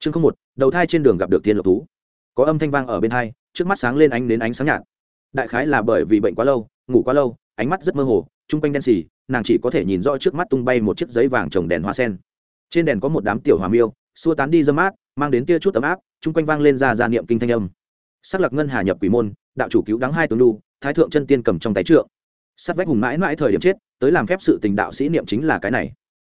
chương không một, đầu thai trên đường gặp được tiên lộc thú. Có âm thanh vang ở bên hai, trước mắt sáng lên ánh đến ánh sáng nhạt. Đại khái là bởi vì bệnh quá lâu, ngủ quá lâu, ánh mắt rất mơ hồ, chung quanh đen xì, nàng chỉ có thể nhìn rõ trước mắt tung bay một chiếc giấy vàng trồng đèn hoa sen. Trên đèn có một đám tiểu hòa miêu, xua tán đi dâm mát, mang đến tia chút ấm áp, chung quanh vang lên ra ra niệm kinh thanh âm. Sắc lạc ngân hà nhập quỷ môn, đạo chủ cứu đắng hai tướng lu thái thượng chân tiên cầm trong tay trượng. Sắt vách hùng mãi mãi thời điểm chết, tới làm phép sự tình đạo sĩ niệm chính là cái này.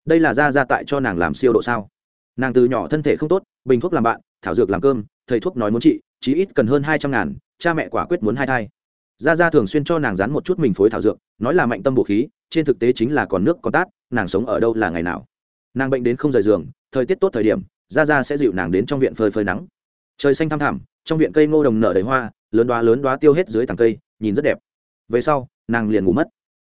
Đây là ra ra tại cho nàng làm siêu độ sao? Nàng từ nhỏ thân thể không tốt bình thuốc làm bạn thảo dược làm cơm thầy thuốc nói muốn trị chí ít cần hơn hai trăm ngàn cha mẹ quả quyết muốn hai thai. Gia gia thường xuyên cho nàng dán một chút mình phối thảo dược nói là mạnh tâm bổ khí trên thực tế chính là còn nước còn tát nàng sống ở đâu là ngày nào. Nàng bệnh đến không rời giường thời tiết tốt thời điểm gia gia sẽ dịu nàng đến trong viện phơi phơi nắng. Trời xanh thăm thẳm trong viện cây ngô đồng nở đầy hoa lớn đoá lớn đoá tiêu hết dưới thằng cây nhìn rất đẹp. Về sau nàng liền ngủ mất.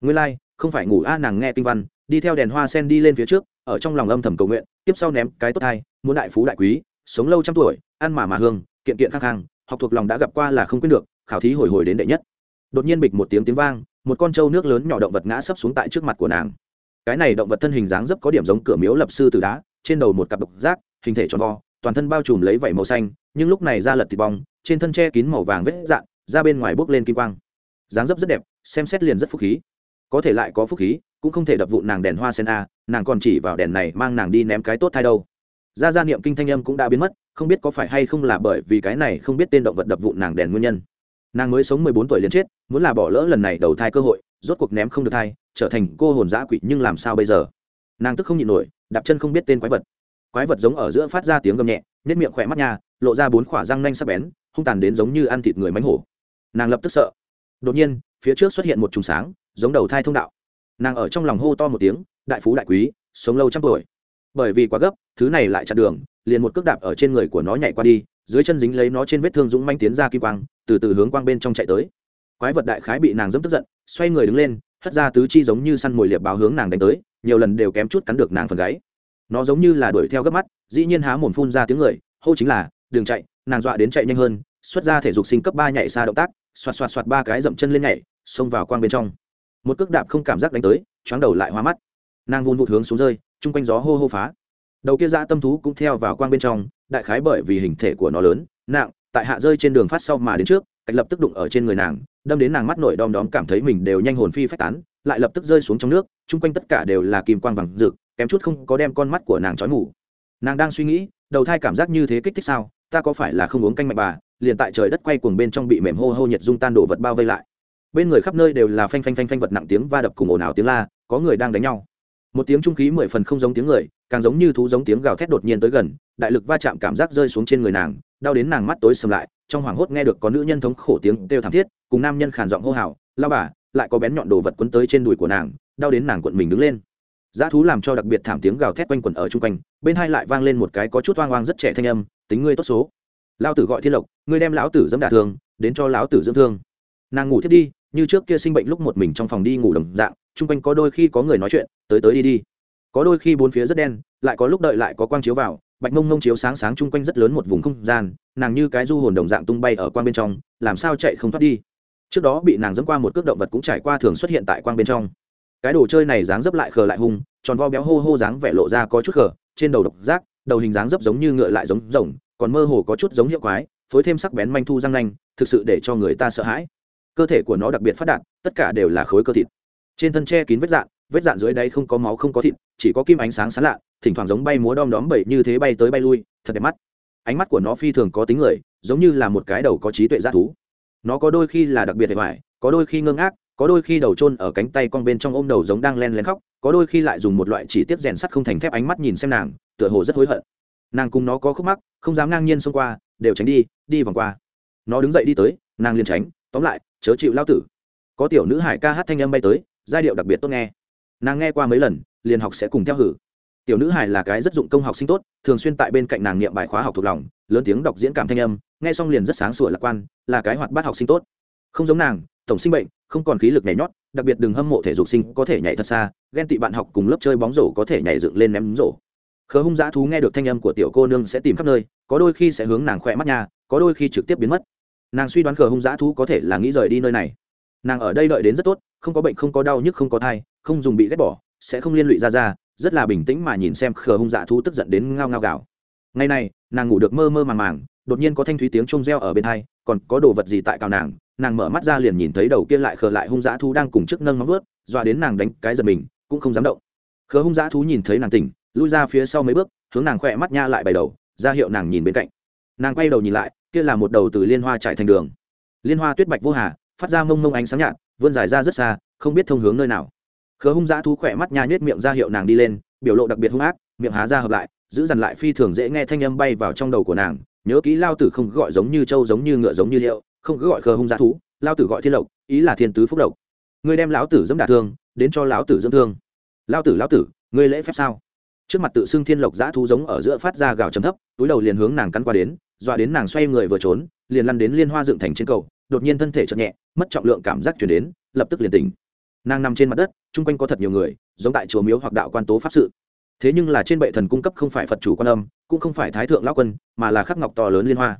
Nguyên lai、like, không phải ngủ a nàng nghe kinh văn đi theo đèn hoa sen đi lên phía trước, ở trong lòng âm thầm cầu nguyện, tiếp sau ném cái tốt thai, muốn đại phú đại quý, sống lâu trăm tuổi, ăn mà mà hương, kiện kiện khang khang, học thuộc lòng đã gặp qua là không quên được, khảo thí hồi hồi đến đệ nhất. Đột nhiên bịch một tiếng tiếng vang, một con trâu nước lớn nhỏ động vật ngã sấp xuống tại trước mặt của nàng. Cái này động vật thân hình dáng dấp có điểm giống cửa miếu lập sư từ đá, trên đầu một cặp độc giác, hình thể tròn vo, toàn thân bao trùm lấy vảy màu xanh, nhưng lúc này da lật thịt bong, trên thân che kín màu vàng vết dạn ra bên ngoài bốc lên kim quang. Dáng dấp rất đẹp, xem xét liền rất phúc khí. Có thể lại có phúc khí cũng không thể đập vụn nàng đèn hoa sen a, nàng còn chỉ vào đèn này mang nàng đi ném cái tốt thai đâu. Ra gia niệm kinh thanh âm cũng đã biến mất, không biết có phải hay không là bởi vì cái này không biết tên động vật đập vụn nàng đèn nguyên nhân. Nàng mới sống mười bốn tuổi liền chết, muốn là bỏ lỡ lần này đầu thai cơ hội, rốt cuộc ném không được thai, trở thành cô hồn dã quỷ nhưng làm sao bây giờ? Nàng tức không nhịn nổi, đạp chân không biết tên quái vật. Quái vật giống ở giữa phát ra tiếng gầm nhẹ nếp miệng khỏe mắt nha, lộ ra bốn khỏa răng nanh sắc bén, hung tàn đến giống như ăn thịt người mánh hổ. Nàng lập tức sợ. Đột nhiên, phía trước xuất hiện một trùng sáng, giống đầu thai thông đạo nàng ở trong lòng hô to một tiếng, đại phú đại quý, sống lâu trăm tuổi. Bởi vì quá gấp, thứ này lại chặn đường, liền một cước đạp ở trên người của nó nhảy qua đi, dưới chân dính lấy nó trên vết thương dũng manh tiến ra kim quang, từ từ hướng quang bên trong chạy tới. Quái vật đại khái bị nàng dẫm tức giận, xoay người đứng lên, hất ra tứ chi giống như săn mồi liệp báo hướng nàng đánh tới, nhiều lần đều kém chút cắn được nàng phần gáy. Nó giống như là đuổi theo gấp mắt, dĩ nhiên há mồm phun ra tiếng người, hô chính là đường chạy, nàng dọa đến chạy nhanh hơn, xuất ra thể dục sinh cấp ba nhảy xa động tác, xoạt xoạt xoạt ba cái dậm chân lên nhảy, xông vào quang bên trong một cước đạp không cảm giác đánh tới, choáng đầu lại hoa mắt. Nàng vun vụt hướng xuống rơi, chung quanh gió hô hô phá. Đầu kia dã tâm thú cũng theo vào quang bên trong, đại khái bởi vì hình thể của nó lớn, nặng, tại hạ rơi trên đường phát sau mà đến trước, cách lập tức đụng ở trên người nàng, đâm đến nàng mắt nổi đom đóm cảm thấy mình đều nhanh hồn phi phách tán, lại lập tức rơi xuống trong nước, chung quanh tất cả đều là kim quang vàng rực, kém chút không có đem con mắt của nàng trói mù. Nàng đang suy nghĩ, đầu thai cảm giác như thế kích thích sao, ta có phải là không uống canh mạch bà, liền tại trời đất quay cuồng bên trong bị mềm hô hô nhiệt dung tan đổ vật bao vây lại bên người khắp nơi đều là phanh phanh phanh phanh vật nặng tiếng va đập cùng ồn ào tiếng la, có người đang đánh nhau. Một tiếng trung khí mười phần không giống tiếng người, càng giống như thú giống tiếng gào thét đột nhiên tới gần, đại lực va chạm cảm giác rơi xuống trên người nàng, đau đến nàng mắt tối sầm lại, trong hoảng hốt nghe được có nữ nhân thống khổ tiếng kêu thảm thiết, cùng nam nhân khàn giọng hô hào lao bà, lại có bén nhọn đồ vật quấn tới trên đùi của nàng, đau đến nàng quận mình đứng lên. Dã thú làm cho đặc biệt thảm tiếng gào thét quanh quẩn ở chung quanh, bên hai lại vang lên một cái có chút oang oang rất trẻ thanh âm, tính ngươi tốt số. Lao tử gọi thiên lộc, ngươi đem lão tử dẫm đả thương, đến cho lão tử dưỡng thương. Nàng ngủ thiết đi như trước kia sinh bệnh lúc một mình trong phòng đi ngủ đồng dạng, chung quanh có đôi khi có người nói chuyện, tới tới đi đi. Có đôi khi bốn phía rất đen, lại có lúc đợi lại có quang chiếu vào, bạch mông mông chiếu sáng sáng chung quanh rất lớn một vùng không gian, nàng như cái du hồn đồng dạng tung bay ở quang bên trong, làm sao chạy không thoát đi. Trước đó bị nàng dẫm qua một cước động vật cũng trải qua thường xuất hiện tại quang bên trong. Cái đồ chơi này dáng dấp lại khờ lại hung, tròn vo béo hô hô dáng vẻ lộ ra có chút khờ, trên đầu độc giác, đầu hình dáng dấp giống như ngựa lại giống rồng, còn mơ hồ có chút giống hiệu quái, phối thêm sắc bén manh thu răng nanh, thực sự để cho người ta sợ hãi cơ thể của nó đặc biệt phát đạt, tất cả đều là khối cơ thịt. Trên thân che kín vết dạn vết dạn dưới đáy không có máu, không có thịt, chỉ có kim ánh sáng sán lạ, thỉnh thoảng giống bay múa đom đóm bậy như thế bay tới bay lui, thật đẹp mắt. Ánh mắt của nó phi thường có tính người, giống như là một cái đầu có trí tuệ giác thú. Nó có đôi khi là đặc biệt hề hoài, có đôi khi ngơ ngác, có đôi khi đầu trôn ở cánh tay con bên trong ôm đầu giống đang len lén khóc, có đôi khi lại dùng một loại chỉ tiết rèn sắt không thành thép ánh mắt nhìn xem nàng, tựa hồ rất hối hận. Nàng cùng nó có khúc mắc, không dám ngang nhiên xông qua, đều tránh đi đi vòng qua. Nó đứng dậy đi tới, nàng liền tránh, tóm lại chớ chịu lao tử. Có tiểu nữ hải ca hát thanh âm bay tới, giai điệu đặc biệt tốt nghe. Nàng nghe qua mấy lần, liền học sẽ cùng theo hử. Tiểu nữ hải là cái rất dụng công học sinh tốt, thường xuyên tại bên cạnh nàng niệm bài khóa học thuộc lòng, lớn tiếng đọc diễn cảm thanh âm, nghe xong liền rất sáng sủa lạc quan, là cái hoạt bát học sinh tốt. Không giống nàng, tổng sinh bệnh, không còn khí lực nhảy nhót, đặc biệt đừng hâm mộ thể dục sinh có thể nhảy thật xa, ghen tị bạn học cùng lớp chơi bóng rổ có thể nhảy dựng lên ném rổ. Khờ hung dã thú nghe được thanh âm của tiểu cô nương sẽ tìm khắp nơi, có đôi khi sẽ hướng nàng khỏe mắt nhà có đôi khi trực tiếp biến mất nàng suy đoán khờ hung dã thú có thể là nghĩ rời đi nơi này. Nàng ở đây đợi đến rất tốt, không có bệnh, không có đau nhức, không có thai, không dùng bị ghét bỏ, sẽ không liên lụy ra ra, rất là bình tĩnh mà nhìn xem khờ hung dã thú tức giận đến ngao ngao gạo ngày này, nàng ngủ được mơ mơ màng màng, đột nhiên có thanh thúy tiếng trông reo ở bên hai, còn có đồ vật gì tại cào nàng nàng mở mắt ra liền nhìn thấy đầu kia lại khờ lại hung dã thú đang cùng chức nâng móng vớt dọa đến nàng đánh cái giật mình, cũng không dám động. Khờ hung dã thú nhìn thấy nàng tỉnh, lui ra phía sau mấy bước, hướng nàng khỏe mắt nha lại bày đầu, ra hiệu nàng nhìn bên cạnh. Nàng quay đầu nhìn lại kia là một đầu từ liên hoa chạy thành đường. Liên hoa tuyết bạch vô hà, phát ra mông mông ánh sáng nhạt, vươn dài ra rất xa, không biết thông hướng nơi nào. Khớ hung dã thú khỏe mắt nha nhuyết miệng ra hiệu nàng đi lên, biểu lộ đặc biệt hung ác, miệng há ra hợp lại, giữ dằn lại phi thường dễ nghe thanh âm bay vào trong đầu của nàng, nhớ kỹ lao tử không gọi giống như trâu giống như ngựa giống như liệu không cứ gọi khờ hung dã thú, lao tử gọi thiên lộc, ý là thiên tứ phúc lộc. Ngươi đem lão tử dẫm đả thương, đến cho lão tử dưỡng thương. Lao tử, lão tử, ngươi lễ phép sao? Trước mặt tự xưng thiên lộc dã thú giống ở giữa phát ra gào trầm thấp, túi đầu liền hướng nàng cắn qua đến dọa đến nàng xoay người vừa trốn, liền lăn đến liên hoa dựng thành trên cầu, đột nhiên thân thể chậm nhẹ, mất trọng lượng cảm giác chuyển đến, lập tức liền tỉnh. Nàng nằm trên mặt đất, chung quanh có thật nhiều người, giống tại chùa miếu hoặc đạo quan tố pháp sự. Thế nhưng là trên bệ thần cung cấp không phải phật chủ quan âm, cũng không phải thái thượng lão quân, mà là khắc ngọc to lớn liên hoa.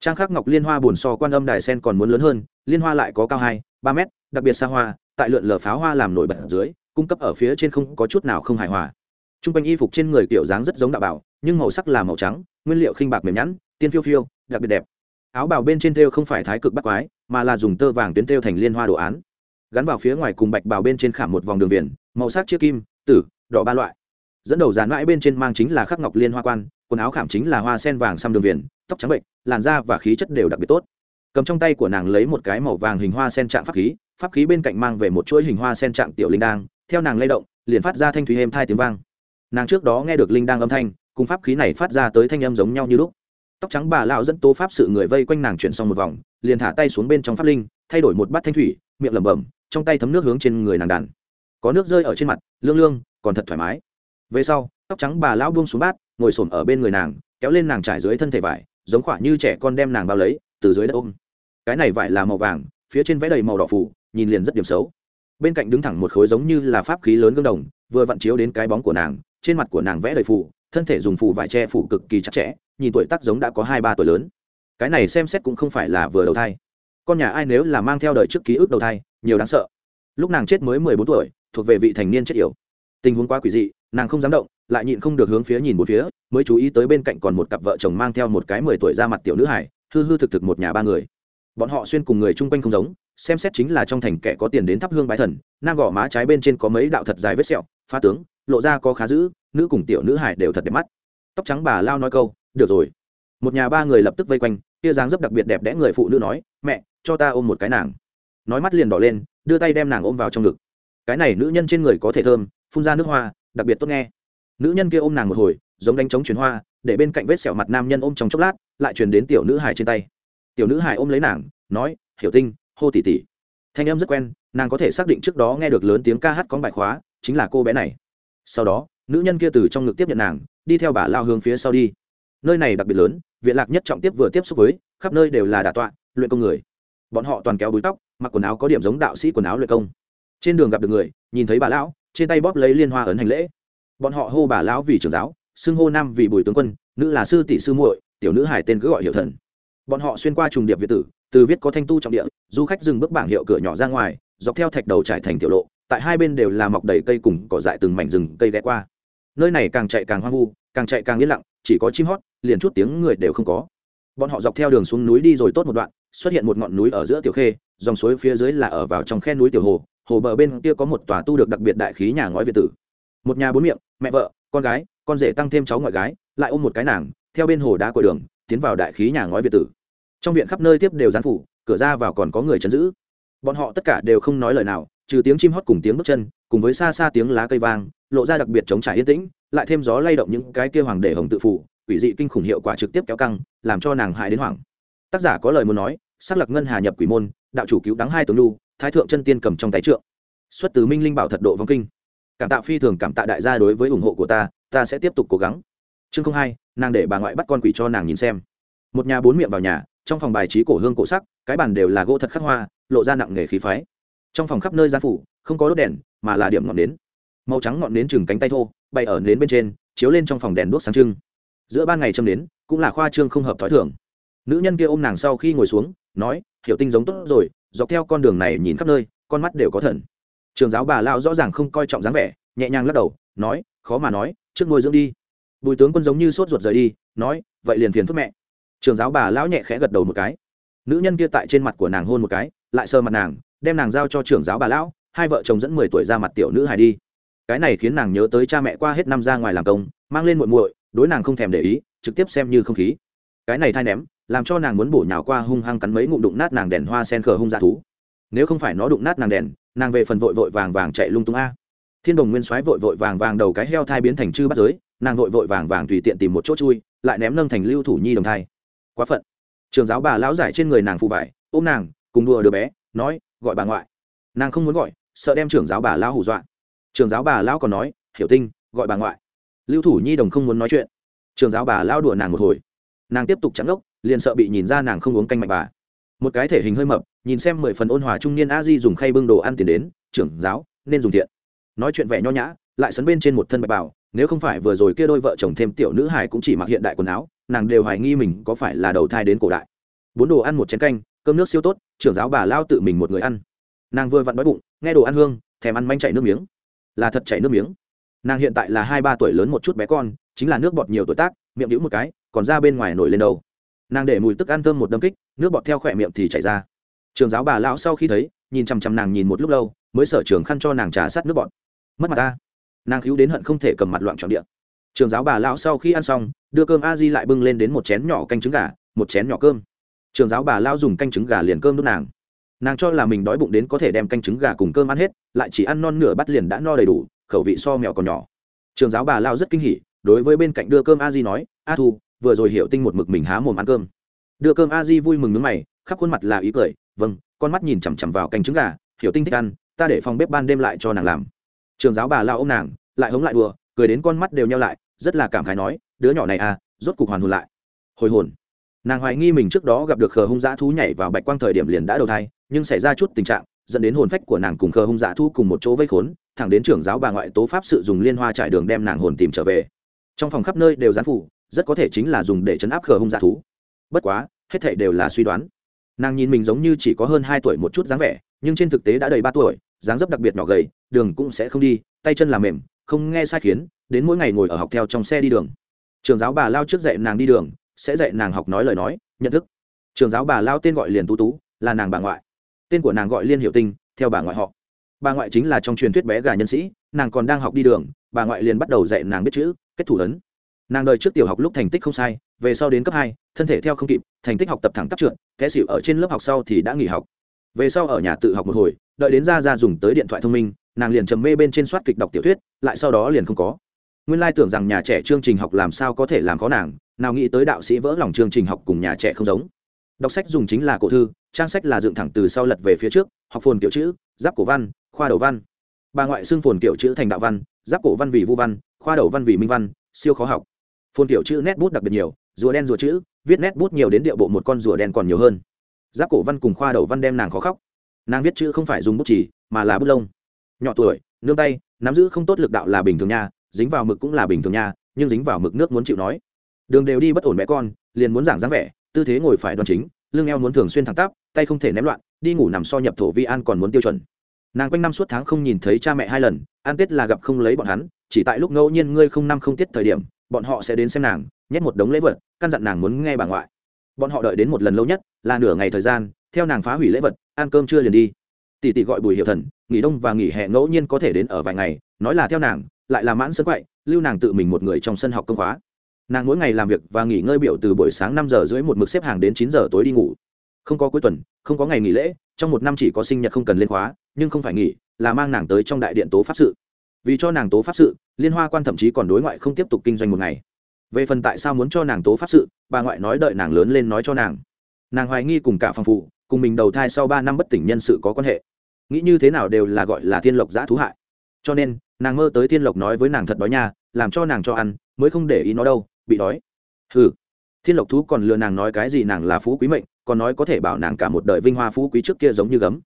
Trang khắc ngọc liên hoa bồn so quan âm đài sen còn muốn lớn hơn, liên hoa lại có cao hai, ba mét, đặc biệt xa hoa, tại lượn lờ pháo hoa làm nổi bật ở dưới, cung cấp ở phía trên không có chút nào không hài hòa. T r u n g quanh y phục trên người kiểu dáng rất giống đạo bảo, nhưng màu sắc là màu trắng, nguyên liệu khinh bạc mềm nhẵn tiên phiêu phiêu, đặc biệt đẹp. Áo bào bên trên thêu không phải thái cực bắt quái, mà là dùng tơ vàng tuyến thêu thành liên hoa đồ án. Gắn vào phía ngoài cùng bạch bào bên trên khảm một vòng đường viền, màu sắc chia kim, tử, đỏ ba loại. Dẫn đầu dán mãi bên trên mang chính là khắc ngọc liên hoa quan, quần áo khảm chính là hoa sen vàng xăm đường viền, tóc trắng bệnh, làn da và khí chất đều đặc biệt tốt. Cầm trong tay của nàng lấy một cái màu vàng hình hoa sen trạng pháp khí pháp khí bên cạnh mang về một chuỗi hình hoa sen trạng tiểu linh đang theo nàng lay động, liền phát ra thanh thúy êm thai tiếng vang. Nàng trước đó nghe được linh đang âm thanh, cùng pháp khí này phát ra tới thanh âm giống nhau như lúc tóc trắng bà lão dẫn tố pháp sự người vây quanh nàng chuyển xong một vòng, liền thả tay xuống bên trong pháp linh, thay đổi một bát thanh thủy, miệng lẩm bẩm, trong tay thấm nước hướng trên người nàng đàn. Có nước rơi ở trên mặt, lương lương, còn thật thoải mái. Về sau, tóc trắng bà lão buông xuống bát, ngồi xổm ở bên người nàng, kéo lên nàng trải dưới thân thể vải, giống khỏa như trẻ con đem nàng bao lấy, từ dưới đất ôm. Cái này vải là màu vàng, phía trên vẽ đầy màu đỏ phủ, nhìn liền rất điểm xấu. Bên cạnh đứng thẳng một khối giống như là pháp khí lớn gương đồng, vừa vặn chiếu đến cái bóng của nàng, trên mặt của nàng vẽ đầy phủ, thân thể dùng phủ vải che phủ cực kỳ chặt chẽ nhìn tuổi tác giống đã có hai ba tuổi lớn. Cái này xem xét cũng không phải là vừa đầu thai. Con nhà ai nếu là mang theo đời trước ký ức đầu thai, nhiều đáng sợ. Lúc nàng chết mới mười bốn tuổi, thuộc về vị thành niên chết yểu. Tình huống quá quỷ dị, nàng không dám động, lại nhịn không được hướng phía nhìn một phía, mới chú ý tới bên cạnh còn một cặp vợ chồng mang theo một cái mười tuổi ra mặt tiểu nữ hải, hư hư thực thực một nhà ba người. Bọn họ xuyên cùng người chung quanh không giống, xem xét chính là trong thành kẻ có tiền đến thắp hương bái thần, nam gò má trái bên trên có mấy đạo thật dài vết sẹo, pha tướng, lộ ra có khá dữ, nữ cùng tiểu nữ hải đều thật đẹp mắt. Tóc trắng bà lao nói câu được rồi. Một nhà ba người lập tức vây quanh kia dáng rất đặc biệt đẹp đẽ người phụ nữ nói, mẹ, cho ta ôm một cái nàng. Nói mắt liền đỏ lên, đưa tay đem nàng ôm vào trong ngực. Cái này nữ nhân trên người có thể thơm, phun ra nước hoa, đặc biệt tốt nghe. Nữ nhân kia ôm nàng một hồi, giống đánh trống chuyển hoa, để bên cạnh vết sẹo mặt nam nhân ôm trong chốc lát, lại truyền đến tiểu nữ hải trên tay. Tiểu nữ hải ôm lấy nàng, nói, hiểu tinh, hô tỉ tỉ. Thanh em rất quen, nàng có thể xác định trước đó nghe được lớn tiếng ca hát con bài khóa, chính là cô bé này. Sau đó, nữ nhân kia từ trong ngực tiếp nhận nàng, đi theo bà lao hướng phía sau đi nơi này đặc biệt lớn, viện lạc nhất trọng tiếp vừa tiếp xúc với, khắp nơi đều là đà tọa, luyện công người. Bọn họ toàn kéo búi tóc, mặc quần áo có điểm giống đạo sĩ quần áo luyện công. Trên đường gặp được người, nhìn thấy bà lão, trên tay bóp lấy liên hoa ấn hành lễ. Bọn họ hô bà lão vì trưởng giáo, xưng hô nam vì bùi tướng quân, nữ là sư tỷ sư muội, tiểu nữ hải tên cứ gọi hiệu thần. Bọn họ xuyên qua trùng điệp việt tử, từ viết có thanh tu trọng địa, du khách dừng bước bảng hiệu cửa nhỏ ra ngoài, dọc theo thạch đầu trải thành tiểu lộ, tại hai bên đều là mọc đầy cây cùng cỏ dại từng mảnh rừng cây ghé qua. Nơi này càng chạy càng hoang vu, càng chạy càng yên lặng, chỉ có chim hót liền chút tiếng người đều không có. Bọn họ dọc theo đường xuống núi đi rồi tốt một đoạn, xuất hiện một ngọn núi ở giữa tiểu khê, dòng suối phía dưới là ở vào trong khe núi tiểu hồ hồ bờ bên kia có một tòa tu được đặc biệt đại khí nhà ngói việt tử. Một nhà bốn miệng, mẹ vợ, con gái, con rể tăng thêm cháu ngoại gái, lại ôm một cái nàng, theo bên hồ đá của đường, tiến vào đại khí nhà ngói việt tử. Trong viện khắp nơi tiếp đều gián phủ, cửa ra vào còn có người chấn giữ. Bọn họ tất cả đều không nói lời nào, trừ tiếng chim hót cùng tiếng bước chân, cùng với xa xa tiếng lá cây vang, lộ ra đặc biệt chống trải yên tĩnh, lại thêm gió lay động những cái kia hoàng để hồng tự phủ quỷ dị kinh khủng hiệu quả trực tiếp kéo căng, làm cho nàng hại đến hoảng. Tác giả có lời muốn nói xác lập ngân hà nhập quỷ môn, đạo chủ cứu đắng hai tướng lưu thái thượng chân tiên cầm trong tay trượng. Xuất từ minh linh bảo thật độ vong kinh. Cảm tạ phi thường cảm tạ đại gia đối với ủng hộ của ta ta sẽ tiếp tục cố gắng. Chương không hai, nàng để bà ngoại bắt con quỷ cho nàng nhìn xem. Một nhà bốn miệng vào nhà, trong phòng bài trí cổ hương cổ sắc, cái bàn đều là gỗ thật khắc hoa, lộ ra nặng nghề khí phái. Trong phòng khắp nơi gian phủ, không có đốt đèn, mà là điểm ngọn nến. Màu trắng ngọn nến chừng cánh tay thô, bay ở nến bên trên, chiếu lên trong phòng đèn đuốc sáng trưng giữa ban ngày châm đến, cũng là khoa trương không hợp t h ó i thường. Nữ nhân kia ôm nàng sau khi ngồi xuống nói hiểu tinh giống tốt rồi dọc theo con đường này nhìn khắp nơi con mắt đều có thần. Trường giáo bà lao rõ ràng không coi trọng dáng vẻ nhẹ nhàng lắc đầu nói khó mà nói trước ngồi dưỡng đi. Bùi tướng quân giống như sốt ruột rời đi nói vậy liền phiền phức mẹ. Trường giáo bà lão nhẹ khẽ gật đầu một cái. Nữ nhân kia tại trên mặt của nàng hôn một cái lại sờ mặt nàng đem nàng giao cho trưởng giáo bà lão hai vợ chồng dẫn mười tuổi ra mặt tiểu nữ hài đi. Cái này khiến nàng nhớ tới cha mẹ qua hết năm ra ngoài làm công mang lên muội muội đối nàng không thèm để ý, trực tiếp xem như không khí. Cái này thai ném, làm cho nàng muốn bổ nhào qua hung hăng cắn mấy ngụm đụng nát nàng đèn hoa sen khờ hung dạ thú. Nếu không phải nó đụng nát nàng đèn, nàng về phần vội vội vàng vàng chạy lung tung a. Thiên đồng nguyên soái vội vội vàng vàng đầu cái heo thai biến thành chư bắt giới, nàng vội vội vàng vàng tùy tiện tìm một chỗ chui, lại ném nâng thành lưu thủ nhi đồng thai. Quá phận. Trường giáo bà lão giải trên người nàng phụ vải, ôm nàng, cùng đùa đứa bé, nói, gọi bà ngoại. Nàng không muốn gọi, sợ đem trưởng giáo bà lão hù dọa. Trường giáo bà lão còn nói, hiểu tinh, gọi bà ngoại lưu thủ nhi đồng không muốn nói chuyện. Trường giáo bà lão đùa nàng một hồi. Nàng tiếp tục trắng ốc liền sợ bị nhìn ra nàng không uống canh mạnh bà. Một cái thể hình hơi mập, nhìn xem mười phần ôn hòa trung niên a di dùng khay bưng đồ ăn tiền đến, trưởng giáo, nên dùng thiện. Nói chuyện vẻ nho nhã, lại sấn bên trên một thân bạch bảo, nếu không phải vừa rồi kia đôi vợ chồng thêm tiểu nữ hải cũng chỉ mặc hiện đại quần áo, nàng đều hoài nghi mình có phải là đầu thai đến cổ đại. Bốn đồ ăn một chén canh, cơm nước siêu tốt, trưởng giáo bà lao tự mình một người ăn. Nàng vừa vặn đói bụng, nghe đồ ăn hương, thèm ăn manh chạy nước miếng. Là thật chảy nước miếng nàng hiện tại là hai ba tuổi lớn một chút bé con, chính là nước bọt nhiều tuổi tác, miệng đĩu một cái, còn ra bên ngoài nổi lên đầu nàng để mùi tức ăn thơm một đâm kích, nước bọt theo khỏe miệng thì chảy ra. Trường giáo bà lão sau khi thấy, nhìn chằm chằm nàng nhìn một lúc lâu, mới sở trường khăn cho nàng trà sát nước bọt. Mất mặt ta. Nàng cứu đến hận không thể cầm mặt loạn trọn địa. Trường giáo bà lão sau khi ăn xong, đưa cơm a di lại bưng lên đến một chén nhỏ canh trứng gà, một chén nhỏ cơm. Trường giáo bà lão dùng canh trứng gà liền cơm đốt nàng. Nàng cho là mình đói bụng đến có thể đem canh trứng gà cùng cơm ăn hết, lại chỉ ăn non nửa bắt liền đã no đầy đủ khẩu vị so mèo còn nhỏ. Trường giáo bà lao rất kinh hỉ, đối với bên cạnh đưa cơm a di nói, a thu, vừa rồi hiểu tinh một mực mình há mồm ăn cơm. Đưa cơm a di vui mừng nước mày, khắp khuôn mặt là ý cười vâng con mắt nhìn chằm chằm vào canh trứng gà, hiểu tinh thích ăn, ta để phòng bếp ban đêm lại cho nàng làm. Trường giáo bà lao ô m nàng, lại hống lại đùa, cười đến con mắt đều nhau lại, rất là cảm khái nói, đứa nhỏ này à rốt cục hoàn hồn lại. Hồi hồn. Nàng hoài nghi mình trước đó gặp được khờ hung dã thú nhảy vào bạch quang thời điểm liền đã đầu thai, nhưng xảy ra chút tình trạng dẫn đến hồn phách của nàng cùng khờ hung dạ thú cùng một chỗ vây khốn, thẳng đến trưởng giáo bà ngoại tố pháp sự dùng liên hoa trải đường đem nàng hồn tìm trở về. Trong phòng khắp nơi đều gián phủ, rất có thể chính là dùng để chấn áp khờ hung dạ thú. Bất quá, hết thảy đều là suy đoán. Nàng nhìn mình giống như chỉ có hơn hai tuổi một chút dáng vẻ, nhưng trên thực tế đã đầy ba tuổi, dáng dấp đặc biệt nhỏ gầy, đường cũng sẽ không đi, tay chân làm mềm, không nghe sai khiến, đến mỗi ngày ngồi ở học theo trong xe đi đường. Trường giáo bà lao trước dạy nàng đi đường, sẽ dạy nàng học nói lời nói, nhận thức. Trường giáo bà lao tên gọi liền tú tú, là nàng bà ngoại tên của nàng gọi liên hiệu tinh, theo bà ngoại họ. Bà ngoại chính là trong truyền thuyết bé gà nhân sĩ, nàng còn đang học đi đường, bà ngoại liền bắt đầu dạy nàng biết chữ, kết thủ lớn. nàng đời trước tiểu học lúc thành tích không sai, về sau đến cấp hai, thân thể theo không kịp, thành tích học tập thẳng tắp trượt, té xịu ở trên lớp học sau thì đã nghỉ học. Về sau ở nhà tự học một hồi, đợi đến ra ra dùng tới điện thoại thông minh, nàng liền trầm mê bên trên soát kịch đọc tiểu thuyết, lại sau đó liền không có. Nguyên lai tưởng rằng nhà trẻ chương trình học làm sao có thể làm khó nàng, nào nghĩ tới đạo sĩ vỡ lòng chương trình học cùng nhà trẻ không giống. Đọc sách dùng chính là cổ thư trang sách là dựng thẳng từ sau lật về phía trước, học phồn kiểu chữ, giáp cổ văn, khoa đầu văn. Bà ngoại xưng phồn kiểu chữ thành đạo văn, giáp cổ văn vì vu văn, khoa đầu văn vì minh văn, siêu khó học. Phồn kiểu chữ nét bút đặc biệt nhiều, rùa đen rùa chữ, viết nét bút nhiều đến điệu bộ một con rùa đen còn nhiều hơn. Giáp cổ văn cùng khoa đầu văn đem nàng khó khóc. Nàng viết chữ không phải dùng bút chỉ mà là bút lông. Nhỏ tuổi, nương tay, nắm giữ không tốt lực đạo là bình thường nha, dính vào mực cũng là bình thường nha, nhưng dính vào mực nước muốn chịu nói. Đường đều đi bất ổn bé con, liền muốn giảng dáng vẻ, tư thế ngồi phải đoan chính, lưng eo muốn thường xuyên thẳng tắp tay không thể ném loạn, đi ngủ nằm so nhập thổ vi an còn muốn tiêu chuẩn. Nàng quanh năm suốt tháng không nhìn thấy cha mẹ hai lần, an tết là gặp không lấy bọn hắn, chỉ tại lúc ngẫu nhiên ngươi không năm không tiết thời điểm, bọn họ sẽ đến xem nàng, nhét một đống lễ vật, căn dặn nàng muốn nghe bà ngoại. Bọn họ đợi đến một lần lâu nhất, là nửa ngày thời gian, theo nàng phá hủy lễ vật, ăn cơm chưa liền đi. Tỷ tỷ gọi bùi hiệu thần, nghỉ đông và nghỉ hè ngẫu nhiên có thể đến ở vài ngày, nói là theo nàng, lại là mãn sân quậy, lưu nàng tự mình một người trong sân học công khóa. Nàng mỗi ngày làm việc và nghỉ ngơi biểu từ buổi sáng năm giờ rưỡi một mực xếp hàng đến chín giờ tối đi ngủ không có cuối tuần, không có ngày nghỉ lễ, trong một năm chỉ có sinh nhật không cần lên khóa, nhưng không phải nghỉ, là mang nàng tới trong đại điện tố pháp sự. Vì cho nàng tố pháp sự, liên hoa quan thậm chí còn đối ngoại không tiếp tục kinh doanh một ngày. Về phần tại sao muốn cho nàng tố pháp sự, bà ngoại nói đợi nàng lớn lên nói cho nàng. Nàng hoài nghi cùng cả phòng phụ, cùng mình đầu thai sau ba năm bất tỉnh nhân sự có quan hệ. Nghĩ như thế nào đều là gọi là thiên lộc giã thú hại. Cho nên, nàng mơ tới thiên lộc nói với nàng thật đói nha, làm cho nàng cho ăn, mới không để ý nó đâu, bị đói. Hừ. Thiên lộc thú còn lừa nàng nói cái gì nàng là phú quý mệnh còn nói có thể bảo nàng cả một đời vinh hoa phú quý trước kia giống như gấm.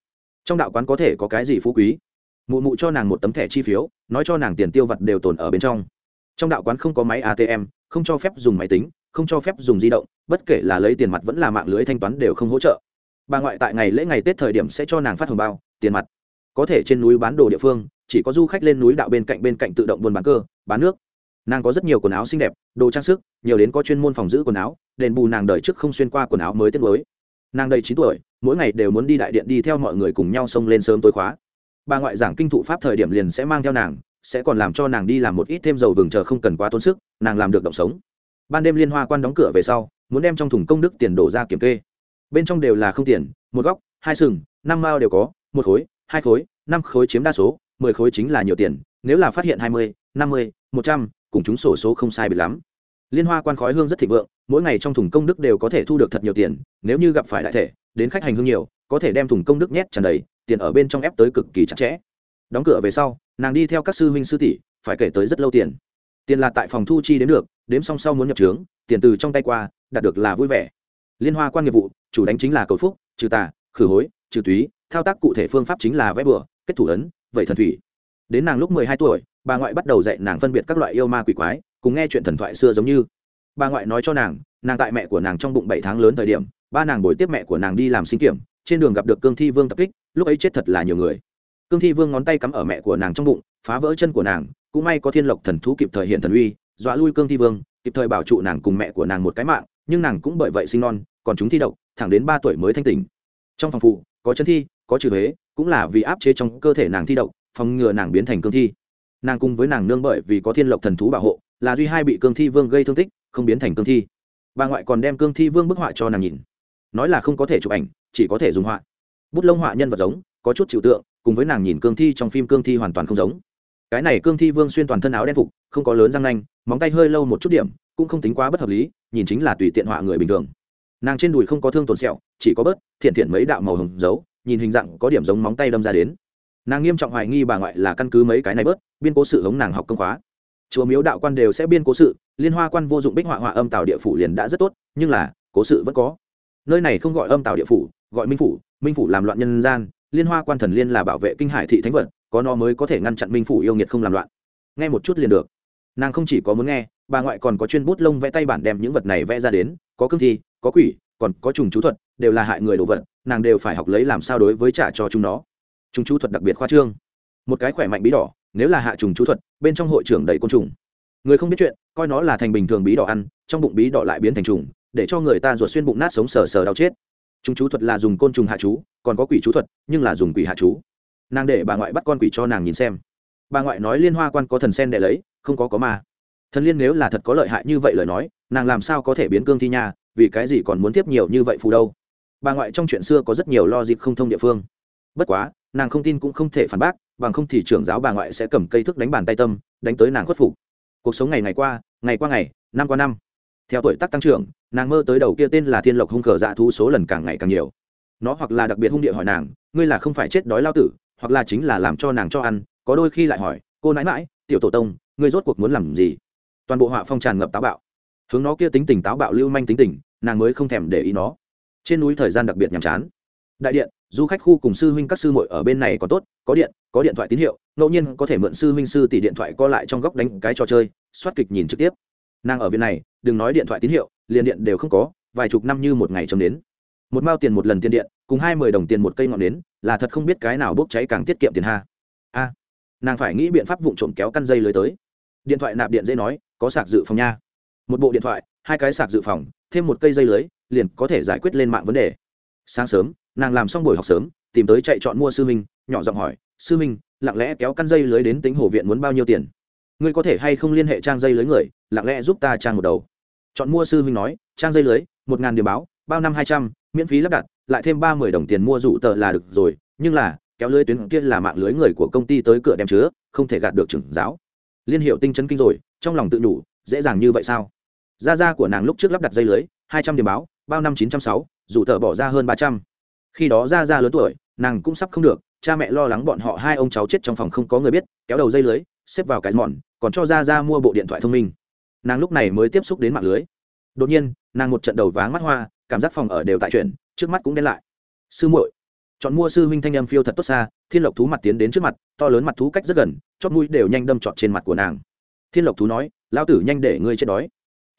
Trong đạo quán có thể có cái gì phú quý? Mụ mụ cho nàng một tấm thẻ chi phiếu, nói cho nàng tiền tiêu vặt đều tồn ở bên trong. Trong đạo quán không có máy atm không cho phép dùng máy tính, không cho phép dùng di động, bất kể là lấy tiền mặt vẫn là mạng lưới thanh toán đều không hỗ trợ. Bà ngoại tại ngày lễ ngày tết thời điểm sẽ cho nàng phát hồng bao, tiền mặt. Có thể trên núi bán đồ địa phương, chỉ có du khách lên núi đạo bên cạnh bên cạnh tự động buôn bán cơ, bán nước nàng có rất nhiều quần áo xinh đẹp, đồ trang sức, nhiều đến có chuyên môn phòng giữ quần áo, đền bù nàng đời trước không xuyên qua quần áo mới tiết mới nàng đầy chín tuổi, mỗi ngày đều muốn đi đại điện đi theo mọi người cùng nhau xông lên sớm tối khóa. Bà ngoại giảng kinh thụ pháp thời điểm liền sẽ mang theo nàng, sẽ còn làm cho nàng đi làm một ít thêm dầu vừng chờ không cần quá tốn sức, nàng làm được động sống. Ban đêm liên hoa quan đóng cửa về sau, muốn đem trong thùng công đức tiền đổ ra kiểm kê. Bên trong đều là không tiền, một góc, hai sừng, năm mao đều có, một khối, hai khối, năm khối chiếm đa số, mười khối chính là nhiều tiền, nếu là phát hiện hai mươi, năm mươi, một trăm cùng chúng sổ số không sai biệt lắm. Liên hoa quan khói hương rất thịnh vượng, mỗi ngày trong thùng công đức đều có thể thu được thật nhiều tiền, nếu như gặp phải đại thể, đến khách hành hương nhiều, có thể đem thùng công đức nhét tràn đầy, tiền ở bên trong ép tới cực kỳ chặt chẽ. Đóng cửa về sau, nàng đi theo các sư huynh sư tỷ, phải kể tới rất lâu tiền. Tiền là tại phòng thu chi đến được, đếm xong sau muốn nhập trướng, tiền từ trong tay qua, đạt được là vui vẻ. Liên hoa quan nghiệp vụ, chủ đánh chính là cầu phúc, trừ tà, khử hối, trừ túy, thao tác cụ thể phương pháp chính là vẽ bừa, kết thủ ấn, vậy thần thủy. Đến nàng lúc mười hai tuổi bà ngoại bắt đầu dạy nàng phân biệt các loại yêu ma quỷ quái, cùng nghe chuyện thần thoại xưa giống như. Bà ngoại nói cho nàng nàng tại mẹ của nàng trong bụng bảy tháng lớn thời điểm, ba nàng bồi tiếp mẹ của nàng đi làm sinh kiểm, trên đường gặp được cương thi vương tập kích, lúc ấy chết thật là nhiều người. Cương thi vương ngón tay cắm ở mẹ của nàng trong bụng, phá vỡ chân của nàng, cũng may có thiên lộc thần thú kịp thời hiện thần uy, dọa lui cương thi vương, kịp thời bảo trụ nàng cùng mẹ của nàng một cái mạng, nhưng nàng cũng bởi vậy sinh non, còn chúng thi độc, thẳng đến ba tuổi mới thanh tỉnh. Trong phòng phụ, có chân thi, có trừ huế, cũng là vì áp chế trong cơ thể nàng thi độc, phòng ngừa nàng biến thành cương thi nàng cùng với nàng nương bởi vì có thiên lộc thần thú bảo hộ, là duy hai bị cương thi vương gây thương tích, không biến thành cương thi. Bà ngoại còn đem cương thi vương bức họa cho nàng nhìn. Nói là không có thể chụp ảnh, chỉ có thể dùng họa. Bút lông họa nhân vật giống, có chút chịu tượng, cùng với nàng nhìn cương thi trong phim cương thi hoàn toàn không giống. Cái này cương thi vương xuyên toàn thân áo đen phục, không có lớn răng nanh, móng tay hơi lâu một chút điểm, cũng không tính quá bất hợp lý, nhìn chính là tùy tiện họa người bình thường. Nàng trên đùi không có thương tổn sẹo, chỉ có bớt, thiện thiện mấy đạo màu hồng dấu, nhìn hình dạng có điểm giống móng tay đâm ra đến nàng nghiêm trọng hoài nghi bà ngoại là căn cứ mấy cái này bớt, biên cố sự hống nàng học công khóa. Chùa miếu đạo quan đều sẽ biên cố sự, liên hoa quan vô dụng bích họa họa âm tào địa phủ liền đã rất tốt, nhưng là, cố sự vẫn có. Nơi này không gọi âm tào địa phủ, gọi minh phủ minh phủ làm loạn nhân gian, liên hoa quan thần liên là bảo vệ kinh hải thị thánh vật, có nó mới có thể ngăn chặn minh phủ yêu nghiệt không làm loạn. Nghe một chút liền được. Nàng không chỉ có muốn nghe, bà ngoại còn có chuyên bút lông vẽ tay bản đem những vật này vẽ ra đến, có cương thi, có quỷ, còn có trùng chú thuật, đều là hại người đồ vật, nàng đều phải học lấy làm sao đối với trả cho chúng nó trùng chú thuật đặc biệt khoa trương. Một cái khỏe mạnh bí đỏ, nếu là hạ trùng chú thuật, bên trong hội trưởng đầy côn trùng. Người không biết chuyện, coi nó là thành bình thường bí đỏ ăn, trong bụng bí đỏ lại biến thành trùng, để cho người ta ruột xuyên bụng nát sống sờ sờ đau chết. Trùng chú thuật là dùng côn trùng hạ chú, còn có quỷ chú thuật, nhưng là dùng quỷ hạ chú. Nàng để bà ngoại bắt con quỷ cho nàng nhìn xem. Bà ngoại nói liên hoa quan có thần sen để lấy, không có có ma. Thần liên nếu là thật có lợi hại như vậy lời nói, nàng làm sao có thể biến cương thi nha, vì cái gì còn muốn tiếp nhiều như vậy phù đâu? Bà ngoại trong chuyện xưa có rất nhiều lo dịp không thông địa phương. Bất quá nàng không tin cũng không thể phản bác, bằng không thì trưởng giáo bà ngoại sẽ cầm cây thức đánh bàn tay tâm, đánh tới nàng khuất phục. Cuộc sống ngày ngày qua ngày qua ngày, năm qua năm. Theo tuổi tác tăng trưởng, nàng mơ tới đầu kia tên là thiên lộc hung cờ dạ thú số lần càng ngày càng nhiều. Nó hoặc là đặc biệt hung địa hỏi nàng, ngươi là không phải chết đói lao tử, hoặc là chính là làm cho nàng cho ăn, có đôi khi lại hỏi, cô nãi mãi, tiểu tổ tông, ngươi rốt cuộc muốn làm gì? Toàn bộ họa phong tràn ngập táo bạo. Hướng nó kia tính tình táo bạo lưu manh tính tình, nàng mới không thèm để ý nó. Trên núi thời gian đặc biệt nhàm chán. Đại điện du khách khu cùng sư huynh các sư muội ở bên này còn tốt, có điện có điện thoại tín hiệu, ngẫu nhiên có thể mượn sư huynh sư tỷ điện thoại co lại trong góc đánh cái trò chơi, soát kịch nhìn trực tiếp. Nàng ở viện này, đừng nói điện thoại tín hiệu, liền điện đều không có, vài chục năm như một ngày chấm đến. Một mao tiền một lần tiền điện, cùng hai mươi đồng tiền một cây ngọn nến, là thật không biết cái nào bốc cháy càng tiết kiệm tiền ha. A, nàng phải nghĩ biện pháp vụ trộm kéo căn dây lưới tới. Điện thoại nạp điện dễ nói, có sạc dự phòng nha. Một bộ điện thoại, hai cái sạc dự phòng, thêm một cây dây lưới, liền có thể giải quyết lên mạng vấn đề. Sáng sớm nàng làm xong buổi học sớm, tìm tới chạy chọn mua sư minh nhỏ giọng hỏi, sư minh lặng lẽ kéo căn dây lưới đến tính hồ viện muốn bao nhiêu tiền? Ngươi có thể hay không liên hệ trang dây lưới người, lặng lẽ giúp ta trang một đầu. Chọn mua sư minh nói, trang dây lưới, một ngàn điểm báo, bao năm hai trăm, miễn phí lắp đặt, lại thêm ba mươi đồng tiền mua rủ tờ là được rồi, nhưng là, kéo lưới tuyến kia là mạng lưới người của công ty tới cửa đem chứa, không thể gạt được trưởng giáo. Liên hiệu tinh chấn kinh rồi, trong lòng tự đủ, dễ dàng như vậy sao? Gia gia của nàng lúc trước lắp đặt dây lưới, hai trăm điểm báo, bao năm chín trăm sáu rủ tờ bỏ ra hơn ba trăm khi đó gia gia lớn tuổi, nàng cũng sắp không được, cha mẹ lo lắng bọn họ hai ông cháu chết trong phòng không có người biết, kéo đầu dây lưới, xếp vào cái mòn còn cho ra ra mua bộ điện thoại thông minh. Nàng lúc này mới tiếp xúc đến mạng lưới. Đột nhiên, nàng một trận đầu váng mắt hoa, cảm giác phòng ở đều tại chuyển, trước mắt cũng đen lại. Sư muội. Chọn mua sư huynh thanh em phiêu thật tốt xa, thiên lộc thú mặt tiến đến trước mặt, to lớn mặt thú cách rất gần, chót mũi đều nhanh đâm trọt trên mặt của nàng. Thiên lộc thú nói, lão tử nhanh để ngươi chết đói.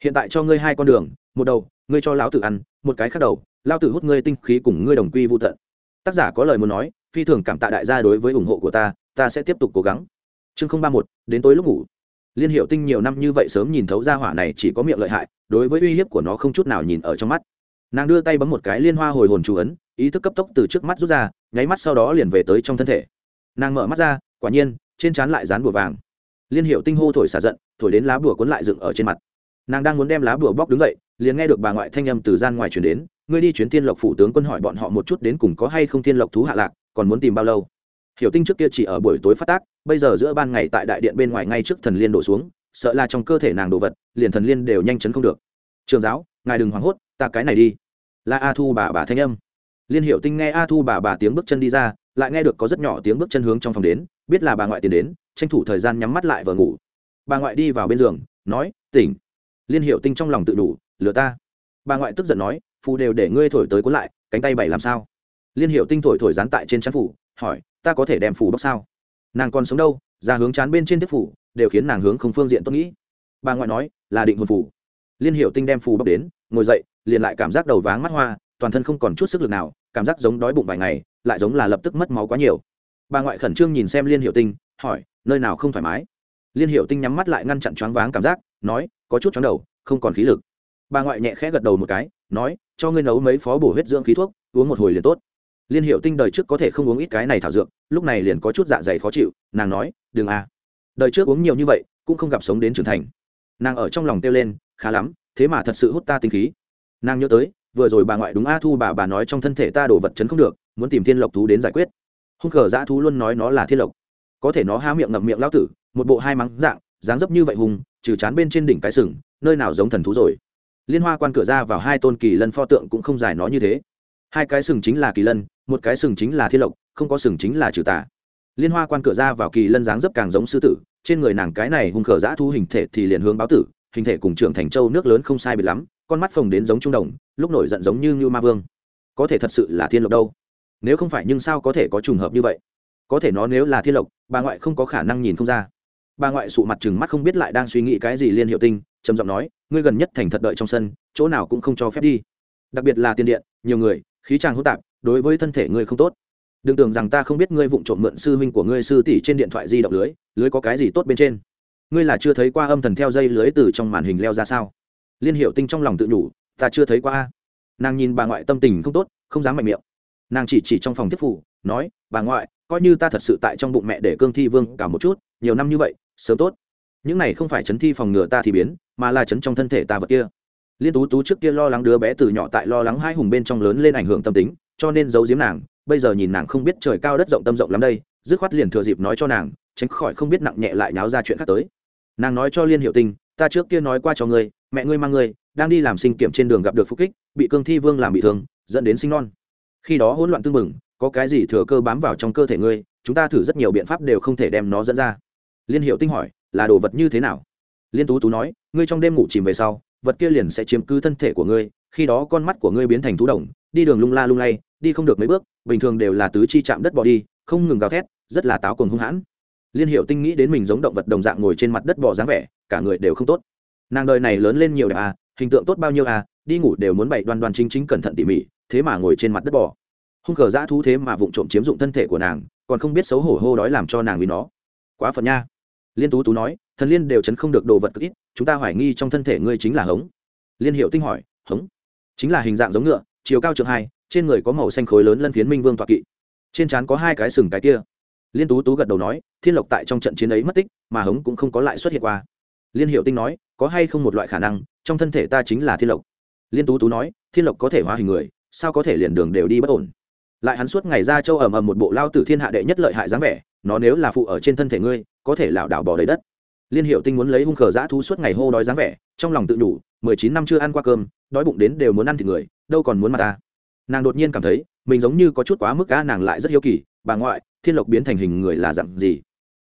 Hiện tại cho ngươi hai con đường một đầu, ngươi cho lão tử ăn, một cái khác đầu, lão tử hút ngươi tinh khí cùng ngươi đồng quy vô tận. Tác giả có lời muốn nói, phi thường cảm tạ đại gia đối với ủng hộ của ta ta sẽ tiếp tục cố gắng. Chương không ba một, đến tối lúc ngủ. Liên hiệu tinh nhiều năm như vậy sớm nhìn thấu ra hỏa này chỉ có miệng lợi hại, đối với uy hiếp của nó không chút nào nhìn ở trong mắt. Nàng đưa tay bấm một cái liên hoa hồi hồn chú ấn, ý thức cấp tốc từ trước mắt rút ra, nháy mắt sau đó liền về tới trong thân thể. Nàng mở mắt ra, quả nhiên, trên trán lại dán bùa vàng. Liên hiệu tinh hô thổi xả giận, thổi đến lá bùa cuốn lại dựng ở trên mặt nàng đang muốn đem lá bùa bóc đứng dậy, liền nghe được bà ngoại thanh âm từ gian ngoài chuyển đến, ngươi đi chuyến thiên lộc phủ tướng quân hỏi bọn họ một chút đến cùng có hay không thiên lộc thú hạ lạc, còn muốn tìm bao lâu? Hiểu tinh trước kia chỉ ở buổi tối phát tác, bây giờ giữa ban ngày tại đại điện bên ngoài ngay trước thần liên đổ xuống, sợ là trong cơ thể nàng đồ vật, liền thần liên đều nhanh chấn không được. Trường giáo, ngài đừng hoảng hốt, ta cái này đi. Là a thu bà bà thanh âm. Liên hiệu tinh nghe a thu bà bà tiếng bước chân đi ra, lại nghe được có rất nhỏ tiếng bước chân hướng trong phòng đến, biết là bà ngoại tiến đến, tranh thủ thời gian nhắm mắt lại vờ ngủ. Bà ngoại đi vào bên giường, nói, tỉnh liên hiệu tinh trong lòng tự đủ, lừa ta. Bà ngoại tức giận nói, phù đều để ngươi thổi tới cuốn lại, cánh tay bảy làm sao? Liên hiệu tinh thổi thổi dán tại trên chán phủ hỏi, ta có thể đem phủ bóc sao? Nàng còn sống đâu? Ra hướng chán bên trên tiếp phủ đều khiến nàng hướng không phương diện tốt nghĩ. Bà ngoại nói, là định hồn phủ liên hiệu tinh đem phù bóc đến, ngồi dậy, liền lại cảm giác đầu váng mắt hoa, toàn thân không còn chút sức lực nào, cảm giác giống đói bụng vài ngày, lại giống là lập tức mất máu quá nhiều. Bà ngoại khẩn trương nhìn xem liên hiệu tinh, hỏi, nơi nào không thoải mái? Liên hiệu tinh nhắm mắt lại ngăn chặn choáng váng cảm giác, nói có chút chóng đầu, không còn khí lực. Bà ngoại nhẹ khẽ gật đầu một cái, nói, cho ngươi nấu mấy phó bổ huyết dưỡng khí thuốc, uống một hồi liền tốt. Liên hiệu tinh đời trước có thể không uống ít cái này thảo dược, lúc này liền có chút dạ dày khó chịu, nàng nói, đừng à đời trước uống nhiều như vậy, cũng không gặp sống đến trưởng thành. Nàng ở trong lòng kêu lên, khá lắm, thế mà thật sự hút ta tinh khí. Nàng nhớ tới, vừa rồi bà ngoại đúng a thu bà bà nói trong thân thể ta đổ vật chấn không được, muốn tìm thiên lộc thú đến giải quyết. Hung khờ dã thú luôn nói nó là thiên lộc. Có thể nó há miệng ngậm miệng lao tử, một bộ hai mắng dạng dáng dấp như vậy hùng, trừ chán bên trên đỉnh cái sừng, nơi nào giống thần thú rồi? Liên hoa quan cửa ra vào hai tôn kỳ lân pho tượng cũng không giải nó như thế. Hai cái sừng chính là kỳ lân, một cái sừng chính là thiên lộc, không có sừng chính là trừ tà. Liên hoa quan cửa ra vào kỳ lân dáng dấp càng giống sư tử, trên người nàng cái này hung khở dã thu hình thể thì liền hướng báo tử, hình thể cùng trưởng thành châu nước lớn không sai biệt lắm, con mắt phồng đến giống trung đồng, lúc nổi giận giống như như ma vương. Có thể thật sự là thiên lộc đâu? Nếu không phải nhưng sao có thể có trùng hợp như vậy? Có thể nó nếu là thiên lộc, bà ngoại không có khả năng nhìn không ra bà ngoại sụ mặt chừng mắt không biết lại đang suy nghĩ cái gì liên hiệu tinh, trầm giọng nói, ngươi gần nhất thành thật đợi trong sân, chỗ nào cũng không cho phép đi. Đặc biệt là tiền điện, nhiều người, khí tràng hỗn tạp, đối với thân thể ngươi không tốt. Đừng tưởng rằng ta không biết ngươi vụng trộm mượn sư huynh của ngươi sư tỷ trên điện thoại di động lưới lưới có cái gì tốt bên trên. Ngươi là chưa thấy qua âm thần theo dây lưới từ trong màn hình leo ra sao? Liên hiệu tinh trong lòng tự nhủ, ta chưa thấy qua nàng nhìn bà ngoại tâm tình không tốt, không dám mạnh miệng nàng chỉ chỉ trong phòng tiếp phủ, nói, bà ngoại, coi như ta thật sự tại trong bụng mẹ để cương thi vương cả một chút, nhiều năm như vậy, sớm tốt. Những này không phải chấn thi phòng ngừa ta thì biến, mà là chấn trong thân thể ta vật kia. Liên tú tú trước kia lo lắng đứa bé từ nhỏ tại lo lắng hai hùng bên trong lớn lên ảnh hưởng tâm tính, cho nên giấu giếm nàng, bây giờ nhìn nàng không biết trời cao đất rộng tâm rộng lắm đây, dứt khoát liền thừa dịp nói cho nàng, tránh khỏi không biết nặng nhẹ lại nháo ra chuyện khác tới. Nàng nói cho liên hiệu tình, ta trước kia nói qua cho ngươi, mẹ ngươi mang ngươi, đang đi làm sinh kiểm trên đường gặp được phúc kích, bị cương thi vương làm bị thương, dẫn đến sinh non khi đó hỗn loạn tương mừng có cái gì thừa cơ bám vào trong cơ thể ngươi, chúng ta thử rất nhiều biện pháp đều không thể đem nó dẫn ra. Liên hiệu tinh hỏi, là đồ vật như thế nào? Liên tú tú nói, ngươi trong đêm ngủ chìm về sau, vật kia liền sẽ chiếm cứ thân thể của ngươi, khi đó con mắt của ngươi biến thành thú đồng, đi đường lung la lung lay, đi không được mấy bước, bình thường đều là tứ chi chạm đất bỏ đi, không ngừng gào thét, rất là táo cùng hung hãn. Liên hiệu tinh nghĩ đến mình giống động vật đồng dạng ngồi trên mặt đất bò dáng vẻ, cả người đều không tốt. Nàng đời này lớn lên nhiều đẹp à hình tượng tốt bao nhiêu à đi ngủ đều muốn bày đoan đoan chính chính cẩn thận tỉ mỉ thế mà ngồi trên mặt đất bò. Hung cờ dã thú thế mà vụng trộm chiếm dụng thân thể của nàng, còn không biết xấu hổ hô đói làm cho nàng vì nó. Quá phần nha. Liên tú tú nói, thần liên đều chấn không được đồ vật cực ít, chúng ta hoài nghi trong thân thể ngươi chính là hống. Liên hiệu tinh hỏi, hống? Chính là hình dạng giống ngựa, chiều cao trường hai, trên người có màu xanh khối lớn lân phiến minh vương toạc kỵ. Trên trán có hai cái sừng cái kia. Liên tú tú gật đầu nói, thiên lộc tại trong trận chiến ấy mất tích, mà hống cũng không có lại xuất hiện qua. Liên hiệu tinh nói, có hay không một loại khả năng, trong thân thể ta chính là thiên lộc? Liên tú tú nói, thiên lộc có thể hóa hình người sao có thể liền đường đều đi bất ổn? Lại hắn suốt ngày ra châu ầm ầm một bộ lao tử thiên hạ đệ nhất lợi hại dáng vẻ, nó nếu là phụ ở trên thân thể ngươi, có thể lảo đảo bỏ đầy đất. Liên hiệu tinh muốn lấy hung khờ dã thú suốt ngày hô đói dáng vẻ, trong lòng tự đủ, mười chín năm chưa ăn qua cơm, đói bụng đến đều muốn ăn thịt người, đâu còn muốn mà ta. Nàng đột nhiên cảm thấy, mình giống như có chút quá mức cá nàng lại rất hiếu kỳ, bà ngoại, thiên lộc biến thành hình người là dặn gì?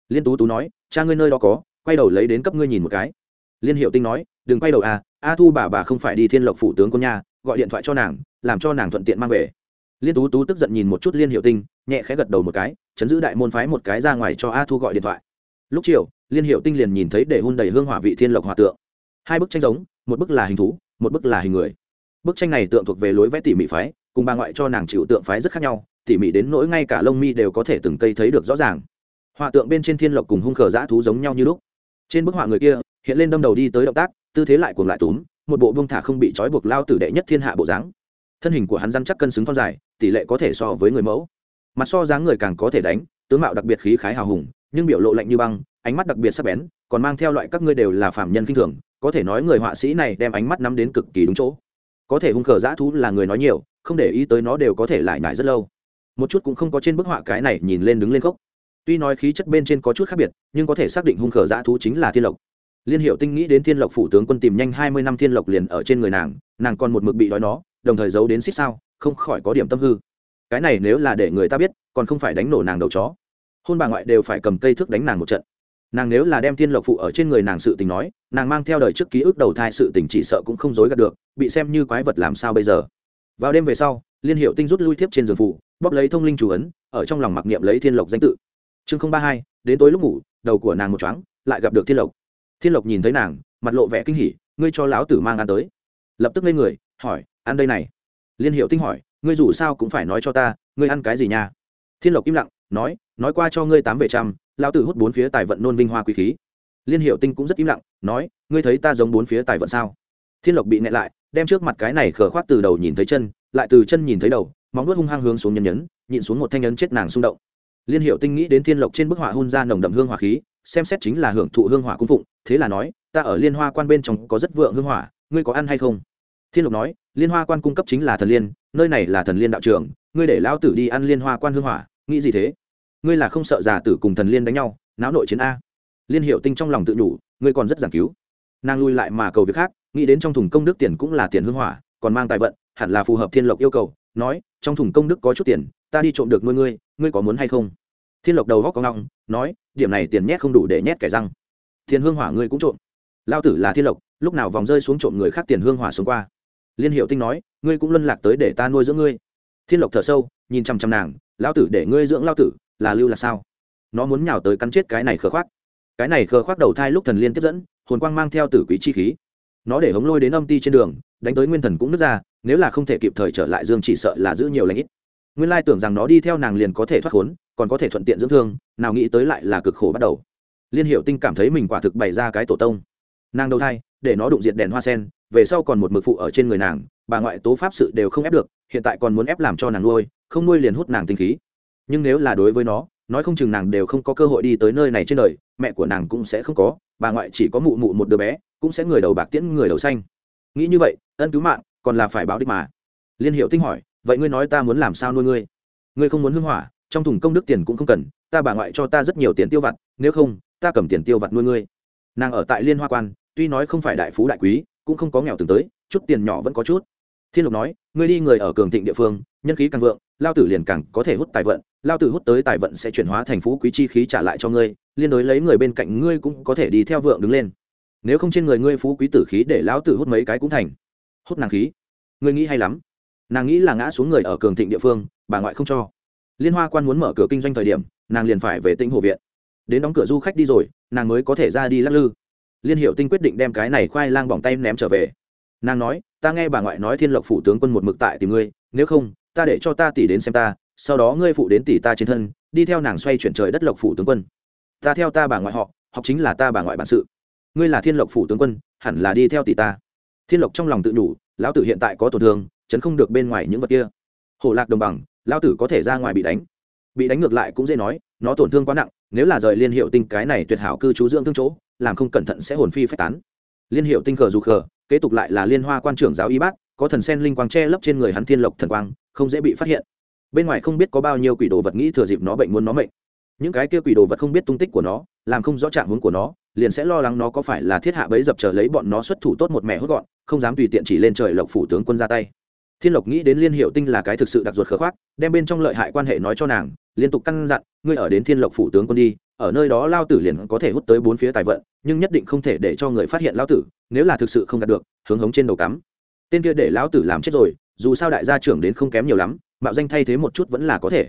Liên tú tú nói, cha ngươi nơi đó có, quay đầu lấy đến cấp ngươi nhìn một cái. Liên hiệu tinh nói, đừng quay đầu à a thu bà bà không phải đi thiên lộc phủ tướng con nha gọi điện thoại cho nàng, làm cho nàng thuận tiện mang về. Liên tú tú tức giận nhìn một chút liên hiệu tinh, nhẹ khẽ gật đầu một cái, chấn giữ đại môn phái một cái ra ngoài cho a thu gọi điện thoại. Lúc chiều, liên hiệu tinh liền nhìn thấy để hun đầy hương hỏa vị thiên lộc hòa tượng. Hai bức tranh giống, một bức là hình thú, một bức là hình người. Bức tranh này tượng thuộc về lối vẽ tỉ mỉ phái, cùng bà ngoại cho nàng chịu tượng phái rất khác nhau, tỉ mỉ đến nỗi ngay cả lông mi đều có thể từng cây thấy được rõ ràng. Hòa tượng bên trên thiên lộc cùng hung khờ dã thú giống nhau như lúc. Trên bức họa người kia, hiện lên đâm đầu đi tới động tác, tư thế lại cuồng lại túm một bộ buông thả không bị trói buộc lao tử đệ nhất thiên hạ bộ dáng. Thân hình của hắn răn chắc cân xứng phong dài, tỷ lệ có thể so với người mẫu. Mặt so dáng người càng có thể đánh, tướng mạo đặc biệt khí khái hào hùng, nhưng biểu lộ lạnh như băng, ánh mắt đặc biệt sắc bén, còn mang theo loại các ngươi đều là phạm nhân kinh thường, có thể nói người họa sĩ này đem ánh mắt nắm đến cực kỳ đúng chỗ. Có thể hung khờ dã thú là người nói nhiều, không để ý tới nó đều có thể lại nhải rất lâu. Một chút cũng không có trên bức họa cái này nhìn lên đứng lên gốc. Tuy nói khí chất bên trên có chút khác biệt, nhưng có thể xác định hung khờ dã thú chính là thiên lộc liên hiệu tinh nghĩ đến thiên lộc phủ tướng quân tìm nhanh hai mươi năm thiên lộc liền ở trên người nàng nàng còn một mực bị đói nó, đồng thời giấu đến xích sao, không khỏi có điểm tâm hư. Cái này nếu là để người ta biết, còn không phải đánh nổ nàng đầu chó. Hôn bà ngoại đều phải cầm cây thước đánh nàng một trận. Nàng nếu là đem thiên lộc phụ ở trên người nàng sự tình nói, nàng mang theo đời trước ký ức đầu thai sự tình chỉ sợ cũng không dối gạt được, bị xem như quái vật làm sao bây giờ. Vào đêm về sau, liên hiệu tinh rút lui thiếp trên giường phụ bóp lấy thông linh chủ ấn, ở trong lòng mặc niệm lấy thiên lộc danh tự. Chương không ba hai, đến tối lúc ngủ, đầu của nàng một chóng lại gặp được thiên lộc thiên lộc nhìn thấy nàng, mặt lộ vẻ kinh hỉ, ngươi cho lão tử mang ăn tới. Lập tức lên người, hỏi, ăn đây này? Liên hiệu tinh hỏi, ngươi dù sao cũng phải nói cho ta, ngươi ăn cái gì nha? Thiên lộc im lặng, nói nói qua cho ngươi tám về trăm, lão tử hút bốn phía tài vận nôn vinh hoa quý khí. Liên hiệu tinh cũng rất im lặng, nói, ngươi thấy ta giống bốn phía tài vận sao? Thiên lộc bị nẹ lại, đem trước mặt cái này khờ khoát từ đầu nhìn thấy chân, lại từ chân nhìn thấy đầu, móng nuốt hung hăng hướng xuống nhân nhấn, nhịn xuống một thanh nhấn chết nàng xung động. Liên hiệu tinh nghĩ đến thiên lộc trên bức họa hun ra nồng đậm hương hỏa khí, xem xét chính là hưởng thụ hương hỏa cung phụng thế là nói, ta ở liên hoa quan bên trong có rất vượng hương hỏa, ngươi có ăn hay không? Thiên lộc nói, liên hoa quan cung cấp chính là thần liên, nơi này là thần liên đạo trường ngươi để lão tử đi ăn liên hoa quan hương hỏa, nghĩ gì thế? Ngươi là không sợ già tử cùng thần liên đánh nhau, náo nội chiến a. Liên hiệu tinh trong lòng tự nhủ ngươi còn rất giảng cứu. Nàng lui lại mà cầu việc khác, nghĩ đến trong thùng công đức tiền cũng là tiền hương hỏa, còn mang tài vận, hẳn là phù hợp thiên lộc yêu cầu, nói, trong thùng công đức có chút tiền, ta đi trộm được nuôi ngươi ngươi có muốn hay không? Thiên lộc đầu góc có ngọng nói, điểm này tiền nhét không đủ để nhét kẻ răng tiền hương hỏa ngươi cũng trộm. Lao tử là thiên lộc, lúc nào vòng rơi xuống trộm người khác tiền hương hỏa xuống qua. Liên hiệu tinh nói, ngươi cũng luân lạc tới để ta nuôi dưỡng ngươi. Thiên lộc thở sâu, nhìn chăm chăm nàng lao tử, để ngươi dưỡng lao tử, là lưu là sao? Nó muốn nhào tới cắn chết cái này khờ khoác. Cái này khờ khoác đầu thai lúc thần liên tiếp dẫn, hồn quang mang theo tử quý chi khí. Nó để hống lôi đến âm ti trên đường, đánh tới nguyên thần cũng nứt ra, nếu là không thể kịp thời trở lại dương chỉ sợ là giữ nhiều lãnh ít. Nguyên lai tưởng rằng nó đi theo nàng liền có thể thoát khốn, còn có thể thuận tiện dưỡng thương, nào nghĩ tới lại là cực khổ bắt đầu liên hiệu tinh cảm thấy mình quả thực bày ra cái tổ tông. Nàng đầu thai, để nó đụng diện đèn hoa sen, về sau còn một mực phụ ở trên người nàng, bà ngoại tố pháp sự đều không ép được, hiện tại còn muốn ép làm cho nàng nuôi, không nuôi liền hút nàng tinh khí. Nhưng nếu là đối với nó, nói không chừng nàng đều không có cơ hội đi tới nơi này trên đời, mẹ của nàng cũng sẽ không có, bà ngoại chỉ có mụ mụ một đứa bé, cũng sẽ người đầu bạc tiễn người đầu xanh. Nghĩ như vậy, ân cứu mạng, còn là phải báo đích mà. Liên hiệu tinh hỏi, vậy ngươi nói ta muốn làm sao nuôi ngươi? Ngươi không muốn hưng hỏa, trong thùng công đức tiền cũng không cần, ta bà ngoại cho ta rất nhiều tiền tiêu vặt, nếu không ta cầm tiền tiêu vặt nuôi ngươi. Nàng ở tại liên hoa quan, tuy nói không phải đại phú đại quý, cũng không có nghèo từng tới, chút tiền nhỏ vẫn có chút. Thiên lục nói, ngươi đi người ở cường thịnh địa phương, nhân khí càng vượng, lao tử liền càng có thể hút tài vận, lao tử hút tới tài vận sẽ chuyển hóa thành phú quý chi khí trả lại cho ngươi, liên đối lấy người bên cạnh ngươi cũng có thể đi theo vượng đứng lên. Nếu không trên người ngươi phú quý tử khí để lão tử hút mấy cái cũng thành. Hút nàng khí. Ngươi nghĩ hay lắm. Nàng nghĩ là ngã xuống người ở cường thịnh địa phương, bà ngoại không cho. Liên hoa quan muốn mở cửa kinh doanh thời điểm, nàng liền phải về tĩnh hồ viện đến đóng cửa du khách đi rồi, nàng mới có thể ra đi lắc lư. Liên hiệu tinh quyết định đem cái này khoai lang bỏng tay ném trở về. Nàng nói, ta nghe bà ngoại nói thiên lộc phủ tướng quân một mực tại tìm ngươi, nếu không, ta để cho ta tỷ đến xem ta, sau đó ngươi phụ đến tỷ ta trên thân, đi theo nàng xoay chuyển trời đất lộc phủ tướng quân. Ta theo ta bà ngoại họ, học chính là ta bà ngoại bản sự. Ngươi là thiên lộc phủ tướng quân, hẳn là đi theo tỷ ta. Thiên lộc trong lòng tự đủ lão tử hiện tại có tổn thương, chấn không được bên ngoài những vật kia. Hổ lạc đồng bằng, lão tử có thể ra ngoài bị đánh. Bị đánh ngược lại cũng dễ nói nó tổn thương quá nặng, nếu là rời liên hiệu tinh cái này tuyệt hảo cư trú dưỡng thương chỗ, làm không cẩn thận sẽ hồn phi phách tán. Liên hiệu tinh cờ dù khờ, kế tục lại là liên hoa quan trưởng giáo y bác có thần sen linh quang che lấp trên người hắn thiên lộc thần quang, không dễ bị phát hiện. Bên ngoài không biết có bao nhiêu quỷ đồ vật nghĩ thừa dịp nó bệnh muốn nó mệnh. Những cái kia quỷ đồ vật không biết tung tích của nó, làm không rõ trạng hướng của nó, liền sẽ lo lắng nó có phải là thiết hạ bấy dập chờ lấy bọn nó xuất thủ tốt một mẹ hốt gọn, không dám tùy tiện chỉ lên trời lộc phủ tướng quân ra tay. Thiên lộc nghĩ đến liên hiệu tinh là cái thực sự đặc ruột khờ khoác, đem bên trong lợi hại quan hệ nói cho nàng liên tục căn dặn, ngươi ở đến thiên lộc phủ tướng quân đi, ở nơi đó lao tử liền có thể hút tới bốn phía tài vận, nhưng nhất định không thể để cho người phát hiện lao tử, nếu là thực sự không đạt được, hướng hống trên đầu cắm. Tên kia để lão tử làm chết rồi, dù sao đại gia trưởng đến không kém nhiều lắm, mạo danh thay thế một chút vẫn là có thể.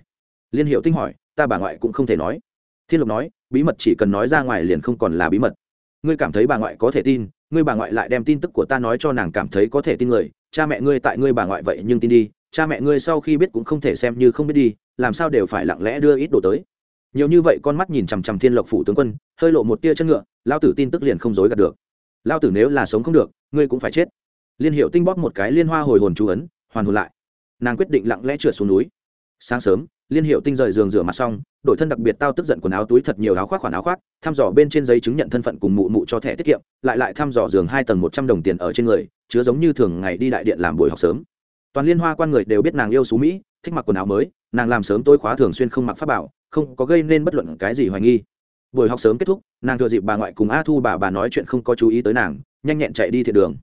Liên hiệu tinh hỏi, ta bà ngoại cũng không thể nói. Thiên lộc nói, bí mật chỉ cần nói ra ngoài liền không còn là bí mật. Ngươi cảm thấy bà ngoại có thể tin, ngươi bà ngoại lại đem tin tức của ta nói cho nàng cảm thấy có thể tin người, cha mẹ ngươi tại ngươi bà ngoại vậy nhưng tin đi, cha mẹ ngươi sau khi biết cũng không thể xem như không biết đi làm sao đều phải lặng lẽ đưa ít đồ tới. Nhiều như vậy con mắt nhìn chằm chằm thiên lộc phủ tướng quân, hơi lộ một tia chân ngựa lao tử tin tức liền không dối gạt được. Lao tử nếu là sống không được, ngươi cũng phải chết. Liên hiệu tinh bóp một cái liên hoa hồi hồn chú ấn, hoàn hồn lại. Nàng quyết định lặng lẽ trượt xuống núi. Sáng sớm, liên hiệu tinh rời giường rửa mặt xong đổi thân đặc biệt tao tức giận quần áo túi thật nhiều áo khoác khoản áo khoác, thăm dò bên trên giấy chứng nhận thân phận cùng mụ mụ cho thẻ tiết kiệm, lại lại thăm dò giường hai tầng một trăm đồng tiền ở trên người, chứa giống như thường ngày đi đại điện làm buổi học sớm. Toàn liên hoa quan người đều biết nàng yêu xú mỹ, thích mặc quần áo mới nàng làm sớm tôi khóa thường xuyên không mặc pháp bảo, không có gây nên bất luận cái gì hoài nghi. Buổi học sớm kết thúc, nàng thừa dịp bà ngoại cùng a thu bà bà nói chuyện không có chú ý tới nàng, nhanh nhẹn chạy đi thiện đường.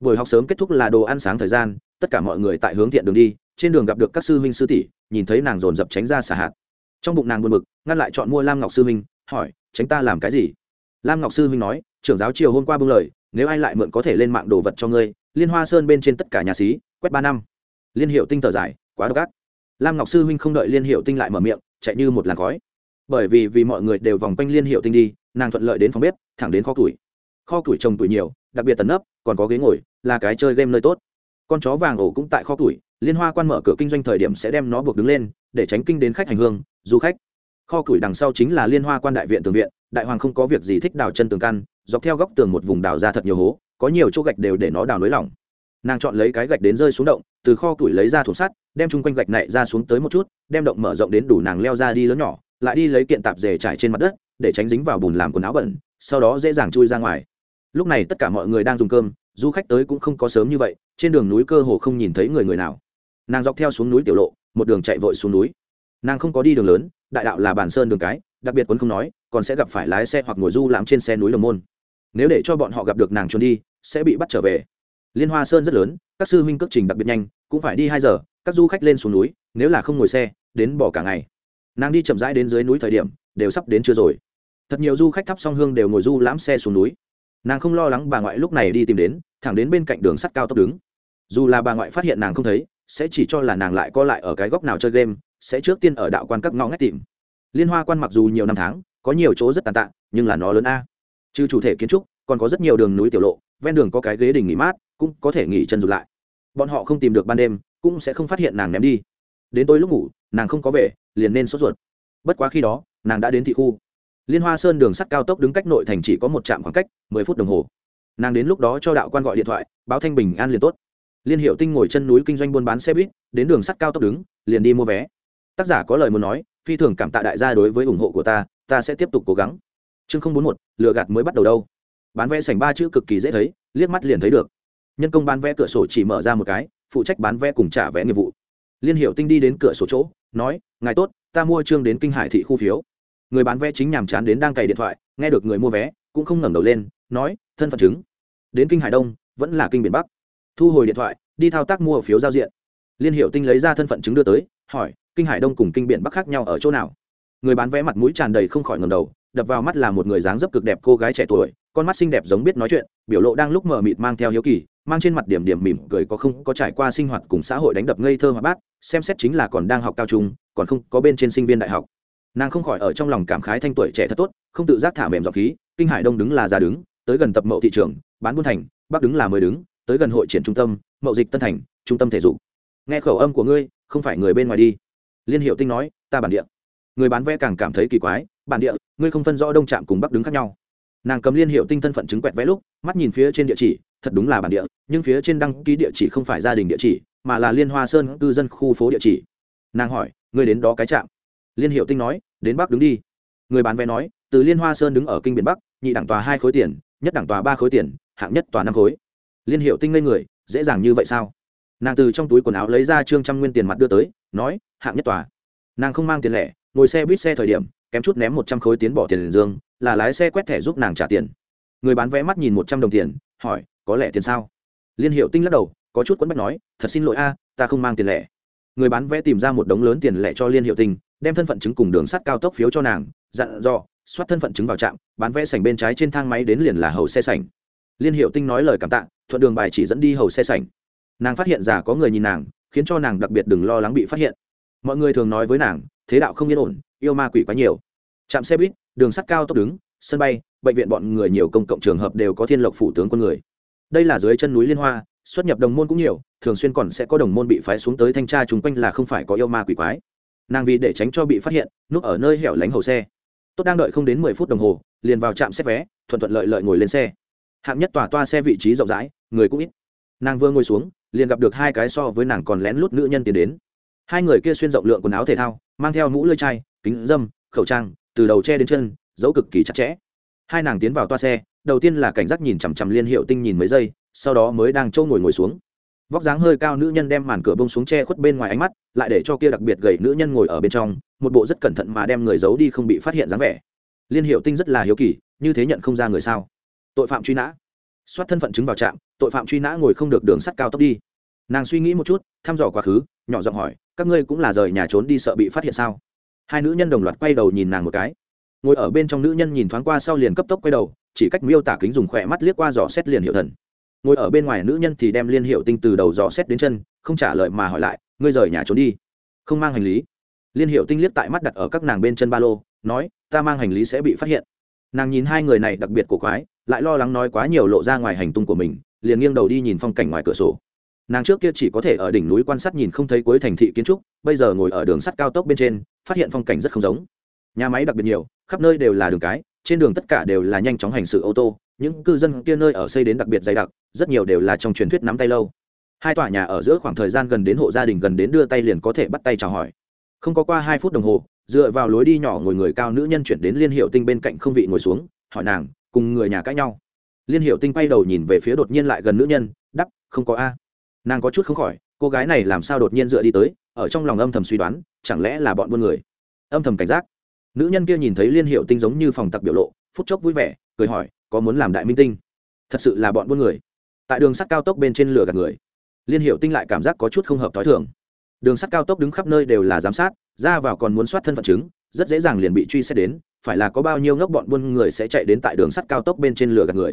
Buổi học sớm kết thúc là đồ ăn sáng thời gian, tất cả mọi người tại hướng thiện đường đi, trên đường gặp được các sư huynh sư tỷ, nhìn thấy nàng dồn dập tránh ra xả hạt. Trong bụng nàng buồn bực, ngăn lại chọn mua lam ngọc sư huynh, hỏi, tránh ta làm cái gì? Lam ngọc sư huynh nói, trưởng giáo chiều hôm qua bưng lời, nếu ai lại mượn có thể lên mạng đồ vật cho ngươi, liên hoa sơn bên trên tất cả nhà xí, quét ba năm. Liên hiệu tinh thở dài, quá độc ác lam ngọc sư huynh không đợi liên hiệu tinh lại mở miệng, chạy như một làn khói. Bởi vì vì mọi người đều vòng quanh liên hiệu tinh đi, nàng thuận lợi đến phòng bếp, thẳng đến kho củi. Kho củi trồng tuổi nhiều, đặc biệt tấn ấp còn có ghế ngồi, là cái chơi game nơi tốt. Con chó vàng ổ cũng tại kho củi, liên hoa quan mở cửa kinh doanh thời điểm sẽ đem nó buộc đứng lên, để tránh kinh đến khách hành hương, du khách. Kho củi đằng sau chính là liên hoa quan đại viện tường viện, đại hoàng không có việc gì thích đào chân tường căn, dọc theo góc tường một vùng đào ra thật nhiều hố, có nhiều chỗ gạch đều để nó đào nới lỏng. Nàng chọn lấy cái gạch đến rơi xuống động từ kho củi lấy ra thủ sắt, đem chung quanh gạch này ra xuống tới một chút, đem động mở rộng đến đủ nàng leo ra đi lớn nhỏ, lại đi lấy kiện tạp dề trải trên mặt đất, để tránh dính vào bùn làm quần áo bẩn, sau đó dễ dàng chui ra ngoài. Lúc này tất cả mọi người đang dùng cơm, du khách tới cũng không có sớm như vậy, trên đường núi cơ hồ không nhìn thấy người người nào. Nàng dọc theo xuống núi tiểu lộ, một đường chạy vội xuống núi. Nàng không có đi đường lớn, đại đạo là bản sơn đường cái, đặc biệt quấn không nói, còn sẽ gặp phải lái xe hoặc ngồi du lãm trên xe núi đồng môn. Nếu để cho bọn họ gặp được nàng trốn đi, sẽ bị bắt trở về liên hoa sơn rất lớn, các sư huynh cước trình đặc biệt nhanh, cũng phải đi hai giờ, các du khách lên xuống núi, nếu là không ngồi xe, đến bỏ cả ngày. Nàng đi chậm rãi đến dưới núi thời điểm, đều sắp đến chưa rồi. Thật nhiều du khách thắp song hương đều ngồi du lãm xe xuống núi. Nàng không lo lắng bà ngoại lúc này đi tìm đến, thẳng đến bên cạnh đường sắt cao tốc đứng. Dù là bà ngoại phát hiện nàng không thấy, sẽ chỉ cho là nàng lại co lại ở cái góc nào chơi game, sẽ trước tiên ở đạo quan các ngõ ngách tìm. Liên hoa quan mặc dù nhiều năm tháng, có nhiều chỗ rất tàn tạ, nhưng là nó lớn a. Trừ chủ thể kiến trúc, còn có rất nhiều đường núi tiểu lộ, ven đường có cái ghế đình nghỉ mát cũng có thể nghỉ chân rụt lại. Bọn họ không tìm được ban đêm, cũng sẽ không phát hiện nàng ném đi. Đến tối lúc ngủ, nàng không có về, liền nên sốt ruột. Bất quá khi đó, nàng đã đến thị khu. Liên hoa sơn đường sắt cao tốc đứng cách nội thành chỉ có một trạm khoảng cách, mười phút đồng hồ. Nàng đến lúc đó cho đạo quan gọi điện thoại, báo thanh bình an liền tốt. Liên hiệu tinh ngồi chân núi kinh doanh buôn bán xe buýt, đến đường sắt cao tốc đứng, liền đi mua vé. Tác giả có lời muốn nói, phi thường cảm tạ đại gia đối với ủng hộ của ta ta sẽ tiếp tục cố gắng. Chương không bốn một lựa gạt mới bắt đầu đâu. Bán vé sảnh ba chữ cực kỳ dễ thấy, liếc mắt liền thấy được nhân công bán vé cửa sổ chỉ mở ra một cái, phụ trách bán vé cùng trả vé nghiệp vụ. Liên hiệu tinh đi đến cửa sổ chỗ, nói, ngài tốt, ta mua trương đến kinh hải thị khu phiếu. Người bán vé chính nhàm chán đến đang cày điện thoại, nghe được người mua vé, cũng không ngẩng đầu lên, nói, thân phận chứng. Đến kinh hải đông, vẫn là kinh biển bắc. Thu hồi điện thoại, đi thao tác mua phiếu giao diện. Liên hiệu tinh lấy ra thân phận chứng đưa tới, hỏi, kinh hải đông cùng kinh biển bắc khác nhau ở chỗ nào? Người bán vé mặt mũi tràn đầy không khỏi ngầm đầu, đập vào mắt là một người dáng dấp cực đẹp cô gái trẻ tuổi, con mắt xinh đẹp giống biết nói chuyện, biểu lộ đang lúc mờ mịt mang theo hiếu kỳ mang trên mặt điểm điểm mỉm cười có không có trải qua sinh hoạt cùng xã hội đánh đập ngây thơ hoạt bát, xem xét chính là còn đang học cao trung, còn không có bên trên sinh viên đại học. Nàng không khỏi ở trong lòng cảm khái thanh tuổi trẻ thật tốt, không tự giác thả mềm dọc khí, kinh hải đông đứng là già đứng, tới gần tập mậu thị trường, bán buôn thành, bắc đứng là mới đứng, tới gần hội triển trung tâm, mậu dịch tân thành, trung tâm thể dục. Nghe khẩu âm của ngươi, không phải người bên ngoài đi. Liên hiệu tinh nói, ta bản địa. Người bán vé càng cảm thấy kỳ quái, bản địa, ngươi không phân rõ đông trạm cùng bắc đứng khác nhau. Nàng cầm liên hiệu tinh thân phận chứng quẹt vé lúc, mắt nhìn phía trên địa chỉ thật đúng là bản địa, nhưng phía trên đăng ký địa chỉ không phải gia đình địa chỉ, mà là liên hoa sơn cư dân khu phố địa chỉ. Nàng hỏi, ngươi đến đó cái trạm? Liên hiệu tinh nói, đến bắc đứng đi. Người bán vé nói, từ liên hoa sơn đứng ở kinh biển bắc, nhị đẳng tòa hai khối tiền, nhất đẳng tòa ba khối tiền, hạng nhất tòa năm khối. Liên hiệu tinh lên người, dễ dàng như vậy sao? Nàng từ trong túi quần áo lấy ra trương trăm nguyên tiền mặt đưa tới, nói, hạng nhất tòa. Nàng không mang tiền lẻ, ngồi xe buýt xe thời điểm, kém chút ném một trăm khối tiến bỏ tiền dương, là lái xe quét thẻ giúp nàng trả tiền. Người bán vé mắt nhìn một trăm đồng tiền hỏi, có lẽ tiền sao? Liên hiệu tinh lắc đầu, có chút quấn bách nói, thật xin lỗi a, ta không mang tiền lẻ. Người bán vé tìm ra một đống lớn tiền lẻ cho liên hiệu tinh, đem thân phận chứng cùng đường sắt cao tốc phiếu cho nàng, dặn dò, soát thân phận chứng vào trạm, bán vé sảnh bên trái trên thang máy đến liền là hầu xe sảnh. Liên hiệu tinh nói lời cảm tạ, thuận đường bài chỉ dẫn đi hầu xe sảnh. Nàng phát hiện giả có người nhìn nàng, khiến cho nàng đặc biệt đừng lo lắng bị phát hiện. Mọi người thường nói với nàng, thế đạo không yên ổn, yêu ma quỷ quá nhiều. Trạm xe buýt, đường sắt cao tốc đứng, sân bay bệnh viện bọn người nhiều công cộng trường hợp đều có thiên lộc phủ tướng quân người. Đây là dưới chân núi liên hoa, xuất nhập đồng môn cũng nhiều, thường xuyên còn sẽ có đồng môn bị phái xuống tới thanh tra chung quanh là không phải có yêu ma quỷ quái. Nàng vì để tránh cho bị phát hiện, núp ở nơi hẻo lánh hầu xe. Tốt đang đợi không đến mười phút đồng hồ, liền vào trạm xét vé, thuận thuận lợi lợi ngồi lên xe. Hạng nhất tòa toa xe vị trí rộng rãi, người cũng ít. Nàng vừa ngồi xuống, liền gặp được hai cái so với nàng còn lén lút nữ nhân tiến đến. Hai người kia xuyên rộng lượng quần áo thể thao, mang theo mũ lưỡi chai, kính dâm, khẩu trang, từ đầu che đến chân giấu cực kỳ chặt chẽ hai nàng tiến vào toa xe, đầu tiên là cảnh giác nhìn chằm chằm liên hiệu tinh nhìn mấy giây, sau đó mới đang trâu ngồi ngồi xuống. Vóc dáng hơi cao nữ nhân đem màn cửa bông xuống che khuất bên ngoài ánh mắt, lại để cho kia đặc biệt gầy nữ nhân ngồi ở bên trong, một bộ rất cẩn thận mà đem người giấu đi không bị phát hiện dáng vẻ. Liên hiệu tinh rất là hiếu kỳ, như thế nhận không ra người sao? Tội phạm truy nã. Soát thân phận chứng vào trạm, tội phạm truy nã ngồi không được đường sắt cao tốc đi. Nàng suy nghĩ một chút, thăm dò quá khứ, nhỏ giọng hỏi, các ngươi cũng là rời nhà trốn đi sợ bị phát hiện sao? Hai nữ nhân đồng loạt quay đầu nhìn nàng một cái ngồi ở bên trong nữ nhân nhìn thoáng qua sau liền cấp tốc quay đầu, chỉ cách miêu tả kính dùng khỏe mắt liếc qua dò xét liền hiệu thần. Ngồi ở bên ngoài nữ nhân thì đem liên hiệu tinh từ đầu dò xét đến chân, không trả lời mà hỏi lại, ngươi rời nhà trốn đi. Không mang hành lý. Liên hiệu tinh liếc tại mắt đặt ở các nàng bên chân ba lô, nói, ta mang hành lý sẽ bị phát hiện. Nàng nhìn hai người này đặc biệt cổ quái, lại lo lắng nói quá nhiều lộ ra ngoài hành tung của mình, liền nghiêng đầu đi nhìn phong cảnh ngoài cửa sổ. Nàng trước kia chỉ có thể ở đỉnh núi quan sát nhìn không thấy cuối thành thị kiến trúc, bây giờ ngồi ở đường sắt cao tốc bên trên, phát hiện phong cảnh rất không giống nhà máy đặc biệt nhiều, khắp nơi đều là đường cái, trên đường tất cả đều là nhanh chóng hành xử ô tô. Những cư dân kia nơi ở xây đến đặc biệt dày đặc, rất nhiều đều là trong truyền thuyết nắm tay lâu. Hai tòa nhà ở giữa khoảng thời gian gần đến hộ gia đình gần đến đưa tay liền có thể bắt tay chào hỏi. Không có qua hai phút đồng hồ, dựa vào lối đi nhỏ ngồi người cao nữ nhân chuyển đến liên hiệu tinh bên cạnh không vị ngồi xuống, hỏi nàng, cùng người nhà cãi nhau. Liên hiệu tinh quay đầu nhìn về phía đột nhiên lại gần nữ nhân, đắp, không có a. Nàng có chút không khỏi, cô gái này làm sao đột nhiên dựa đi tới, ở trong lòng âm thầm suy đoán, chẳng lẽ là bọn buôn người? Âm thầm cảnh giác nữ nhân kia nhìn thấy liên hiệu tinh giống như phòng tặc biểu lộ, phút chốc vui vẻ, cười hỏi, có muốn làm đại minh tinh? Thật sự là bọn buôn người. Tại đường sắt cao tốc bên trên lửa gạt người, liên hiệu tinh lại cảm giác có chút không hợp t h o i thường. Đường sắt cao tốc đứng khắp nơi đều là giám sát, ra vào còn muốn soát thân phận chứng, rất dễ dàng liền bị truy xét đến, phải là có bao nhiêu ngốc bọn buôn người sẽ chạy đến tại đường sắt cao tốc bên trên lửa gạt người.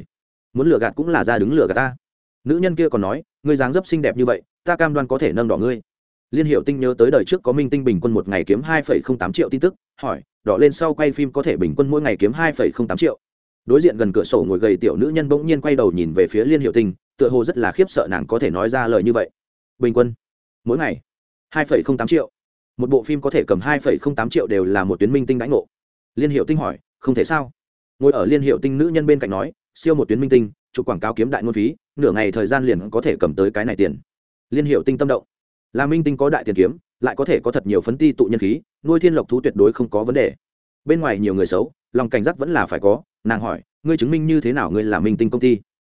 Muốn lửa gạt cũng là ra đứng lửa gạt ta. Nữ nhân kia còn nói, ngươi dáng dấp xinh đẹp như vậy, ta cam đoan có thể nâng đỏ ngươi liên hiệu tinh nhớ tới đời trước có minh tinh bình quân một ngày kiếm hai tám triệu tin tức, hỏi, đỏ lên sau quay phim có thể bình quân mỗi ngày kiếm hai tám triệu. Đối diện gần cửa sổ ngồi gầy tiểu nữ nhân bỗng nhiên quay đầu nhìn về phía liên hiệu tinh, tựa hồ rất là khiếp sợ nàng có thể nói ra lời như vậy. Bình quân, mỗi ngày hai phẩy không tám triệu. Một bộ phim có thể cầm hai phẩy không tám triệu đều là một tuyến minh tinh đãi ngộ. Liên hiệu tinh hỏi, không thể sao? Ngồi ở liên hiệu tinh nữ nhân bên cạnh nói, siêu một tuyến minh tinh, chụp quảng cáo kiếm đại ngôn phí, nửa ngày thời gian liền có thể cầm tới cái này tiền. Liên hiệu tinh tâm động là minh tinh có đại tiền kiếm, lại có thể có thật nhiều phấn ti tụ nhân khí, nuôi thiên lộc thú tuyệt đối không có vấn đề. Bên ngoài nhiều người xấu, lòng cảnh giác vẫn là phải có, nàng hỏi, ngươi chứng minh như thế nào ngươi là minh tinh công ty?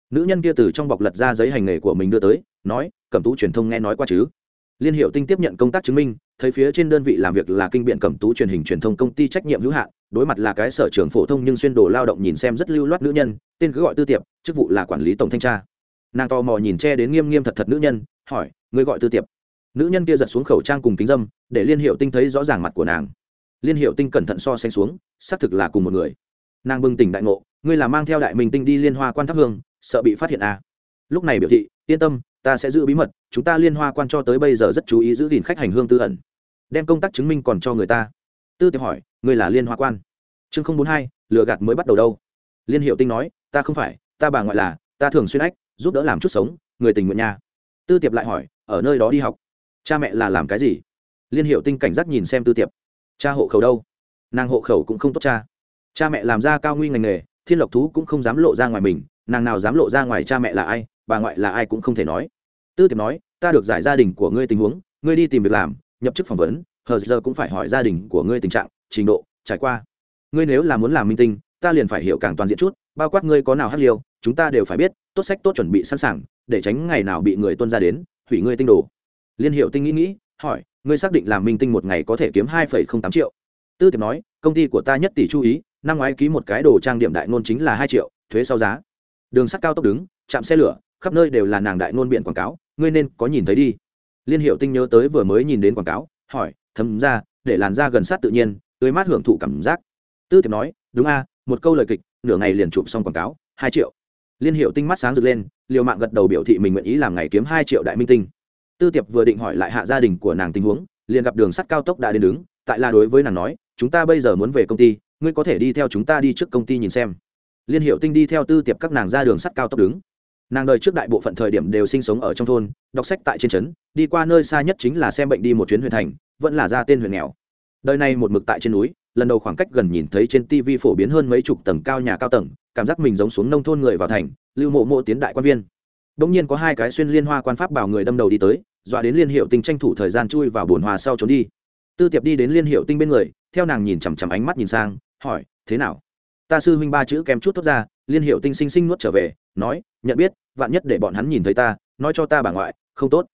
Nữ nhân kia từ trong bọc lật ra giấy hành nghề của mình đưa tới, nói, cẩm tú truyền thông nghe nói qua chứ? Liên hiệu tinh tiếp nhận công tác chứng minh, thấy phía trên đơn vị làm việc là kinh biện cẩm tú truyền hình truyền thông công ty trách nhiệm hữu hạn, đối mặt là cái sở trường phổ thông nhưng xuyên đồ lao động nhìn xem rất lưu loát nữ nhân, tên cứ gọi tư tiệp, chức vụ là quản lý tổng thanh tra. Nàng tò mò nhìn che đến nghiêm nghiêm thật thật nữ nhân, hỏi, ngươi gọi tư tiệp? Nữ nhân kia giật xuống khẩu trang cùng kính dâm, để liên hiệu tinh thấy rõ ràng mặt của nàng. Liên hiệu tinh cẩn thận so sánh xuống, xác thực là cùng một người. Nàng bừng tỉnh đại ngộ, ngươi là mang theo đại minh tinh đi liên hoa quan thắp hương, sợ bị phát hiện à. lúc này biểu thị, yên tâm, ta sẽ giữ bí mật, chúng ta liên hoa quan cho tới bây giờ rất chú ý giữ gìn khách hành hương tư ẩn. Đem công tác chứng minh còn cho người ta. Tư tiệp hỏi, ngươi là liên hoa quan? Chương không bốn hai, lừa gạt mới bắt đầu đâu. Liên hiệu tinh nói, ta không phải, ta bà ngoại là, ta thường xuyên ách, giúp đỡ làm chút sống, người tình nguyện nhà. Tư tiệp lại hỏi, ở nơi đó đi học? Cha mẹ là làm cái gì? Liên hiệu tinh cảnh giác nhìn xem tư tiệp. Cha hộ khẩu đâu? Nàng hộ khẩu cũng không tốt cha. Cha mẹ làm ra cao nguy ngành nghề, thiên lộc thú cũng không dám lộ ra ngoài mình, nàng nào dám lộ ra ngoài cha mẹ là ai, bà ngoại là ai cũng không thể nói. Tư tiệp nói, ta được giải gia đình của ngươi tình huống, ngươi đi tìm việc làm, nhập chức phỏng vấn, hờ giờ cũng phải hỏi gia đình của ngươi tình trạng, trình độ, trải qua. Ngươi nếu là muốn làm minh tinh, ta liền phải hiểu càng toàn diện chút, bao quát ngươi có nào hát liêu, chúng ta đều phải biết, tốt sách tốt chuẩn bị sẵn sàng, để tránh ngày nào bị người tuân ra đến, hủy ngươi tinh đồ liên hiệu tinh nghĩ nghĩ, hỏi, ngươi xác định làm minh tinh một ngày có thể kiếm hai tám triệu? Tư tiệp nói, công ty của ta nhất tỷ chú ý, năm ngoái ký một cái đồ trang điểm đại nôn chính là hai triệu, thuế sau giá. Đường sắt cao tốc đứng, chạm xe lửa, khắp nơi đều là nàng đại nôn biển quảng cáo, ngươi nên có nhìn thấy đi. Liên hiệu tinh nhớ tới vừa mới nhìn đến quảng cáo, hỏi, thấm ra, để làn da gần sát tự nhiên, tươi mát hưởng thụ cảm giác. Tư tiệp nói, đúng a, một câu lời kịch, nửa ngày liền chụp xong quảng cáo, hai triệu. Liên hiệu tinh mắt sáng rực lên, liều mạng gật đầu biểu thị mình nguyện ý làm ngày kiếm hai triệu đại minh tinh tư tiệp vừa định hỏi lại hạ gia đình của nàng tình huống, liền gặp đường sắt cao tốc đã đến đứng, tại là đối với nàng nói, chúng ta bây giờ muốn về công ty, ngươi có thể đi theo chúng ta đi trước công ty nhìn xem. Liên hiệu tinh đi theo tư tiệp các nàng ra đường sắt cao tốc đứng. Nàng đời trước đại bộ phận thời điểm đều sinh sống ở trong thôn, đọc sách tại trên trấn, đi qua nơi xa nhất chính là xem bệnh đi một chuyến huyện thành, vẫn là ra tên huyện nghèo. Đời này một mực tại trên núi, lần đầu khoảng cách gần nhìn thấy trên tv phổ biến hơn mấy chục tầng cao nhà cao tầng, cảm giác mình giống xuống nông thôn người vào thành, lưu mộ mộ tiến đại quan viên. Đống nhiên có hai cái xuyên liên hoa quan pháp bảo người đâm đầu đi tới, dọa đến liên hiệu tinh tranh thủ thời gian chui vào bồn hòa sau trốn đi. Tư tiệp đi đến liên hiệu tinh bên người, theo nàng nhìn chằm chằm ánh mắt nhìn sang, hỏi, thế nào? Ta sư huynh ba chữ kèm chút thoát ra. Liên hiệu tinh sinh sinh nuốt trở về, nói, nhận biết, vạn nhất để bọn hắn nhìn thấy ta, nói cho ta bà ngoại, không tốt.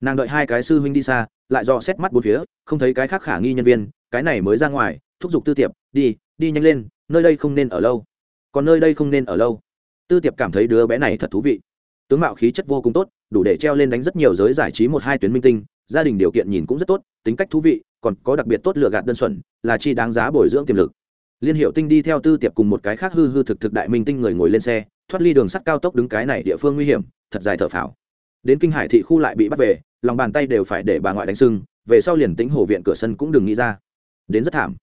Nàng đợi hai cái sư huynh đi xa, lại do xét mắt bốn phía, không thấy cái khác khả nghi nhân viên, cái này mới ra ngoài, thúc giục tư tiệp, đi đi nhanh lên, nơi đây không nên ở lâu. Còn nơi đây không nên ở lâu. Tư tiệp cảm thấy đứa bé này thật thú vị tướng mạo khí chất vô cùng tốt, đủ để treo lên đánh rất nhiều giới giải trí một hai tuyến minh tinh, gia đình điều kiện nhìn cũng rất tốt, tính cách thú vị, còn có đặc biệt tốt lựa gạt đơn xuẩn, là chi đáng giá bồi dưỡng tiềm lực. Liên hiệu tinh đi theo tư tiệp cùng một cái khác hư hư thực thực đại minh tinh người ngồi lên xe, thoát ly đường sắt cao tốc đứng cái này địa phương nguy hiểm, thật dài thở phào. Đến kinh hải thị khu lại bị bắt về, lòng bàn tay đều phải để bà ngoại đánh sưng, về sau liền tính hồ viện cửa sân cũng đừng nghĩ ra. Đến rất thảm.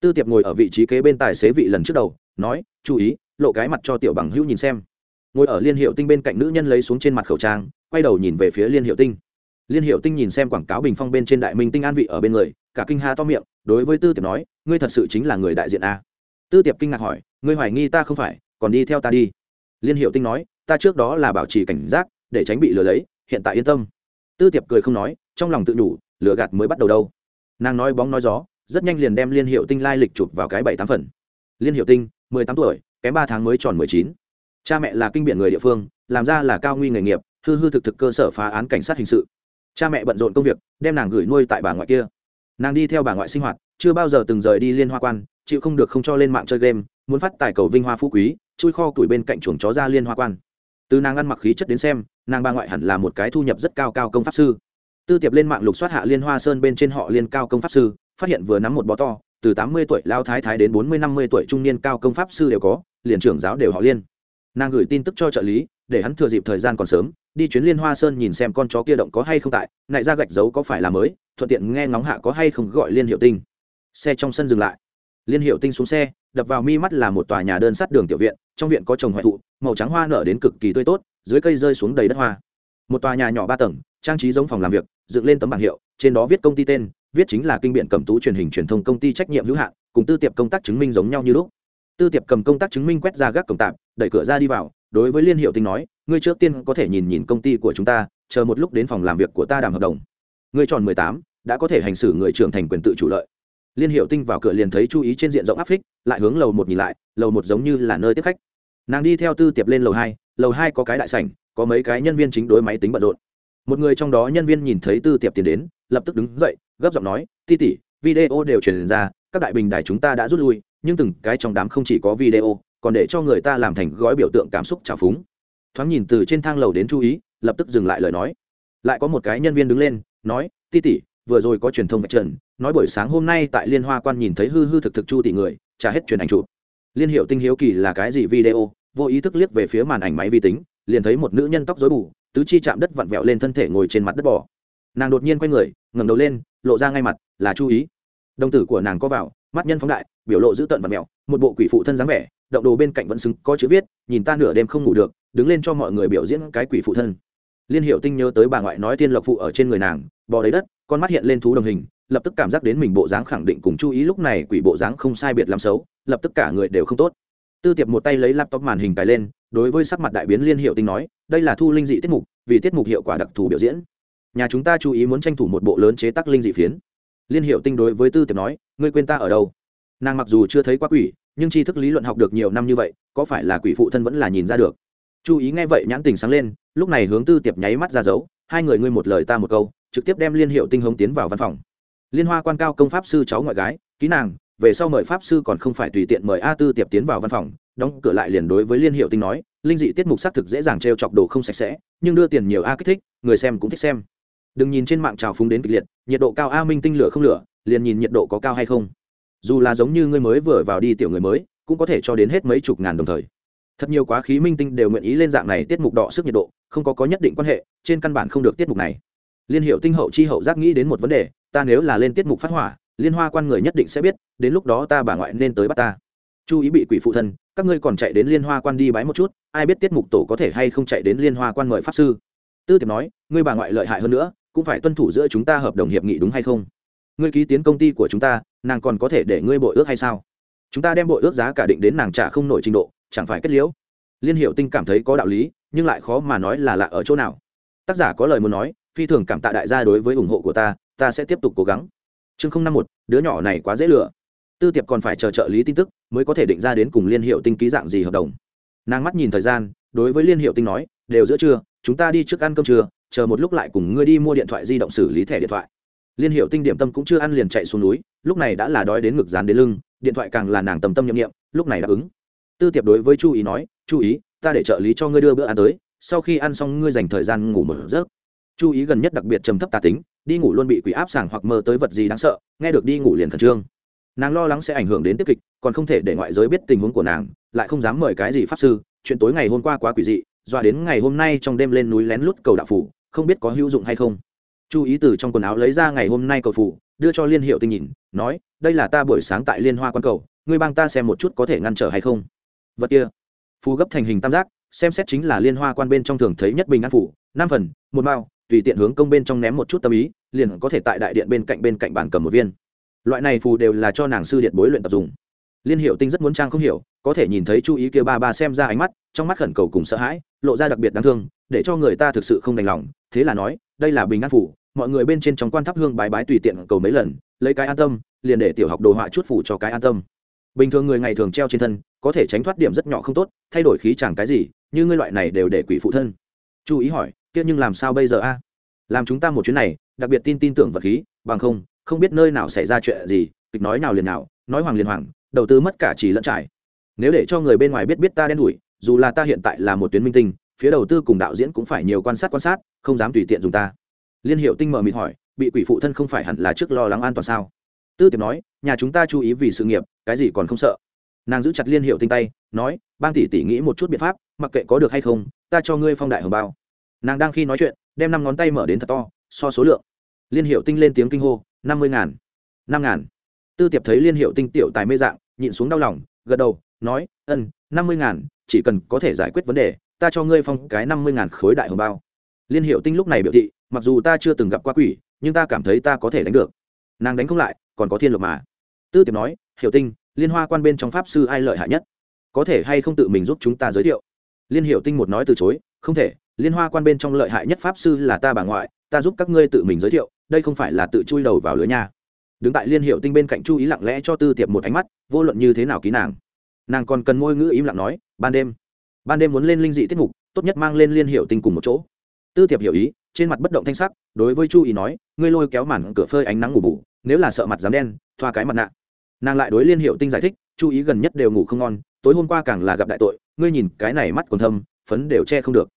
Tư tiệp ngồi ở vị trí kế bên tài xế vị lần trước đầu, nói, chú ý, lộ cái mặt cho tiểu bằng hữu nhìn xem ngồi ở liên hiệu tinh bên cạnh nữ nhân lấy xuống trên mặt khẩu trang, quay đầu nhìn về phía liên hiệu tinh. Liên hiệu tinh nhìn xem quảng cáo bình phong bên trên đại minh tinh an vị ở bên người, cả kinh ha to miệng, đối với tư tiệp nói, ngươi thật sự chính là người đại diện a. Tư tiệp kinh ngạc hỏi, ngươi hoài nghi ta không phải, còn đi theo ta đi? Liên hiệu tinh nói, ta trước đó là bảo trì cảnh giác, để tránh bị lừa lấy, hiện tại yên tâm. Tư tiệp cười không nói, trong lòng tự đủ lừa gạt mới bắt đầu đâu. Nàng nói bóng nói gió, rất nhanh liền đem liên hiệu tinh lai lịch chụp vào cái bảy tám phần. Liên hiệu tinh, mười tám tuổi, kém ba tháng mới tròn mười chín cha mẹ là kinh biện người địa phương, làm ra là cao nguy nghề nghiệp, hư hư thực thực cơ sở phá án cảnh sát hình sự. Cha mẹ bận rộn công việc, đem nàng gửi nuôi tại bà ngoại kia. Nàng đi theo bà ngoại sinh hoạt, chưa bao giờ từng rời đi liên hoa quan, chịu không được không cho lên mạng chơi game, muốn phát tài cầu vinh hoa phú quý, chui kho tuổi bên cạnh chuồng chó ra liên hoa quan. Từ nàng ăn mặc khí chất đến xem, nàng bà ngoại hẳn là một cái thu nhập rất cao cao công pháp sư. Tư tiệp lên mạng lục soát hạ liên hoa sơn bên trên họ liên cao công pháp sư, phát hiện vừa nắm một bó to, từ tám mươi tuổi, lao thái thái đến bốn mươi năm mươi tuổi trung niên cao công pháp sư đều có, liền trưởng giáo đều họ liên nàng gửi tin tức cho trợ lý, để hắn thừa dịp thời gian còn sớm, đi chuyến liên hoa sơn nhìn xem con chó kia động có hay không tại, nại ra gạch dấu có phải là mới, thuận tiện nghe ngóng hạ có hay không gọi liên hiệu tinh. Xe trong sân dừng lại. Liên hiệu tinh xuống xe, đập vào mi mắt là một tòa nhà đơn sắt đường tiểu viện, trong viện có trồng hoại thụ, màu trắng hoa nở đến cực kỳ tươi tốt, dưới cây rơi xuống đầy đất hoa. Một tòa nhà nhỏ ba tầng, trang trí giống phòng làm việc, dựng lên tấm bảng hiệu, trên đó viết công ty tên, viết chính là kinh biện cẩm tú truyền hình truyền thông công ty trách nhiệm hữu hạn, cùng tư tiệp công tác chứng minh giống nhau như lúc tư tiệp cầm công tác chứng minh quét ra gác cổng tạm đẩy cửa ra đi vào, đối với liên hiệu tinh nói, ngươi trước tiên có thể nhìn nhìn công ty của chúng ta, chờ một lúc đến phòng làm việc của ta đàm hợp đồng. Ngươi tròn mười tám, đã có thể hành xử người trưởng thành quyền tự chủ lợi. Liên hiệu tinh vào cửa liền thấy chú ý trên diện rộng áp phích, lại hướng lầu một nhìn lại, lầu một giống như là nơi tiếp khách. Nàng đi theo tư tiệp lên lầu hai lầu hai có cái đại sảnh, có mấy cái nhân viên chính đối máy tính bận rộn. Một người trong đó nhân viên nhìn thấy tư tiệp tiến đến, lập tức đứng dậy, gấp giọng nói, ti tỉ video đều truyền ra, các đại bình đài chúng ta đã rút lui nhưng từng cái trong đám không chỉ có video, còn để cho người ta làm thành gói biểu tượng cảm xúc trào phúng. Thoáng nhìn từ trên thang lầu đến chú ý, lập tức dừng lại lời nói. Lại có một cái nhân viên đứng lên, nói ti tỉ vừa rồi có truyền thông vạch trần, nói buổi sáng hôm nay tại liên hoa quan nhìn thấy hư hư thực thực chu tỷ người, trả hết truyền ảnh chụp. Liên hiệu tinh hiếu kỳ là cái gì video, vô ý thức liếc về phía màn ảnh máy vi tính, liền thấy một nữ nhân tóc rối bù, tứ chi chạm đất vặn vẹo lên thân thể ngồi trên mặt đất bỏ nàng đột nhiên quay người, ngẩng đầu lên, lộ ra ngay mặt, là chú ý. Đồng tử của nàng có vào, mắt nhân phóng đại biểu lộ dữ tợn và mèo một bộ quỷ phụ thân dáng vẻ, động đồ bên cạnh vẫn xứng, có chữ viết, nhìn ta nửa đêm không ngủ được, đứng lên cho mọi người biểu diễn cái quỷ phụ thân. Liên hiệu tinh nhớ tới bà ngoại nói tiên lộc phụ ở trên người nàng, bò đấy đất, con mắt hiện lên thú đồng hình, lập tức cảm giác đến mình bộ dáng khẳng định cùng chú ý lúc này quỷ bộ dáng không sai biệt làm xấu, lập tức cả người đều không tốt. Tư tiệp một tay lấy laptop màn hình cài lên, đối với sắc mặt đại biến liên hiệu tinh nói, đây là thu linh dị tiết mục, vì tiết mục hiệu quả đặc thù biểu diễn. Nhà chúng ta chú ý muốn tranh thủ một bộ lớn chế tác linh dị phiến. Liên hiệu tinh đối với tư tiệp nói, ngươi quên ta ở đâu? Nàng mặc dù chưa thấy quá quỷ, nhưng tri thức lý luận học được nhiều năm như vậy, có phải là quỷ phụ thân vẫn là nhìn ra được? Chú ý nghe vậy nhãn tình sáng lên, lúc này hướng tư tiệp nháy mắt ra dấu, hai người ngươi một lời ta một câu, trực tiếp đem liên hiệu tinh hống tiến vào văn phòng. Liên hoa quan cao công pháp sư cháu ngoại gái ký nàng, về sau mời pháp sư còn không phải tùy tiện mời a tư tiệp tiến vào văn phòng, đóng cửa lại liền đối với liên hiệu tinh nói, linh dị tiết mục xác thực dễ dàng t r e o chọc đồ không sạch sẽ, nhưng đưa tiền nhiều a kích thích, người xem cũng thích xem. Đừng nhìn trên mạng trào phúng đến kịch liệt, nhiệt độ cao a minh tinh lửa không lửa, liền nhìn nhiệt độ có cao hay không dù là giống như ngươi mới vừa vào đi tiểu người mới, cũng có thể cho đến hết mấy chục ngàn đồng thời. Thật nhiều quá khí minh tinh đều nguyện ý lên dạng này tiết mục đọ sức nhiệt độ, không có có nhất định quan hệ, trên căn bản không được tiết mục này. Liên hiệu tinh hậu chi hậu giác nghĩ đến một vấn đề, ta nếu là lên tiết mục phát hỏa, liên hoa quan người nhất định sẽ biết, đến lúc đó ta bà ngoại nên tới bắt ta. Chú ý bị quỷ phụ thân, các ngươi còn chạy đến liên hoa quan đi bái một chút, ai biết tiết mục tổ có thể hay không chạy đến liên hoa quan mời pháp sư. Tư tiệp nói, ngươi bà ngoại lợi hại hơn nữa, cũng phải tuân thủ giữa chúng ta hợp đồng hiệp nghị đúng hay không? Ngươi ký tiến công ty của chúng ta, nàng còn có thể để ngươi bội ước hay sao? Chúng ta đem bội ước giá cả định đến nàng trả không nổi trình độ, chẳng phải kết liễu? Liên hiệu tinh cảm thấy có đạo lý, nhưng lại khó mà nói là lạ ở chỗ nào. Tác giả có lời muốn nói, phi thường cảm tạ đại gia đối với ủng hộ của ta ta sẽ tiếp tục cố gắng. Chương không năm một, đứa nhỏ này quá dễ lừa. Tư tiệp còn phải chờ trợ lý tin tức, mới có thể định ra đến cùng liên hiệu tinh ký dạng gì hợp đồng. Nàng mắt nhìn thời gian, đối với liên hiệu tinh nói, đều giữa trưa, chúng ta đi trước ăn cơm trưa, chờ một lúc lại cùng ngươi đi mua điện thoại di động xử lý thẻ điện thoại liên hiệu tinh điểm tâm cũng chưa ăn liền chạy xuống núi, lúc này đã là đói đến ngực dán đến lưng, điện thoại càng là nàng tầm tâm nhậm nghiệm lúc này đáp ứng. Tư tiệp đối với chu ý nói chú ý, ta để trợ lý cho ngươi đưa bữa ăn tới, sau khi ăn xong ngươi dành thời gian ngủ một giấc. Chú ý gần nhất đặc biệt trầm thấp tà tính, đi ngủ luôn bị quỷ áp sàng hoặc mơ tới vật gì đáng sợ, nghe được đi ngủ liền khẩn trương. Nàng lo lắng sẽ ảnh hưởng đến tiếp kịch, còn không thể để ngoại giới biết tình huống của nàng, lại không dám mời cái gì pháp sư, chuyện tối ngày hôm qua quá quỷ dị, dọa đến ngày hôm nay trong đêm lên núi lén lút cầu đạo phủ, không biết có hữu dụng hay không chú ý từ trong quần áo lấy ra ngày hôm nay cầu phủ đưa cho liên hiệu tinh nhìn, nói, đây là ta buổi sáng tại liên hoa quan cầu, ngươi bang ta xem một chút có thể ngăn trở hay không? Vật kia, phù gấp thành hình tam giác, xem xét chính là liên hoa quan bên trong thường thấy nhất bình an phủ, năm phần, một mao, tùy tiện hướng công bên trong ném một chút tâm ý, liền có thể tại đại điện bên cạnh bên cạnh bàn cầm một viên. Loại này phù đều là cho nàng sư điện bối luyện tập dùng. Liên hiệu tinh rất muốn trang không hiểu, có thể nhìn thấy chú ý kia ba ba xem ra ánh mắt, trong mắt khẩn cầu cùng sợ hãi, lộ ra đặc biệt đáng thương, để cho người ta thực sự không đành lòng, thế là nói, đây là bình an phủ mọi người bên trên trong quan thắp hương bài bái tùy tiện cầu mấy lần, lấy cái an tâm, liền để tiểu học đồ họa chút phủ cho cái an tâm. Bình thường người ngày thường treo trên thân, có thể tránh thoát điểm rất nhỏ không tốt, thay đổi khí chẳng cái gì, như ngươi loại này đều để quỷ phụ thân. Chú ý hỏi, kia nhưng làm sao bây giờ a? Làm chúng ta một chuyến này, đặc biệt tin tin tưởng vật khí, bằng không không biết nơi nào xảy ra chuyện gì, kịch nói nào liền nào, nói hoàng liền hoàng đầu tư mất cả chỉ lẫn trải. Nếu để cho người bên ngoài biết biết ta đen đủi, dù là ta hiện tại là một tuyến minh tinh, phía đầu tư cùng đạo diễn cũng phải nhiều quan sát quan sát, không dám tùy tiện dùng ta liên hiệu tinh mờ mịt hỏi, bị quỷ phụ thân không phải hẳn là trước lo lắng an toàn sao? Tư tiệp nói, nhà chúng ta chú ý vì sự nghiệp, cái gì còn không sợ. Nàng giữ chặt liên hiệu tinh tay, nói, bang tỷ tỷ nghĩ một chút biện pháp, mặc kệ có được hay không, ta cho ngươi phong đại hồng bao. Nàng đang khi nói chuyện, đem năm ngón tay mở đến thật to, so số lượng. Liên hiệu tinh lên tiếng kinh hô, năm mươi ngàn, năm ngàn. Tư tiệp thấy liên hiệu tinh tiểu tài mê dạng, nhịn xuống đau lòng, gật đầu, nói ân năm mươi ngàn, chỉ cần có thể giải quyết vấn đề, ta cho ngươi phong cái năm mươi ngàn khối đại hồng bao liên hiệu tinh lúc này biểu thị, mặc dù ta chưa từng gặp qua quỷ, nhưng ta cảm thấy ta có thể đánh được. Nàng đánh không lại, còn có thiên lộc mà. Tư tiệp nói, hiệu tinh, liên hoa quan bên trong pháp sư ai lợi hại nhất? Có thể hay không tự mình giúp chúng ta giới thiệu? Liên hiệu tinh một nói từ chối, không thể, liên hoa quan bên trong lợi hại nhất pháp sư là ta bà ngoại, ta giúp các ngươi tự mình giới thiệu, đây không phải là tự chui đầu vào lưới nha. Đứng tại liên hiệu tinh bên cạnh chú ý lặng lẽ cho tư tiệp một ánh mắt, vô luận như thế nào ký nàng. Nàng còn cần ngôi ngữ im lặng nói, ban đêm. Ban đêm muốn lên linh dị tiết mục, tốt nhất mang lên liên hiệu tinh cùng một chỗ tư tiệp hiểu ý, trên mặt bất động thanh sắc, đối với chu ý nói, ngươi lôi kéo màn cửa phơi ánh nắng ngủ bủ nếu là sợ mặt dám đen, thoa cái mặt nạ. Nàng lại đối liên hiệu tinh giải thích, chu ý gần nhất đều ngủ không ngon, tối hôm qua càng là gặp đại tội, ngươi nhìn, cái này mắt còn thâm, phấn đều che không được.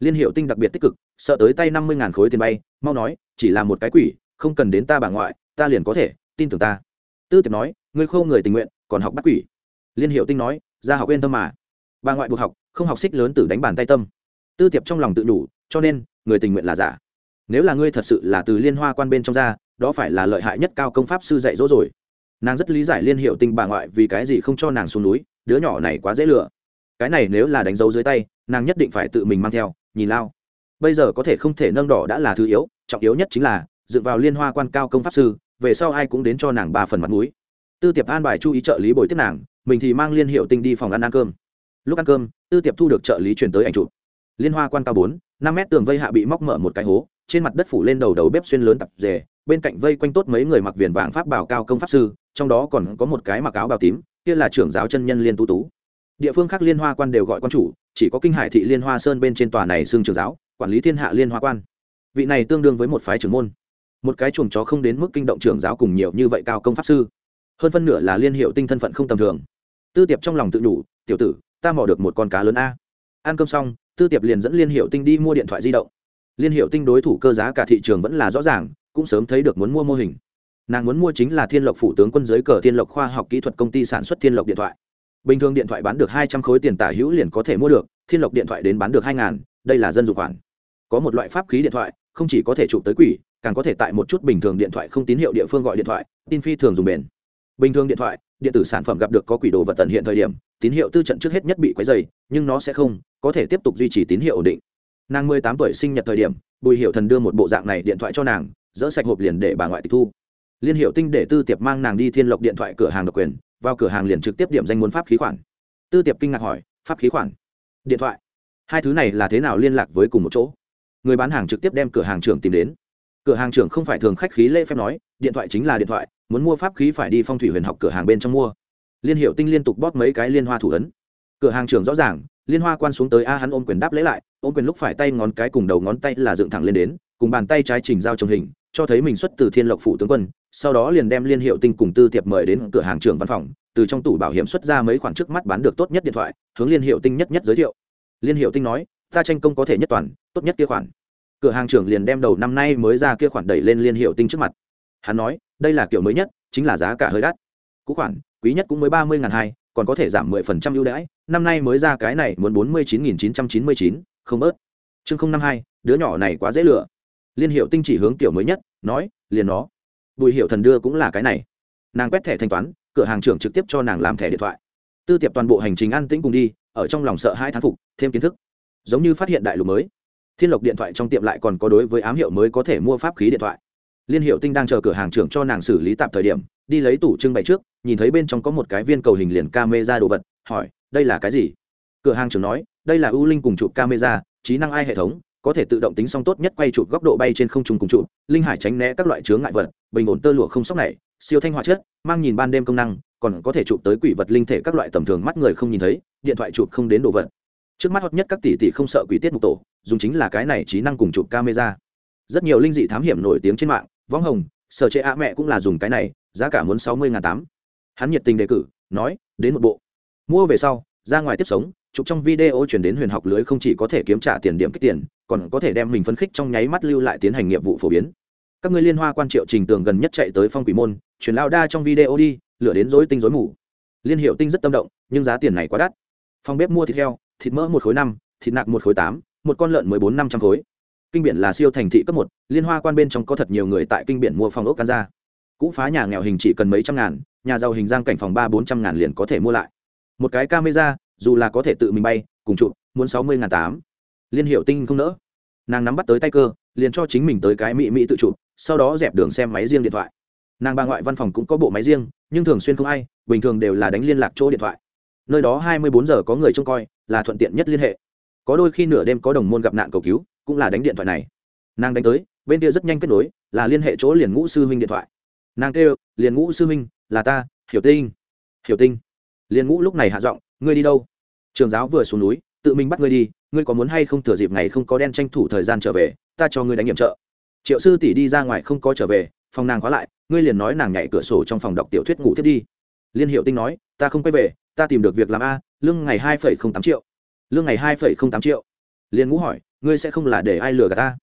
Liên hiệu tinh đặc biệt tích cực, sợ tới tay năm mươi ngàn khối tiền bay, mau nói, chỉ là một cái quỷ, không cần đến ta bà ngoại, ta liền có thể, tin tưởng ta. Tư tiệp nói, ngươi khâu người tình nguyện, còn học bắt quỷ. Liên hiệu tinh nói, ra học yên tâm mà. Bà ngoại buộc học, không học xích lớn từ đánh bàn tay tâm. Tư tiệp trong lòng tự đủ cho nên, người tình nguyện là giả. Nếu là ngươi thật sự là từ liên hoa quan bên trong ra, đó phải là lợi hại nhất cao công pháp sư dạy dỗ rồi. Nàng rất lý giải liên hiệu tinh bà ngoại vì cái gì không cho nàng xuống núi, đứa nhỏ này quá dễ lừa. Cái này nếu là đánh dấu dưới tay, nàng nhất định phải tự mình mang theo, nhìn lao. Bây giờ có thể không thể nâng đỏ đã là thứ yếu, trọng yếu nhất chính là dựa vào liên hoa quan cao công pháp sư, về sau ai cũng đến cho nàng ba phần mặt mũi. Tư tiệp an bài chú ý trợ lý bồi tiếp nàng, mình thì mang liên hiệu tinh đi phòng ăn ăn cơm. Lúc ăn cơm, tư tiệp thu được trợ lý chuyển tới ảnh chụp liên hoa quan cao bốn năm mét tường vây hạ bị móc mở một cái hố trên mặt đất phủ lên đầu đầu bếp xuyên lớn tập rề bên cạnh vây quanh tốt mấy người mặc viền vàng pháp bảo cao công pháp sư trong đó còn có một cái mặc áo bào tím kia là trưởng giáo chân nhân liên tú tú. Địa phương khác liên hoa quan đều gọi quan chủ chỉ có kinh hải thị liên hoa sơn bên trên tòa này xưng trưởng giáo quản lý thiên hạ liên hoa quan. Vị này tương đương với một phái trưởng môn. Một cái chuồng chó không đến mức kinh động trưởng giáo cùng nhiều như vậy cao công pháp sư. Hơn phân nửa là liên hiệu tinh thân phận không tầm thường. Tư tiệp trong lòng tự nhủ, tiểu tử ta mò được một con cá lớn a. Ăn cơm xong tư tiệp liền dẫn liên hiệu tinh đi mua điện thoại di động. Liên hiệu tinh đối thủ cơ giá cả thị trường vẫn là rõ ràng, cũng sớm thấy được muốn mua mô hình. Nàng muốn mua chính là thiên lộc phủ tướng quân giới cờ thiên lộc khoa học kỹ thuật công ty sản xuất thiên lộc điện thoại. Bình thường điện thoại bán được hai trăm khối tiền tả hữu liền có thể mua được, thiên lộc điện thoại đến bán được hai ngàn, đây là dân dụng khoản. Có một loại pháp khí điện thoại, không chỉ có thể chụp tới quỷ, càng có thể tại một chút bình thường điện thoại không tín hiệu địa phương gọi điện thoại, tin phi thường dùng bền bình thường điện thoại, điện tử sản phẩm gặp được có quỷ đồ vật tận hiện thời điểm, tín hiệu tư trận trước hết nhất bị quấy dày nhưng nó sẽ không, có thể tiếp tục duy trì tín hiệu ổn định. Nàng mười tám tuổi sinh nhật thời điểm, bùi hiệu thần đưa một bộ dạng này điện thoại cho nàng, dỡ sạch hộp liền để bà ngoại tịch thu. Liên hiệu tinh để tư tiệp mang nàng đi thiên lộc điện thoại cửa hàng độc quyền, vào cửa hàng liền trực tiếp điểm danh muốn pháp khí khoản. Tư tiệp kinh ngạc hỏi, pháp khí khoản? Điện thoại. Hai thứ này là thế nào liên lạc với cùng một chỗ? Người bán hàng trực tiếp đem cửa hàng trưởng tìm đến cửa hàng trưởng không phải thường khách khí lễ phép nói, điện thoại chính là điện thoại, muốn mua pháp khí phải đi phong thủy huyền học cửa hàng bên trong mua. Liên hiệu tinh liên tục bóp mấy cái liên hoa thủ ấn. Cửa hàng trưởng rõ ràng, liên hoa quan xuống tới a hắn ôm quyền đáp lễ lại, ôm quyền lúc phải tay ngón cái cùng đầu ngón tay là dựng thẳng lên đến, cùng bàn tay trái chỉnh giao trồng hình, cho thấy mình xuất từ thiên lộc phủ tướng quân, sau đó liền đem liên hiệu tinh cùng tư tiệp mời đến cửa hàng trưởng văn phòng, từ trong tủ bảo hiểm xuất ra mấy khoản trước mắt bán được tốt nhất điện thoại, hướng liên hiệu tinh nhất nhất giới thiệu. Liên hiệu tinh nói, ta tranh công có thể nhất toàn, tốt nhất kia khoản cửa hàng trưởng liền đem đầu năm nay mới ra kia khoản đẩy lên liên hiệu tinh trước mặt. Hắn nói, đây là kiểu mới nhất, chính là giá cả hơi đắt. Cũ khoản, quý nhất cũng mới ba mươi ngàn hai, còn có thể giảm mười phần trăm ưu đãi. Năm nay mới ra cái này muốn bốn mươi chín nghìn chín trăm chín mươi chín, không bớt. Chương không năm hai, đứa nhỏ này quá dễ lựa liên hiệu tinh chỉ hướng tiểu mới nhất, nói, liền nó. Bùi hiệu thần đưa cũng là cái này. Nàng quét thẻ thanh toán, cửa hàng trưởng trực tiếp cho nàng làm thẻ điện thoại. Tư tiệp toàn bộ hành trình an tĩnh cùng đi, ở trong lòng sợ hai thán phục, thêm kiến thức. Giống như phát hiện đại lục mới thiên lộc điện thoại trong tiệm lại còn có đối với ám hiệu mới có thể mua pháp khí điện thoại. Liên hiệu tinh đang chờ cửa hàng trưởng cho nàng xử lý tạp thời điểm, đi lấy tủ trưng bày trước, nhìn thấy bên trong có một cái viên cầu hình liền camera đồ vật, hỏi, đây là cái gì? Cửa hàng trưởng nói, đây là ưu linh cùng chụp camera, trí năng ai hệ thống, có thể tự động tính song tốt nhất quay chụp góc độ bay trên không trung cùng chụp, linh hải tránh né các loại chướng ngại vật, bình ổn tơ lụa không sốc này, siêu thanh hóa chất, mang nhìn ban đêm công năng, còn có thể chụp tới quỷ vật linh thể các loại tầm thường mắt người không nhìn thấy, điện thoại chụp không đến đồ vật. Trước mắt hot nhất các tỷ tỷ không sợ quỷ tiết mục tổ dùng chính là cái này trí năng cùng chụp camera. Rất nhiều linh dị thám hiểm nổi tiếng trên mạng, võng hồng, sở chế ạ mẹ cũng là dùng cái này, giá cả muốn sáu mươi ngàn tám. Hắn nhiệt tình đề cử, nói, đến một bộ. Mua về sau, ra ngoài tiếp sống, chụp trong video chuyển đến huyền học lưới không chỉ có thể kiếm trả tiền điểm kích tiền, còn có thể đem mình phấn khích trong nháy mắt lưu lại tiến hành nhiệm vụ phổ biến. Các người liên hoa quan triệu trình tường gần nhất chạy tới phong quỷ môn, chuyển lao đa trong video đi, lửa đến dối tinh dối mù. Liên hiệu tinh rất tâm động, nhưng giá tiền này quá đắt. Phòng bếp mua thịt heo, thịt mỡ một khối năm, thịt nạc một khối tám một con lợn mười bốn năm trăm khối. Kinh biển là siêu thành thị cấp một, liên hoa quan bên trong có thật nhiều người tại kinh biển mua phòng ốc căn ra. Cũ phá nhà nghèo hình chỉ cần mấy trăm ngàn, nhà giàu hình giang cảnh phòng ba bốn trăm ngàn liền có thể mua lại. Một cái camera, dù là có thể tự mình bay, cùng chụp, muốn sáu mươi ngàn tám. Liên hiệu tinh không nỡ. Nàng nắm bắt tới tay cơ, liền cho chính mình tới cái mỹ mỹ tự chụp, sau đó dẹp đường xem máy riêng điện thoại. Nàng bà ngoại văn phòng cũng có bộ máy riêng, nhưng thường xuyên không ai, bình thường đều là đánh liên lạc chỗ điện thoại. Nơi đó hai mươi bốn giờ có người trông coi, là thuận tiện nhất liên hệ có đôi khi nửa đêm có đồng môn gặp nạn cầu cứu, cũng là đánh điện thoại này. Nàng đánh tới, bên kia rất nhanh kết nối, là liên hệ chỗ liền ngũ sư huynh điện thoại. Nàng kêu, liền ngũ sư huynh, là ta, hiểu tinh. Hiểu tinh. Liền ngũ lúc này hạ giọng, ngươi đi đâu? Trường giáo vừa xuống núi, tự mình bắt ngươi đi, ngươi có muốn hay không thừa dịp ngày không có đen tranh thủ thời gian trở về, ta cho ngươi đánh nhiệm trợ. Triệu sư tỷ đi ra ngoài không có trở về, phòng nàng khóa lại, ngươi liền nói nàng nhảy cửa sổ trong phòng đọc tiểu thuyết ngủ thiết đi. Liên hiệu tinh nói, ta không quay về, ta tìm được việc làm a, lương ngày hai phẩy không tám triệu lương ngày hai phẩy không tám triệu. Liên ngũ hỏi, ngươi sẽ không là để ai lừa gạt ta?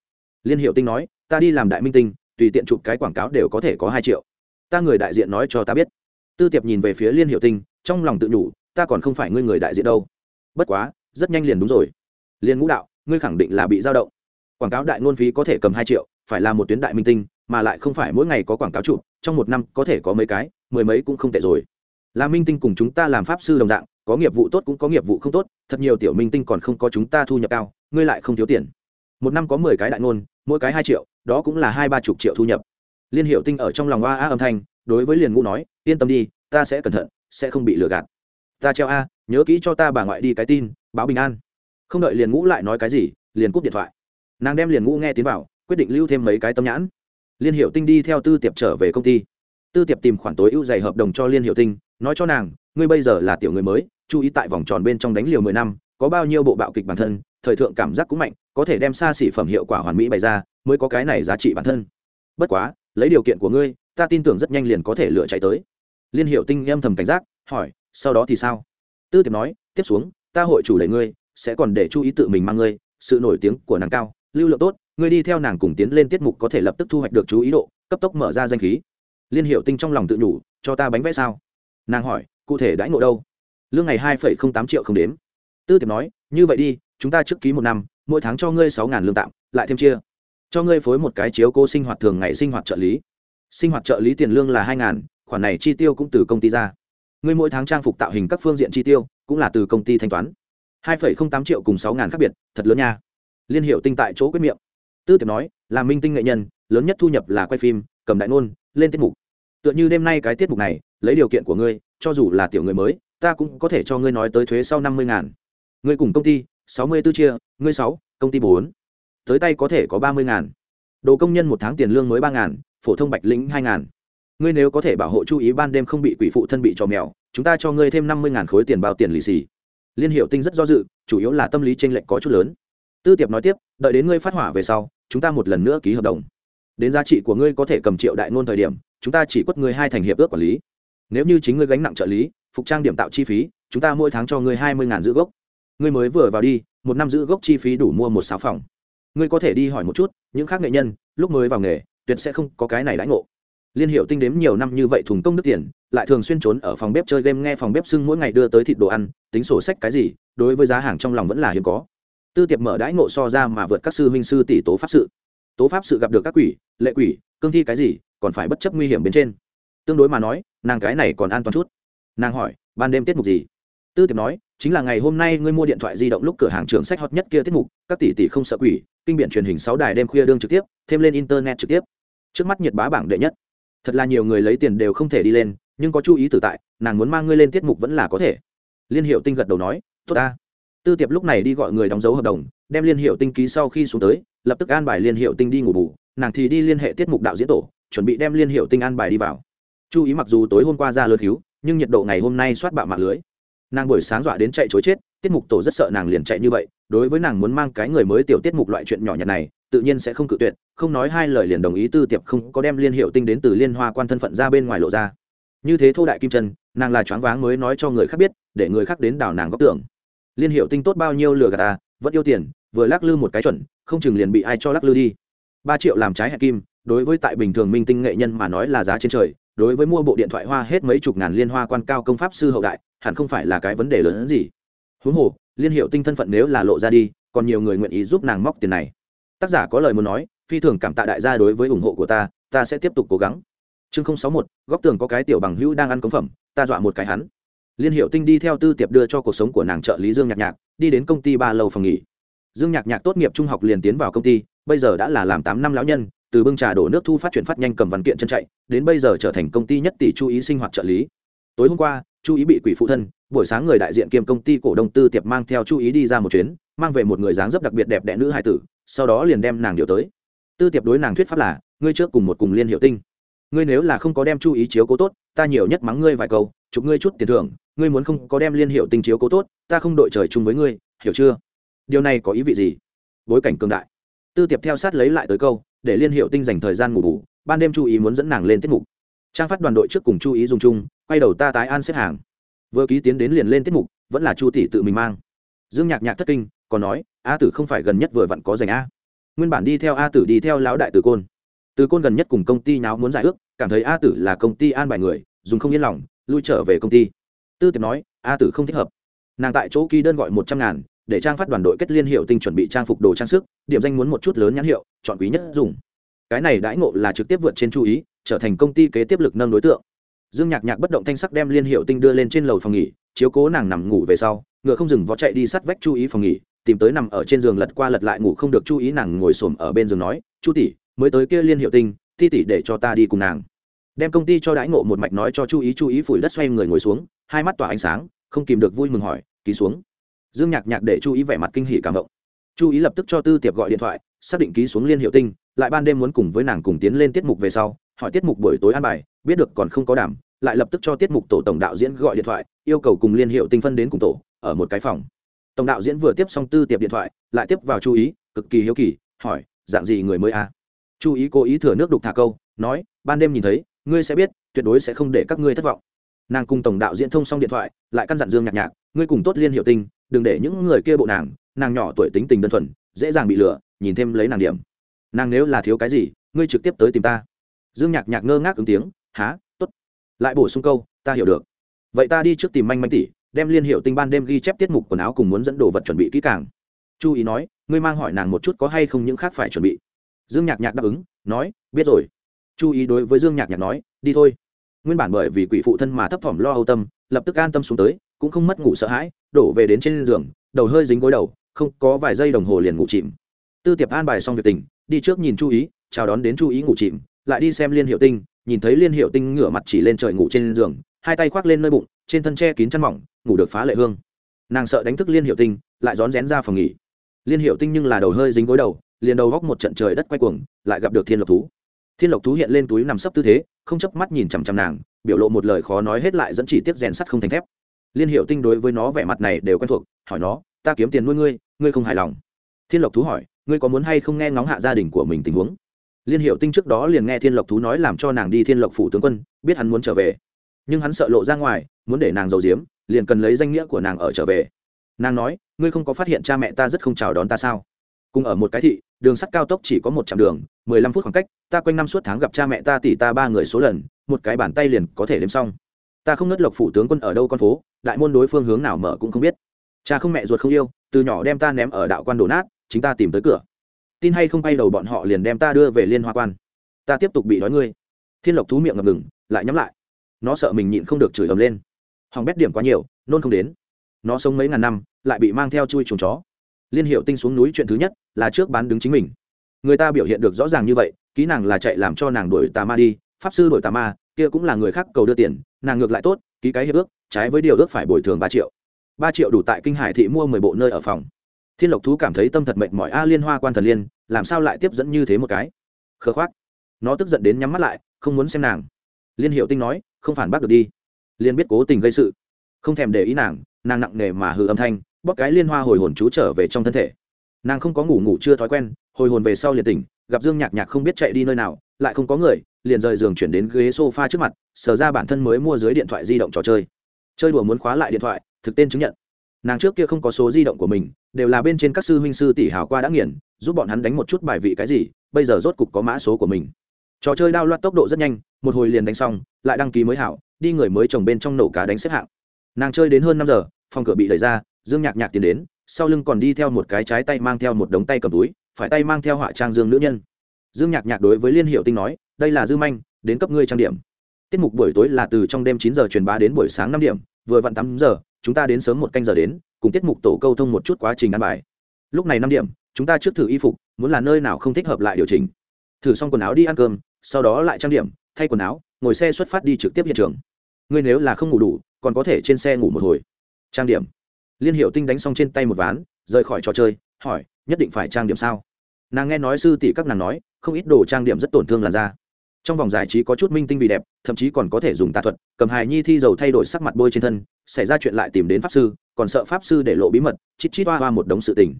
Liên hiệu tinh nói, ta đi làm đại minh tinh, tùy tiện chụp cái quảng cáo đều có thể có hai triệu. Ta người đại diện nói cho ta biết. Tư tiệp nhìn về phía liên hiệu tinh, trong lòng tự nhủ, ta còn không phải ngươi người đại diện đâu. Bất quá, rất nhanh liền đúng rồi. Liên ngũ đạo, ngươi khẳng định là bị giao động. Quảng cáo đại ngôn phí có thể cầm hai triệu, phải là một tuyến đại minh tinh, mà lại không phải mỗi ngày có quảng cáo chụp, trong một năm có thể có mấy cái, mười mấy cũng không tệ rồi. Là minh tinh cùng chúng ta làm pháp sư đồng dạng có nghiệp vụ tốt cũng có nghiệp vụ không tốt, thật nhiều tiểu minh tinh còn không có chúng ta thu nhập cao, ngươi lại không thiếu tiền. Một năm có mười cái đại ngôn, mỗi cái hai triệu, đó cũng là hai ba chục triệu thu nhập. Liên hiệu tinh ở trong lòng a a âm thanh, đối với liền ngũ nói, yên tâm đi, ta sẽ cẩn thận, sẽ không bị lừa gạt. Ta treo a, nhớ kỹ cho ta bà ngoại đi cái tin, báo bình an. Không đợi liền ngũ lại nói cái gì, liền cúp điện thoại. Nàng đem liền ngũ nghe tiến vào, quyết định lưu thêm mấy cái tâm nhãn. Liên hiệu tinh đi theo tư tiệp trở về công ty. Tư tiệp tìm khoản tối ưu dày hợp đồng cho liên hiệu tinh, nói cho nàng, ngươi bây giờ là tiểu người mới chú ý tại vòng tròn bên trong đánh liều mười năm, có bao nhiêu bộ bạo kịch bản thân, thời thượng cảm giác cũng mạnh, có thể đem xa xỉ phẩm hiệu quả hoàn mỹ bày ra, mới có cái này giá trị bản thân. Bất quá, lấy điều kiện của ngươi, ta tin tưởng rất nhanh liền có thể lựa chạy tới. Liên hiệu tinh em thầm cảnh giác, hỏi, sau đó thì sao? Tư tiệp nói, tiếp xuống, ta hội chủ lấy ngươi, sẽ còn để chú ý tự mình mang ngươi, sự nổi tiếng của nàng cao, lưu lượng tốt, ngươi đi theo nàng cùng tiến lên tiết mục có thể lập tức thu hoạch được chú ý độ, cấp tốc mở ra danh khí. Liên hiệu tinh trong lòng tự nhủ, cho ta bánh vẽ sao? Nàng hỏi, cụ thể đãi ngộ đâu? Lương ngày hai phẩy không tám triệu không đếm. Tư tiệp nói, như vậy đi, chúng ta trước ký một năm, mỗi tháng cho ngươi sáu ngàn lương tạm, lại thêm chia. Cho ngươi phối một cái chiếu cô sinh hoạt thường ngày sinh hoạt trợ lý. Sinh hoạt trợ lý tiền lương là hai ngàn, khoản này chi tiêu cũng từ công ty ra. Ngươi mỗi tháng trang phục tạo hình các phương diện chi tiêu, cũng là từ công ty thanh toán. Hai phẩy không tám triệu cùng sáu ngàn khác biệt, thật lớn nha. Liên hiệu tinh tại chỗ quyết miệng. Tư tiệp nói, là minh tinh nghệ nhân, lớn nhất thu nhập là quay phim, cầm đại ngôn, lên tiết mục. Tựa như đêm nay cái tiết mục này, lấy điều kiện của ngươi, cho dù là tiểu người mới ta cũng có thể cho ngươi nói tới thuế sau năm mươi ngàn. Ngươi cùng công ty, sáu mươi b ố chia, ngươi sáu, công ty bốn. Tới tay có thể có ba mươi ngàn. Đồ công nhân một tháng tiền lương mới ba ngàn, phổ thông bạch lĩnh hai ngàn. Ngươi nếu có thể bảo hộ chú ý ban đêm không bị quỷ phụ thân bị trò mèo, chúng ta cho ngươi thêm năm mươi ngàn khối tiền bao tiền lì xì. Liên hiệu tinh rất do dự, chủ yếu là tâm lý tranh lệch có chút lớn. Tư tiệp nói tiếp, đợi đến ngươi phát hỏa về sau, chúng ta một lần nữa ký hợp đồng. Đến giá trị của ngươi có thể cầm triệu đại ngôn thời điểm, chúng ta chỉ quất ngươi hai thành hiệp ước quản lý. Nếu như chính ngươi gánh nặng trợ lý phục trang điểm tạo chi phí, chúng ta mỗi tháng cho ngươi hai mươi ngàn giữ gốc. Ngươi mới vừa vào đi, một năm giữ gốc chi phí đủ mua một sáu phòng. Ngươi có thể đi hỏi một chút, những khác nghệ nhân, lúc mới vào nghề, tuyệt sẽ không có cái này đãi ngộ. Liên hiệu tinh đếm nhiều năm như vậy thùng công đức tiền, lại thường xuyên trốn ở phòng bếp chơi game nghe phòng bếp sưng mỗi ngày đưa tới thịt đồ ăn, tính sổ sách cái gì, đối với giá hàng trong lòng vẫn là hiếm có. Tư tiệp mở đãi ngộ so ra mà vượt các sư huynh sư tỷ tố pháp sự. Tố pháp sự gặp được các quỷ, lệ quỷ, cương thi cái gì, còn phải bất chấp nguy hiểm bên trên. Tương đối mà nói, nàng cái này còn an toàn chút nàng hỏi, ban đêm tiết mục gì? Tư tiệp nói, chính là ngày hôm nay ngươi mua điện thoại di động lúc cửa hàng trường sách hot nhất kia tiết mục, các tỷ tỷ không sợ quỷ, kinh biển truyền hình sáu đài đêm khuya đương trực tiếp, thêm lên internet trực tiếp. Trước mắt nhiệt bá bảng đệ nhất. Thật là nhiều người lấy tiền đều không thể đi lên, nhưng có chú ý tử tại, nàng muốn mang ngươi lên tiết mục vẫn là có thể. Liên hiệu tinh gật đầu nói, tốt ta. Tư tiệp lúc này đi gọi người đóng dấu hợp đồng, đem liên hiệu tinh ký sau khi xuống tới, lập tức an bài liên hiệu tinh đi ngủ bù, nàng thì đi liên hệ tiết mục đạo diễn tổ, chuẩn bị đem liên hiệu tinh an bài đi vào. Chú ý mặc dù tối hôm qua ra lơ cứu nhưng nhiệt độ ngày hôm nay soát bạo mạng lưới. Nàng buổi sáng dọa đến chạy chối chết, tiết mục tổ rất sợ nàng liền chạy như vậy, đối với nàng muốn mang cái người mới tiểu tiết mục loại chuyện nhỏ nhặt này, tự nhiên sẽ không cự tuyệt, không nói hai lời liền đồng ý tư tiệp không có đem liên hiệu tinh đến từ liên hoa quan thân phận ra bên ngoài lộ ra. Như thế thô đại kim trần nàng là choáng váng mới nói cho người khác biết, để người khác đến đảo nàng góp tưởng. Liên hiệu tinh tốt bao nhiêu lừa gạt ta, vẫn yêu tiền, vừa lắc lư một cái chuẩn, không chừng liền bị ai cho lắc lư đi. Ba triệu làm trái hẹn kim đối với tại bình thường minh tinh nghệ nhân mà nói là giá trên trời, đối với mua bộ điện thoại hoa hết mấy chục ngàn liên hoa quan cao công pháp sư hậu đại, hẳn không phải là cái vấn đề lớn hơn gì. Huống hồ, liên hiệu tinh thân phận nếu là lộ ra đi, còn nhiều người nguyện ý giúp nàng móc tiền này. Tác giả có lời muốn nói, phi thường cảm tạ đại gia đối với ủng hộ của ta ta sẽ tiếp tục cố gắng. Chương sáu một, góc tường có cái tiểu bằng hữu đang ăn cống phẩm, ta dọa một cái hắn. Liên hiệu tinh đi theo tư tiệp đưa cho cuộc sống của nàng trợ lý dương nhạc nhạc, đi đến công ty ba lâu phòng nghỉ. Dương nhạc nhạc tốt nghiệp trung học liền tiến vào công ty, bây giờ đã là làm tám năm lão nhân từ bưng trà đổ nước thu phát chuyển phát nhanh cầm văn kiện chân chạy, đến bây giờ trở thành công ty nhất tỷ chú ý sinh hoạt trợ lý. Tối hôm qua, chú ý bị quỷ phụ thân, buổi sáng người đại diện kiêm công ty cổ đông tư tiệp mang theo chú ý đi ra một chuyến, mang về một người dáng dấp đặc biệt đẹp đẽ nữ hài tử, sau đó liền đem nàng điều tới. Tư tiệp đối nàng thuyết pháp là, ngươi trước cùng một cùng liên hiệu tinh. Ngươi nếu là không có đem chú ý chiếu cố tốt, ta nhiều nhất mắng ngươi vài câu, chụp ngươi chút tiền thưởng, ngươi muốn không có đem liên hiệu tinh chiếu cố tốt, ta không đội trời chung với ngươi, hiểu chưa? Điều này có ý vị gì? Bối cảnh cường đại. Tư tiệp theo sát lấy lại tới câu để liên hiệu tinh dành thời gian ngủ bù, ban đêm chú ý muốn dẫn nàng lên tiết mục. Trang phát đoàn đội trước cùng chú ý dùng chung, quay đầu ta tái an xếp hàng. Vừa ký tiến đến liền lên tiết mục, vẫn là chu tỷ tự mình mang. Dương nhạc nhạc thất kinh, còn nói, a tử không phải gần nhất vừa vặn có dành a? Nguyên bản đi theo a tử đi theo lão đại tử côn. Từ côn gần nhất cùng công ty nháo muốn giải ước, cảm thấy a tử là công ty an bài người, dùng không yên lòng, lui trở về công ty. Tư tiệp nói, a tử không thích hợp. Nàng tại chỗ ký đơn gọi một trăm ngàn, để trang phát đoàn đội kết liên hiệu tinh chuẩn bị trang phục đồ trang sức điểm danh muốn một chút lớn nhãn hiệu, chọn quý nhất dùng. Cái này đãi ngộ là trực tiếp vượt trên chú ý, trở thành công ty kế tiếp lực nâng đối tượng. Dương nhạc nhạc bất động thanh sắc đem liên hiệu tinh đưa lên trên lầu phòng nghỉ, chiếu cố nàng nằm ngủ về sau, ngựa không dừng vó chạy đi sát vách chú ý phòng nghỉ, tìm tới nằm ở trên giường lật qua lật lại ngủ không được chú ý nàng ngồi xổm ở bên giường nói, chu tỷ, mới tới kia liên hiệu tinh ti tỷ để cho ta đi cùng nàng. Đem công ty cho đãi ngộ một mạch nói cho chú ý chú ý phủi đất xoay người ngồi xuống, hai mắt tỏa ánh sáng, không kìm được vui mừng hỏi, ký xuống. Dương nhạc nhạc để chú ý vẻ mặt kinh hỉ cảm động chú ý lập tức cho tư tiệp gọi điện thoại, xác định ký xuống liên hiệu tinh, lại ban đêm muốn cùng với nàng cùng tiến lên tiết mục về sau, hỏi tiết mục buổi tối ăn bài, biết được còn không có đảm, lại lập tức cho tiết mục tổ tổng đạo diễn gọi điện thoại, yêu cầu cùng liên hiệu tinh phân đến cùng tổ, ở một cái phòng tổng đạo diễn vừa tiếp xong tư tiệp điện thoại, lại tiếp vào chú ý, cực kỳ hiếu kỳ, hỏi, dạng gì người mới à? chú ý cố ý thừa nước đục thả câu, nói, ban đêm nhìn thấy, ngươi sẽ biết, tuyệt đối sẽ không để các ngươi thất vọng nàng cùng tổng đạo diễn thông xong điện thoại, lại căn dặn dương nhạc nhạc, ngươi cùng tốt liên hiệu tinh, đừng để những người kia bộ nàng nàng nhỏ tuổi tính tình đơn thuần, dễ dàng bị lừa, nhìn thêm lấy nàng điểm. Nàng nếu là thiếu cái gì, ngươi trực tiếp tới tìm ta. Dương nhạc nhạc ngơ ngác ứng tiếng há t ố t lại bổ sung câu, ta hiểu được. Vậy ta đi trước tìm manh manh tỷ, đem liên hiệu tinh ban đêm ghi chép tiết mục quần áo cùng muốn dẫn đồ vật chuẩn bị kỹ càng. Chu ý nói, ngươi mang hỏi nàng một chút có hay không những khác phải chuẩn bị. Dương nhạc nhạc đáp ứng, nói, biết rồi. Chu ý đối với dương nhạc nhạc nói, đi thôi. Nguyên bản bởi vì quỷ phụ thân mà thấp thỏm lo âu tâm, lập tức an tâm xuống tới, cũng không mất ngủ sợ hãi, đổ về đến trên giường, đầu hơi dính gối đầu không có vài giây đồng hồ liền ngủ chìm. Tư tiệp an bài xong việc tình, đi trước nhìn chú ý, chào đón đến chú ý ngủ chìm, lại đi xem liên hiệu tinh, nhìn thấy liên hiệu tinh ngửa mặt chỉ lên trời ngủ trên giường, hai tay khoác lên nơi bụng, trên thân tre kín chăn mỏng, ngủ được phá lệ hương. Nàng sợ đánh thức liên hiệu tinh, lại rón rén ra phòng nghỉ. Liên hiệu tinh nhưng là đầu hơi dính gối đầu, liền đầu góc một trận trời đất quay cuồng, lại gặp được thiên lộc thú. Thiên lộc thú hiện lên túi nằm sấp tư thế, không chấp mắt nhìn chằm chằm nàng, biểu lộ một lời khó nói hết lại dẫn chỉ tiếp rèn sắt không thành thép. Liên hiệu tinh đối với nó vẻ mặt này đều quen thuộc, hỏi nó ta kiếm tiền nuôi ngươi ngươi không hài lòng. Thiên lộc thú hỏi, ngươi có muốn hay không nghe ngóng hạ gia đình của mình tình huống? Liên hiệu tinh trước đó liền nghe thiên lộc thú nói làm cho nàng đi thiên lộc phủ tướng quân, biết hắn muốn trở về. Nhưng hắn sợ lộ ra ngoài, muốn để nàng giàu diếm liền cần lấy danh nghĩa của nàng ở trở về. Nàng nói, ngươi không có phát hiện cha mẹ ta rất không chào đón ta sao? Cùng ở một cái thị, đường sắt cao tốc chỉ có một chặng đường, mười lăm phút khoảng cách, ta quanh năm suốt tháng gặp cha mẹ ta tỷ ta ba người số lần, một cái bàn tay liền có thể đếm xong. Ta không nớt lộc phủ tướng quân ở đâu con phố, đại môn đối phương hướng nào mở cũng không biết cha không mẹ ruột không yêu, từ nhỏ đem ta ném ở đạo quan đổ nát, chính ta tìm tới cửa. Tin hay không bay đầu bọn họ liền đem ta đưa về liên hoa quan. Ta tiếp tục bị đói ngươi. Thiên lộc thú miệng ngập ngừng, lại nhắm lại. Nó sợ mình nhịn không được chửi ầm lên. Hòng bét điểm quá nhiều, nôn không đến. Nó sống mấy ngàn năm, lại bị mang theo chui chuồng chó. Liên hiệu tinh xuống núi chuyện thứ nhất là trước bán đứng chính mình. Người ta biểu hiện được rõ ràng như vậy, kỹ nàng là chạy làm cho nàng đuổi tà ma đi, pháp sư đuổi tà ma, kia cũng là người khác cầu đưa tiền, nàng ngược lại tốt, ký cái hiệp ước, trái với điều ước phải bồi thường ba triệu ba triệu đủ tại kinh hải thị mua mười bộ nơi ở phòng. Thiên lộc thú cảm thấy tâm thật mệnh mọi a liên hoa quan thần liên, làm sao lại tiếp dẫn như thế một cái? Khờ khoác. Nó tức giận đến nhắm mắt lại, không muốn xem nàng. Liên hiệu tinh nói, không phản bác được đi. Liên biết cố tình gây sự, không thèm để ý nàng nàng nặng nề mà hừ âm thanh, bóp cái liên hoa hồi hồn chú trở về trong thân thể. Nàng không có ngủ ngủ chưa thói quen, hồi hồn về sau liền tỉnh, gặp dương nhạc nhạc không biết chạy đi nơi nào, lại không có người, liền rời giường chuyển đến ghế sofa trước mặt, sờ ra bản thân mới mua dưới điện thoại di động trò chơi. Chơi đùa muốn khóa lại điện thoại thực tên chứng nhận. Nàng trước kia không có số di động của mình, đều là bên trên các sư huynh sư tỷ hào qua đã nghiền, giúp bọn hắn đánh một chút bài vị cái gì, bây giờ rốt cục có mã số của mình. Trò chơi đao loạt tốc độ rất nhanh, một hồi liền đánh xong, lại đăng ký mới hảo, đi người mới trồng bên trong nổ cá đánh xếp hạng. Nàng chơi đến hơn năm giờ, phòng cửa bị đẩy ra, dương nhạc nhạc tiến đến, sau lưng còn đi theo một cái trái tay mang theo một đống tay cầm túi, phải tay mang theo họa trang dương nữ nhân. Dương nhạc nhạc đối với liên hiệu tinh nói, đây là dư manh, đến cấp ngươi trang điểm. Tiết mục buổi tối là từ trong đêm chín giờ truyền bá đến buổi sáng năm điểm, vừa vặn tám giờ chúng ta đến sớm một canh giờ đến, cùng tiết mục tổ câu thông một chút quá trình ăn bài. Lúc này năm điểm, chúng ta trước thử y phục, muốn là nơi nào không thích hợp lại điều chỉnh. Thử xong quần áo đi ăn cơm, sau đó lại trang điểm, thay quần áo, ngồi xe xuất phát đi trực tiếp hiện trường. Ngươi nếu là không ngủ đủ, còn có thể trên xe ngủ một hồi. Trang điểm. Liên hiệu tinh đánh xong trên tay một ván, rời khỏi trò chơi, hỏi, nhất định phải trang điểm sao? Nàng nghe nói sư tỷ các nàng nói, không ít đồ trang điểm rất tổn thương làn da trong vòng giải trí có chút minh tinh vì đẹp, thậm chí còn có thể dùng tà thuật, cầm hài nhi thi dầu thay đổi sắc mặt bôi trên thân, xảy ra chuyện lại tìm đến pháp sư, còn sợ pháp sư để lộ bí mật, chít chít hoa hoa một đống sự tình.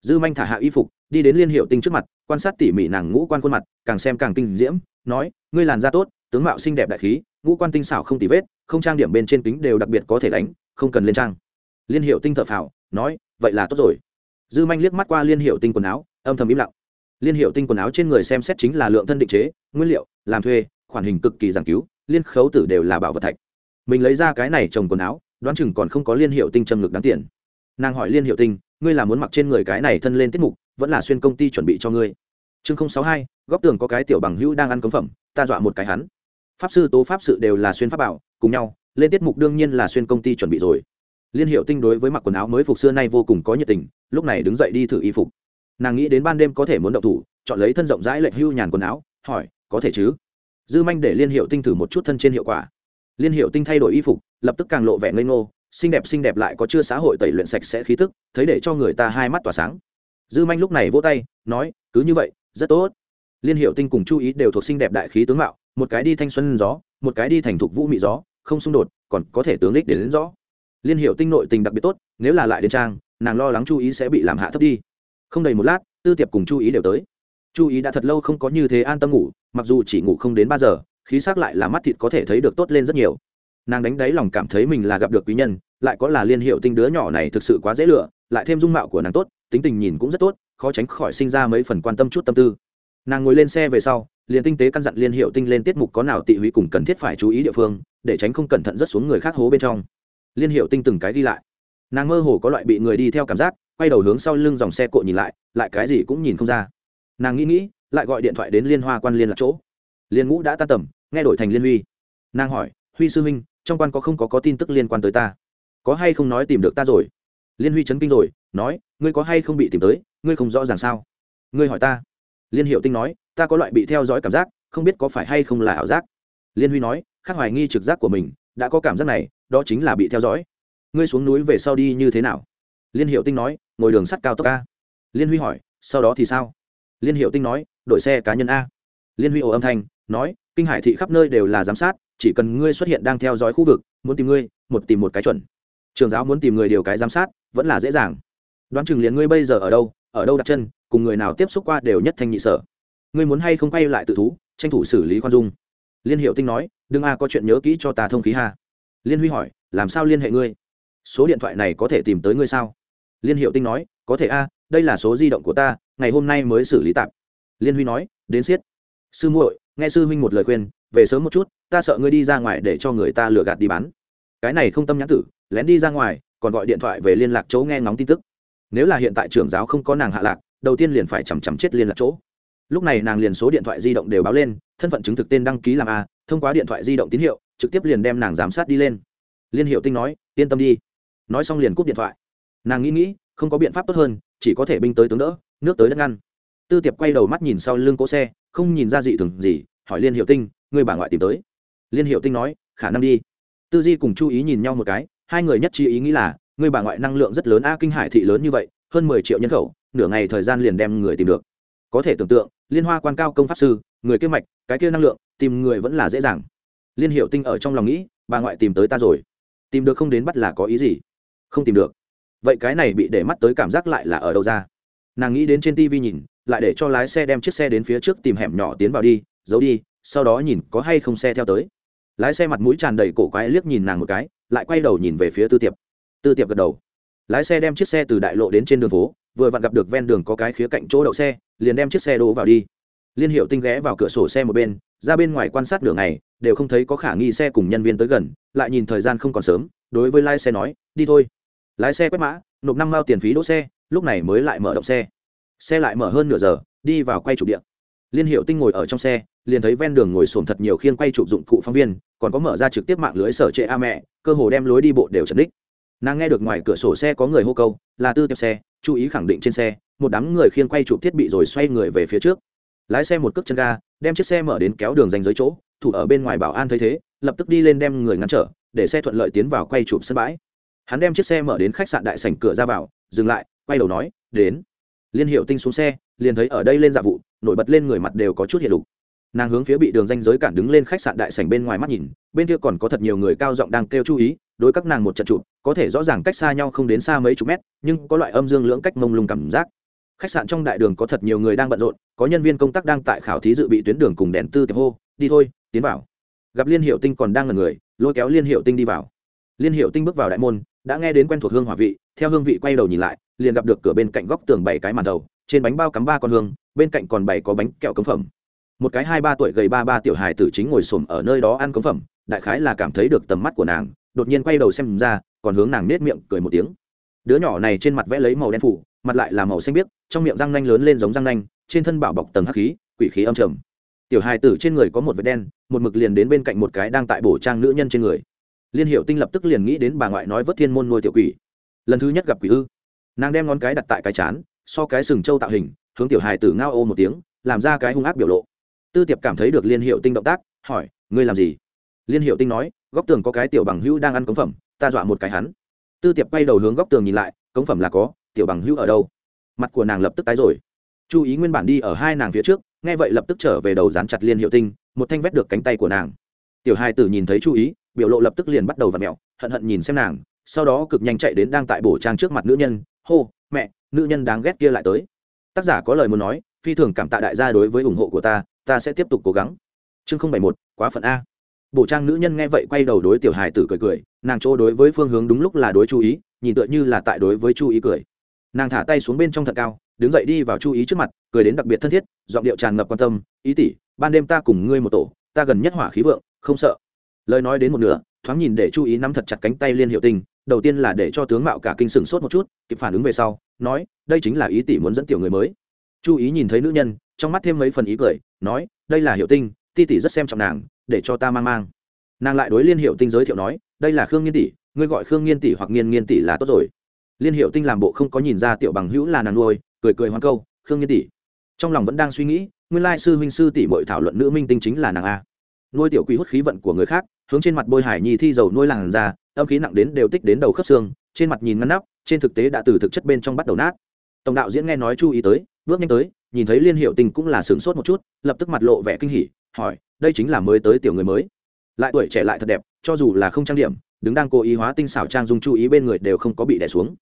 Dư manh thả hạ y phục, đi đến liên hiệu tinh trước mặt, quan sát tỉ mỉ nàng ngũ quan khuôn mặt, càng xem càng kinh diễm, nói, ngươi làn da tốt, tướng mạo xinh đẹp đại khí, ngũ quan tinh xảo không tì vết, không trang điểm bên trên kính đều đặc biệt có thể đánh, không cần lên trang. Liên hiệu tinh thợ phào, nói, vậy là tốt rồi. Dư manh liếc mắt qua liên hiệu tinh quần áo, âm thầm im lặng liên hiệu tinh quần áo trên người xem xét chính là lượng thân định chế, nguyên liệu, làm thuê, khoản hình cực kỳ giảng cứu, liên khấu tử đều là bảo vật thạch. Mình lấy ra cái này trồng quần áo, đoán chừng còn không có liên hiệu tinh châm ngực đáng tiền. Nàng hỏi liên hiệu tinh, ngươi là muốn mặc trên người cái này thân lên tiết mục, vẫn là xuyên công ty chuẩn bị cho ngươi? Chương sáu hai, góc tường có cái tiểu bằng hữu đang ăn cấm phẩm, ta dọa một cái hắn. Pháp sư, tố pháp sự đều là xuyên pháp bảo, cùng nhau, lên tiết mục đương nhiên là xuyên công ty chuẩn bị rồi. Liên hiệu tinh đối với mặc quần áo mới phục xưa nay vô cùng có nhiệt tình, lúc này đứng dậy đi thử y phục nàng nghĩ đến ban đêm có thể muốn động thủ, chọn lấy thân rộng rãi lệch hưu nhàn quần áo, hỏi, có thể chứ? Dư manh để liên hiệu tinh thử một chút thân trên hiệu quả. Liên hiệu tinh thay đổi y phục, lập tức càng lộ vẻ ngây ngô, xinh đẹp xinh đẹp lại có chưa xã hội tẩy luyện sạch sẽ khí tức, thấy để cho người ta hai mắt tỏa sáng. Dư manh lúc này vỗ tay, nói, cứ như vậy, rất tốt. Liên hiệu tinh cùng chú ý đều thuộc xinh đẹp đại khí tướng mạo, một cái đi thanh xuân gió, một cái đi thành thục vũ mị gió, không xung đột, còn có thể tướng đích để đến rõ liên hiệu tinh nội tình đặc biệt tốt, nếu là lại đến trang, nàng lo lắng chú ý sẽ bị làm hạ thấp đi không đầy một lát, tư tiệp cùng chú ý đều tới. Chú ý đã thật lâu không có như thế an tâm ngủ, mặc dù chỉ ngủ không đến ba giờ, khí sắc lại là mắt thịt có thể thấy được tốt lên rất nhiều. Nàng đánh đáy lòng cảm thấy mình là gặp được quý nhân, lại có là liên hiệu tinh đứa nhỏ này thực sự quá dễ lựa, lại thêm dung mạo của nàng tốt, tính tình nhìn cũng rất tốt, khó tránh khỏi sinh ra mấy phần quan tâm chút tâm tư. Nàng ngồi lên xe về sau, liền tinh tế căn dặn liên hiệu tinh lên tiết mục có nào tị húy cùng cần thiết phải chú ý địa phương, để tránh không cẩn thận rất xuống người khác hố bên trong. Liên hiệu tinh từng cái đi lại. Nàng mơ hồ có loại bị người đi theo cảm giác quay đầu hướng sau lưng dòng xe cộ nhìn lại lại cái gì cũng nhìn không ra. Nàng nghĩ nghĩ, lại gọi điện thoại đến liên hoa quan liên lạc chỗ. Liên ngũ đã tan tầm, nghe đổi thành liên huy. Nàng hỏi, huy sư huynh, trong quan có không có có tin tức liên quan tới ta? Có hay không nói tìm được ta rồi? Liên huy chấn kinh rồi, nói, ngươi có hay không bị tìm tới, ngươi không rõ ràng sao? Ngươi hỏi ta. Liên hiệu tinh nói, ta có loại bị theo dõi cảm giác, không biết có phải hay không là ảo giác. Liên huy nói, khác hoài nghi trực giác của mình, đã có cảm giác này, đó chính là bị theo dõi. Ngươi xuống núi về sau đi như thế nào? Liên hiệu tinh nói, ngồi đường sắt cao tốc a. Liên huy hỏi, sau đó thì sao? Liên hiệu tinh nói đội xe cá nhân a. Liên huy ồ âm thanh, nói, kinh hải thị khắp nơi đều là giám sát, chỉ cần ngươi xuất hiện đang theo dõi khu vực, muốn tìm ngươi, một tìm một cái chuẩn. Trường giáo muốn tìm người điều cái giám sát, vẫn là dễ dàng. Đoán chừng liền ngươi bây giờ ở đâu ở đâu đặt chân, cùng người nào tiếp xúc qua đều nhất thanh nhị sở. Ngươi muốn hay không quay lại tự thú, tranh thủ xử lý khoan dung. Liên hiệu tinh nói, đừng a, có chuyện nhớ kỹ cho ta thông khí ha. Liên huy hỏi, làm sao liên hệ ngươi? Số điện thoại này có thể tìm tới ngươi sao? Liên hiệu tinh nói, có thể a, đây là số di động của ta, ngày hôm nay mới xử lý tạm. Liên huy nói, đến siết sư muội, nghe sư huynh một lời khuyên, về sớm một chút, ta sợ ngươi đi ra ngoài để cho người ta lừa gạt đi bán. Cái này không tâm nhãn tử, lén đi ra ngoài, còn gọi điện thoại về liên lạc chỗ nghe ngóng tin tức. Nếu là hiện tại trưởng giáo không có nàng hạ lạc, đầu tiên liền phải chằm chằm chết liên lạc chỗ. Lúc này nàng liền số điện thoại di động đều báo lên, thân phận chứng thực tên đăng ký làm a, thông qua điện thoại di động tín hiệu, trực tiếp liền đem nàng giám sát đi lên. Liên hiệu tinh nói, yên tâm đi. Nói xong liền cúp điện thoại nàng nghĩ nghĩ, không có biện pháp tốt hơn, chỉ có thể binh tới tướng đỡ, nước tới đất ngăn. Tư tiệp quay đầu mắt nhìn sau lưng cỗ xe, không nhìn ra dị thường gì, hỏi liên hiệu tinh người bà ngoại tìm tới? Liên hiệu tinh nói, khả năng đi. Tư di cùng chú ý nhìn nhau một cái, hai người nhất trí ý nghĩ là người bà ngoại năng lượng rất lớn, a kinh hải thị lớn như vậy, hơn mười triệu nhân khẩu, nửa ngày thời gian liền đem người tìm được. Có thể tưởng tượng, liên hoa quan cao công pháp sư, người kia mạch, cái kia năng lượng, tìm người vẫn là dễ dàng. Liên hiệu tinh ở trong lòng nghĩ, bà ngoại tìm tới ta rồi. Tìm được không đến bắt là có ý gì? Không tìm được vậy cái này bị để mắt tới cảm giác lại là ở đâu ra? Nàng nghĩ đến trên tv nhìn, lại để cho lái xe đem chiếc xe đến phía trước tìm hẻm nhỏ tiến vào đi, giấu đi, sau đó nhìn có hay không xe theo tới. Lái xe mặt mũi tràn đầy cổ quái liếc nhìn nàng một cái, lại quay đầu nhìn về phía tư tiệp. Tư tiệp gật đầu. Lái xe đem chiếc xe từ đại lộ đến trên đường phố, vừa vặn gặp được ven đường có cái khía cạnh chỗ đậu xe, liền đem chiếc xe đỗ vào đi. Liên hiệu tinh ghé vào cửa sổ xe một bên, ra bên ngoài quan sát đường này đều không thấy có khả nghi xe cùng nhân viên tới gần, lại nhìn thời gian không còn sớm, đối với lái xe nói, đi thôi lái xe quét mã, nộp năm mao tiền phí đỗ xe, lúc này mới lại mở động xe. Xe lại mở hơn nửa giờ, đi vào quay chụp điện. Liên hiệu tinh ngồi ở trong xe, liền thấy ven đường ngồi xổm thật nhiều khiên quay chụp dụng cụ phóng viên, còn có mở ra trực tiếp mạng lưới sở trệ a mẹ, cơ hồ đem lối đi bộ đều chật đích nàng nghe được ngoài cửa sổ xe có người hô câu, là tư tiệp xe, chú ý khẳng định trên xe, một đám người khiên quay chụp thiết bị rồi xoay người về phía trước. Lái xe một cước chân ga, đem chiếc xe mở đến kéo đường danh giới chỗ, thủ ở bên ngoài bảo an thấy thế, lập tức đi lên đem người ngăn trở, để xe thuận lợi tiến vào quay chụp sân bãi hắn đem chiếc xe mở đến khách sạn đại sảnh cửa ra vào, dừng lại, quay đầu nói, đến. Liên hiệu tinh xuống xe, liền thấy ở đây lên dạ vụ, nổi bật lên người mặt đều có chút hiện lục. Nàng hướng phía bị đường danh giới cản đứng lên khách sạn đại sảnh bên ngoài mắt nhìn, bên kia còn có thật nhiều người cao giọng đang kêu chú ý, đối các nàng một trận chụp, có thể rõ ràng cách xa nhau không đến xa mấy chục mét, nhưng có loại âm dương lưỡng cách mông lung cảm giác. Khách sạn trong đại đường có thật nhiều người đang bận rộn, có nhân viên công tác đang tại khảo thí dự bị tuyến đường cùng đèn tư tiệp hô, đi thôi, tiến vào. Gặp liên hiệu tinh còn đang là người, lôi kéo liên hiệu tinh đi vào. Liên hiệu tinh bước vào đại môn đã nghe đến quen thuộc hương hỏa vị, theo hương vị quay đầu nhìn lại, liền gặp được cửa bên cạnh góc tường bảy cái màn đầu, trên bánh bao cắm ba con hương, bên cạnh còn bảy có bánh kẹo cống phẩm. Một cái hai ba tuổi gầy ba ba tiểu hài tử chính ngồi xổm ở nơi đó ăn cống phẩm, đại khái là cảm thấy được tầm mắt của nàng, đột nhiên quay đầu xem ra, còn hướng nàng nết miệng cười một tiếng. Đứa nhỏ này trên mặt vẽ lấy màu đen phủ, mặt lại là màu xanh biếc, trong miệng răng nanh lớn lên giống răng nanh, trên thân bảo bọc tầng hắc khí, quỷ khí âm trầm. Tiểu hài tử trên người có một vết đen, một mực liền đến bên cạnh một cái đang tại bổ trang nữ nhân trên người liên hiệu tinh lập tức liền nghĩ đến bà ngoại nói vớt thiên môn nuôi tiểu quỷ. Lần thứ nhất gặp quỷ ư? Nàng đem ngón cái đặt tại cái chán, so cái sừng trâu tạo hình, hướng tiểu hài tử ngao ô một tiếng, làm ra cái hung ác biểu lộ. Tư tiệp cảm thấy được liên hiệu tinh động tác, hỏi, ngươi làm gì? Liên hiệu tinh nói, góc tường có cái tiểu bằng hữu đang ăn cống phẩm, ta dọa một cái hắn. Tư tiệp quay đầu hướng góc tường nhìn lại, cống phẩm là có, tiểu bằng hữu ở đâu? Mặt của nàng lập tức tái rồi. Chú ý nguyên bản đi ở hai nàng phía trước, nghe vậy lập tức trở về đầu dán chặt liên hiệu tinh, một thanh vét được cánh tay của nàng. Tiểu hai tử nhìn thấy chú ý biểu lộ lập tức liền bắt đầu v ặ mẹo, hận hận nhìn xem nàng, sau đó cực nhanh chạy đến đang tại bổ trang trước mặt nữ nhân, hô, mẹ, nữ nhân đáng ghét kia lại tới. Tác giả có lời muốn nói, phi thường cảm tạ đại gia đối với ủng hộ của ta ta sẽ tiếp tục cố gắng. Chương không bảy một, quá phận a. Bổ trang nữ nhân nghe vậy quay đầu đối tiểu hài tử cười cười, nàng chỗ đối với phương hướng đúng lúc là đối chú ý, nhìn tựa như là tại đối với chú ý cười. Nàng thả tay xuống bên trong thật cao, đứng dậy đi vào chú ý trước mặt, cười đến đặc biệt thân thiết, giọng điệu tràn ngập quan tâm, ý tỷ, ban đêm ta cùng ngươi một tổ, ta gần nhất hỏa khí vượng, không sợ lời nói đến một nửa, thoáng nhìn để chú ý nắm thật chặt cánh tay liên hiệu tình đầu tiên là để cho tướng mạo cả kinh sừng sốt một chút, kịp phản ứng về sau, nói, đây chính là ý tỷ muốn dẫn tiểu người mới. Chú ý nhìn thấy nữ nhân, trong mắt thêm mấy phần ý cười, nói, đây là hiệu tinh, ti tỷ rất xem trọng nàng, để cho ta mang mang. Nàng lại đối liên hiệu tinh giới thiệu nói, đây là khương nghiên tỷ, ngươi gọi khương nghiên tỷ hoặc nghiên nghiên tỷ là tốt rồi. Liên hiệu tinh làm bộ không có nhìn ra tiểu bằng hữu là nàng nuôi, cười cười hoang câu, khương nghiên tỷ. Trong lòng vẫn đang suy nghĩ, nguyên lai sư huynh sư tỷ bội thảo luận nữ minh tinh chính là nàng a. Nuôi tiểu quỷ hút khí vận của người khác hướng trên mặt bôi hải nhi thi dầu nuôi làn ra, âm khí nặng đến đều tích đến đầu khớp xương, trên mặt nhìn ngăn nắp, trên thực tế đã từ thực chất bên trong bắt đầu nát. Tổng đạo diễn nghe nói chú ý tới, bước nhanh tới, nhìn thấy liên hiệu tình cũng là sửng sốt một chút, lập tức mặt lộ vẻ kinh hỉ, hỏi, đây chính là mới tới tiểu người mới. Lại tuổi trẻ lại thật đẹp, cho dù là không trang điểm, đứng đang cố ý hóa tinh xảo trang dung chú ý bên người đều không có bị đè xuống.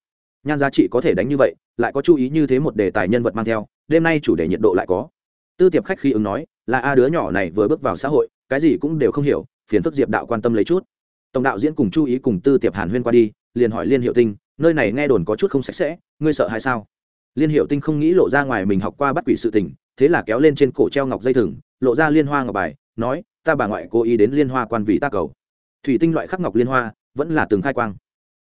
Nhan giá trị có thể đánh như vậy, lại có chú ý như thế một đề tài nhân vật mang theo, đêm nay chủ đề nhiệt độ lại có. Tư tiệp khách khi ứng nói, là a đứa nhỏ này vừa bước vào xã hội, cái gì cũng đều không hiểu phiền phức diệp đạo quan tâm lấy chút. Tổng đạo diễn cùng chú ý cùng tư tiệp hàn huyên qua đi, liền hỏi liên hiệu tinh, nơi này nghe đồn có chút không sạch sẽ, ngươi sợ hay sao? Liên hiệu tinh không nghĩ lộ ra ngoài mình học qua bắt quỷ sự tình, thế là kéo lên trên cổ treo ngọc dây thừng, lộ ra liên hoa ngọc bài, nói, ta bà ngoại cố ý đến liên hoa quan vì ta cầu. Thủy tinh loại khắc ngọc liên hoa, vẫn là từng khai quang.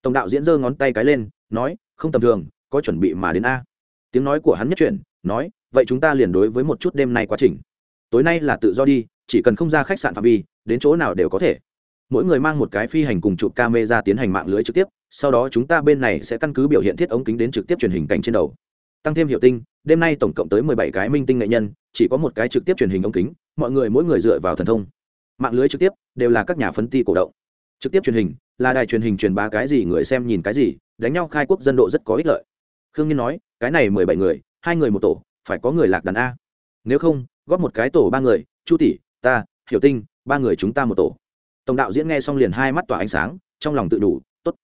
Tổng đạo diễn giơ ngón tay cái lên, nói, không tầm thường, có chuẩn bị mà đến a. Tiếng nói của hắn nhất chuyển, nói, vậy chúng ta liền đối với một chút đêm nay quá trình. Tối nay là tự do đi, chỉ cần không ra khách sạn phạm vi đến chỗ nào đều có thể. Mỗi người mang một cái phi hành cùng chụp camera tiến hành mạng lưới trực tiếp, sau đó chúng ta bên này sẽ căn cứ biểu hiện thiết ống kính đến trực tiếp truyền hình cảnh trên đầu. Tăng thêm hiệu tinh, đêm nay tổng cộng tới mười bảy cái minh tinh nghệ nhân, chỉ có một cái trực tiếp truyền hình ống kính, mọi người mỗi người dựa vào thần thông. Mạng lưới trực tiếp đều là các nhà phân ti cổ động. Trực tiếp truyền hình là đài truyền hình truyền bá cái gì người xem nhìn cái gì, đánh nhau khai quốc dân độ rất có ích lợi. Khương nhiên nói, cái này mười bảy người, hai người một tổ, phải có người lạc đàn a. Nếu không, góp một cái tổ ba người, chu tỷ, ta, hiểu tinh ba người chúng ta một tổ. Tổng đạo diễn nghe xong liền hai mắt tỏa ánh sáng, trong lòng tự đủ, tốt.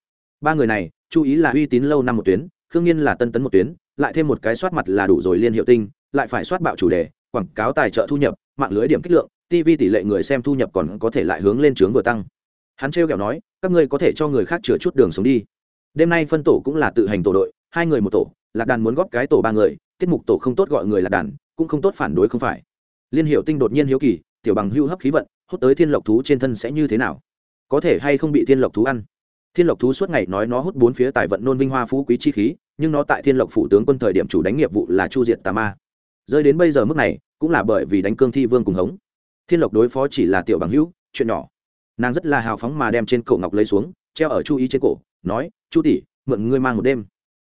Ba người này, chú ý là uy tín lâu năm một tuyến, khương nhiên là tân tấn một tuyến, lại thêm một cái soát mặt là đủ rồi liên hiệu tinh, lại phải soát bạo chủ đề, quảng cáo tài trợ thu nhập, mạng lưới điểm kích lượng, tv tỷ lệ người xem thu nhập còn có thể lại hướng lên trướng vừa tăng. Hắn trêu kẹo nói, các ngươi có thể cho người khác chừa chút đường sống đi. Đêm nay phân tổ cũng là tự hành tổ đội, hai người một tổ, lạc đàn muốn góp cái tổ ba người, tiết mục tổ không tốt gọi người lạc đàn, cũng không tốt phản đối không phải. Liên hiệu tinh đột nhiên hiếu kỳ tiểu bằng hưu hấp khí vận, hút tới thiên lộc thú trên thân sẽ như thế nào? Có thể hay không bị thiên lộc thú ăn? Thiên lộc thú suốt ngày nói nó hút bốn phía tài vận nôn vinh hoa phú quý chi khí, nhưng nó tại thiên lộc phủ tướng quân thời điểm chủ đánh nghiệp vụ là chu diệt tà ma. Rơi đến bây giờ mức này, cũng là bởi vì đánh cương thi vương cùng hống. Thiên lộc đối phó chỉ là tiểu bằng hữu chuyện nhỏ. Nàng rất là hào phóng mà đem trên cổ ngọc lấy xuống, treo ở chu ý trên cổ, nói, chu tỷ, mượn ngươi mang một đêm.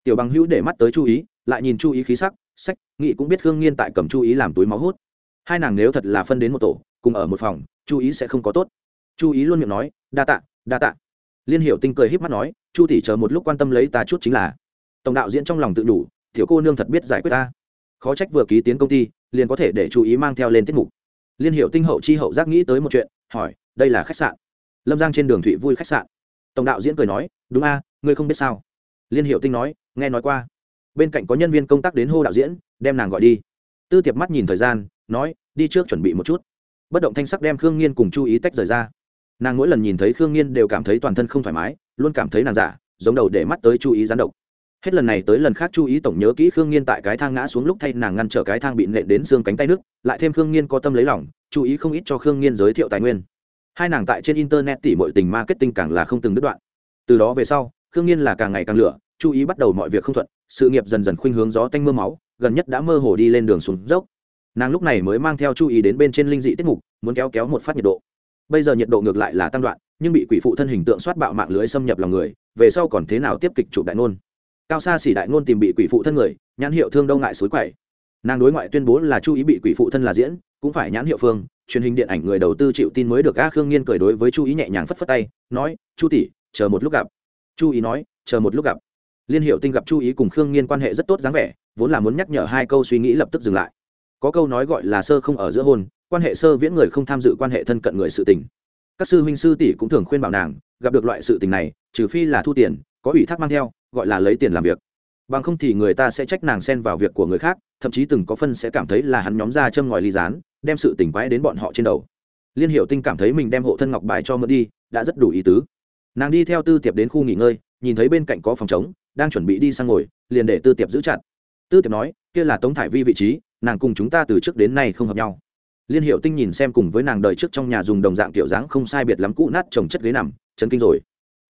Tiểu bằng hữu để mắt tới chu ý, lại nhìn chu ý khí sắc, sách nghị cũng biết khương nghiên tại cầm chu ý làm túi máu hút hai nàng nếu thật là phân đến một tổ, cùng ở một phòng, chu ý sẽ không có tốt. Chu ý luôn miệng nói, đa tạ đa tạ. Liên hiệu tinh cười híp mắt nói, chu tỷ chờ một lúc quan tâm lấy ta chút chính là. Tổng đạo diễn trong lòng tự đủ, tiểu cô nương thật biết giải quyết ta. Khó trách vừa ký tiến công ty, liền có thể để chú ý mang theo lên tiết mục. Liên hiệu tinh hậu chi hậu giác nghĩ tới một chuyện, hỏi, đây là khách sạn? Lâm giang trên đường thụy vui khách sạn. Tổng đạo diễn cười nói, đúng a, ngươi không biết sao? Liên hiệu tinh nói, nghe nói qua. Bên cạnh có nhân viên công tác đến hô đạo diễn, đem nàng gọi đi. Tư tiệp mắt nhìn thời gian nói, đi trước chuẩn bị một chút. Bất động thanh sắc đem khương nhiên cùng chú ý tách rời ra. Nàng mỗi lần nhìn thấy khương nhiên đều cảm thấy toàn thân không thoải mái, luôn cảm thấy nàng giả, giống đầu để mắt tới chú ý gián độc. Hết lần này tới lần khác chú ý tổng nhớ kỹ khương nhiên tại cái thang ngã xuống lúc thay nàng ngăn trở cái thang bị nện đến xương cánh tay nước, lại thêm khương nhiên có tâm lấy lòng chú ý không ít cho khương nhiên giới thiệu tài nguyên. Hai nàng tại trên internet tỉ mọi tình marketing càng là không từng đứt đoạn. Từ đó về sau, khương nhiên là càng ngày càng lửa chú ý bắt đầu mọi việc không thuận, sự nghiệp dần dần khuynh hướng gió tanh mưa máu, gần nhất đã mơ hồ đi lên đường xuống dốc nàng lúc này mới mang theo chú ý đến bên trên linh dị tiết mục, muốn kéo kéo một phát nhiệt độ. Bây giờ nhiệt độ ngược lại là tăng đoạn, nhưng bị quỷ phụ thân hình tượng soát bạo mạng lưới xâm nhập lòng người, về sau còn thế nào tiếp kịch chụp đại ngôn? Cao xa xỉ đại ngôn tìm bị quỷ phụ thân người, nhãn hiệu thương đâu ngại suối quậy. Nàng đối ngoại tuyên bố là chú ý bị quỷ phụ thân là diễn, cũng phải nhãn hiệu phương, truyền hình điện ảnh người đầu tư chịu tin mới được a khương nghiên cười đối với chú ý nhẹ nhàng phất phất tay, nói chu tỷ, chờ một lúc gặp. Chu ý nói, chờ một lúc gặp. Liên hiệu tinh gặp chu ý cùng khương nghiên quan hệ rất tốt dáng vẻ, vốn là muốn nhắc nhở hai câu suy nghĩ lập tức dừng lại có câu nói gọi là sơ không ở giữa hôn, quan hệ sơ viễn người không tham dự quan hệ thân cận người sự tình. Các sư huynh sư tỷ cũng thường khuyên bảo nàng, gặp được loại sự tình này, trừ phi là thu tiền, có ủy thác mang theo, gọi là lấy tiền làm việc. Bằng không thì người ta sẽ trách nàng xen vào việc của người khác, thậm chí từng có phân sẽ cảm thấy là hắn nhóm ra châm ngòi ly dán đem sự tỉnh quái đến bọn họ trên đầu. Liên hiệu tinh cảm thấy mình đem hộ thân ngọc bài cho mượn đi, đã rất đủ ý tứ. Nàng đi theo tư tiệp đến khu nghỉ ngơi, nhìn thấy bên cạnh có phòng trống, đang chuẩn bị đi sang ngồi, liền để tư tiệp giữ chặt. Tư tiệp nói, kia là tống thải vi vị trí nàng cùng chúng ta từ trước đến nay không hợp nhau. Liên hiệu tinh nhìn xem cùng với nàng đời trước trong nhà dùng đồng dạng kiểu dáng không sai biệt lắm cũ nát trồng chất ghế nằm, chấn kinh rồi.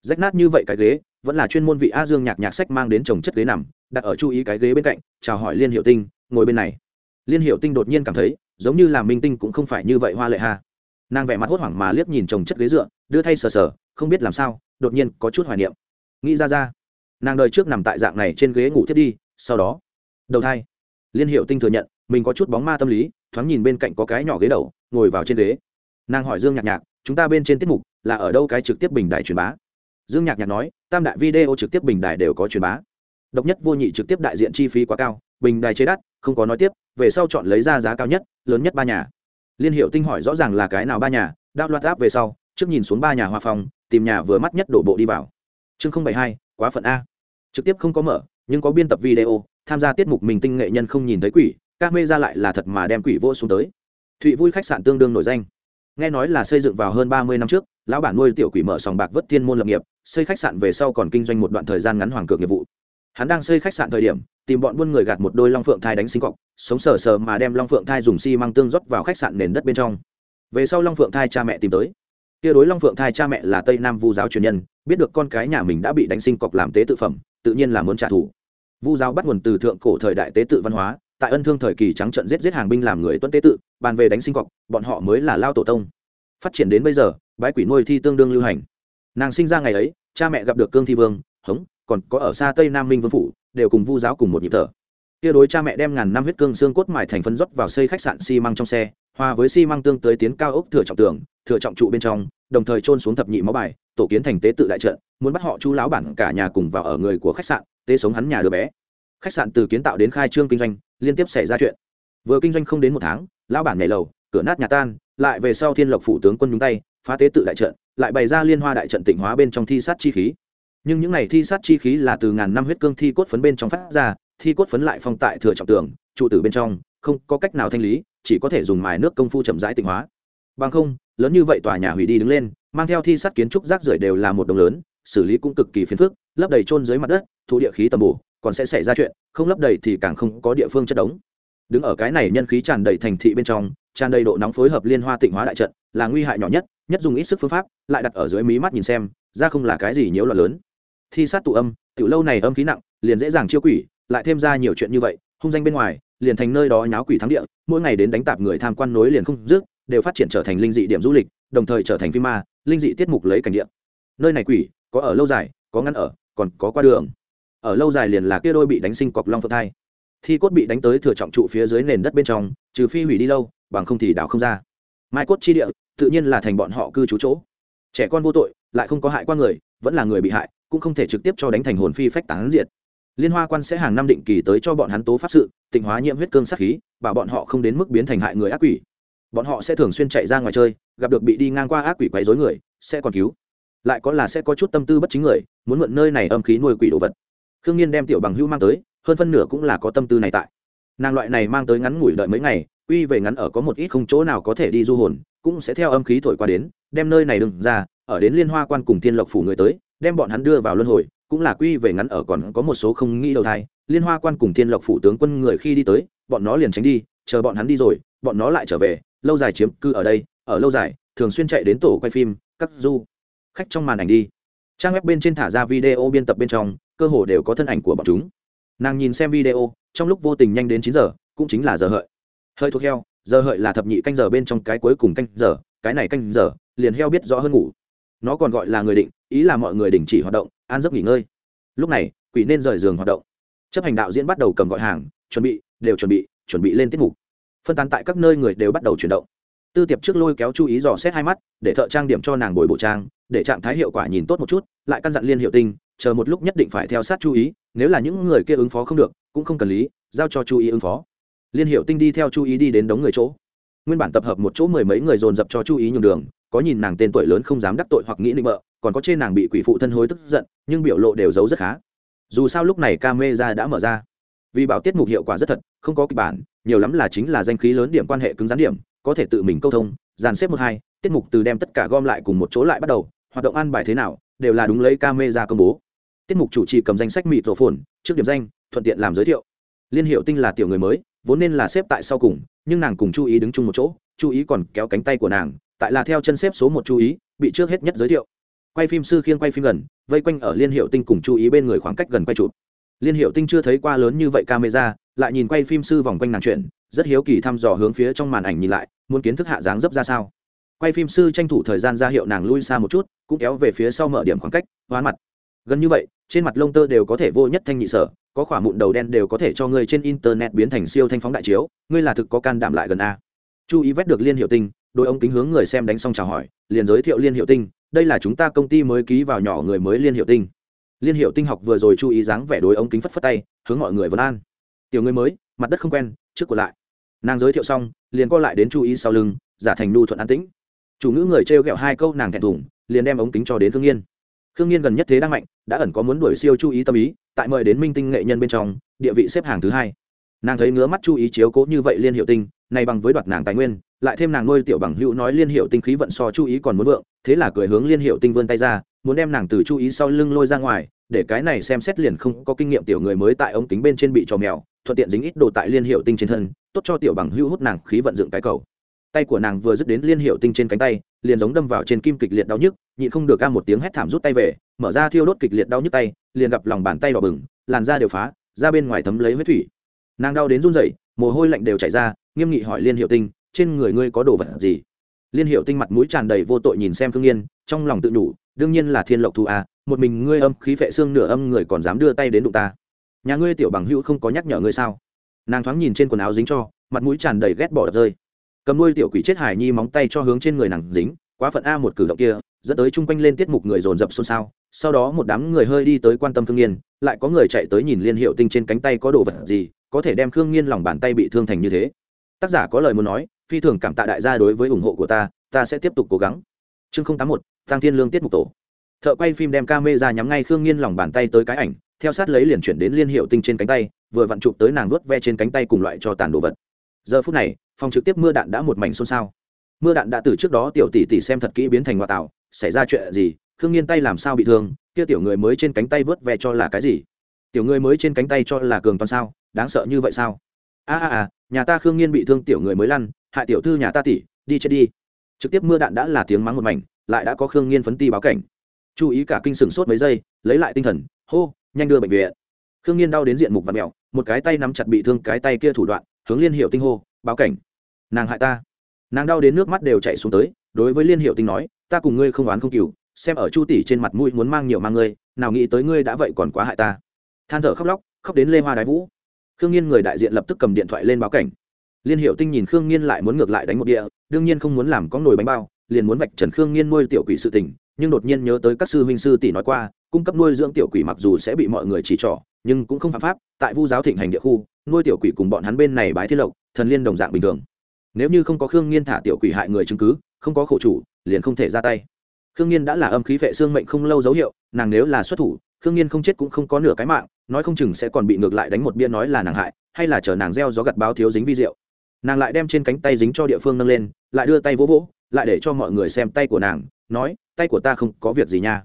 Rách nát như vậy cái ghế, vẫn là chuyên môn vị a dương nhạc nhạc sách mang đến trồng chất ghế nằm, đặt ở chú ý cái ghế bên cạnh, chào hỏi liên hiệu tinh, ngồi bên này. Liên hiệu tinh đột nhiên cảm thấy, giống như là minh tinh cũng không phải như vậy hoa lệ ha. Nàng vẻ mặt hốt hoảng mà liếc nhìn trồng chất ghế dựa, đưa thay sờ sờ, không biết làm sao, đột nhiên có chút hoài niệm. Nghĩ ra ra, nàng đời trước nằm tại dạng này trên ghế ngủ thiết đi, sau đó, đầu thai. Liên hiệu tinh thừa nhận mình có chút bóng ma tâm lý, thoáng nhìn bên cạnh có cái nhỏ ghế đầu, ngồi vào trên ghế. Nàng hỏi dương nhạc nhạc, chúng ta bên trên tiết mục là ở đâu cái trực tiếp bình đài truyền bá? Dương nhạc nhạc nói, tam đại video trực tiếp bình đài đều có truyền bá. Độc nhất vô nhị trực tiếp đại diện chi phí quá cao, bình đài chế đắt, không có nói tiếp, về sau chọn lấy ra giá cao nhất, lớn nhất ba nhà. Liên hiệu tinh hỏi rõ ràng là cái nào ba nhà đao loạt áp về sau, trước nhìn xuống ba nhà hoa phòng, tìm nhà vừa mắt nhất đổ bộ đi vào. Chương không bảy hai, quá phận a. Trực tiếp không có mở, nhưng có biên tập video, tham gia tiết mục mình tinh nghệ nhân không nhìn thấy quỷ các mê ra lại là thật mà đem quỷ vô xuống tới. Thụy vui khách sạn tương đương nổi danh. Nghe nói là xây dựng vào hơn ba mươi năm trước, lão bản nuôi tiểu quỷ mở sòng bạc vất thiên môn lập nghiệp, xây khách sạn về sau còn kinh doanh một đoạn thời gian ngắn hoàng cược nghiệp vụ. Hắn đang xây khách sạn thời điểm, tìm bọn buôn người gạt một đôi long phượng thai đánh sinh cọc sống sờ sờ mà đem long phượng thai dùng xi tương rót vào khách sạn nền đất bên trong. Về sau long phượng thai cha mẹ tìm tới. Kia đối long phượng thai cha mẹ là tây nam vu giáo truyền nhân, biết được con cái nhà mình đã bị đánh sinh cọc làm tế tự phẩm, tự nhiên là muốn trả thù. Vu giáo bắt nguồn từ thượng cổ thời đại tế tự văn hóa tại ân thương thời kỳ trắng trận giết giết hàng binh làm người tuân tế tự, bàn về đánh sinh cọc bọn họ mới là lao tổ tông. Phát triển đến bây giờ, bái quỷ nuôi thi tương đương lưu hành. Nàng sinh ra ngày ấy, cha mẹ gặp được cương thi vương, hống, còn có ở xa tây nam minh vương phủ, đều cùng vu giáo cùng một nhịp thở. Kia đối cha mẹ đem ngàn năm huyết cương xương cốt mài thành phân rót vào xây khách sạn xi măng trong xe, hòa với xi măng tương tới tiến cao ốc thừa trọng tường, thừa trọng trụ bên trong, đồng thời trôn xuống thập nhị máu bài, tổ kiến thành tế tự đại trận, muốn bắt họ chu lão bản cả nhà cùng vào ở người của khách sạn, tế sống hắn nhà đứa bé khách sạn từ kiến tạo đến khai trương kinh doanh, liên tiếp xảy ra chuyện. Vừa kinh doanh không đến một tháng, lão bản nhảy lầu, cửa nát nhà tan, lại về sau thiên lộc phủ tướng quân nhúng tay, phá tế tự đại trận, lại bày ra liên hoa đại trận tịnh hóa bên trong thi sát chi khí. Nhưng những này thi sát chi khí là từ ngàn năm huyết cương thi cốt phấn bên trong phát ra, thi cốt phấn lại phong tại thừa trọng tường, trụ tử bên trong, không có cách nào thanh lý, chỉ có thể dùng mài nước công phu chậm rãi tịnh hóa. Bằng không, lớn như vậy tòa nhà hủy đi đứng lên, mang theo thi sát kiến trúc rác rưởi đều là một đồng lớn, xử lý cũng cực kỳ phiền phức, lấp đầy trôn dưới mặt đất thu địa khí tầm bổ còn sẽ xảy ra chuyện, không lấp đầy thì càng không có địa phương chất đống. Đứng ở cái này nhân khí tràn đầy thành thị bên trong, tràn đầy độ nóng phối hợp liên hoa tịnh hóa đại trận, là nguy hại nhỏ nhất nhất dùng ít sức phương pháp, lại đặt ở dưới mí mắt nhìn xem, ra không là cái gì nhiễu loạn lớn. Thi sát tụ âm, tiểu lâu này âm khí nặng, liền dễ dàng chiêu quỷ, lại thêm ra nhiều chuyện như vậy, hung danh bên ngoài, liền thành nơi đó nháo quỷ thắng địa, mỗi ngày đến đánh tạp người tham quan nối liền không dứt, đều phát triển trở thành linh dị điểm du lịch, đồng thời trở thành phim ma, linh dị tiết mục lấy cảnh địa. Nơi này quỷ, có ở lâu dài, có ngăn ở, còn có qua đường ở lâu dài liền là kia đôi bị đánh sinh cọc long phượng thai. Thi cốt bị đánh tới thừa trọng trụ phía dưới nền đất bên trong, trừ phi hủy đi lâu, bằng không thì đào không ra. Mai cốt chi địa, tự nhiên là thành bọn họ cư trú chỗ. Trẻ con vô tội, lại không có hại qua người, vẫn là người bị hại, cũng không thể trực tiếp cho đánh thành hồn phi phách tán diệt. Liên hoa quan sẽ hàng năm định kỳ tới cho bọn hắn tố pháp sự, tịnh hóa nhiễm huyết cương sát khí và bọn họ không đến mức biến thành hại người ác quỷ. Bọn họ sẽ thường xuyên chạy ra ngoài chơi, gặp được bị đi ngang qua ác quỷ quấy dối người, sẽ còn cứu. Lại có là sẽ có chút tâm tư bất chính người, muốn mượn nơi này âm khí nuôi quỷ đồ vật khương nhiên đem tiểu bằng hữu mang tới, hơn phân nửa cũng là có tâm tư này tại. Nàng loại này mang tới ngắn ngủi đợi mấy ngày, quy về ngắn ở có một ít không chỗ nào có thể đi du hồn, cũng sẽ theo âm khí thổi qua đến, đem nơi này đừng ra, ở đến liên hoa quan cùng thiên lộc phủ người tới, đem bọn hắn đưa vào luân hồi, cũng là quy về ngắn ở còn có một số không nghĩ đầu thai. Liên hoa quan cùng thiên lộc phủ tướng quân người khi đi tới, bọn nó liền tránh đi, chờ bọn hắn đi rồi, bọn nó lại trở về, lâu dài chiếm cư ở đây, ở lâu dài, thường xuyên chạy đến tổ quay phim, các du khách trong màn ảnh đi. Trang web bên trên thả ra video biên tập bên trong cơ hồ đều có thân ảnh của bọn chúng. Nàng nhìn xem video, trong lúc vô tình nhanh đến chín giờ, cũng chính là giờ hợi. Hơi thuộc heo, giờ hợi là thập nhị canh giờ bên trong cái cuối cùng canh giờ, cái này canh giờ, liền heo biết rõ hơn ngủ. Nó còn gọi là người định, ý là mọi người đình chỉ hoạt động, an giấc nghỉ ngơi. Lúc này, quỷ nên rời giường hoạt động. Chấp hành đạo diễn bắt đầu cầm gọi hàng, chuẩn bị, đều chuẩn bị chuẩn bị lên tiết mục. Phân tán tại các nơi người đều bắt đầu chuyển động. Tư tiệp trước lôi kéo chú ý dò xét hai mắt, để thợ trang điểm cho nàng bồi bộ trang, để trạng thái hiệu quả nhìn tốt một chút, lại căn dặn liên hiệu tinh chờ một lúc nhất định phải theo sát chú ý, nếu là những người kia ứng phó không được, cũng không cần lý, giao cho chú ý ứng phó. Liên hiệu tinh đi theo chú ý đi đến đống người chỗ. Nguyên bản tập hợp một chỗ mười mấy người dồn dập cho chú ý nhường đường, có nhìn nàng tên tuổi lớn không dám đắc tội hoặc nghĩ định mợ còn có trên nàng bị quỷ phụ thân hối tức giận, nhưng biểu lộ đều giấu rất khá. Dù sao lúc này ca mê ra đã mở ra. Vì bảo tiết mục hiệu quả rất thật, không có kịch bản, nhiều lắm là chính là danh khí lớn điểm quan hệ cứng rắn điểm, có thể tự mình câu thông, dàn xếp một hai, tiết mục từ đem tất cả gom lại cùng một chỗ lại bắt đầu, hoạt động ăn bài thế nào, đều là đúng lấy ca mê ra công bố tiết mục chủ trì cầm danh sách mịt rổ phồn trước điểm danh, thuận tiện làm giới thiệu. Liên hiệu tinh là tiểu người mới, vốn nên là xếp tại sau cùng, nhưng nàng cùng chú ý đứng chung một chỗ chú ý còn kéo cánh tay của nàng, tại là theo chân xếp số một chú ý, bị trước hết nhất giới thiệu. Quay phim sư khiêng quay phim gần, vây quanh ở liên hiệu tinh cùng chú ý bên người khoảng cách gần quay chụp. Liên hiệu tinh chưa thấy qua lớn như vậy camera, lại nhìn quay phim sư vòng quanh nàng chuyện, rất hiếu kỳ thăm dò hướng phía trong màn ảnh nhìn lại, muốn kiến thức hạ dáng dấp ra sao. Quay phim sư tranh thủ thời gian ra hiệu nàng lui xa một chút, cũng kéo về phía sau mở điểm khoảng cách hoán mặt. Gần như vậy trên mặt lông tơ đều có thể vô nhất thanh nhị sở, có khỏa mụn đầu đen đều có thể cho ngươi trên internet biến thành siêu thanh phóng đại chiếu, ngươi là thực có can đảm lại gần a. Chú ý vét được liên hiệu tinh, đôi ống kính hướng người xem đánh xong chào hỏi, liền giới thiệu liên hiệu tinh, đây là chúng ta công ty mới ký vào nhỏ người mới liên hiệu tinh. Liên hiệu tinh học vừa rồi chú ý dáng vẻ đối ống kính phất phất tay, hướng mọi người vấn an. Tiểu người mới, mặt đất không quen, trước của lại. Nàng giới thiệu xong, liền co lại đến chú ý sau lưng, giả thành nu thuận an tĩnh. Chủ ngữ người trêu ghẹo hai câu nàng thẹn thùng, liền đem ống kính cho đến thương yên khương nghiên gần nhất thế đang mạnh, đã ẩn có muốn đuổi siêu chú ý tâm ý, tại mời đến minh tinh nghệ nhân bên trong, địa vị xếp hàng thứ hai. Nàng thấy ngứa mắt chú ý chiếu cố như vậy liên hiệu tinh, này bằng với đoạt nàng tài nguyên, lại thêm nàng nuôi tiểu bằng hữu nói liên hiệu tinh khí vận so chú ý còn muốn vượng, thế là cười hướng liên hiệu tinh vươn tay ra, muốn đem nàng từ chú ý sau lưng lôi ra ngoài, để cái này xem xét liền không có kinh nghiệm tiểu người mới tại ống kính bên trên bị trò mèo, thuận tiện dính ít đồ tại liên hiệu tinh trên thân, tốt cho tiểu bằng hữu hút nàng khí vận dựng cái cầu tay của nàng vừa dứt đến liên hiệu tinh trên cánh tay, liền giống đâm vào trên kim kịch liệt đau nhức, nhịn không được ca một tiếng hét thảm rút tay về, mở ra thiêu đốt kịch liệt đau nhức tay, liền gặp lòng bàn tay đỏ bừng, làn da đều phá, ra bên ngoài thấm lấy huyết thủy. Nàng đau đến run rẩy, mồ hôi lạnh đều chảy ra, nghiêm nghị hỏi liên hiệu tinh, trên người ngươi có đồ vật gì? Liên hiệu tinh mặt mũi tràn đầy vô tội nhìn xem thương yên trong lòng tự nhủ, đương nhiên là thiên lộc thu à một mình ngươi âm khí phệ xương nửa âm người còn dám đưa tay đến đụng ta. Nhà ngươi tiểu bằng hữu không có nhắc nhở ngươi sao? Nàng thoáng nhìn trên quần áo dính cho, mặt mũi tràn đầy ghét bỏ đập rơi cầm nuôi tiểu quỷ chết hải nhi móng tay cho hướng trên người nàng dính, quá phận a một cử động kia, dẫn tới chung quanh lên tiết mục người dồn dập xôn xao, sau đó một đám người hơi đi tới quan tâm thương nghiên, lại có người chạy tới nhìn liên hiệu tinh trên cánh tay có đồ vật gì, có thể đem khương nghiên lòng bàn tay bị thương thành như thế. Tác giả có lời muốn nói, phi thường cảm tạ đại gia đối với ủng hộ của ta ta sẽ tiếp tục cố gắng. Chương tám một tăng thiên lương tiết mục tổ. Thợ quay phim đem ca mê ra nhắm ngay khương nghiên lòng bàn tay tới cái ảnh, theo sát lấy liền chuyển đến liên hiệu tinh trên cánh tay, vừa vặn chụp tới nàng nuốt ve trên cánh tay cùng loại cho tàn đồ vật. Giờ phút này phòng trực tiếp mưa đạn đã một mảnh xôn xao. Mưa đạn đã từ trước đó tiểu tỷ tỷ xem thật kỹ biến thành ngoại tạo xảy ra chuyện gì, khương nhiên tay làm sao bị thương, kia tiểu người mới trên cánh tay vớt ve cho là cái gì? Tiểu người mới trên cánh tay cho là cường toàn sao, đáng sợ như vậy sao? A a a, nhà ta khương nhiên bị thương tiểu người mới lăn, hại tiểu thư nhà ta tỷ, đi chết đi. Trực tiếp mưa đạn đã là tiếng mắng một mảnh, lại đã có khương nhiên phấn ti báo cảnh. Chú ý cả kinh sừng sốt mấy giây, lấy lại tinh thần, hô, nhanh đưa bệnh viện. Khương nhiên đau đến diện mục và mẹo một cái tay nắm chặt bị thương cái tay kia thủ đoạn, hướng liên hiệu tinh hô, báo cảnh nàng hại ta. Nàng đau đến nước mắt đều chạy xuống tới, đối với liên hiệu tinh nói, ta cùng ngươi không oán không cừu, xem ở chu tỷ trên mặt mũi muốn mang nhiều mang ngươi, nào nghĩ tới ngươi đã vậy còn quá hại ta. Than thở khóc lóc, khóc đến lê hoa đái vũ. Khương nhiên người đại diện lập tức cầm điện thoại lên báo cảnh. Liên hiệu tinh nhìn khương nhiên lại muốn ngược lại đánh một địa, đương nhiên không muốn làm có nồi bánh bao, liền muốn vạch trần khương nhiên nuôi tiểu quỷ sự tình, nhưng đột nhiên nhớ tới các sư huynh sư tỷ nói qua, cung cấp nuôi dưỡng tiểu quỷ mặc dù sẽ bị mọi người chỉ trỏ, nhưng cũng không phạm pháp, tại vu giáo thịnh hành địa khu, nuôi tiểu quỷ cùng bọn hắn bên này bái thiên lộc, thần liên đồng dạng bình thường nếu như không có khương nghiên thả tiểu quỷ hại người chứng cứ, không có khổ chủ, liền không thể ra tay. Khương nghiên đã là âm khí vệ xương mệnh không lâu dấu hiệu, nàng nếu là xuất thủ, khương nghiên không chết cũng không có nửa cái mạng, nói không chừng sẽ còn bị ngược lại đánh một bia nói là nàng hại, hay là chờ nàng gieo gió gặt báo thiếu dính vi rượu. Nàng lại đem trên cánh tay dính cho địa phương nâng lên, lại đưa tay vỗ vỗ, lại để cho mọi người xem tay của nàng, nói, tay của ta không có việc gì nha.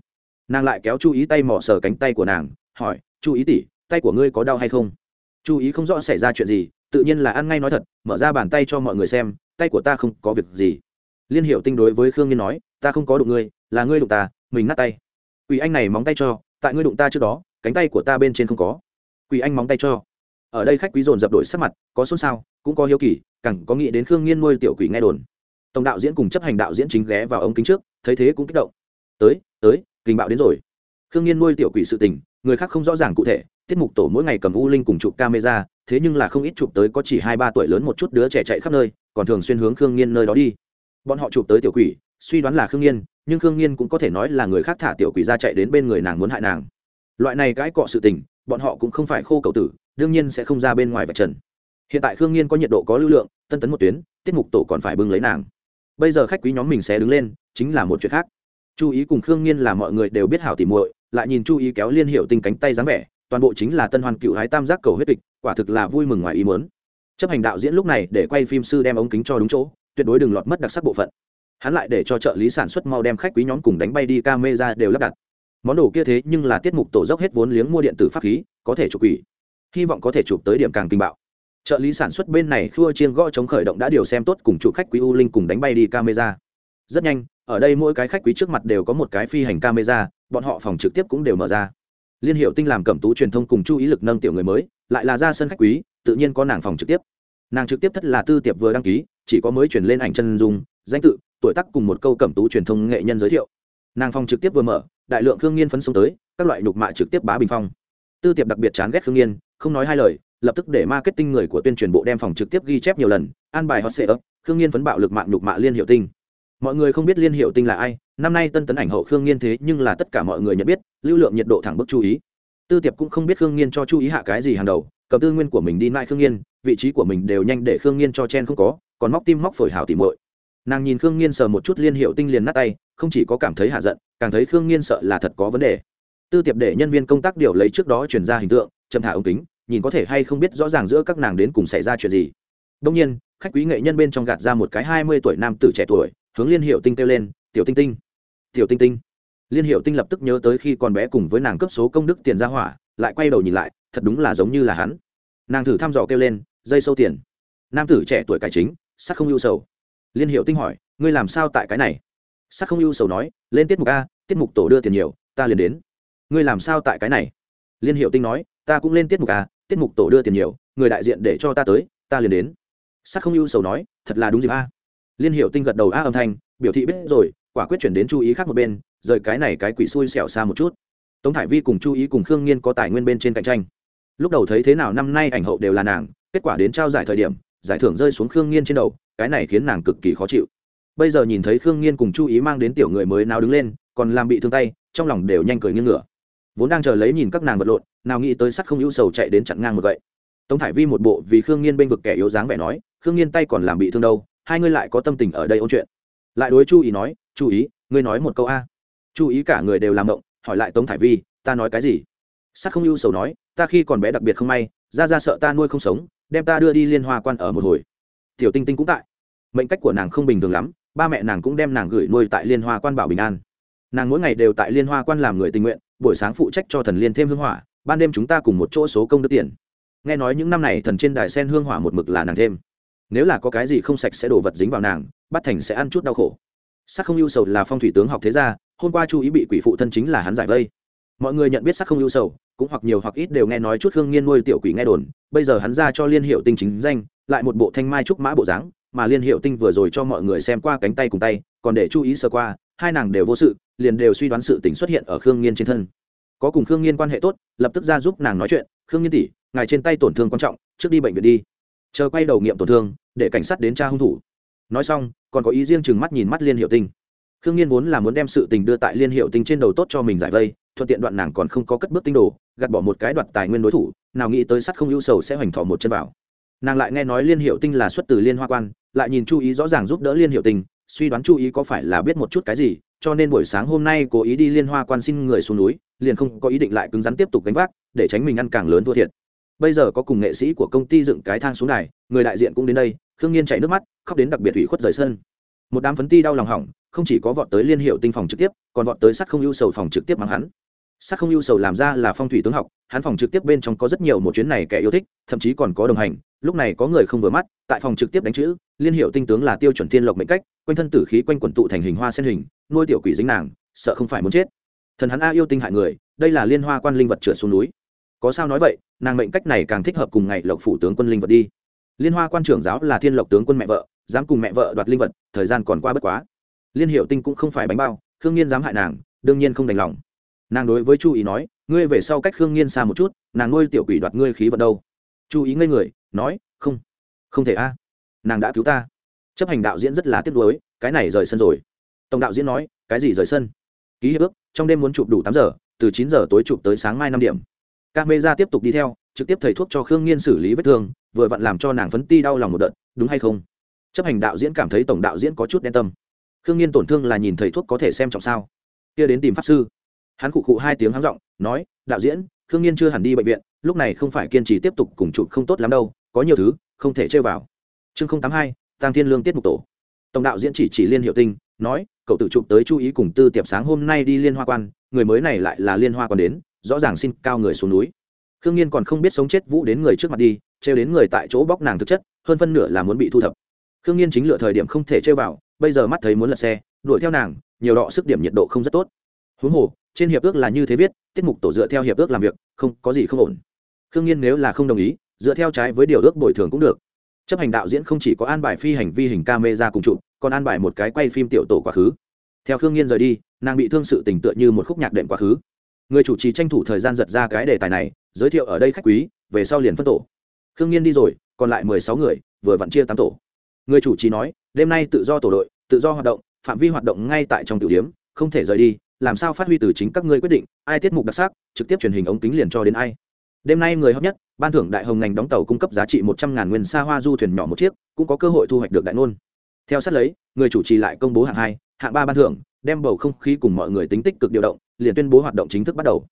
Nàng lại kéo chú ý tay mỏ sờ cánh tay của nàng, hỏi chú ý tỉ tay của ngươi có đau hay không? Chú ý không rõ xảy ra chuyện gì, tự nhiên là ăn ngay nói thật, mở ra bàn tay cho mọi người xem, tay của ta không có việc gì. Liên hiệu tinh đối với khương nhiên nói, ta không có đụng ngươi, là ngươi đụng ta, mình nát tay. Quỷ anh này móng tay cho, tại ngươi đụng ta trước đó, cánh tay của ta bên trên không có. Quỷ anh móng tay cho. Ở đây khách quý dồn dập đổi sắc mặt, có xôn xao, cũng có hiếu kỳ cẳng có nghĩ đến khương nhiên nuôi tiểu quỷ nghe đồn. Tổng đạo diễn cùng chấp hành đạo diễn chính ghé vào ống kính trước, thấy thế cũng kích động. Tới tới kinh bạo đến rồi. Khương nhiên nuôi tiểu quỷ sự tình, người khác không rõ ràng cụ thể tiết mục tổ mỗi ngày cầm u linh cùng chụp camera, thế nhưng là không ít chụp tới có chỉ hai ba tuổi lớn một chút đứa trẻ chạy khắp nơi, còn thường xuyên hướng khương nghiên nơi đó đi. Bọn họ chụp tới tiểu quỷ, suy đoán là khương nghiên, nhưng khương nghiên cũng có thể nói là người khác thả tiểu quỷ ra chạy đến bên người nàng muốn hại nàng. Loại này cãi cọ sự tình, bọn họ cũng không phải khô cầu tử, đương nhiên sẽ không ra bên ngoài vạch trần. Hiện tại khương nghiên có nhiệt độ, có lưu lượng, tân tấn một tuyến, tiết mục tổ còn phải bưng lấy nàng. Bây giờ khách quý nhóm mình sẽ đứng lên, chính là một chuyện khác. Chú ý cùng khương nghiên là mọi người đều biết hảo tỉ muội, lại nhìn chú ý kéo liên hiệu tinh cánh tay dáng vẻ toàn bộ chính là tân hoàn cựu hái tam giác cầu huyết kịch, quả thực là vui mừng ngoài ý muốn. Chấp hành đạo diễn lúc này để quay phim sư đem ống kính cho đúng chỗ, tuyệt đối đừng lọt mất đặc sắc bộ phận. Hắn lại để cho trợ lý sản xuất mau đem khách quý nhóm cùng đánh bay đi ca mê ra đều lắp đặt. Món đồ kia thế nhưng là tiết mục tổ dốc hết vốn liếng mua điện tử pháp khí, có thể chụp quỷ. Hy vọng có thể chụp tới điểm càng kinh bạo. Trợ lý sản xuất bên này khua chiên gõ chống khởi động đã điều xem tốt cùng chụp khách quý u linh cùng đánh bay đi camera. Rất nhanh, ở đây mỗi cái khách quý trước mặt đều có một cái phi hành camera, bọn họ phòng trực tiếp cũng đều mở ra liên hiệu tinh làm cẩm tú truyền thông cùng chú ý lực nâng tiểu người mới, lại là ra sân khách quý, tự nhiên có nàng phòng trực tiếp. Nàng trực tiếp thất là tư tiệp vừa đăng ký, chỉ có mới chuyển lên ảnh chân dung, danh tự, tuổi tác cùng một câu cẩm tú truyền thông nghệ nhân giới thiệu. Nàng phòng trực tiếp vừa mở, đại lượng khương nghiên phấn xông tới, các loại nhục mạ trực tiếp bá bình phong. Tư tiệp đặc biệt chán ghét khương nghiên, không nói hai lời, lập tức để marketing người của tuyên truyền bộ đem phòng trực tiếp ghi chép nhiều lần, an bài hot sệ ấp khương nghiên phấn bạo lực mạng nhục mạ liên hiệu tinh mọi người không biết liên hiệu tinh là ai, năm nay tân tấn ảnh hậu khương nghiên thế nhưng là tất cả mọi người nhận biết, lưu lượng nhiệt độ thẳng bức chú ý. Tư tiệp cũng không biết khương nghiên cho chú ý hạ cái gì hàng đầu, cầm tư nguyên của mình đi mai khương nghiên, vị trí của mình đều nhanh để khương nghiên cho chen không có, còn móc tim móc phổi hảo tìm muội. Nàng nhìn khương nghiên sờ một chút liên hiệu tinh liền nát tay, không chỉ có cảm thấy hạ giận, càng thấy khương nghiên sợ là thật có vấn đề. Tư tiệp để nhân viên công tác điều lấy trước đó chuyển ra hình tượng, chậm thả ống kính, nhìn có thể hay không biết rõ ràng giữa các nàng đến cùng xảy ra chuyện gì. Đông nhiên, khách quý nghệ nhân bên trong gạt ra một cái hai mươi tuổi nam tử trẻ tuổi hướng liên hiệu tinh kêu lên, tiểu tinh tinh, tiểu tinh tinh. Liên hiệu tinh lập tức nhớ tới khi còn bé cùng với nàng cấp số công đức tiền ra hỏa, lại quay đầu nhìn lại, thật đúng là giống như là hắn. Nàng thử thăm dò kêu lên, dây sâu tiền. Nam tử trẻ tuổi cải chính, sắc không ưu sầu. Liên hiệu tinh hỏi, ngươi làm sao tại cái này? Sắc không ưu sầu nói, lên tiết mục a, tiết mục tổ đưa tiền nhiều, ta liền đến. Ngươi làm sao tại cái này? Liên hiệu tinh nói, ta cũng lên tiết mục a, tiết mục tổ đưa tiền nhiều, người đại diện để cho ta tới, ta liền đến. Sắc không ưu sầu nói, thật là đúng dịp a liên hiệu tinh gật đầu a âm thanh, biểu thị biết rồi, quả quyết chuyển đến chú ý khác một bên, rời cái này cái quỷ xui xẻo xa một chút. Tống thải vi cùng chú ý cùng khương nghiên có tài nguyên bên trên cạnh tranh. Lúc đầu thấy thế nào năm nay ảnh hậu đều là nàng, kết quả đến trao giải thời điểm, giải thưởng rơi xuống khương nghiên trên đầu, cái này khiến nàng cực kỳ khó chịu. Bây giờ nhìn thấy khương nghiên cùng chú ý mang đến tiểu người mới nào đứng lên, còn làm bị thương tay, trong lòng đều nhanh cười nghiêng ngửa vốn đang chờ lấy nhìn các nàng vật lộn, nào nghĩ tới sắt không hữu sầu chạy đến chặn ngang một vậy. Tống thải vi một bộ vì khương nghiên bênh vực kẻ yếu dáng vẻ nói, khương nghiên tay còn làm bị thương đâu hai ngươi lại có tâm tình ở đây ôn chuyện. Lại đối chu ý nói, Chu ý, ngươi nói một câu a. Chu ý cả người đều làm động, hỏi lại tống thải vi, ta nói cái gì? Sắc không ưu sầu nói, ta khi còn bé đặc biệt không may, ra ra sợ ta nuôi không sống, đem ta đưa đi liên hoa quan ở một hồi. Tiểu tinh tinh cũng tại. Mệnh cách của nàng không bình thường lắm, ba mẹ nàng cũng đem nàng gửi nuôi tại liên hoa quan bảo bình an. Nàng mỗi ngày đều tại liên hoa quan làm người tình nguyện, buổi sáng phụ trách cho thần liên thêm hương hỏa, ban đêm chúng ta cùng một chỗ số công đức tiền. Nghe nói những năm này thần trên đài sen hương hỏa một mực là nàng thêm nếu là có cái gì không sạch sẽ đổ vật dính vào nàng, bắt thành sẽ ăn chút đau khổ. Sắc không ưu sầu là phong thủy tướng học thế gia, hôm qua chú ý bị quỷ phụ thân chính là hắn giải vây. Mọi người nhận biết sắc không ưu sầu, cũng hoặc nhiều hoặc ít đều nghe nói chút hương nghiên nuôi tiểu quỷ nghe đồn, bây giờ hắn ra cho liên hiệu tinh chính danh, lại một bộ thanh mai trúc mã bộ dáng, mà liên hiệu tinh vừa rồi cho mọi người xem qua cánh tay cùng tay, còn để chú ý sơ qua, hai nàng đều vô sự, liền đều suy đoán sự tình xuất hiện ở khương nghiên trên thân. Có cùng khương nghiên quan hệ tốt, lập tức ra giúp nàng nói chuyện, khương nghiên tỷ, ngài trên tay tổn thương quan trọng, trước đi bệnh viện đi chờ quay đầu nghiệm tổn thương, để cảnh sát đến tra hung thủ. Nói xong, còn có ý riêng chừng mắt nhìn mắt liên hiệu tinh. Khương nghiên vốn là muốn đem sự tình đưa tại liên hiệu tinh trên đầu tốt cho mình giải vây, thuận tiện đoạn nàng còn không có cất bước tinh đồ, gạt bỏ một cái đoạt tài nguyên đối thủ, nào nghĩ tới sắt không ưu sầu sẽ hoành thọ một chân vào. Nàng lại nghe nói liên hiệu tinh là xuất từ liên hoa quan, lại nhìn chú ý rõ ràng giúp đỡ liên hiệu tinh, suy đoán chú ý có phải là biết một chút cái gì, cho nên buổi sáng hôm nay cố ý đi liên hoa quan xin người xuống núi, liền không có ý định lại cứng rắn tiếp tục gánh vác, để tránh mình ăn càng lớn thua thiệt bây giờ có cùng nghệ sĩ của công ty dựng cái thang xuống này người đại diện cũng đến đây, khương nhiên chạy nước mắt, khóc đến đặc biệt ủy khuất rời sân. Một đám phấn ti đau lòng hỏng, không chỉ có vọt tới liên hiệu tinh phòng trực tiếp, còn vọt tới sắt không ưu sầu phòng trực tiếp mắng hắn. Sắc không ưu sầu làm ra là phong thủy tướng học, hắn phòng trực tiếp bên trong có rất nhiều một chuyến này kẻ yêu thích, thậm chí còn có đồng hành, lúc này có người không vừa mắt, tại phòng trực tiếp đánh chữ, liên hiệu tinh tướng là tiêu chuẩn thiên lộc mệnh cách, quanh thân tử khí quanh quần tụ thành hình hoa sen hình, nuôi tiểu quỷ dính nàng, sợ không phải muốn chết. Thần hắn a yêu tinh hại người, đây là liên hoa quan linh vật trượt xuống núi. Có sao nói vậy nàng mệnh cách này càng thích hợp cùng ngày lộc phủ tướng quân linh vật đi. Liên hoa quan trưởng giáo là thiên lộc tướng quân mẹ vợ, dám cùng mẹ vợ đoạt linh vật, thời gian còn qua bất quá. Liên hiệu tinh cũng không phải bánh bao, khương nhiên dám hại nàng, đương nhiên không đành lòng. Nàng đối với chu ý nói, ngươi về sau cách khương nhiên xa một chút, nàng nuôi tiểu quỷ đoạt ngươi khí vật đâu. Chu ý ngây người, nói, không không thể a. Nàng đã cứu ta. Chấp hành đạo diễn rất là tiếc nuối, cái này rời sân rồi. Tổng đạo diễn nói, cái gì rời sân? Ký hiệp ước, trong đêm muốn chụp đủ tám giờ, từ chín giờ tối chụp tới sáng mai năm điểm các mê ra tiếp tục đi theo, trực tiếp thầy thuốc cho khương nghiên xử lý vết thương, vừa vặn làm cho nàng phấn ti đau lòng một đợt, đúng hay không? Chấp hành đạo diễn cảm thấy tổng đạo diễn có chút đen tâm. Khương nhiên tổn thương là nhìn thầy thuốc có thể xem trọng sao? Kia đến tìm pháp sư. Hắn cụ cụ hai tiếng háng giọng, nói, đạo diễn, khương nhiên chưa hẳn đi bệnh viện, lúc này không phải kiên trì tiếp tục cùng chụp không tốt lắm đâu, có nhiều thứ, không thể chơi vào. Chương tám hai tăng thiên lương tiết mục tổ. Tổng đạo diễn chỉ chỉ liên hiệu tinh, nói, cậu tự chụp tới chú ý cùng tư tiệp sáng hôm nay đi liên hoa quan, người mới này lại là liên hoa quan đến rõ ràng xin cao người xuống núi. Khương nhiên còn không biết sống chết vũ đến người trước mặt đi, trêu đến người tại chỗ bóc nàng thực chất, hơn phân nửa là muốn bị thu thập. Khương nhiên chính lựa thời điểm không thể trêu vào, bây giờ mắt thấy muốn lật xe, đuổi theo nàng, nhiều đọ sức điểm nhiệt độ không rất tốt. Huống hồ, trên hiệp ước là như thế viết, tiết mục tổ dựa theo hiệp ước làm việc, không, có gì không ổn. Khương nhiên nếu là không đồng ý, dựa theo trái với điều ước bồi thường cũng được. Chấp hành đạo diễn không chỉ có an bài phi hành vi hình ca mê ra cùng chụp, còn an bài một cái quay phim tiểu tổ quá khứ. Theo khương nhiên rời đi, nàng bị thương sự tình tựa như một khúc nhạc đệm quá khứ người chủ trì tranh thủ thời gian giật ra cái đề tài này, giới thiệu ở đây khách quý, về sau liền phân tổ. Khương nhiên đi rồi, còn lại mười sáu người, vừa vặn chia tám tổ. Người chủ trì nói, đêm nay tự do tổ đội, tự do hoạt động, phạm vi hoạt động ngay tại trong tiểu điếm không thể rời đi, làm sao phát huy từ chính các ngươi quyết định, ai tiết mục đặc sắc, trực tiếp truyền hình ống kính liền cho đến ai. Đêm nay người hấp nhất, ban thưởng đại hồng ngành đóng tàu cung cấp giá trị một trăm ngàn nguyên xa hoa du thuyền nhỏ một chiếc, cũng có cơ hội thu hoạch được đại ngôn. Theo sát lấy, người chủ trì lại công bố hạng hai, hạng ba ban thưởng, đem bầu không khí cùng mọi người tính tích cực điều động liền tuyên bố hoạt động chính thức bắt đầu.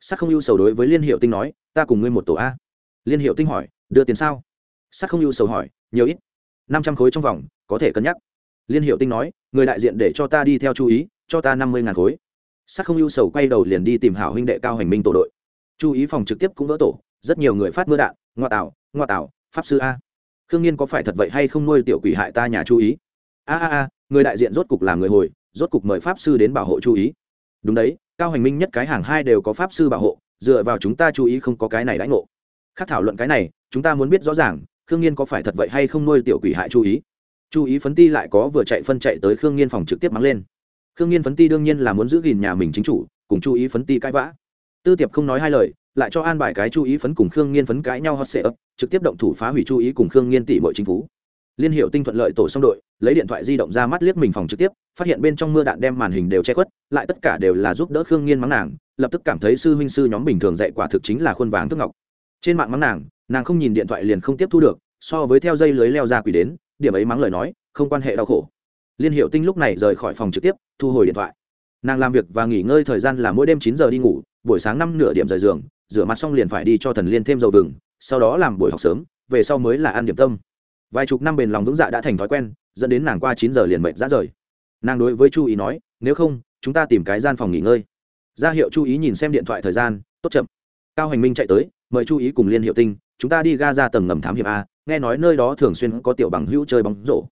Sắc không ưu sầu đối với liên hiệu tinh nói, ta cùng ngươi một tổ a. Liên hiệu tinh hỏi, đưa tiền sao? Sắc không ưu sầu hỏi, nhiều ít, năm trăm khối trong vòng, có thể cân nhắc. Liên hiệu tinh nói, người đại diện để cho ta đi theo chú ý, cho ta năm mươi ngàn khối. Sắc không ưu sầu quay đầu liền đi tìm hảo huynh đệ cao hành minh tổ đội. Chú ý phòng trực tiếp cũng vỡ tổ, rất nhiều người phát mưa đạn, ngoa tạo ngoa tạo pháp sư a. Khương nhiên có phải thật vậy hay không nuôi tiểu quỷ hại ta nhà chú ý? A a a, người đại diện rốt cục làm người hồi, rốt cục mời pháp sư đến bảo hộ chú ý đúng đấy, cao hành minh nhất cái hàng hai đều có pháp sư bảo hộ, dựa vào chúng ta chú ý không có cái này đãi ngộ. Khác thảo luận cái này, chúng ta muốn biết rõ ràng, khương nhiên có phải thật vậy hay không nuôi tiểu quỷ hại chú ý. Chú ý phấn ti lại có vừa chạy phân chạy tới khương nhiên phòng trực tiếp mắng lên. Khương nhiên phấn ti đương nhiên là muốn giữ gìn nhà mình chính chủ, cùng chú ý phấn ti cãi vã. Tư tiệp không nói hai lời, lại cho an bài cái chú ý phấn cùng khương nghiên phấn cãi nhau hot sệ ấp trực tiếp động thủ phá hủy chú ý cùng khương nghiên tỷ mọi chính phủ liên hiệu tinh thuận lợi tổ xong đội, lấy điện thoại di động ra mắt liếc mình phòng trực tiếp, phát hiện bên trong mưa đạn đem màn hình đều che khuất, lại tất cả đều là giúp đỡ khương nghiên mắng nàng, lập tức cảm thấy sư huynh sư nhóm bình thường dạy quả thực chính là khuôn vàng thức ngọc. Trên mạng mắng nàng nàng không nhìn điện thoại liền không tiếp thu được, so với theo dây lưới leo ra quỷ đến, điểm ấy mắng lời nói, không quan hệ đau khổ. Liên hiệu tinh lúc này rời khỏi phòng trực tiếp, thu hồi điện thoại. Nàng làm việc và nghỉ ngơi thời gian là mỗi đêm chín giờ đi ngủ, buổi sáng năm nửa điểm rời giường, rửa mặt xong liền phải đi cho thần liên thêm dầu vừng, sau đó làm buổi học sớm, về sau mới là ăn điểm tâm vài chục năm bền lòng vững dạ đã thành thói quen, dẫn đến nàng qua chín giờ liền mệt ra rời. Nàng đối với chu ý nói, nếu không, chúng ta tìm cái gian phòng nghỉ ngơi. Ra hiệu chu ý nhìn xem điện thoại thời gian, tốt chậm. Cao hành minh chạy tới, mời chu ý cùng liên hiệu tinh, chúng ta đi ga ra tầng ngầm thám hiểm a, nghe nói nơi đó thường xuyên có tiểu bằng hữu chơi bóng rổ.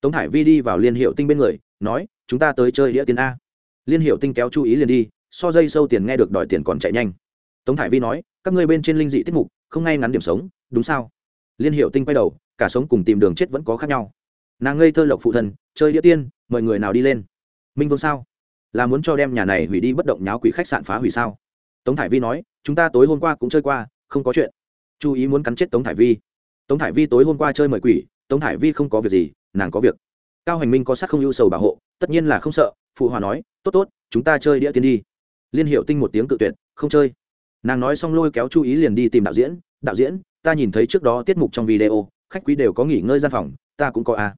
Tống thải vi đi vào liên hiệu tinh bên người, nói, chúng ta tới chơi đĩa tiền a. Liên hiệu tinh kéo chu ý liền đi, so dây sâu tiền nghe được đòi tiền còn chạy nhanh. Tống thải vi nói, các ngươi bên trên linh dị tiết mục, không ngay ngắn điểm sống, đúng sao? Liên hiệu tinh quay đầu cả sống cùng tìm đường chết vẫn có khác nhau. Nàng ngây thơ lộc phụ thân, chơi đĩa tiên, mời người nào đi lên? Minh vương sao? Là muốn cho đem nhà này hủy đi bất động nháo quỷ khách sạn phá hủy sao? Tống thải vi nói, chúng ta tối hôm qua cũng chơi qua, không có chuyện. Chú ý muốn cắn chết tống thải vi. Tống thải vi tối hôm qua chơi mời quỷ, tống thải vi không có việc gì, nàng có việc. Cao hành minh có sắc không ưu sầu bảo hộ, tất nhiên là không sợ, phụ hòa nói, tốt tốt, chúng ta chơi đĩa tiên đi. Liên hiệu tinh một tiếng cự tuyệt, không chơi. Nàng nói xong lôi kéo chú ý liền đi tìm đạo diễn đạo diễn, ta nhìn thấy trước đó tiết mục trong video khách quý đều có nghỉ ngơi gian phòng, ta cũng có a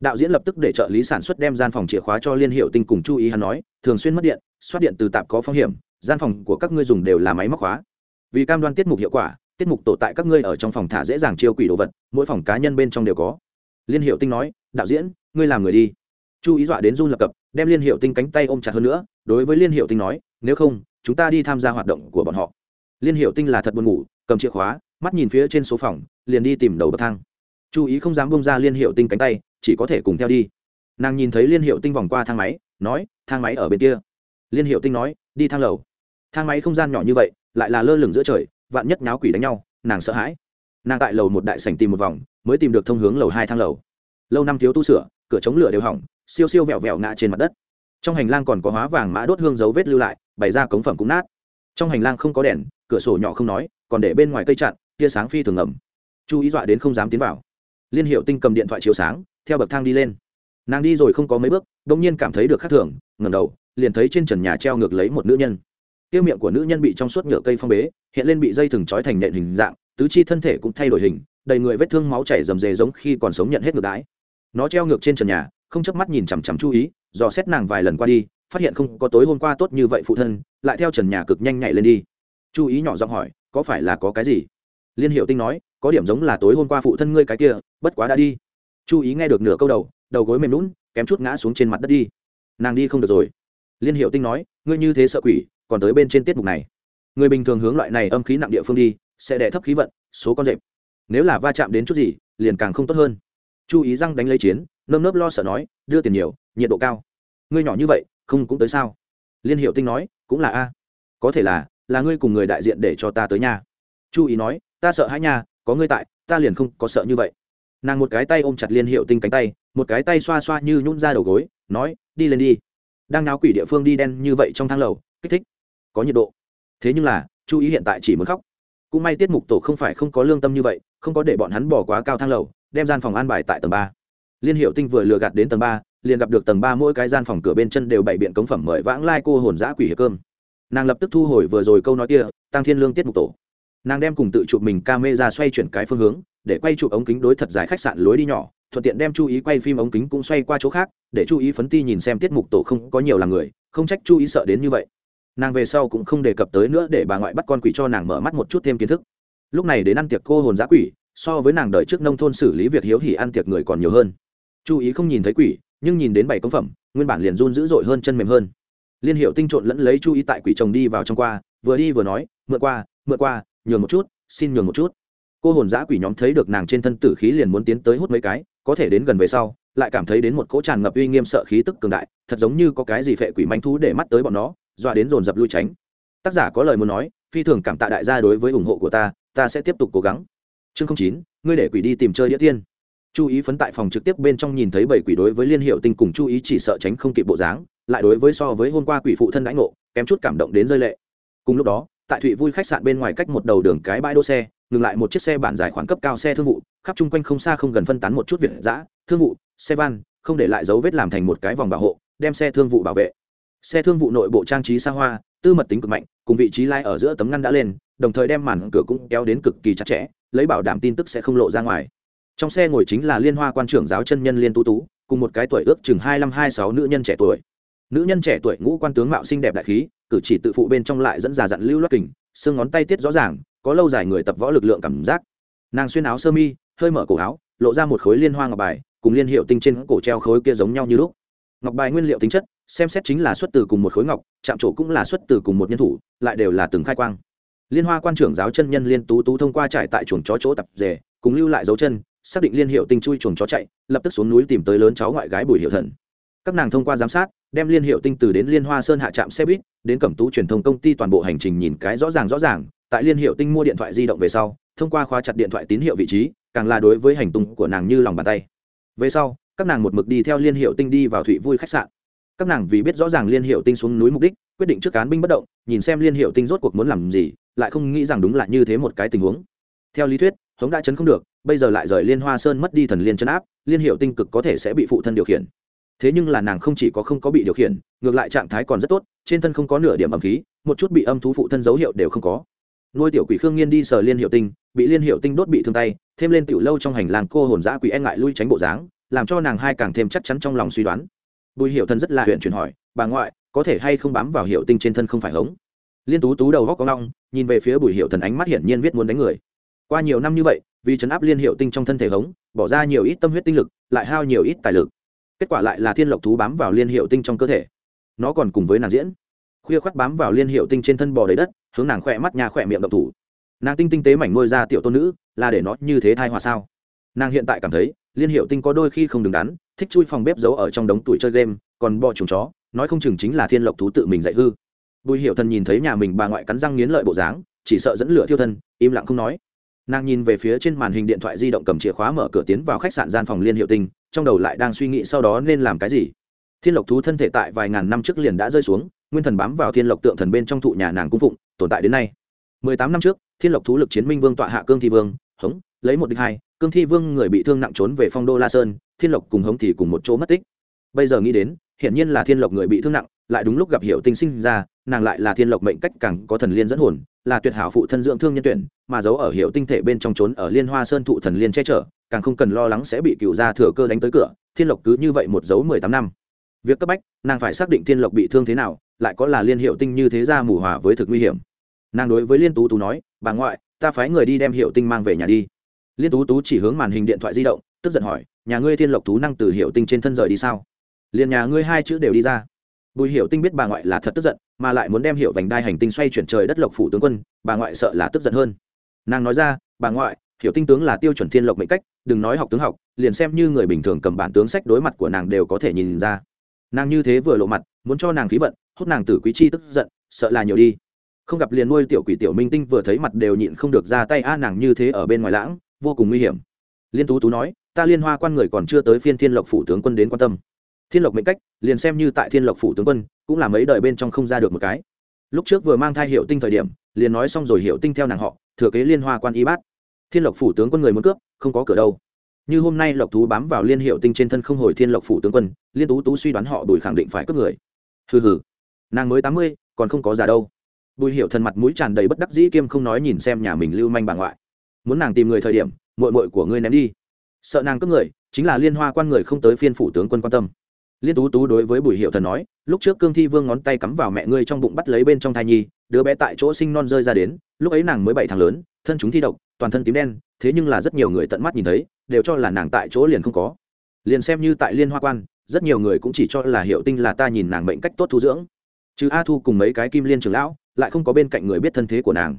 đạo diễn lập tức để trợ lý sản xuất đem gian phòng chìa khóa cho liên hiệu tinh cùng chú ý hắn nói, thường xuyên mất điện xoát điện từ tạp có phong hiểm, gian phòng của các ngươi dùng đều là máy móc khóa vì cam đoan tiết mục hiệu quả, tiết mục tổ tại các ngươi ở trong phòng thả dễ dàng chiêu quỷ đồ vật, mỗi phòng cá nhân bên trong đều có. Liên hiệu tinh nói, đạo diễn, ngươi làm người đi. Chú ý dọa đến run lập cập, đem liên hiệu tinh cánh tay ôm chặt hơn nữa, đối với liên hiệu tinh nói, nếu không, chúng ta đi tham gia hoạt động của bọn họ. Liên hiệu tinh là thật buồn ngủ, cầm chìa khóa, mắt nhìn phía trên số phòng, liền đi tìm đầu bậc thang chú ý không dám bông ra liên hiệu tinh cánh tay, chỉ có thể cùng theo đi. Nàng nhìn thấy liên hiệu tinh vòng qua thang máy, nói, thang máy ở bên kia. Liên hiệu tinh nói, đi thang lầu. Thang máy không gian nhỏ như vậy, lại là lơ lửng giữa trời, vạn nhất nháo quỷ đánh nhau, nàng sợ hãi. Nàng tại lầu một đại sảnh tìm một vòng, mới tìm được thông hướng lầu hai thang lầu. Lâu năm thiếu tu sửa, cửa chống lửa đều hỏng, siêu siêu vẹo vẹo ngã trên mặt đất. Trong hành lang còn có hóa vàng mã đốt hương dấu vết lưu lại, bày ra cống phẩm cũng nát. Trong hành lang không có đèn, cửa sổ nhỏ không nói, còn để bên ngoài cây chặn, tia sáng phi thường ngầm chu ý dọa đến không dám tiến vào liên hiệu tinh cầm điện thoại chiếu sáng, theo bậc thang đi lên. Nàng đi rồi không có mấy bước đ ỗ n g nhiên cảm thấy được khác thường ngầm đầu, liền thấy trên trần nhà treo ngược lấy một nữ nhân. Tiêu miệng của nữ nhân bị trong suốt nhựa cây phong bế, hiện lên bị dây thừng trói thành nện hình dạng, tứ chi thân thể cũng thay đổi hình, đầy người vết thương máu chảy rầm rề giống khi còn sống nhận hết ngược đái nó treo ngược trên trần nhà, không chớp mắt nhìn chằm chằm chú ý, dò xét nàng vài lần qua đi, phát hiện không có tối hôm qua tốt như vậy phụ thân, lại theo trần nhà cực nhanh nhảy lên đi. Chú ý nhỏ giọng hỏi, có phải là có cái gì? Liên hiệu tinh nói có điểm giống là tối hôm qua phụ thân ngươi cái kia, bất quá đã đi. Chú ý nghe được nửa câu đầu đầu gối mềm lún kém chút ngã xuống trên mặt đất đi. Nàng đi không được rồi. Liên hiệu tinh nói, ngươi như thế sợ quỷ, còn tới bên trên tiết mục này. Người bình thường hướng loại này âm khí nặng địa phương đi, sẽ đẻ thấp khí vận, số con rệp. Nếu là va chạm đến chút gì, liền càng không tốt hơn. Chú ý răng đánh lấy chiến, nơm nớp lo sợ nói, đưa tiền nhiều, nhiệt độ cao. Ngươi nhỏ như vậy, không cũng tới sao? Liên hiệu tinh nói, cũng là a. Có thể là là ngươi cùng người đại diện để cho ta tới nhà. Chu ý nói, ta sợ hãi nhà có ngươi tại, ta liền không có sợ như vậy. Nàng một cái tay ôm chặt liên hiệu tinh cánh tay, một cái tay xoa xoa như nhún ra đầu gối, nói, đi lên đi. Đang náo quỷ địa phương đi đen như vậy trong thang lầu, kích thích, có nhiệt độ. Thế nhưng là chú ý hiện tại chỉ muốn khóc. Cũng may tiết mục tổ không phải không có lương tâm như vậy, không có để bọn hắn bỏ quá cao thang lầu, đem gian phòng an bài tại tầng ba. Liên hiệu tinh vừa lừa gạt đến tầng ba, liền gặp được tầng ba mỗi cái gian phòng cửa bên chân đều bày biện cống phẩm mời vãng lai cô hồn giã quỷ hiệp cơm. Nàng lập tức thu hồi vừa rồi câu nói kia, tăng thiên lương tiết mục tổ nàng đem cùng tự chụp mình ca mê ra xoay chuyển cái phương hướng, để quay chụp ống kính đối thật dài khách sạn lối đi nhỏ, thuận tiện đem chú ý quay phim ống kính cũng xoay qua chỗ khác, để chú ý phấn ti nhìn xem tiết mục tổ không có nhiều là người, không trách chú ý sợ đến như vậy. Nàng về sau cũng không đề cập tới nữa để bà ngoại bắt con quỷ cho nàng mở mắt một chút thêm kiến thức. Lúc này đến ăn tiệc cô hồn giã quỷ, so với nàng đời trước nông thôn xử lý việc hiếu hỉ ăn tiệc người còn nhiều hơn. Chú ý không nhìn thấy quỷ, nhưng nhìn đến bảy công phẩm, nguyên bản liền run dữ dội hơn chân mềm hơn. Liên hiệu tinh trộn lẫn lấy chú ý tại quỷ chồng đi vào trong qua, vừa đi vừa nói, mượn qua mượn qua nhường một chút, xin nhường một chút. Cô hồn giã quỷ nhóm thấy được nàng trên thân tử khí liền muốn tiến tới hút mấy cái, có thể đến gần về sau, lại cảm thấy đến một cỗ tràn ngập uy nghiêm sợ khí tức cường đại, thật giống như có cái gì phệ quỷ manh thú để mắt tới bọn nó, dọa đến dồn dập lui tránh. Tác giả có lời muốn nói, phi thường cảm tạ đại gia đối với ủng hộ của ta ta sẽ tiếp tục cố gắng. Chương chín, ngươi để quỷ đi tìm chơi đĩa tiên. Chú ý phấn tại phòng trực tiếp bên trong nhìn thấy bảy quỷ đối với liên hiệu tinh cùng chú ý chỉ sợ tránh không kịp bộ dáng, lại đối với so với hôm qua quỷ phụ thân đãi ngộ, kém chút cảm động đến rơi lệ. Cùng lúc đó tại thụy vui khách sạn bên ngoài cách một đầu đường cái bãi đỗ xe, ngừng lại một chiếc xe bản dài khoảng cấp cao xe thương vụ, khắp chung quanh không xa không gần phân tán một chút việt giã thương vụ, xe van, không để lại dấu vết làm thành một cái vòng bảo hộ, đem xe thương vụ bảo vệ. Xe thương vụ nội bộ trang trí xa hoa, tư mật tính cực mạnh, cùng vị trí lai ở giữa tấm ngăn đã lên, đồng thời đem màn cửa cũng kéo đến cực kỳ chặt chẽ, lấy bảo đảm tin tức sẽ không lộ ra ngoài. Trong xe ngồi chính là liên hoa quan trưởng giáo chân nhân liên tú tú, cùng một cái tuổi ước chừng hai năm hai sáu nữ nhân trẻ tuổi. Nữ nhân trẻ tuổi ngũ quan tướng mạo xinh đẹp đại khí cử chỉ tự phụ bên trong lại dẫn ra dặn lưu loát kình, xương ngón tay tiết rõ ràng, có lâu dài người tập võ lực lượng cảm giác. Nàng xuyên áo sơ mi, hơi mở cổ áo, lộ ra một khối liên hoa ngọc bài, cùng liên hiệu tinh trên cổ treo khối kia giống nhau như lúc. Ngọc bài nguyên liệu tính chất, xem xét chính là xuất từ cùng một khối ngọc, chạm trổ cũng là xuất từ cùng một nhân thủ, lại đều là từng khai quang. Liên hoa quan trưởng giáo chân nhân liên tú tú thông qua trải tại chuồng chó chỗ tập rể, cùng lưu lại dấu chân, xác định liên hiệu tinh chui chuồng chó chạy, lập tức xuống núi tìm tới lớn cháu ngoại gái bùi hiệu thần các nàng thông qua giám sát, đem liên hiệu tinh từ đến liên hoa sơn hạ trạm xe buýt, đến cẩm tú truyền thông công ty toàn bộ hành trình nhìn cái rõ ràng rõ ràng. Tại liên hiệu tinh mua điện thoại di động về sau, thông qua khóa chặt điện thoại tín hiệu vị trí, càng là đối với hành tung của nàng như lòng bàn tay. Về sau, các nàng một mực đi theo liên hiệu tinh đi vào thụy vui khách sạn. Các nàng vì biết rõ ràng liên hiệu tinh xuống núi mục đích, quyết định trước cán binh bất động, nhìn xem liên hiệu tinh rốt cuộc muốn làm gì, lại không nghĩ rằng đúng là như thế một cái tình huống. Theo lý thuyết, hống đã chấn không được, bây giờ lại rời liên hoa sơn mất đi thần liên chấn áp, liên hiệu tinh cực có thể sẽ bị phụ thân điều khiển thế nhưng là nàng không chỉ có không có bị điều khiển ngược lại trạng thái còn rất tốt trên thân không có nửa điểm ẩm khí một chút bị âm thú phụ thân dấu hiệu đều không có. Nuôi tiểu quỷ khương nghiên đi sờ liên hiệu tinh bị liên hiệu tinh đốt bị thương tay thêm lên tiểu lâu trong hành lang cô hồn giã quỷ e ngại lui tránh bộ dáng làm cho nàng hai càng thêm chắc chắn trong lòng suy đoán. Bùi hiệu thân rất là huyện chuyển hỏi bà ngoại có thể hay không bám vào hiệu tinh trên thân không phải hống? Liên tú tú đầu góc có long, nhìn về phía bùi hiệu thần ánh mắt hiển nhiên viết muốn đánh người. Qua nhiều năm như vậy vì chấn áp liên hiệu tinh trong thân thể hống bỏ ra nhiều ít tâm huyết tinh lực lại hao nhiều ít tài lực kết quả lại là thiên lộc thú bám vào liên hiệu tinh trong cơ thể. Nó còn cùng với nàng diễn. Khuya khoắt bám vào liên hiệu tinh trên thân bò đầy đất, hướng nàng khỏe mắt nhà khỏe miệng độc thủ. Nàng tinh tinh tế mảnh nuôi ra tiểu tôn nữ, là để nó như thế thai hòa sao? Nàng hiện tại cảm thấy, liên hiệu tinh có đôi khi không đứng đắn, thích chui phòng bếp giấu ở trong đống tuổi chơi game, còn bò chuồng chó, nói không chừng chính là thiên lộc thú tự mình dạy hư. Bùi hiệu thần nhìn thấy nhà mình bà ngoại cắn răng nghiến lợi bộ dáng, chỉ sợ dẫn lửa thiêu thân, im lặng không nói. Nàng nhìn về phía trên màn hình điện thoại di động cầm chìa khóa mở cửa tiến vào khách sạn gian phòng liên hiệu tinh trong đầu lại đang suy nghĩ sau đó nên làm cái gì. Thiên lộc thú thân thể tại vài ngàn năm trước liền đã rơi xuống, nguyên thần bám vào thiên lộc tượng thần bên trong thụ nhà nàng cung phụng, tồn tại đến nay. Mười tám năm trước, thiên lộc thú lực chiến minh vương tọa hạ cương thi vương, hống, lấy một đích hai, cương thi vương người bị thương nặng trốn về phong đô la sơn, thiên lộc cùng hống thì cùng một chỗ mất tích. Bây giờ nghĩ đến, hiển nhiên là thiên lộc người bị thương nặng, lại đúng lúc gặp hiểu tinh sinh ra, nàng lại là thiên lộc mệnh cách càng có thần liên dẫn hồn, là tuyệt hảo phụ thân dưỡng thương nhân tuyển mà giấu ở hiệu tinh thể bên trong trốn ở liên hoa sơn thụ thần liên che chở, càng không cần lo lắng sẽ bị cựu gia thừa cơ đánh tới cửa, thiên lộc cứ như vậy một dấu mười tám năm. Việc cấp bách, nàng phải xác định thiên lộc bị thương thế nào, lại có là liên hiệu tinh như thế ra mù hòa với thực nguy hiểm. Nàng đối với liên tú tú nói, bà ngoại, ta phái người đi đem hiệu tinh mang về nhà đi. Liên tú tú chỉ hướng màn hình điện thoại di động, tức giận hỏi, nhà ngươi thiên lộc thú năng từ hiệu tinh trên thân rời đi sao? Liền nhà ngươi hai chữ đều đi ra. Bùi hiệu tinh biết bà ngoại là thật tức giận, mà lại muốn đem hiệu vành đai hành tinh xoay chuyển trời đất lộc phủ tướng quân, bà ngoại sợ là tức giận hơn nàng nói ra, bà ngoại, hiểu tinh tướng là tiêu chuẩn thiên lộc mệnh cách, đừng nói học tướng học, liền xem như người bình thường cầm bản tướng sách đối mặt của nàng đều có thể nhìn ra. Nàng như thế vừa lộ mặt, muốn cho nàng khí vận, hút nàng tử quý chi tức giận, sợ là nhiều đi. Không gặp liền nuôi tiểu quỷ tiểu minh tinh vừa thấy mặt đều nhịn không được ra tay a, nàng như thế ở bên ngoài lãng, vô cùng nguy hiểm. Liên tú tú nói, ta liên hoa quan người còn chưa tới phiên thiên lộc phủ tướng quân đến quan tâm. Thiên lộc mệnh cách, liền xem như tại thiên lộc phủ tướng quân, cũng là mấy đời bên trong không ra được một cái. Lúc trước vừa mang thai hiệu tinh thời điểm, liền nói xong rồi hiệu tinh theo nàng họ thừa kế liên hoa quan y bát. Thiên lộc phủ tướng quân người muốn cướp, không có cửa đâu. Như hôm nay lộc thú bám vào liên hiệu tinh trên thân không hồi thiên lộc phủ tướng quân, liên tú tú suy đoán họ bùi khẳng định phải cướp người. Hừ hừ. Nàng mới tám mươi, còn không có già đâu. Bùi hiệu thần mặt mũi tràn đầy bất đắc dĩ kiêm không nói nhìn xem nhà mình lưu manh bà ngoại. Muốn nàng tìm người thời điểm mội mội của ngươi ném đi. Sợ nàng cướp người, chính là liên hoa quan người không tới phiên phủ tướng quân quan tâm. Liên tú tú đối với bùi hiệu thần nói, lúc trước cương thi vương ngón tay cắm vào mẹ ngươi trong bụng bắt lấy bên trong thai nhi đứa bé tại chỗ sinh non rơi ra đến, lúc ấy nàng mới bảy tháng lớn, thân chúng thi độc, toàn thân tím đen, thế nhưng là rất nhiều người tận mắt nhìn thấy, đều cho là nàng tại chỗ liền không có. Liền xem như tại liên hoa quan, rất nhiều người cũng chỉ cho là hiệu tinh là ta nhìn nàng bệnh cách tốt thu dưỡng. Chứ a thu cùng mấy cái kim liên trường lão, lại không có bên cạnh người biết thân thế của nàng.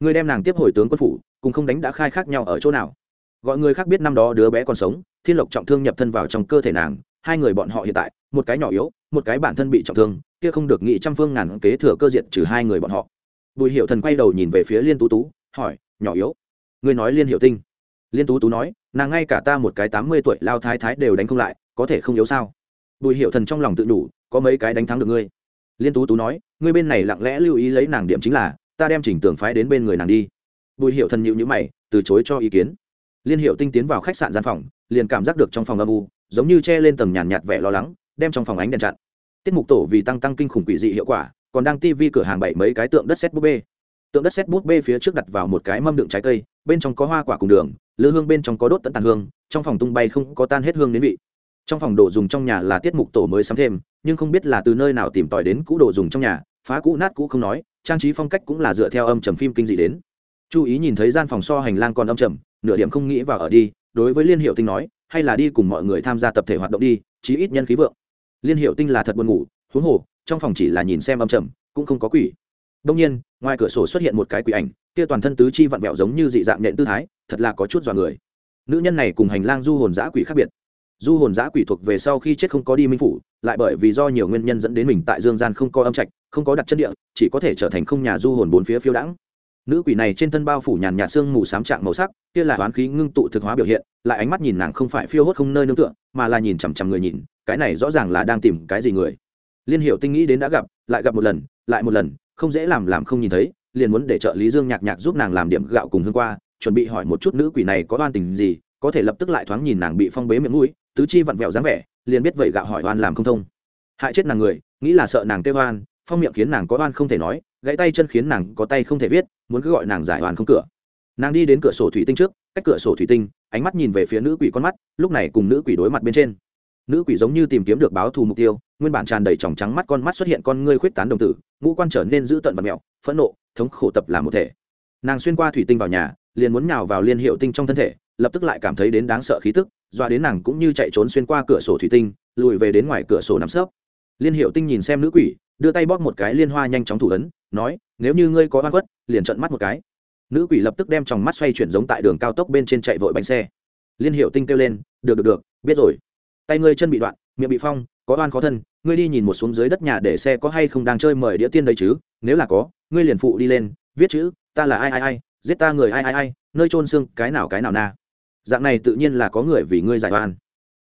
Người đem nàng tiếp hồi tướng quân phủ, cùng không đánh đã khai khác nhau ở chỗ nào. Gọi người khác biết năm đó đứa bé còn sống, thiên lộc trọng thương nhập thân vào trong cơ thể nàng, hai người bọn họ hiện tại, một cái nhỏ yếu, một cái bản thân bị trọng thương kia không được nghĩ trăm phương ngàn kế thừa cơ diện trừ hai người bọn họ. Bùi hiệu thần quay đầu nhìn về phía liên tú tú, hỏi, nhỏ yếu, ngươi nói liên hiệu tinh. Liên tú tú nói, nàng ngay cả ta một cái tám mươi tuổi lao thái thái đều đánh không lại, có thể không yếu sao? Bùi hiệu thần trong lòng tự đủ, có mấy cái đánh thắng được ngươi? Liên tú tú nói, ngươi bên này lặng lẽ lưu ý lấy nàng điểm chính là, ta đem chỉnh tường phái đến bên người nàng đi. Bùi hiệu thần nhịu nhữ mày, từ chối cho ý kiến. Liên hiệu tinh tiến vào khách sạn gian phòng, liền cảm giác được trong phòng âm u, giống như che lên tầng nhàn nhạt vẻ lo lắng, đem trong phòng ánh đèn chặn tiết mục tổ vì tăng tăng kinh khủng quỷ dị hiệu quả, còn đang tivi cửa hàng bảy mấy cái tượng đất xét búp bê. Tượng đất xét bút bê phía trước đặt vào một cái mâm đựng trái cây, bên trong có hoa quả cùng đường, lư hương bên trong có đốt tận tàn hương, trong phòng tung bay không có tan hết hương đến vị. Trong phòng đồ dùng trong nhà là tiết mục tổ mới sắm thêm, nhưng không biết là từ nơi nào tìm tòi đến cũ đồ dùng trong nhà, phá cũ nát cũ không nói, trang trí phong cách cũng là dựa theo âm trầm phim kinh dị đến. Chú ý nhìn thấy gian phòng so hành lang còn âm trầm, nửa điểm không nghĩ vào ở đi, đối với liên hiệu tinh nói, hay là đi cùng mọi người tham gia tập thể hoạt động đi, chí ít nhân khí vượng liên hiệu tinh là thật buồn ngủ, huống hồ, trong phòng chỉ là nhìn xem âm trầm, cũng không có quỷ. Đông nhiên, ngoài cửa sổ xuất hiện một cái quỷ ảnh, kia toàn thân tứ chi vặn vẹo giống như dị dạng nện tư thái, thật là có chút dọa người. Nữ nhân này cùng hành lang du hồn giã quỷ khác biệt. Du hồn giã quỷ thuộc về sau khi chết không có đi minh phủ, lại bởi vì do nhiều nguyên nhân dẫn đến mình tại dương gian không có âm trạch, không có đặt chân địa, chỉ có thể trở thành không nhà du hồn bốn phía phiêu đãng nữ quỷ này trên thân bao phủ nhàn nhạt xương mù sám trạng màu sắc, kia là hoán khí ngưng tụ thực hóa biểu hiện, lại ánh mắt nhìn nàng không phải phiêu hốt không nơi nương tựa, mà là nhìn chằm chằm người nhìn, cái này rõ ràng là đang tìm cái gì người. Liên hiệu tinh nghĩ đến đã gặp, lại gặp một lần, lại một lần, không dễ làm làm không nhìn thấy, liền muốn để trợ lý dương nhạc nhạc giúp nàng làm điểm gạo cùng hương qua, chuẩn bị hỏi một chút nữ quỷ này có oan tình gì, có thể lập tức lại thoáng nhìn nàng bị phong bế miệng mũi, tứ chi vặn vẹo dáng vẻ, liền biết vậy gạo hỏi oan làm không thông. Hại chết nàng người, nghĩ là sợ nàng kêu oan, phong miệng khiến nàng có oan không thể nói gãy tay chân khiến nàng có tay không thể viết, muốn cứ gọi nàng giải hoàn không cửa. Nàng đi đến cửa sổ thủy tinh trước, cách cửa sổ thủy tinh, ánh mắt nhìn về phía nữ quỷ con mắt, lúc này cùng nữ quỷ đối mặt bên trên. Nữ quỷ giống như tìm kiếm được báo thù mục tiêu, nguyên bản tràn đầy tròng trắng mắt con mắt xuất hiện con ngươi khuyết tán đồng tử, ngũ quan trở nên dữ tận và mẹo, phẫn nộ, thống khổ tập làm một thể. Nàng xuyên qua thủy tinh vào nhà, liền muốn nhào vào liên hiệu tinh trong thân thể, lập tức lại cảm thấy đến đáng sợ khí tức doa đến nàng cũng như chạy trốn xuyên qua cửa sổ thủy tinh, lùi về đến ngoài cửa sổ nắm sấp. Liên hiệu tinh nhìn xem nữ quỷ đưa tay bóp một cái liên hoa nhanh chóng thủ ấn, nói, nếu như ngươi có oan khuất, liền trận mắt một cái. Nữ quỷ lập tức đem tròng mắt xoay chuyển giống tại đường cao tốc bên trên chạy vội bánh xe. Liên hiệu tinh kêu lên, được được được, biết rồi. Tay ngươi chân bị đoạn, miệng bị phong, có oan khó thân, ngươi đi nhìn một xuống dưới đất nhà để xe có hay không đang chơi mời đĩa tiên đây chứ, nếu là có, ngươi liền phụ đi lên, viết chữ, ta là ai ai ai, giết ta người ai ai ai, nơi trôn xương, cái nào cái nào na. Dạng này tự nhiên là có người vì ngươi giải oan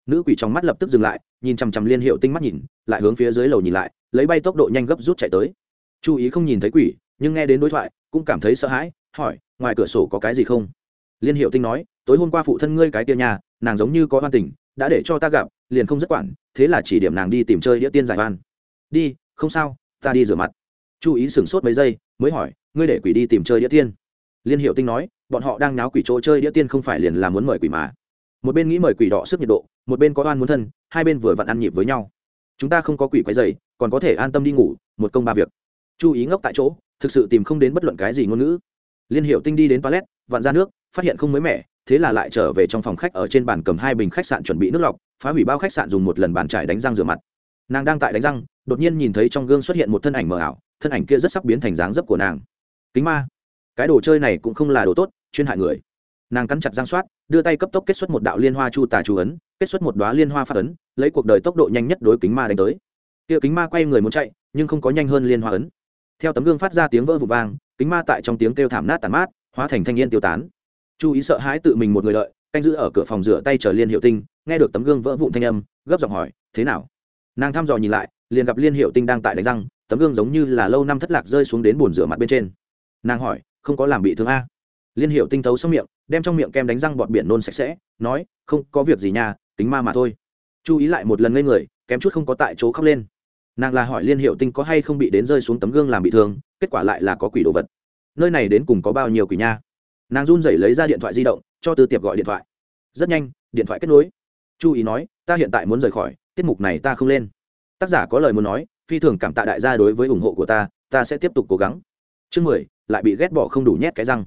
nữ quỷ trong mắt lập tức dừng lại, nhìn chằm chằm liên hiệu tinh mắt nhìn, lại hướng phía dưới lầu nhìn lại, lấy bay tốc độ nhanh gấp rút chạy tới. Chú ý không nhìn thấy quỷ, nhưng nghe đến đối thoại, cũng cảm thấy sợ hãi, hỏi, ngoài cửa sổ có cái gì không? Liên hiệu tinh nói, tối hôm qua phụ thân ngươi cái tia nhà, nàng giống như có hoan tình, đã để cho ta gặp, liền không rất quản, thế là chỉ điểm nàng đi tìm chơi đĩa tiên giải oan. Đi, không sao, ta đi rửa mặt. Chú ý sửng sốt mấy giây, mới hỏi, ngươi để quỷ đi tìm chơi đĩa tiên? Liên hiệu tinh nói, bọn họ đang náo quỷ chỗ chơi đĩa tiên không phải liền là muốn mời quỷ mà. Một bên nghĩ mời quỷ đỏ sức nhiệt độ một bên có oan muốn thân, hai bên vừa vặn ăn nhịp với nhau. Chúng ta không có quỷ quái dày còn có thể an tâm đi ngủ, một công ba việc. Chú ý ngốc tại chỗ, thực sự tìm không đến bất luận cái gì ngôn ngữ. Liên hiệu tinh đi đến toilet, vặn ra nước, phát hiện không mới mẻ, thế là lại trở về trong phòng khách ở trên bàn cầm hai bình khách sạn chuẩn bị nước lọc, phá hủy bao khách sạn dùng một lần bàn trải đánh răng rửa mặt. Nàng đang tại đánh răng, đột nhiên nhìn thấy trong gương xuất hiện một thân ảnh mờ ảo, thân ảnh kia rất sắp biến thành dáng dấp của nàng. Kính ma, cái đồ chơi này cũng không là đồ tốt, chuyên hại người nàng cắn chặt giang soát đưa tay cấp tốc kết xuất một đạo liên hoa chu tà chu ấn kết xuất một đoá liên hoa phát ấn lấy cuộc đời tốc độ nhanh nhất đối kính ma đánh tới. Kia kính ma quay người muốn chạy nhưng không có nhanh hơn liên hoa ấn. Theo tấm gương phát ra tiếng vỡ vụ vang kính ma tại trong tiếng kêu thảm nát tàn mát hóa thành thanh niên tiêu tán. Chú ý sợ hãi tự mình một người lợi, canh giữ ở cửa phòng rửa tay chờ liên hiệu tinh nghe được tấm gương vỡ vụn thanh âm gấp giọng hỏi thế nào? Nàng thăm dò nhìn lại liền gặp liên hiệu tinh đang tại đánh răng tấm gương giống như là lâu năm thất lạc rơi xuống đến bồn rửa mặt bên trên. Nàng hỏi không có làm bị thương a? Liên hiệu tinh thấu xong miệng đem trong miệng kem đánh răng bọt biển nôn sạch sẽ, nói, không, có việc gì nha tính ma mà thôi. Chú ý lại một lần ngây người, kém chút không có tại chỗ khóc lên. Nàng là hỏi liên hiệu tinh có hay không bị đến rơi xuống tấm gương làm bị thương, kết quả lại là có quỷ đồ vật. Nơi này đến cùng có bao nhiêu quỷ nha? Nàng run rẩy lấy ra điện thoại di động, cho tư tiệp gọi điện thoại. Rất nhanh, điện thoại kết nối. Chu ý nói, ta hiện tại muốn rời khỏi, tiết mục này ta không lên. Tác giả có lời muốn nói, phi thường cảm tạ đại gia đối với ủng hộ của ta ta sẽ tiếp tục cố gắng. Chương mười, lại bị ghét bỏ không đủ nhét cái răng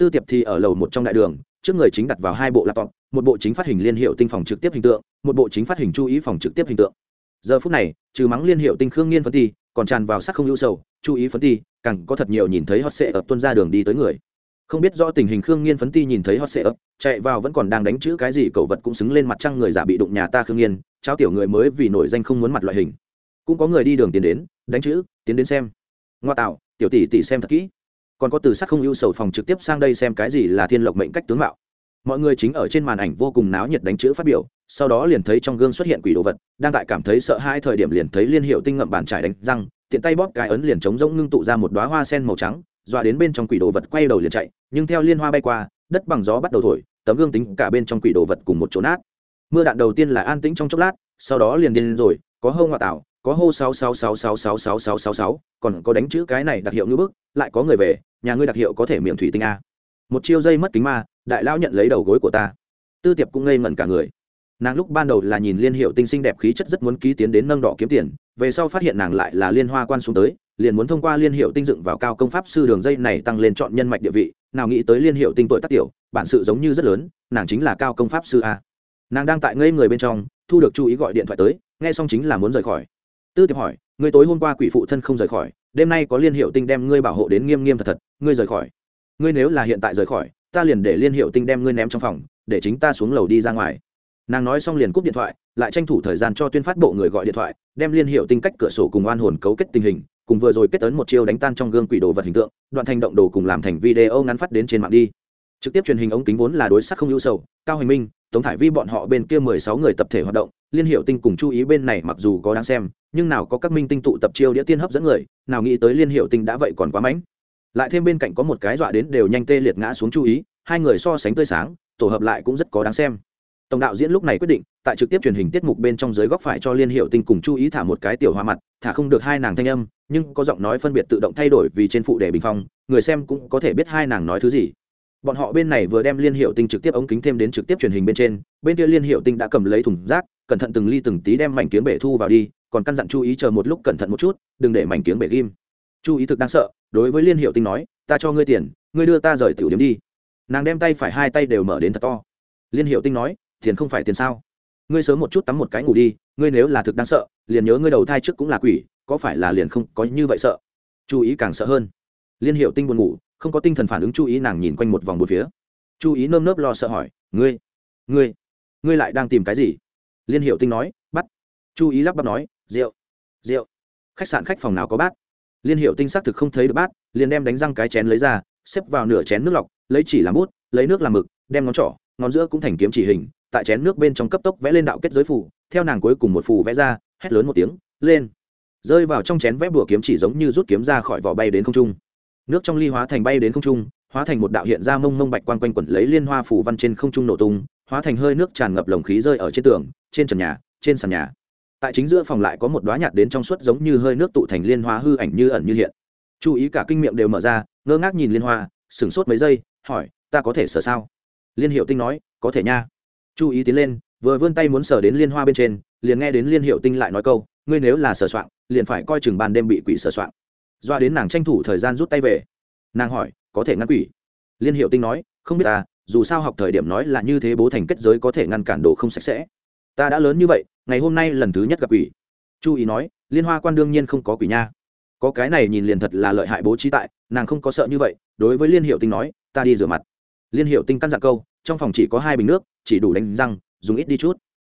tư tiệp thì ở lầu một trong đại đường trước người chính đặt vào hai bộ laptop một bộ chính phát hình liên hiệu tinh phòng trực tiếp hình tượng một bộ chính phát hình chú ý phòng trực tiếp hình tượng. Giờ phút này trừ mắng liên hiệu tinh khương nghiên phấn ti còn tràn vào sắc không hữu sầu chú ý phấn ti càng có thật nhiều nhìn thấy hot sệ ập tuân ra đường đi tới người. Không biết rõ tình hình khương nghiên phấn ti nhìn thấy hot sệ ấp, chạy vào vẫn còn đang đánh chữ cái gì cậu vật cũng xứng lên mặt trăng người giả bị đụng nhà ta khương nghiên trao tiểu người mới vì nổi danh không muốn mặt loại hình. Cũng có người đi đường tiến đến đánh chữ tiến đến xem. Ngoa tạo tiểu tỷ tỷ xem thật kỹ còn có từ sắc không ưu sầu phòng trực tiếp sang đây xem cái gì là thiên lộc mệnh cách tướng mạo. Mọi người chính ở trên màn ảnh vô cùng náo nhiệt đánh chữ phát biểu, sau đó liền thấy trong gương xuất hiện quỷ đồ vật, đang tại cảm thấy sợ hai thời điểm liền thấy liên hiệu tinh ngậm bàn trải đánh răng, tiện tay bóp cái ấn liền chống rỗng ngưng tụ ra một đoá hoa sen màu trắng, dọa đến bên trong quỷ đồ vật quay đầu liền chạy, nhưng theo liên hoa bay qua, đất bằng gió bắt đầu thổi, tấm gương tính cả bên trong quỷ đồ vật cùng một chỗ nát. Mưa đạn đầu tiên là an tĩnh trong chốc lát, sau đó liền điên rồi, có hô ngoại tạo có hô sáu sáu sáu sáu sáu sáu sáu sáu sáu còn có đánh chữ cái này đặc hiệu ngữ bức, lại có người về nhà ngươi đặc hiệu có thể miệng thủy tinh a. Một chiêu dây mất kính ma, đại lão nhận lấy đầu gối của ta. Tư tiệp cũng ngây ngẩn cả người. Nàng lúc ban đầu là nhìn liên hiệu tinh xinh đẹp khí chất rất muốn ký tiến đến nâng đỏ kiếm tiền, về sau phát hiện nàng lại là liên hoa quan xuống tới, liền muốn thông qua liên hiệu tinh dựng vào cao công pháp sư đường dây này tăng lên chọn nhân mạch địa vị, nào nghĩ tới liên hiệu tinh tội tác tiểu, bản sự giống như rất lớn, nàng chính là cao công pháp sư a. Nàng đang tại ngây người bên trong, thu được chú ý gọi điện thoại tới, nghe xong chính là muốn rời khỏi. Tư tiệp hỏi Ngươi tối hôm qua quỷ phụ thân không rời khỏi, đêm nay có liên hiệu tinh đem ngươi bảo hộ đến nghiêm nghiêm thật thật, ngươi rời khỏi. Ngươi nếu là hiện tại rời khỏi, ta liền để liên hiệu tinh đem ngươi ném trong phòng, để chính ta xuống lầu đi ra ngoài. Nàng nói xong liền cúp điện thoại, lại tranh thủ thời gian cho tuyên phát bộ người gọi điện thoại, đem liên hiệu tinh cách cửa sổ cùng oan hồn cấu kết tình hình, cùng vừa rồi kết ấn một chiêu đánh tan trong gương quỷ đồ vật hình tượng, đoạn thành động đồ cùng làm thành video ngắn phát đến trên mạng đi. Trực tiếp truyền hình ống kính vốn là đối sắc không ưu sầu, cao hành minh tống thải vi bọn họ bên kia mười sáu người tập thể hoạt động, liên hiệu tinh cùng chú ý bên này mặc dù có đáng xem, nhưng nào có các minh tinh tụ tập chiêu đĩa tiên hấp dẫn người, nào nghĩ tới liên hiệu tinh đã vậy còn quá mãnh. Lại thêm bên cạnh có một cái dọa đến đều nhanh tê liệt ngã xuống chú ý, hai người so sánh tươi sáng, tổ hợp lại cũng rất có đáng xem. Tổng đạo diễn lúc này quyết định, tại trực tiếp truyền hình tiết mục bên trong giới góc phải cho liên hiệu tinh cùng chú ý thả một cái tiểu hoa mặt, thả không được hai nàng thanh âm, nhưng có giọng nói phân biệt tự động thay đổi vì trên phụ đề bình phong, người xem cũng có thể biết hai nàng nói thứ gì bọn họ bên này vừa đem liên hiệu tinh trực tiếp ống kính thêm đến trực tiếp truyền hình bên trên, bên kia liên hiệu tinh đã cầm lấy thùng rác, cẩn thận từng ly từng tí đem mảnh kiếng bể thu vào đi, còn căn dặn chú ý chờ một lúc cẩn thận một chút, đừng để mảnh kiếng bể ghim. Chú ý thực đáng sợ, đối với liên hiệu tinh nói, ta cho ngươi tiền, ngươi đưa ta rời tiểu điểm đi. Nàng đem tay phải hai tay đều mở đến thật to. Liên hiệu tinh nói, tiền không phải tiền sao? Ngươi sớm một chút tắm một cái ngủ đi, ngươi nếu là thực đáng sợ, liền nhớ ngươi đầu thai trước cũng là quỷ, có phải là liền không có như vậy sợ? Chú ý càng sợ hơn. Liên hiệu tinh buồn ngủ không có tinh thần phản ứng chú ý nàng nhìn quanh một vòng một phía. Chú ý nơm nớp lo sợ hỏi, ngươi ngươi ngươi lại đang tìm cái gì? Liên hiệu tinh nói, bắt. Chú ý lắp bắp nói, rượu rượu. Khách sạn khách phòng nào có bát? Liên hiệu tinh xác thực không thấy được bát, liền đem đánh răng cái chén lấy ra, xếp vào nửa chén nước lọc, lấy chỉ làm bút, lấy nước làm mực, đem ngón trỏ, ngón giữa cũng thành kiếm chỉ hình, tại chén nước bên trong cấp tốc vẽ lên đạo kết giới phủ theo nàng cuối cùng một phù vẽ ra, hét lớn một tiếng, lên. Rơi vào trong chén vẽ bùa kiếm chỉ giống như rút kiếm ra khỏi vỏ bay đến không trung nước trong ly hóa thành bay đến không trung, hóa thành một đạo hiện ra mông mông bạch quang quanh quẩn lấy liên hoa phủ văn trên không trung nổ tung, hóa thành hơi nước tràn ngập lồng khí rơi ở trên tường, trên trần nhà, trên sàn nhà. Tại chính giữa phòng lại có một đoá nhạt đến trong suốt giống như hơi nước tụ thành liên hoa hư ảnh như ẩn như hiện. Chú ý cả kinh miệng đều mở ra, ngơ ngác nhìn liên hoa, sửng sốt mấy giây, hỏi, ta có thể sờ sao? Liên hiệu tinh nói, có thể nha. Chú ý tiến lên, vừa vươn tay muốn sờ đến liên hoa bên trên, liền nghe đến liên hiệu tinh lại nói câu, ngươi nếu là sờ soạn liền phải coi chừng ban đêm bị quỷ sờ soạn doa đến nàng tranh thủ thời gian rút tay về. Nàng hỏi, có thể ngăn quỷ? Liên hiệu tinh nói, không biết ta, dù sao học thời điểm nói là như thế bố thành kết giới có thể ngăn cản đồ không sạch sẽ. Ta đã lớn như vậy, ngày hôm nay lần thứ nhất gặp quỷ. Chu ý nói, liên hoa quan đương nhiên không có quỷ nha. Có cái này nhìn liền thật là lợi hại bố trí tại, nàng không có sợ như vậy, đối với liên hiệu tinh nói, ta đi rửa mặt. Liên hiệu tinh căn dặn câu, trong phòng chỉ có hai bình nước, chỉ đủ đánh răng, dùng ít đi chút.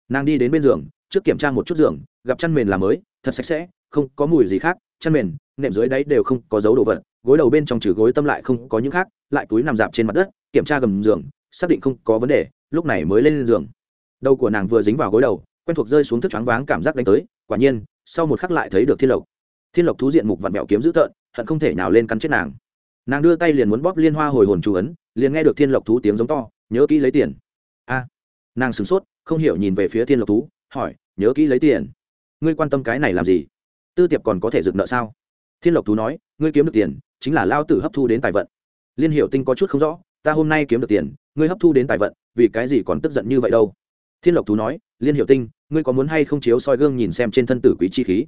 Nàng đi đến bên giường, trước kiểm tra một chút giường, gặp chăn mền là mới, thật sạch sẽ, không có mùi gì khác, chăn mền nệm dưới đáy đều không có dấu đồ vật, gối đầu bên trong trừ gối tâm lại không có những khác, lại túi nằm dạp trên mặt đất, kiểm tra gầm giường, xác định không có vấn đề, lúc này mới lên giường. Đầu của nàng vừa dính vào gối đầu, quen thuộc rơi xuống thức choáng váng cảm giác đánh tới, quả nhiên, sau một khắc lại thấy được thiên lộc. Thiên lộc thú diện mục vặn mẹo kiếm dữ tợn, hận không thể nào lên cắn chết nàng. Nàng đưa tay liền muốn bóp liên hoa hồi hồn chú ấn, liền nghe được thiên lộc thú tiếng giống to, nhớ kỹ lấy tiền. A. Nàng sửng sốt, không hiểu nhìn về phía thiên lộc thú, hỏi, nhớ kỹ lấy tiền? Ngươi quan tâm cái này làm gì? Tư tiệp còn có thể dựng nợ sao? Thiên lộc thú nói, ngươi kiếm được tiền, chính là lao tử hấp thu đến tài vận. Liên hiệu tinh có chút không rõ, ta hôm nay kiếm được tiền, ngươi hấp thu đến tài vận, vì cái gì còn tức giận như vậy đâu? Thiên lộc thú nói, liên hiệu tinh, ngươi có muốn hay không chiếu soi gương nhìn xem trên thân tử quý chi khí?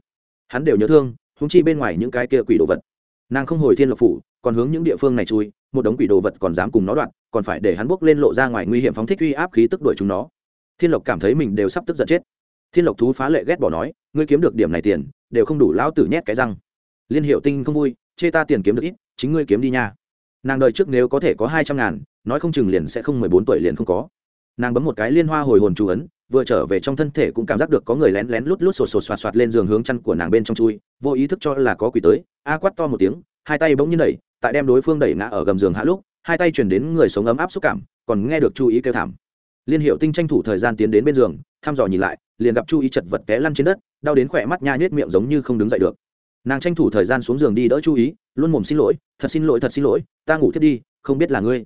Hắn đều nhớ thương húng chi bên ngoài những cái kia quỷ đồ vật. Nàng không hồi thiên lộc phủ, còn hướng những địa phương này chui, một đống quỷ đồ vật còn dám cùng nó đoạn, còn phải để hắn buộc lên lộ ra ngoài nguy hiểm phóng thích uy áp khí tức đuổi chúng nó. Thiên lộc cảm thấy mình đều sắp tức giận chết. Thiên lộc thú phá lệ ghét bỏ nói, ngươi kiếm được điểm này tiền, đều không đủ lão tử nhét cái răng liên hiệu tinh không vui, chê ta tiền kiếm được ít, chính ngươi kiếm đi nha. Nàng đợi trước nếu có thể có hai trăm ngàn, nói không chừng liền sẽ không mười bốn tuổi liền không có. Nàng bấm một cái liên hoa hồi hồn chú ấn, vừa trở về trong thân thể cũng cảm giác được có người lén lén lút lút sột sột soạt soạt lên giường hướng chăn của nàng bên trong chui, vô ý thức cho là có quỷ tới, a quát to một tiếng, hai tay bỗng nhiên đẩy, tại đem đối phương đẩy ngã ở gầm giường hạ lúc, hai tay chuyển đến người sống ấm áp xúc cảm, còn nghe được chú ý kêu thảm. Liên hiệu tinh tranh thủ thời gian tiến đến bên giường, thăm dò nhìn lại, liền gặp chu ý chật vật té lăn trên đất, đau đến khỏe mắt nha nhết miệng giống như không đứng dậy được nàng tranh thủ thời gian xuống giường đi đỡ chu ý, luôn mồm xin lỗi, thật xin lỗi, thật xin lỗi, ta ngủ thiết đi, không biết là ngươi.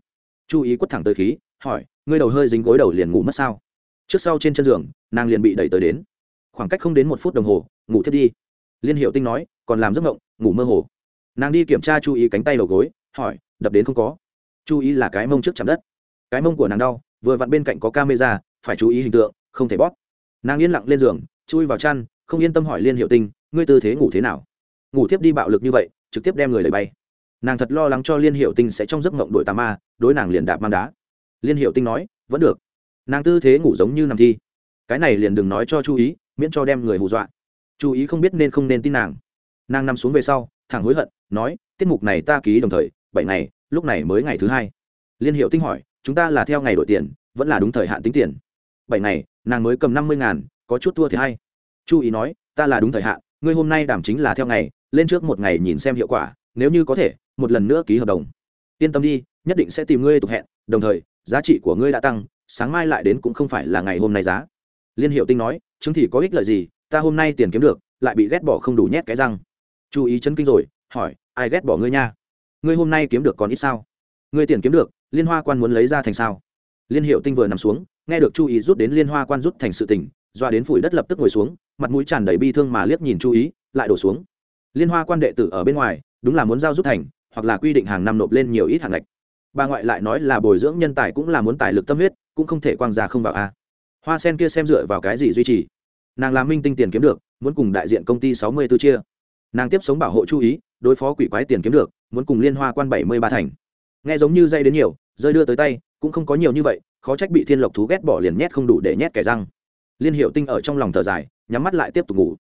Chu ý quất thẳng tới khí, hỏi, ngươi đầu hơi dính gối đầu liền ngủ mất sao? Trước sau trên chân giường, nàng liền bị đẩy tới đến. Khoảng cách không đến một phút đồng hồ, ngủ thiết đi. Liên hiệu tinh nói, còn làm giấc ngộng ngủ mơ hồ. Nàng đi kiểm tra chu ý cánh tay đầu gối, hỏi, đập đến không có? Chu ý là cái mông trước chạm đất. Cái mông của nàng đau, vừa vặn bên cạnh có camera, phải chú ý hình tượng, không thể bóp. Nàng yên lặng lên giường, chui vào chăn, không yên tâm hỏi liên hiệu tinh, ngươi tư thế ngủ thế nào? Ngủ tiếp đi bạo lực như vậy, trực tiếp đem người lấy bay. Nàng thật lo lắng cho liên hiệu tinh sẽ trong giấc mộng đội tà ma, đối nàng liền đạp mang đá. Liên hiệu tinh nói, vẫn được. Nàng tư thế ngủ giống như nằm thi. Cái này liền đừng nói cho chú ý, miễn cho đem người hù dọa. Chú ý không biết nên không nên tin nàng. Nàng nằm xuống về sau, thẳng hối hận, nói, tiết mục này ta ký đồng thời, bảy ngày, lúc này mới ngày thứ hai. Liên hiệu tinh hỏi, chúng ta là theo ngày đổi tiền, vẫn là đúng thời hạn tính tiền? Bảy ngày, nàng mới cầm năm mươi ngàn, có chút thua thì hay. Chu ý nói, ta là đúng thời hạn, ngươi hôm nay đảm chính là theo ngày lên trước một ngày nhìn xem hiệu quả, nếu như có thể, một lần nữa ký hợp đồng. Yên tâm đi, nhất định sẽ tìm ngươi tục hẹn, đồng thời, giá trị của ngươi đã tăng, sáng mai lại đến cũng không phải là ngày hôm nay giá. Liên hiệu tinh nói chứng thì có ích lợi gì? Ta hôm nay tiền kiếm được, lại bị ghét bỏ không đủ nhét cái răng. Chú ý chân kinh rồi, hỏi, ai ghét bỏ ngươi nha? Ngươi hôm nay kiếm được còn ít sao? Ngươi tiền kiếm được, liên hoa quan muốn lấy ra thành sao? Liên hiệu tinh vừa nằm xuống, nghe được chu ý rút đến liên hoa quan rút thành sự tình, doa đến phủi đất lập tức ngồi xuống, mặt mũi tràn đầy bi thương mà liếc nhìn chu ý, lại đổ xuống liên hoa quan đệ tử ở bên ngoài, đúng là muốn giao giúp thành, hoặc là quy định hàng năm nộp lên nhiều ít hàng ngạch. Bà ngoại lại nói là bồi dưỡng nhân tài cũng là muốn tài lực tâm huyết, cũng không thể quang ra không vào a. Hoa sen kia xem dựa vào cái gì duy trì? Nàng làm minh tinh tiền kiếm được, muốn cùng đại diện công ty sáu mươi b chia. Nàng tiếp sống bảo hộ chú ý, đối phó quỷ quái tiền kiếm được, muốn cùng liên hoa quan bảy mươi ba thành. Nghe giống như dây đến nhiều, rơi đưa tới tay, cũng không có nhiều như vậy, khó trách bị thiên lộc thú ghét bỏ liền nhét không đủ để nhét kẻ răng. Liên hiệu tinh ở trong lòng thở dài, nhắm mắt lại tiếp tục ngủ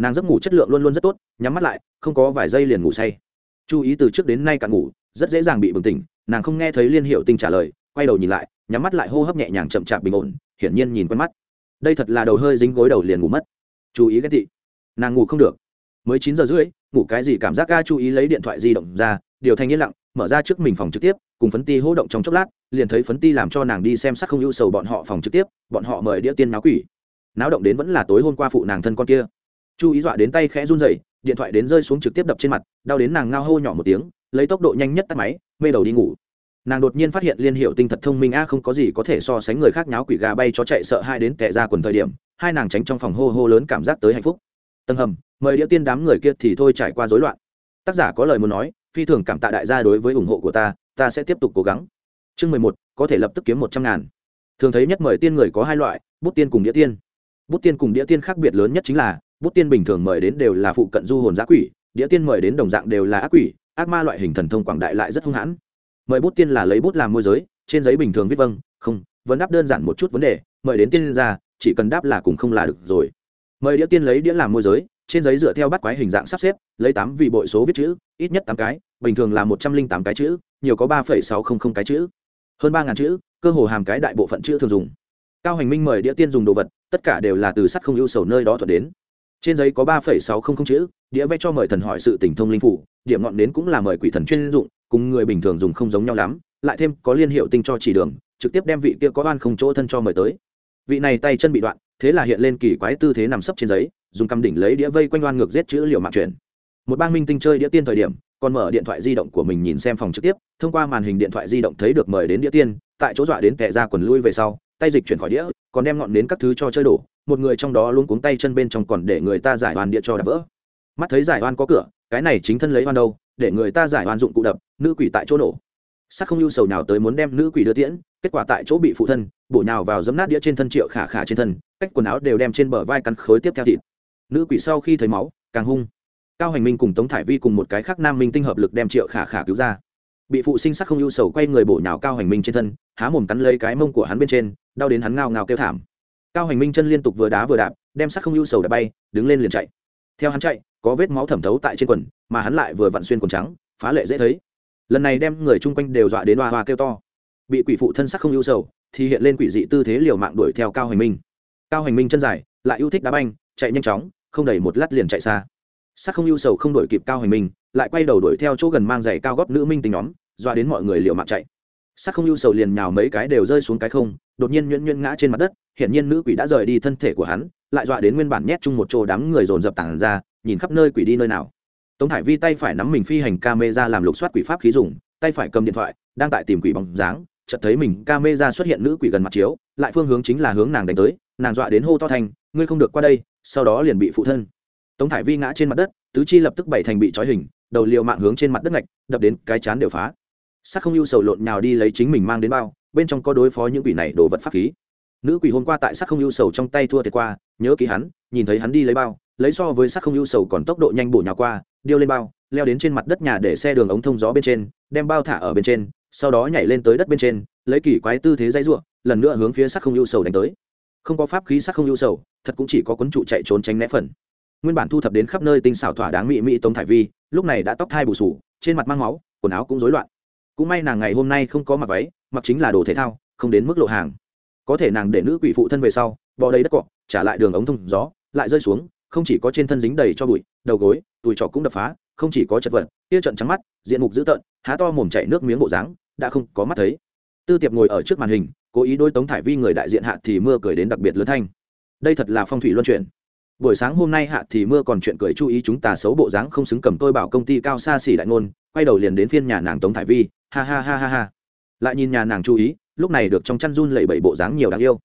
nàng giấc ngủ chất lượng luôn luôn rất tốt, nhắm mắt lại, không có vài giây liền ngủ say. Chú ý từ trước đến nay cả ngủ, rất dễ dàng bị bừng tỉnh, nàng không nghe thấy liên hiệu tinh trả lời, quay đầu nhìn lại, nhắm mắt lại hô hấp nhẹ nhàng chậm chạp bình ổn, hiển nhiên nhìn quen mắt. Đây thật là đầu hơi dính gối đầu liền ngủ mất. Chú ý ghét tị. Nàng ngủ không được. Mới chín giờ rưỡi, ngủ cái gì cảm giác ga chú ý lấy điện thoại di động ra, điều thanh yên lặng, mở ra trước mình phòng trực tiếp, cùng phấn ti hỗ động trong chốc lát, liền thấy phấn ti làm cho nàng đi xem sắc không ưu sầu bọn họ phòng trực tiếp, bọn họ mời đĩa tiên náo quỷ. Náo động đến vẫn là tối hôm qua phụ nàng thân con kia chu ý dọa đến tay khẽ run rẩy, điện thoại đến rơi xuống trực tiếp đập trên mặt, đau đến nàng ngao hô nhỏ một tiếng, lấy tốc độ nhanh nhất tắt máy, mê đầu đi ngủ. Nàng đột nhiên phát hiện liên hiệu tinh thật thông minh a, không có gì có thể so sánh người khác nháo quỷ gà bay cho chạy sợ hai đến tệ ra quần thời điểm, hai nàng tránh trong phòng hô hô lớn cảm giác tới hạnh phúc. Tầng hầm, mời đĩa tiên đám người kia thì thôi trải qua rối loạn. Tác giả có lời muốn nói, phi thường cảm tạ đại gia đối với ủng hộ của ta ta sẽ tiếp tục cố gắng. Chương mười một, có thể lập tức kiếm một trăm ngàn. Thường thấy nhất mời tiên người có hai loại, bút tiên cùng đĩa tiên. Bút tiên cùng đĩa tiên khác biệt lớn nhất chính là bút tiên bình thường mời đến đều là phụ cận du hồn giá quỷ, đĩa tiên mời đến đồng dạng đều là ác quỷ, ác ma loại hình thần thông quảng đại lại rất hung hãn. Mời bút tiên là lấy bút làm môi giới, trên giấy bình thường viết vâng không vấn đáp đơn giản một chút vấn đề, mời đến tiên ra, chỉ cần đáp là cùng không là được rồi. Mời đĩa tiên lấy đĩa làm môi giới, trên giấy dựa theo bắt quái hình dạng sắp xếp, lấy tám vị bội số viết chữ, ít nhất tám cái, bình thường là một trăm linh tám cái chữ, nhiều có ba phẩy sáu không không cái chữ. Hơn ba ngàn chữ, cơ hồ hàm cái đại bộ phận chữ thường dùng. Cao hành minh mời đĩa tiên dùng đồ vật, tất cả đều là từ sắt không ưu sầu nơi đó thuật đến trên giấy có ba phẩy sáu không không chữ, đĩa vẽ cho mời thần hỏi sự tỉnh thông linh phủ, điểm ngọn đến cũng là mời quỷ thần chuyên dụng, cùng người bình thường dùng không giống nhau lắm, lại thêm có liên hiệu tinh cho chỉ đường, trực tiếp đem vị kia có oan không chỗ thân cho mời tới. Vị này tay chân bị đoạn, thế là hiện lên kỳ quái tư thế nằm sấp trên giấy, dùng căm đỉnh lấy đĩa vây quanh oan ngược giết chữ liệu mạng chuyển. Một bang minh tinh chơi đĩa tiên thời điểm, còn mở điện thoại di động của mình nhìn xem phòng trực tiếp, thông qua màn hình điện thoại di động thấy được mời đến đĩa tiên, tại chỗ dọa đến tệ ra quần lui về sau, tay dịch chuyển khỏi đĩa, còn đem ngọn đến các thứ cho chơi đổ một người trong đó luôn cuống tay chân bên trong còn để người ta giải oan địa cho đập vỡ. Mắt thấy giải oan có cửa, cái này chính thân lấy oan đâu, để người ta giải oan dụng cụ đập, nữ quỷ tại chỗ nổ. Sắc không lưu sầu nào tới muốn đem nữ quỷ đưa tiễn, kết quả tại chỗ bị phụ thân, bổ nhào vào dấm nát đĩa trên thân triệu khả khả trên thân, cách quần áo đều đem trên bờ vai cắn khối tiếp theo thịt. Nữ quỷ sau khi thấy máu, càng hung. Cao hành minh cùng tống thải vi cùng một cái khác nam minh tinh hợp lực đem triệu khả khả cứu ra. Bị phụ sinh sắc không ưu sầu quay người bổ nhào cao hành minh trên thân, há mồm cắn lấy cái mông của hắn bên trên, đau đến hắn ngao ngao kêu thảm cao hành minh chân liên tục vừa đá vừa đạp, đem sắc không ưu sầu đã bay, đứng lên liền chạy. Theo hắn chạy, có vết máu thẩm thấu tại trên quần, mà hắn lại vừa vặn xuyên quần trắng, phá lệ dễ thấy. Lần này đem người chung quanh đều dọa đến hoa hoa kêu to. Bị quỷ phụ thân sắc không ưu sầu, thì hiện lên quỷ dị tư thế liều mạng đuổi theo cao hành minh. Cao hành minh chân dài, lại yêu thích đá banh, chạy nhanh chóng, không đầy một lát liền chạy xa. Sắc không ưu sầu không đuổi kịp cao hành minh, lại quay đầu đuổi theo chỗ gần mang giày cao góp nữ minh tình nhóm, dọa đến mọi người liều mạng chạy. Sắc không ưu sầu liền nhào mấy cái đều rơi xuống cái không, đột nhiên nhuyễn nhuyễn ngã trên mặt đất hiện nhiên nữ quỷ đã rời đi thân thể của hắn, lại dọa đến nguyên bản nhét chung một chỗ đám người dồn dập tản ra, nhìn khắp nơi quỷ đi nơi nào. Tống thải vi tay phải nắm mình phi hành ca mê ra làm lục soát quỷ pháp khí dùng, tay phải cầm điện thoại, đang tại tìm quỷ bóng dáng, chợt thấy mình ca mê ra xuất hiện nữ quỷ gần mặt chiếu, lại phương hướng chính là hướng nàng đánh tới, nàng dọa đến hô to thành, ngươi không được qua đây, sau đó liền bị phụ thân. Tống thải vi ngã trên mặt đất, tứ chi lập tức bảy thành bị trói hình, đầu liều mạng hướng trên mặt đất ngạch, đập đến cái chán đều phá. Sắc không ưu sầu lộn nhào đi lấy chính mình mang đến bao, bên trong có đối phó những quỷ này đồ vật pháp khí nữ quỷ hôm qua tại sắc không ưu sầu trong tay thua thiệt qua, nhớ ký hắn, nhìn thấy hắn đi lấy bao, lấy so với sắc không ưu sầu còn tốc độ nhanh bổ nhào qua, điêu lên bao, leo đến trên mặt đất nhà để xe đường ống thông gió bên trên, đem bao thả ở bên trên, sau đó nhảy lên tới đất bên trên, lấy kỳ quái tư thế dây ruộng lần nữa hướng phía sắc không ưu sầu đánh tới. Không có pháp khí sắc không ưu sầu, thật cũng chỉ có quấn trụ chạy trốn tránh né phần. Nguyên bản thu thập đến khắp nơi tinh xảo thỏa đáng mỹ mỹ tống thải vi, lúc này đã tóc thai bù sù, trên mặt mang máu, quần áo cũng rối loạn. Cũng may nàng ngày hôm nay không có mặc váy, mặc chính là đồ thể thao, không đến mức lộ hàng có thể nàng để nữ quỷ phụ thân về sau, bò đầy đất cọ, trả lại đường ống thông gió, lại rơi xuống, không chỉ có trên thân dính đầy cho bụi, đầu gối tùi trọ cũng đập phá, không chỉ có chật vật, tia trận trắng mắt, diện mục dữ tợn, há to mồm chảy nước miếng bộ dáng, đã không có mắt thấy. Tư tiệp ngồi ở trước màn hình, cố ý đôi tống thải vi người đại diện hạ thì mưa cười đến đặc biệt lớn thanh. Đây thật là phong thủy luân chuyển. Buổi sáng hôm nay hạ thì mưa còn chuyện cười chú ý chúng ta xấu bộ dáng không xứng cầm tôi bảo công ty cao xa xỉ đại ngôn, quay đầu liền đến phiên nhà nàng tống thải vi, ha ha ha ha ha. Lại nhìn nhà nàng chú ý lúc này được trong chăn run lẩy bẩy bộ dáng nhiều đáng yêu.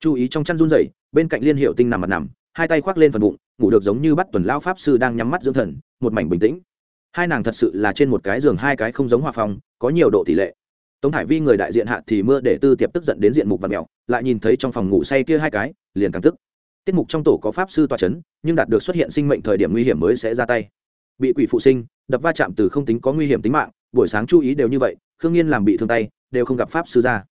Chú ý trong chăn run rẩy, bên cạnh liên hiệu tinh nằm mặt nằm, hai tay khoác lên phần bụng, ngủ được giống như bắt tuần lao pháp sư đang nhắm mắt dưỡng thần, một mảnh bình tĩnh. Hai nàng thật sự là trên một cái giường hai cái không giống hòa phong có nhiều độ tỷ lệ. Tống hải vi người đại diện hạ thì mưa để tư tiệp tức giận đến diện mục và mèo, lại nhìn thấy trong phòng ngủ say kia hai cái, liền càng tức. Tiết mục trong tổ có pháp sư tòa c h ấ n nhưng đạt được xuất hiện sinh mệnh thời điểm nguy hiểm mới sẽ ra tay. Bị quỷ phụ sinh, đập va chạm từ không tính có nguy hiểm tính mạng, buổi sáng chú ý đều như vậy, khương nhiên làm bị thương tay, đều không gặp pháp sư ra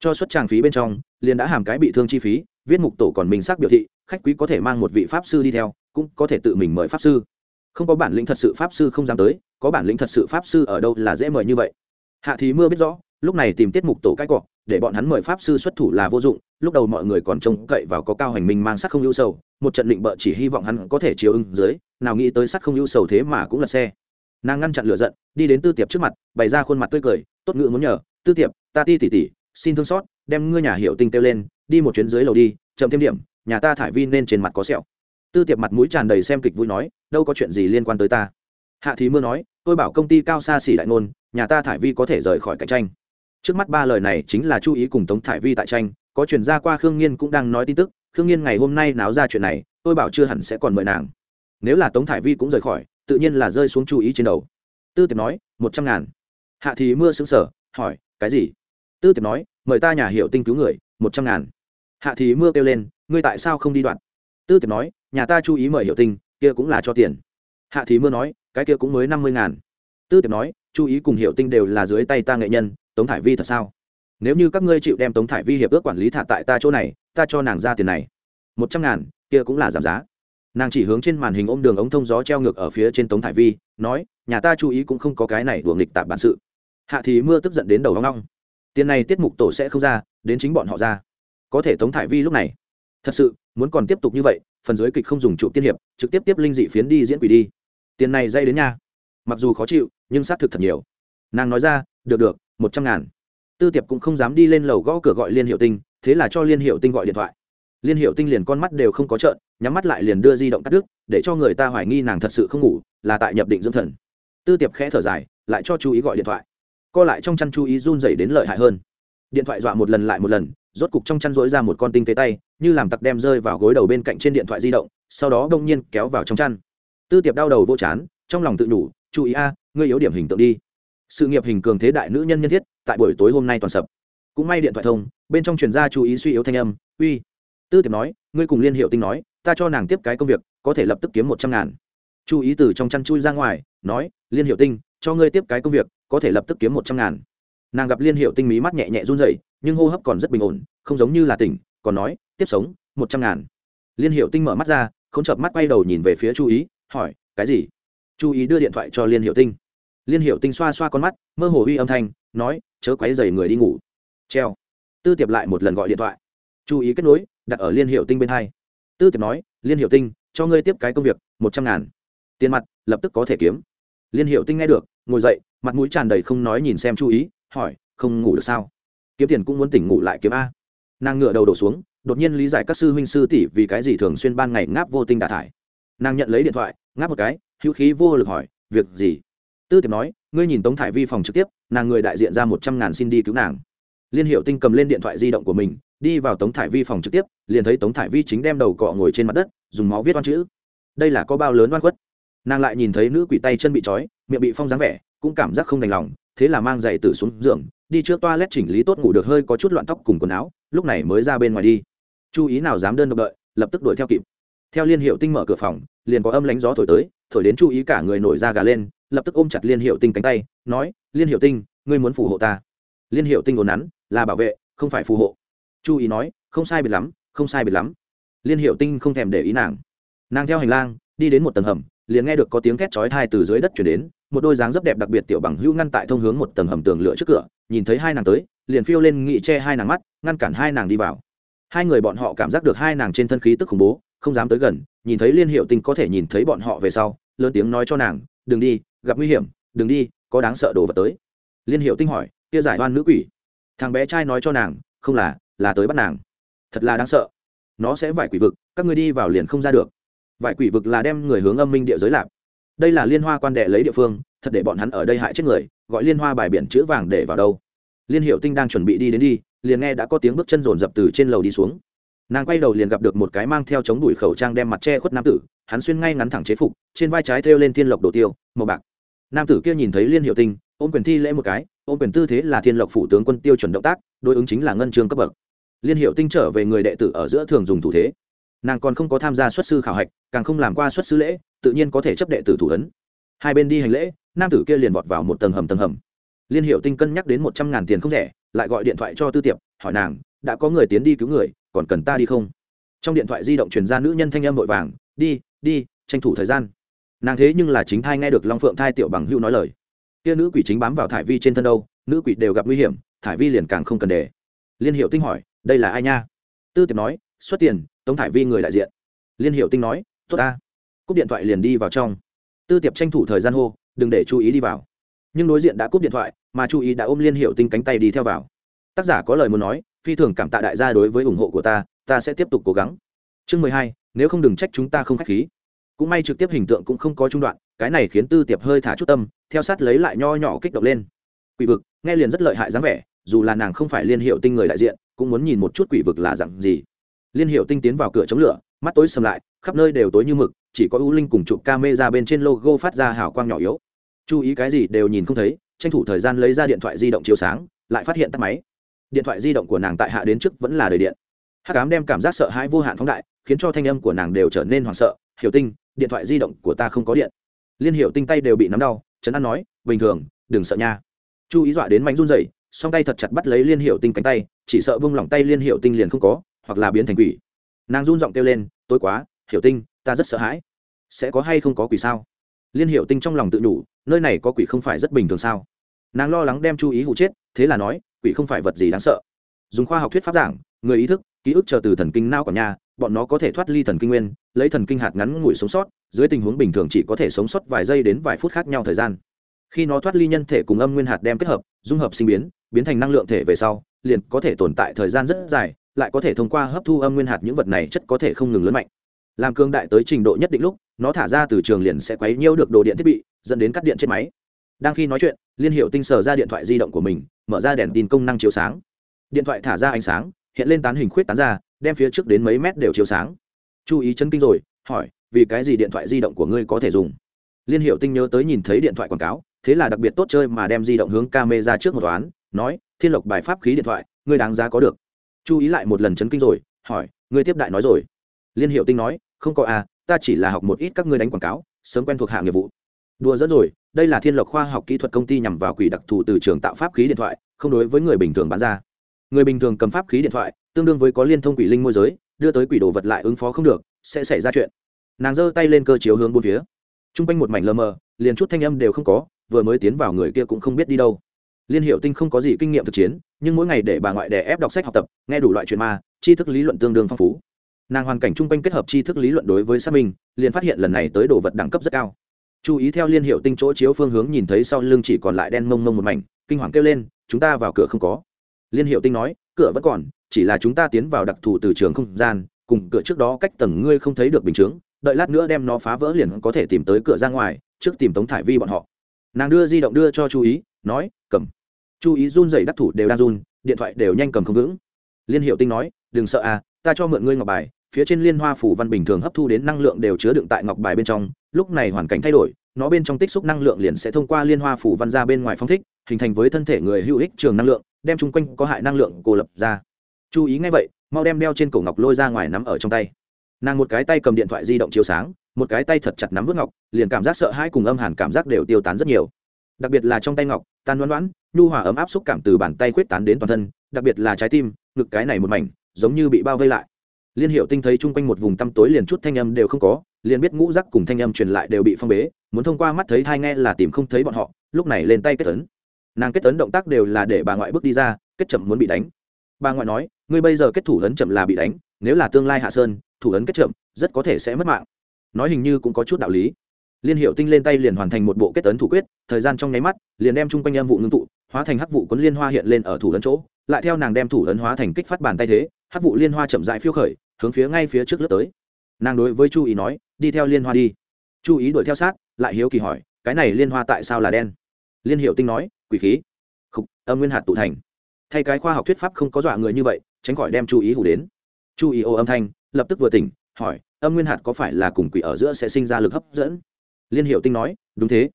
cho xuất tràng phí bên trong, liền đã hàm cái bị thương chi phí, viết mục tổ còn mình xác biểu thị, khách quý có thể mang một vị pháp sư đi theo, cũng có thể tự mình mời pháp sư. Không có bản lĩnh thật sự pháp sư không dám tới, có bản lĩnh thật sự pháp sư ở đâu là dễ mời như vậy. Hạ thì mưa biết rõ, lúc này tìm tiết mục tổ cái cọ, để bọn hắn mời pháp sư xuất thủ là vô dụng, lúc đầu mọi người còn trông cậy vào có cao hành minh mang sắc không ưu sầu, một trận định bợ chỉ hy vọng hắn có thể chiều ứng dưới, nào nghĩ tới sắc không ưu sầu thế mà cũng là xe. Nàng ngăn chặn lửa giận, đi đến tư tiệp trước mặt, bày ra khuôn mặt tươi cười, tốt ngữ muốn nhờ, tư tiệp, ta ti tỉ tỉ xin thương xót, đem ngươi nhà hiệu tinh kêu lên, đi một chuyến dưới lầu đi, chậm thêm điểm, nhà ta thải vi nên trên mặt có sẹo. Tư tiệp mặt mũi tràn đầy xem kịch vui nói, đâu có chuyện gì liên quan tới ta. Hạ thì mưa nói, tôi bảo công ty cao xa xỉ đại ngôn, nhà ta thải vi có thể rời khỏi cạnh tranh. Trước mắt ba lời này chính là chú ý cùng tống thải vi tại tranh, có chuyển ra qua khương nhiên cũng đang nói tin tức, khương nhiên ngày hôm nay náo ra chuyện này, tôi bảo chưa hẳn sẽ còn mời nàng. Nếu là tống thải vi cũng rời khỏi, tự nhiên là rơi xuống chú ý trên đầu. Tư tiệp nói, một trăm ngàn. Hạ thì mưa xứng sở hỏi, cái gì? Tư tiệp nói, mời ta nhà hiệu tinh cứu người, một trăm ngàn. Hạ thì mưa kêu lên, ngươi tại sao không đi đoạn? Tư tiệp nói, nhà ta chú ý mời hiệu tinh, kia cũng là cho tiền. Hạ thì mưa nói, cái kia cũng mới năm mươi ngàn. Tư tiệp nói, chú ý cùng hiệu tinh đều là dưới tay ta nghệ nhân, tống thải vi thật sao? Nếu như các ngươi chịu đem tống thải vi hiệp ước quản lý thả tại ta chỗ này, ta cho nàng ra tiền này. Một trăm ngàn, kia cũng là giảm giá. Nàng chỉ hướng trên màn hình ôm đường ống thông gió treo ngược ở phía trên tống thải vi, nói, nhà ta chú ý cũng không có cái này đùa nghịch tạp bản sự. Hạ thì mưa tức giận đến đầu hoang long tiền này tiết mục tổ sẽ không ra, đến chính bọn họ ra. Có thể tống thải vi lúc này. Thật sự, muốn còn tiếp tục như vậy, phần dưới kịch không dùng trụ tiên hiệp, trực tiếp tiếp linh dị phiến đi diễn quỷ đi. Tiền này dây đến nha. Mặc dù khó chịu, nhưng xác thực thật nhiều. Nàng nói ra, được được, một trăm ngàn. Tư tiệp cũng không dám đi lên lầu gõ cửa gọi liên hiệu tinh, thế là cho liên hiệu tinh gọi điện thoại. Liên hiệu tinh liền con mắt đều không có trợn, nhắm mắt lại liền đưa di động cắt đứt, để cho người ta hoài nghi nàng thật sự không ngủ, là tại nhập định dưỡng thần. Tư tiệp khẽ thở dài, lại cho chú ý gọi điện thoại co lại trong chăn chú ý run dày đến lợi hại hơn. Điện thoại dọa một lần lại một lần, rốt cục trong chăn rỗi ra một con tinh tế tay, như làm tặc đem rơi vào gối đầu bên cạnh trên điện thoại di động, sau đó đông nhiên kéo vào trong chăn. Tư tiệp đau đầu vô chán, trong lòng tự nhủ, chú ý a, ngươi yếu điểm hình tượng đi. Sự nghiệp hình cường thế đại nữ nhân nhân thiết, tại buổi tối hôm nay toàn sập. Cũng may điện thoại thông, bên trong truyền ra chú ý suy yếu thanh âm, uy. Tư tiệp nói, ngươi cùng liên hiệu tinh nói, ta cho nàng tiếp cái công việc, có thể lập tức kiếm một trăm ngàn. Chú ý từ trong chăn chui ra ngoài, nói, liên hiệu tinh, cho ngươi tiếp cái công việc có thể lập tức kiếm một trăm ngàn. Nàng gặp liên hiệu tinh mí mắt nhẹ nhẹ run rẩy, nhưng hô hấp còn rất bình ổn, không giống như là tỉnh, còn nói, tiếp sống, một trăm ngàn. Liên hiệu tinh mở mắt ra, không chợp mắt quay đầu nhìn về phía chu ý, hỏi, cái gì? Chu ý đưa điện thoại cho liên hiệu tinh. Liên hiệu tinh xoa xoa con mắt, mơ hồ uy âm thanh, nói, chớ quấy dày người đi ngủ. Treo. Tư tiệp lại một lần gọi điện thoại. Chú ý kết nối, đặt ở liên hiệu tinh bên hai. Tư tiệp nói, liên hiệu tinh, cho ngươi tiếp cái công việc, một trăm ngàn. Tiền mặt, lập tức có thể kiếm. Liên hiệu tinh nghe được ngồi dậy, mặt mũi tràn đầy không nói nhìn xem chú ý, hỏi, không ngủ được sao? Kiếm tiền cũng muốn tỉnh ngủ lại kiếm a. Nàng ngựa đầu đổ xuống, đột nhiên lý giải các sư huynh sư tỷ vì cái gì thường xuyên ban ngày ngáp vô tinh đà thải. Nàng nhận lấy điện thoại, ngáp một cái, hữu khí vô lực hỏi, việc gì? Tư tiệp nói, ngươi nhìn tống thải vi phòng trực tiếp, nàng người đại diện ra một trăm ngàn xin đi cứu nàng. Liên hiệu tinh cầm lên điện thoại di động của mình, đi vào tống thải vi phòng trực tiếp, liền thấy tống thải vi chính đem đầu cọ ngồi trên mặt đất, dùng máu viết oan chữ. Đây là có bao lớn oan khuất? Nàng lại nhìn thấy nữ quỷ tay chân bị trói, miệng bị phong dáng vẻ, cũng cảm giác không đành lòng, thế là mang giày tử xuống giường, đi trước toa lét chỉnh lý tốt ngủ được hơi có chút loạn tóc cùng quần áo, lúc này mới ra bên ngoài đi. Chú ý nào dám đơn độc đợi, lập tức đuổi theo kịp. Theo liên hiệu tinh mở cửa phòng, liền có âm lánh gió thổi tới, thổi đến chú ý cả người nổi da gà lên, lập tức ôm chặt liên hiệu tinh cánh tay, nói, liên hiệu tinh, ngươi muốn phù hộ ta? Liên hiệu tinh ồn nắn, là bảo vệ, không phải phù hộ. Chu ý nói, không sai biệt lắm, không sai biệt lắm. Liên hiệu tinh không thèm để ý nàng. Nàng theo hành lang, đi đến một tầng hầm liền nghe được có tiếng thét chói tai từ dưới đất truyền đến, một đôi dáng rất đẹp đặc biệt tiểu bằng hữu ngăn tại thông hướng một tầng hầm tường lửa trước cửa, nhìn thấy hai nàng tới, liền phiêu lên nghị che hai nàng mắt, ngăn cản hai nàng đi vào. Hai người bọn họ cảm giác được hai nàng trên thân khí tức khủng bố, không dám tới gần, nhìn thấy liên hiệu tinh có thể nhìn thấy bọn họ về sau, lớn tiếng nói cho nàng, đừng đi, gặp nguy hiểm, đừng đi, có đáng sợ đồ vật tới. Liên hiệu tinh hỏi, kia giải oan nữ quỷ? Thằng bé trai nói cho nàng, không là là tới bắt nàng. Thật là đáng sợ. Nó sẽ vải quỷ vực, các người đi vào liền không ra được vải quỷ vực là đem người hướng âm minh địa giới lạp đây là liên hoa quan đệ lấy địa phương, thật để bọn hắn ở đây hại chết người, gọi liên hoa bài biển chữ vàng để vào đâu. Liên hiệu tinh đang chuẩn bị đi đến đi, liền nghe đã có tiếng bước chân rồn rập từ trên lầu đi xuống. Nàng quay đầu liền gặp được một cái mang theo chống đùi khẩu trang đem mặt che khuất nam tử, hắn xuyên ngay ngắn thẳng chế phục, trên vai trái thêu lên thiên lộc đồ tiêu, màu bạc. Nam tử kia nhìn thấy liên hiệu tinh, ôm quyền thi lễ một cái, ôm quyền tư thế là thiên lộc phủ tướng quân tiêu chuẩn động tác, đối ứng chính là ngân trường cấp bậc. Liên hiệu tinh trở về người đệ tử ở giữa thường dùng thủ thế nàng còn không có tham gia xuất sư khảo hạch, càng không làm qua xuất sư lễ, tự nhiên có thể chấp đệ tử thủ ấn. Hai bên đi hành lễ, nam tử kia liền vọt vào một tầng hầm tầng hầm. Liên hiệu tinh cân nhắc đến một trăm ngàn tiền không rẻ, lại gọi điện thoại cho tư tiệp, hỏi nàng, đã có người tiến đi cứu người, còn cần ta đi không? Trong điện thoại di động truyền ra nữ nhân thanh âm vội vàng, đi đi, tranh thủ thời gian. Nàng thế nhưng là chính thai nghe được long phượng thai tiểu bằng hữu nói lời. Kia nữ quỷ chính bám vào thải vi trên thân đâu, nữ quỷ đều gặp nguy hiểm, thải vi liền càng không cần để. Liên hiệu tinh hỏi, đây là ai nha? Tư tiệp nói, xuất tiền tống thải vi người đại diện. Liên hiệu tinh nói, tốt ta. Cúp điện thoại liền đi vào trong. Tư tiệp tranh thủ thời gian hô, đừng để chú ý đi vào. Nhưng đối diện đã cúp điện thoại, mà chú ý đã ôm liên hiệu tinh cánh tay đi theo vào. Tác giả có lời muốn nói, phi thường cảm tạ đại gia đối với ủng hộ của ta ta sẽ tiếp tục cố gắng. Chương mười hai, nếu không đừng trách chúng ta không k h á c h khí. Cũng may trực tiếp hình tượng cũng không có trung đoạn, cái này khiến tư tiệp hơi thả chút tâm, theo sát lấy lại nho nhỏ kích động lên. Quỷ vực, nghe liền rất lợi hại dáng vẻ, dù là nàng không phải liên hiệu tinh người đại diện, cũng muốn nhìn một chút quỷ vực là dặn gì liên hiệu tinh tiến vào cửa chống lửa, mắt tối sầm lại, khắp nơi đều tối như mực, chỉ có ưu linh cùng chụp ca mê ra bên trên logo phát ra hào quang nhỏ yếu. Chú ý cái gì đều nhìn không thấy, tranh thủ thời gian lấy ra điện thoại di động chiếu sáng, lại phát hiện tắt máy. Điện thoại di động của nàng tại hạ đến trước vẫn là đời điện. Hát cám đem cảm giác sợ hãi vô hạn phóng đại, khiến cho thanh âm của nàng đều trở nên hoảng sợ. Hiểu tinh, điện thoại di động của ta không có điện. Liên hiệu tinh tay đều bị nắm đau, trấn an nói, bình thường, đừng sợ nha. Chú ý dọa đến mạnh run rẩy, song tay thật chặt bắt lấy liên hiệu tinh cánh tay, chỉ sợ vung lòng tay liên hiệu tinh liền không có hoặc là biến thành quỷ. Nàng run giọng kêu lên tối quá hiểu tinh ta rất sợ hãi. Sẽ có hay không có quỷ sao? Liên Hiểu tinh trong lòng tự nhủ, nơi này có quỷ không phải rất bình thường sao? Nàng lo lắng đem chú ý hụ chết thế là nói quỷ không phải vật gì đáng sợ. Dùng khoa học thuyết pháp giảng người ý thức ký ức chờ từ thần kinh nao của nhà bọn nó có thể thoát ly thần kinh nguyên lấy thần kinh hạt ngắn ngủi sống sót dưới tình huống bình thường chỉ có thể sống sót vài giây đến vài phút khác nhau thời gian. Khi nó thoát ly nhân thể cùng âm nguyên hạt đem kết hợp dung hợp sinh biến biến thành năng lượng thể về sau liền có thể tồn tại thời gian rất dài lại có thể thông qua hấp thu âm nguyên hạt những vật này chất có thể không ngừng lớn mạnh. Làm cương đại tới trình độ nhất định lúc, nó thả ra từ trường liền sẽ quấy nhiễu được đồ điện thiết bị, dẫn đến cắt điện trên máy. Đang khi nói chuyện, liên hiệu tinh sờ ra điện thoại di động của mình, mở ra đèn tin công năng chiếu sáng. Điện thoại thả ra ánh sáng, hiện lên tán hình khuyết tán ra, đem phía trước đến mấy mét đều chiếu sáng. Chú ý chân kinh rồi, hỏi, vì cái gì điện thoại di động của ngươi có thể dùng? Liên hiệu tinh nhớ tới nhìn thấy điện thoại quảng cáo, thế là đặc biệt tốt chơi mà đem di động hướng camera trước một toán, nói, thiên lộc bài pháp khí điện thoại, ngươi đáng giá có được chú ý lại một lần chấn kinh rồi, hỏi, ngươi tiếp đại nói rồi? Liên hiệu tinh nói, không có à ta chỉ là học một ít các ngươi đánh quảng cáo, sớm quen thuộc hạ nghiệp vụ. Đùa dẫn rồi, đây là thiên lộc khoa học kỹ thuật công ty nhằm vào quỷ đặc thù từ trường tạo pháp khí điện thoại, không đối với người bình thường bán ra. Người bình thường cầm pháp khí điện thoại, tương đương với có liên thông quỷ linh môi giới, đưa tới quỷ đồ vật lại ứng phó không được, sẽ xảy ra chuyện. Nàng giơ tay lên cơ chiếu hướng bốn phía. T r u n g quanh một mảnh lờ mờ, liền chút thanh âm đều không có, vừa mới tiến vào người kia cũng không biết đi đâu. Liên hiệu tinh không có gì kinh nghiệm thực chiến nhưng mỗi ngày để bà ngoại đè ép đọc sách học tập, nghe đủ loại chuyện ma, tri thức lý luận tương đương phong phú. Nàng hoàn cảnh chung quanh kết hợp tri thức lý luận đối với xác minh, liền phát hiện lần này tới đồ vật đẳng cấp rất cao. Chú ý theo liên hiệu tinh chỗ chiếu phương hướng nhìn thấy sau lưng chỉ còn lại đen mông mông một mảnh, kinh hoàng kêu lên, chúng ta vào cửa không có. Liên hiệu tinh nói, cửa vẫn còn, chỉ là chúng ta tiến vào đặc thù từ trường không gian, cùng cửa trước đó cách tầng ngươi không thấy được bình chướng, đợi lát nữa đem nó phá vỡ liền có thể tìm tới cửa ra ngoài, trước tìm tống thải vi bọn họ. Nàng đưa di động đưa cho chú ý, nói, cầm chú ý run dày đắc thủ đều đang run, điện thoại đều nhanh cầm không vững. Liên hiệu tinh nói, đừng sợ à ta cho mượn ngươi ngọc bài, phía trên liên hoa phủ văn bình thường hấp thu đến năng lượng đều chứa đựng tại ngọc bài bên trong, lúc này hoàn cảnh thay đổi, nó bên trong tích xúc năng lượng liền sẽ thông qua liên hoa phủ văn ra bên ngoài phong thích, hình thành với thân thể người hữu ích trường năng lượng, đem chung quanh có hại năng lượng cô lập ra. Chú ý ngay vậy, mau đem đeo trên cổ ngọc lôi ra ngoài nắm ở trong tay. Nàng một cái tay cầm điện thoại di động chiếu sáng, một cái tay thật chặt nắm vớt ngọc, liền cảm giác sợ hãi cùng âm hàn cảm giác đều tiêu tán rất nhiều. Đặc biệt là trong tay ngọc tan loãn loãn nhu hòa ấm áp xúc cảm từ bàn tay khuyết tán đến toàn thân, đặc biệt là trái tim, ngực cái này một mảnh, giống như bị bao vây lại. Liên hiệu tinh thấy chung quanh một vùng tăm tối liền chút thanh âm đều không có, liền biết ngũ rắc cùng thanh âm truyền lại đều bị phong bế, muốn thông qua mắt thấy thai nghe là tìm không thấy bọn họ, lúc này lên tay kết tấn nàng kết tấn động tác đều là để bà ngoại bước đi ra, kết chậm muốn bị đánh. Bà ngoại nói, ngươi bây giờ kết thủ ấn chậm là bị đánh, nếu là tương lai hạ sơn, thủ ấn kết chậm, rất có thể sẽ mất mạng. Nói hình như cũng có chút đạo lý. Liên hiệu tinh lên tay liền hoàn thành một bộ kết tấn thủ quyết, thời gian trong nháy mắt, liền đem chung quanh âm vụ ngưng tụ hóa thành hắc vụ quấn liên hoa hiện lên ở thủ ấn chỗ, lại theo nàng đem thủ ấn hóa thành kích phát bàn tay thế, hắc vụ liên hoa chậm dại phiêu khởi, hướng phía ngay phía trước lướt tới. Nàng đối với chu ý nói, đi theo liên hoa đi. Chu ý đuổi theo sát, lại hiếu kỳ hỏi, cái này liên hoa tại sao là đen? Liên hiệu tinh nói, quỷ khí. Khục, âm nguyên hạt tụ thành. Thay cái khoa học thuyết pháp không có dọa người như vậy, tránh khỏi đem chú ý hủ đến. Chu ý ô âm thanh, lập tức vừa tỉnh, hỏi, âm nguyên hạt có phải là cùng quỷ ở giữa sẽ sinh ra lực hấp dẫn? Liên hiệu tinh nói, đúng thế.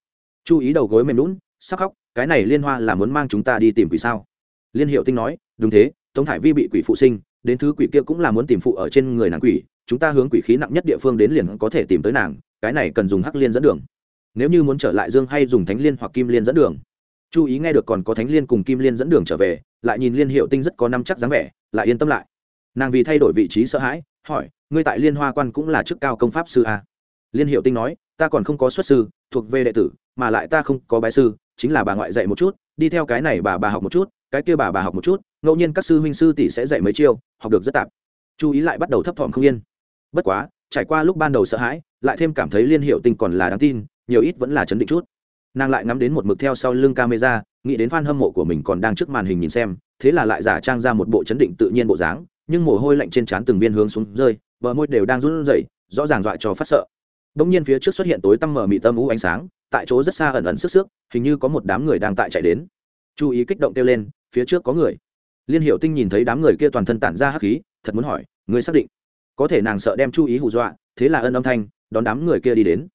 Chu ý đầu gối mềm lún sắc khóc cái này liên hoa là muốn mang chúng ta đi tìm quỷ sao? Liên hiệu tinh nói, đúng thế, tống thải vi bị quỷ phụ sinh, đến thứ quỷ kia cũng là muốn tìm phụ ở trên người nàng quỷ, chúng ta hướng quỷ khí nặng nhất địa phương đến liền có thể tìm tới nàng, cái này cần dùng hắc liên dẫn đường. Nếu như muốn trở lại dương hay dùng thánh liên hoặc kim liên dẫn đường. Chú ý nghe được còn có thánh liên cùng kim liên dẫn đường trở về, lại nhìn liên hiệu tinh rất có năm chắc dáng vẻ, lại yên tâm lại. Nàng vì thay đổi vị trí sợ hãi, hỏi, ngươi tại liên hoa quan cũng là chức cao công pháp sư à? liên hiệu tinh nói, ta còn không có xuất sư thuộc về đệ tử, mà lại ta không có bái sư, chính là bà ngoại dạy một chút, đi theo cái này bà bà học một chút, cái kia bà bà học một chút, ngẫu nhiên các sư huynh sư tỷ sẽ dạy mấy chiêu, học được rất tạp. Chú ý lại bắt đầu thấp thỏm không yên. Bất quá, trải qua lúc ban đầu sợ hãi, lại thêm cảm thấy liên hiệu tình còn là đáng tin, nhiều ít vẫn là chấn định chút. Nàng lại ngắm đến một mực theo sau lưng camera, nghĩ đến f a n hâm mộ của mình còn đang trước màn hình nhìn xem, thế là lại giả trang ra một bộ chấn định tự nhiên bộ dáng, nhưng mồ hôi lạnh trên trán từng viên hướng xuống rơi, bờ môi đều đang run rẩy, rõ ràng dọa cho phát sợ đông nhiên phía trước xuất hiện tối tăm mở mị tâm u ánh sáng, tại chỗ rất xa ẩn ẩn sức sức, hình như có một đám người đang tại chạy đến. Chú ý kích động kêu lên, phía trước có người. Liên hiệu tinh nhìn thấy đám người kia toàn thân tản ra hắc khí, thật muốn hỏi, người xác định. Có thể nàng sợ đem chú ý hù dọa, thế là ân âm thanh, đón đám người kia đi đến.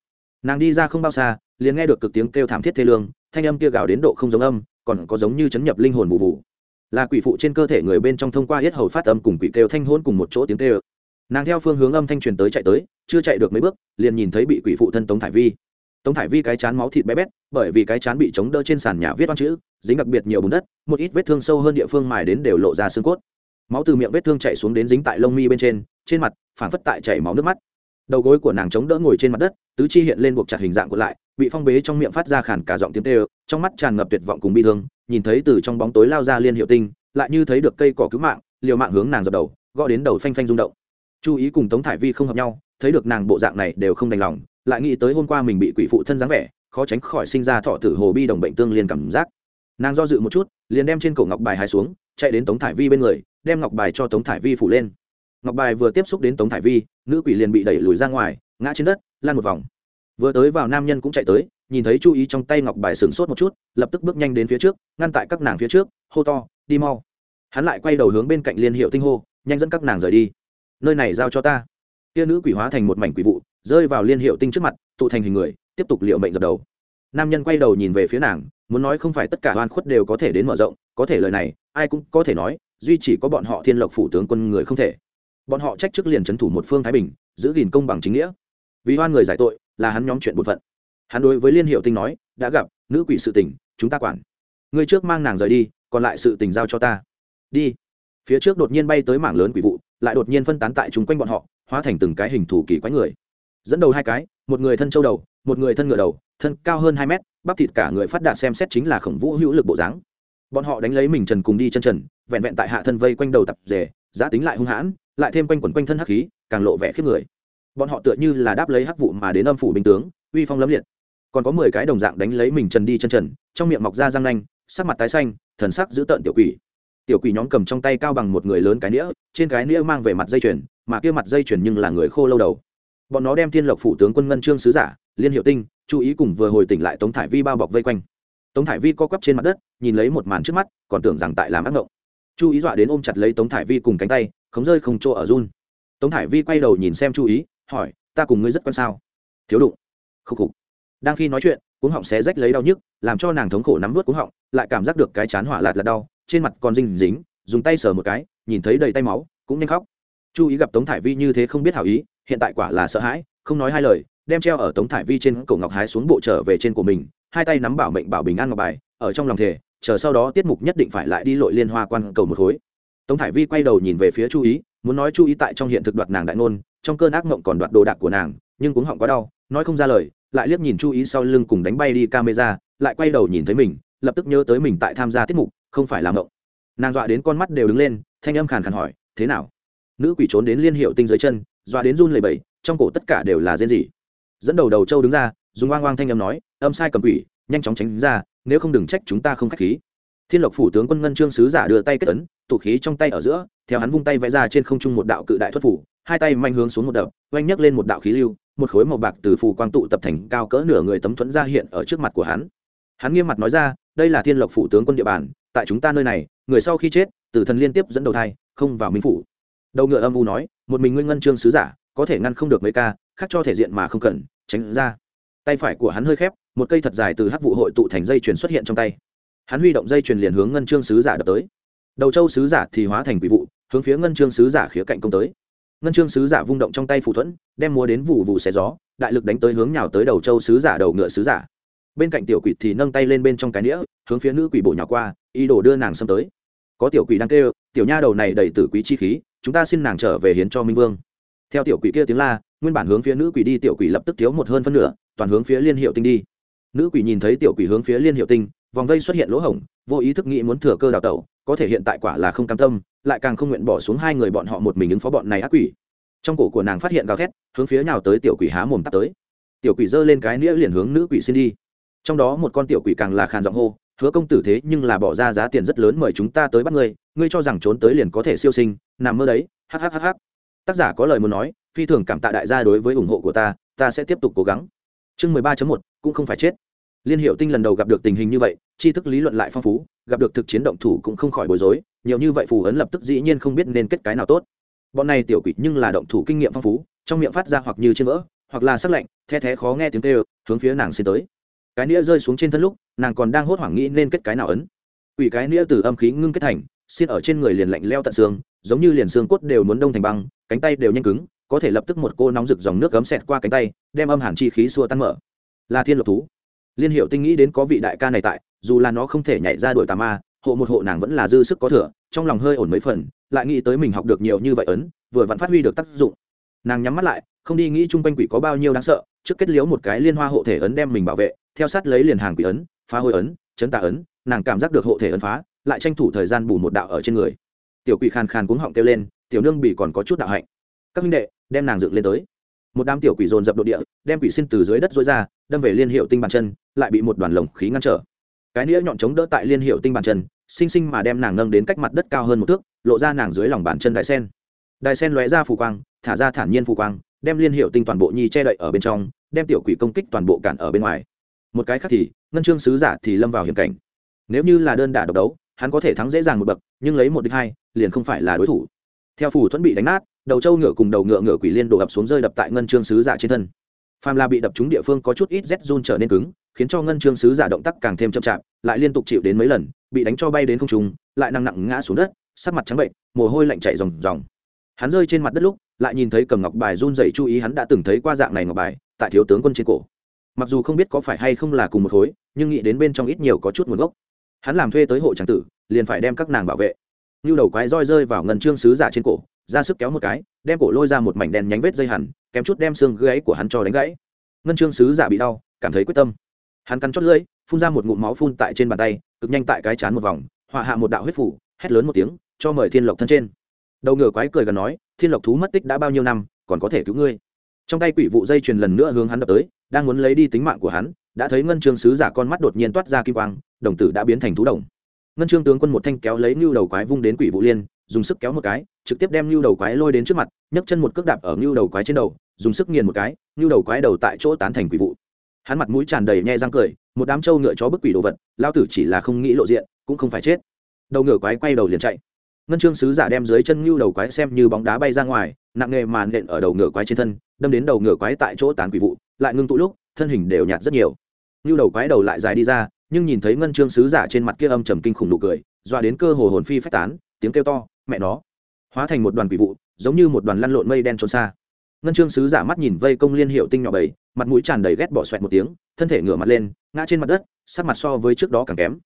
Nàng đi ra không bao xa, liền nghe được cực tiếng kêu thảm thiết thê lương, thanh âm kia gào đến độ không giống âm, còn có giống như chấn nhập linh hồn vụ vụ. Là quỷ phụ trên cơ thể người bên trong thông qua huyết hầu phát âm cùng quỷ kêu thanh hỗn cùng một chỗ tiếng kêu nàng theo phương hướng âm thanh truyền tới chạy tới, chưa chạy được mấy bước, liền nhìn thấy bị quỷ phụ thân tống thải vi. Tống thải vi cái chán máu thịt bé bét, bởi vì cái chán bị chống đỡ trên sàn nhà viết văn chữ, dính đặc biệt nhiều bùn đất, một ít vết thương sâu hơn địa phương mài đến đều lộ ra xương cốt. Máu từ miệng vết thương chạy xuống đến dính tại lông mi bên trên trên mặt phản phất tại chảy máu nước mắt. Đầu gối của nàng chống đỡ ngồi trên mặt đất, tứ chi hiện lên buộc chặt hình dạng của lại, bị phong bế trong miệng phát ra khản cả giọng tiếng tê ơ trong mắt tràn ngập tuyệt vọng cùng bi thương, nhìn thấy từ trong bóng tối lao ra liên hiệu tinh, lại như thấy được cây cỏ cứu mạng, liều mạng hướng nàng dập đầu, gõ đến đầu phanh phanh rung động chú ý cùng tống thải vi không hợp nhau, thấy được nàng bộ dạng này đều không đành lòng, lại nghĩ tới hôm qua mình bị quỷ phụ thân dáng vẻ, khó tránh khỏi sinh ra thọ tử hồ bi đồng bệnh tương liên cảm giác. Nàng do dự một chút, liền đem trên cổ ngọc bài hai xuống, chạy đến tống thải vi bên người, đem ngọc bài cho tống thải vi phủ lên. Ngọc bài vừa tiếp xúc đến tống thải vi, nữ quỷ liền bị đẩy lùi ra ngoài, ngã trên đất lan một vòng. Vừa tới vào nam nhân cũng chạy tới, nhìn thấy chú ý trong tay ngọc bài sửng sốt một chút, lập tức bước nhanh đến phía trước, ngăn tại các nàng phía trước, hô to, đi mau. Hắn lại quay đầu hướng bên cạnh liên hiệu tinh hô, nhanh dẫn các nàng rời đi nơi này giao cho ta. Tia nữ quỷ hóa thành một mảnh quỷ vụ, rơi vào liên hiệu tinh trước mặt, tụ thành hình người, tiếp tục liệu mệnh dập đầu. Nam nhân quay đầu nhìn về phía nàng, muốn nói không phải tất cả oan khuất đều có thể đến mở rộng, có thể lời này, ai cũng có thể nói, duy chỉ có bọn họ thiên lộc phủ tướng quân người không thể. Bọn họ trách chức liền trấn thủ một phương thái bình, giữ gìn công bằng chính nghĩa. Vì oan người giải tội, là hắn nhóm chuyện bột phận. Hắn đối với liên hiệu tinh nói, đã gặp, nữ quỷ sự tình, chúng ta quản. Người trước mang nàng rời đi, còn lại sự tình giao cho ta. Đi. Phía trước đột nhiên bay tới mảng lớn quỷ vụ lại đột nhiên phân tán tại chúng quanh bọn họ hóa thành từng cái hình thủ kỳ quái người. Dẫn đầu hai cái một người thân châu đầu một người thân ngựa đầu thân cao hơn hai mét bắp thịt cả người phát đạt xem xét chính là khổng vũ hữu lực bộ dáng. Bọn họ đánh lấy mình trần cùng đi chân trần vẹn vẹn tại hạ thân vây quanh đầu tập rề, giá tính lại hung hãn lại thêm quanh quẩn quanh thân hắc khí càng lộ vẻ khiếp người. Bọn họ tựa như là đáp lấy hắc vụ mà đến âm phủ bình tướng uy phong lấm liệt. Còn có mười cái đồng dạng đánh lấy mình trần đi chân trần trong miệng mọc ra răng nanh sắc mặt tái xanh thần sắc giữ tợn tiểu quỷ tiểu quỷ nhóm cầm trong tay cao bằng một người lớn cái nĩa, trên cái nĩa mang về mặt dây chuyền, mà kia mặt dây chuyền nhưng là người khô lâu đầu. Bọn nó đem thiên lộc phủ tướng quân ngân trương sứ giả, liên hiệu tinh chú ý cùng vừa hồi tỉnh lại tống thải vi bao bọc vây quanh. Tống thải vi co quắp trên mặt đất, nhìn lấy một màn trước mắt, còn tưởng rằng tại làm ác ngộng. Chú ý dọa đến ôm chặt lấy tống thải vi cùng cánh tay khống rơi không chỗ ở run. Tống thải vi quay đầu nhìn xem chú ý, hỏi, ta cùng ngươi rất quan sao? Thiếu đụng. Khúc khục. Đang khi nói chuyện, cuống họng xé rách lấy đau nhức, làm cho nàng thống khổ nắm vớt cuống họng, lại cảm giác được cái chán hỏa lạt là đau trên mặt còn dinh dính, dùng tay sờ một cái, nhìn thấy đầy tay máu, cũng nhanh khóc. Chú ý gặp tống thải vi như thế không biết hảo ý, hiện tại quả là sợ hãi, không nói hai lời, đem treo ở tống thải vi trên cổ ngọc hái xuống bộ trở về trên của mình, hai tay nắm bảo mệnh bảo bình an ngọc bài, ở trong lòng thể chờ sau đó tiết mục nhất định phải lại đi lội liên hoa quan cầu một khối. Tống thải vi quay đầu nhìn về phía chú ý, muốn nói chú ý tại trong hiện thực đoạt nàng đại ngôn, trong cơn ác mộng còn đoạt đồ đạc của nàng, nhưng cũng họng quá đau, nói không ra lời, lại liếc nhìn chú ý sau lưng cùng đánh bay đi camera, lại quay đầu nhìn thấy mình lập tức nhớ tới mình tại tham gia tiết mục, không phải làm động. nàng dọa đến con mắt đều đứng lên, thanh âm khàn khàn hỏi, thế nào? Nữ quỷ trốn đến liên hiệu tinh dưới chân, dọa đến run lầy bẩy, trong cổ tất cả đều là rên gì dẫn đầu đầu châu đứng ra, dùng oang oang thanh âm nói, âm sai cầm quỷ, nhanh chóng tránh ra, nếu không đừng trách chúng ta không k h á c h khí. Thiên lộc phủ tướng quân ngân trương sứ giả đưa tay kết ấn, tụ khí trong tay ở giữa, theo hắn vung tay vẽ ra trên không trung một đạo cự đại thuật phủ, hai tay manh hướng xuống một đập, oanh nhấc lên một đạo khí lưu, một khối màu bạc từ phù quang tụ tập thành cao cỡ nửa người tấm thuẫn ra hiện ở trước mặt của hắn. Hắn nghiêm mặt nói ra đây là thiên lộc phủ tướng quân địa bàn, tại chúng ta nơi này, người sau khi chết tử thần liên tiếp dẫn đầu thai, không vào minh phủ. Đầu ngựa âm u nói, một mình ngươi ngân trương sứ giả, có thể ngăn không được mấy ca, khác cho thể diện mà không cần, tránh ra. Tay phải của hắn hơi khép, một cây thật dài từ hát vụ hội tụ thành dây chuyền xuất hiện trong tay. Hắn huy động dây chuyền liền hướng ngân trương sứ giả đập tới. Đầu châu sứ giả thì hóa thành quỷ vụ, hướng phía ngân trương sứ giả khía cạnh công tới. Ngân trương sứ giả vung động trong tay phù thuẫn, đem múa đến vụ vụ xé gió, đại lực đánh tới hướng nhào tới đầu châu sứ giả, đầu ngựa sứ giả bên cạnh tiểu quỷ thì nâng tay lên bên trong cái nĩa, hướng phía nữ quỷ bổ nhỏ qua, ý đồ đưa nàng xâm tới. Có tiểu quỷ đang kêu, tiểu nha đầu này đầy tử quý chi khí, chúng ta xin nàng trở về hiến cho minh vương. Theo tiểu quỷ kia tiếng la, nguyên bản hướng phía nữ quỷ đi, tiểu quỷ lập tức thiếu một hơn phân nửa, toàn hướng phía liên hiệu tinh đi. Nữ quỷ nhìn thấy tiểu quỷ hướng phía liên hiệu tinh, vòng vây xuất hiện lỗ hổng, vô ý thức nghĩ muốn thừa cơ đào tẩu, có thể hiện tại quả là không cam tâm, lại càng không nguyện bỏ xuống hai người bọn họ một mình ứng phó bọn này ác quỷ. Trong cổ của nàng phát hiện gào thét, hướng phía nào tới tiểu quỷ há mồm tắt tới. Tiểu quỷ giơ lên cái nĩa liền hướng nữ quỷ xin đi trong đó một con tiểu quỷ càng là khàn giọng hô, hứa công tử thế nhưng là bỏ ra giá tiền rất lớn mời chúng ta tới bắt ngươi ngươi cho rằng trốn tới liền có thể siêu sinh, nằm mơ đấy hhhh tác giả có lời muốn nói, phi thường cảm tạ đại gia đối với ủng hộ của ta ta sẽ tiếp tục cố gắng. Chương mười ba một, cũng không phải chết. Liên hiệu tinh lần đầu gặp được tình hình như vậy, tri thức lý luận lại phong phú, gặp được thực chiến động thủ cũng không khỏi bối rối, nhiều như vậy phù ấn lập tức dĩ nhiên không biết nên kết cái nào tốt. Bọn này tiểu quỷ nhưng là động thủ kinh nghiệm phong phú, trong miệng phát ra hoặc như trên vỡ, hoặc là sắc lạnh, the thé khó nghe tiếng kêu, hướng phía nàng xin tới cái nĩa rơi xuống trên thân lúc, nàng còn đang hốt hoảng nghĩ nên kết cái nào ấn. Ủy cái nĩa từ âm khí ngưng kết thành xin ở trên người liền lạnh leo tận xương, giống như liền xương cốt đều muốn đông thành băng, cánh tay đều nhanh cứng, có thể lập tức một cô nóng rực dòng nước cấm xẹt qua cánh tay, đem âm hàn chi khí xua tan mở. Là thiên lộc thú. Liên hiệu tinh nghĩ đến có vị đại ca này tại, dù là nó không thể nhảy ra đuổi tà ma, hộ một hộ nàng vẫn là dư sức có thừa, trong lòng hơi ổn mấy phần, lại nghĩ tới mình học được nhiều như vậy ấn, vừa vẫn phát huy được tác dụng. Nàng nhắm mắt lại, không đi nghĩ chung quanh quỷ có bao nhiêu đáng sợ, trước kết liếu một cái liên hoa hộ thể ấn đem mình bảo vệ theo sát lấy liền hàng quỷ ấn, phá hồi ấn, chấn tà ấn, nàng cảm giác được hộ thể ấn phá, lại tranh thủ thời gian bù một đạo ở trên người. Tiểu quỷ khàn khàn cuống họng kêu lên, tiểu nương bị còn có chút đạo hạnh. Các minh đệ, đem nàng dựng lên tới. Một đám tiểu quỷ dồn dập độ địa, đem quỷ xin từ dưới đất dối ra, đâm về liên hiệu tinh bàn chân, lại bị một đoàn lồng khí ngăn trở. Cái nĩa nhọn chống đỡ tại liên hiệu tinh bàn chân xinh xinh mà đem nàng nâng đến cách mặt đất cao hơn một thước, lộ ra nàng dưới lòng bàn chân đại sen. Đại sen lóe ra phù quang, thả ra thản nhiên phù quang, đem liên hiệu tinh toàn bộ nhi che đậy ở bên trong, đem tiểu quỷ công kích toàn bộ cản ở bên ngoài một cái khác thì, ngân trương sứ giả thì lâm vào hiểm cảnh. Nếu như là đơn đả độc đấu, hắn có thể thắng dễ dàng một bậc, nhưng lấy một đích hai, liền không phải là đối thủ. Theo phủ thuẫn bị đánh nát, đầu trâu ngựa cùng đầu ngựa ngựa quỷ liên đổ ập xuống rơi đập tại ngân trương sứ giả trên thân. Phàm là bị đập trúng địa phương có chút ít rét run trở nên cứng, khiến cho ngân trương sứ giả động tác càng thêm chậm chạp, lại liên tục chịu đến mấy lần, bị đánh cho bay đến không trung, lại nặng nặng ngã xuống đất, sắc mặt trắng bệnh, mồ hôi lạnh chạy ròng ròng. Hắn rơi trên mặt đất lúc, lại nhìn thấy cầm ngọc bài run dậy chú ý hắn đã từng thấy qua dạng này ngọc bài, tại thiếu tướng quân trên cổ mặc dù không biết có phải hay không là cùng một khối, nhưng nghĩ đến bên trong ít nhiều có chút nguồn gốc. Hắn làm thuê tới hộ tràng tử, liền phải đem các nàng bảo vệ. Như đầu quái roi rơi vào ngân trương sứ giả trên cổ, ra sức kéo một cái, đem cổ lôi ra một mảnh đèn nhánh vết dây hẳn, kém chút đem xương gãy của hắn cho đánh gãy. Ngân trương sứ giả bị đau, cảm thấy quyết tâm. Hắn cắn chót lưỡi, phun ra một ngụm máu phun tại trên bàn tay, cực nhanh tại cái chán một vòng, họa hạ một đạo huyết phủ, hét lớn một tiếng, cho mời thiên lộc thân trên. Đầu ngựa quái cười gần nói, thiên lộc thú mất tích đã bao nhiêu năm, còn có thể cứu ngươi? Trong tay quỷ vụ dây chuyền lần nữa hướng hắn đập tới, đang muốn lấy đi tính mạng của hắn, đã thấy ngân trương sứ giả con mắt đột nhiên toát ra kim quang, đồng tử đã biến thành thú đồng. Ngân trương tướng quân một thanh kéo lấy nhu đầu quái vung đến quỷ vụ liên, dùng sức kéo một cái, trực tiếp đem nhu đầu quái lôi đến trước mặt, nhấc chân một cước đạp ở nhu đầu quái trên đầu, dùng sức nghiền một cái nhu đầu quái đầu tại chỗ tán thành quỷ vụ. Hắn mặt mũi tràn đầy nhe răng cười, một đám trâu ngựa chó bức quỷ đồ vật, lao tử chỉ là không nghĩ lộ diện, cũng không phải chết. Đầu ngựa quái quay đầu liền chạy. Ngân trương sứ giả đem dưới chân nhu đầu quái xem như bóng đá bay ra ngoài nặng nghề màn nện ở đầu ngựa quái trên thân, đâm đến đầu ngựa quái tại chỗ tán quỷ vụ, lại ngưng tụ lúc, thân hình đều nhạt rất nhiều. Như đầu quái đầu lại dài đi ra, nhưng nhìn thấy ngân trương sứ giả trên mặt kia âm trầm kinh khủng nụ cười, dọa đến cơ hồ hồn phi phách tán, tiếng kêu to, mẹ nó! Hóa thành một đoàn quỷ vụ, giống như một đoàn lăn lộn mây đen trốn xa. Ngân trương sứ giả mắt nhìn vây công liên hiệu tinh nhỏ bầy mặt mũi tràn đầy ghét bỏ xoẹt một tiếng, thân thể ngửa mặt lên, ngã trên mặt đất, sắc mặt so với trước đó càng kém.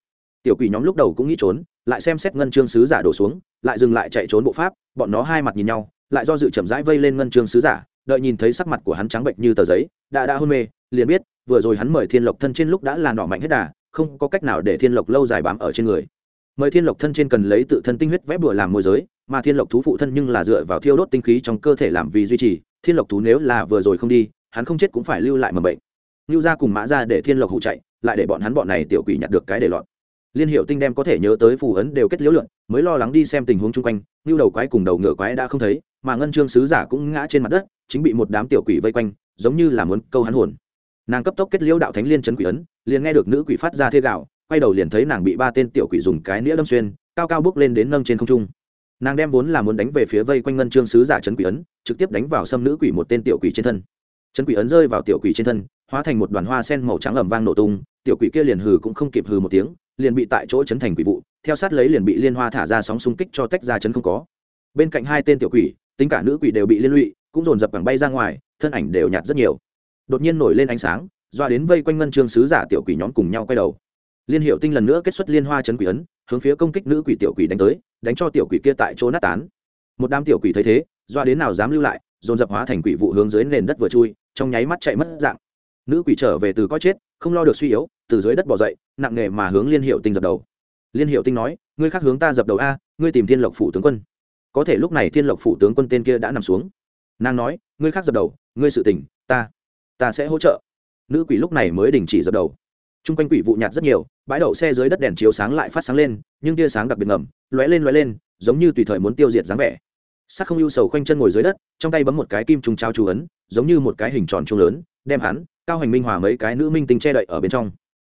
Tiểu quỷ nhóm lúc đầu cũng nghĩ trốn, lại xem xét ngân trương sứ giả đổ xuống, lại dừng lại chạy trốn bộ pháp, bọn nó hai mặt nhìn nhau lại do dự chậm rãi vây lên ngân trường sứ giả, đợi nhìn thấy sắc mặt của hắn trắng bệnh như tờ giấy, đã đã hôn mê, liền biết, vừa rồi hắn mời thiên lộc thân trên lúc đã là nọ mạnh hết đà, không có cách nào để thiên lộc lâu dài bám ở trên người. Mời thiên lộc thân trên cần lấy tự thân tinh huyết vẽ bùa làm môi giới, mà thiên lộc thú phụ thân nhưng là dựa vào thiêu đốt tinh khí trong cơ thể làm vì duy trì, thiên lộc thú nếu là vừa rồi không đi, hắn không chết cũng phải lưu lại mầm bệnh. Lưu ra cùng mã ra để thiên lộc hụ chạy, lại để bọn hắn bọn này tiểu quỷ nhặt được cái để lọt liên hiệu tinh đem có thể nhớ tới phù ấn đều kết liễu luận mới lo lắng đi xem tình huống chung quanh, như đầu quái cùng đầu ngựa quái đã không thấy, mà ngân trương sứ giả cũng ngã trên mặt đất, chính bị một đám tiểu quỷ vây quanh, giống như là muốn câu hắn hồn. Nàng cấp tốc kết liễu đạo thánh liên chấn quỷ ấn, liền nghe được nữ quỷ phát ra thê gạo, quay đầu liền thấy nàng bị ba tên tiểu quỷ dùng cái nĩa đâm xuyên, cao cao bước lên đến nâng trên không trung. Nàng đem vốn là muốn đánh về phía vây quanh ngân trương sứ giả chấn quỷ ấn, trực tiếp đánh vào xâm nữ quỷ một tên tiểu quỷ trên thân. Chấn quỷ ấn rơi vào tiểu quỷ trên thân, hóa thành một đoàn hoa sen màu trắng ẩm vang nổ tung, tiểu quỷ kia liền hừ cũng không kịp hừ một tiếng liền bị tại chỗ chấn thành quỷ vụ, theo sát lấy liền bị liên hoa thả ra sóng xung kích cho tách ra chấn không có. Bên cạnh hai tên tiểu quỷ, tính cả nữ quỷ đều bị liên lụy, cũng dồn dập cẳng bay ra ngoài, thân ảnh đều nhạt rất nhiều. Đột nhiên nổi lên ánh sáng, doa đến vây quanh ngân trương sứ giả tiểu quỷ nhóm cùng nhau quay đầu. Liên hiệu tinh lần nữa kết xuất liên hoa chấn quỷ ấn, hướng phía công kích nữ quỷ tiểu quỷ đánh tới, đánh cho tiểu quỷ kia tại chỗ nát tán. Một đám tiểu quỷ thấy thế, doa đến nào dám lưu lại, dồn dập hóa thành quỷ vụ hướng dưới nền đất vừa chui, trong nháy mắt chạy mất dạng. Nữ quỷ trở về từ coi chết, không lo được suy yếu từ dưới đất bỏ dậy, nặng nề mà hướng liên hiệu tinh dập đầu. Liên hiệu tinh nói, ngươi khác hướng ta dập đầu a, ngươi tìm thiên lộc phủ tướng quân. Có thể lúc này thiên lộc phủ tướng quân tên kia đã nằm xuống. Nàng nói, ngươi khác dập đầu, ngươi sự tình, ta ta sẽ hỗ trợ. Nữ quỷ lúc này mới đình chỉ dập đầu. T r u n g quanh quỷ vụ nhạt rất nhiều, bãi đậu xe dưới đất đèn chiếu sáng lại phát sáng lên, nhưng tia sáng đặc biệt ngầm, lóe lên lóe lên, giống như tùy thời muốn tiêu diệt dáng vẻ. Sắc không ưu sầu khoanh chân ngồi dưới đất, trong tay bấm một cái kim trùng trao chú ấn, giống như một cái hình tròn trung lớn, đem hắn, cao hành minh hòa mấy cái nữ minh tinh che đậy ở bên trong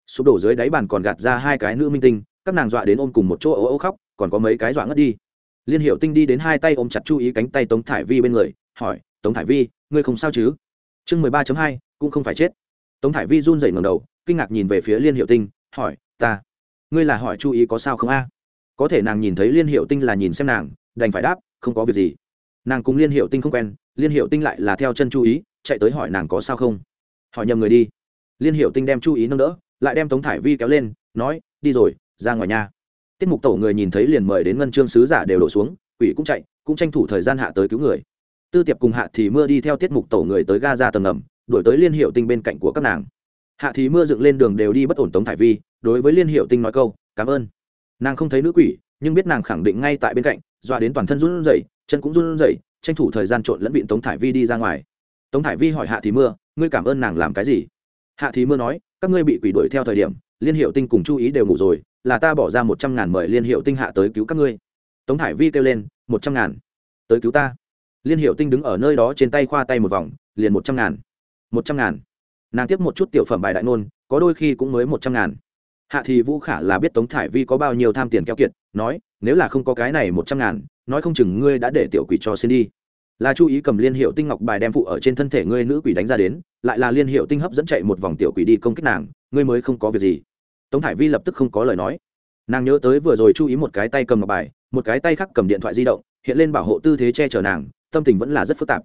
sụp đổ dưới đáy bàn còn gạt ra hai cái nữ minh tinh, các nàng dọa đến ôm cùng một chỗ ố ố khóc, còn có mấy cái dọa ngất đi. Liên hiệu tinh đi đến hai tay ôm chặt chú ý cánh tay tống thải vi bên người, hỏi, tống thải vi, ngươi không sao chứ? Chương mười ba hai, cũng không phải chết. Tống thải vi run rẩy ngầm đầu, kinh ngạc nhìn về phía liên hiệu tinh, hỏi, ta, ngươi là hỏi chú ý có sao không a? Có thể nàng nhìn thấy liên hiệu tinh là nhìn xem nàng, đành phải đáp, không có việc gì. Nàng cùng liên hiệu tinh không quen, liên hiệu tinh lại là theo chân chú ý, chạy tới hỏi nàng có sao không. Hỏi nhầm người đi. Liên hiệu tinh đem chú ý nâng đỡ lại đem tống thải vi kéo lên, nói, đi rồi, ra ngoài nhà tiết mục tổ người nhìn thấy liền mời đến ngân trương sứ giả đều đổ xuống, quỷ cũng chạy, cũng tranh thủ thời gian hạ tới cứu người. Tư tiệp cùng hạ thì mưa đi theo tiết mục tổ người tới ga ra tầng ngầm đổi tới liên hiệu tinh bên cạnh của các nàng. Hạ thì mưa dựng lên đường đều đi bất ổn tống thải vi, đối với liên hiệu tinh nói câu, cảm ơn. Nàng không thấy nữ quỷ, nhưng biết nàng khẳng định ngay tại bên cạnh, dọa đến toàn thân run rẩy, chân cũng run rẩy, tranh thủ thời gian trộn lẫn vịn tống thải vi đi ra ngoài. Tống thải vi hỏi hạ thì mưa, ngươi cảm ơn nàng làm cái gì? Hạ thì mưa nói các ngươi bị quỷ đuổi theo thời điểm, liên hiệu tinh cùng chú ý đều ngủ rồi, là ta bỏ ra một trăm ngàn mời liên hiệu tinh hạ tới cứu các ngươi. Tống thải vi kêu lên, một trăm ngàn? Tới cứu ta? Liên hiệu tinh đứng ở nơi đó trên tay khoa tay một vòng, liền một trăm ngàn. Một trăm ngàn. Nàng tiếp một chút tiểu phẩm bài đại ngôn, có đôi khi cũng mới một trăm ngàn. Hạ thì vũ khả là biết tống thải vi có bao nhiêu tham tiền keo kiệt, nói, nếu là không có cái này một trăm ngàn, nói không chừng ngươi đã để tiểu quỷ cho xin đi là chú ý cầm liên hiệu tinh ngọc bài đem phụ ở trên thân thể ngươi nữ quỷ đánh ra đến, lại là liên hiệu tinh hấp dẫn chạy một vòng tiểu quỷ đi công kích nàng, ngươi mới không có việc gì. Tống thải vi lập tức không có lời nói. Nàng nhớ tới vừa rồi chú ý một cái tay cầm ngọc bài, một cái tay khác cầm điện thoại di động, hiện lên bảo hộ tư thế che chở nàng, tâm tình vẫn là rất phức tạp.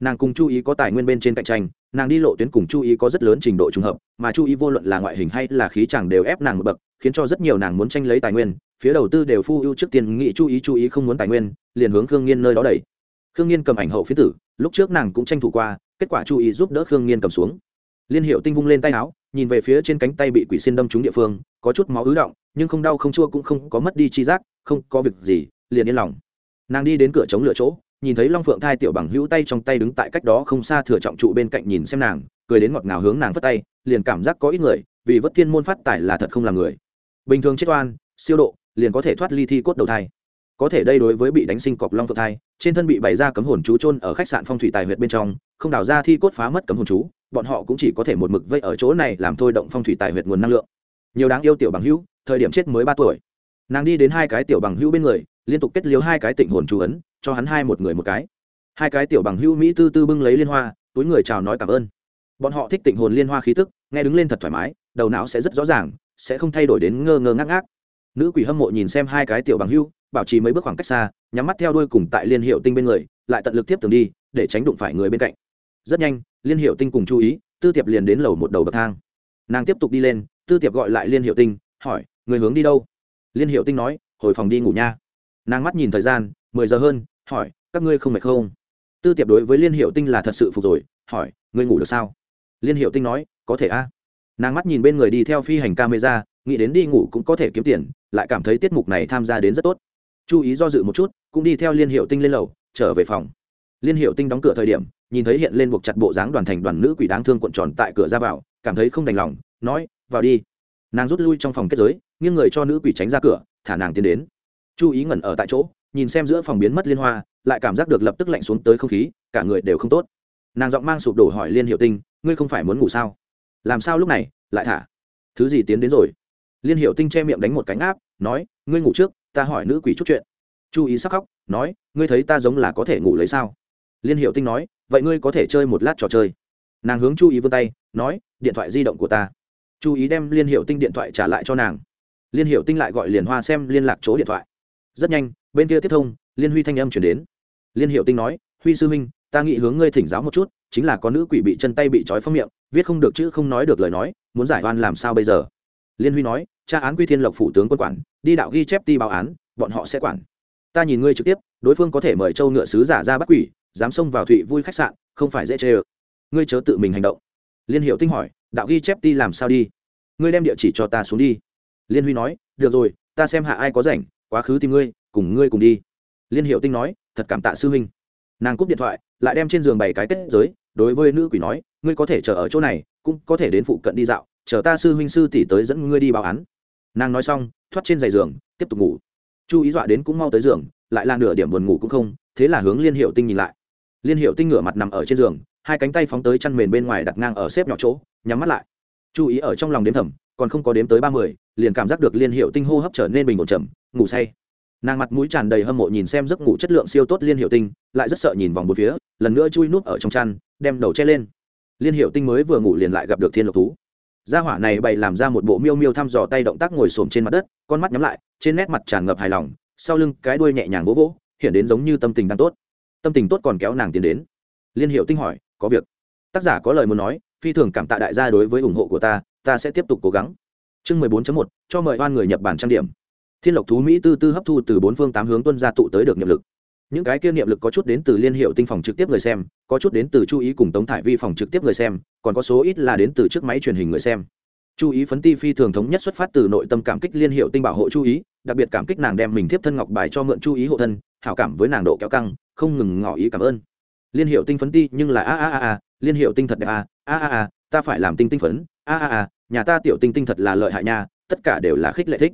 Nàng cùng chú ý có tài nguyên bên trên cạnh tranh, nàng đi lộ tuyến cùng chú ý có rất lớn trình độ trùng hợp, mà chú ý vô luận là ngoại hình hay là khí chàng đều ép nàng một bậc, khiến cho rất nhiều nàng muốn tranh lấy tài nguyên, phía đầu tư đều phu ưu trước tiên nghĩ chú ý chú ý không muốn tài nguyên, liền hướng khương nghiên nơi đó đẩy khương nhiên cầm ảnh hậu phiến tử, lúc trước nàng cũng tranh thủ qua, kết quả chú ý giúp đỡ khương nhiên cầm xuống. Liên hiệu tinh vung lên tay áo, nhìn về phía trên cánh tay bị quỷ xin đâm trúng địa phương, có chút máu ứ động, nhưng không đau không chua cũng không có mất đi chi giác, không có việc gì, liền yên lòng. Nàng đi đến cửa chống lửa chỗ, nhìn thấy long phượng thai tiểu bằng hữu tay trong tay đứng tại cách đó không xa thừa trọng trụ bên cạnh nhìn xem nàng, cười đến ngọt ngào hướng nàng vất tay, liền cảm giác có ít người, vì vất thiên môn phát tài là thật không làm người. Bình thường chết oan, siêu độ, liền có thể thoát ly thi cốt đầu thai có thể đây đối với bị đánh sinh cọp long phượng thai, trên thân bị bày ra cấm hồn chú trôn ở khách sạn phong thủy tài huyệt bên trong, không đào ra thi cốt phá mất cấm hồn chú, bọn họ cũng chỉ có thể một mực vây ở chỗ này làm thôi động phong thủy tài huyệt nguồn năng lượng. Nhiều đáng yêu tiểu bằng hữu, thời điểm chết mới ba tuổi. Nàng đi đến hai cái tiểu bằng hữu bên người, liên tục kết liếu hai cái tịnh hồn chú ấn, cho hắn hai một người một cái. Hai cái tiểu bằng hữu mỹ tư tư bưng lấy liên hoa, túi người chào nói cảm ơn. Bọn họ thích tịnh hồn liên hoa khí tức, nghe đứng lên thật thoải mái, đầu não sẽ rất rõ ràng, sẽ không thay đổi đến ngơ ngơ ngác ngác. Nữ quỷ hâm mộ nhìn xem hai cái tiểu bằng hữu bảo trì mấy bước khoảng cách xa, nhắm mắt theo đuôi cùng tại liên hiệu tinh bên người, lại tận lực tiếp tường đi, để tránh đụng phải người bên cạnh. Rất nhanh, liên hiệu tinh cùng chú ý, tư tiệp liền đến lầu một đầu bậc thang. Nàng tiếp tục đi lên, tư tiệp gọi lại liên hiệu tinh, hỏi, người hướng đi đâu? Liên hiệu tinh nói, hồi phòng đi ngủ nha. Nàng mắt nhìn thời gian, mười giờ hơn, hỏi, các ngươi không mệt không? Tư tiệp đối với liên hiệu tinh là thật sự phục rồi, hỏi, ngươi ngủ được sao? Liên hiệu tinh nói, có thể a. Nàng mắt nhìn bên người đi theo phi hành camera, nghĩ đến đi ngủ cũng có thể kiếm tiền, lại cảm thấy tiết mục này tham gia đến rất tốt chú ý do dự một chút, cũng đi theo liên hiệu tinh lên lầu, trở về phòng. Liên hiệu tinh đóng cửa thời điểm, nhìn thấy hiện lên buộc chặt bộ dáng đoàn thành đoàn nữ quỷ đáng thương cuộn tròn tại cửa ra vào, cảm thấy không đành lòng, nói, vào đi. Nàng rút lui trong phòng kết giới, nghiêng người cho nữ quỷ tránh ra cửa, thả nàng tiến đến. Chú ý ngẩn ở tại chỗ, nhìn xem giữa phòng biến mất liên hoa, lại cảm giác được lập tức lạnh xuống tới không khí, cả người đều không tốt. Nàng giọng mang sụp đổ hỏi liên hiệu tinh, ngươi không phải muốn ngủ sao? Làm sao lúc này? Lại thả? Thứ gì tiến đến rồi? Liên hiệu tinh che miệng đánh một cánh áp nói, ngươi ngủ trước ta hỏi nữ quỷ chút chuyện. Chú ý sắc khóc, nói, ngươi thấy ta giống là có thể ngủ lấy sao? Liên hiệu tinh nói, vậy ngươi có thể chơi một lát trò chơi. Nàng hướng chú ý vươn tay, nói, điện thoại di động của ta. Chú ý đem liên hiệu tinh điện thoại trả lại cho nàng. Liên hiệu tinh lại gọi liền hoa xem liên lạc chỗ điện thoại. Rất nhanh, bên kia tiếp thông, liên huy thanh âm chuyển đến. Liên hiệu tinh nói, huy sư huynh, ta nghĩ hướng ngươi thỉnh giáo một chút, chính là có nữ quỷ bị chân tay bị trói phong miệng, viết không được chữ không nói được lời nói, muốn giải oan làm sao bây giờ? Liên huy nói tra án quy thiên lộc phủ tướng quân quản, đi đạo ghi chép ti báo án, bọn họ sẽ quản. Ta nhìn ngươi trực tiếp, đối phương có thể mời châu ngựa sứ giả ra bắt quỷ, dám xông vào thụy vui khách sạn, không phải dễ chê ơ. Ngươi chớ tự mình hành động. Liên hiệu tinh hỏi, đạo ghi chép ti làm sao đi? Ngươi đem địa chỉ cho ta xuống đi. Liên huy nói, được rồi, ta xem hạ ai có rảnh, quá khứ tìm ngươi, cùng ngươi cùng đi. Liên hiệu tinh nói, thật cảm tạ sư huynh. Nàng cúp điện thoại, lại đem trên giường bày cái kết giới, đối với nữ quỷ nói, ngươi có thể chờ ở chỗ này, cũng có thể đến phụ cận đi dạo, chờ ta sư huynh sư tỷ tới dẫn ngươi đi báo án nàng nói xong, thoát trên giày giường, tiếp tục ngủ. Chu ý dọa đến cũng mau tới giường, lại là nửa điểm buồn ngủ cũng không, thế là hướng liên hiệu tinh nhìn lại. Liên hiệu tinh ngửa mặt nằm ở trên giường, hai cánh tay phóng tới chăn mền bên ngoài đặt ngang ở xếp nhỏ chỗ, nhắm mắt lại. Chú ý ở trong lòng đếm thầm, còn không có đếm tới ba mươi, liền cảm giác được liên hiệu tinh hô hấp trở nên bình ổn chậm, ngủ say. Nàng mặt mũi tràn đầy hâm mộ nhìn xem giấc ngủ chất lượng siêu tốt liên hiệu tinh, lại rất sợ nhìn vòng một phía, lần nữa chui núp ở trong chăn, đem đầu che lên. Liên hiệu tinh mới vừa ngủ liền lại gặp được thiên lộc thú gia hỏa này bày làm ra một bộ miêu miêu thăm dò tay động tác ngồi xổm trên mặt đất, con mắt nhắm lại, trên nét mặt tràn ngập hài lòng, sau lưng cái đuôi nhẹ nhàng vỗ vỗ, hiện đến giống như tâm tình đang tốt. Tâm tình tốt còn kéo nàng tiến đến. Liên hiệu tinh hỏi, có việc? Tác giả có lời muốn nói, phi thường cảm tạ đại gia đối với ủng hộ của ta ta sẽ tiếp tục cố gắng. Chương mười bốn một, cho mời oan người nhập bản trang điểm. Thiên lộc thú mỹ tư tư hấp thu từ bốn phương tám hướng tuân ra tụ tới được nhập lực những cái kia niệm lực có chút đến từ liên hiệu tinh phòng trực tiếp người xem, có chút đến từ chú ý cùng tống thải vi phòng trực tiếp người xem, còn có số ít là đến từ chiếc máy truyền hình người xem. Chú ý phấn ti phi thường thống nhất xuất phát từ nội tâm cảm kích liên hiệu tinh bảo hộ chú ý, đặc biệt cảm kích nàng đem mình tiếp thân ngọc bài cho mượn chú ý hộ thân, hảo cảm với nàng độ kéo căng, không ngừng ngỏ ý cảm ơn. Liên hiệu tinh phấn ti, nhưng là a a a a, liên hiệu tinh thật đẹp a a a a, ta phải làm tinh tinh phấn, a a a, nhà ta tiểu tinh tinh thật là lợi hại nha, tất cả đều là khích lệ thích.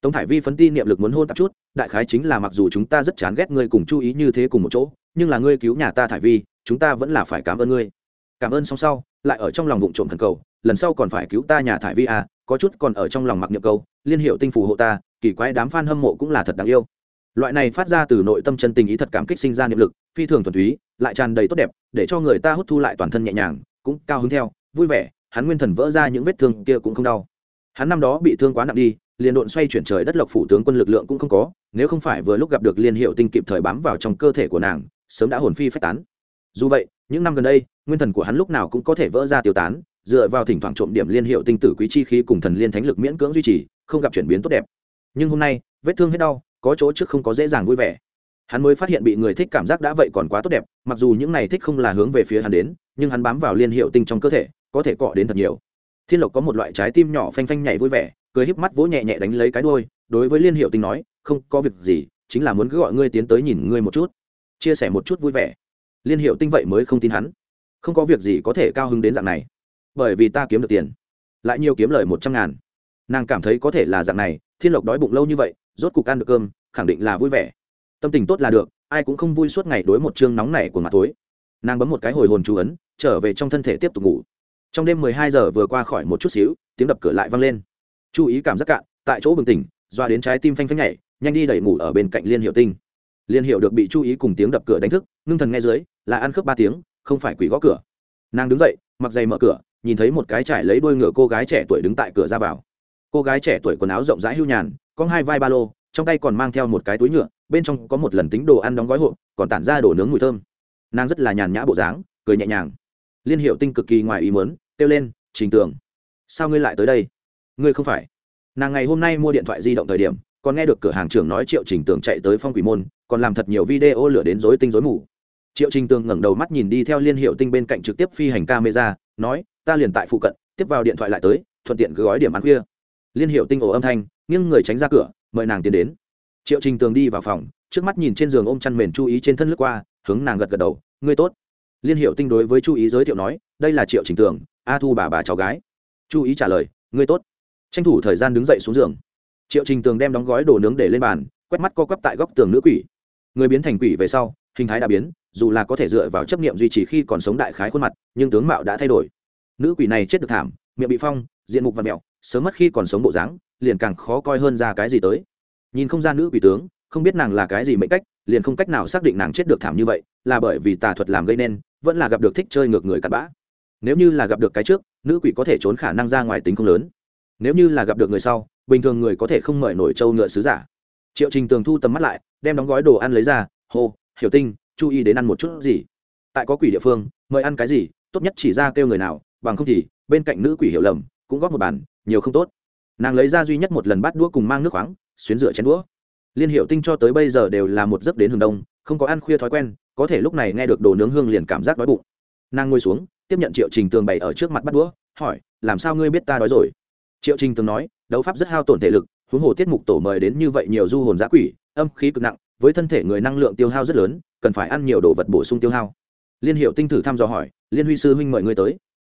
Tống thải vi phấn ti niệm lực muốn hôn tạp chút đại khái chính là mặc dù chúng ta rất chán ghét ngươi cùng chú ý như thế cùng một chỗ, nhưng là ngươi cứu nhà ta thải vi, chúng ta vẫn là phải cảm ơn ngươi. Cảm ơn xong sau, lại ở trong lòng vụng trộm thần cầu, lần sau còn phải cứu ta nhà thải vi à có chút còn ở trong lòng mặc niệm câu, liên hiệu tinh phù hộ ta, kỳ quái đám f a n hâm mộ cũng là thật đáng yêu. Loại này phát ra từ nội tâm chân tình ý thật cảm kích sinh ra niệm lực, phi thường thuần túy, lại tràn đầy tốt đẹp, để cho người ta hút thu lại toàn thân nhẹ nhàng, cũng cao hứng theo, vui vẻ, hắn nguyên thần vỡ ra những vết thương kia cũng không đau. Hắn năm đó bị thương quá nặng đi, liền độn xoay chuyển trời đất lộc phủ tướng quân lực lượng cũng không có nếu không phải vừa lúc gặp được liên hiệu tinh kịp thời bám vào trong cơ thể của nàng, sớm đã hồn phi phách tán. Dù vậy, những năm gần đây, nguyên thần của hắn lúc nào cũng có thể vỡ ra tiêu tán, dựa vào thỉnh thoảng trộm điểm liên hiệu tinh tử quý chi khí cùng thần liên thánh lực miễn cưỡng duy trì, không gặp chuyển biến tốt đẹp. Nhưng hôm nay, vết thương hết đau, có chỗ trước không có dễ dàng vui vẻ. Hắn mới phát hiện bị người thích cảm giác đã vậy còn quá tốt đẹp, mặc dù những này thích không là hướng về phía hắn đến, nhưng hắn bám vào liên hiệu tinh trong cơ thể, có thể cọ đến thật nhiều. Thiên lộc có một loại trái tim nhỏ phanh phanh nhảy vui vẻ, cười híp mắt vỗ nhẹ nhẹ đánh lấy cái đôi đối với liên hiệu tinh nói, không có việc gì, chính là muốn cứ gọi ngươi tiến tới nhìn ngươi một chút. Chia sẻ một chút vui vẻ. Liên hiệu tinh vậy mới không tin hắn. Không có việc gì có thể cao hứng đến dạng này. Bởi vì ta kiếm được tiền. Lại nhiều kiếm lời một trăm ngàn. Nàng cảm thấy có thể là dạng này, thiên lộc đói bụng lâu như vậy, rốt cục ăn được cơm, khẳng định là vui vẻ. Tâm tình tốt là được, ai cũng không vui suốt ngày đối một chương nóng này của mặt tối nàng bấm một cái hồi hồn chú ấn, trở về trong thân thể tiếp tục ngủ. Trong đêm mười hai giờ vừa qua khỏi một chút xíu, tiếng đập cửa lại vang lên. Chú ý cảm giác cạn, tại chỗ bừng tỉnh doa đến trái tim phanh phanh nhảy, nhanh đi đẩy ngủ ở bên cạnh liên hiệu tinh. Liên hiệu được bị chú ý cùng tiếng đập cửa đánh thức, ngưng thần nghe dưới, là ăn khớp ba tiếng, không phải quỷ gõ cửa. Nàng đứng dậy, mặc giày mở cửa, nhìn thấy một cái trải lấy đuôi ngựa cô gái trẻ tuổi đứng tại cửa ra vào. Cô gái trẻ tuổi quần áo rộng rãi hưu nhàn, có hai vai ba lô, trong tay còn mang theo một cái túi nhựa, bên trong có một lần tính đồ ăn đóng gói hộp, còn tản ra đồ nướng mùi thơm. Nàng rất là nhàn nhã bộ dáng, cười nhẹ nhàng. Liên hiệu tinh cực kỳ ngoài ý mớn kêu lên, trình tưởng sao ngươi lại tới đây? Ngươi không phải nàng ngày hôm nay mua điện thoại di động thời điểm, còn nghe được cửa hàng trưởng nói triệu trình tường chạy tới phong quỷ môn, còn làm thật nhiều video lửa đến dối tinh dối mù. Triệu trình tường ngẩng đầu mắt nhìn đi theo liên hiệu tinh bên cạnh trực tiếp phi hành camera, nói, ta liền tại phụ cận, tiếp vào điện thoại lại tới, thuận tiện cứ gói điểm ăn khuya. Liên hiệu tinh ổ âm thanh, nghiêng người tránh ra cửa, mời nàng tiến đến. Triệu trình tường đi vào phòng, trước mắt nhìn trên giường ôm chăn mền chú ý trên thân lướt qua, hướng nàng gật gật đầu, ngươi tốt. Liên hiệu tinh đối với chú ý giới thiệu nói, đây là triệu trình tường, a thu bà bà cháu gái. Chú ý trả lời, ngươi tốt tranh thủ thời gian đứng dậy xuống giường. Triệu trình tường đem đóng gói đồ nướng để lên bàn, quét mắt co quắp tại góc tường nữ quỷ. Người biến thành quỷ về sau, hình thái đã biến, dù là có thể dựa vào chấp nghiệm duy trì khi còn sống đại khái khuôn mặt, nhưng tướng mạo đã thay đổi. Nữ quỷ này chết được thảm, miệng bị phong, diện mục và mẹo sớm mất khi còn sống bộ dáng, liền càng khó coi hơn ra cái gì tới. Nhìn không ra nữ quỷ tướng, không biết nàng là cái gì mệnh cách, liền không cách nào xác định nàng chết được thảm như vậy, là bởi vì tà thuật làm gây nên, vẫn là gặp được thích chơi ngược người cặn bã. Nếu như là gặp được cái trước, nữ quỷ có thể trốn khả năng ra ngoài tính không lớn nếu như là gặp được người sau, bình thường người có thể không mời nổi trâu ngựa sứ giả. Triệu trình tường thu tầm mắt lại, đem đóng gói đồ ăn lấy ra, hô, hiểu tinh, chú ý đến ăn một chút gì? Tại có quỷ địa phương, mời ăn cái gì, tốt nhất chỉ ra kêu người nào, bằng không thì bên cạnh nữ quỷ hiểu lầm, cũng góp một bàn, nhiều không tốt. Nàng lấy ra duy nhất một lần bắt đũa cùng mang nước khoáng, xuyến rửa chén đũa. Liên hiệu tinh cho tới bây giờ đều là một giấc đến hừng đông, không có ăn khuya thói quen, có thể lúc này nghe được đồ nướng hương liền cảm giác đói bụng. Nàng ngồi xuống, tiếp nhận triệu trình tường bày ở trước mặt bắt đũa, hỏi, làm sao ngươi biết ta đói rồi? Triệu trình tường nói, đấu pháp rất hao tổn thể lực, huống hồ tiết mục tổ mời đến như vậy nhiều du hồn giã quỷ, âm khí cực nặng, với thân thể người năng lượng tiêu hao rất lớn, cần phải ăn nhiều đồ vật bổ sung tiêu hao. Liên hiệu tinh thử thăm dò hỏi, liên huy sư huynh mời ngươi tới.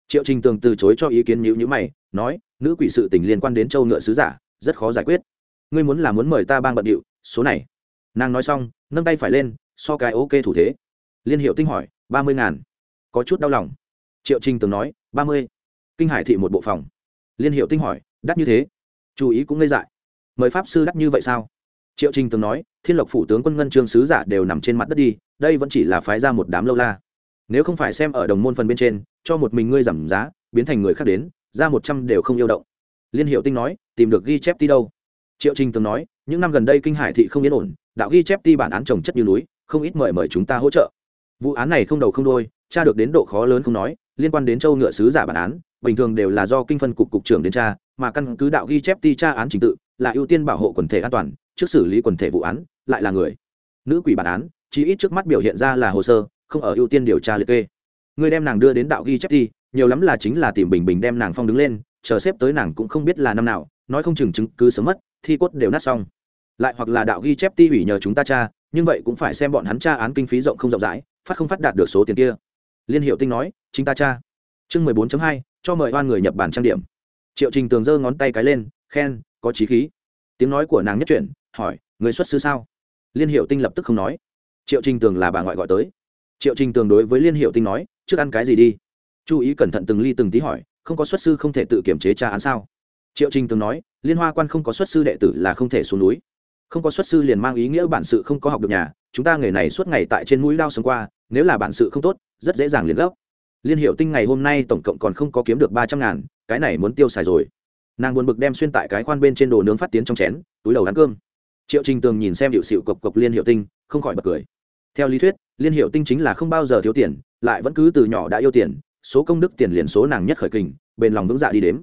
Triệu trình tường từ chối cho ý kiến nhữ nhữ mày, nói, nữ quỷ sự tình liên quan đến châu ngựa sứ giả, rất khó giải quyết. Ngươi muốn là muốn mời ta bang bận điệu, số này. Nàng nói xong, nâng tay phải lên, so cái ok thủ thế. Liên hiệu tinh hỏi, ba mươi ngàn, có chút đau lòng. Triệu trình tường nói, ba mươi. Kinh hải thị một bộ phòng liên hiệu tinh hỏi, đắt như thế, chú ý cũng ngây dại. Mời pháp sư đắt như vậy sao? Triệu trình tường nói, thiên lộc phủ tướng quân ngân trương sứ giả đều nằm trên mặt đất đi, đây vẫn chỉ là phái ra một đám lâu la. Nếu không phải xem ở đồng môn phần bên trên, cho một mình ngươi giảm giá, biến thành người khác đến, ra một trăm đều không yêu động. Liên hiệu tinh nói, tìm được ghi chép ti đâu? Triệu trình tường nói, những năm gần đây kinh hải thị không yên ổn, đạo ghi chép ti bản án trồng chất như núi, không ít mời mời chúng ta hỗ trợ. Vụ án này không đầu không đôi tra được đến độ khó lớn không nói, liên quan đến châu ngựa sứ giả bản án bình thường đều là do kinh phân cục cục trưởng đến tra, mà căn cứ đạo ghi chép ti tra án trình tự, là ưu tiên bảo hộ quần thể an toàn, trước xử lý quần thể vụ án, lại là người. Nữ quỷ bản án chỉ ít trước mắt biểu hiện ra là hồ sơ, không ở ưu tiên điều tra liệt kê. Người đem nàng đưa đến đạo ghi chép ti, nhiều lắm là chính là tìm bình bình đem nàng phong đứng lên, chờ xếp tới nàng cũng không biết là năm nào, nói không chừng chứng cứ sớm mất, thi cốt đều nát xong. Lại hoặc là đạo ghi chép ti ủy nhờ chúng ta tra, nhưng vậy cũng phải xem bọn hắn tra án kinh phí rộng không rộng rãi, phát không phát đạt được số tiền kia. Liên hiệu tinh nói, chính ta tra. Chương mười bốn hai cho mời oan người nhập bản trang điểm. Triệu trình tường giơ ngón tay cái lên, khen, có trí khí. Tiếng nói của nàng nhất chuyển, hỏi, người xuất xứ sao? Liên hiệu tinh lập tức không nói. Triệu trình tường là bà ngoại gọi tới. Triệu trình tường đối với liên hiệu tinh nói, trước ăn cái gì đi? Chú ý cẩn thận từng ly từng tí hỏi, không có xuất sư không thể tự kiểm chế tra án sao? Triệu trình Tường nói, liên hoa quan không có xuất sư đệ tử là không thể xuống núi. Không có xuất sư liền mang ý nghĩa bản sự không có học được nhà, chúng ta nghề này suốt ngày tại trên mũi lao sống qua, nếu là bản sự không tốt, rất dễ dàng liền gốc liên hiệu tinh ngày hôm nay tổng cộng còn không có kiếm được ba trăm ngàn, cái này muốn tiêu xài rồi. Nàng buồn bực đem xuyên tại cái khoan bên trên đồ nướng phát tiến trong chén, túi đầu ăn cơm. Triệu trình tường nhìn xem hiệu xịu cộc cộc liên hiệu tinh, không khỏi bật cười. Theo lý thuyết, liên hiệu tinh chính là không bao giờ thiếu tiền, lại vẫn cứ từ nhỏ đã yêu tiền, số công đức tiền liền số nàng nhất khởi kình, bền lòng vững dạ đi đếm.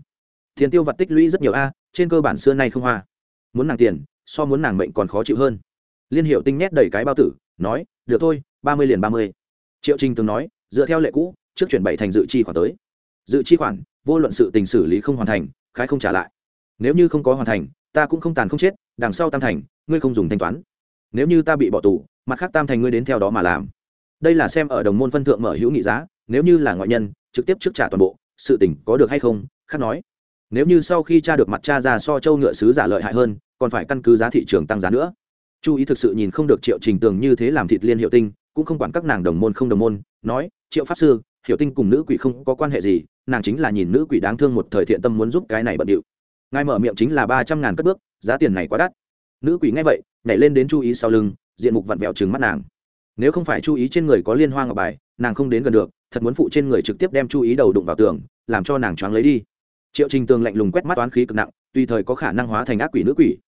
Tiền tiêu vặt tích lũy rất nhiều a, trên cơ bản xưa nay không hoa. Muốn nàng tiền, so muốn nàng mệnh còn khó chịu hơn. Liên hiệu tinh nhét đầy cái bao tử, nói, được thôi, ba mươi liền ba mươi. Triệu trình tường nói, dựa theo lệ cũ trước chuyển bảy thành dự chi khoản tới. Dự chi khoản, vô luận sự tình xử lý không hoàn thành, khái không trả lại. Nếu như không có hoàn thành, ta cũng không tàn không chết, đằng sau tam thành, ngươi không dùng thanh toán. Nếu như ta bị bỏ tù, mặt khác tam thành ngươi đến theo đó mà làm. Đây là xem ở đồng môn phân thượng mở hữu nghị giá, nếu như là ngoại nhân, trực tiếp trước trả toàn bộ, sự tình có được hay không, khác nói. Nếu như sau khi cha được mặt cha ra so châu ngựa sứ giả lợi hại hơn, còn phải căn cứ giá thị trường tăng giá nữa. Chú ý thực sự nhìn không được triệu trình tường như thế làm thịt liên hiệu tinh, cũng không quản các nàng đồng môn không đồng môn, nói, triệu pháp sư Hiểu tinh cùng nữ quỷ không có quan hệ gì, nàng chính là nhìn nữ quỷ đáng thương một thời thiện tâm muốn giúp cái này bận điệu. Ngài mở miệng chính là ba trăm ngàn cất bước, giá tiền này quá đắt. Nữ quỷ nghe vậy, nhảy lên đến chú ý sau lưng, diện mục vặn vẹo trừng mắt nàng. Nếu không phải chú ý trên người có liên hoa ngọc bài, nàng không đến gần được, thật muốn phụ trên người trực tiếp đem chú ý đầu đụng vào tường, làm cho nàng choáng lấy đi. Triệu trình tường lạnh lùng quét mắt toán khí cực nặng, tùy thời có khả năng hóa thành ác quỷ nữ quỷ.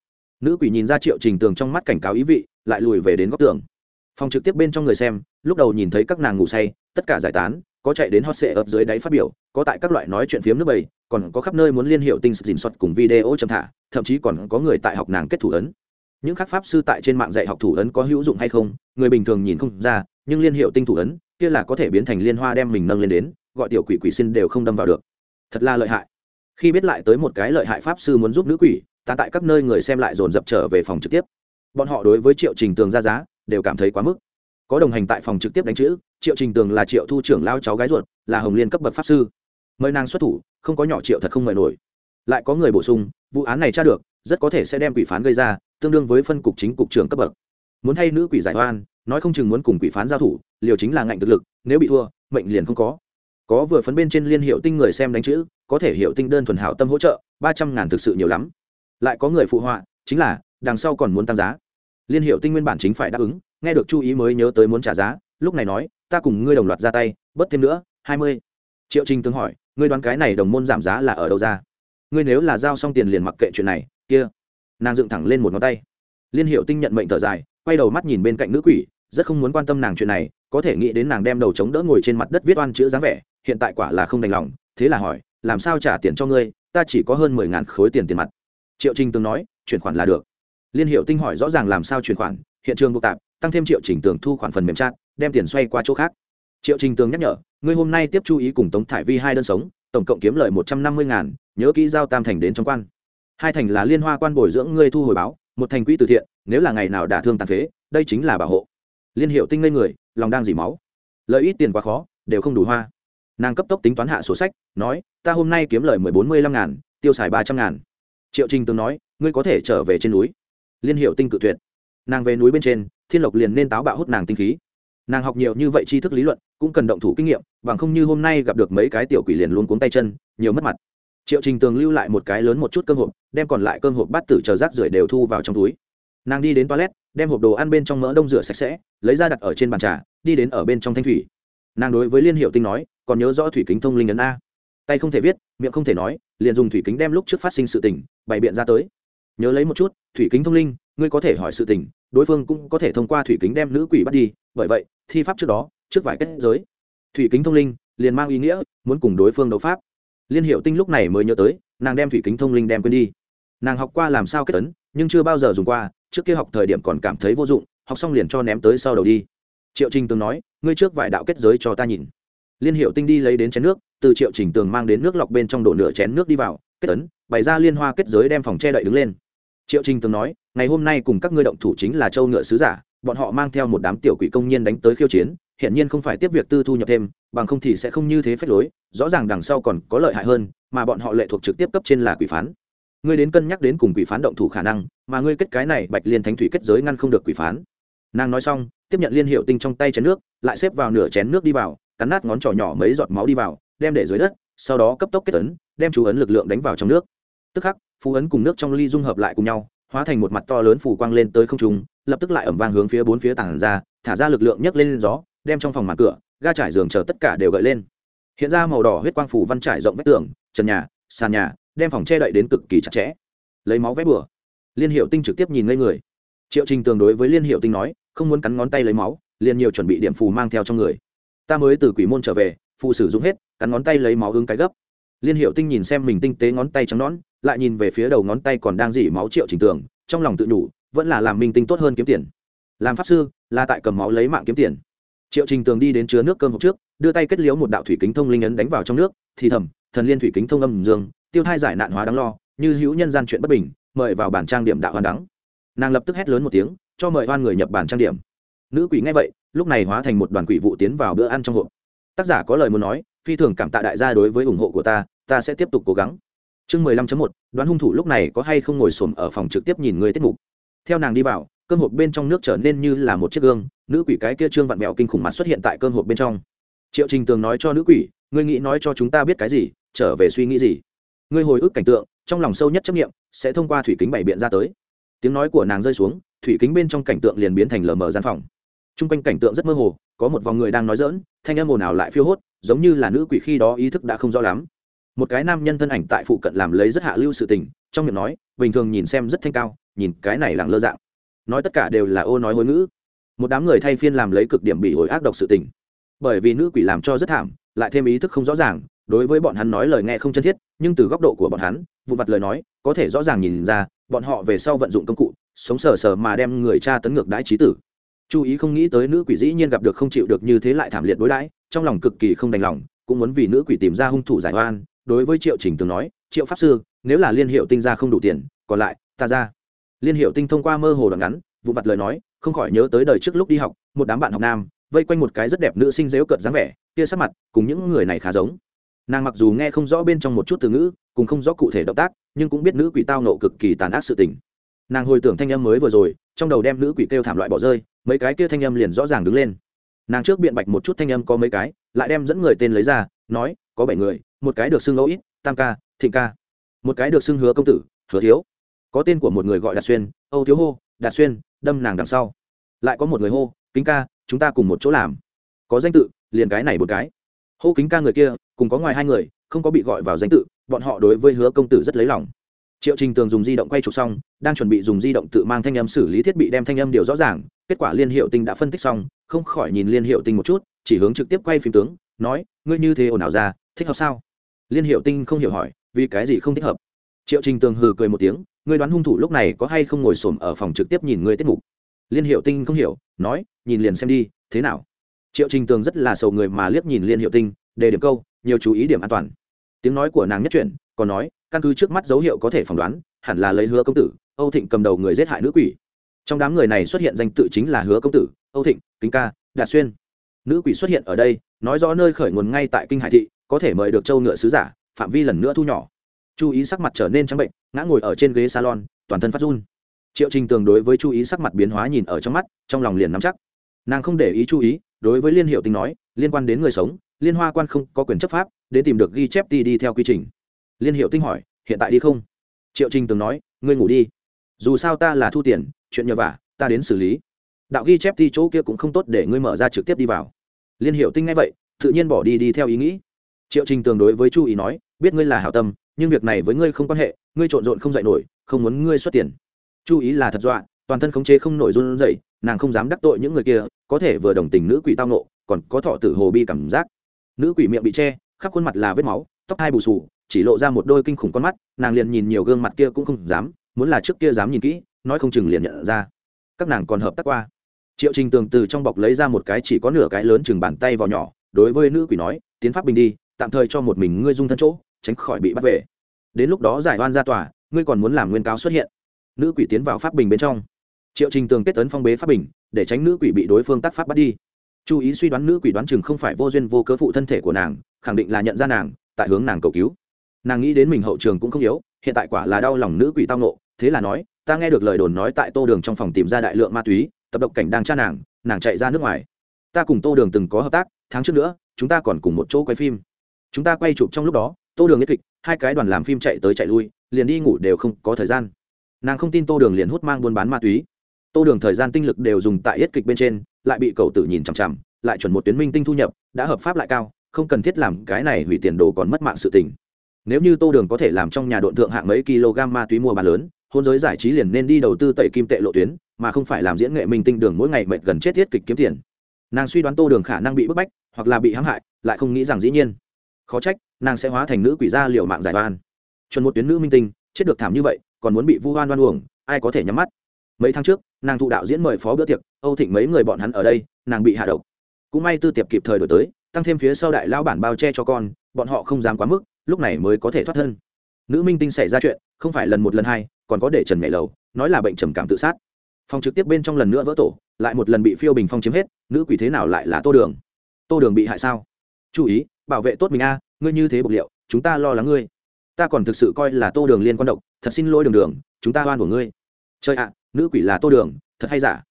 Nữ quỷ nhìn ra triệu trình tường trong mắt cảnh cáo ý vị, lại lùi về đến góc tường. Phòng trực tiếp bên trong người xem, lúc đầu nhìn thấy các nàng ngủ say, tất cả giải tán có chạy đến hot sệ ập dưới đáy phát biểu, có tại các loại nói chuyện phiếm nước bầy, còn có khắp nơi muốn liên hiệu tinh dình xuất cùng video châm thả, thậm chí còn có người tại học nàng kết thủ ấn. Những khắc pháp sư tại trên mạng dạy học thủ ấn có hữu dụng hay không, người bình thường nhìn không ra, nhưng liên hiệu tinh thủ ấn, kia là có thể biến thành liên hoa đem mình nâng lên đến, gọi tiểu quỷ quỷ xin đều không đâm vào được. Thật là lợi hại. Khi biết lại tới một cái lợi hại pháp sư muốn giúp nữ quỷ, ta tại các nơi người xem lại dồn dập trở về phòng trực tiếp. Bọn họ đối với triệu trình tường ra giá, đều cảm thấy quá mức có đồng hành tại phòng trực tiếp đánh chữ, triệu trình tường là triệu thu trưởng lao cháu gái ruột, là hồng liên cấp bậc pháp sư. Mời nàng xuất thủ, không có nhỏ triệu thật không mời nổi. Lại có người bổ sung, vụ án này tra được, rất có thể sẽ đem quỷ phán gây ra, tương đương với phân cục chính cục trưởng cấp bậc. Muốn thay nữ quỷ giải oan, nói không chừng muốn cùng quỷ phán giao thủ, liều chính là ngạnh thực lực, nếu bị thua, mệnh liền không có. Có vừa phấn bên trên liên hiệu tinh người xem đánh chữ, có thể hiệu tinh đơn thuần hảo tâm hỗ trợ, ba trăm ngàn thực sự nhiều lắm. Lại có người phụ họa, chính là, đằng sau còn muốn tăng giá. Liên hiệu tinh nguyên bản chính phải đáp ứng nghe được chú ý mới nhớ tới muốn trả giá, lúc này nói, ta cùng ngươi đồng loạt ra tay, bớt thêm nữa, hai mươi. Triệu trình tướng hỏi, ngươi đoán cái này đồng môn giảm giá là ở đâu ra? Ngươi nếu là giao xong tiền liền mặc kệ chuyện này, kia. Nàng dựng thẳng lên một ngón tay. Liên hiệu tinh nhận mệnh thở dài, quay đầu mắt nhìn bên cạnh nữ quỷ, rất không muốn quan tâm nàng chuyện này, có thể nghĩ đến nàng đem đầu chống đỡ ngồi trên mặt đất viết oan chữ dáng vẻ, hiện tại quả là không đành lòng, thế là hỏi, làm sao trả tiền cho ngươi, ta chỉ có hơn mười ngàn khối tiền tiền mặt. Triệu trình tướng nói, chuyển khoản là được. Liên hiệu tinh hỏi rõ ràng làm sao chuyển khoản, hiện trường buộc tạp tăng thêm triệu trình tường thu khoản phần mềm chat, đem tiền xoay qua chỗ khác. Triệu trình tường nhắc nhở, ngươi hôm nay tiếp chú ý cùng tống thải vi hai đơn sống, tổng cộng kiếm lời một trăm năm mươi ngàn, nhớ kỹ giao tam thành đến trong quan. Hai thành là liên hoa quan bồi dưỡng ngươi thu hồi báo, một thành quỹ từ thiện, nếu là ngày nào đả thương tàn phế, đây chính là bảo hộ. Liên hiệu tinh ngây người, lòng đang dỉ máu. Lợi ít tiền quá khó, đều không đủ hoa. Nàng cấp tốc tính toán hạ sổ sách, nói, ta hôm nay kiếm lời mười bốn mươi lăm ngàn, tiêu xài ba trăm ngàn. Triệu trình tường nói, ngươi có thể trở về trên núi. Liên hiệu tinh cự tuyệt. Nàng về núi bên trên thiên lộc liền nên táo bạo hút nàng tinh khí. Nàng học nhiều như vậy tri thức lý luận, cũng cần động thủ kinh nghiệm, bằng không như hôm nay gặp được mấy cái tiểu quỷ liền luôn cuống tay chân, nhiều mất mặt. Triệu trình tường lưu lại một cái lớn một chút cơm hộp, đem còn lại cơm hộp bắt tử chờ rác rưởi đều thu vào trong túi. Nàng đi đến toilet, đem hộp đồ ăn bên trong mỡ đông rửa sạch sẽ, lấy ra đặt ở trên bàn trà, đi đến ở bên trong thanh thủy. Nàng đối với liên hiệu tinh nói, còn nhớ rõ thủy kính thông linh ấn a. Tay không thể viết, miệng không thể nói, liền dùng thủy kính đem lúc trước phát sinh sự tình, bày biện ra tới. Nhớ lấy một chút, thủy kính thông linh ngươi có thể hỏi sự tình, đối phương cũng có thể thông qua thủy kính đem nữ quỷ bắt đi, bởi vậy, thi pháp trước đó, trước vài kết giới. Thủy kính thông linh, liền mang ý nghĩa, muốn cùng đối phương đấu pháp. Liên hiệu tinh lúc này mới nhớ tới, nàng đem thủy kính thông linh đem quên đi. Nàng học qua làm sao kết tấn nhưng chưa bao giờ dùng qua, trước kia học thời điểm còn cảm thấy vô dụng, học xong liền cho ném tới sau đầu đi. Triệu trình tường nói, ngươi trước vài đạo kết giới cho ta nhìn. Liên hiệu tinh đi lấy đến chén nước, từ triệu trình tường mang đến nước lọc bên trong đổ nửa chén nước đi vào, kết tấn bày ra liên hoa kết giới đem phòng che đậy đứng lên triệu Trinh tường nói, ngày hôm nay cùng các ngươi động thủ chính là châu ngựa sứ giả, bọn họ mang theo một đám tiểu quỷ công nhân đánh tới khiêu chiến hiện nhiên không phải tiếp việc tư thu nhập thêm, bằng không thì sẽ không như thế phép lối, rõ ràng đằng sau còn có lợi hại hơn, mà bọn họ lệ thuộc trực tiếp cấp trên là quỷ phán. Ngươi đến cân nhắc đến cùng quỷ phán động thủ khả năng, mà ngươi kết cái này bạch liên thánh thủy kết giới ngăn không được quỷ phán. Nàng nói xong, tiếp nhận liên hiệu tinh trong tay chén nước, lại xếp vào nửa chén nước đi vào, cắn nát ngón trỏ nhỏ mấy giọt máu đi vào, đem để dưới đất, sau đó cấp tốc kết ấn, đem chú ấn lực lượng đánh vào trong nước. Tức khắc phù ấn cùng nước trong ly dung hợp lại cùng nhau, hóa thành một mặt to lớn phủ quang lên tới không trung, lập tức lại ẩm vang hướng phía bốn phía tảng ra, thả ra lực lượng nhấc lên gió, đem trong phòng mặt cửa, ga trải giường chờ tất cả đều gợi lên. Hiện ra màu đỏ huyết quang phủ văn trải rộng vách tường, trần nhà, sàn nhà, đem phòng che đậy đến cực kỳ chặt chẽ. Lấy máu vẽ bừa. Liên hiệu tinh trực tiếp nhìn ngây người. Triệu trình tường đối với liên hiệu tinh nói, không muốn cắn ngón tay lấy máu, liền nhiều chuẩn bị điểm phù mang theo trong người. Ta mới từ quỷ môn trở về, phù sử dụng hết, cắn ngón tay lấy máu ứng cái gấp liên hiệu tinh nhìn xem mình tinh tế ngón tay trắng nón lại nhìn về phía đầu ngón tay còn đang dỉ máu triệu trình tường, trong lòng tự đủ vẫn là làm minh tinh tốt hơn kiếm tiền. Làm pháp sư, là tại cầm máu lấy mạng kiếm tiền. Triệu trình tường đi đến chứa nước cơm hộp trước, đưa tay kết liễu một đạo thủy kính thông linh ấn đánh vào trong nước, thì thầm, thần liên thủy kính thông âm dương, tiêu thai giải nạn hóa đáng lo, như hữu nhân gian chuyện bất bình, mời vào bản trang điểm đạo hoan đắng. Nàng lập tức hét lớn một tiếng, cho mời hoan người nhập bản trang điểm. Nữ quỷ nghe vậy, lúc này hóa thành một đoàn quỷ vụ tiến vào bữa ăn trong hộp. Tác giả có lời muốn nói phi thường cảm tạ đại gia đối với ủng hộ của ta ta sẽ tiếp tục cố gắng. Chương mười lăm một, đoán hung thủ lúc này có hay không ngồi xổm ở phòng trực tiếp nhìn người tiết mục. Theo nàng đi vào, cơm hộp bên trong nước trở nên như là một chiếc gương, nữ quỷ cái kia trương vặn vẹo kinh khủng mặt xuất hiện tại cơm hộp bên trong. Triệu trình tường nói cho nữ quỷ, ngươi nghĩ nói cho chúng ta biết cái gì, trở về suy nghĩ gì? Ngươi hồi ức cảnh tượng, trong lòng sâu nhất chấp nghiệm sẽ thông qua thủy kính bảy biện ra tới. Tiếng nói của nàng rơi xuống, thủy kính bên trong cảnh tượng liền biến thành lờ mờ gian phòng. T r u n g quanh cảnh tượng rất mơ hồ, có một vòng người đang nói dỡn thanh âm ồn ào lại phiêu hốt giống như là nữ quỷ khi đó ý thức đã không rõ lắm. Một cái nam nhân thân ảnh tại phụ cận làm lấy rất hạ lưu sự tình, trong miệng nói, bình thường nhìn xem rất thanh cao, nhìn cái này lẳng lơ dạng. Nói tất cả đều là ô nói hối ngữ. Một đám người thay phiên làm lấy cực điểm bị hồi ác độc sự tình. Bởi vì nữ quỷ làm cho rất thảm, lại thêm ý thức không rõ ràng, đối với bọn hắn nói lời nghe không chân thiết, nhưng từ góc độ của bọn hắn vụ vặt lời nói, có thể rõ ràng nhìn ra, bọn họ về sau vận dụng công cụ, sống sờ sờ mà đem người cha tấn ngược đãi trí tử chú ý không nghĩ tới nữ quỷ dĩ nhiên gặp được không chịu được như thế lại thảm liệt đối đãi, trong lòng cực kỳ không đành lòng, cũng muốn vì nữ quỷ tìm ra hung thủ giải oan, đối với triệu trình từng nói, triệu pháp sư, nếu là liên hiệu tinh ra không đủ tiền, còn lại, ta ra. Liên hiệu tinh thông qua mơ hồ đoạn ngắn, vụ mặt lời nói, không khỏi nhớ tới đời trước lúc đi học, một đám bạn học nam, vây quanh một cái rất đẹp nữ sinh dếu cợt dáng vẻ, kia sắc mặt, cùng những người này khá giống. Nàng mặc dù nghe không rõ bên trong một chút từ ngữ, cùng không rõ cụ thể động tác, nhưng cũng biết nữ quỷ tao nộ cực kỳ tàn ác sự tình. Nàng hồi tưởng thanh em mới vừa rồi trong đầu đem nữ quỷ kêu thảm loại bỏ rơi, mấy cái kia thanh âm liền rõ ràng đứng lên. Nàng trước biện bạch một chút thanh âm có mấy cái, lại đem dẫn người tên lấy ra, nói, có bảy người, một cái được xưng ngẫu ít, tam ca, thịnh ca. Một cái được xưng hứa công tử, hứa thiếu. Có tên của một người gọi đạt xuyên, âu thiếu hô, đạt xuyên, đâm nàng đằng sau. Lại có một người hô, kính ca, chúng ta cùng một chỗ làm. Có danh tự, liền cái này một cái. Hô kính ca người kia, cùng có ngoài hai người, không có bị gọi vào danh tự, bọn họ đối với hứa công tử rất lấy lòng triệu trình tường dùng di động quay chụp xong, đang chuẩn bị dùng di động tự mang thanh âm xử lý thiết bị đem thanh âm điều rõ ràng, kết quả liên hiệu tinh đã phân tích xong, không khỏi nhìn liên hiệu tinh một chút, chỉ hướng trực tiếp quay phim tướng, nói, ngươi như thế ồn ào ra, thích hợp sao? Liên hiệu tinh không hiểu hỏi, vì cái gì không thích hợp? Triệu trình tường hừ cười một tiếng, ngươi đoán hung thủ lúc này có hay không ngồi xổm ở phòng trực tiếp nhìn ngươi tiết mục? Liên hiệu tinh không hiểu, nói, nhìn liền xem đi, thế nào? Triệu trình tường rất là sầu người mà liếc nhìn liên hiệu tinh, đề điểm câu, nhiều chú ý điểm an toàn. Tiếng nói của nàng nhất chuyển, còn nói căn cứ trước mắt dấu hiệu có thể phỏng đoán, hẳn là lấy hứa công tử, âu thịnh cầm đầu người giết hại nữ quỷ. Trong đám người này xuất hiện danh tự chính là hứa công tử, âu thịnh, kính ca, đạt xuyên. Nữ quỷ xuất hiện ở đây, nói rõ nơi khởi nguồn ngay tại kinh hải thị, có thể mời được châu ngựa sứ giả, phạm vi lần nữa thu nhỏ. Chú ý sắc mặt trở nên trắng bệnh, ngã ngồi ở trên ghế salon, toàn thân phát run. Triệu trình tường đối với chú ý sắc mặt biến hóa nhìn ở trong mắt, trong lòng liền nắm chắc. Nàng không để ý chú ý, đối với liên hiệu tình nói, liên quan đến người sống, liên hoa quan không có quyền chấp pháp, đến tìm được ghi chép ti đi theo quy trình liên hiệu tinh hỏi, hiện tại đi không? Triệu trinh tường nói, ngươi ngủ đi. Dù sao ta là thu tiền, chuyện nhờ vả, ta đến xử lý. Đạo ghi chép thi chỗ kia cũng không tốt để ngươi mở ra trực tiếp đi vào. Liên hiệu tinh ngay vậy, tự nhiên bỏ đi đi theo ý nghĩ. Triệu trình tường đối với chu ý nói, biết ngươi là hảo tâm, nhưng việc này với ngươi không quan hệ, ngươi trộn rộn không dạy nổi, không muốn ngươi xuất tiền. Chu ý là thật dọa, toàn thân khống chế không nổi run rẩy, nàng không dám đắc tội những người kia, có thể vừa đồng tình nữ quỷ tao nộ còn có thọ tử hồ bi cảm giác. Nữ quỷ miệng bị che, khắp khuôn mặt là vết máu, tóc hai bù sù chỉ lộ ra một đôi kinh khủng con mắt, nàng liền nhìn nhiều gương mặt kia cũng không dám, muốn là trước kia dám nhìn kỹ, nói không chừng liền nhận ra. Các nàng còn hợp tác qua. Triệu trình tường từ trong bọc lấy ra một cái chỉ có nửa cái lớn chừng bàn tay vào nhỏ, đối với nữ quỷ nói, tiến pháp bình đi, tạm thời cho một mình ngươi dung thân chỗ, tránh khỏi bị bắt về. Đến lúc đó giải oan ra tòa, ngươi còn muốn làm nguyên cáo xuất hiện. Nữ quỷ tiến vào pháp bình bên trong. Triệu trình tường kết tấn phong bế pháp bình, để tránh nữ quỷ bị đối phương tác pháp bắt đi. Chú ý suy đoán nữ quỷ đoán chừng không phải vô duyên vô cớ phụ thân thể của nàng, khẳng định là nhận ra nàng, tại hướng nàng cầu cứu nàng nghĩ đến mình hậu trường cũng không yếu, hiện tại quả là đau lòng nữ quỷ tao nộ thế là nói, ta nghe được lời đồn nói tại tô đường trong phòng tìm ra đại lượng ma túy, tập động cảnh đang tra nàng nàng chạy ra nước ngoài. Ta cùng tô đường từng có hợp tác, tháng trước nữa, chúng ta còn cùng một chỗ quay phim. Chúng ta quay chụp trong lúc đó, tô đường nhất kịch, hai cái đoàn làm phim chạy tới chạy lui, liền đi ngủ đều không có thời gian. Nàng không tin tô đường liền hút mang buôn bán ma túy. Tô đường thời gian tinh lực đều dùng tại yết kịch bên trên, lại bị cậu tử nhìn chằm chằm, lại chuẩn một tuyến minh tinh thu nhập, đã hợp pháp lại cao, không cần thiết làm cái này hủy tiền đồ còn mất mạng sự tình nếu như tô đường có thể làm trong nhà độn thượng hạng mấy kg ma túy mua bán lớn, hôn giới giải trí liền nên đi đầu tư tẩy kim tệ lộ tuyến, mà không phải làm diễn nghệ minh tinh đường mỗi ngày mệt gần chết thiết kịch kiếm tiền. Nàng suy đoán tô đường khả năng bị bức bách, hoặc là bị hãm hại, lại không nghĩ rằng dĩ nhiên. Khó trách, nàng sẽ hóa thành nữ quỷ gia liệu mạng giải oan. Chuẩn một tuyến nữ minh tinh, chết được thảm như vậy, còn muốn bị vu oan oan uổng, ai có thể nhắm mắt? Mấy tháng trước, nàng thụ đạo diễn mời phó bữa tiệc, âu thịnh mấy người bọn hắn ở đây, nàng bị hạ độc. Cũng may tư tiệp kịp thời đổi tới, tăng thêm phía sau đại lao bản bao che cho con, bọn họ không dám quá mức lúc này mới có thể thoát thân. Nữ minh tinh xảy ra chuyện, không phải lần một lần hai, còn có để trần nhảy lầu, nói là bệnh trầm cảm tự sát. Phòng trực tiếp bên trong lần nữa vỡ tổ, lại một lần bị phiêu bình phong chiếm hết, nữ quỷ thế nào lại là tô đường? Tô đường bị hại sao? Chú ý, bảo vệ tốt mình a, ngươi như thế bộc liệu, chúng ta lo lắng ngươi. Ta còn thực sự coi là tô đường liên quan độc, thật xin lỗi đường đường, chúng ta oan của ngươi. Chơi ạ, nữ quỷ là tô đường, thật hay giả?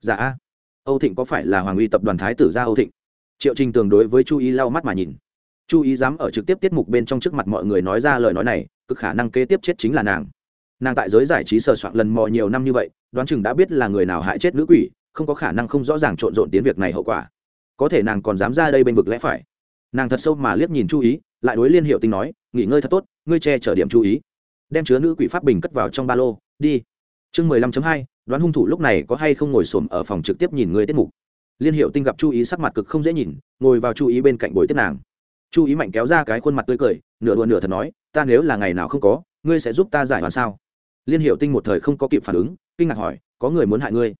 Giả a. Âu thịnh có phải là hoàng uy tập đoàn thái tử gia âu thịnh? Triệu trình tường đối với chu ý lau mắt mà nhìn chu ý dám ở trực tiếp tiết mục bên trong trước mặt mọi người nói ra lời nói này, cực khả năng kế tiếp chết chính là nàng. Nàng tại giới giải trí sờ soạn lần mò nhiều năm như vậy, đoán chừng đã biết là người nào hại chết nữ quỷ, không có khả năng không rõ ràng trộn rộn tiến việc này hậu quả. Có thể nàng còn dám ra đây bên vực lẽ phải. Nàng thật sâu mà liếc nhìn chú ý, lại đối liên hiệu tinh nói, nghỉ ngơi thật tốt, ngươi che chở điểm chú ý. Đem chứa nữ quỷ pháp bình cất vào trong ba lô, đi. Chương mười lăm hai, đoán hung thủ lúc này có hay không ngồi xổm ở phòng trực tiếp nhìn người tiết mục. Liên hiệu tinh gặp chú ý sắc mặt cực không dễ nhìn, ngồi vào chú ý bên cạnh bồi tiếp nàng chú ý mạnh kéo ra cái khuôn mặt tươi cười, nửa đùa nửa thật nói, ta nếu là ngày nào không có, ngươi sẽ giúp ta giải hoàn sao? Liên hiệu tinh một thời không có kịp phản ứng, kinh ngạc hỏi, có người muốn hại ngươi?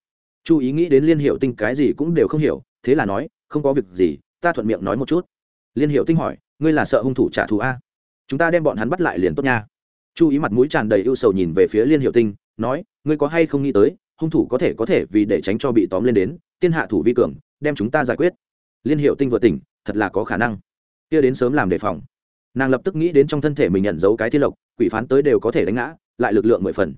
Chú ý nghĩ đến liên hiệu tinh cái gì cũng đều không hiểu, thế là nói, không có việc gì, ta thuận miệng nói một chút. Liên hiệu tinh hỏi, ngươi là sợ hung thủ trả thù a? Chúng ta đem bọn hắn bắt lại liền tốt nha. Chú ý mặt mũi tràn đầy ưu sầu nhìn về phía liên hiệu tinh, nói, ngươi có hay không nghĩ tới, hung thủ có thể có thể vì để tránh cho bị tóm lên đến, tiên hạ thủ vi cường, đem chúng ta giải quyết. Liên hiệu tinh vừa tỉnh, thật là có khả năng kia đến sớm làm đề phòng. Nàng lập tức nghĩ đến trong thân thể mình nhận dấu cái thiên lộc, quỷ phán tới đều có thể đánh ngã, lại lực lượng mười phần.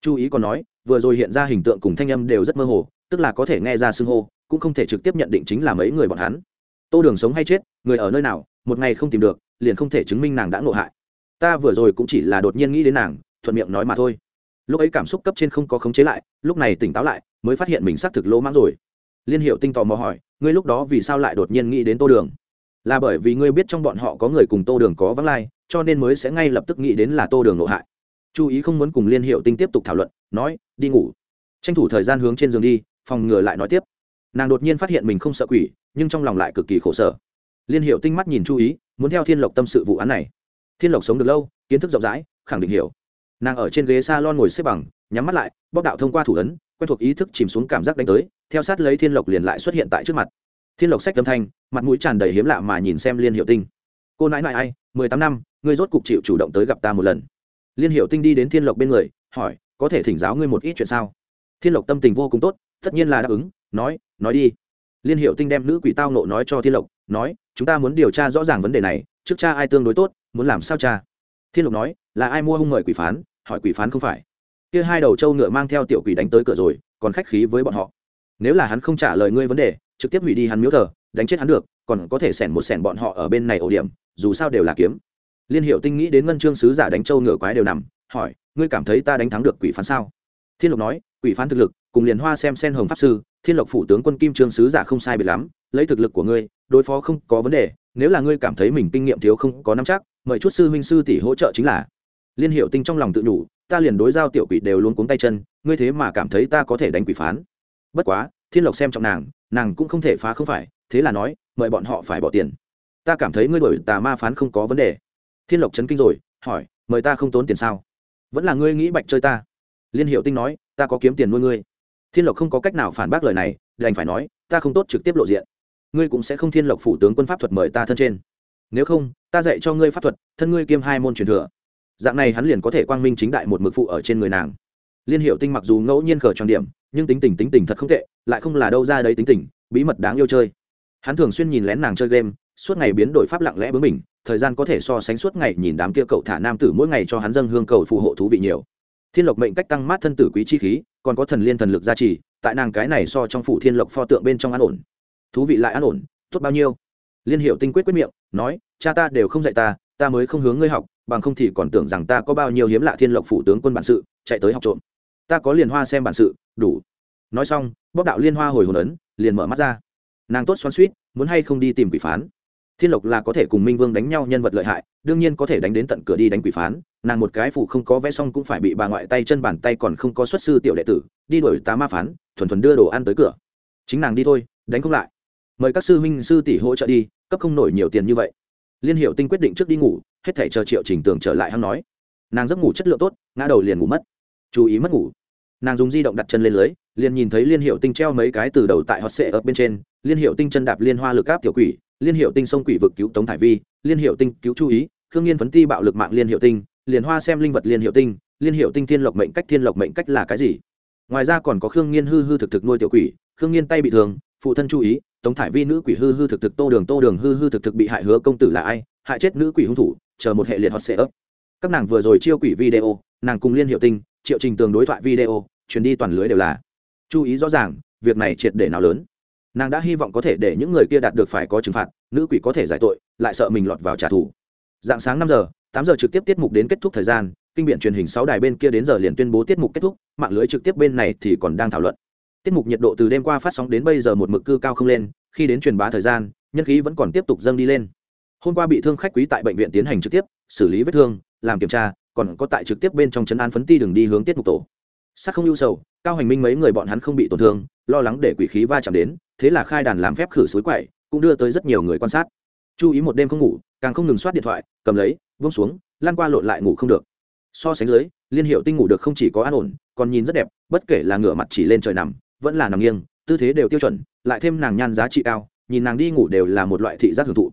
Chú ý còn nói, vừa rồi hiện ra hình tượng cùng thanh âm đều rất mơ hồ, tức là có thể nghe ra xưng hô, cũng không thể trực tiếp nhận định chính là mấy người bọn hắn. Tô đường sống hay chết, người ở nơi nào, một ngày không tìm được, liền không thể chứng minh nàng đã ngộ hại. Ta vừa rồi cũng chỉ là đột nhiên nghĩ đến nàng, thuận miệng nói mà thôi. Lúc ấy cảm xúc cấp trên không có khống chế lại, lúc này tỉnh táo lại, mới phát hiện mình xác thực lỗ mãng rồi. Liên hiệu tinh tò mò hỏi, ngươi lúc đó vì sao lại đột nhiên nghĩ đến tô đường? Là bởi vì ngươi biết trong bọn họ có người cùng tô đường có vắng lai, cho nên mới sẽ ngay lập tức nghĩ đến là tô đường nội hại. Chú ý không muốn cùng liên hiệu tinh tiếp tục thảo luận, nói, đi ngủ. Tranh thủ thời gian hướng trên giường đi, phòng ngừa lại nói tiếp. Nàng đột nhiên phát hiện mình không sợ quỷ, nhưng trong lòng lại cực kỳ khổ sở. Liên hiệu tinh mắt nhìn chú ý, muốn theo thiên lộc tâm sự vụ án này. Thiên lộc sống được lâu, kiến thức rộng rãi, khẳng định hiểu. Nàng ở trên ghế s a lon ngồi xếp bằng, nhắm mắt lại bóc đạo thông qua thủ ấn, quen thuộc ý thức chìm xuống cảm giác đánh tới, theo sát lấy thiên lộc liền lại xuất hiện tại trước mặt thiên lộc sách âm thanh, mặt mũi tràn đầy hiếm lạ mà nhìn xem liên hiệu tinh. Cô nãi nãi ai, mười tám năm, ngươi rốt cục chịu chủ động tới gặp ta một lần. Liên hiệu tinh đi đến thiên lộc bên người, hỏi, có thể thỉnh giáo ngươi một ít chuyện sao? Thiên lộc tâm tình vô cùng tốt, tất nhiên là đáp ứng, nói nói đi. Liên hiệu tinh đem nữ quỷ tao nộ nói cho thiên lộc, nói, chúng ta muốn điều tra rõ ràng vấn đề này, trước cha ai tương đối tốt, muốn làm sao cha? Thiên lộc nói, là ai mua hung mời quỷ phán, hỏi quỷ phán không phải. Kia hai đầu trâu ngựa mang theo tiểu quỷ đánh tới cửa rồi, còn khách khí với bọn họ. Nếu là hắn không trả lời ngươi vấn đề trực tiếp hủy đi hắn miếu thờ, đánh chết hắn được, còn có thể xẻn một xẻn bọn họ ở bên này ổ điểm, dù sao đều là kiếm. Liên hiệu tinh nghĩ đến ngân chương sứ giả đánh trâu ngựa quái đều nằm, hỏi, ngươi cảm thấy ta đánh thắng được quỷ phán sao? Thiên lộc nói, quỷ phán thực lực, cùng liền hoa xem sen hồng pháp sư, thiên lộc phủ tướng quân kim trương sứ giả không sai biệt lắm, lấy thực lực của ngươi, đối phó không có vấn đề, nếu là ngươi cảm thấy mình kinh nghiệm thiếu không có nắm chắc, mời chút sư huynh sư tỷ hỗ trợ chính là. Liên hiệu tinh trong lòng tự nhủ, ta liền đối giao tiểu quỷ đều luôn cuống tay chân, ngươi thế mà cảm thấy ta có thể đánh quỷ phán. Bất quá thiên lộc xem trọng nàng nàng cũng không thể phá không phải, thế là nói, mời bọn họ phải bỏ tiền. Ta cảm thấy ngươi đổi tà ma phán không có vấn đề. Thiên lộc chấn kinh rồi, hỏi, mời ta không tốn tiền sao? Vẫn là ngươi nghĩ bạch chơi ta. Liên hiệu tinh nói, ta có kiếm tiền nuôi ngươi. Thiên lộc không có cách nào phản bác lời này, đành phải nói, ta không tốt trực tiếp lộ diện. Ngươi cũng sẽ không thiên lộc phủ tướng quân pháp thuật mời ta thân trên. Nếu không, ta dạy cho ngươi pháp thuật, thân ngươi kiêm hai môn truyền thừa. Dạng này hắn liền có thể quang minh chính đại một mực phụ ở trên người nàng liên hiệu tinh mặc dù ngẫu nhiên khở tròn điểm, nhưng tính tình tính tình thật không tệ, lại không là đâu ra đấy tính tình, bí mật đáng yêu chơi. Hắn thường xuyên nhìn lén nàng chơi game, suốt ngày biến đổi pháp lặng lẽ bướng mình thời gian có thể so sánh suốt ngày nhìn đám kia cậu thả nam tử mỗi ngày cho hắn dâng hương cầu phù hộ thú vị nhiều. Thiên lộc mệnh cách tăng mát thân tử quý chi khí, còn có thần liên thần lực gia trì, tại nàng cái này so trong phủ thiên lộc pho tượng bên trong an ổn. Thú vị lại an ổn, tốt bao nhiêu? Liên hiệu tinh quyết quyết miệng, nói, cha ta đều không dạy ta ta mới không hướng ngươi học, bằng không thì còn tưởng rằng ta có bao nhiêu hiếm lạ thiên lộc phủ tướng quân bản sự, chạy tới học trộm ta có liền hoa xem bản sự, đủ. Nói xong bóc đạo liên hoa hồi hồn ấn, liền mở mắt ra. Nàng tốt xoắn suýt muốn hay không đi tìm quỷ phán? Thiên lộc là có thể cùng minh vương đánh nhau nhân vật lợi hại, đương nhiên có thể đánh đến tận cửa đi đánh quỷ phán. Nàng một cái phụ không có vẽ xong cũng phải bị bà ngoại tay chân bàn tay còn không có xuất sư tiểu đệ tử, đi đuổi tá ma phán, thuần thuần đưa đồ ăn tới cửa. Chính nàng đi thôi, đánh không lại. Mời các sư minh sư tỷ hỗ trợ đi, cấp không nổi nhiều tiền như vậy. Liên hiệu tinh quyết định trước đi ngủ, hết thể chờ triệu trình tường trở lại hắn nói. Nàng giấc ngủ chất lượng tốt, ngã đầu liền ngủ mất chú ý mất ngủ. Nàng dùng di động đặt chân lên lưới, liền nhìn thấy liên hiệu tinh treo mấy cái từ đầu tại hot sệ ở bên trên, liên hiệu tinh chân đạp liên hoa lực áp tiểu quỷ, liên hiệu tinh sông quỷ vực cứu tống thải vi, liên hiệu tinh cứu chú ý, khương nhiên phấn ti bạo lực mạng liên hiệu tinh, liền hoa xem linh vật liên hiệu tinh, liên hiệu tinh thiên lộc mệnh cách thiên lộc mệnh cách là cái gì? Ngoài ra còn có khương nhiên hư hư thực thực nuôi tiểu quỷ, khương nhiên tay bị thương, phụ thân chú ý, tống thải vi nữ quỷ hư hư thực thực tô đường tô đường hư hư thực thực bị hại hứa công tử là ai, hại chết nữ quỷ hung thủ, chờ một hệ liệt hot sệ ấp các nàng vừa rồi chiêu quỷ video, nàng cùng liên hiệu tinh triệu trình tường đối thoại video, truyền đi toàn lưới đều là. Chú ý rõ ràng, việc này triệt để nào lớn. Nàng đã hy vọng có thể để những người kia đạt được phải có trừng phạt, nữ quỷ có thể giải tội, lại sợ mình lọt vào trả thù. Dạng sáng năm giờ, tám giờ trực tiếp tiết mục đến kết thúc thời gian, kinh biện truyền hình sáu đài bên kia đến giờ liền tuyên bố tiết mục kết thúc, mạng lưới trực tiếp bên này thì còn đang thảo luận. Tiết mục nhiệt độ từ đêm qua phát sóng đến bây giờ một mực cư cao không lên, khi đến truyền bá thời gian, nhân khí vẫn còn tiếp tục dâng đi lên. Hôm qua bị thương khách quý tại bệnh viện tiến hành trực tiếp, xử lý vết thương, làm kiểm tra còn có tại trực tiếp bên trong chấn an phấn ti đường đi hướng tiết mục tổ. Sắc không ưu sầu, cao hành minh mấy người bọn hắn không bị tổn thương, lo lắng để quỷ khí va chạm đến, thế là khai đàn làm phép khử suối quậy, cũng đưa tới rất nhiều người quan sát. Chú ý một đêm không ngủ, càng không ngừng soát điện thoại, cầm lấy, vung xuống lan qua lộn lại ngủ không được. So sánh dưới, liên hiệu tinh ngủ được không chỉ có an ổn, còn nhìn rất đẹp, bất kể là ngửa mặt chỉ lên trời nằm, vẫn là nằm nghiêng, tư thế đều tiêu chuẩn, lại thêm nàng nhan giá trị cao, nhìn nàng đi ngủ đều là một loại thị giác hưởng thụ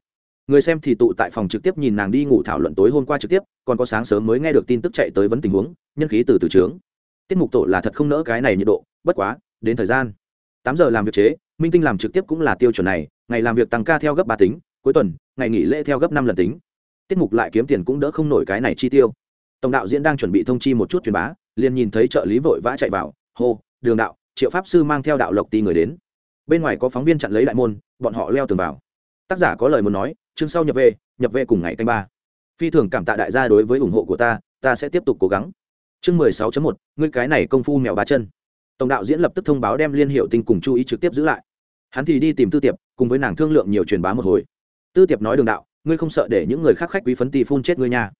người xem thì tụ tại phòng trực tiếp nhìn nàng đi ngủ thảo luận tối hôm qua trực tiếp, còn có sáng sớm mới nghe được tin tức chạy tới vấn tình huống, nhân khí từ từ trướng. Tiết mục tổ là thật không nỡ cái này nhiệt độ, bất quá, đến thời gian. Tám giờ làm việc chế, minh tinh làm trực tiếp cũng là tiêu chuẩn này, ngày làm việc tăng ca theo gấp ba tính, cuối tuần, ngày nghỉ lễ theo gấp năm lần tính. Tiết mục lại kiếm tiền cũng đỡ không nổi cái này chi tiêu. Tổng đạo diễn đang chuẩn bị thông chi một chút truyền bá, liền nhìn thấy trợ lý vội vã chạy vào, hô, đường đạo, triệu pháp sư mang theo đạo lộc ti người đến. Bên ngoài có phóng viên chặn lấy đại môn, bọn họ leo tường vào. Tác giả có lời muốn nói chương sau nhập về nhập về cùng ngày canh ba. Phi thường cảm tạ đại gia đối với ủng hộ của ta ta sẽ tiếp tục cố gắng. Chương mười sáu một, ngươi cái này công phu mèo ba chân. Tổng đạo diễn lập tức thông báo đem liên hiệu tinh cùng chú ý trực tiếp giữ lại. Hắn thì đi tìm tư tiệp, cùng với nàng thương lượng nhiều truyền bá một hồi. Tư tiệp nói đường đạo, ngươi không sợ để những người khác khách quý phấn tì phun chết ngươi nha.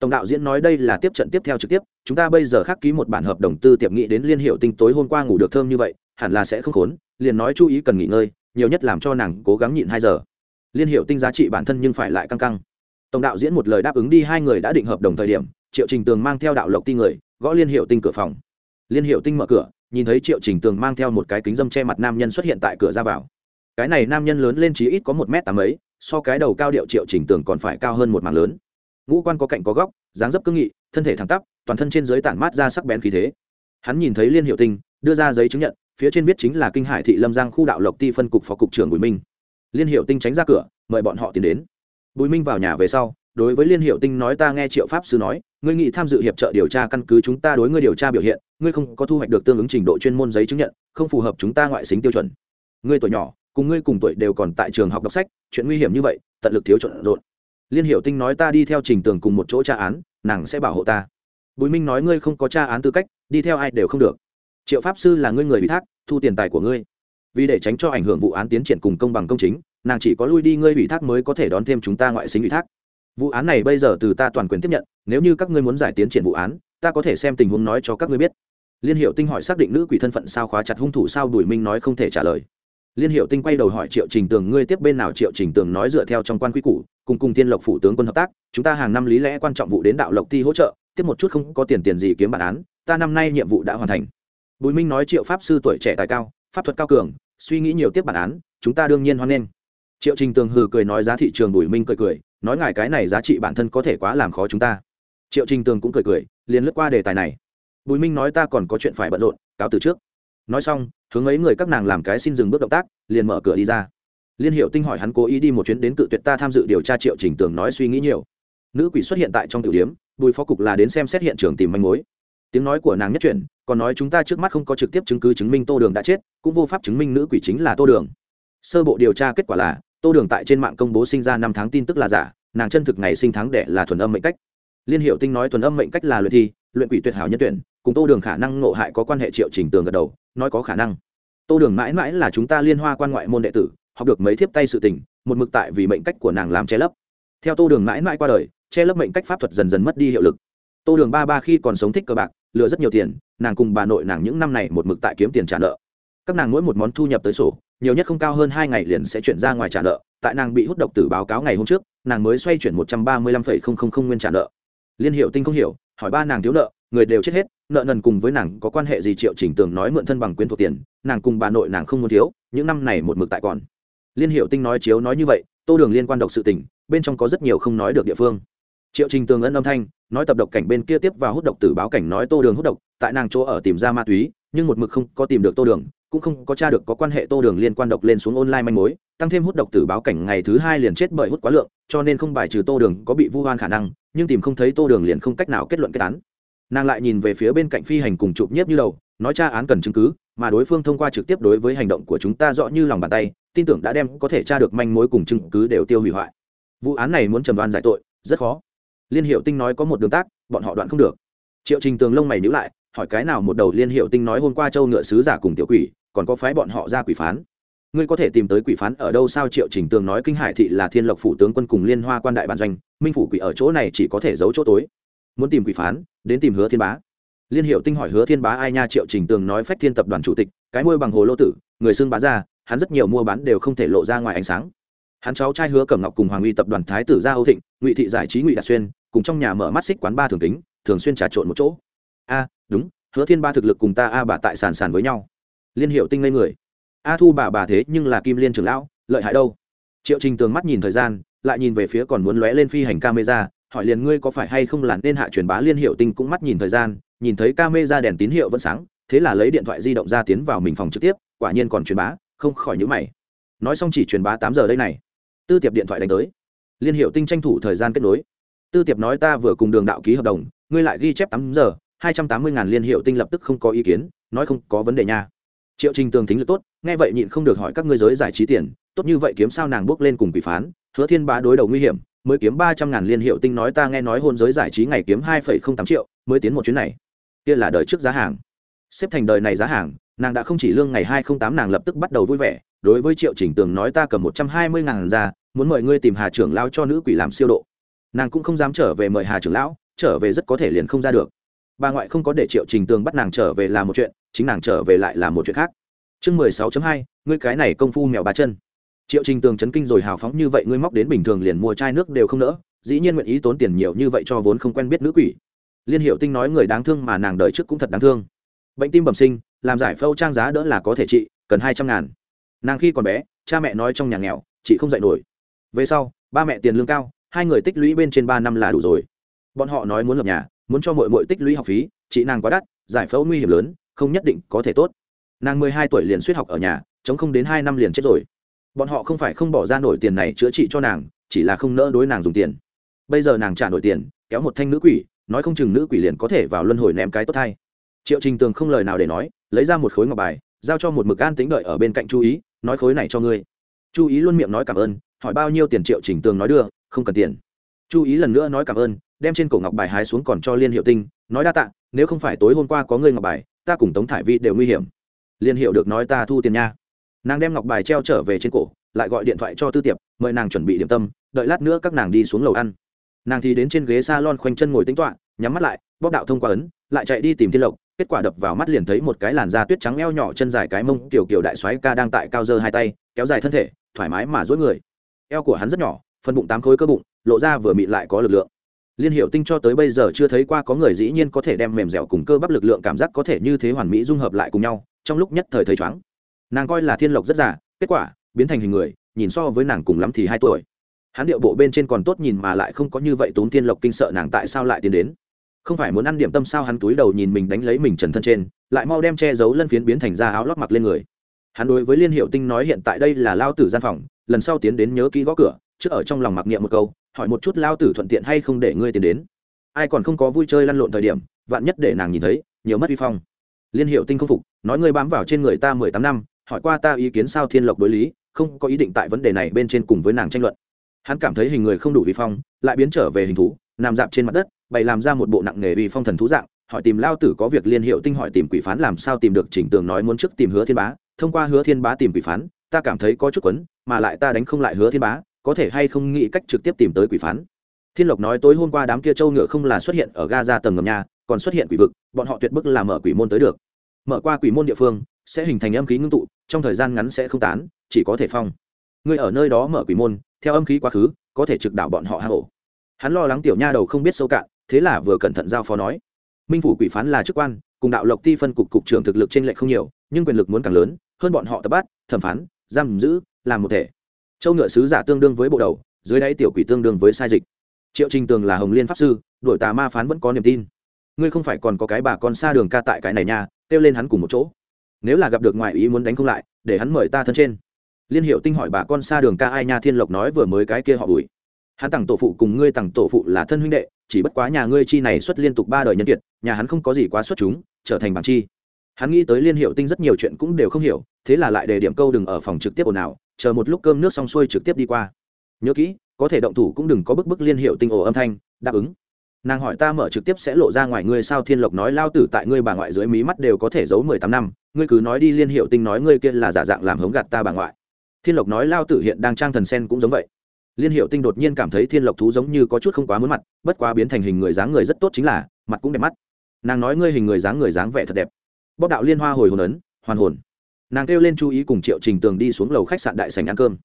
Tổng đạo diễn nói đây là tiếp trận tiếp theo trực tiếp, chúng ta bây giờ khắc ký một bản hợp đồng tư tiệp nghĩ đến liên hiệu tinh tối hôm qua ngủ được thơm như vậy, hẳn là sẽ không khốn, liền nói chú ý cần nghỉ ngơi, nhiều nhất làm cho nàng cố gắng nhịn hai giờ liên hiệu tinh giá trị bản thân nhưng phải lại căng căng. Tổng đạo diễn một lời đáp ứng đi, hai người đã định hợp đồng thời điểm, triệu trình tường mang theo đạo lộc ti người, gõ liên hiệu tinh cửa phòng. Liên hiệu tinh mở cửa, nhìn thấy triệu trình tường mang theo một cái kính dâm che mặt nam nhân xuất hiện tại cửa ra vào. Cái này nam nhân lớn lên chí ít có một m tám ấy so cái đầu cao điệu triệu trình tường còn phải cao hơn một mảng lớn. Ngũ quan có cạnh có góc, dáng dấp cương nghị, thân thể thẳng tắp, toàn thân trên dưới tản mát ra sắc bén khí thế. Hắn nhìn thấy liên hiệu tinh, đưa ra giấy chứng nhận, phía trên viết chính là kinh hải thị lâm giang khu đạo lộc ti phân cục phó cục trưởng bùi minh liên hiệu tinh tránh ra cửa, mời bọn họ tiến đến. Bùi minh vào nhà về sau, đối với liên hiệu tinh nói ta nghe triệu pháp sư nói, ngươi nghị tham dự hiệp trợ điều tra căn cứ chúng ta đối ngươi điều tra biểu hiện, ngươi không có thu hoạch được tương ứng trình độ chuyên môn giấy chứng nhận, không phù hợp chúng ta ngoại xính tiêu chuẩn. Ngươi tuổi nhỏ, cùng ngươi cùng tuổi đều còn tại trường học đọc sách, chuyện nguy hiểm như vậy, tận lực thiếu trộn rộn. Liên hiệu tinh nói ta đi theo trình tường cùng một chỗ tra án, nàng sẽ bảo hộ ta. Bùi minh nói ngươi không có tra án tư cách, đi theo ai đều không được. Triệu pháp sư là ngươi người ủy thác, thu tiền tài của ngươi vì để tránh cho ảnh hưởng vụ án tiến triển cùng công bằng công chính, nàng chỉ có lui đi ngươi ủy thác mới có thể đón thêm chúng ta ngoại sinh ủy thác. Vụ án này bây giờ từ ta toàn quyền tiếp nhận, nếu như các ngươi muốn giải tiến triển vụ án, ta có thể xem tình huống nói cho các ngươi biết. Liên hiệu tinh hỏi xác định nữ quỷ thân phận sao khóa chặt hung thủ sao bùi minh nói không thể trả lời. Liên hiệu tinh quay đầu hỏi triệu trình tường, ngươi tiếp bên nào? Triệu trình tường nói dựa theo trong quan quy củ, cùng cùng tiên lộc phủ tướng quân hợp tác, chúng ta hàng năm lý lẽ quan trọng vụ đến đạo lộc thi hỗ trợ, tiếp một chút không có tiền tiền gì kiếm bản án, ta năm nay nhiệm vụ đã hoàn thành. Bùi minh nói triệu pháp sư tuổi trẻ tài cao, pháp thuật cao cường suy nghĩ nhiều tiếp bản án, chúng ta đương nhiên hoan nghênh. Triệu trình tường hừ cười nói giá thị trường bùi minh cười cười, nói ngài cái này giá trị bản thân có thể quá làm khó chúng ta. Triệu trình tường cũng cười cười, liền lướt qua đề tài này. Bùi minh nói ta còn có chuyện phải bận rộn, cáo từ trước. Nói xong, hướng ấy người các nàng làm cái xin dừng bước động tác, liền mở cửa đi ra. Liên hiệu tinh hỏi hắn cố ý đi một chuyến đến cự tuyệt ta tham dự điều tra triệu trình tường nói suy nghĩ nhiều. Nữ quỷ xuất hiện tại trong tiểu điếm bùi phó cục là đến xem xét hiện trường tìm manh mối tiếng nói của nàng nhất chuyển, còn nói chúng ta trước mắt không có trực tiếp chứng cứ chứng minh tô đường đã chết, cũng vô pháp chứng minh nữ quỷ chính là tô đường. Sơ bộ điều tra kết quả là, tô đường tại trên mạng công bố sinh ra năm tháng tin tức là giả, nàng chân thực ngày sinh tháng đẻ là thuần âm mệnh cách. Liên hiệu tinh nói thuần âm mệnh cách là luyện thi, luyện quỷ tuyệt hảo nhân tuyển, cùng tô đường khả năng ngộ hại có quan hệ triệu trình tường gật đầu, nói có khả năng. Tô đường mãi mãi là chúng ta liên hoa quan ngoại môn đệ tử, học được mấy thiếp tay sự tình, một mực tại vì mệnh cách của nàng làm che lấp. Theo tô đường mãi mãi qua đời, che lấp mệnh cách pháp thuật dần dần mất đi hiệu lực. Tô đường ba ba khi còn sống thích cờ bạc lừa rất nhiều tiền, nàng cùng bà nội nàng những năm này một mực tại kiếm tiền trả nợ. Các nàng mỗi một món thu nhập tới sổ, nhiều nhất không cao hơn hai ngày liền sẽ chuyển ra ngoài trả nợ. Tại nàng bị hút độc tử báo cáo ngày hôm trước, nàng mới xoay chuyển một trăm ba mươi lăm phẩy không không không nguyên trả nợ. Liên hiệu tinh không hiểu, hỏi ba nàng thiếu nợ, người đều chết hết, nợ nần cùng với nàng có quan hệ gì triệu chỉnh tường nói mượn thân bằng quyến thuộc tiền, nàng cùng bà nội nàng không muốn thiếu, những năm này một mực tại còn. Liên hiệu tinh nói chiếu nói như vậy, tô đường liên quan độc sự tình, bên trong có rất nhiều không nói được địa phương triệu trình tường ân âm thanh, nói tập độc cảnh bên kia tiếp vào hút độc tử báo cảnh nói tô đường hút độc, tại nàng chỗ ở tìm ra ma túy, nhưng một mực không có tìm được tô đường, cũng không có t r a được có quan hệ tô đường liên quan độc lên xuống online manh mối, tăng thêm hút độc tử báo cảnh ngày thứ hai liền chết bởi hút quá lượng, cho nên không bài trừ tô đường có bị vu hoan khả năng, nhưng tìm không thấy tô đường liền không cách nào kết luận kết án. Nàng lại nhìn về phía bên cạnh phi hành cùng chụp nhiếp như đầu, nói tra án cần chứng cứ, mà đối phương thông qua trực tiếp đối với hành động của chúng ta rõ như lòng bàn tay, tin tưởng đã đem có thể tra được manh mối cùng chứng cứ đều tiêu hủy hoại. Vụ án này muốn trầm đoan giải tội, rất khó liên hiệu tinh nói có một đường tác, bọn họ đoạn không được. Triệu trình tường lông mày nhữ lại, hỏi cái nào một đầu liên hiệu tinh nói hôm qua châu ngựa sứ giả cùng tiểu quỷ, còn có phái bọn họ ra quỷ phán. Ngươi có thể tìm tới quỷ phán ở đâu sao? Triệu trình tường nói kinh hải thị là thiên lộc phủ tướng quân cùng liên hoa quan đại bản doanh, minh phủ quỷ ở chỗ này chỉ có thể giấu chỗ tối. Muốn tìm quỷ phán, đến tìm hứa thiên bá. Liên hiệu tinh hỏi hứa thiên bá ai nha? Triệu trình tường nói phách thiên tập đoàn chủ tịch, cái môi bằng hồ lô tử, người xưng bá ra, hắn rất nhiều mua bán đều không thể lộ ra ngoài ánh sáng. Hắn cháu trai hứa cẩm ngọc cùng hoàng uy tập đoàn thái tử gia âu thịnh, ngụy thị giải trí ngụy đạt xuyên cùng trong nhà mở mắt xích quán ba thường kính, thường xuyên trà trộn một chỗ. A, đúng, hứa thiên ba thực lực cùng ta a bà tại sàn sàn với nhau. Liên hiệu tinh ngây người. A thu bà bà thế nhưng là kim liên trưởng lão, lợi hại đâu? Triệu trình tường mắt nhìn thời gian, lại nhìn về phía còn muốn lóe lên phi hành camera, hỏi liền ngươi có phải hay không là nên hạ truyền bá liên hiệu tinh cũng mắt nhìn thời gian, nhìn thấy camera đèn tín hiệu vẫn sáng, thế là lấy điện thoại di động ra tiến vào mình phòng trực tiếp, quả nhiên còn truyền bá, không khỏi nhữ mày. Nói xong chỉ truyền bá tám giờ đây này. Tư tiệp điện thoại đánh tới. Liên hiệu tinh tranh thủ thời gian kết nối tư tiệp nói ta vừa cùng đường đạo ký hợp đồng, ngươi lại ghi chép tám giờ, hai trăm tám mươi ngàn liên hiệu tinh lập tức không có ý kiến, nói không có vấn đề nha. Triệu trình tường thính lực tốt, nghe vậy nhịn không được hỏi các ngươi giới giải trí tiền, tốt như vậy kiếm sao nàng bước lên cùng quỷ phán, hứa thiên bá đối đầu nguy hiểm, mới kiếm ba trăm ngàn liên hiệu tinh nói ta nghe nói hôn giới giải trí ngày kiếm hai phẩy không tám triệu, mới tiến một chuyến này. Kia là đời trước giá hàng. Xếp thành đời này giá hàng, nàng đã không chỉ lương ngày hai không tám nàng lập tức bắt đầu vui vẻ, đối với triệu trình tường nói ta cầm một trăm hai mươi ngàn ra, muốn mời ngươi tìm hà trưởng lao cho nữ quỷ làm siêu độ nàng cũng không dám trở về mời hà trưởng lão, trở về rất có thể liền không ra được. Bà ngoại không có để triệu trình tường bắt nàng trở về làm một chuyện, chính nàng trở về lại là một chuyện khác. Chương mười sáu hai, ngươi cái này công phu mèo ba chân. Triệu trình tường chấn kinh rồi hào phóng như vậy, ngươi móc đến bình thường liền mua chai nước đều không nỡ, dĩ nhiên nguyện ý tốn tiền nhiều như vậy cho vốn không quen biết nữ quỷ. Liên hiệu tinh nói người đáng thương mà nàng đời trước cũng thật đáng thương. Bệnh tim bẩm sinh, làm giải phẫu trang giá đỡ là có thể trị, cần hai trăm ngàn. Nàng khi còn bé, cha mẹ nói trong nhà nghèo, chị không dạy nổi. Về sau, ba mẹ tiền lương cao hai người tích lũy bên trên ba năm là đủ rồi. Bọn họ nói muốn lập nhà, muốn cho muội muội tích lũy học phí, chị nàng quá đắt, giải phẫu nguy hiểm lớn, không nhất định có thể tốt. Nàng mười hai tuổi liền suýt học ở nhà, chống không đến hai năm liền chết rồi. Bọn họ không phải không bỏ ra nổi tiền này chữa trị cho nàng, chỉ là không nỡ đối nàng dùng tiền. Bây giờ nàng trả nổi tiền, kéo một thanh nữ quỷ, nói không chừng nữ quỷ liền có thể vào luân hồi ném cái tốt thay. Triệu trình tường không lời nào để nói, lấy ra một khối ngọc bài, giao cho một mực an tính đợi ở bên cạnh chú ý, nói khối này cho ngươi. Chú ý luôn miệng nói cảm ơn, hỏi bao nhiêu tiền triệu trình tường nói đưa không cần tiền. Chú ý lần nữa nói cảm ơn, đem trên cổ ngọc bài hái xuống còn cho liên hiệu tinh, nói đa tạ, nếu không phải tối hôm qua có ngươi ngọc bài, ta cùng tống thải vi đều nguy hiểm. Liên hiệu được nói ta thu tiền nha. Nàng đem ngọc bài treo trở về trên cổ, lại gọi điện thoại cho tư tiệp, mời nàng chuẩn bị điểm tâm, đợi lát nữa các nàng đi xuống lầu ăn. Nàng thì đến trên ghế s a lon khoanh chân ngồi tính toạ nhắm mắt lại bóc đạo thông qua ấn, lại chạy đi tìm thiên lộc, kết quả đập vào mắt liền thấy một cái làn da tuyết trắng eo nhỏ chân dài cái mông, kiểu kiểu đại xoáy ca đang tại cao dơ hai tay, kéo dài thân thể, thoải mái mà dối người. Eo của hắn rất nhỏ phần bụng tám khối cơ bụng, lộ ra vừa mịn lại có lực lượng. Liên hiệu tinh cho tới bây giờ chưa thấy qua có người dĩ nhiên có thể đem mềm dẻo cùng cơ bắp lực lượng cảm giác có thể như thế hoàn mỹ dung hợp lại cùng nhau, trong lúc nhất thời thấy chóng nàng coi là thiên lộc rất già, kết quả, biến thành hình người, nhìn so với nàng cùng lắm thì hai tuổi. Hắn điệu bộ bên trên còn tốt nhìn mà lại không có như vậy tốn thiên lộc kinh sợ nàng tại sao lại tiến đến. Không phải muốn ăn điểm tâm sao hắn túi đầu nhìn mình đánh lấy mình trần thân trên, lại mau đem che giấu lân phiến biến thành ra áo lót mặc lên người. Hắn đối với liên hiệu tinh nói hiện tại đây là lao tử gian phòng, lần sau tiến đến nhớ kỹ gõ cửa trước ở trong lòng mặc niệm một câu, hỏi một chút lao tử thuận tiện hay không để ngươi tiền đến. Ai còn không có vui chơi lăn lộn thời điểm, vạn nhất để nàng nhìn thấy, nhiều mất uy phong. Liên hiệu tinh không phục, nói ngươi bám vào trên người ta mười tám năm, hỏi qua ta ý kiến sao thiên lộc đối lý, không có ý định tại vấn đề này bên trên cùng với nàng tranh luận. Hắn cảm thấy hình người không đủ uy phong, lại biến trở về hình thú, nằm dạp trên mặt đất, bày làm ra một bộ nặng nghề uy phong thần thú dạng, hỏi tìm lao tử có việc liên hiệu tinh hỏi tìm quỷ phán làm sao tìm được chỉnh tường nói muốn trước tìm hứa thiên bá, thông qua hứa thiên bá tìm quỷ phán, ta cảm thấy có chút quấn, mà lại ta đánh không lại hứa thiên bá có thể hay không nghĩ cách trực tiếp tìm tới quỷ phán. Thiên lộc nói tối hôm qua đám kia châu ngựa không là xuất hiện ở ga ra tầng ngầm nhà, còn xuất hiện quỷ vực, bọn họ tuyệt bức là mở quỷ môn tới được. Mở qua quỷ môn địa phương, sẽ hình thành âm khí ngưng tụ, trong thời gian ngắn sẽ không tán, chỉ có thể phong. Người ở nơi đó mở quỷ môn, theo âm khí quá khứ, có thể trực đảo bọn họ hạ hổ hắn lo lắng tiểu nha đầu không biết sâu cạn, thế là vừa cẩn thận giao phó nói. Minh phủ quỷ phán là chức quan, cùng đạo lộc ti phân cục cục trưởng thực lực trên lệch không nhiều, nhưng quyền lực muốn càng lớn, hơn bọn họ tập bắt thẩm phán, giam giữ, làm một thể châu ngựa sứ giả tương đương với bộ đầu, dưới đáy tiểu quỷ tương đương với sai dịch. Triệu trình tường là hồng liên pháp sư, đội tà ma phán vẫn có niềm tin. Ngươi không phải còn có cái bà con xa đường ca tại cái này nha, kêu lên hắn cùng một chỗ. Nếu là gặp được ngoại ý muốn đánh không lại, để hắn mời ta thân trên. Liên hiệu tinh hỏi bà con xa đường ca ai nha thiên lộc nói vừa mới cái kia họ bùi. Hắn tặng tổ phụ cùng ngươi tặng tổ phụ là thân huynh đệ, chỉ bất quá nhà ngươi chi này xuất liên tục ba đời nhân kiệt, nhà hắn không có gì quá xuất chúng, trở thành bằng chi. Hắn nghĩ tới liên hiệu tinh rất nhiều chuyện cũng đều không hiểu, thế là lại đề điểm câu đừng ở phòng trực tiếp ồn ào chờ một lúc cơm nước xong xuôi trực tiếp đi qua. Nhớ kỹ, có thể động thủ cũng đừng có bức bức liên hiệu tinh ồ âm thanh, đáp ứng. Nàng hỏi ta mở trực tiếp sẽ lộ ra ngoài ngươi sao thiên lộc nói lao tử tại ngươi bà ngoại dưới mí mắt đều có thể giấu mười tám năm, ngươi cứ nói đi liên hiệu tinh nói ngươi kia là giả dạng làm hống gạt ta bà ngoại. Thiên lộc nói lao tử hiện đang trang thần sen cũng giống vậy. Liên hiệu tinh đột nhiên cảm thấy thiên lộc thú giống như có chút không quá muốn mặt, bất quá biến thành hình người dáng người rất tốt chính là, mặt cũng đẹp mắt. Nàng nói ngươi hình người dáng người dáng vẻ thật đẹp. Bóc đạo liên hoa hồi hồn ấn, hoàn hồn nàng kêu lên chú ý cùng triệu trình tường đi xuống lầu khách sạn đại sành ăn cơm.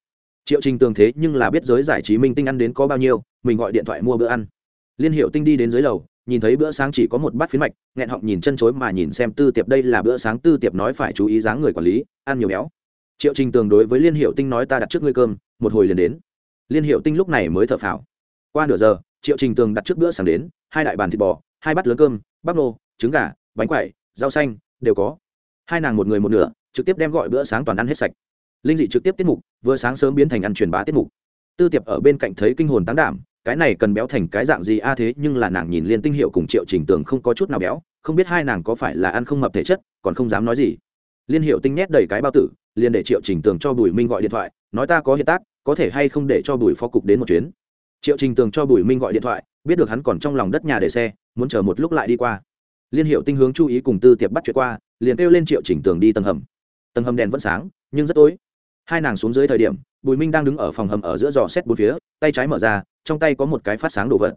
Triệu trình tường thế nhưng là biết giới giải trí minh tinh ăn đến có bao nhiêu, mình gọi điện thoại mua bữa ăn. Liên hiệu tinh đi đến dưới lầu, nhìn thấy bữa sáng chỉ có một bát phiến mạch, nghẹn họng nhìn chân chối mà nhìn xem tư tiệp đây là bữa sáng tư tiệp nói phải chú ý dáng người quản lý, ăn nhiều béo. Triệu trình tường đối với liên hiệu tinh nói ta đặt trước ngươi cơm, một hồi liền đến. Liên hiệu tinh lúc này mới thở phào. Qua nửa giờ, triệu trình tường đặt trước bữa sáng đến, hai đại bàn thịt bò, hai bát lớn cơm, bắp nô, trứng gà, bánh quẩy, rau xanh, đều có. Hai nàng một người một nửa trực tiếp đem gọi bữa sáng toàn ăn hết sạch. Linh dị trực tiếp tiết mục, vừa sáng sớm biến thành ăn truyền bá tiết mục. Tư tiệp ở bên cạnh thấy kinh hồn tán đảm, cái này cần béo thành cái dạng gì a à thế, nhưng là nàng nhìn liên tinh hiệu cùng triệu trình tường không có chút nào béo, không biết hai nàng có phải là ăn không mập thể chất, còn không dám nói gì. Liên hiệu tinh nhét đầy cái bao tử, liền để triệu trình tường cho bùi minh gọi điện thoại, nói ta có hiện tác, có thể hay không để cho bùi phó cục đến một chuyến. Triệu trình tường cho bùi minh gọi điện thoại, biết được hắn còn trong lòng đất nhà để xe, muốn chờ một lúc lại đi qua. Liên hiệu tinh hướng chú ý cùng tư tiệp bắt chuyện qua, liền kêu lên triệu trình tường đi tầng hầm tầng hầm đèn vẫn sáng, nhưng rất tối. Hai nàng xuống dưới thời điểm, bùi minh đang đứng ở phòng hầm ở giữa giò xét bốn phía, tay trái mở ra, trong tay có một cái phát sáng đồ vật.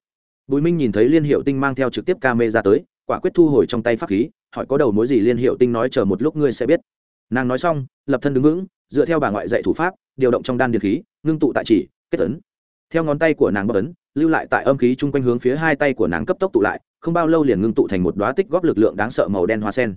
Bùi minh nhìn thấy liên hiệu tinh mang theo trực tiếp ca mê ra tới, quả quyết thu hồi trong tay pháp khí, hỏi có đầu mối gì liên hiệu tinh nói chờ một lúc ngươi sẽ biết. Nàng nói xong, lập thân đứng vững, dựa theo bà ngoại dạy thủ pháp, điều động trong đan điện khí, ngưng tụ tại chỉ, kết ấn. Theo ngón tay của nàng bất ấn, lưu lại tại âm khí chung quanh hướng phía hai tay của nàng cấp tốc tụ lại, không bao lâu liền ngưng tụ thành một đoá tích góp lực lượng đáng sợ màu đen hoa sen.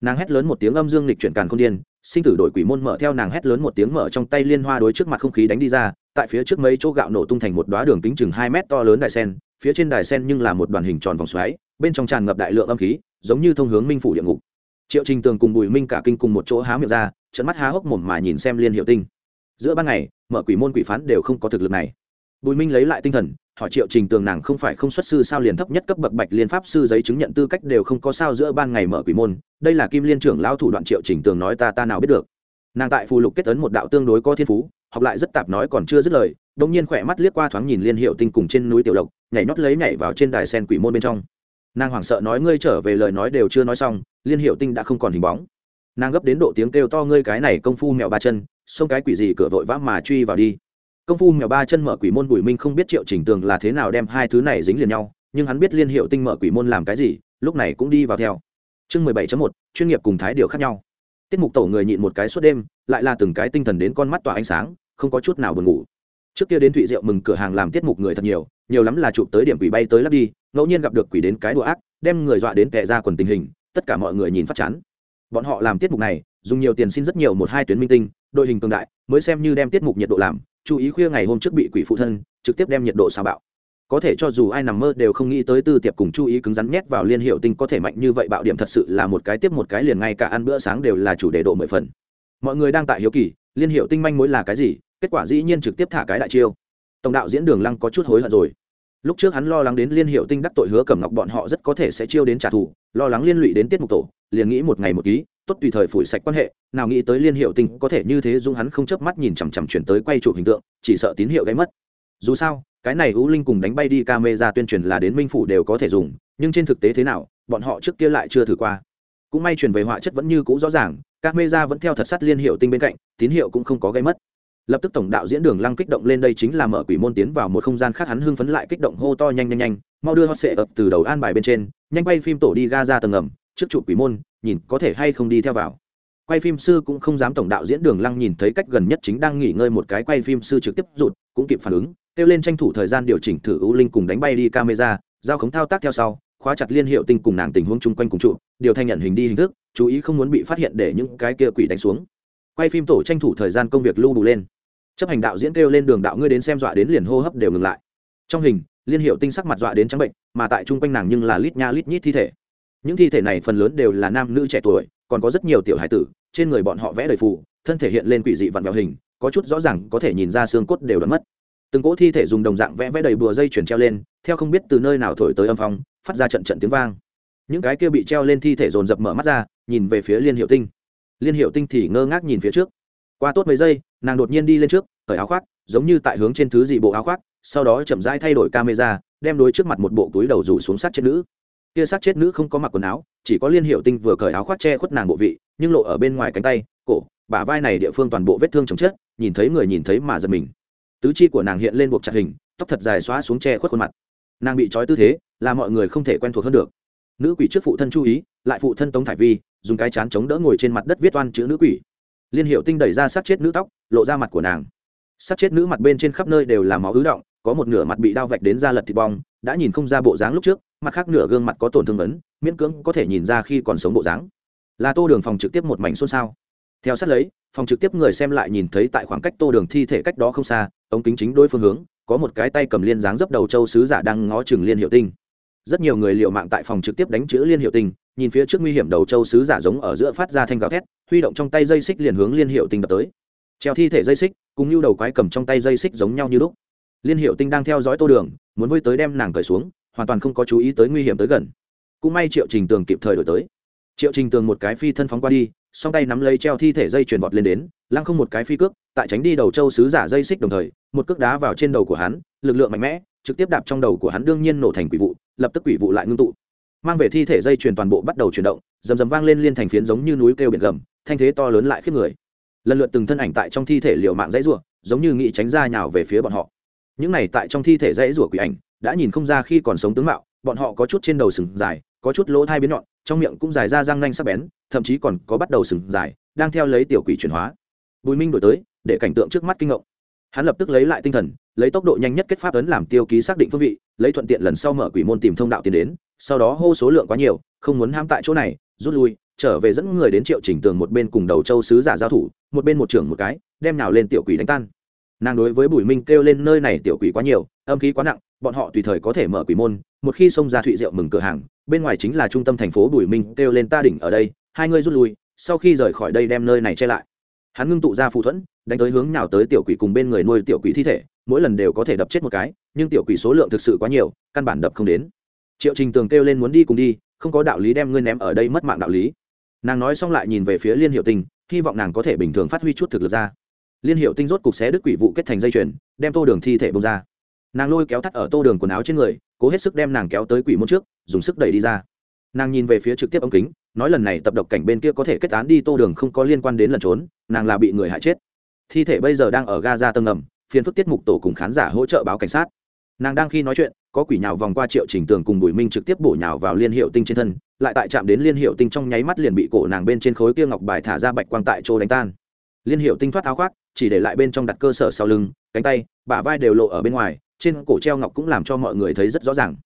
Nàng hét lớn một tiếng âm dương lịch chuyển càn không điên sinh tử đổi quỷ môn mở theo nàng hét lớn một tiếng mở trong tay liên hoa đối trước mặt không khí đánh đi ra, tại phía trước mấy chỗ gạo nổ tung thành một đoá đường kính chừng hai mét to lớn đài sen, phía trên đài sen nhưng là một đoàn hình tròn vòng xoáy, bên trong tràn ngập đại lượng âm khí, giống như thông hướng minh phủ địa ngục. Triệu trình tường cùng bùi minh cả kinh cùng một chỗ há miệng ra trận mắt há hốc mồm mà nhìn xem liên hiệu tinh. Giữa ban ngày, mở quỷ môn quỷ phán đều không có thực lực này. Bùi minh lấy lại tinh thần hỏi triệu trình tường nàng không phải không xuất sư sao liền thấp nhất cấp bậc bạch liên pháp sư giấy chứng nhận tư cách đều không có sao giữa ban ngày mở quỷ môn. Đây là kim liên trưởng lao thủ đoạn triệu trình tường nói ta ta nào biết được. Nàng tại phù lục kết ấn một đạo tương đối có thiên phú, học lại rất tạp nói còn chưa dứt lời đông nhiên khỏe mắt liếc qua thoáng nhìn liên hiệu tinh cùng trên núi tiểu lộc, nhảy nhót lấy nhảy vào trên đài sen quỷ môn bên trong. Nàng hoảng sợ nói ngươi trở về lời nói đều chưa nói xong, liên hiệu tinh đã không còn hình bóng. Nàng gấp đến độ tiếng kêu to ngươi cái này công phu mẹo ba chân, xông cái quỷ gì cửa vội vã mà truy vào đi công phu mèo ba chân mở quỷ môn bùi minh không biết triệu trình tường là thế nào đem hai thứ này dính liền nhau, nhưng hắn biết liên hiệu tinh mở quỷ môn làm cái gì, lúc này cũng đi vào theo. Chương mười bảy một, chuyên nghiệp cùng thái điều khác nhau. Tiết mục tổ người nhịn một cái suốt đêm, lại là từng cái tinh thần đến con mắt tỏa ánh sáng, không có chút nào buồn ngủ. Trước kia đến thụy diệu mừng cửa hàng làm tiết mục người thật nhiều nhiều lắm là chụp tới điểm quỷ bay tới lắp đi, ngẫu nhiên gặp được quỷ đến cái đùa ác, đem người dọa đến kẻ ra quần tình hình, tất cả mọi người nhìn phát chán. Bọn họ làm tiết mục này, dùng nhiều tiền xin rất nhiều một hai tuyến minh tinh, đội hình cường đại, mới xem như đem tiết mục nhiệt độ làm chú ý khuya ngày hôm trước bị quỷ phụ thân trực tiếp đem nhiệt độ xào bạo. Có thể cho dù ai nằm mơ đều không nghĩ tới tư tiệp cùng chú ý cứng rắn nhét vào liên hiệu tinh có thể mạnh như vậy bạo điểm thật sự là một cái tiếp một cái liền ngay cả ăn bữa sáng đều là chủ đề độ mười phần. Mọi người đang tại hiếu kỳ, liên hiệu tinh manh mối là cái gì, kết quả dĩ nhiên trực tiếp thả cái đại chiêu. Tổng đạo diễn đường lăng có chút hối hận rồi. Lúc trước hắn lo lắng đến liên hiệu tinh đắc tội hứa cẩm ngọc bọn họ rất có thể sẽ chiêu đến trả thù, lo lắng liên lụy đến tiết mục tổ, liền nghĩ một ngày một ký tốt tùy thời phủi sạch quan hệ, nào nghĩ tới liên hiệu tinh có thể như thế dung hắn không chớp mắt nhìn chằm chằm chuyển tới quay chụp hình tượng, chỉ sợ tín hiệu gây mất. Dù sao, cái này u linh cùng đánh bay đi camera tuyên truyền là đến minh phủ đều có thể dùng, nhưng trên thực tế thế nào, bọn họ trước kia lại chưa thử qua. Cũng may truyền về họa chất vẫn như cũ rõ ràng, camera vẫn theo thật sắt liên hiệu tinh bên cạnh, tín hiệu cũng không có gây mất. Lập tức tổng đạo diễn đường lăng kích động lên đây chính là mở quỷ môn tiến vào một không gian khác hắn hưng phấn lại kích động hô to nhanh nhanh nhanh, mau đưa hot sệ ập từ đầu an bài bên trên, nhanh bay phim tổ đi ga ra tầng ngầm, trước trụ quỷ môn nhìn có thể hay không đi theo vào. Quay phim sư cũng không dám tổng đạo diễn đường lăng nhìn thấy cách gần nhất chính đang nghỉ ngơi một cái quay phim sư trực tiếp rụt, cũng kịp phản ứng, kêu lên tranh thủ thời gian điều chỉnh thử ưu linh cùng đánh bay đi camera, giao khống thao tác theo sau, khóa chặt liên hiệu tinh cùng nàng tình huống chung quanh cùng trụ, điều thanh nhận hình đi hình thức, chú ý không muốn bị phát hiện để những cái kia quỷ đánh xuống. Quay phim tổ tranh thủ thời gian công việc lưu đủ lên. Chấp hành đạo diễn kêu lên đường đạo ngươi đến xem dọa đến liền hô hấp đều ngừng lại. Trong hình, liên hiệu tinh sắc mặt dọa đến trắng bệnh, mà tại chung quanh nàng nhưng là lít nha lít nhít thi thể những thi thể này phần lớn đều là nam nữ trẻ tuổi, còn có rất nhiều tiểu hải tử, trên người bọn họ vẽ đầy phù, thân thể hiện lên quỷ dị vặn vẹo hình, có chút rõ ràng có thể nhìn ra xương cốt đều đã mất. Từng cỗ thi thể dùng đồng dạng vẽ vẽ đầy bùa dây chuyển treo lên, theo không biết từ nơi nào thổi tới âm phong, phát ra trận trận tiếng vang. Những cái kia bị treo lên thi thể dồn dập mở mắt ra, nhìn về phía liên hiệu tinh. Liên hiệu tinh thì ngơ ngác nhìn phía trước. Qua tốt mấy giây, nàng đột nhiên đi lên trước, cởi áo khoác, giống như tại hướng trên thứ gì bộ áo khoác, sau đó chậm rãi thay đổi camera, đem đối trước mặt một bộ túi đầu rủ xuống sát chết nữ kia sát chết nữ không có mặc quần áo, chỉ có liên hiệu tinh vừa cởi áo khoác che khuất nàng bộ vị, nhưng lộ ở bên ngoài cánh tay, cổ, bả vai này địa phương toàn bộ vết thương chồng chết nhìn thấy người nhìn thấy mà giật mình. Tứ chi của nàng hiện lên buộc chặt hình, tóc thật dài xóa xuống che khuất khuôn mặt. Nàng bị trói tư thế, là mọi người không thể quen thuộc hơn được. Nữ quỷ trước phụ thân chú ý, lại phụ thân tống thải vi, dùng cái chán chống đỡ ngồi trên mặt đất viết oan chữ nữ quỷ. Liên hiệu tinh đẩy ra sát chết nữ tóc, lộ ra mặt của nàng. Sát chết nữ mặt bên trên khắp nơi đều là máu ứ động, có một nửa mặt bị đau vạch đến da lật thịt bong đã nhìn không ra bộ dáng lúc trước, mặt khác nửa gương mặt có tổn thương ấn, miễn cưỡng có thể nhìn ra khi còn sống bộ dáng. Là tô đường phòng trực tiếp một mảnh xôn xao. Theo sát lấy, phòng trực tiếp người xem lại nhìn thấy tại khoảng cách tô đường thi thể cách đó không xa, ống kính chính đôi phương hướng, có một cái tay cầm liên dáng dấp đầu châu sứ giả đang ngó chừng liên hiệu tinh. Rất nhiều người liệu mạng tại phòng trực tiếp đánh chữ liên hiệu tinh, nhìn phía trước nguy hiểm đầu châu sứ giả giống ở giữa phát ra thanh gào thét, huy động trong tay dây xích liền hướng liên hiệu tinh đập tới. Treo thi thể dây xích, cùng như đầu quái cầm trong tay dây xích giống nhau như lúc liên hiệu tinh đang theo dõi tô đường, muốn vơi tới đem nàng cởi xuống, hoàn toàn không có chú ý tới nguy hiểm tới gần. Cũng may triệu trình tường kịp thời đổi tới. Triệu trình tường một cái phi thân phóng qua đi, song tay nắm lấy treo thi thể dây chuyền vọt lên đến, lăng không một cái phi cước, tại tránh đi đầu châu sứ giả dây xích đồng thời, một cước đá vào trên đầu của hắn, lực lượng mạnh mẽ, trực tiếp đạp trong đầu của hắn đương nhiên nổ thành quỷ vụ, lập tức quỷ vụ lại ngưng tụ. Mang về thi thể dây chuyền toàn bộ bắt đầu chuyển động, rầm rầm vang lên liên thành phiến giống như núi kêu biển gầm, thanh thế to lớn lại khiếp người. Lần lượt từng thân ảnh tại trong thi thể liệu mạng dãy rủa, giống như nghị tránh ra nhào về phía bọn họ những này tại trong thi thể dãy rủa quỷ ảnh, đã nhìn không ra khi còn sống tướng mạo, bọn họ có chút trên đầu sừng dài, có chút lỗ thai biến nhọn, trong miệng cũng dài ra răng nanh sắc bén, thậm chí còn có bắt đầu sừng dài, đang theo lấy tiểu quỷ chuyển hóa. Bùi minh đổi tới, để cảnh tượng trước mắt kinh ngộng. Hắn lập tức lấy lại tinh thần, lấy tốc độ nhanh nhất kết pháp ấn làm tiêu ký xác định phương vị, lấy thuận tiện lần sau mở quỷ môn tìm thông đạo tiến đến, sau đó hô số lượng quá nhiều, không muốn ham tại chỗ này, rút lui, trở về dẫn người đến triệu chỉnh tường một bên cùng đầu châu sứ giả giao thủ, một bên một trưởng một cái, đem nào lên tiểu quỷ đánh tan nàng đối với bùi minh kêu lên nơi này tiểu quỷ quá nhiều, âm khí quá nặng, bọn họ tùy thời có thể mở quỷ môn, một khi xông ra thụy rượu mừng cửa hàng, bên ngoài chính là trung tâm thành phố bùi minh kêu lên ta đỉnh ở đây, hai ngươi rút lui, sau khi rời khỏi đây đem nơi này che lại. Hắn ngưng tụ ra phù thuẫn, đánh tới hướng nào tới tiểu quỷ cùng bên người nuôi tiểu quỷ thi thể, mỗi lần đều có thể đập chết một cái, nhưng tiểu quỷ số lượng thực sự quá nhiều, căn bản đập không đến. Triệu trình tường kêu lên muốn đi cùng đi, không có đạo lý đem ngươi ném ở đây mất mạng đạo lý. Nàng nói xong lại nhìn về phía liên hiệu tinh hy vọng nàng có thể bình thường phát huy chút thực lực ra liên hiệu tinh rốt cục xé đứt quỷ vụ kết thành dây chuyền, đem tô đường thi thể bông ra. Nàng lôi kéo thắt ở tô đường quần áo trên người, cố hết sức đem nàng kéo tới quỷ môn trước, dùng sức đẩy đi ra. Nàng nhìn về phía trực tiếp ống kính, nói lần này tập độc cảnh bên kia có thể kết án đi tô đường không có liên quan đến lần trốn, nàng là bị người hại chết. Thi thể bây giờ đang ở ga ra tầng ngầm phiên phức tiết mục tổ cùng khán giả hỗ trợ báo cảnh sát. Nàng đang khi nói chuyện, có quỷ nhào vòng qua triệu trình tường cùng bùi minh trực tiếp bổ nhào vào liên hiệu tinh trên thân, lại tại chạm đến liên hiệu tinh trong nháy mắt liền bị cổ nàng bên trên khối kia ngọc bài thả ra bạch quang tại chỗ đánh tan. Liên hiệu tinh thoát áo khoác chỉ để lại bên trong đặt cơ sở sau lưng, cánh tay, bả vai đều lộ ở bên ngoài, trên cổ treo ngọc cũng làm cho mọi người thấy rất rõ ràng.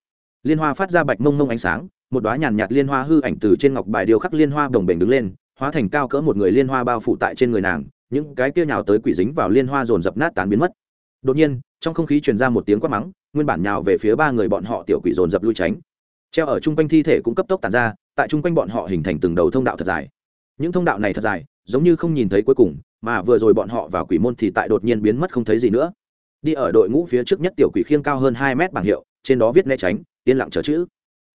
Liên hoa phát ra bạch mông mông ánh sáng, một đoá nhàn nhạt liên hoa hư ảnh từ trên ngọc bài điêu khắc liên hoa đồng bình đứng lên, hóa thành cao cỡ một người liên hoa bao phủ tại trên người nàng, những cái kia nhào tới quỷ dính vào liên hoa dồn dập nát tán biến mất. Đột nhiên, trong không khí truyền ra một tiếng quát mắng, nguyên bản nhào về phía ba người bọn họ tiểu quỷ dồn dập lui tránh. Treo ở chung quanh thi thể cũng cấp tốc tàn ra, tại chung quanh bọn họ hình thành từng đầu thông đạo thật dài. Những thông đạo này thật dài, giống như không nhìn thấy cuối cùng mà vừa rồi bọn họ vào quỷ môn thì tại đột nhiên biến mất không thấy gì nữa. Đi ở đội ngũ phía trước nhất tiểu quỷ khiêng cao hơn hai mét bảng hiệu, trên đó viết né tránh, yên lặng chờ chữ.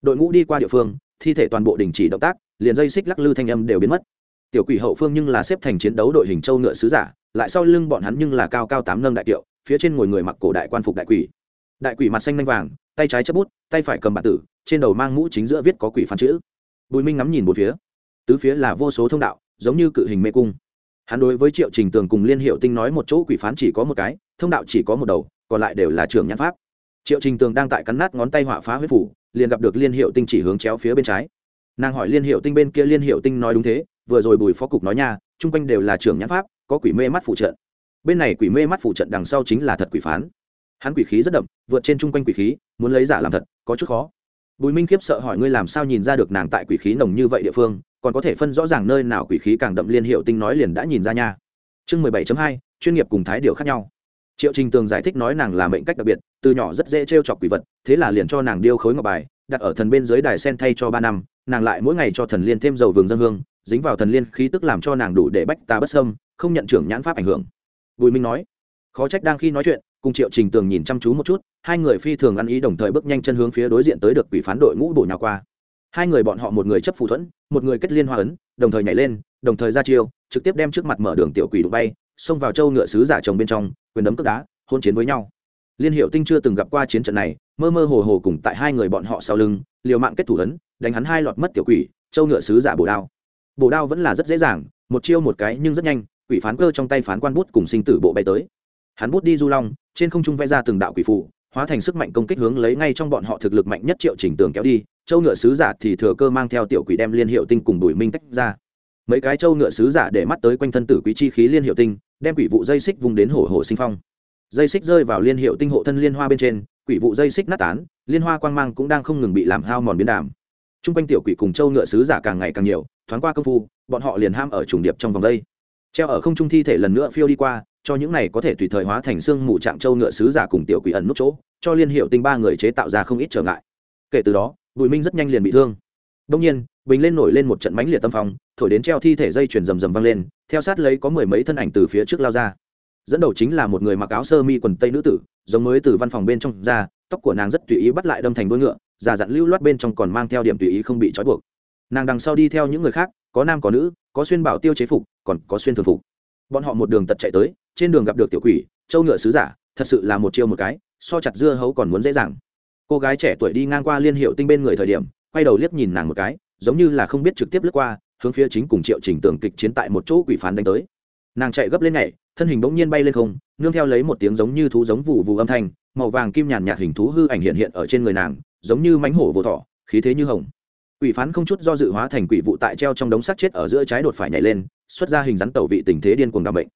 Đội ngũ đi qua địa phương, thi thể toàn bộ đình chỉ động tác, liền dây xích lắc lư thanh âm đều biến mất. Tiểu quỷ hậu phương nhưng là xếp thành chiến đấu đội hình châu ngựa sứ giả, lại sau lưng bọn hắn nhưng là cao cao tám nâng đại kiệu, phía trên ngồi người mặc cổ đại quan phục đại quỷ. Đại quỷ mặt xanh lanh vàng, tay trái chấp bút, tay phải cầm bản tử, trên đầu mang mũ chính giữa viết có quỷ phán chữ. Bùi minh ngắm nhìn một phía. Tứ phía là vô số thông đạo, giống như cự hình mê cung hắn đối với triệu trình tường cùng liên hiệu tinh nói một chỗ quỷ phán chỉ có một cái, thông đạo chỉ có một đầu, còn lại đều là trường nhãn pháp. Triệu trình tường đang tại cắn nát ngón tay họa phá huyết phủ, liền gặp được liên hiệu tinh chỉ hướng chéo phía bên trái. Nàng hỏi liên hiệu tinh bên kia liên hiệu tinh nói đúng thế, vừa rồi bùi phó cục nói nha, chung quanh đều là trường nhãn pháp, có quỷ mê mắt phụ trận. Bên này quỷ mê mắt phụ trận đằng sau chính là thật quỷ phán. Hắn quỷ khí rất đậm, vượt trên chung quanh quỷ khí, muốn lấy giả làm thật, có chút khó bùi minh khiếp sợ hỏi ngươi làm sao nhìn ra được nàng tại quỷ khí nồng như vậy địa phương, còn có thể phân rõ ràng nơi nào quỷ khí càng đậm liên hiệu tinh nói liền đã nhìn ra nha. Chương mười bảy hai, chuyên nghiệp cùng thái điều khác nhau. Triệu trình tường giải thích nói nàng là mệnh cách đặc biệt, từ nhỏ rất dễ t r e o chọc quỷ vật, thế là liền cho nàng điêu khối ngọc bài, đặt ở thần bên dưới đài sen thay cho ba năm, nàng lại mỗi ngày cho thần liên thêm dầu vườn dân hương, dính vào thần liên khí tức làm cho nàng đủ để bách ta bất sâm không nhận trưởng nhãn pháp ảnh hưởng. Bùi minh nói, khó trách đang khi nói chuyện cùng triệu trình tường nhìn chăm chú một chút, hai người phi thường ăn ý đồng thời bước nhanh chân hướng phía đối diện tới được quỷ phán đội ngũ bổ nhào qua. Hai người bọn họ một người chấp phù thuẫn, một người kết liên hoa ấn, đồng thời nhảy lên, đồng thời ra chiêu, trực tiếp đem trước mặt mở đường tiểu quỷ đụng bay, xông vào châu ngựa sứ giả chồng bên trong, quyền đấm cướp đá, hôn chiến với nhau. Liên hiệu tinh chưa từng gặp qua chiến trận này, mơ mơ hồ hồ cùng tại hai người bọn họ sau lưng, liều mạng kết thủ ấn, đánh hắn hai lọt mất tiểu quỷ, châu ngựa sứ giả bổ đao. Bổ đao vẫn là rất dễ dàng, một chiêu một cái nhưng rất nhanh, quỷ phán cơ trong tay phán quan bút cùng sinh tử bộ bay tới hắn bút đi du long, trên không trung vẽ ra từng đạo quỷ phụ hóa thành sức mạnh công kích hướng lấy ngay trong bọn họ thực lực mạnh nhất triệu chỉnh tường kéo đi, châu ngựa sứ giả thì thừa cơ mang theo tiểu quỷ đem liên hiệu tinh cùng bùi minh tách ra. Mấy cái châu ngựa sứ giả để mắt tới quanh thân tử quý chi khí liên hiệu tinh, đem quỷ vụ dây xích vùng đến hổ hổ sinh phong. Dây xích rơi vào liên hiệu tinh hộ thân liên hoa bên trên, quỷ vụ dây xích nát tán, liên hoa quang mang cũng đang không ngừng bị làm hao mòn biến đàm. T r u n g quanh tiểu quỷ cùng châu ngựa sứ giả càng ngày càng nhiều, thoáng qua công phu, bọn họ liền ham ở trùng điệp trong vòng đây. Treo ở không trung thi thể lần nữa phiêu đi qua cho những này có thể tùy thời hóa thành xương mù trạng châu ngựa sứ giả cùng tiểu quỷ ẩn nút chỗ, cho liên hiệu tinh ba người chế tạo ra không ít trở ngại. Kể từ đó, bùi minh rất nhanh liền bị thương. Đông nhiên, bình lên nổi lên một trận mánh liệt tâm phong, thổi đến treo thi thể dây chuyền rầm rầm văng lên, theo sát lấy có mười mấy thân ảnh từ phía trước lao ra. Dẫn đầu chính là một người mặc áo sơ mi quần tây nữ tử, giống mới từ văn phòng bên trong ra, tóc của nàng rất tùy ý bắt lại đâm thành đuôi ngựa, già dặn lưu loát bên trong còn mang theo điểm tùy ý không bị trói buộc. Nàng đằng sau đi theo những người khác, có nam có nữ, có xuyên bảo tiêu chế phục, còn có xuyên thường phục bọn họ một đường tật chạy tới, trên đường gặp được tiểu quỷ châu ngựa sứ giả, thật sự là một chiêu một cái, so chặt dưa hấu còn muốn dễ dàng. Cô gái trẻ tuổi đi ngang qua liên hiệu tinh bên người thời điểm, quay đầu liếc nhìn nàng một cái, giống như là không biết trực tiếp lướt qua, hướng phía chính cùng triệu trình tường kịch chiến tại một chỗ quỷ phán đánh tới. Nàng chạy gấp lên nhảy, thân hình bỗng nhiên bay lên không, nương theo lấy một tiếng giống như thú giống vụ vụ âm thanh, màu vàng kim nhàn nhạt hình thú hư ảnh hiện hiện ở trên người nàng, giống như mánh hổ vô thỏ, khí thế như hồng quỷ phán không chút do dự hóa thành quỷ vụ tại treo trong đống xác chết ở giữa trái đột phải nhảy lên, xuất ra hình rắn tẩu vị tình thế điên cuồng đặc bệnh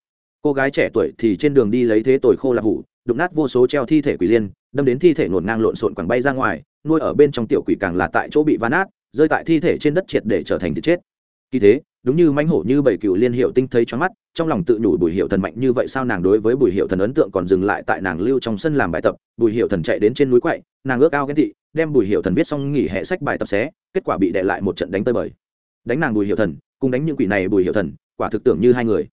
cô gái trẻ tuổi thì trên đường đi lấy thế tồi khô lạp hủ, đụng nát vô số treo thi thể quỷ liên, đâm đến thi thể ngổn ngang lộn xộn quẳng bay ra ngoài, nuôi ở bên trong tiểu quỷ càng là tại chỗ bị ván át rơi tại thi thể trên đất triệt để trở thành thịt chết. Kỳ thế, đúng như mãnh hổ như bảy cựu liên hiệu tinh thấy choáng mắt, trong lòng tự nhủ bùi hiệu thần mạnh như vậy sao nàng đối với bùi hiệu thần ấn tượng còn dừng lại tại nàng lưu trong sân làm bài tập, bùi hiệu thần chạy đến trên núi quậy, nàng ước ao ghen thị đem bùi hiệu thần viết xong nghỉ hệ sách bài tập xé, kết quả bị đệ lại một trận đánh tơi bời. Đánh nàng bùi hiệu thần, cùng đánh những quỷ này bùi hiệu thần, quả thực tưởng như hai người.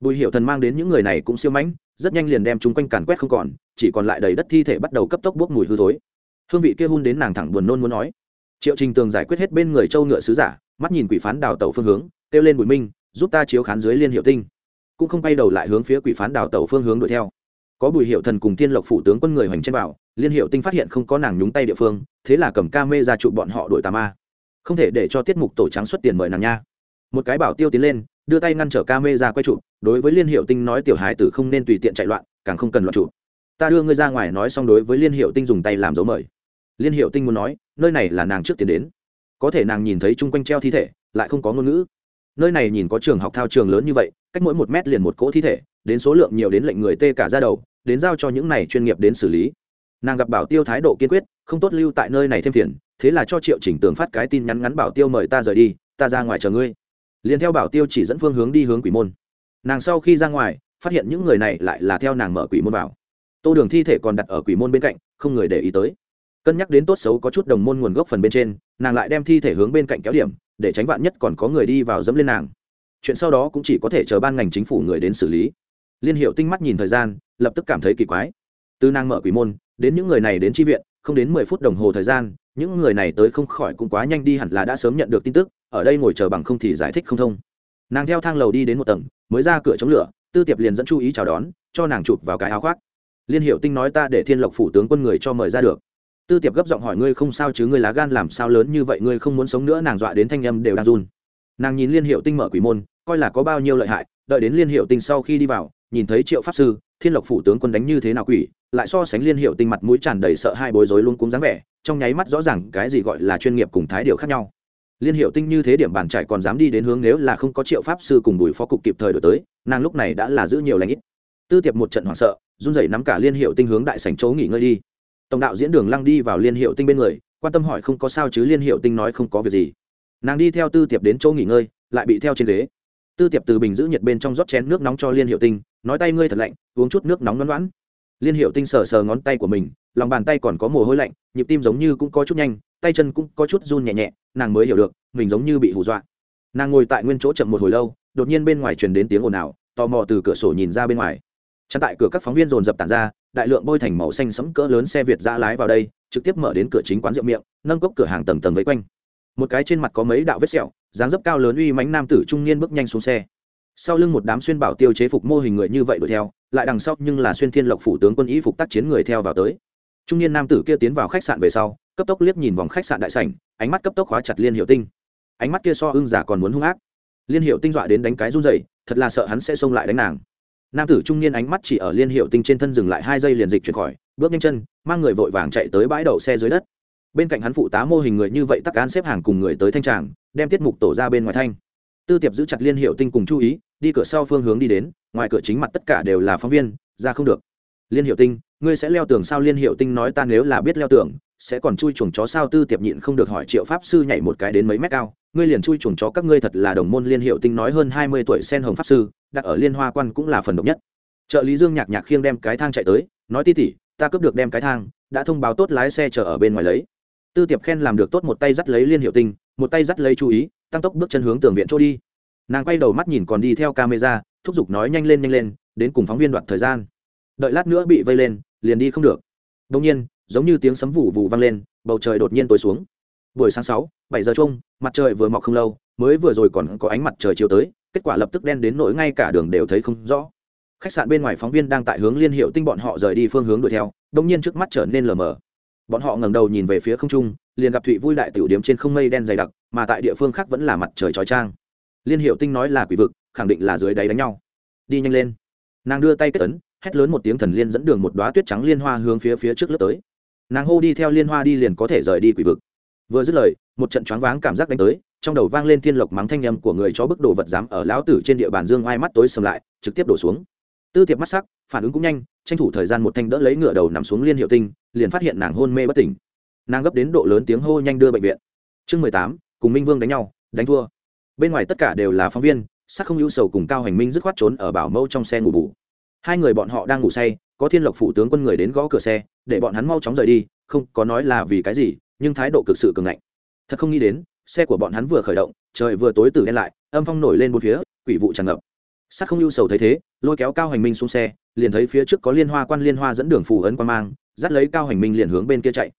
Bùi hiệu thần mang đến những người này cũng siêu mãnh, rất nhanh liền đem chúng quanh càn quét không còn, chỉ còn lại đầy đất thi thể bắt đầu cấp tốc bốc mùi hư thối. Hương vị kia hun đến nàng thẳng buồn nôn muốn nói. Triệu trình tường giải quyết hết bên người châu ngựa sứ giả, mắt nhìn quỷ phán đào tẩu phương hướng, kêu lên bùi minh, giúp ta chiếu khán dưới liên hiệu tinh. Cũng không bay đầu lại hướng phía quỷ phán đào tẩu phương hướng đuổi theo. Có bùi hiệu thần cùng tiên lộc phủ tướng quân người hoành trên bảo liên hiệu tinh phát hiện không có nàng nhúng tay địa phương, thế là cầm ca mê ra trụ bọn họ đuổi tà ma. Không thể để cho tiết mục tổ trắng xuất tiền mời nàng nha. Một cái bảo tiêu tiến lên, đưa tay ngăn trở ca mê ra quay trụ, đối với liên hiệu tinh nói tiểu hài tử không nên tùy tiện chạy loạn, càng không cần loạn trụ. Ta đưa ngươi ra ngoài nói xong đối với liên hiệu tinh dùng tay làm dấu mời. Liên hiệu tinh muốn nói, nơi này là nàng trước tiến đến. Có thể nàng nhìn thấy chung quanh treo thi thể, lại không có ngôn ngữ. Nơi này nhìn có trường học thao trường lớn như vậy, cách mỗi một mét liền một cỗ thi thể, đến số lượng nhiều đến lệnh người tê cả ra đầu, đến giao cho những này chuyên nghiệp đến xử lý nàng gặp bảo tiêu thái độ kiên quyết, không tốt lưu tại nơi này thêm phiền, thế là cho triệu chỉnh tường phát cái tin nhắn ngắn bảo tiêu mời ta rời đi, ta ra ngoài chờ ngươi. Liền theo bảo tiêu chỉ dẫn phương hướng đi hướng quỷ môn. Nàng sau khi ra ngoài, phát hiện những người này lại là theo nàng mở quỷ môn vào. Tô đường thi thể còn đặt ở quỷ môn bên cạnh, không người để ý tới. Cân nhắc đến tốt xấu có chút đồng môn nguồn gốc phần bên trên, nàng lại đem thi thể hướng bên cạnh kéo điểm, để tránh vạn nhất còn có người đi vào dẫm lên nàng. Chuyện sau đó cũng chỉ có thể chờ ban ngành chính phủ người đến xử lý. Liên hiệu tinh mắt nhìn thời gian, lập tức cảm thấy kỳ quái. Từ nàng mở quỷ môn đến những người này đến tri viện, không đến mười phút đồng hồ thời gian, những người này tới không khỏi cũng quá nhanh đi hẳn là đã sớm nhận được tin tức, ở đây ngồi chờ bằng không thì giải thích không thông. Nàng theo thang lầu đi đến một tầng, mới ra cửa chống lửa, tư tiệp liền dẫn chú ý chào đón, cho nàng chụp vào cái áo khoác. Liên hiệu tinh nói ta để thiên lộc phủ tướng quân người cho mời ra được. Tư tiệp gấp giọng hỏi ngươi không sao chứ, ngươi lá gan làm sao lớn như vậy, ngươi không muốn sống nữa, nàng dọa đến thanh âm đều đang run nàng nhìn liên hiệu tinh mở quỷ môn, coi là có bao nhiêu lợi hại, đợi đến liên hiệu tinh sau khi đi vào, nhìn thấy triệu pháp sư, thiên lộc phủ tướng quân đánh như thế nào quỷ, lại so sánh liên hiệu tinh mặt mũi tràn đầy sợ hai bối rối luôn cúng dáng vẻ, trong nháy mắt rõ ràng cái gì gọi là chuyên nghiệp cùng thái điều khác nhau. Liên hiệu tinh như thế điểm bàn trải còn dám đi đến hướng nếu là không có triệu pháp sư cùng bùi phó cục kịp thời đổi tới, nàng lúc này đã là giữ nhiều lãnh ít. Tư tiệp một trận hoảng sợ, run rẩy nắm cả liên hiệu tinh hướng đại sảnh chỗ nghỉ ngơi đi. Tổng đạo diễn đường lăng đi vào liên hiệu tinh bên người, quan tâm hỏi không có sao chứ liên hiệu tinh nói không có việc gì nàng đi theo tư tiệp đến chỗ nghỉ ngơi, lại bị theo trên ghế. Tư tiệp từ bình giữ nhiệt bên trong rót chén nước nóng cho liên hiệu tinh, nói tay ngươi thật lạnh, uống chút nước nóng loãn loãn liên hiệu tinh sờ sờ ngón tay của mình, lòng bàn tay còn có mồ hôi lạnh, nhịp tim giống như cũng có chút nhanh, tay chân cũng có chút run nhẹ nhẹ, nàng mới hiểu được, mình giống như bị hù dọa. Nàng ngồi tại nguyên chỗ chậm một hồi lâu, đột nhiên bên ngoài truyền đến tiếng ồn ào, tò mò từ cửa sổ nhìn ra bên ngoài. Chặn tại cửa các phóng viên dồn dập tản ra, đại lượng bôi thành màu xanh sẫm cỡ lớn xe việt ra lái vào đây, trực tiếp mở đến cửa chính quán rượu miệng, nâng cốc cửa hàng tầng tầng vây quanh một cái trên mặt có mấy đạo vết sẹo, dáng dấp cao lớn uy mánh nam tử trung niên bước nhanh xuống xe. Sau lưng một đám xuyên bảo tiêu chế phục mô hình người như vậy đuổi theo, lại đằng sau nhưng là xuyên thiên lộc phủ tướng quân ý phục tác chiến người theo vào tới. Trung niên nam tử kia tiến vào khách sạn về sau, cấp tốc liếc nhìn vòng khách sạn đại sảnh, ánh mắt cấp tốc khóa chặt liên hiệu tinh. Ánh mắt kia so ưng giả còn muốn hung ác. Liên hiệu tinh dọa đến đánh cái run dậy thật là sợ hắn sẽ xông lại đánh nàng. Nam tử trung niên ánh mắt chỉ ở liên hiệu tinh trên thân dừng lại hai giây liền dịch chuyển khỏi, bước nhanh chân, mang người vội vàng chạy tới bãi đậu xe dưới đất bên cạnh hắn phụ tá mô hình người như vậy tắc án xếp hàng cùng người tới thanh tràng, đem tiết mục tổ ra bên ngoài thanh. Tư tiệp giữ chặt liên hiệu tinh cùng chú ý, đi cửa sau phương hướng đi đến, ngoài cửa chính mặt tất cả đều là phóng viên, ra không được. Liên hiệu tinh, ngươi sẽ leo tường sao? Liên hiệu tinh nói ta nếu là biết leo tường, sẽ còn chui chuồng chó sao? Tư tiệp nhịn không được hỏi triệu pháp sư nhảy một cái đến mấy mét cao, ngươi liền chui chuồng chó các ngươi thật là đồng môn. Liên hiệu tinh nói hơn hai mươi tuổi sen hồng pháp sư, đặt ở liên hoa quan cũng là phần độc nhất. Trợ lý dương nhạc nhạc khiêng đem cái thang chạy tới, nói ti tỉ ta cướp được đem cái thang, đã thông báo tốt lái xe chờ ở bên ngoài lấy tư tiệp khen làm được tốt một tay dắt lấy liên hiệu tinh, một tay dắt lấy chú ý, tăng tốc bước chân hướng tường viện chỗ đi. Nàng quay đầu mắt nhìn còn đi theo camera, thúc giục nói nhanh lên nhanh lên, đến cùng phóng viên đoạt thời gian. Đợi lát nữa bị vây lên, liền đi không được. Đông nhiên, giống như tiếng sấm vụ vụ vang lên, bầu trời đột nhiên tối xuống. Buổi sáng sáu, bảy giờ chung mặt trời vừa mọc không lâu, mới vừa rồi còn có ánh mặt trời chiều tới, kết quả lập tức đen đến nỗi ngay cả đường đều thấy không rõ. Khách sạn bên ngoài phóng viên đang tại hướng liên hiệu tinh bọn họ rời đi phương hướng đuổi theo đông nhiên trước mắt trở nên lờ mờ bọn họ ngẩng đầu nhìn về phía không trung, liền gặp thụy vui đại tiểu điếm trên không mây đen dày đặc, mà tại địa phương khác vẫn là mặt trời trói trang liên hiệu tinh nói là quỷ vực, khẳng định là dưới đáy đánh nhau. Đi nhanh lên. Nàng đưa tay kết tấn hét lớn một tiếng thần liên dẫn đường một đoá tuyết trắng liên hoa hướng phía phía trước lướt tới. Nàng hô đi theo liên hoa đi liền có thể rời đi quỷ vực. Vừa dứt lời, một trận choáng váng cảm giác đánh tới, trong đầu vang lên thiên lộc mắng thanh nhầm của người chó bức đồ vật dám ở lão tử trên địa bàn dương ai mắt tối sầm lại, trực tiếp đổ xuống tư tiệp mắt sắc, phản ứng cũng nhanh, tranh thủ thời gian một thanh đỡ lấy ngựa đầu nằm xuống liên hiệu tinh, liền phát hiện nàng hôn mê bất tỉnh. Nàng gấp đến độ lớn tiếng hô nhanh đưa bệnh viện. Chương mười tám, cùng minh vương đánh nhau, đánh thua. Bên ngoài tất cả đều là phóng viên, sắc không ưu sầu cùng cao hành minh dứt khoát trốn ở bảo mẫu trong xe ngủ bù. Hai người bọn họ đang ngủ say, có thiên lộc phủ tướng quân người đến gõ cửa xe, để bọn hắn mau chóng rời đi, không có nói là vì cái gì, nhưng thái độ cực sự cường ngạnh. Thật không nghĩ đến, xe của bọn hắn vừa khởi động, trời vừa tối từ đen lại, âm phong nổi lên bốn phía, quỷ vụ tràn ngập sắc không ưu sầu thấy thế, lôi kéo cao hành minh xuống xe, liền thấy phía trước có liên hoa quan liên hoa dẫn đường phù ấn quan mang, dắt lấy cao hành minh liền hướng bên kia chạy.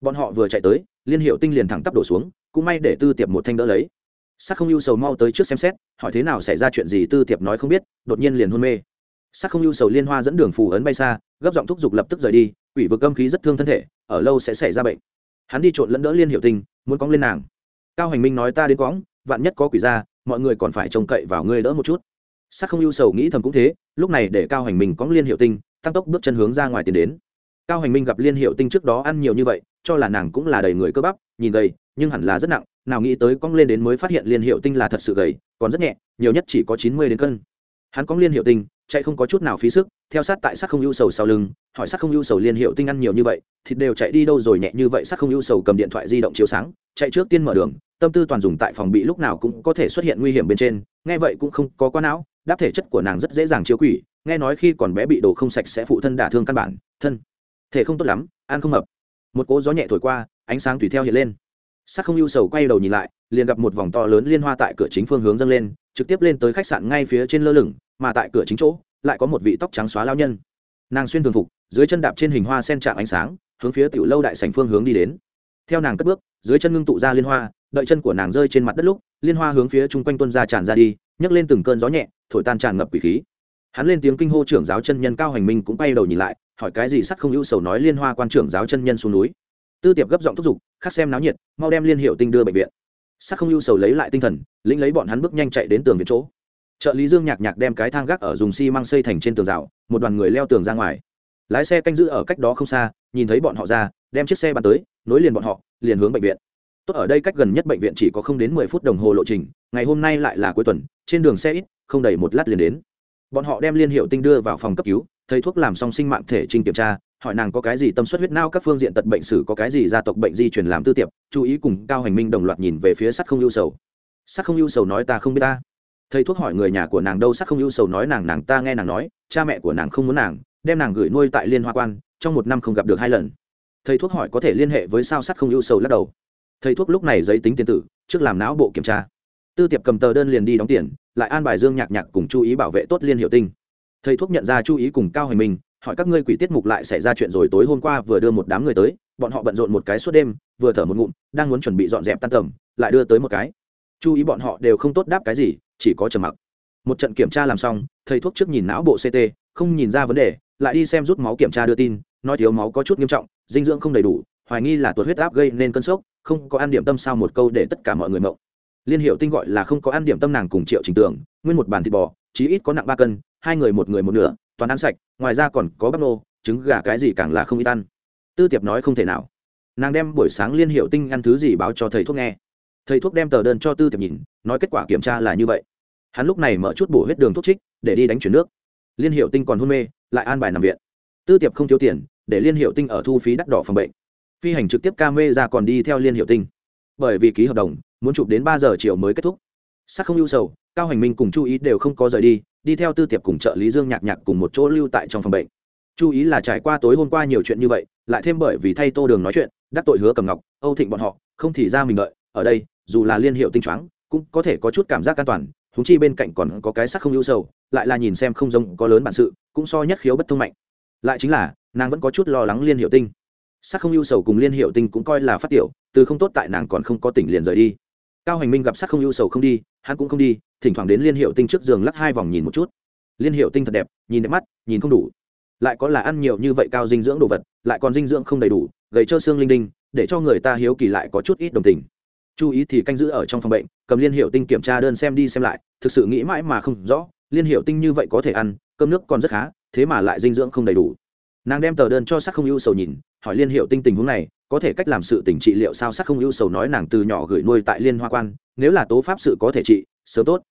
Bọn họ vừa chạy tới, liên hiệu tinh liền thẳng tắp đổ xuống, cũng may để tư tiệp một thanh đỡ lấy. Sắc không ưu sầu mau tới trước xem xét, hỏi thế nào xảy ra chuyện gì tư tiệp nói không biết, đột nhiên liền hôn mê. Sắc không ưu sầu liên hoa dẫn đường phù ấn bay xa, gấp giọng thúc giục lập tức rời đi, quỷ vực âm khí rất thương thân thể, ở lâu sẽ xảy ra bệnh. Hắn đi trộn lẫn đỡ liên hiệu tinh, muốn cóng lên nàng. Cao hành minh nói ta đến cóng, vạn nhất có quỷ ra, mọi người còn phải trông cậy vào ngươi đỡ một chút sắc không ưu sầu nghĩ thầm cũng thế, lúc này để cao hành minh cóng liên hiệu tinh, tăng tốc bước chân hướng ra ngoài tiến đến. Cao hành minh gặp liên hiệu tinh trước đó ăn nhiều như vậy, cho là nàng cũng là đầy người cơ bắp, nhìn gầy, nhưng hẳn là rất nặng, nào nghĩ tới cong lên đến mới phát hiện liên hiệu tinh là thật sự gầy, còn rất nhẹ, nhiều nhất chỉ có chín mươi đến cân. Hắn cong liên hiệu tinh, chạy không có chút nào phí sức, theo sát tại sắc không ưu sầu sau lưng, hỏi sắc không ưu sầu liên hiệu tinh ăn nhiều như vậy, thịt đều chạy đi đâu rồi nhẹ như vậy, sắc không ưu sầu cầm điện thoại di động chiếu sáng, chạy trước tiên mở đường, tâm tư toàn dùng tại phòng bị lúc nào cũng có thể xuất hiện nguy hiểm bên trên, nghe vậy cũng không có quá não đáp thể chất của nàng rất dễ dàng chiếu quỷ, nghe nói khi còn bé bị đồ không sạch sẽ phụ thân đả thương căn bản, thân, thể không tốt lắm, ăn không hợp. Một cỗ gió nhẹ thổi qua, ánh sáng tùy theo hiện lên. Sắc không ưu sầu quay đầu nhìn lại, liền gặp một vòng to lớn liên hoa tại cửa chính phương hướng dâng lên, trực tiếp lên tới khách sạn ngay phía trên lơ lửng, mà tại cửa chính chỗ, lại có một vị tóc trắng xóa lao nhân. Nàng xuyên thường phục, dưới chân đạp trên hình hoa sen trạng ánh sáng, hướng phía tiểu lâu đại sành phương hướng đi đến. Theo nàng cất bước, dưới chân ngưng tụ ra liên hoa, đợi chân của nàng rơi trên mặt đất lúc, liên hoa hướng phía chung quanh tuân ra tràn ra đi, nhấc lên từng cơn gió nhẹ thổi tan tràn ngập quỷ khí. Hắn lên tiếng kinh hô trưởng giáo chân nhân cao hành minh cũng bay đầu nhìn lại, hỏi cái gì sắt không ưu sầu nói liên hoa quan trưởng giáo chân nhân xuống núi. Tư tiệp gấp giọng thúc giục, khắc xem náo nhiệt, mau đem liên hiệu tinh đưa bệnh viện. Sắt không ưu sầu lấy lại tinh thần, lĩnh lấy bọn hắn bước nhanh chạy đến tường viện chỗ. Trợ lý dương nhạc nhạc đem cái thang gác ở dùng xi măng xây thành trên tường rào, một đoàn người leo tường ra ngoài. Lái xe canh giữ ở cách đó không xa, nhìn thấy bọn họ ra, đem chiếc xe bắn tới, nối liền bọn họ, liền hướng bệnh viện. Tốt ở đây cách gần nhất bệnh viện chỉ có không đến mười phút đồng hồ lộ trình, ngày hôm nay lại là cuối tuần, trên đường xe ít không đầy một lát liền đến. Bọn họ đem liên hiệu tinh đưa vào phòng cấp cứu, thầy thuốc làm xong sinh mạng thể trinh kiểm tra, hỏi nàng có cái gì tâm suất huyết não, các phương diện tật bệnh sử có cái gì gia tộc bệnh di truyền làm tư tiệp, chú ý cùng cao hành minh đồng loạt nhìn về phía sắt không ưu sầu. Sắt không ưu sầu nói ta không biết ta. Thầy thuốc hỏi người nhà của nàng đâu, sắt không ưu sầu nói nàng nàng ta nghe nàng nói, cha mẹ của nàng không muốn nàng, đem nàng gửi nuôi tại liên hoa quan, trong một năm không gặp được hai lần. Thầy thuốc hỏi có thể liên hệ với sao sắt không ưu sầu lắc đầu. Thầy thuốc lúc này giấy tính tiền tử, trước làm não bộ kiểm tra. Tư tiệp cầm tờ đơn liền đi đóng tiền lại an bài dương nhạc nhạc cùng chú ý bảo vệ tốt liên hiệu tinh. Thầy thuốc nhận ra chú ý cùng cao hành minh, hỏi các ngươi quỷ tiết mục lại xảy ra chuyện rồi tối hôm qua vừa đưa một đám người tới, bọn họ bận rộn một cái suốt đêm, vừa thở một ngụm, đang muốn chuẩn bị dọn dẹp tan tầm, lại đưa tới một cái. Chú ý bọn họ đều không tốt đáp cái gì, chỉ có trầm mặc. Một trận kiểm tra làm xong, thầy thuốc trước nhìn não bộ ct không nhìn ra vấn đề, lại đi xem rút máu kiểm tra đưa tin, nói thiếu máu có chút nghiêm trọng, dinh dưỡng không đầy đủ, hoài nghi là tuột huyết áp gây nên cơn sốc, không có ăn điểm tâm sao một câu để tất cả mọi người mộng liên hiệu tinh gọi là không có ăn điểm tâm nàng cùng triệu trình tưởng nguyên một bàn thịt bò, chí ít có nặng ba cân, hai người một người một nửa, toàn ăn sạch, ngoài ra còn có bắp nô, trứng gà cái gì càng là không ít ăn. Tư tiệp nói không thể nào. Nàng đem buổi sáng liên hiệu tinh ăn thứ gì báo cho thầy thuốc nghe. Thầy thuốc đem tờ đơn cho tư tiệp nhìn, nói kết quả kiểm tra là như vậy. Hắn lúc này mở chút bổ huyết đường thuốc trích, để đi đánh chuyển nước. Liên hiệu tinh còn hôn mê, lại an bài nằm viện. Tư tiệp không thiếu tiền, để liên hiệu tinh ở thu phí đắt đỏ phòng bệnh. Phi hành trực tiếp ca mê ra còn đi theo liên hiệu tinh. Bởi vì ký hợp đồng muốn chụp đến ba giờ chiều mới kết thúc. Sắc không ưu sầu, cao hành minh cùng chu ý đều không có rời đi đi theo tư tiệp cùng trợ lý dương nhạc nhạc cùng một chỗ lưu tại trong phòng bệnh. Chu ý là trải qua tối hôm qua nhiều chuyện như vậy, lại thêm bởi vì thay tô đường nói chuyện, đắc tội hứa cầm ngọc, âu thịnh bọn họ, không thì ra mình đợi, ở đây, dù là liên hiệu tinh choáng, cũng có thể có chút cảm giác an toàn thúng chi bên cạnh còn có cái sắc không ưu sầu, lại là nhìn xem không giống, có lớn bản sự, cũng so nhất khiếu bất thông mạnh. Lại chính là, nàng vẫn có chút lo lắng liên hiệu tinh. Sắc không ưu sầu cùng liên hiệu tinh cũng coi là phát tiểu, từ không tốt tại nàng còn không có tỉnh liền rời đi cao hành minh gặp sắc không ưu sầu không đi, hắn cũng không đi, thỉnh thoảng đến liên hiệu tinh trước giường lắc hai vòng nhìn một chút. Liên hiệu tinh thật đẹp, nhìn đẹp mắt, nhìn không đủ. Lại có là ăn nhiều như vậy cao dinh dưỡng đồ vật, lại còn dinh dưỡng không đầy đủ, gầy cho xương linh đinh, để cho người ta hiếu kỳ lại có chút ít đồng tình. Chú ý thì canh giữ ở trong phòng bệnh, cầm liên hiệu tinh kiểm tra đơn xem đi xem lại, thực sự nghĩ mãi mà không rõ, liên hiệu tinh như vậy có thể ăn, cơm nước còn rất khá, thế mà lại dinh dưỡng không đầy đủ. Nàng đem tờ đơn cho sắc không ưu sầu nhìn, hỏi liên hiệu tinh tình huống này có thể cách làm sự tỉnh trị liệu sao sắc không ưu sầu nói nàng từ nhỏ gửi nuôi tại liên hoa quan, nếu là tố pháp sự có thể trị, sớm tốt.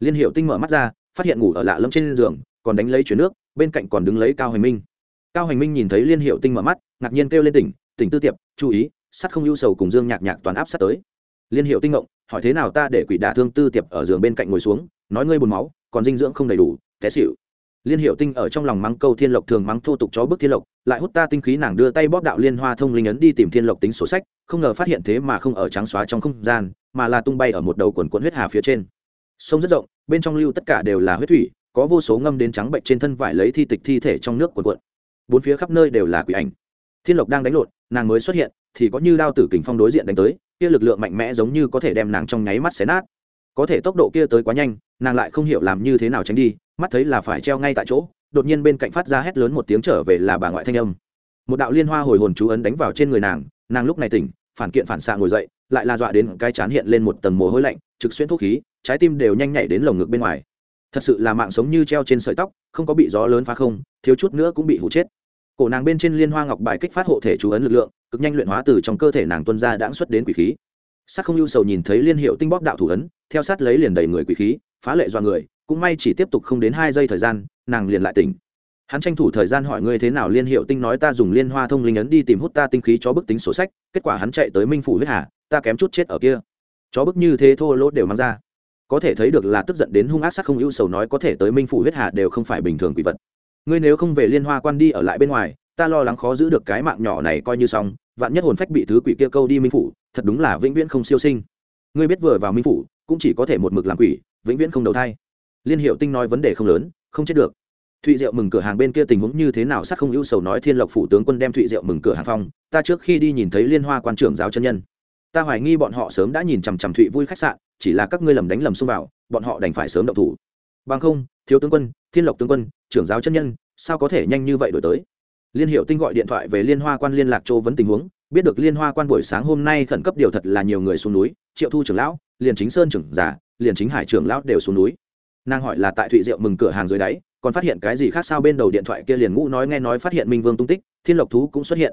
Liên hiệu tinh mở mắt ra, phát hiện ngủ ở lạ lẫm trên giường, còn đánh lấy chuyển nước, bên cạnh còn đứng lấy cao hành minh. Cao hành minh nhìn thấy liên hiệu tinh mở mắt, ngạc nhiên kêu lên tỉnh tỉnh tư tiệp, chú ý sắt không ưu sầu cùng dương nhạc nhạc toàn áp sát tới. Liên hiệu tinh ngộng, hỏi thế nào ta để quỷ đả thương tư tiệp ở giường bên cạnh ngồi xuống, nói ngươi buồn máu, còn dinh dưỡng không đầy đủ, té xịu liên hiệu tinh ở trong lòng mắng câu thiên lộc thường mắng thô tục chó bức thiên lộc, lại hút ta tinh khí nàng đưa tay bóp đạo liên hoa thông linh ấn đi tìm thiên lộc tính sổ sách, không ngờ phát hiện thế mà không ở trắng xóa trong không gian, mà là tung bay ở một đầu quần quận huyết hà phía trên. Sông rất rộng, bên trong lưu tất cả đều là huyết thủy, có vô số ngâm đến trắng bệnh trên thân vải lấy thi tịch thi thể trong nước quần quận bốn phía khắp nơi đều là quỷ ảnh. Thiên lộc đang đánh lộn, nàng mới xuất hiện, thì có như đao tử kình phong đối diện đánh tới, kia lực lượng mạnh mẽ giống như có thể đem nàng trong nháy mắt xé nát. Có thể tốc độ kia tới quá nhanh nàng lại không hiểu làm như thế nào tránh đi, mắt thấy là phải treo ngay tại chỗ, đột nhiên bên cạnh phát ra hét lớn một tiếng trở về là bà ngoại thanh âm. Một đạo liên hoa hồi hồn chú ấn đánh vào trên người nàng nàng lúc này tỉnh, phản kiện phản xạ ngồi dậy, lại là dọa đến cái chán hiện lên một tầng mồ hôi lạnh, trực xuyên thuốc khí, trái tim đều nhanh nhảy đến lồng ngực bên ngoài. Thật sự là mạng sống như treo trên sợi tóc, không có bị gió lớn phá không, thiếu chút nữa cũng bị hụ chết. Cổ nàng bên trên liên hoa ngọc bài kích phát hộ thể chú ấn lực lượng, cực nhanh luyện hóa từ trong cơ thể nàng tuân ra đãng xuất đến quỷ khí. Sắc không ưu sầu nhìn thấy liên hiệu tinh bóp đạo thủ ấn, theo sát lấy liền đầy người quỷ khí phá lệ do người, cũng may chỉ tiếp tục không đến hai giây thời gian, nàng liền lại tỉnh. Hắn tranh thủ thời gian hỏi ngươi thế nào liên hiệu tinh nói ta dùng liên hoa thông linh ấn đi tìm hút ta tinh khí cho bức tính sổ sách, kết quả hắn chạy tới minh phủ huyết hà, ta kém chút chết ở kia. Chó bức như thế thô lỗ đều mang ra. Có thể thấy được là tức giận đến hung ác sắc không ưu sầu nói có thể tới minh phủ huyết hà đều không phải bình thường quỷ vật. Ngươi nếu không về liên hoa quan đi ở lại bên ngoài, ta lo lắng khó giữ được cái mạng nhỏ này coi như xong, vạn nhất hồn phách bị thứ quỷ kia câu đi minh phủ, thật đúng là vĩnh viễn không siêu sinh. Ngươi biết vừa vào minh phủ, cũng chỉ có thể một mực làm quỷ vĩnh viễn không đầu thai. Liên hiệu tinh nói vấn đề không lớn, không chết được. Thụy diệu mừng cửa hàng bên kia tình huống như thế nào sắc không ưu sầu nói thiên lộc phủ tướng quân đem thụy diệu mừng cửa hàng phong, ta trước khi đi nhìn thấy liên hoa quan trưởng giáo chân nhân. Ta hoài nghi bọn họ sớm đã nhìn chằm chằm thụy vui khách sạn, chỉ là các ngươi lầm đánh lầm xông vào, bọn họ đành phải sớm động thủ. Bằng không, thiếu tướng quân, thiên lộc tướng quân, trưởng giáo chân nhân, sao có thể nhanh như vậy đổi tới? Liên hiệu tinh gọi điện thoại về liên hoa quan liên lạc châu vấn tình huống, biết được liên hoa quan buổi sáng hôm nay khẩn cấp điều thật là nhiều người xuống núi, triệu thu trưởng lão, liền chính sơn trưởng giả liền chính hải trưởng lão đều xuống núi. Nàng hỏi là tại thụy diệu mừng cửa hàng dưới đáy, còn phát hiện cái gì khác sao bên đầu điện thoại kia liền ngũ nói nghe nói phát hiện minh vương tung tích, thiên lộc thú cũng xuất hiện.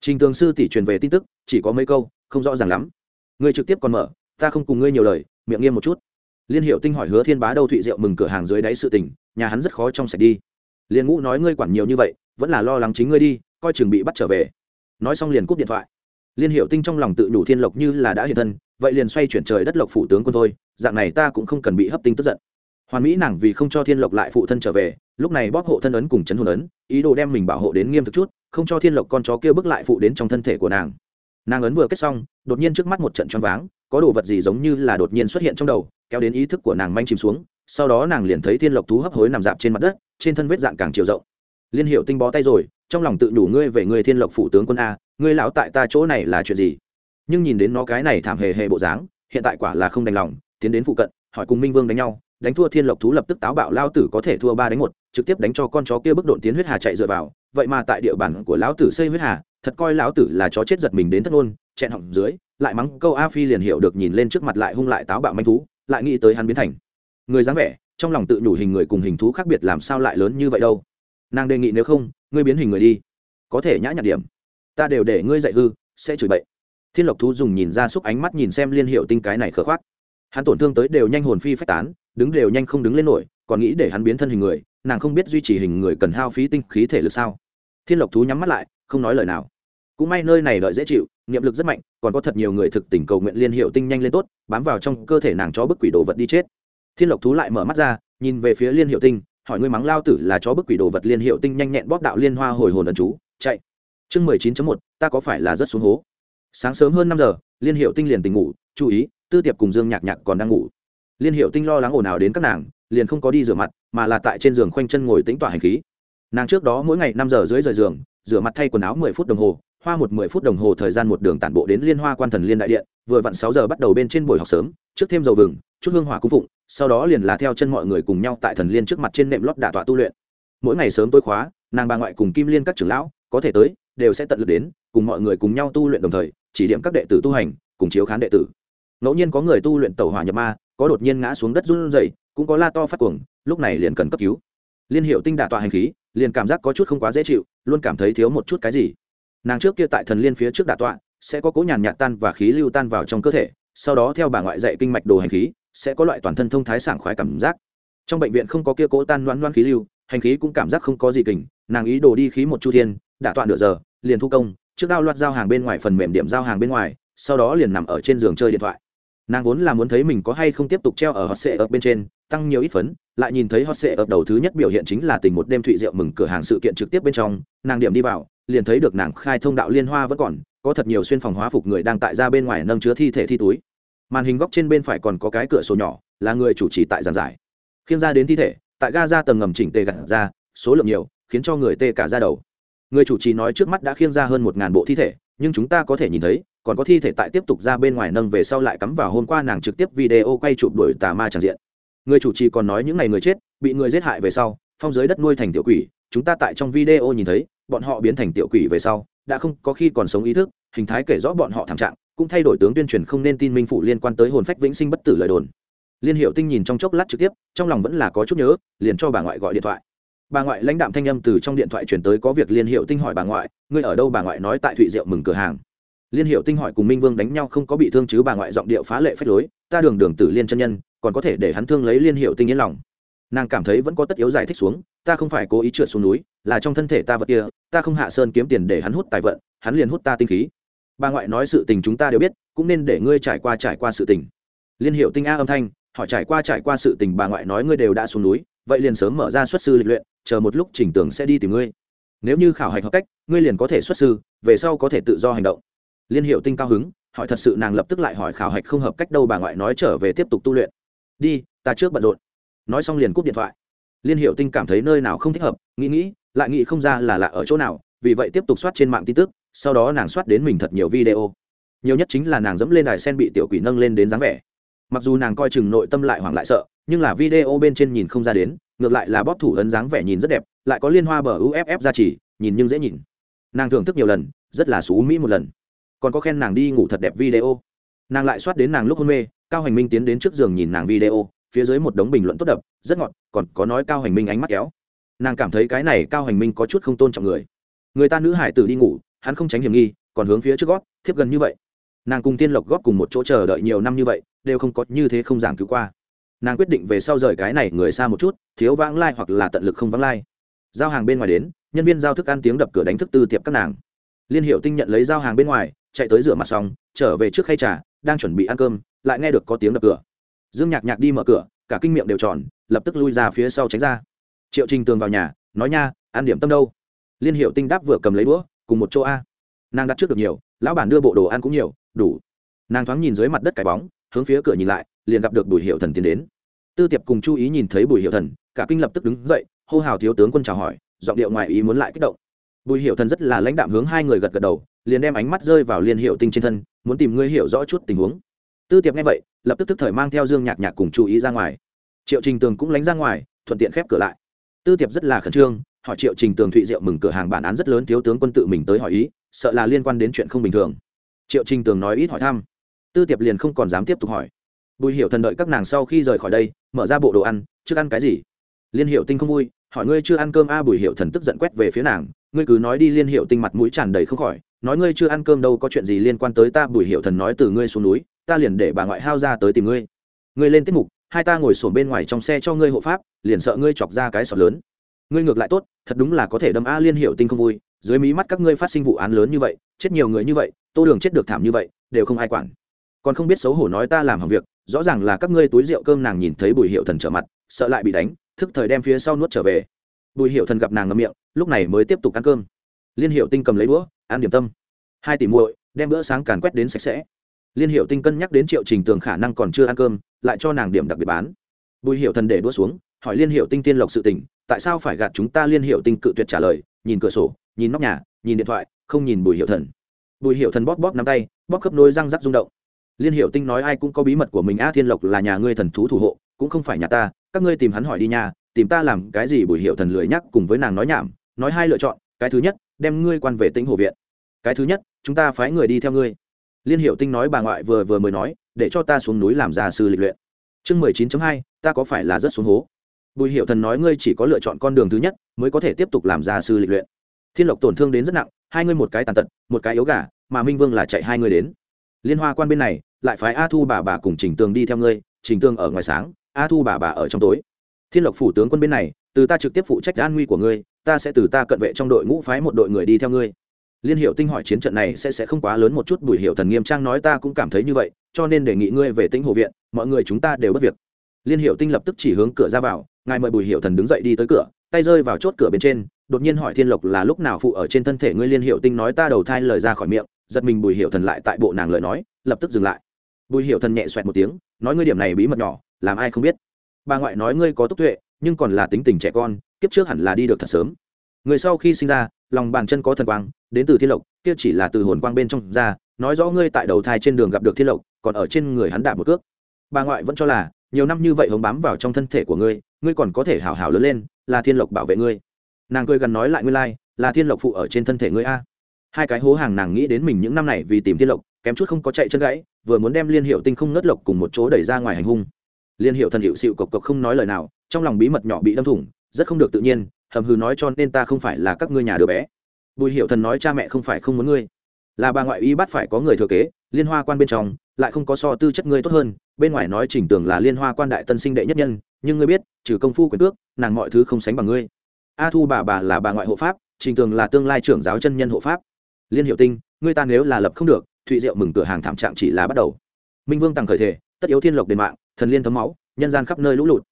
Trình tường sư tỷ truyền về tin tức, chỉ có mấy câu, không rõ ràng lắm. Ngươi trực tiếp còn mở, ta không cùng ngươi nhiều lời, miệng nghiêm một chút. Liên hiệu tinh hỏi hứa thiên bá đâu thụy diệu mừng cửa hàng dưới đáy sự tình, nhà hắn rất khó trong sạch đi. Liền ngũ nói ngươi quản nhiều như vậy, vẫn là lo lắng chính ngươi đi, coi chừng bị bắt trở về. Nói xong liền cúp điện thoại. Liên hiệu tinh trong lòng tự đủ thiên lộc như là đã hiện thân vậy liền xoay chuyển trời đất lộc phủ tướng quân thôi, dạng này ta cũng không cần bị hấp tinh tức giận. Hoàn mỹ nàng vì không cho thiên lộc lại phụ thân trở về, lúc này bóp hộ thân ấn cùng chấn hồn ấn, ý đồ đem mình bảo hộ đến nghiêm thực chút, không cho thiên lộc con chó kia bước lại phụ đến trong thân thể của nàng. Nàng ấn vừa kết xong, đột nhiên trước mắt một trận choáng váng, có đồ vật gì giống như là đột nhiên xuất hiện trong đầu, kéo đến ý thức của nàng manh chìm xuống, sau đó nàng liền thấy thiên lộc thú hấp hối nằm dạp trên mặt đất, trên thân vết dạng càng chiều rộng. Liên hiệu tinh bó tay rồi, trong lòng tự đủ ngươi về người thiên lộc phủ tướng quân a, ngươi lão tại ta chỗ này là chuyện gì? Nhưng nhìn đến nó cái này thảm hề hề bộ dáng, hiện tại quả là không đành lòng, tiến đến phụ cận, hỏi cùng minh vương đánh nhau, đánh thua thiên lộc thú lập tức táo bạo lao tử có thể thua ba đánh một, trực tiếp đánh cho con chó kia bức độn tiến huyết hà chạy dựa vào, vậy mà tại địa bàn của lão tử xây huyết hà, thật coi lão tử là chó chết giật mình đến thất ngôn, chẹn họng dưới, lại mắng câu a phi liền hiểu được nhìn lên trước mặt lại hung lại táo bạo manh thú, lại nghĩ tới hắn biến thành. Người dáng vẻ, trong lòng tự nhủ hình người cùng hình thú khác biệt làm sao lại lớn như vậy đâu. Nàng đề nghị nếu không, ngươi biến hình người đi. Có thể nhã nhặn điểm. Ta đều để ngươi dạy hư, sẽ chửi bậy thiên lộc thú dùng nhìn ra xúc ánh mắt nhìn xem liên hiệu tinh cái này khờ khoác. Hắn tổn thương tới đều nhanh hồn phi phách tán, đứng đều nhanh không đứng lên nổi, còn nghĩ để hắn biến thân hình người, nàng không biết duy trì hình người cần hao phí tinh khí thể lực sao? Thiên lộc thú nhắm mắt lại, không nói lời nào. Cũng may nơi này đợi dễ chịu, niệm lực rất mạnh, còn có thật nhiều người thực tình cầu nguyện liên hiệu tinh nhanh lên tốt, bám vào trong cơ thể nàng chó bức quỷ đồ vật đi chết. Thiên lộc thú lại mở mắt ra, nhìn về phía liên hiệu tinh, hỏi ngươi mắng lao tử là chó bức quỷ đồ vật liên hiệu tinh nhanh nhẹn bóp đạo liên hoa hồi hồn ẩn chú, chạy. Chương mười chín một, ta có phải là rất xuống hố? Sáng sớm hơn năm giờ, liên hiệu tinh liền tỉnh ngủ, chú ý, tư tiệp cùng dương nhạc nhạc còn đang ngủ. Liên hiệu tinh lo lắng ồn ào đến các nàng, liền không có đi rửa mặt, mà là tại trên giường khoanh chân ngồi tính tỏa hành khí. Nàng trước đó mỗi ngày năm giờ dưới rời giường, rửa mặt thay quần áo mười phút đồng hồ, hoa một mười phút đồng hồ thời gian một đường tản bộ đến liên hoa quan thần liên đại điện, vừa vặn sáu giờ bắt đầu bên trên buổi học sớm, trước thêm dầu vừng, chút hương hỏa cung phụng, sau đó liền là theo chân mọi người cùng nhau tại thần liên trước mặt trên nệm lót đả tọa tu luyện. Mỗi ngày sớm tối khóa, nàng bà ngoại cùng kim liên các trưởng lão, có thể tới, đều sẽ tận lực đến, cùng mọi người cùng nhau tu luyện đồng thời chỉ điểm các đệ tử tu hành, cùng chiếu khán đệ tử. Ngẫu nhiên có người tu luyện tẩu hỏa nhập ma, có đột nhiên ngã xuống đất run rẩy, cũng có la to phát cuồng, lúc này liền cần cấp cứu. Liên hiệu tinh đả tọa hành khí, liền cảm giác có chút không quá dễ chịu, luôn cảm thấy thiếu một chút cái gì. Nàng trước kia tại thần liên phía trước đả tọa, sẽ có cố nhàn nhạt tan và khí lưu tan vào trong cơ thể, sau đó theo bà ngoại dạy kinh mạch đồ hành khí, sẽ có loại toàn thân thông thái sảng khoái cảm giác. Trong bệnh viện không có kia cố tan loãn loãn khí lưu, hành khí cũng cảm giác không có gì kình, nàng ý đồ đi khí một chu thiên, đả tọa nửa giờ, liền thu công trước đao loạt giao hàng bên ngoài phần mềm điểm giao hàng bên ngoài, sau đó liền nằm ở trên giường chơi điện thoại. Nàng vốn là muốn thấy mình có hay không tiếp tục treo ở hot sệ ập bên trên, tăng nhiều ít phấn, lại nhìn thấy hot sệ ập đầu thứ nhất biểu hiện chính là tình một đêm thụy rượu mừng cửa hàng sự kiện trực tiếp bên trong, nàng điểm đi vào, liền thấy được nàng khai thông đạo liên hoa vẫn còn, có thật nhiều xuyên phòng hóa phục người đang tại ra bên ngoài nâng chứa thi thể thi túi. Màn hình góc trên bên phải còn có cái cửa sổ nhỏ, là người chủ trì tại giàn giải. Khiêng ra đến thi thể, tại ga ra tầng ngầm chỉnh tề gặt ra, số lượng nhiều, khiến cho người tê cả ra đầu người chủ trì nói trước mắt đã khiêng ra hơn một ngàn bộ thi thể, nhưng chúng ta có thể nhìn thấy, còn có thi thể tại tiếp tục ra bên ngoài nâng về sau lại cắm vào hôm qua nàng trực tiếp video quay chụp đuổi tà ma tràn diện. Người chủ trì còn nói những ngày người chết, bị người giết hại về sau, phong giới đất nuôi thành tiểu quỷ, chúng ta tại trong video nhìn thấy, bọn họ biến thành tiểu quỷ về sau, đã không có khi còn sống ý thức, hình thái kể rõ bọn họ thảm trạng, cũng thay đổi tướng tuyên truyền không nên tin minh phụ liên quan tới hồn phách vĩnh sinh bất tử lời đồn. Liên hiệu tinh nhìn trong chốc lát trực tiếp, trong lòng vẫn là có chút nhớ, liền cho bà ngoại gọi điện thoại bà ngoại lãnh đạm thanh âm từ trong điện thoại chuyển tới có việc liên hiệu tinh hỏi bà ngoại, ngươi ở đâu? Bà ngoại nói, tại thụy diệu mừng cửa hàng. Liên hiệu tinh hỏi, cùng minh vương đánh nhau không có bị thương chứ? Bà ngoại giọng điệu phá lệ phách lối, ta đường đường tử liên chân nhân, còn có thể để hắn thương lấy liên hiệu tinh yên lòng. Nàng cảm thấy vẫn có tất yếu giải thích xuống, ta không phải cố ý trượt xuống núi, là trong thân thể ta vật kia, ta không hạ sơn kiếm tiền để hắn hút tài vận, hắn liền hút ta tinh khí. Bà ngoại nói, sự tình chúng ta đều biết, cũng nên để ngươi trải qua trải qua sự tình. Liên hiệu tinh a âm thanh, họ trải qua trải qua sự tình. Bà ngoại nói, ngươi đều đã xuống núi vậy liền sớm mở ra xuất sư lịch luyện, chờ một lúc chỉnh tưởng sẽ đi tìm ngươi. Nếu như khảo hạch hợp cách, ngươi liền có thể xuất sư, về sau có thể tự do hành động. Liên hiệu tinh cao hứng, hỏi thật sự nàng lập tức lại hỏi khảo hạch không hợp cách đâu bà ngoại nói trở về tiếp tục tu luyện. Đi, ta trước bận rộn. Nói xong liền cúp điện thoại. Liên hiệu tinh cảm thấy nơi nào không thích hợp, nghĩ nghĩ, lại nghĩ không ra là lạ ở chỗ nào, vì vậy tiếp tục soát trên mạng tin tức, sau đó nàng soát đến mình thật nhiều video. Nhiều nhất chính là nàng dẫm lên đài sen bị tiểu quỷ nâng lên đến dáng vẻ mặc dù nàng coi chừng nội tâm lại hoảng lại sợ, nhưng là video bên trên nhìn không ra đến, ngược lại là bóp thủ ấn dáng vẻ nhìn rất đẹp, lại có liên hoa bờ uff ra chỉ, nhìn nhưng dễ nhìn. Nàng thưởng thức nhiều lần, rất là xú mỹ một lần. Còn có khen nàng đi ngủ thật đẹp video. Nàng lại soát đến nàng lúc hôn mê, cao hành minh tiến đến trước giường nhìn nàng video, phía dưới một đống bình luận tốt đập, rất ngọt, còn có nói cao hành minh ánh mắt kéo. Nàng cảm thấy cái này cao hành minh có chút không tôn trọng người. Người ta nữ hải tử đi ngủ, hắn không tránh hiểm nghi, còn hướng phía trước gót, thiếp gần như vậy nàng cùng tiên lộc góp cùng một chỗ chờ đợi nhiều năm như vậy, đều không có như thế không giảng cứu qua. Nàng quyết định về sau rời cái này người xa một chút, thiếu vãng lai hoặc là tận lực không vãng lai. Giao hàng bên ngoài đến, nhân viên giao thức ăn tiếng đập cửa đánh thức tư tiệp các nàng. Liên hiệu tinh nhận lấy giao hàng bên ngoài, chạy tới rửa mặt xong, trở về trước khay trà, đang chuẩn bị ăn cơm, lại nghe được có tiếng đập cửa. Dương nhạc nhạc đi mở cửa, cả kinh miệng đều tròn, lập tức lui ra phía sau tránh ra. Triệu trình tường vào nhà, nói nha, ăn điểm tâm đâu? Liên hiệu tinh đáp vừa cầm lấy đũa, cùng một chỗ a. Nàng đặt trước được nhiều lão bản đưa bộ đồ ăn cũng nhiều, đủ. Nàng thoáng nhìn dưới mặt đất cái bóng, hướng phía cửa nhìn lại, liền gặp được bùi hiệu thần tiến đến. Tư tiệp cùng chú ý nhìn thấy bùi hiệu thần, cả kinh lập tức đứng dậy, hô hào thiếu tướng quân chào hỏi, giọng điệu ngoài ý muốn lại kích động. Bùi hiệu thần rất là lãnh đạm hướng hai người gật gật đầu, liền đem ánh mắt rơi vào liên hiệu tinh trên thân, muốn tìm ngươi hiểu rõ chút tình huống. Tư tiệp nghe vậy, lập tức tức thời mang theo dương nhạc nhạc cùng chú ý ra ngoài. Triệu trình tường cũng lánh ra ngoài, thuận tiện khép cửa lại. Tư tiệp rất là khẩn trương, hỏi triệu trình tường thụy diệu mừng cửa hàng bản án rất lớn, thiếu tướng quân tự mình tới hỏi ý sợ là liên quan đến chuyện không bình thường. Triệu trình tường nói ít hỏi thăm. Tư tiệp liền không còn dám tiếp tục hỏi. Bùi hiểu thần đợi các nàng sau khi rời khỏi đây, mở ra bộ đồ ăn, trước ăn cái gì? Liên hiệu tinh không vui, hỏi ngươi chưa ăn cơm a? Bùi hiệu thần tức giận quét về phía nàng, ngươi cứ nói đi, liên hiệu tinh mặt mũi tràn đầy không khỏi, nói ngươi chưa ăn cơm đâu, có chuyện gì liên quan tới ta? Bùi hiệu thần nói từ ngươi xuống núi, ta liền để bà ngoại hao ra tới tìm ngươi. Ngươi lên tiết mục, hai ta ngồi sổm bên ngoài trong xe cho ngươi hộ pháp, liền sợ ngươi chọc ra cái sọt lớn. Ngươi ngược lại tốt, thật đúng là có thể đâm a? Liên hiệu tinh không vui dưới mí mắt các ngươi phát sinh vụ án lớn như vậy, chết nhiều người như vậy, tô đường chết được thảm như vậy, đều không ai quản. Còn không biết xấu hổ nói ta làm hỏng việc, rõ ràng là các ngươi túi rượu cơm nàng nhìn thấy bùi hiệu thần trở mặt, sợ lại bị đánh, thức thời đem phía sau nuốt trở về. Bùi hiệu thần gặp nàng ngậm miệng, lúc này mới tiếp tục ăn cơm. Liên hiệu tinh cầm lấy đũa, ăn điểm tâm. Hai tỷ muội, đem bữa sáng càn quét đến sạch sẽ. Liên hiệu tinh cân nhắc đến triệu trình tường khả năng còn chưa ăn cơm, lại cho nàng điểm đặc biệt bán. Bùi hiệu thần để đũa xuống, hỏi liên hiệu tinh tiên lộc sự tình, tại sao phải gạt chúng ta? Liên hiệu tinh cự tuyệt trả lời, nhìn cửa sổ nhìn nóc nhà, nhìn điện thoại, không nhìn bùi hiệu thần. Bùi hiệu thần bóp bóp nắm tay, bóp khớp nôi răng rắc rung động. Liên hiệu tinh nói ai cũng có bí mật của mình, a thiên lộc là nhà ngươi thần thú thủ hộ, cũng không phải nhà ta, các ngươi tìm hắn hỏi đi nhà tìm ta làm cái gì? Bùi hiệu thần lười nhắc cùng với nàng nói nhảm, nói hai lựa chọn, cái thứ nhất, đem ngươi quan về tính hồ viện. Cái thứ nhất, chúng ta phái người đi theo ngươi. Liên hiệu tinh nói bà ngoại vừa vừa mới nói, để cho ta xuống núi làm gia sư lịch luyện. Chương mười chín hai, ta có phải là rất xuống hố? Bùi hiệu thần nói ngươi chỉ có lựa chọn con đường thứ nhất, mới có thể tiếp tục làm gia sư lịch luyện thiên lộc tổn thương đến rất nặng, hai ngươi một cái tàn tật, một cái yếu gà, mà minh vương là chạy hai người đến. Liên hoa quan bên này, lại phái a thu bà bà cùng trình tường đi theo ngươi, trình tường ở ngoài sáng, a thu bà bà ở trong tối. Thiên lộc phủ tướng quân bên này, từ ta trực tiếp phụ trách an nguy của ngươi, ta sẽ từ ta cận vệ trong đội ngũ phái một đội người đi theo ngươi. Liên hiệu tinh hỏi chiến trận này sẽ sẽ không quá lớn một chút, bùi hiệu thần nghiêm trang nói ta cũng cảm thấy như vậy, cho nên đề nghị ngươi về tĩnh hồ viện, mọi người chúng ta đều bất việc. Liên hiệu tinh lập tức chỉ hướng cửa ra vào, ngài mời bùi hiệu thần đứng dậy đi tới cửa, tay rơi vào chốt cửa bên trên đột nhiên hỏi thiên lộc là lúc nào phụ ở trên thân thể ngươi liên hiệu tinh nói ta đầu thai lời ra khỏi miệng, giật mình bùi hiệu thần lại tại bộ nàng lời nói, lập tức dừng lại. Bùi hiệu thần nhẹ xoẹt một tiếng, nói ngươi điểm này bí mật nhỏ, làm ai không biết. Bà ngoại nói ngươi có tốc tuệ, nhưng còn là tính tình trẻ con, kiếp trước hẳn là đi được thật sớm. Người sau khi sinh ra, lòng bàn chân có thần quang, đến từ thiên lộc, kia chỉ là từ hồn quang bên trong ra, nói rõ ngươi tại đầu thai trên đường gặp được thiên lộc, còn ở trên người hắn đạp một cước. Bà ngoại vẫn cho là, nhiều năm như vậy hống bám vào trong thân thể của ngươi ngươi còn có thể hào hào lớn lên, là thiên lộc bảo vệ ngươi nàng cười gần nói lại nguyên lai、like, là thiên lộc phụ ở trên thân thể ngươi a. Hai cái hố hàng nàng nghĩ đến mình những năm này vì tìm thiên lộc kém chút không có chạy chân gãy vừa muốn đem liên hiệu tinh không nớt lộc cùng một chỗ đẩy ra ngoài hành hung. Liên hiệu thần hiệu xịu cộc cộc không nói lời nào trong lòng bí mật nhỏ bị đâm thủng rất không được tự nhiên hầm hừ nói cho nên ta không phải là các ngươi nhà đứa bé. Bùi hiệu thần nói cha mẹ không phải không muốn ngươi. Là bà ngoại y bắt phải có người thừa kế liên hoa quan bên trong lại không có so tư chất ngươi tốt hơn bên ngoài nói chỉnh tưởng là liên hoa quan đại tân sinh đệ nhất nhân nhưng ngươi biết trừ công phu quyền tước nàng mọi thứ không sánh bằng ngươi a thu bà bà là bà ngoại hộ pháp, trình tường là tương lai trưởng giáo chân nhân hộ pháp. Liên hiệu tinh, ngươi ta nếu là lập không được, thụy diệu mừng cửa hàng thảm trạng chỉ là bắt đầu. Minh vương tặng khởi thể, tất yếu thiên lộc đền mạng, thần liên thấm máu, nhân gian khắp nơi lũ lụt.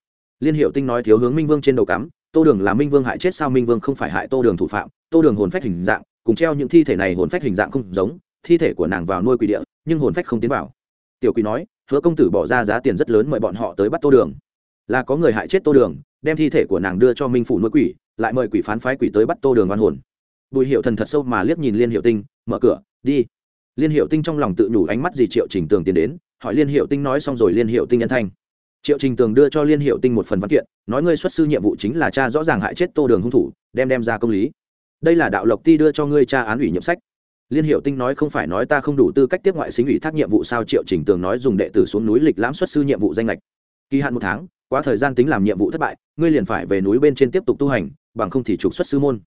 Liên hiệu tinh nói thiếu hướng minh vương trên đầu cắm, tô đường là minh vương hại chết sao minh vương không phải hại tô đường thủ phạm, tô đường hồn phách hình dạng, cùng treo những thi thể này hồn phách hình dạng không giống, thi thể của nàng vào nuôi quỷ địa, nhưng hồn phách không tiến vào. Tiểu quỷ nói, hứa công tử bỏ ra giá tiền rất lớn mời bọn họ tới bắt tô đường là có người hại chết tô đường, đem thi thể của nàng đưa cho minh phủ nuôi quỷ, lại mời quỷ phán phái quỷ tới bắt tô đường oan hồn. Bùi hiệu thần thật sâu mà liếc nhìn liên hiệu tinh, mở cửa, đi. Liên hiệu tinh trong lòng tự nhủ ánh mắt gì triệu trình tường tiến đến, hỏi liên hiệu tinh nói xong rồi liên hiệu tinh nhân thanh. Triệu trình tường đưa cho liên hiệu tinh một phần văn kiện, nói ngươi xuất sư nhiệm vụ chính là cha rõ ràng hại chết tô đường hung thủ, đem đem ra công lý. Đây là đạo lộc ti đưa cho ngươi cha án ủy nhiệm sách. Liên hiệu tinh nói không phải nói ta không đủ tư cách tiếp ngoại xính ủy thác nhiệm vụ sao triệu trình tường nói dùng đệ tử xuống núi lịch lãm xuất sư nhiệm vụ danh lệch. Kỳ hạn một tháng quá thời gian tính làm nhiệm vụ thất bại, ngươi liền phải về núi bên trên tiếp tục tu hành, bằng không thì trục xuất sư môn.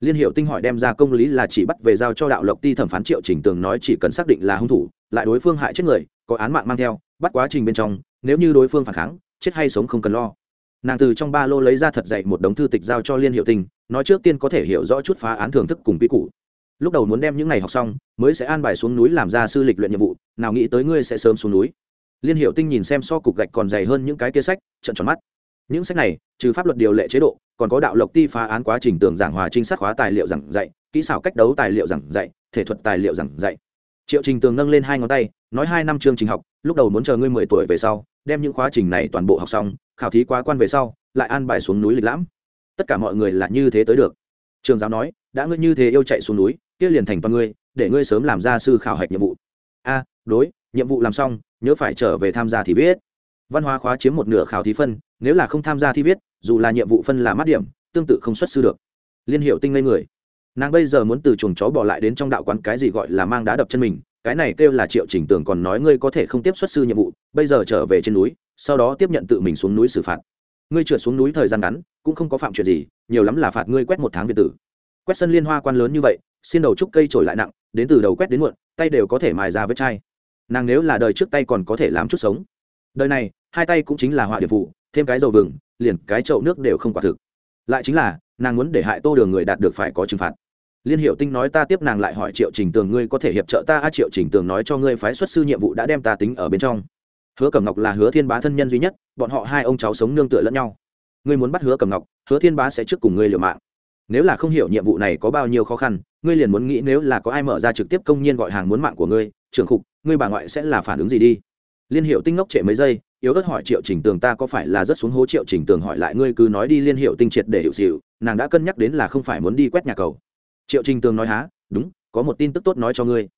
Liên hiệu tinh hỏi đem ra công lý là chỉ bắt về giao cho đạo lộc ti thẩm phán triệu trình tường nói chỉ cần xác định là hung thủ, lại đối phương hại chết người, có án mạng mang theo, bắt quá trình bên trong, nếu như đối phương phản kháng, chết hay sống không cần lo. Nàng từ trong ba lô lấy ra thật dậy một đống thư tịch giao cho liên hiệu tinh, nói trước tiên có thể hiểu rõ chút phá án thưởng thức cùng quy củ. Lúc đầu muốn đem những ngày học xong, mới sẽ an bài xuống núi làm ra sư lịch luyện nhiệm vụ, nào nghĩ tới ngươi sẽ sớm xuống núi liên hiệu tinh nhìn xem so cục gạch còn dày hơn những cái kia sách trận tròn mắt. Những sách này, trừ pháp luật điều lệ chế độ, còn có đạo lộc ti phá án quá trình tường giảng hòa trinh sát khóa tài liệu giảng dạy, kỹ xảo cách đấu tài liệu giảng dạy, thể thuật tài liệu giảng dạy. Triệu trình tường nâng lên hai ngón tay, nói hai năm chương trình học, lúc đầu muốn chờ ngươi mười tuổi về sau, đem những khóa trình này toàn bộ học xong, khảo thí quá quan về sau, lại an bài xuống núi lịch lãm. Tất cả mọi người là như thế tới được. Trường giáo nói, đã ngươi như thế yêu chạy xuống núi, kia liền thành toàn ngươi, để ngươi sớm làm ra sư khảo hạch nhiệm vụ. A, đối, nhiệm vụ làm xong nhớ phải trở về tham gia thì viết. Văn hóa khóa chiếm một nửa khảo thí phân, nếu là không tham gia thi viết, dù là nhiệm vụ phân là mát điểm, tương tự không xuất sư được. Liên hiệu tinh ngây người. Nàng bây giờ muốn từ chuồng chó bỏ lại đến trong đạo quán cái gì gọi là mang đá đập chân mình, cái này kêu là triệu chỉnh tường còn nói ngươi có thể không tiếp xuất sư nhiệm vụ, bây giờ trở về trên núi, sau đó tiếp nhận tự mình xuống núi xử phạt. Ngươi trượt xuống núi thời gian ngắn, cũng không có phạm chuyện gì, nhiều lắm là phạt ngươi quét một tháng việt tử. Quét sân liên hoa quan lớn như vậy, xin đầu trúc cây trổi lại nặng, đến từ đầu quét đến muộn, tay đều có thể mài ra vết chai nàng nếu là đời trước tay còn có thể làm chút sống. Đời này, hai tay cũng chính là họa điệp vụ thêm cái dầu vừng, liền cái chậu nước đều không quả thực. Lại chính là, nàng muốn để hại tô đường người đạt được phải có trừng phạt. Liên hiệu tinh nói ta tiếp nàng lại hỏi triệu trình tường ngươi có thể hiệp trợ ta, a triệu trình tường nói cho ngươi phái xuất sư nhiệm vụ đã đem ta tính ở bên trong. Hứa cẩm ngọc là hứa thiên bá thân nhân duy nhất, bọn họ hai ông cháu sống nương tựa lẫn nhau. Ngươi muốn bắt hứa cẩm ngọc, hứa thiên bá sẽ trước cùng ngươi liều mạng. Nếu là không hiểu nhiệm vụ này có bao nhiêu khó khăn, ngươi liền muốn nghĩ nếu là có ai mở ra trực tiếp công nhiên gọi hàng muốn mạng của ngươi, trưởng khục ngươi bà ngoại sẽ là phản ứng gì đi? Liên hiệu tinh ngốc trệ mấy giây, yếu ớt hỏi triệu trình tường, ta có phải là rất xuống hố triệu trình tường hỏi lại ngươi cứ nói đi, liên hiệu tinh triệt để hiệu xịu nàng đã cân nhắc đến là không phải muốn đi quét nhà cầu. Triệu trình tường nói há, đúng, có một tin tức tốt nói cho ngươi.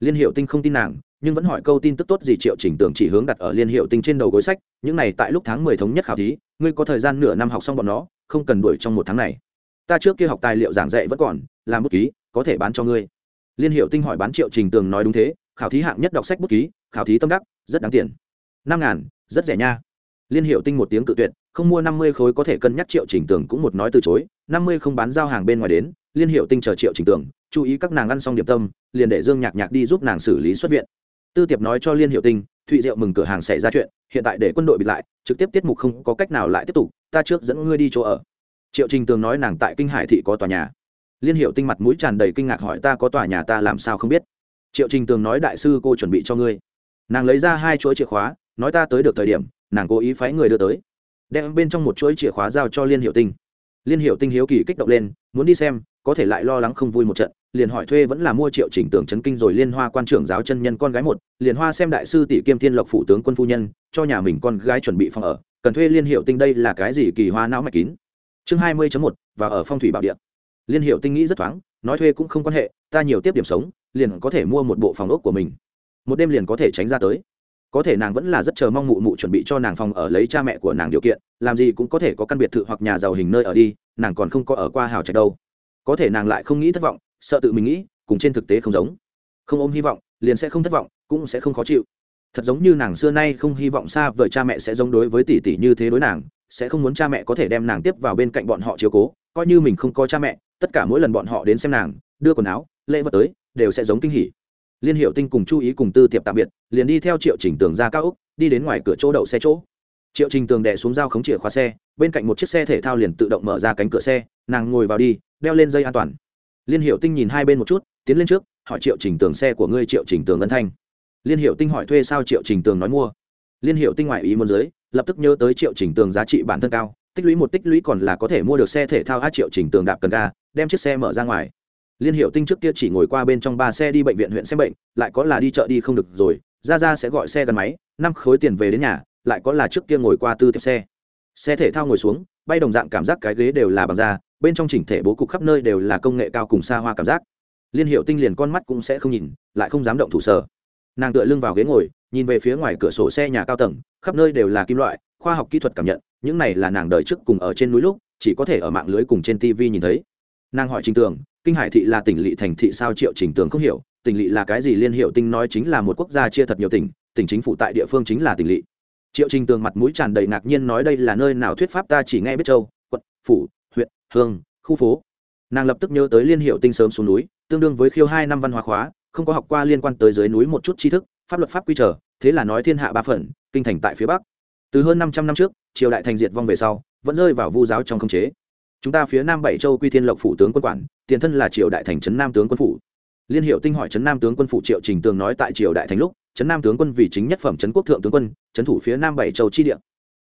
Liên hiệu tinh không tin nàng, nhưng vẫn hỏi câu tin tức tốt gì triệu trình tường chỉ hướng đặt ở liên hiệu tinh trên đầu gối sách, những này tại lúc tháng mười thống nhất khảo thí, ngươi có thời gian nửa năm học xong bọn nó, không cần đuổi trong một tháng này. Ta trước kia học tài liệu giảng dạy vẫn còn, làm bút ký, có thể bán cho ngươi. Liên hiệu tinh hỏi bán triệu trình tường nói đúng thế khảo thí hạng nhất đọc sách bút ký, khảo thí tâm đắc, rất đáng tiền. Năm ngàn, rất rẻ nha. Liên hiệu tinh một tiếng cự tuyệt, không mua năm mươi khối có thể cân nhắc triệu trình tường cũng một nói từ chối, năm mươi không bán giao hàng bên ngoài đến, liên hiệu tinh chờ triệu trình tường, chú ý các nàng ăn xong điểm tâm, liền để dương nhạc nhạc đi giúp nàng xử lý xuất viện. Tư tiệp nói cho liên hiệu tinh, thụy diệu mừng cửa hàng xảy ra chuyện, hiện tại để quân đội bịt lại, trực tiếp tiết mục không có cách nào lại tiếp tục, ta trước dẫn ngươi đi chỗ ở. Triệu trình tường nói nàng tại kinh hải thị có tòa nhà. Liên hiệu tinh mặt mũi tràn đầy kinh ngạc hỏi ta có tòa nhà ta làm sao không biết triệu trình tường nói, đại sư, cô chuẩn bị cho ngươi. Nàng lấy ra hai chuỗi chìa khóa, nói, ta tới được thời điểm, nàng cố ý phái người đưa tới. Đem bên trong một chuỗi chìa khóa giao cho liên hiệu tinh. Liên hiệu tinh hiếu kỳ kích động lên, muốn đi xem, có thể lại lo lắng không vui một trận. Liền hỏi thuê vẫn là mua triệu chỉnh tưởng chấn kinh rồi liên hoa quan trưởng giáo chân nhân con gái một. Liền hoa xem đại sư tỷ kiêm thiên lộc phủ tướng quân phu nhân, cho nhà mình con gái chuẩn bị phòng ở. Cần thuê liên hiệu tinh đây là cái gì kỳ hoa não mạch kín. Chương hai mươi một, và ở phong thủy bảo địa. Liên hiệu tinh nghĩ rất thoáng, nói thuê cũng không quan hệ, ta nhiều tiếp điểm sống liền có thể mua một bộ phòng ốc của mình. Một đêm liền có thể tránh ra tới. Có thể nàng vẫn là rất chờ mong mụ mụ chuẩn bị cho nàng phòng ở lấy cha mẹ của nàng điều kiện, làm gì cũng có thể có căn biệt thự hoặc nhà giàu hình nơi ở đi, nàng còn không có ở qua hào trạch đâu. Có thể nàng lại không nghĩ thất vọng, sợ tự mình nghĩ, cùng trên thực tế không giống. Không ôm hy vọng, liền sẽ không thất vọng, cũng sẽ không khó chịu. Thật giống như nàng xưa nay không hy vọng xa vời cha mẹ sẽ giống đối với tỷ tỷ như thế đối nàng, sẽ không muốn cha mẹ có thể đem nàng tiếp vào bên cạnh bọn họ chiếu cố, coi như mình không có cha mẹ, tất cả mỗi lần bọn họ đến xem nàng, đưa quần áo, lễ vật tới đều sẽ giống kinh hỉ. Liên hiệu tinh cùng chú ý cùng tư tiệp tạm biệt, liền đi theo triệu trình tường ra cao úc đi đến ngoài cửa chỗ đậu xe chỗ. Triệu trình tường đè xuống dao khống chìa khóa xe, bên cạnh một chiếc xe thể thao liền tự động mở ra cánh cửa xe, nàng ngồi vào đi, đeo lên dây an toàn. Liên hiệu tinh nhìn hai bên một chút, tiến lên trước, hỏi triệu trình tường xe của ngươi triệu trình tường ân thanh. Liên hiệu tinh hỏi thuê sao triệu trình tường nói mua. Liên hiệu tinh ngoại ý muốn giới, lập tức nhớ tới triệu trình tường giá trị bản thân cao, tích lũy một tích lũy còn là có thể mua được xe thể thao a triệu trình tường đạp cần ga, đem chiếc xe mở ra ngoài liên hiệu tinh trước kia chỉ ngồi qua bên trong ba xe đi bệnh viện huyện xem bệnh, lại có là đi chợ đi không được rồi ra ra sẽ gọi xe gắn máy, năm khối tiền về đến nhà, lại có là trước kia ngồi qua tư tiếp xe. Xe thể thao ngồi xuống, bay đồng dạng cảm giác cái ghế đều là bằng da, bên trong chỉnh thể bố cục khắp nơi đều là công nghệ cao cùng xa hoa cảm giác. Liên hiệu tinh liền con mắt cũng sẽ không nhìn, lại không dám động thủ sở. Nàng tựa lưng vào ghế ngồi, nhìn về phía ngoài cửa sổ xe nhà cao tầng, khắp nơi đều là kim loại, khoa học kỹ thuật cảm nhận, những này là nàng đời trước cùng ở trên núi lúc, chỉ có thể ở mạng lưới cùng trên tv nhìn thấy. Nàng hỏi trình tường kinh hải thị là tỉnh lỵ thành thị sao triệu trình tường không hiểu, tỉnh lỵ là cái gì liên hiệu tinh nói chính là một quốc gia chia thật nhiều tỉnh tỉnh chính phủ tại địa phương chính là tỉnh lỵ. Triệu trình tường mặt mũi tràn đầy ngạc nhiên nói đây là nơi nào thuyết pháp ta chỉ nghe biết châu, quận, phủ, huyện, hương, khu phố. Nàng lập tức nhớ tới liên hiệu tinh sớm xuống núi, tương đương với khiêu hai năm văn hóa khóa, không có học qua liên quan tới dưới núi một chút tri thức, pháp luật pháp quy trở, thế là nói thiên hạ ba phần, kinh thành tại phía bắc. Từ hơn năm trăm năm trước, triều đại thành diệt vong về sau, vẫn rơi vào vu giáo trong khống chế chúng ta phía nam bảy châu quy thiên lộc phủ tướng quân quản, tiền thân là triều đại thành trấn nam tướng quân phủ. Liên hiệu tinh hỏi trấn nam tướng quân phủ triệu trình tường nói tại triều đại thành lúc, trấn nam tướng quân vì chính nhất phẩm trấn quốc thượng tướng quân, trấn thủ phía nam bảy châu chi địa.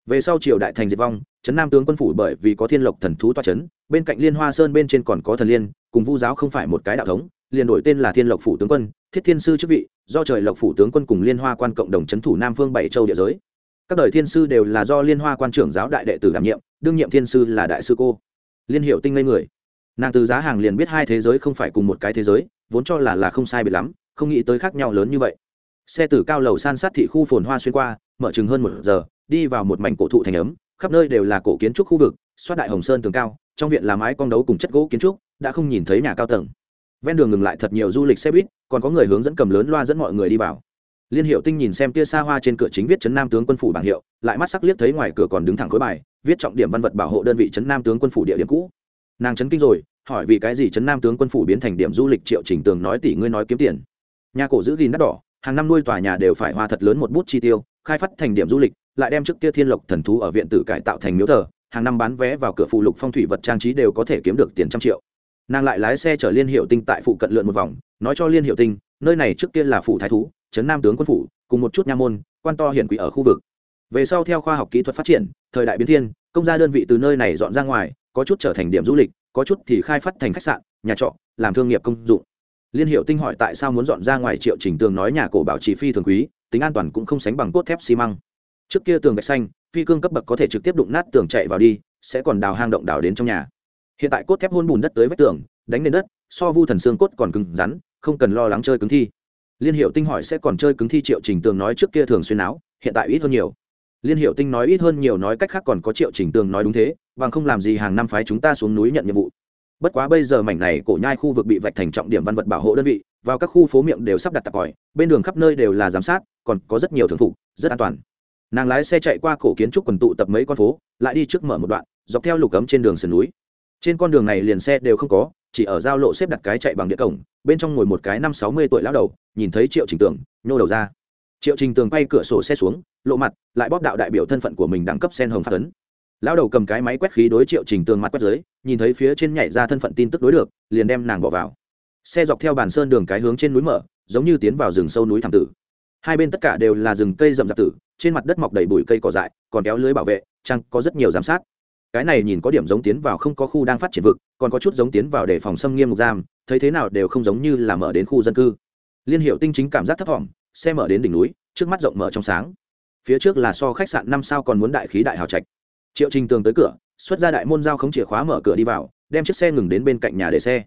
Về sau triều đại thành diệt vong, trấn nam tướng quân phủ bởi vì có thiên lộc thần thú toa trấn, bên cạnh liên hoa sơn bên trên còn có thần liên, cùng vu giáo không phải một cái đạo thống, liền đổi tên là thiên lộc phủ tướng quân, thiết thiên sư chức vị, do trời lộc phủ tướng quân cùng liên hoa quan cộng đồng trấn thủ nam phương bảy châu địa giới. Các đời thiên sư đều là do liên hoa quan trưởng giáo đại đệ tử đảm nhiệm, đương nhiệm thiên sư là đại sư cô liên hiệu tinh ngây người. Nàng từ giá hàng liền biết hai thế giới không phải cùng một cái thế giới, vốn cho là là không sai biệt lắm, không nghĩ tới khác nhau lớn như vậy. Xe tử cao lầu san sát thị khu phồn hoa xuyên qua, mở chừng hơn một giờ, đi vào một mảnh cổ thụ thành ấm, khắp nơi đều là cổ kiến trúc khu vực, xoát đại hồng sơn tường cao, trong viện là mái con đấu cùng chất gỗ kiến trúc, đã không nhìn thấy nhà cao tầng. Ven đường ngừng lại thật nhiều du lịch xe buýt, còn có người hướng dẫn cầm lớn loa dẫn mọi người đi vào. Liên hiệu tinh nhìn xem tia xa hoa trên cửa chính viết trấn nam tướng quân phủ bảng hiệu, lại mắt sắc liếc thấy ngoài cửa còn đứng thẳng khối bài viết trọng điểm văn vật bảo hộ đơn vị trấn nam tướng quân phủ địa điểm cũ. Nàng chấn kinh rồi, hỏi vì cái gì trấn nam tướng quân phủ biến thành điểm du lịch triệu trình tường nói tỷ ngươi nói kiếm tiền. Nhà cổ giữ gìn đắt đỏ, hàng năm nuôi tòa nhà đều phải hoa thật lớn một bút chi tiêu, khai phát thành điểm du lịch, lại đem trước kia thiên lộc thần thú ở viện tử cải tạo thành miếu thờ, hàng năm bán vé vào cửa phụ lục phong thủy vật trang trí đều có thể kiếm được tiền trăm triệu. Nàng lại lái xe chở liên hiệu tinh tại phụ cận lượn một vòng, nói cho liên hiệu tinh, nơi này trước kia là phủ thái thú trấn nam tướng quân phủ, cùng một chút nha môn, quan to hiển quỷ ở khu vực về sau theo khoa học kỹ thuật phát triển, thời đại biến thiên, công gia đơn vị từ nơi này dọn ra ngoài, có chút trở thành điểm du lịch, có chút thì khai phát thành khách sạn, nhà trọ, làm thương nghiệp công dụng. Liên hiệu tinh hỏi tại sao muốn dọn ra ngoài triệu trình tường nói nhà cổ bảo trì phi thường quý, tính an toàn cũng không sánh bằng cốt thép xi măng. Trước kia tường gạch xanh, phi cương cấp bậc có thể trực tiếp đụng nát tường chạy vào đi, sẽ còn đào hang động đào đến trong nhà. Hiện tại cốt thép hôn bùn đất tới vách tường, đánh lên đất, so vu thần xương cốt còn cứng rắn, không cần lo lắng chơi cứng thi. Liên hiệu tinh hỏi sẽ còn chơi cứng thi triệu trình tường nói trước kia thường xuyên áo hiện tại ít hơn nhiều liên hiệu tinh nói ít hơn nhiều nói cách khác còn có triệu trình tường nói đúng thế, bằng không làm gì hàng năm phái chúng ta xuống núi nhận nhiệm vụ. Bất quá bây giờ mảnh này cổ nhai khu vực bị vạch thành trọng điểm văn vật bảo hộ đơn vị, vào các khu phố miệng đều sắp đặt tạp còi, bên đường khắp nơi đều là giám sát, còn có rất nhiều thường phục, rất an toàn. Nàng lái xe chạy qua cổ kiến trúc quần tụ tập mấy con phố, lại đi trước mở một đoạn, dọc theo lục cấm trên đường sườn núi. Trên con đường này liền xe đều không có, chỉ ở giao lộ xếp đặt cái chạy bằng địa cổng, bên trong ngồi một cái năm sáu mươi tuổi lão đầu, nhìn thấy triệu trình tường, nhô đầu ra triệu trình tường bay cửa sổ xe xuống, lộ mặt, lại bóp đạo đại biểu thân phận của mình đẳng cấp sen hồng phát ấn. Lão đầu cầm cái máy quét khí đối triệu trình tường mặt quét dưới, nhìn thấy phía trên nhảy ra thân phận tin tức đối được, liền đem nàng bỏ vào. Xe dọc theo bàn sơn đường cái hướng trên núi mở, giống như tiến vào rừng sâu núi thảm tử. Hai bên tất cả đều là rừng cây rậm rạp tử, trên mặt đất mọc đầy bụi cây cỏ dại, còn kéo lưới bảo vệ, chăng có rất nhiều giám sát. Cái này nhìn có điểm giống tiến vào không có khu đang phát triển vực, còn có chút giống tiến vào để phòng xâm nghiêm mục giam, thấy thế nào đều không giống như là mở đến khu dân cư. Liên hiệu tinh chính cảm giác thấp thỏm xe mở đến đỉnh núi, trước mắt rộng mở trong sáng. Phía trước là so khách sạn năm sao còn muốn đại khí đại hào trạch. Triệu trình tường tới cửa, xuất ra đại môn giao không chìa khóa mở cửa đi vào, đem chiếc xe ngừng đến bên cạnh nhà để xe.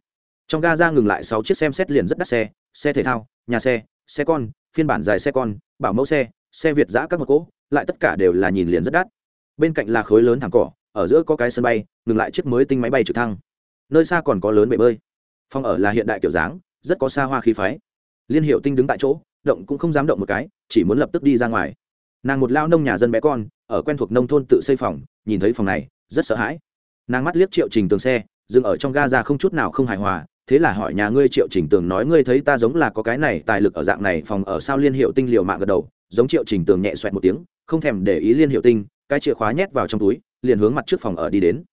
Trong ga ra ngừng lại sáu chiếc xem xét liền rất đắt xe xe thể thao, nhà xe xe con, phiên bản dài xe con, bảo mẫu xe xe việt giã các một cỗ, lại tất cả đều là nhìn liền rất đắt. Bên cạnh là khối lớn thẳng cỏ, ở giữa có cái sân bay, ngừng lại chiếc mới tinh máy bay trực thăng. Nơi xa còn có lớn bể bơi. Phòng ở là hiện đại kiểu dáng, rất có xa hoa khí phái. Liên hiệu tinh đứng tại chỗ động cũng không dám động một cái, chỉ muốn lập tức đi ra ngoài. Nàng một lao nông nhà dân bé con, ở quen thuộc nông thôn tự xây phòng, nhìn thấy phòng này, rất sợ hãi. Nàng mắt liếc triệu trình tường xe, dừng ở trong ga ra không chút nào không hài hòa, thế là hỏi nhà ngươi triệu trình tường nói ngươi thấy ta giống là có cái này tài lực ở dạng này phòng ở sao liên hiệu tinh liều mạng gật đầu, giống triệu trình tường nhẹ xoẹt một tiếng, không thèm để ý liên hiệu tinh, cái chìa khóa nhét vào trong túi, liền hướng mặt trước phòng ở đi đến.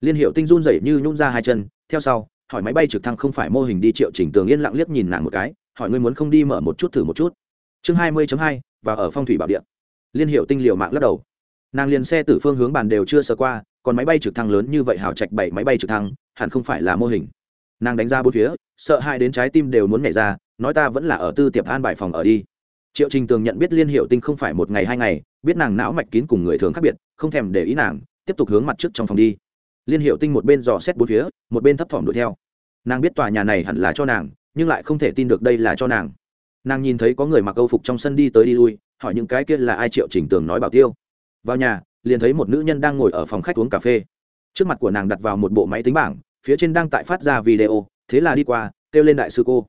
Liên hiệu tinh run rẩy như nhún ra hai chân, theo sau, hỏi máy bay trực thăng không phải mô hình đi, triệu trình tường yên lặng liếc nhìn nàng một cái hỏi ngươi muốn không đi mở một chút thử một chút. Chương hai mươi hai, và ở phong thủy bảo địa. Liên hiệu tinh liều mạng lắc đầu. Nàng liền xe từ phương hướng bàn đều chưa sơ qua, còn máy bay trực thăng lớn như vậy hào trạch bảy máy bay trực thăng, hẳn không phải là mô hình. Nàng đánh ra bốn phía, sợ hai đến trái tim đều muốn nhảy ra, nói ta vẫn là ở tư tiệp an bài phòng ở đi. Triệu trình tường nhận biết liên hiệu tinh không phải một ngày hai ngày, biết nàng não mạch kín cùng người thường khác biệt, không thèm để ý nàng, tiếp tục hướng mặt trước trong phòng đi. Liên hiệu tinh một bên dò xét bốn phía, một bên thấp thỏm đuổi theo. Nàng biết tòa nhà này hẳn là cho nàng nhưng lại không thể tin được đây là cho nàng. Nàng nhìn thấy có người mặc âu phục trong sân đi tới đi lui, hỏi những cái kia là ai triệu trình tường nói bảo tiêu. Vào nhà, liền thấy một nữ nhân đang ngồi ở phòng khách uống cà phê. Trước mặt của nàng đặt vào một bộ máy tính bảng, phía trên đang tại phát ra video, thế là đi qua, kêu lên đại sư cô.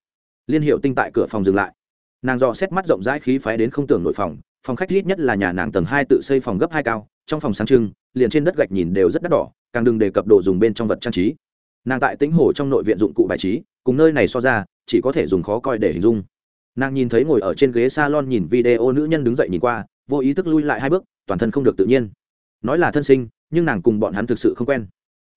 Liên hiệu tinh tại cửa phòng dừng lại. Nàng dò xét mắt rộng rãi khí phái đến không tưởng nội phòng phòng khách ít nhất là nhà nàng tầng hai tự xây phòng gấp hai cao, trong phòng sáng trưng, liền trên đất gạch nhìn đều rất đắt đỏ, càng đừng đề cập đồ dùng bên trong vật trang trí nàng tại tĩnh hồ trong nội viện dụng cụ bài trí, cùng nơi này so ra, chỉ có thể dùng khó coi để hình dung. Nàng nhìn thấy ngồi ở trên ghế s a lon nhìn video nữ nhân đứng dậy nhìn qua, vô ý thức lui lại hai bước, toàn thân không được tự nhiên. Nói là thân sinh, nhưng nàng cùng bọn hắn thực sự không quen.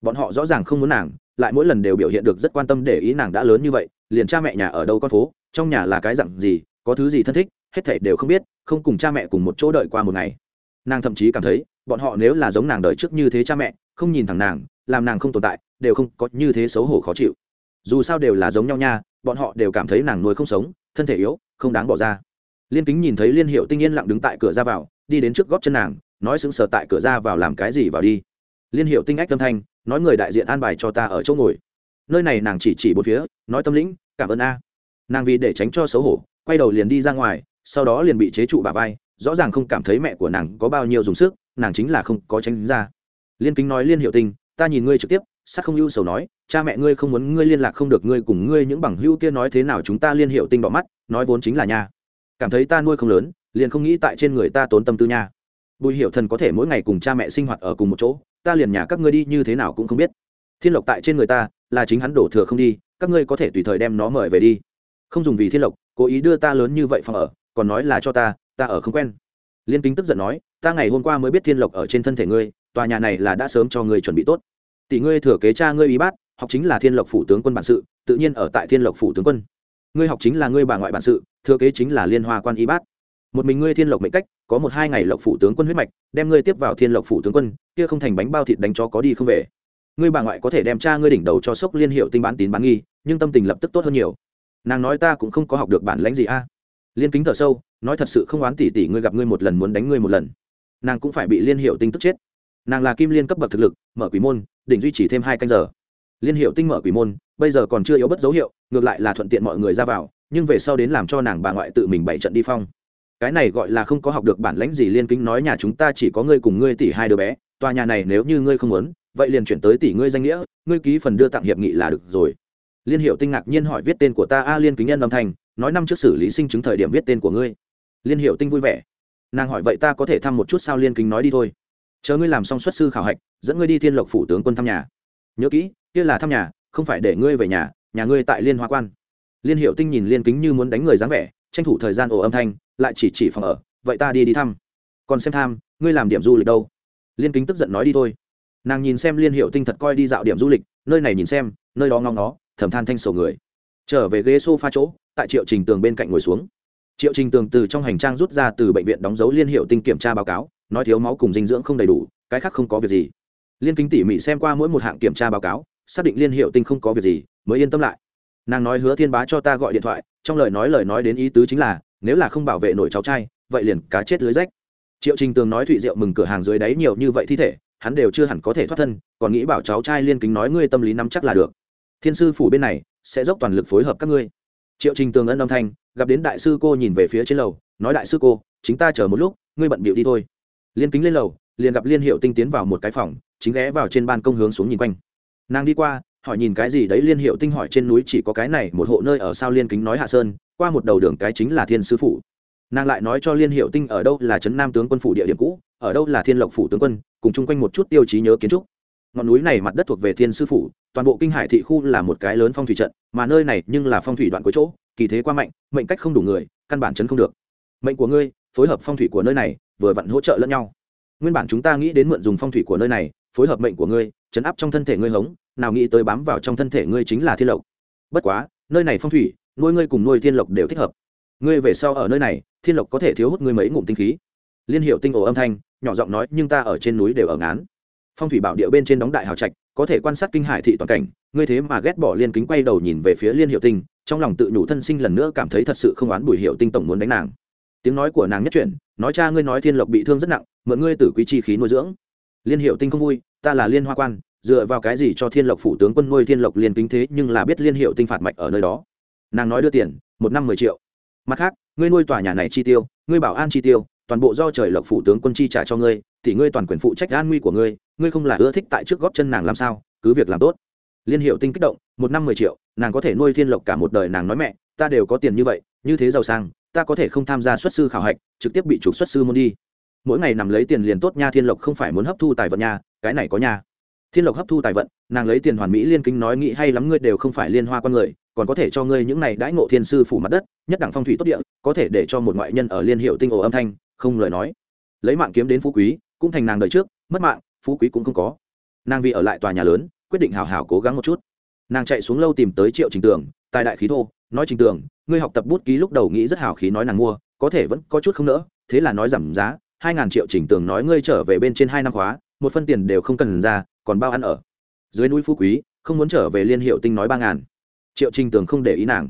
Bọn họ rõ ràng không muốn nàng, lại mỗi lần đều biểu hiện được rất quan tâm để ý nàng đã lớn như vậy, liền cha mẹ nhà ở đâu con phố, trong nhà là cái dặn gì, có thứ gì thân thích, hết thảy đều không biết, không cùng cha mẹ cùng một chỗ đợi qua một ngày. Nàng thậm chí cảm thấy, bọn họ nếu là giống nàng đợi trước như thế cha mẹ, không nhìn thẳng nàng, làm nàng không tồn tại đều không có như thế xấu hổ khó chịu. Dù sao đều là giống nhau nha, bọn họ đều cảm thấy nàng nuôi không sống, thân thể yếu, không đáng bỏ ra. Liên kính nhìn thấy liên hiệu tinh yên lặng đứng tại cửa ra vào, đi đến trước góp chân nàng, nói sững sờ tại cửa ra vào làm cái gì vào đi. Liên hiệu tinh ách tâm thanh, nói người đại diện an bài cho ta ở chỗ ngồi. Nơi này nàng chỉ chỉ bốn phía, nói tâm lĩnh, cảm ơn a. Nàng vì để tránh cho xấu hổ, quay đầu liền đi ra ngoài, sau đó liền bị chế trụ bà vai, rõ ràng không cảm thấy mẹ của nàng có bao nhiêu dùng sức, nàng chính là không có tránh ra. Liên kính nói, liên hiệu tinh, ta nhìn ngươi trực tiếp sắc không ưu sầu nói, cha mẹ ngươi không muốn ngươi liên lạc không được ngươi cùng ngươi những bằng hữu kia nói thế nào chúng ta liên hiệu tinh bọ mắt, nói vốn chính là nha. Cảm thấy ta nuôi không lớn, liền không nghĩ tại trên người ta tốn tâm tư nha. Bùi hiệu thần có thể mỗi ngày cùng cha mẹ sinh hoạt ở cùng một chỗ, ta liền nhà các ngươi đi như thế nào cũng không biết. Thiên lộc tại trên người ta, là chính hắn đổ thừa không đi, các ngươi có thể tùy thời đem nó mời về đi. Không dùng vì thiên lộc, cố ý đưa ta lớn như vậy phòng ở, còn nói là cho ta ta ở không quen. Liên kính tức giận nói, ta ngày hôm qua mới biết thiên lộc ở trên thân thể ngươi, tòa nhà này là đã sớm cho ngươi chuẩn bị tốt tỷ ngươi thừa kế cha ngươi ý bát, học chính là thiên lộc phủ tướng quân bản sự, tự nhiên ở tại thiên lộc phủ tướng quân. Ngươi học chính là ngươi bà ngoại bản sự, thừa kế chính là liên hoa quan y bát. Một mình ngươi thiên lộc mệnh cách, có một hai ngày lộc phủ tướng quân huyết mạch, đem ngươi tiếp vào thiên lộc phủ tướng quân, kia không thành bánh bao thịt đánh chó có đi không về. Ngươi bà ngoại có thể đem cha ngươi đỉnh đầu cho sốc liên hiệu tinh bán tín bán nghi, nhưng tâm tình lập tức tốt hơn nhiều. Nàng nói ta cũng không có học được bản lãnh gì a. Liên kính thở sâu, nói thật sự không oán tỉ tỉ ngươi gặp ngươi một lần muốn đánh ngươi một lần. Nàng cũng phải bị liên hiệu tinh tức chết nàng là kim liên cấp bậc thực lực, mở quỷ môn, đỉnh duy trì thêm hai canh giờ. Liên hiệu tinh mở quỷ môn, bây giờ còn chưa yếu bất dấu hiệu, ngược lại là thuận tiện mọi người ra vào, nhưng về sau đến làm cho nàng bà ngoại tự mình bảy trận đi phong. Cái này gọi là không có học được bản lãnh gì liên kính nói nhà chúng ta chỉ có ngươi cùng ngươi tỷ hai đứa bé, tòa nhà này nếu như ngươi không muốn, vậy liền chuyển tới tỷ ngươi danh nghĩa, ngươi ký phần đưa tặng hiệp nghị là được rồi. Liên hiệu tinh ngạc nhiên hỏi viết tên của ta, a liên kính nhân âm thanh, nói năm trước xử lý sinh chứng thời điểm viết tên của ngươi. Liên hiệu tinh vui vẻ. Nàng hỏi, vậy ta có thể thăm một chút sao liên kính nói đi thôi chờ ngươi làm xong xuất sư khảo hạch, dẫn ngươi đi thiên lộc phủ tướng quân thăm nhà. Nhớ kỹ, kia là thăm nhà, không phải để ngươi về nhà nhà ngươi tại liên hoa quan. Liên hiệu tinh nhìn liên kính như muốn đánh người dáng vẻ, tranh thủ thời gian ồ âm thanh, lại chỉ chỉ phòng ở, vậy ta đi đi thăm. Còn xem tham, ngươi làm điểm du lịch đâu? Liên kính tức giận nói đi thôi. Nàng nhìn xem liên hiệu tinh thật coi đi dạo điểm du lịch, nơi này nhìn xem, nơi đó ngóng nó thầm than thanh sầu người. Trở về ghế s o f a chỗ, tại triệu trình tường bên cạnh ngồi xuống. Triệu trình tường từ trong hành trang rút ra từ bệnh viện đóng dấu liên hiệu tinh kiểm tra báo cáo nói thiếu máu cùng dinh dưỡng không đầy đủ, cái khác không có việc gì. Liên kính tỉ mỉ xem qua mỗi một hạng kiểm tra báo cáo, xác định liên hiệu tinh không có việc gì, mới yên tâm lại. Nàng nói hứa thiên bá cho ta gọi điện thoại, trong lời nói lời nói đến ý tứ chính là, nếu là không bảo vệ nổi cháu trai, vậy liền cá chết lưới rách. Triệu trình tường nói thụy diệu mừng cửa hàng dưới đáy nhiều như vậy thi thể, hắn đều chưa hẳn có thể thoát thân, còn nghĩ bảo cháu trai liên kính nói ngươi tâm lý nắm chắc là được. Thiên sư phủ bên này, sẽ dốc toàn lực phối hợp các ngươi. Triệu trình tường ân âm thanh, gặp đến đại sư cô nhìn về phía trên lầu, nói đại sư cô, chính ta chờ một lúc, ngươi bận bịu đi thôi liên kính lên lầu, liền gặp liên hiệu tinh tiến vào một cái phòng, chính ghé vào trên ban công hướng xuống nhìn quanh. Nàng đi qua, hỏi nhìn cái gì đấy, liên hiệu tinh hỏi trên núi chỉ có cái này một hộ nơi ở sao liên kính nói hạ sơn, qua một đầu đường cái chính là thiên sư phủ. Nàng lại nói cho liên hiệu tinh ở đâu là trấn nam tướng quân phủ địa điểm cũ, ở đâu là thiên lộc phủ tướng quân, cùng chung quanh một chút tiêu chí nhớ kiến trúc. Ngọn núi này mặt đất thuộc về thiên sư phủ, toàn bộ kinh hải thị khu là một cái lớn phong thủy trận, mà nơi này nhưng là phong thủy đoạn cuối chỗ, kỳ thế qua mạnh, mệnh cách không đủ người, căn bản chấn không được. Mệnh của ngươi, phối hợp phong thủy của nơi này vừa vặn hỗ trợ lẫn nhau. Nguyên bản chúng ta nghĩ đến mượn dùng phong thủy của nơi này, phối hợp mệnh của ngươi, chấn áp trong thân thể ngươi hống, nào nghĩ tới bám vào trong thân thể ngươi chính là thiên lộc. Bất quá, nơi này phong thủy, nuôi ngươi cùng nuôi thiên lộc đều thích hợp. Ngươi về sau ở nơi này, thiên lộc có thể thiếu hút ngươi mấy ngụm tinh khí. Liên hiệu tinh ổ âm thanh, nhỏ giọng nói, nhưng ta ở trên núi đều ở ngán. Phong thủy bảo địa bên trên đóng đại hào trạch, có thể quan sát kinh hải thị toàn cảnh, ngươi thế mà ghét bỏ liên kính quay đầu nhìn về phía liên hiệu tinh, trong lòng tự nhủ thân sinh lần nữa cảm thấy thật sự không oán bùi hiệu tinh tổng muốn đánh nàng tiếng nói của nàng nhất chuyển, nói cha ngươi nói thiên lộc bị thương rất nặng, mượn ngươi tử quý chi khí nuôi dưỡng. Liên hiệu tinh không vui, ta là liên hoa quan, dựa vào cái gì cho thiên lộc phủ tướng quân nuôi thiên lộc liền kính thế nhưng là biết liên hiệu tinh phạt mạch ở nơi đó. Nàng nói đưa tiền, một năm mười triệu. Mặt khác, ngươi nuôi tòa nhà này chi tiêu, ngươi bảo an chi tiêu, toàn bộ do trời lộc phủ tướng quân chi trả cho ngươi, thì ngươi toàn quyền phụ trách an nguy của ngươi ngươi không là ưa thích tại trước góp chân nàng làm sao, cứ việc làm tốt. Liên hiệu tinh kích động, một năm mười triệu, nàng có thể nuôi thiên lộc cả một đời nàng nói mẹ, ta đều có tiền như vậy, như thế giàu sang ta có thể không tham gia xuất sư khảo hạch, trực tiếp bị trục xuất sư môn đi. Mỗi ngày nằm lấy tiền liền tốt nha, thiên lộc không phải muốn hấp thu tài vận nha, cái này có nha. Thiên lộc hấp thu tài vận, nàng lấy tiền hoàn mỹ liên kinh nói nghĩ hay lắm, ngươi đều không phải liên hoa con người, còn có thể cho ngươi những này đãi ngộ thiên sư phủ mặt đất, nhất đẳng phong thủy tốt địa, có thể để cho một ngoại nhân ở liên hiệu tinh ổ âm thanh, không lời nói. Lấy mạng kiếm đến phú quý, cũng thành nàng đời trước, mất mạng, phú quý cũng không có. Nàng vì ở lại tòa nhà lớn, quyết định hào hào cố gắng một chút. Nàng chạy xuống lâu tìm tới triệu trình tường, tài đại khí thô, nói trình tường ngươi học tập bút ký lúc đầu nghĩ rất hào khí nói nàng mua, có thể vẫn có chút không nỡ, thế là nói giảm giá, hai ngàn triệu trình tường nói ngươi trở về bên trên hai năm khóa, một phân tiền đều không cần ra, còn bao ăn ở. Dưới núi phú quý, không muốn trở về liên hiệu tinh nói ba ngàn. Triệu trình tường không để ý nàng.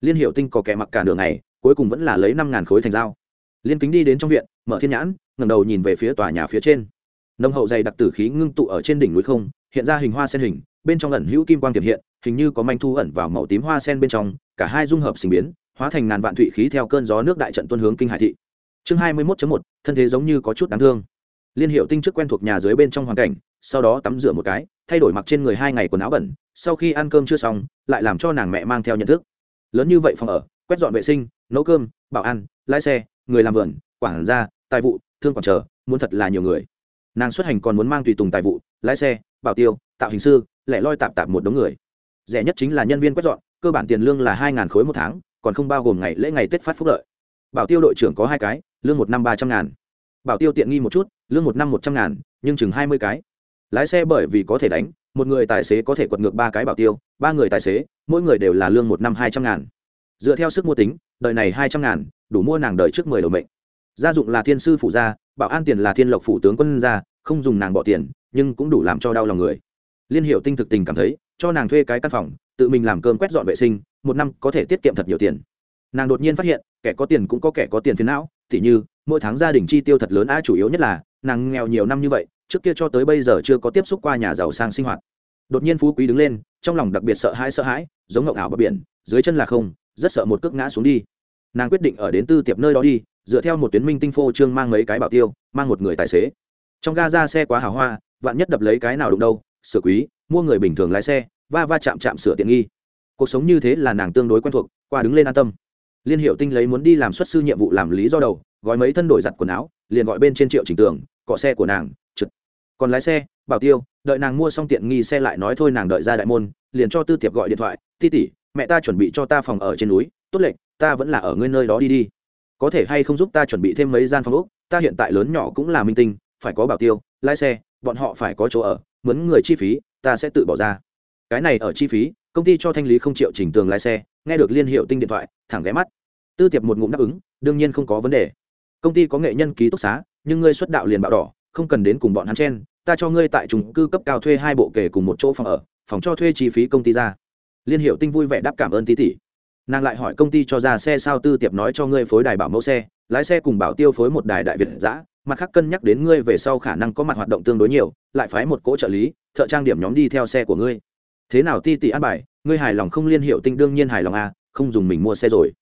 Liên hiệu tinh có kẻ mặc cả đường này cuối cùng vẫn là lấy năm ngàn khối thành dao. Liên kính đi đến trong viện, mở thiên nhãn, ngẩng đầu nhìn về phía tòa nhà phía trên nông hậu dày đặc tử khí ngưng tụ ở trên đỉnh núi không, hiện ra hình hoa sen hình, bên trong ẩn hữu kim quang tiềm hiện, hình như có manh thu ẩn vào màu tím hoa sen bên trong, cả hai dung hợp sinh biến, hóa thành ngàn vạn thụy khí theo cơn gió nước đại trận tuân hướng kinh hải thị. Chương hai mươi 21 một, thân thế giống như có chút đáng thương. Liên hiệu tinh chức quen thuộc nhà dưới bên trong hoàn cảnh, sau đó tắm rửa một cái, thay đổi mặc trên người hai ngày quần áo bẩn, sau khi ăn cơm chưa xong, lại làm cho nàng mẹ mang theo nhận thức. Lớn như vậy phòng ở, quét dọn vệ sinh, nấu cơm, bảo ăn, lái xe, người làm vườn, quản gia, tài vụ, thương quản chờ, muốn thật là nhiều người nàng xuất hành còn muốn mang tùy tùng tài vụ, lái xe, bảo tiêu, tạo hình sư, lẻ loi tạp tạp một đống người. Rẻ nhất chính là nhân viên quét dọn, cơ bản tiền lương là hai khối một tháng, còn không bao gồm ngày lễ ngày tết phát phúc lợi. Bảo tiêu đội trưởng có hai cái, lương một năm ba trăm ngàn. Bảo tiêu tiện nghi một chút, lương một năm một trăm ngàn, nhưng chừng hai mươi cái. Lái xe bởi vì có thể đánh, một người tài xế có thể quật ngược ba cái bảo tiêu, ba người tài xế, mỗi người đều là lương một năm hai trăm ngàn. Dựa theo sức mua tính, đời này hai trăm ngàn, đủ mua nàng đời trước mười đầu mệnh. Gia dụng là thiên sư phủ gia, bảo an tiền là thiên lộc phủ tướng quân gia không dùng nàng bỏ tiền, nhưng cũng đủ làm cho đau lòng người. Liên hiệu tinh thực tình cảm thấy, cho nàng thuê cái căn phòng, tự mình làm cơm quét dọn vệ sinh, một năm có thể tiết kiệm thật nhiều tiền. Nàng đột nhiên phát hiện, kẻ có tiền cũng có kẻ có tiền phiền não thì như, mỗi tháng gia đình chi tiêu thật lớn a chủ yếu nhất là, nàng nghèo nhiều năm như vậy, trước kia cho tới bây giờ chưa có tiếp xúc qua nhà giàu sang sinh hoạt. Đột nhiên phú quý đứng lên, trong lòng đặc biệt sợ hãi sợ hãi, giống ngậu ảo bờ biển, dưới chân là không, rất sợ một cước ngã xuống đi. Nàng quyết định ở đến tư tiệp nơi đó đi, dựa theo một tuyến minh tinh phô trương mang mấy cái bảo tiêu, mang một người tài xế trong ga ra xe quá hào hoa, vạn nhất đập lấy cái nào đụng đâu, sửa quý, mua người bình thường lái xe, va va chạm chạm sửa tiện nghi. Cuộc sống như thế là nàng tương đối quen thuộc, qua đứng lên an tâm. Liên hiệu tinh lấy muốn đi làm xuất sư nhiệm vụ làm lý do đầu, gói mấy thân đổi giặt quần áo, liền gọi bên trên triệu trình tường, cọ xe của nàng trực còn lái xe, bảo tiêu, đợi nàng mua xong tiện nghi xe lại nói thôi nàng đợi ra đại môn, liền cho tư tiệp gọi điện thoại, ti tỉ mẹ ta chuẩn bị cho ta phòng ở trên núi, tốt lệnh ta vẫn là ở ngươi nơi đó đi đi. Có thể hay không giúp ta chuẩn bị thêm mấy gian phòng úc ta hiện tại lớn nhỏ cũng là minh tinh phải có bảo tiêu, lái xe, bọn họ phải có chỗ ở, mướn người chi phí, ta sẽ tự bỏ ra. Cái này ở chi phí, công ty cho thanh lý không triệu chỉnh tường lái xe, nghe được liên hiệu tinh điện thoại, thẳng ghé mắt. Tư tiệp một ngụm đáp ứng, đương nhiên không có vấn đề. Công ty có nghệ nhân ký túc xá, nhưng ngươi xuất đạo liền bạo đỏ, không cần đến cùng bọn hắn chen, ta cho ngươi tại trung cư cấp cao thuê hai bộ kể cùng một chỗ phòng ở, phòng cho thuê chi phí công ty ra. Liên hiệu tinh vui vẻ đáp cảm ơn tí tỷ nàng lại hỏi công ty cho ra xe sao tư tiệp nói cho ngươi phối đài bảo mẫu xe, lái xe cùng bảo tiêu phối một đài đại việt giã mặt khác cân nhắc đến ngươi về sau khả năng có mặt hoạt động tương đối nhiều, lại phái một cỗ trợ lý, thợ trang điểm nhóm đi theo xe của ngươi. Thế nào ti tỷ an bài, ngươi hài lòng không liên hiệu tinh đương nhiên hài lòng à không dùng mình mua xe rồi.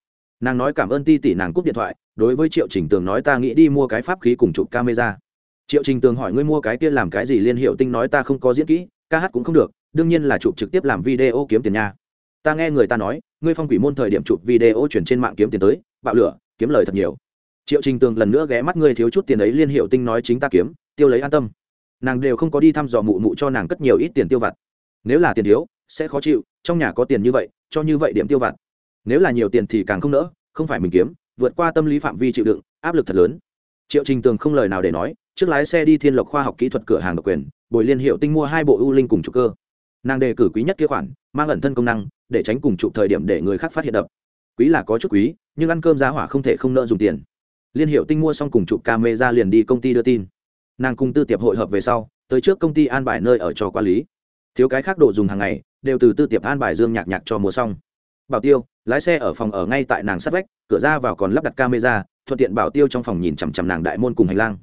Nàng nói cảm ơn ti tỷ nàng cúp điện thoại, đối với triệu trình tường nói ta nghĩ đi mua cái pháp khí cùng chụp camera. Triệu trình tường hỏi ngươi mua cái kia làm cái gì liên hiệu tinh nói ta không có diễn kỹ, ca hát cũng không được, đương nhiên là chụp trực tiếp làm video kiếm tiền nha. Ta nghe người ta nói, ngươi phong quỷ môn thời điểm chụp video chuyển trên mạng kiếm tiền tới, bạo lửa, kiếm lời thật nhiều triệu trình tường lần nữa ghé mắt ngươi thiếu chút tiền ấy liên hiệu tinh nói chính ta kiếm, tiêu lấy an tâm. Nàng đều không có đi thăm dò mụ mụ cho nàng cất nhiều ít tiền tiêu vặt. Nếu là tiền thiếu, sẽ khó chịu, trong nhà có tiền như vậy, cho như vậy điểm tiêu vặt. Nếu là nhiều tiền thì càng không nỡ, không phải mình kiếm, vượt qua tâm lý phạm vi chịu đựng, áp lực thật lớn. Triệu trình tường không lời nào để nói, trước lái xe đi thiên lộc khoa học kỹ thuật cửa hàng độc quyền, bồi liên hiệu tinh mua hai bộ ưu linh cùng trụ cơ. Nàng đề cử quý nhất kia khoản, mang ẩn thân công năng, để tránh cùng chụp thời điểm để người khác phát hiện đập. Quý là có chút quý, nhưng ăn cơm giá hỏa không thể không nợ dùng tiền liên hiệu tinh mua xong cùng chụp ca mê ra liền đi công ty đưa tin. Nàng cùng tư tiệp hội hợp về sau, tới trước công ty an bài nơi ở cho quản lý. Thiếu cái khác đồ dùng hàng ngày, đều từ tư tiệp an bài dương nhạc nhạc cho mua xong. Bảo tiêu, lái xe ở phòng ở ngay tại nàng sát vách, cửa ra vào còn lắp đặt camera, thuận tiện bảo tiêu trong phòng nhìn chằm chằm nàng đại môn cùng hành lang.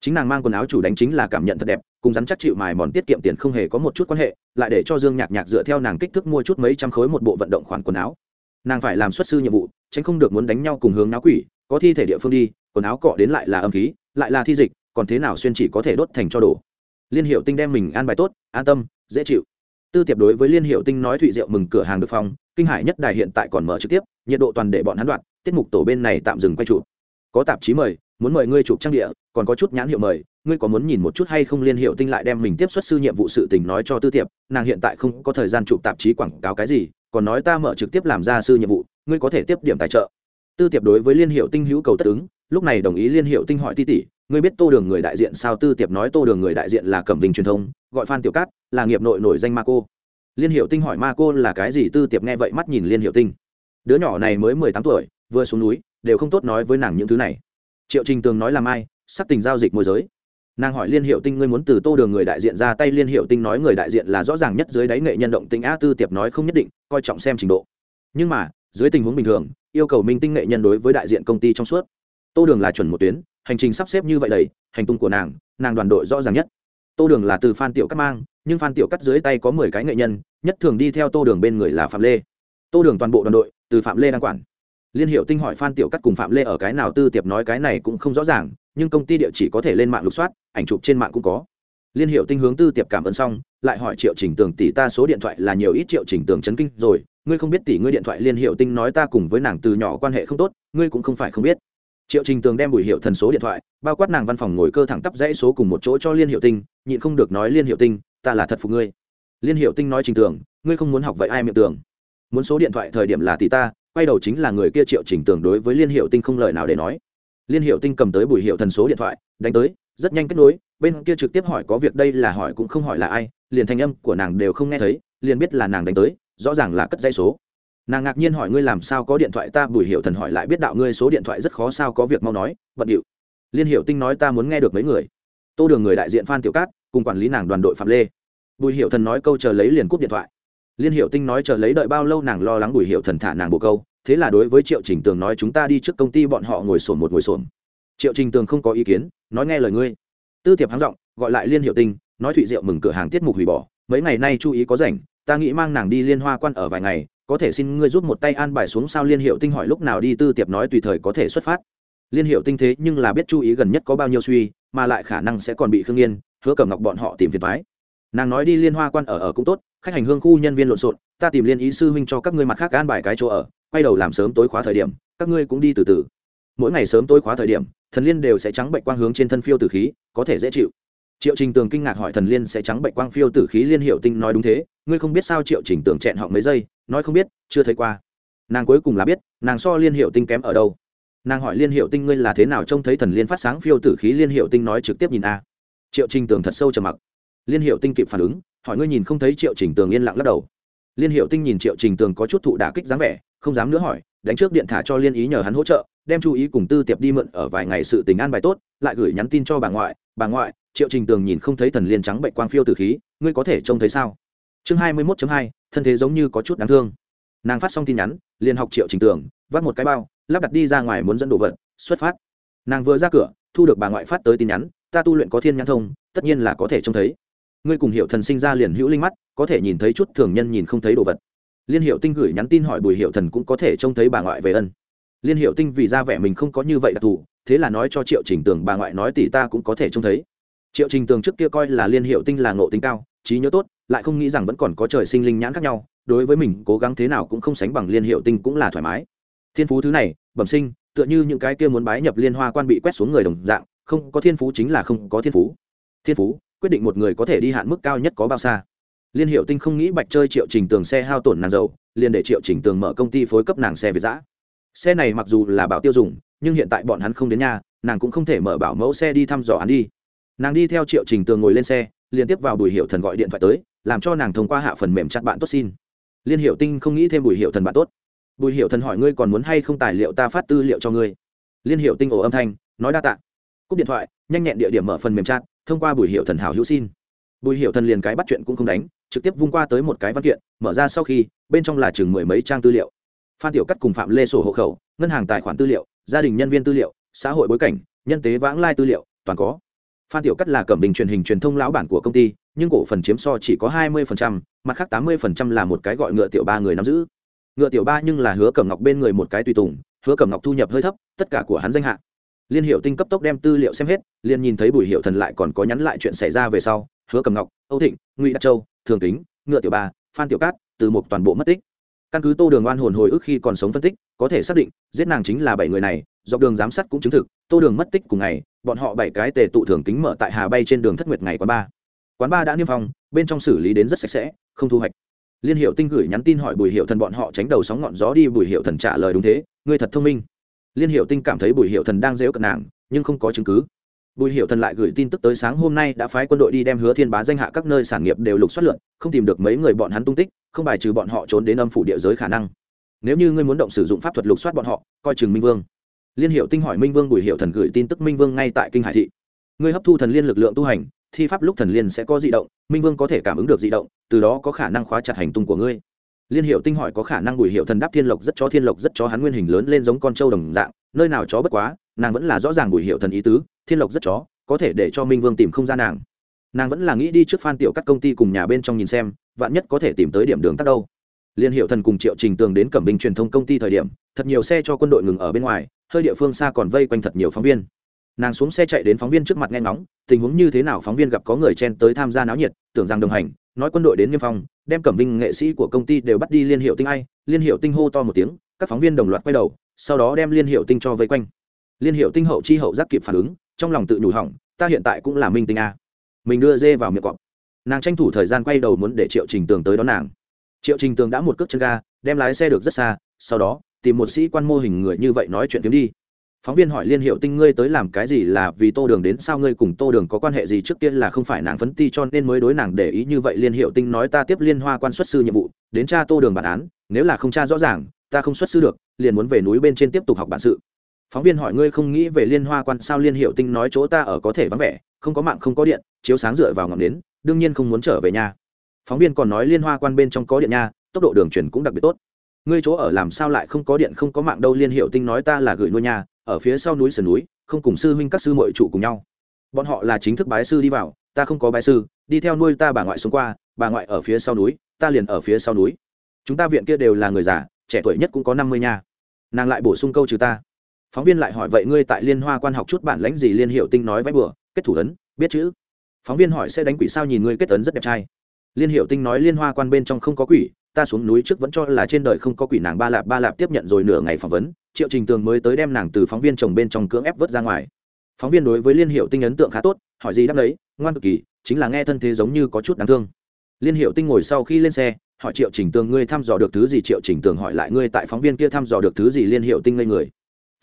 Chính nàng mang quần áo chủ đánh chính là cảm nhận thật đẹp, cùng rắn chắc chịu mài mòn tiết kiệm tiền không hề có một chút quan hệ, lại để cho dương nhạc nhạc dựa theo nàng kích thước mua chút mấy trăm khối một bộ vận động khoản quần áo. Nàng phải làm xuất sư nhiệm vụ, tránh không được muốn đánh nhau cùng hướng náo quỷ có thi thể địa phương đi quần áo cọ đến lại là âm khí lại là thi dịch còn thế nào xuyên chỉ có thể đốt thành cho đổ liên hiệu tinh đem mình an bài tốt an tâm dễ chịu. Tư tiệp đối với liên hiệu tinh nói thụy diệu mừng cửa hàng được phong, kinh hải nhất đài hiện tại còn mở trực tiếp nhiệt độ toàn để bọn hắn đoạn, tiết mục tổ bên này tạm dừng quay chụp. Có tạp chí mời muốn mời ngươi chụp trang địa còn có chút nhãn hiệu mời ngươi có muốn nhìn một chút hay không? Liên hiệu tinh lại đem mình tiếp xuất sư nhiệm vụ sự tình nói cho tư tiệp nàng hiện tại không có thời gian chụp tạp chí quảng cáo cái gì còn nói ta mở trực tiếp làm ra sư nhiệm vụ ngươi có thể tiếp điểm tài trợ tư tiệp đối với liên hiệu tinh hữu cầu tất ứng, lúc này đồng ý liên hiệu tinh hỏi ti tỷ, ngươi biết tô đường người đại diện sao? Tư tiệp nói, tô đường người đại diện là cẩm vinh truyền thông, gọi phan tiểu cát, là nghiệp nội nổi danh ma cô. Liên hiệu tinh hỏi ma cô là cái gì? Tư tiệp nghe vậy mắt nhìn liên hiệu tinh. Đứa nhỏ này mới mười tám tuổi, vừa xuống núi, đều không tốt nói với nàng những thứ này. Triệu trình tường nói làm ai sắc tình giao dịch môi giới. Nàng hỏi liên hiệu tinh, ngươi muốn từ tô đường người đại diện ra tay? Liên hiệu tinh nói, người đại diện là rõ ràng nhất dưới đáy nghệ nhân động tinh a tư tiệp nói, không nhất định, coi trọng xem trình độ. Nhưng mà, dưới tình huống bình thường yêu cầu minh tinh nghệ nhân đối với đại diện công ty trong suốt. Tô đường là chuẩn một tuyến, hành trình sắp xếp như vậy đầy, hành tung của nàng nàng đoàn đội rõ ràng nhất. Tô đường là từ phan tiểu cắt mang, nhưng phan tiểu cắt dưới tay có mười cái nghệ nhân, nhất thường đi theo tô đường bên người là phạm lê. Tô đường toàn bộ đoàn đội, từ phạm lê đang quản. Liên hiệu tinh hỏi phan tiểu cắt cùng phạm lê ở cái nào tư tiệp nói cái này cũng không rõ ràng, nhưng công ty địa chỉ có thể lên mạng lục soát, ảnh chụp trên mạng cũng có. Liên hiệu tinh hướng tư tiệp cảm ơn xong, lại hỏi triệu trình tường tỷ ta số điện thoại là nhiều ít triệu trình tường chấn kinh rồi ngươi không biết tỷ ngươi điện thoại liên hiệu tinh nói ta cùng với nàng từ nhỏ quan hệ không tốt, ngươi cũng không phải không biết. Triệu trình tường đem bùi hiệu thần số điện thoại, bao quát nàng văn phòng ngồi cơ thẳng tắp dãy số cùng một chỗ cho liên hiệu tinh, nhịn không được nói liên hiệu tinh, ta là thật phục ngươi. Liên hiệu tinh nói trình tường, ngươi không muốn học vậy ai miệng tường muốn số điện thoại thời điểm là tỷ ta, quay đầu chính là người kia triệu trình tường đối với liên hiệu tinh không lời nào để nói. Liên hiệu tinh cầm tới bùi hiệu thần số điện thoại, đánh tới, rất nhanh kết nối, bên kia trực tiếp hỏi có việc đây là hỏi cũng không hỏi là ai, liền thanh âm của nàng đều không nghe thấy, liền biết là nàng đánh tới rõ ràng là cất dây số. Nàng ngạc nhiên hỏi ngươi làm sao có điện thoại ta, bùi hiệu thần hỏi lại biết đạo ngươi số điện thoại rất khó sao, có việc mau nói, bận điệu. Liên hiệu tinh nói ta muốn nghe được mấy người. Tô đường người đại diện phan tiểu cát, cùng quản lý nàng đoàn đội phạm lê. Bùi hiệu thần nói câu chờ lấy liền cúp điện thoại. Liên hiệu tinh nói chờ lấy đợi bao lâu nàng lo lắng bùi hiệu thần thả nàng bộ câu, thế là đối với triệu trình tường nói chúng ta đi trước công ty bọn họ ngồi sổm một ngồi sổm triệu trình tường không có ý kiến, nói nghe lời ngươi. Tư tiệp háng giọng, gọi lại liên hiệu tinh, nói thụy diệu mừng cửa hàng tiết mục hủy bỏ, mấy ngày nay chú ý có rảnh ta nghĩ mang nàng đi liên hoa quan ở vài ngày, có thể xin ngươi giúp một tay an bài xuống sao liên hiệu tinh hỏi lúc nào đi tư tiệp nói tùy thời có thể xuất phát. Liên hiệu tinh thế nhưng là biết chú ý gần nhất có bao nhiêu suy, mà lại khả năng sẽ còn bị khương yên, hứa cầm ngọc bọn họ tìm phiền thoái nàng nói đi liên hoa quan ở ở cũng tốt, khách hành hương khu nhân viên lộn xộn, ta tìm liên ý sư huynh cho các ngươi mặt khác an bài cái chỗ ở, quay đầu làm sớm tối khóa thời điểm, các ngươi cũng đi từ từ. Mỗi ngày sớm tối khóa thời điểm, thần liên đều sẽ trắng bệnh quang hướng trên thân phiêu tử khí, có thể dễ chịu triệu trình tường kinh ngạc hỏi thần liên sẽ trắng bệnh quang phiêu tử khí liên hiệu tinh nói đúng thế, ngươi không biết sao triệu trình tường chẹn họng mấy giây, nói không biết, chưa thấy qua. Nàng cuối cùng là biết, nàng so liên hiệu tinh kém ở đâu. Nàng hỏi liên hiệu tinh ngươi là thế nào trông thấy thần liên phát sáng phiêu tử khí liên hiệu tinh nói trực tiếp nhìn a. Triệu trình tường thật sâu trầm mặc. Liên hiệu tinh kịp phản ứng, hỏi ngươi nhìn không thấy triệu trình tường yên lặng lắc đầu. Liên hiệu tinh nhìn triệu trình tường có chút thụ đả kích dáng vẻ, không dám nữa hỏi, đánh trước điện thả cho liên ý nhờ hắn hỗ trợ, đem chú ý cùng tư tiệp đi mượn ở vài ngày sự tình an bài tốt, lại gửi nhắn tin cho bà ngoại bà ngoại, triệu trình tường nhìn không thấy thần liên trắng bệnh quang phiêu từ khí, ngươi có thể trông thấy sao? Chương hai mươi mốt hai, thân thế giống như có chút đáng thương. Nàng phát xong tin nhắn, liền học triệu trình tường vắt một cái bao, lắp đặt đi ra ngoài muốn dẫn đồ vật, xuất phát. Nàng vừa ra cửa, thu được bà ngoại phát tới tin nhắn, ta tu luyện có thiên nhãn thông, tất nhiên là có thể trông thấy. Ngươi cùng hiệu thần sinh ra liền hữu linh mắt, có thể nhìn thấy chút thường nhân nhìn không thấy đồ vật. Liên hiệu tinh gửi nhắn tin hỏi bùi hiệu thần cũng có thể trông thấy bà ngoại về ân. Liên hiệu tinh vì ra vẻ mình không có như vậy đặc thù thế là nói cho triệu trình tường bà ngoại nói tỷ ta cũng có thể trông thấy. Triệu trình tường trước kia coi là liên hiệu tinh là ngộ tính cao, trí nhớ tốt, lại không nghĩ rằng vẫn còn có trời sinh linh nhãn khác nhau, đối với mình cố gắng thế nào cũng không sánh bằng liên hiệu tinh cũng là thoải mái. Thiên phú thứ này, bẩm sinh, tựa như những cái kia muốn bái nhập liên hoa quan bị quét xuống người đồng dạng, không có thiên phú chính là không có thiên phú. Thiên phú, quyết định một người có thể đi hạn mức cao nhất có bao xa. Liên hiệu tinh không nghĩ bạch chơi triệu trình tường xe hao tổn nàng dầu, liền để triệu trình tường mở công ty phối cấp nàng xe việt giã. Xe này mặc dù là bảo tiêu dùng nhưng hiện tại bọn hắn không đến nhà, nàng cũng không thể mở bảo mẫu xe đi thăm dò hắn đi. Nàng đi theo triệu trình tường ngồi lên xe liên tiếp vào bùi hiệu thần gọi điện thoại tới, làm cho nàng thông qua hạ phần mềm chặt bạn tốt xin. Liên hiệu tinh không nghĩ thêm bùi hiệu thần bạn tốt. Bùi hiệu thần hỏi ngươi còn muốn hay không tài liệu ta phát tư liệu cho ngươi. Liên hiệu tinh ổ âm thanh, nói đa tạ. Cúp điện thoại, nhanh nhẹn địa điểm mở phần mềm chat, thông qua bùi hiệu thần hảo hữu xin. Bùi hiệu thần liền cái bắt chuyện cũng không đánh, trực tiếp vung qua tới một cái văn kiện, mở ra sau khi, bên trong là chừng mười mấy trang tư liệu. Phan tiểu cắt cùng phạm lê sổ hộ khẩu, ngân hàng tài khoản tư liệu gia đình nhân viên tư liệu, xã hội bối cảnh, nhân tế vãng lai tư liệu, toàn có. Phan tiểu cắt là cẩm bình truyền hình truyền thông lão bản của công ty, nhưng cổ phần chiếm so chỉ có hai mươi mặt khác tám mươi là một cái gọi ngựa tiểu ba người nắm giữ. Ngựa tiểu ba nhưng là hứa cẩm ngọc bên người một cái tùy tùng, hứa cẩm ngọc thu nhập hơi thấp, tất cả của hắn danh hạ liên hiệu tinh cấp tốc đem tư liệu xem hết, liền nhìn thấy bùi hiệu thần lại còn có nhắn lại chuyện xảy ra về sau, hứa cầm ngọc, âu thịnh, ngụy Đạt châu, thường kính, ngựa tiểu ba, phan tiểu cát từ một toàn bộ mất tích căn cứ tô đường oan hồn hồi ức khi còn sống phân tích, có thể xác định, giết nàng chính là bảy người này, dọc đường giám sát cũng chứng thực, tô đường mất tích cùng ngày, bọn họ bảy cái tề tụ thường kính mở tại hà bay trên đường thất nguyệt ngày quán ba. Quán ba đã niêm phong, bên trong xử lý đến rất sạch sẽ, không thu hoạch. Liên hiệu tinh gửi nhắn tin hỏi bùi hiệu thần bọn họ tránh đầu sóng ngọn gió đi, bùi hiệu thần trả lời đúng thế, ngươi thật thông minh. Liên hiệu tinh cảm thấy bùi hiệu thần đang dễu cận nàng, nhưng không có chứng cứ. Bùi hiệu thần lại gửi tin tức tới sáng hôm nay đã phái quân đội đi đem hứa thiên bá danh hạ các nơi sản nghiệp đều lục xuất lượn không tìm được mấy người bọn hắn tung tích không bài trừ bọn họ trốn đến âm phủ địa giới khả năng. Nếu như ngươi muốn động sử dụng pháp thuật lục soát bọn họ, coi chừng minh vương. Liên hiệu tinh hỏi minh vương bùi hiệu thần gửi tin tức minh vương ngay tại kinh hải thị. Ngươi hấp thu thần liên lực lượng tu hành, thi pháp lúc thần liên sẽ có di động, minh vương có thể cảm ứng được di động, từ đó có khả năng khóa chặt hành tung của ngươi. Liên hiệu tinh hỏi có khả năng bùi hiệu thần đáp thiên lộc rất cho thiên lộc rất cho hắn nguyên hình lớn lên giống con trâu đồng dạng, nơi nào chó bất quá, nàng vẫn là rõ ràng bùi hiệu thần ý tứ, thiên lộc rất chó, có thể để cho minh vương tìm không ra nàng. Nàng vẫn là nghĩ đi trước phan tiểu các công ty cùng nhà bên trong nhìn xem vạn nhất có thể tìm tới điểm đường tắt đâu. Liên hiệu thần cùng triệu trình tường đến cẩm bình truyền thông công ty thời điểm, thật nhiều xe cho quân đội ngừng ở bên ngoài, hơi địa phương xa còn vây quanh thật nhiều phóng viên. Nàng xuống xe chạy đến phóng viên trước mặt nghe ngóng, tình huống như thế nào phóng viên gặp có người chen tới tham gia náo nhiệt, tưởng rằng đồng hành, nói quân đội đến niêm phong, đem cẩm vinh nghệ sĩ của công ty đều bắt đi liên hiệu tinh ai, liên hiệu tinh hô to một tiếng, các phóng viên đồng loạt quay đầu, sau đó đem liên hiệu tinh cho vây quanh. Liên hiệu tinh hậu chi hậu giác kịp phản ứng, trong lòng tự nhủ hỏng, ta hiện tại cũng là minh tinh a. Mình đưa dê vào miệng cọp nàng tranh thủ thời gian quay đầu muốn để triệu trình tường tới đón nàng. Triệu trình tường đã một cước chân ga, đem lái xe được rất xa, sau đó, tìm một sĩ quan mô hình người như vậy nói chuyện phiếm đi. Phóng viên hỏi liên hiệu tinh, ngươi tới làm cái gì là vì tô đường đến, sao ngươi cùng tô đường có quan hệ gì trước tiên là không phải nàng phấn ti cho nên mới đối nàng để ý như vậy? Liên hiệu tinh nói ta tiếp liên hoa quan xuất sư nhiệm vụ, đến cha tô đường bản án, nếu là không cha rõ ràng, ta không xuất sư được, liền muốn về núi bên trên tiếp tục học bản sự. Phóng viên hỏi ngươi không nghĩ về liên hoa quan, sao liên hiệu tinh nói chỗ ta ở có thể vắng vẻ, không có mạng, không có điện, chiếu sáng dựa vào ngọn nến đương nhiên không muốn trở về nhà. Phóng viên còn nói liên hoa quan bên trong có điện nha, tốc độ đường truyền cũng đặc biệt tốt. Ngươi chỗ ở làm sao lại không có điện, không có mạng đâu, liên hiệu tinh nói ta là gửi nuôi nhà ở phía sau núi sườn núi, không cùng sư huynh các sư mội trụ cùng nhau. Bọn họ là chính thức bái sư đi vào, ta không có bái sư, đi theo nuôi ta bà ngoại xuống qua, bà ngoại ở phía sau núi, ta liền ở phía sau núi. Chúng ta viện kia đều là người già, trẻ tuổi nhất cũng có năm mươi nha. Nàng lại bổ sung câu trừ ta. Phóng viên lại hỏi, vậy ngươi tại liên hoa quan học chút bản lãnh gì? Liên hiệu tinh nói vẽ bừa, kết thủ ấn, biết chữ phóng viên hỏi sẽ đánh quỷ sao nhìn ngươi kết ấn rất đẹp trai. Liên hiệu tinh nói liên hoa quan bên trong không có quỷ, ta xuống núi trước vẫn cho là trên đời không có quỷ nàng ba lạp ba lạp tiếp nhận rồi nửa ngày phỏng vấn, triệu trình tường mới tới đem nàng từ phóng viên chồng bên trong cưỡng ép vớt ra ngoài. Phóng viên đối với liên hiệu tinh ấn tượng khá tốt, hỏi gì đáp đấy, ngoan cực kỳ, chính là nghe thân thế giống như có chút đáng thương. Liên hiệu tinh ngồi sau khi lên xe, hỏi triệu trình tường ngươi thăm dò được thứ gì? Triệu trình tường hỏi lại ngươi tại phóng viên kia thăm dò được thứ gì? Liên hiệu tinh ngây người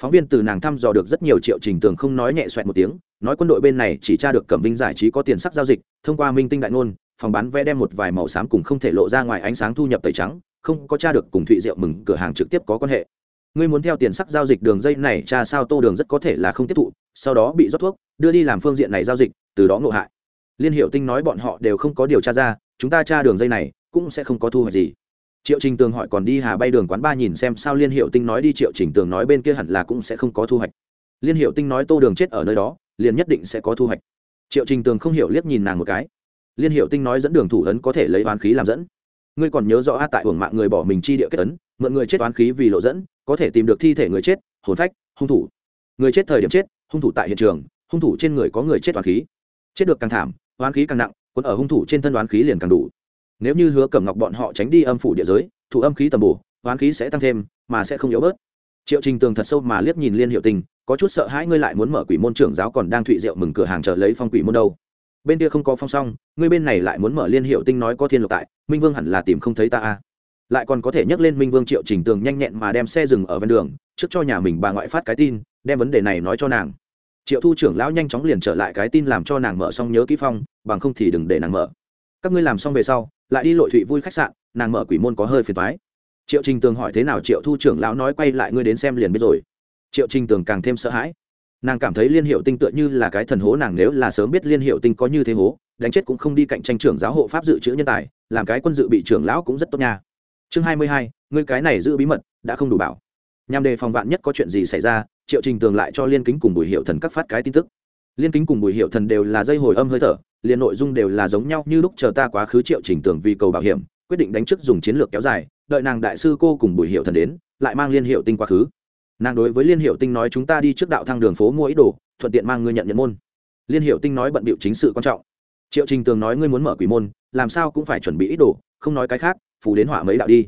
phóng viên từ nàng thăm dò được rất nhiều triệu trình tường không nói nhẹ xoẹt một tiếng, nói quân đội bên này chỉ tra được cẩm vinh giải trí có tiền sắc giao dịch, thông qua minh tinh đại ngôn, phòng bán vé đem một vài màu xám cùng không thể lộ ra ngoài ánh sáng thu nhập tẩy trắng, không có tra được cùng thụy rượu mừng cửa hàng trực tiếp có quan hệ. Ngươi muốn theo tiền sắc giao dịch đường dây này tra sao tô đường rất có thể là không tiếp thụ, sau đó bị rót thuốc, đưa đi làm phương diện này giao dịch, từ đó ngộ hại. Liên hiệu tinh nói bọn họ đều không có điều tra ra, chúng ta tra đường dây này cũng sẽ không có thu hoạch gì triệu trình tường hỏi còn đi hà bay đường quán ba nhìn xem sao liên hiệu tinh nói đi, triệu trình tường nói bên kia hẳn là cũng sẽ không có thu hoạch. Liên hiệu tinh nói tô đường chết ở nơi đó, liền nhất định sẽ có thu hoạch. Triệu trình tường không hiểu liếc nhìn nàng một cái. Liên hiệu tinh nói dẫn đường thủ ấn có thể lấy oán khí làm dẫn. Ngươi còn nhớ rõ a tại hưởng mạng người bỏ mình chi địa kết ấn, mượn người chết oán khí vì lộ dẫn, có thể tìm được thi thể người chết, hồn phách, hung thủ. Người chết thời điểm chết, hung thủ tại hiện trường, hung thủ trên người có người chết oán khí. Chết được càng thảm, oán khí càng nặng còn ở hung thủ trên thân oán khí liền càng đủ nếu như hứa cẩm ngọc bọn họ tránh đi âm phủ địa giới thủ âm khí tầm bổ, oán khí sẽ tăng thêm, mà sẽ không yếu bớt. Triệu trình tường thật sâu mà liếc nhìn liên hiệu tình, có chút sợ hãi ngươi lại muốn mở quỷ môn trưởng giáo còn đang thụy rượu mừng cửa hàng chờ lấy phong quỷ môn đâu. Bên kia không có phong xong ngươi bên này lại muốn mở liên hiệu tinh nói có thiên lục tại, minh vương hẳn là tìm không thấy ta a lại còn có thể nhắc lên minh vương triệu trình tường nhanh nhẹn mà đem xe dừng ở ven đường, trước cho nhà mình bà ngoại phát cái tin, đem vấn đề này nói cho nàng. Triệu thu trưởng lão nhanh chóng liền trở lại cái tin làm cho nàng mở xong nhớ kỹ phong, bằng không thì đừng để nàng mở. Các ngươi làm xong về sau lại đi lội thụy vui khách sạn nàng mở quỷ môn có hơi phiền thoái triệu trình tường hỏi thế nào triệu thu trưởng lão nói quay lại ngươi đến xem liền biết rồi triệu trình tường càng thêm sợ hãi nàng cảm thấy liên hiệu tinh tựa như là cái thần hố nàng nếu là sớm biết liên hiệu tinh có như thế hố đánh chết cũng không đi cạnh tranh trưởng giáo hộ pháp dự trữ nhân tài làm cái quân dự bị trưởng lão cũng rất tốt nha chương hai mươi hai ngươi cái này giữ bí mật đã không đủ bảo nhằm đề phòng vạn nhất có chuyện gì xảy ra triệu trình tường lại cho liên kính cùng bùi hiệu thần các phát cái tin tức liên kính cùng bùi hiệu thần đều là dây hồi âm hơi thở liền nội dung đều là giống nhau như lúc chờ ta quá khứ triệu trình tường vì cầu bảo hiểm, quyết định đánh trước dùng chiến lược kéo dài, đợi nàng đại sư cô cùng bùi hiệu thần đến, lại mang liên hiệu tinh quá khứ. Nàng đối với liên hiệu tinh nói chúng ta đi trước đạo thang đường phố mua ít đồ, thuận tiện mang ngươi nhận nhận môn. Liên hiệu tinh nói bận bịu chính sự quan trọng. Triệu trình tường nói ngươi muốn mở quỷ môn, làm sao cũng phải chuẩn bị ít đồ, không nói cái khác phủ đến hỏa mấy đạo đi.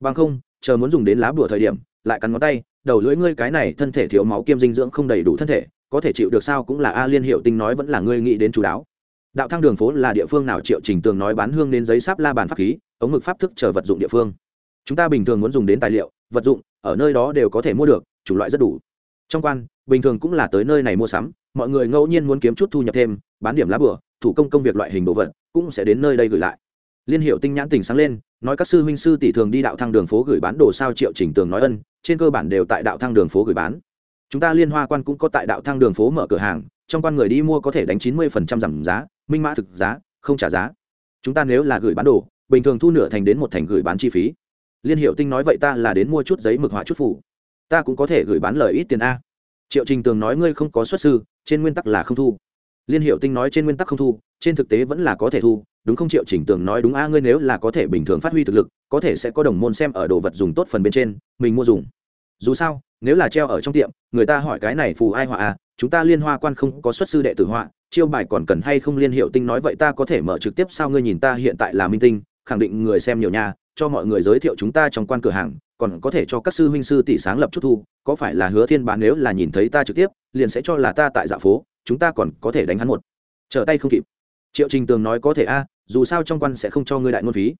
Bằng không, chờ muốn dùng đến lá bùa thời điểm, lại cắn ngón tay, đầu lưỡi ngươi cái này thân thể thiếu máu kiêm dinh dưỡng không đầy đủ thân thể, có thể chịu được sao cũng là a liên hiệu tinh nói vẫn là ngươi nghĩ đến chú đáo đạo thang đường phố là địa phương nào? Triệu trình tường nói bán hương đến giấy sáp la bàn pháp khí, ống mực pháp thức chờ vật dụng địa phương. Chúng ta bình thường muốn dùng đến tài liệu, vật dụng, ở nơi đó đều có thể mua được, chủng loại rất đủ. Trong quan, bình thường cũng là tới nơi này mua sắm, mọi người ngẫu nhiên muốn kiếm chút thu nhập thêm, bán điểm lá bửa, thủ công công việc loại hình đồ vật, cũng sẽ đến nơi đây gửi lại. Liên hiệu tinh nhãn tình sáng lên, nói các sư huynh sư tỷ thường đi đạo thang đường phố gửi bán đồ sao? Triệu trình tường nói ân, trên cơ bản đều tại đạo thang đường phố gửi bán. Chúng ta liên hoa quan cũng có tại đạo thang đường phố mở cửa hàng, trong quan người đi mua có thể đánh chín mươi giảm giá minh mã thực giá, không trả giá. Chúng ta nếu là gửi bán đồ, bình thường thu nửa thành đến một thành gửi bán chi phí. Liên hiệu tinh nói vậy ta là đến mua chút giấy mực họa chút phủ ta cũng có thể gửi bán lời ít tiền a. Triệu trình tường nói ngươi không có xuất sư, trên nguyên tắc là không thu. Liên hiệu tinh nói trên nguyên tắc không thu, trên thực tế vẫn là có thể thu, đúng không triệu trình tường nói đúng a, ngươi nếu là có thể bình thường phát huy thực lực, có thể sẽ có đồng môn xem ở đồ vật dùng tốt phần bên trên, mình mua dùng. Dù sao, nếu là treo ở trong tiệm, người ta hỏi cái này phù ai họa à chúng ta liên hoa quan không có xuất sư đệ tử họa chiêu bài còn cần hay không liên hiệu tinh nói vậy ta có thể mở trực tiếp sao ngươi nhìn ta hiện tại là minh tinh, khẳng định người xem nhiều nha, cho mọi người giới thiệu chúng ta trong quan cửa hàng, còn có thể cho các sư huynh sư tỷ sáng lập chút thu, có phải là hứa thiên bán nếu là nhìn thấy ta trực tiếp, liền sẽ cho là ta tại dạ phố, chúng ta còn có thể đánh hắn một. Trở tay không kịp. Triệu trình tường nói có thể a, dù sao trong quan sẽ không cho ngươi đại ngôn phí.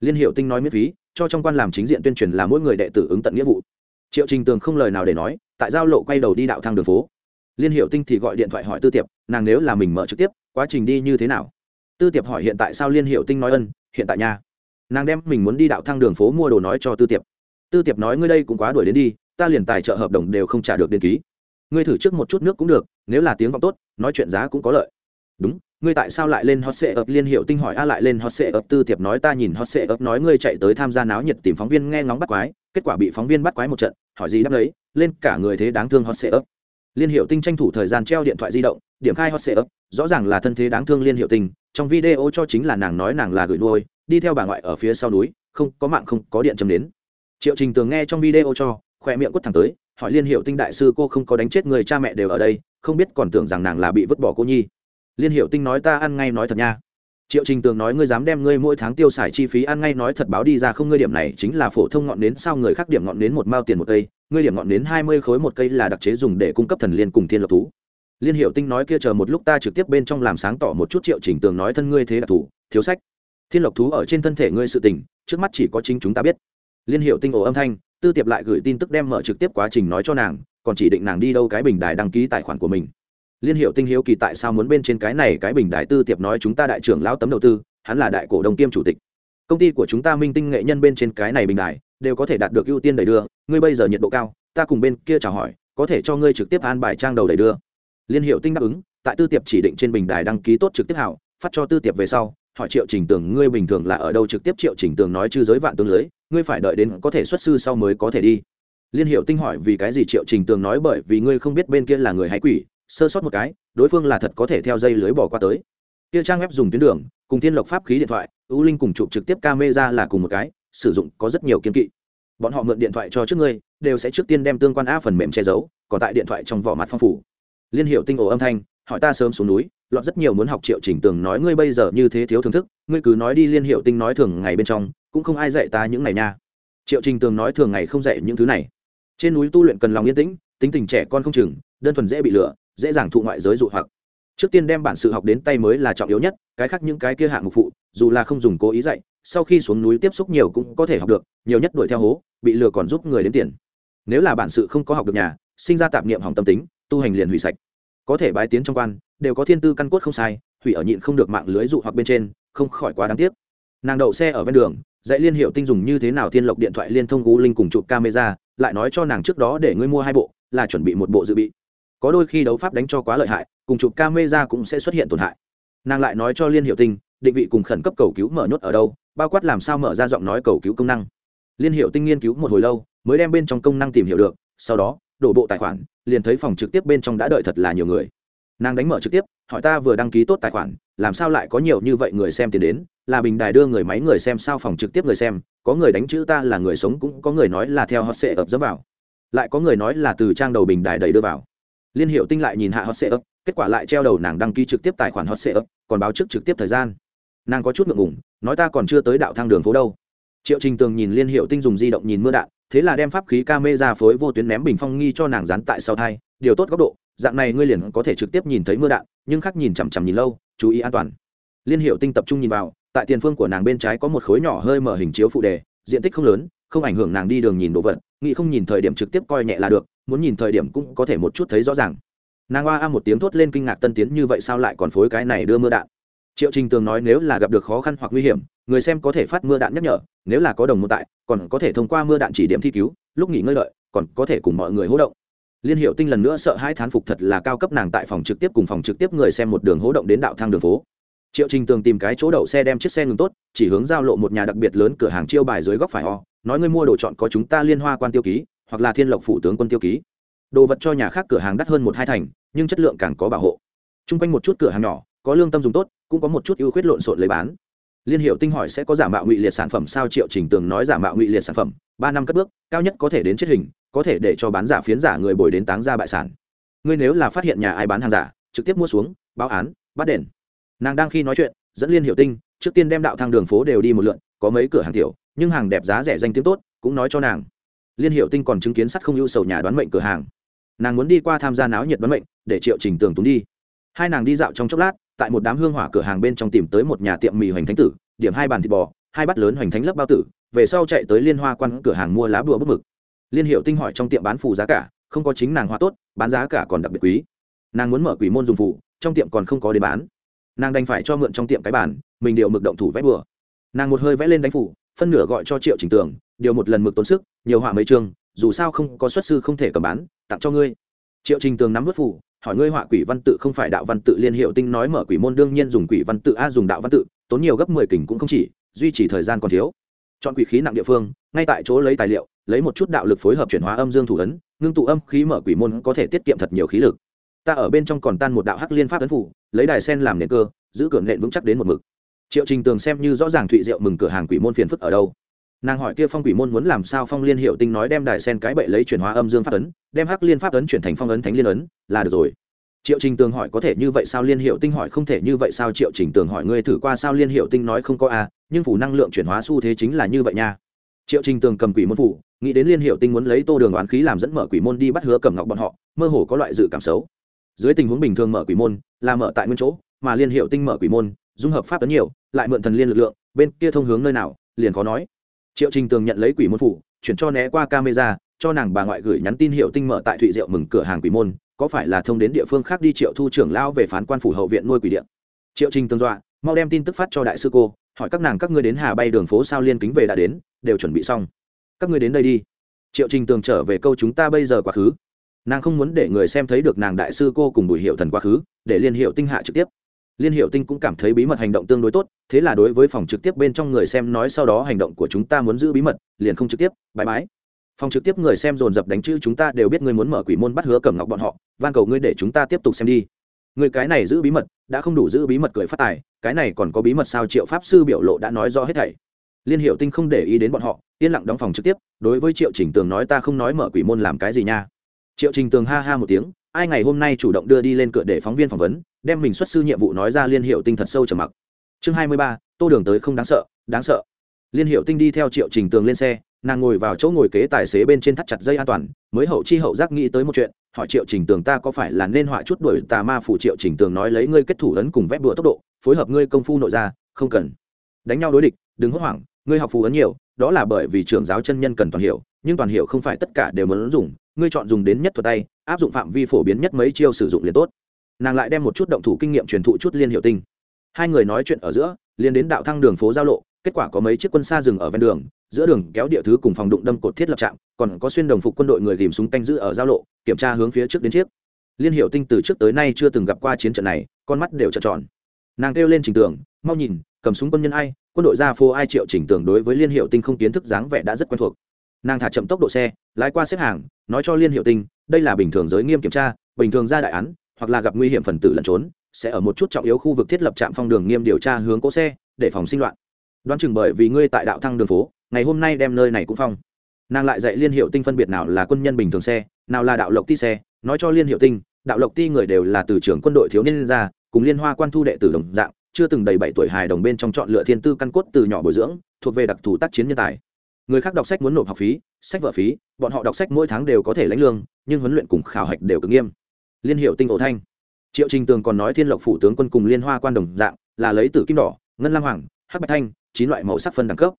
Liên hiệu tinh nói miễn phí, cho trong quan làm chính diện tuyên truyền là mỗi người đệ tử ứng tận nghĩa vụ. Triệu trình tường không lời nào để nói, tại giao lộ quay đầu đi đạo thang đường phố liên hiệu tinh thì gọi điện thoại hỏi tư tiệp, nàng nếu là mình mở trực tiếp, quá trình đi như thế nào? Tư tiệp hỏi hiện tại sao liên hiệu tinh nói ân, hiện tại nha. Nàng đem mình muốn đi đạo thang đường phố mua đồ nói cho tư tiệp. Tư tiệp nói ngươi đây cũng quá đuổi đến đi, ta liền tài trợ hợp đồng đều không trả được đến ký. Ngươi thử trước một chút nước cũng được, nếu là tiếng vọng tốt, nói chuyện giá cũng có lợi. Đúng, ngươi tại sao lại lên hot sệ ập liên hiệu tinh hỏi, a, lại lên hot sệ ập tư tiệp nói, ta nhìn hot sệ ập nói ngươi chạy tới tham gia náo nhiệt tìm phóng viên nghe ngóng bắt quái, kết quả bị phóng viên bắt quái một trận, hỏi gì đáp đấy, lên cả người thế đáng thương hot sệ ập liên hiệu tinh tranh thủ thời gian treo điện thoại di động, điểm khai hot sệ ấp rõ ràng là thân thế đáng thương liên hiệu tinh, trong video cho chính là nàng nói nàng là gửi nuôi, đi theo bà ngoại ở phía sau núi, không có mạng không có điện chấm đến. Triệu trình tường nghe trong video cho, khoe miệng quất thẳng tới, hỏi liên hiệu tinh đại sư cô không có đánh chết người cha mẹ đều ở đây, không biết còn tưởng rằng nàng là bị vứt bỏ cô nhi. Liên hiệu tinh nói ta ăn ngay nói thật nha triệu trình tường nói ngươi dám đem ngươi mỗi tháng tiêu xài chi phí ăn ngay nói thật báo đi ra không ngươi điểm này chính là phổ thông ngọn nến sao người khác điểm ngọn nến một mao tiền một cây, ngươi điểm ngọn nến hai mươi khối một cây là đặc chế dùng để cung cấp thần liên cùng thiên lộc thú. Liên hiệu tinh nói kia chờ một lúc ta trực tiếp bên trong làm sáng tỏ một chút triệu trình tường nói thân ngươi thế đặc thù, thiếu sách. Thiên lộc thú ở trên thân thể ngươi sự tình, trước mắt chỉ có chính chúng ta biết. Liên hiệu tinh ổ âm thanh, tư tiệp lại gửi tin tức đem mở trực tiếp quá trình nói cho nàng, còn chỉ định nàng đi đâu cái bình đài đăng ký tài khoản của mình liên hiệu tinh hiếu kỳ tại sao muốn bên trên cái này cái bình đài tư tiệp nói chúng ta đại trưởng lão tấm đầu tư, hắn là đại cổ đông kiêm chủ tịch. Công ty của chúng ta minh tinh nghệ nhân bên trên cái này bình đài đều có thể đạt được ưu tiên đầy đưa. Ngươi bây giờ nhiệt độ cao, ta cùng bên kia chào hỏi, có thể cho ngươi trực tiếp an bài trang đầu đầy đưa. Liên hiệu tinh đáp ứng, tại tư tiệp chỉ định trên bình đài đăng ký tốt trực tiếp hảo, phát cho tư tiệp về sau, hỏi triệu trình tường, ngươi bình thường là ở đâu? Trực tiếp triệu trình tường nói, chư giới vạn tương lưới, ngươi phải đợi đến có thể xuất sư sau mới có thể đi. Liên hiệu tinh hỏi, vì cái gì? Triệu trình tường nói, bởi vì ngươi không biết bên kia là người hay quỷ sơ sót một cái, đối phương là thật có thể theo dây lưới bỏ qua tới. Kia trang web dùng tuyến đường, cùng thiên lộc pháp khí điện thoại ưu linh cùng chụp trực tiếp camera là cùng một cái, sử dụng có rất nhiều kiên kỵ. Bọn họ mượn điện thoại cho trước ngươi, đều sẽ trước tiên đem tương quan a phần mềm che giấu, còn tại điện thoại trong vỏ mặt phong phủ. Liên hiệu tinh ổ âm thanh, hỏi ta sớm xuống núi, lọt rất nhiều muốn học triệu chỉnh tường nói ngươi bây giờ như thế thiếu thưởng thức, ngươi cứ nói đi liên hiệu tinh nói thường ngày bên trong, cũng không ai dạy ta những ngày nha. Triệu trình tường nói thường ngày không dạy những thứ này. Trên núi tu luyện cần lòng yên tĩnh, tính tình trẻ con không chừng, đơn thuần dễ bị lửa dễ dàng thụ ngoại giới dụ hoặc. Trước tiên đem bản sự học đến tay mới là trọng yếu nhất, cái khác những cái kia hạng mục phụ, dù là không dùng cố ý dạy, sau khi xuống núi tiếp xúc nhiều cũng có thể học được, nhiều nhất đuổi theo hố, bị lừa còn giúp người đến tiền. Nếu là bản sự không có học được nhà, sinh ra tạp niệm hỏng tâm tính, tu hành liền hủy sạch. Có thể bái tiến trong quan, đều có thiên tư căn cốt không sai, hủy ở nhịn không được mạng lưới dụ hoặc bên trên, không khỏi quá đáng tiếc. Nàng đậu xe ở ven đường, dạy liên hiệu tinh dùng như thế nào thiên lộc điện thoại liên thông gú linh cùng chụp camera, lại nói cho nàng trước đó để ngươi mua hai bộ, là chuẩn bị một bộ dự bị có đôi khi đấu pháp đánh cho quá lợi hại, cùng chụp camera cũng sẽ xuất hiện tổn hại. Nàng lại nói cho liên hiệu tinh, định vị cùng khẩn cấp cầu cứu mở nhốt ở đâu, bao quát làm sao mở ra giọng nói cầu cứu công năng. Liên hiệu tinh nghiên cứu một hồi lâu, mới đem bên trong công năng tìm hiểu được, sau đó, đổ bộ tài khoản, liền thấy phòng trực tiếp bên trong đã đợi thật là nhiều người. Nàng đánh mở trực tiếp, hỏi ta vừa đăng ký tốt tài khoản, làm sao lại có nhiều như vậy người xem tiền đến, là bình đài đưa người máy người xem sao phòng trực tiếp người xem, có người đánh chữ ta là người sống cũng có người nói là theo họ sẽ ập dẫm vào. Lại có người nói là từ trang đầu bình đài đầy đưa vào liên hiệu tinh lại nhìn hạ hot sệ ấp kết quả lại treo đầu nàng đăng ký trực tiếp tài khoản hot sệ ấp còn báo trước trực tiếp thời gian. Nàng có chút ngượng ngủng nói ta còn chưa tới đạo thang đường phố đâu. Triệu trình tường nhìn liên hiệu tinh dùng di động nhìn mưa đạn, thế là đem pháp khí ca mê ra phối vô tuyến ném bình phong nghi cho nàng dán tại sau thai. Điều tốt góc độ, dạng này ngươi liền có thể trực tiếp nhìn thấy mưa đạn, nhưng khác nhìn chằm chằm nhìn lâu, chú ý an toàn. Liên hiệu tinh tập trung nhìn vào, tại tiền phương của nàng bên trái có một khối nhỏ hơi mở hình chiếu phụ đề, diện tích không lớn không ảnh hưởng nàng đi đường nhìn đồ vật, nghĩ không nhìn thời điểm trực tiếp coi nhẹ là được, muốn nhìn thời điểm cũng có thể một chút thấy rõ ràng. Nàng oa a một tiếng thốt lên kinh ngạc tân tiến như vậy sao lại còn phối cái này đưa mưa đạn? Triệu trình tường nói nếu là gặp được khó khăn hoặc nguy hiểm, người xem có thể phát mưa đạn nhắc nhở, nếu là có đồng môn tại, còn có thể thông qua mưa đạn chỉ điểm thi cứu, lúc nghỉ ngơi đợi, còn có thể cùng mọi người hỗ động. Liên hiệu tinh lần nữa sợ hai thán phục thật là cao cấp nàng tại phòng trực tiếp cùng phòng trực tiếp người xem một đường hỗ động đến đạo thang đường phố triệu trình tường tìm cái chỗ đậu xe đem chiếc xe ngừng tốt, chỉ hướng giao lộ một nhà đặc biệt lớn cửa hàng chiêu bài dưới góc phải ho, nói ngươi mua đồ chọn có chúng ta liên hoa quan tiêu ký, hoặc là thiên lộc phủ tướng quân tiêu ký. Đồ vật cho nhà khác cửa hàng đắt hơn một hai thành, nhưng chất lượng càng có bảo hộ. T r u n g quanh một chút cửa hàng nhỏ, có lương tâm dùng tốt, cũng có một chút ưu khuyết lộn xộn lấy bán. Liên hiệu tinh hỏi sẽ có giả mạo ngụy liệt sản phẩm sao? Triệu trình tường nói giả mạo ngụy liệt sản phẩm, ba năm cất bước, cao nhất có thể đến chết hình, có thể để cho bán giả phiến giả người bồi đến táng ra bại sản. Ngươi nếu là phát hiện nhà ai bán hàng giả, trực tiếp mua xuống, báo án, bắt đền nàng đang khi nói chuyện, dẫn liên hiệu tinh, trước tiên đem đạo thang đường phố đều đi một lượn, có mấy cửa hàng tiểu, nhưng hàng đẹp giá rẻ danh tiếng tốt, cũng nói cho nàng. Liên hiệu tinh còn chứng kiến sắt không ưu sầu nhà đoán mệnh cửa hàng. Nàng muốn đi qua tham gia náo nhiệt đoán mệnh, để triệu trình tường túng đi. Hai nàng đi dạo trong chốc lát, tại một đám hương hỏa cửa hàng bên trong tìm tới một nhà tiệm mì hoành thánh tử, điểm hai bàn thịt bò, hai bát lớn hoành thánh lấp bao tử, về sau chạy tới liên hoa quan cửa hàng mua lá bùa bức mực. Liên hiệu tinh hỏi trong tiệm bán phù giá cả, không có chính nàng hoa tốt, bán giá cả còn đặc biệt quý. Nàng muốn mở quỷ môn dùng phù, trong tiệm còn không có để bán nàng đành phải cho mượn trong tiệm cái bản mình điều mực động thủ vẽ bừa. Nàng một hơi vẽ lên đánh phủ, phân nửa gọi cho triệu trình tường, điều một lần mực tốn sức, nhiều họa mấy trường. dù sao không có xuất sư không thể cầm bán, tặng cho ngươi. Triệu trình tường nắm vớt phủ, hỏi ngươi họa quỷ văn tự không phải đạo văn tự liên hiệu tinh nói mở quỷ môn đương nhiên dùng quỷ văn tự a dùng đạo văn tự, tốn nhiều gấp mười kình cũng không chỉ, duy trì thời gian còn thiếu. Chọn quỷ khí nặng địa phương, ngay tại chỗ lấy tài liệu, lấy một chút đạo lực phối hợp chuyển hóa âm dương thủ ấn, ngưng tụ âm khí mở quỷ môn có thể tiết kiệm thật nhiều khí lực ta ở bên trong còn tan một đạo hắc liên pháp ấn phủ lấy đài sen làm nền cơ giữ cửa nện vững chắc đến một mực. Triệu trình tường xem như rõ ràng thụy diệu mừng cửa hàng quỷ môn phiền phức ở đâu. Nàng hỏi kia phong quỷ môn muốn làm sao phong liên hiệu tinh nói đem đài sen cái bậy lấy chuyển hóa âm dương pháp ấn đem hắc liên pháp ấn chuyển thành phong ấn thánh liên ấn là được rồi. Triệu trình tường hỏi có thể như vậy sao liên hiệu tinh hỏi không thể như vậy sao triệu trình tường hỏi ngươi thử qua sao liên hiệu tinh nói không có a à, nhưng phủ năng lượng chuyển hóa xu thế chính là như vậy nha. Triệu trình tường cầm quỷ môn phủ nghĩ đến liên hiệu tinh muốn lấy tô đường oán khí làm dẫn mở quỷ môn đi bắt hứa cầm ngọc bọn họ mơ hồ có loại dự cảm xấu dưới tình huống bình thường mở quỷ môn là mở tại nguyên chỗ, mà liên hiệu tinh mở quỷ môn, dung hợp pháp tấn nhiều, lại mượn thần liên lực lượng, bên kia thông hướng nơi nào, liền khó nói. Triệu trình tường nhận lấy quỷ môn phủ, chuyển cho né qua camera, cho nàng bà ngoại gửi nhắn tin hiệu tinh mở tại thụy diệu mừng cửa hàng quỷ môn, có phải là thông đến địa phương khác đi triệu thu trưởng lao về phán quan phủ hậu viện nuôi quỷ điện. Triệu trình tường dọa, mau đem tin tức phát cho đại sư cô, hỏi các nàng các ngươi đến hà bay đường phố sao liên kính về đã đến, đều chuẩn bị xong. Các ngươi đến đây đi. Triệu trình tường trở về câu chúng ta bây giờ quá khứ nàng không muốn để người xem thấy được nàng đại sư cô cùng bùi hiệu thần quá khứ, để liên hiệu tinh hạ trực tiếp. Liên hiệu tinh cũng cảm thấy bí mật hành động tương đối tốt, thế là đối với phòng trực tiếp bên trong người xem nói sau đó hành động của chúng ta muốn giữ bí mật, liền không trực tiếp bãi mãi phòng trực tiếp người xem dồn dập đánh chữ chúng ta đều biết ngươi muốn mở quỷ môn bắt hứa cầm ngọc bọn họ, van cầu ngươi để chúng ta tiếp tục xem đi. Người cái này giữ bí mật, đã không đủ giữ bí mật cười phát tài, cái này còn có bí mật sao triệu pháp sư biểu lộ đã nói rõ hết thảy. Liên hiệu tinh không để ý đến bọn họ, yên lặng đóng phòng trực tiếp, đối với triệu chỉnh tường nói ta không nói mở quỷ môn làm cái gì nha triệu trình tường ha ha một tiếng, ai ngày hôm nay chủ động đưa đi lên cửa để phóng viên phỏng vấn, đem mình xuất sư nhiệm vụ nói ra liên hiệu tinh thật sâu trầm mặc. Chương hai mươi ba, tô đường tới không đáng sợ đáng sợ. Liên hiệu tinh đi theo triệu trình tường lên xe, nàng ngồi vào chỗ ngồi kế tài xế bên trên thắt chặt dây an toàn, mới hậu chi hậu giác nghĩ tới một chuyện, hỏi triệu trình tường, ta có phải là nên họa chút đuổi tà ma phủ? Triệu trình tường nói, lấy ngươi kết thủ ấn cùng vét đùa tốc độ, phối hợp ngươi công phu nội ra không cần. Đánh nhau đối địch, đừng hốt hoảng, ngươi học phù ấn nhiều, đó là bởi vì trưởng giáo chân nhân cần toàn hiểu, nhưng toàn hiểu không phải tất cả đều muốn dùng ngươi chọn dùng đến nhất thuật tay, áp dụng phạm vi phổ biến nhất mấy chiêu sử dụng liền tốt. Nàng lại đem một chút động thủ kinh nghiệm truyền thụ chút liên hiệu tinh. Hai người nói chuyện ở giữa, liền đến đạo thăng đường phố giao lộ, kết quả có mấy chiếc quân xa dừng ở ven đường, giữa đường kéo địa thứ cùng phòng đụng đâm cột thiết lập trạm, còn có xuyên đồng phục quân đội người tìm súng canh giữ ở giao lộ, kiểm tra hướng phía trước đến chiếc. Liên hiệu tinh từ trước tới nay chưa từng gặp qua chiến trận này, con mắt đều trợn tròn. Nàng kêu lên trình tường, mau nhìn, cầm súng quân nhân ai, quân đội ra phô ai triệu trình tường đối với liên hiệu tinh không kiến thức dáng vẻ đã rất quen thuộc nàng thả chậm tốc độ xe, lái qua xếp hàng, nói cho liên hiệu tinh, đây là bình thường giới nghiêm kiểm tra, bình thường ra đại án, hoặc là gặp nguy hiểm phần tử lẩn trốn, sẽ ở một chút trọng yếu khu vực thiết lập trạm phong đường nghiêm điều tra hướng cỗ xe, để phòng sinh loạn. Đoán chừng bởi vì ngươi tại đạo thăng đường phố, ngày hôm nay đem nơi này cũng phong. Nàng lại dạy liên hiệu tinh phân biệt nào là quân nhân bình thường xe, nào là đạo lộc ti xe, nói cho liên hiệu tinh, đạo lộc ti người đều là từ trưởng quân đội thiếu niên ra, cùng liên hoa quan thu đệ tử đồng dạng, chưa từng đầy bảy tuổi hài đồng bên trong chọn lựa thiên tư căn cốt từ nhỏ bồi dưỡng, thuộc về đặc thù tác chiến nhân tài người khác đọc sách muốn nộp học phí, sách vở phí, bọn họ đọc sách mỗi tháng đều có thể lãnh lương, nhưng huấn luyện cùng khảo hạch đều cực nghiêm. Liên hiệu tinh ổ thanh. Triệu trình tường còn nói thiên lộc phủ tướng quân cùng liên hoa quan đồng dạng, là lấy từ kim đỏ, ngân lam hoàng, hắc bạch thanh, chín loại màu sắc phân đẳng cấp.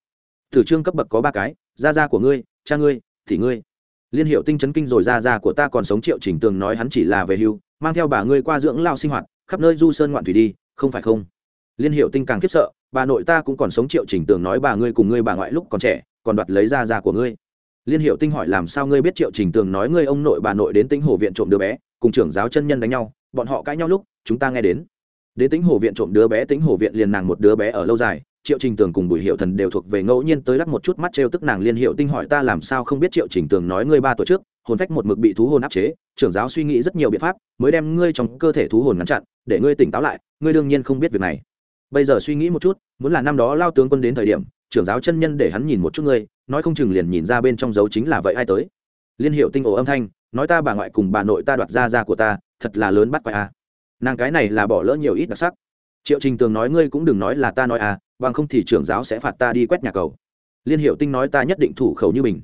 Tử trương cấp bậc có ba cái, gia gia của ngươi, cha ngươi, thì ngươi. Liên hiệu tinh chấn kinh rồi gia gia của ta còn sống triệu trình tường nói hắn chỉ là về hưu, mang theo bà ngươi qua dưỡng lao sinh hoạt, khắp nơi du sơn ngoạn thủy đi, không phải không? Liên hiệu tinh càng khiếp sợ, bà nội ta cũng còn sống triệu trình tường nói bà ngươi cùng ngươi bà ngoại lúc còn trẻ còn đoạt lấy ra ra của ngươi. Liên hiệu tinh hỏi làm sao ngươi biết triệu trình tường nói ngươi ông nội bà nội đến tính hồ viện trộm đứa bé, cùng trưởng giáo chân nhân đánh nhau, bọn họ cãi nhau lúc, chúng ta nghe đến. Đến tính hồ viện trộm đứa bé tính hồ viện liền nàng một đứa bé ở lâu dài, triệu trình tường cùng bùi hiệu thần đều thuộc về ngẫu nhiên tới lắc một chút mắt trêu tức nàng liên hiệu tinh hỏi ta làm sao không biết triệu trình tường nói ngươi ba tuổi trước, hồn phách một mực bị thú hồn áp chế, trưởng giáo suy nghĩ rất nhiều biện pháp, mới đem ngươi trong cơ thể thú hồn ngăn chặn, để ngươi tỉnh táo lại, ngươi đương nhiên không biết việc này. Bây giờ suy nghĩ một chút, muốn là năm đó lao tướng quân đến thời điểm trưởng giáo chân nhân để hắn nhìn một chút ngươi, nói không chừng liền nhìn ra bên trong dấu chính là vậy ai tới. Liên hiệu tinh ổ âm thanh, nói ta bà ngoại cùng bà nội ta đoạt ra ra của ta, thật là lớn bắt quay a à. nàng cái này là bỏ lỡ nhiều ít đặc sắc. Triệu trình tường nói ngươi cũng đừng nói là ta nói à bằng không thì trưởng giáo sẽ phạt ta đi quét nhà cầu. Liên hiệu tinh nói ta nhất định thủ khẩu như mình.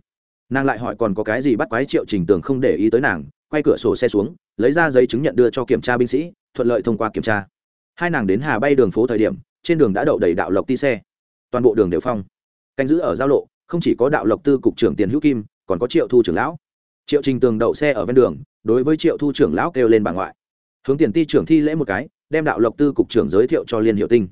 Nàng lại hỏi còn có cái gì bắt quái, triệu trình tường không để ý tới nàng, quay cửa sổ xe xuống, lấy ra giấy chứng nhận đưa cho kiểm tra binh sĩ, thuận lợi thông qua kiểm tra. Hai nàng đến hà bay đường phố thời điểm, trên đường đã đậu đầy đạo lộc ti xe toàn bộ đường đều phong. Canh giữ ở giao lộ, không chỉ có đạo lộc tư cục trưởng tiền hữu kim, còn có triệu thu trưởng lão. Triệu trình tường đậu xe ở ven đường, đối với triệu thu trưởng lão kêu lên bà ngoại. Hướng tiền ti trưởng thi lễ một cái, đem đạo lộc tư cục trưởng giới thiệu cho liên hiệu tinh.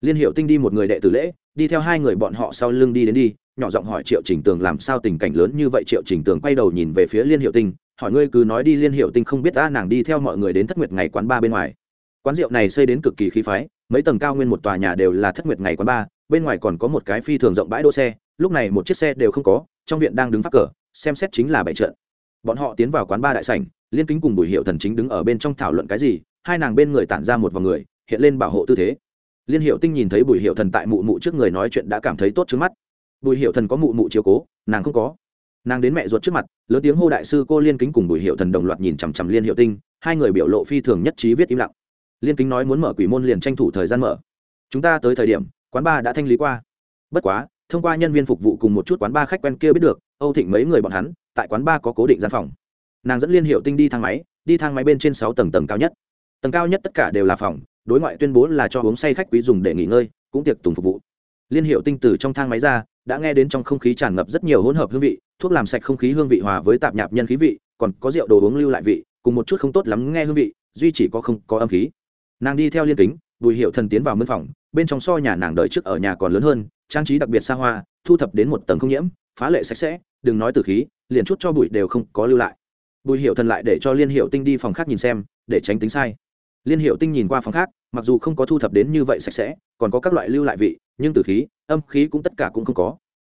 Liên hiệu tinh đi một người đệ tử lễ, đi theo hai người bọn họ sau lưng đi đến đi, nhỏ giọng hỏi triệu trình tường làm sao tình cảnh lớn như vậy. Triệu trình tường quay đầu nhìn về phía liên hiệu tinh, hỏi ngươi cứ nói đi, liên hiệu tinh không biết ta nàng đi theo mọi người đến thất nguyệt ngày quán ba bên ngoài. Quán rượu này xây đến cực kỳ khí phái, mấy tầng cao nguyên một tòa nhà đều là thất nguyệt ngày quán ba bên ngoài còn có một cái phi thường rộng bãi đỗ xe, lúc này một chiếc xe đều không có, trong viện đang đứng phát cờ, xem xét chính là bảy trận. Bọn họ tiến vào quán ba đại sảnh, liên kính cùng bùi hiệu thần chính đứng ở bên trong thảo luận cái gì, hai nàng bên người tản ra một vòng người, hiện lên bảo hộ tư thế. Liên hiệu tinh nhìn thấy bùi hiệu thần tại mụ mụ trước người nói chuyện đã cảm thấy tốt trước mắt. Bùi hiệu thần có mụ mụ chiếu cố, nàng không có. Nàng đến mẹ ruột trước mặt, lớn tiếng hô đại sư cô liên kính cùng bùi hiệu thần đồng loạt nhìn chằm chằm liên hiệu tinh, hai người biểu lộ phi thường nhất trí viết im lặng. Liên kính nói muốn mở quỷ môn liền tranh thủ thời gian mở. Chúng ta tới thời điểm quán ba đã thanh lý qua. Bất quá, thông qua nhân viên phục vụ cùng một chút quán ba khách quen kia biết được, âu thịnh mấy người bọn hắn, tại quán ba có cố định gian phòng. Nàng dẫn liên hiệu tinh đi thang máy, đi thang máy bên trên sáu tầng tầng cao nhất. Tầng cao nhất tất cả đều là phòng, đối ngoại tuyên bố là cho uống say khách quý dùng để nghỉ ngơi, cũng tiệc tùng phục vụ. Liên hiệu tinh từ trong thang máy ra, đã nghe đến trong không khí tràn ngập rất nhiều hỗn hợp hương vị, thuốc làm sạch không khí hương vị hòa với tạp nhạp nhân khí vị, còn có rượu đồ uống lưu lại vị, cùng một chút không tốt lắm nghe hương vị, duy chỉ có không có âm khí. Nàng đi theo liên kính bùi hiệu thần tiến vào mân phòng, bên trong so nhà nàng đợi trước ở nhà còn lớn hơn, trang trí đặc biệt xa hoa, thu thập đến một tầng không nhiễm, phá lệ sạch sẽ, đừng nói từ khí, liền chút cho bụi đều không có lưu lại. Bùi hiệu thần lại để cho liên hiệu tinh đi phòng khác nhìn xem, để tránh tính sai. Liên hiệu tinh nhìn qua phòng khác, mặc dù không có thu thập đến như vậy sạch sẽ, còn có các loại lưu lại vị, nhưng từ khí, âm khí cũng tất cả cũng không có.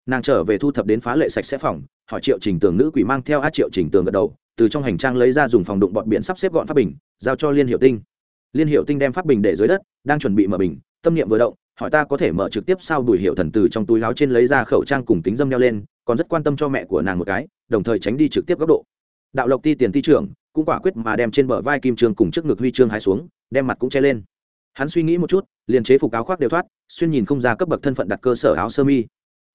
Nàng trở về thu thập đến phá lệ sạch sẽ phòng, hỏi triệu trình tường nữ quỷ mang theo a triệu trình tường gật đầu, từ trong hành trang lấy ra dùng phòng đụng bọn biển sắp xếp gọn pháp bình, giao cho liên hiệu tinh liên hiệu tinh đem pháp bình để dưới đất, đang chuẩn bị mở bình, tâm niệm vừa động, hỏi ta có thể mở trực tiếp sao bùi hiệu thần từ trong túi láo trên lấy ra khẩu trang cùng kính dâm đeo lên, còn rất quan tâm cho mẹ của nàng một cái, đồng thời tránh đi trực tiếp góc độ. Đạo lộc ti tiền ti trưởng, cũng quả quyết mà đem trên bờ vai kim trương cùng trước ngực huy chương hai xuống, đem mặt cũng che lên. Hắn suy nghĩ một chút, liền chế phục áo khoác đều thoát, xuyên nhìn không ra cấp bậc thân phận đặt cơ sở áo sơ mi.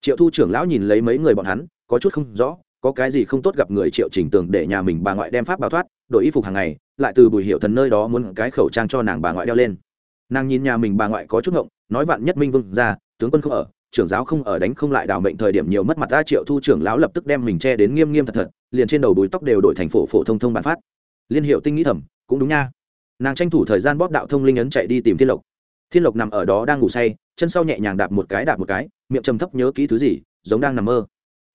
Triệu thu trưởng lão nhìn lấy mấy người bọn hắn, có chút không rõ có cái gì không tốt gặp người triệu trình tường để nhà mình bà ngoại đem pháp bảo thoát, đổi y phục hàng ngày, lại từ bùi hiệu thần nơi đó muốn cái khẩu trang cho nàng bà ngoại đeo lên. Nàng nhìn nhà mình bà ngoại có chút ngộng, nói vạn nhất minh vương ra, tướng quân không ở, trưởng giáo không ở đánh không lại đào mệnh thời điểm nhiều mất mặt ta, triệu thu trưởng lão lập tức đem mình che đến nghiêm nghiêm thật thật, liền trên đầu bùi tóc đều đổi thành phổ phổ thông thông bản phát. Liên hiệu tinh nghĩ thầm, cũng đúng nha. Nàng tranh thủ thời gian bóp đạo thông linh ấn chạy đi tìm thiên lộc. Thiên lộc nằm ở đó đang ngủ say, chân sau nhẹ nhàng đạp một cái đạp một cái, miệng trầm thấp nhớ kỹ thứ gì, giống đang nằm mơ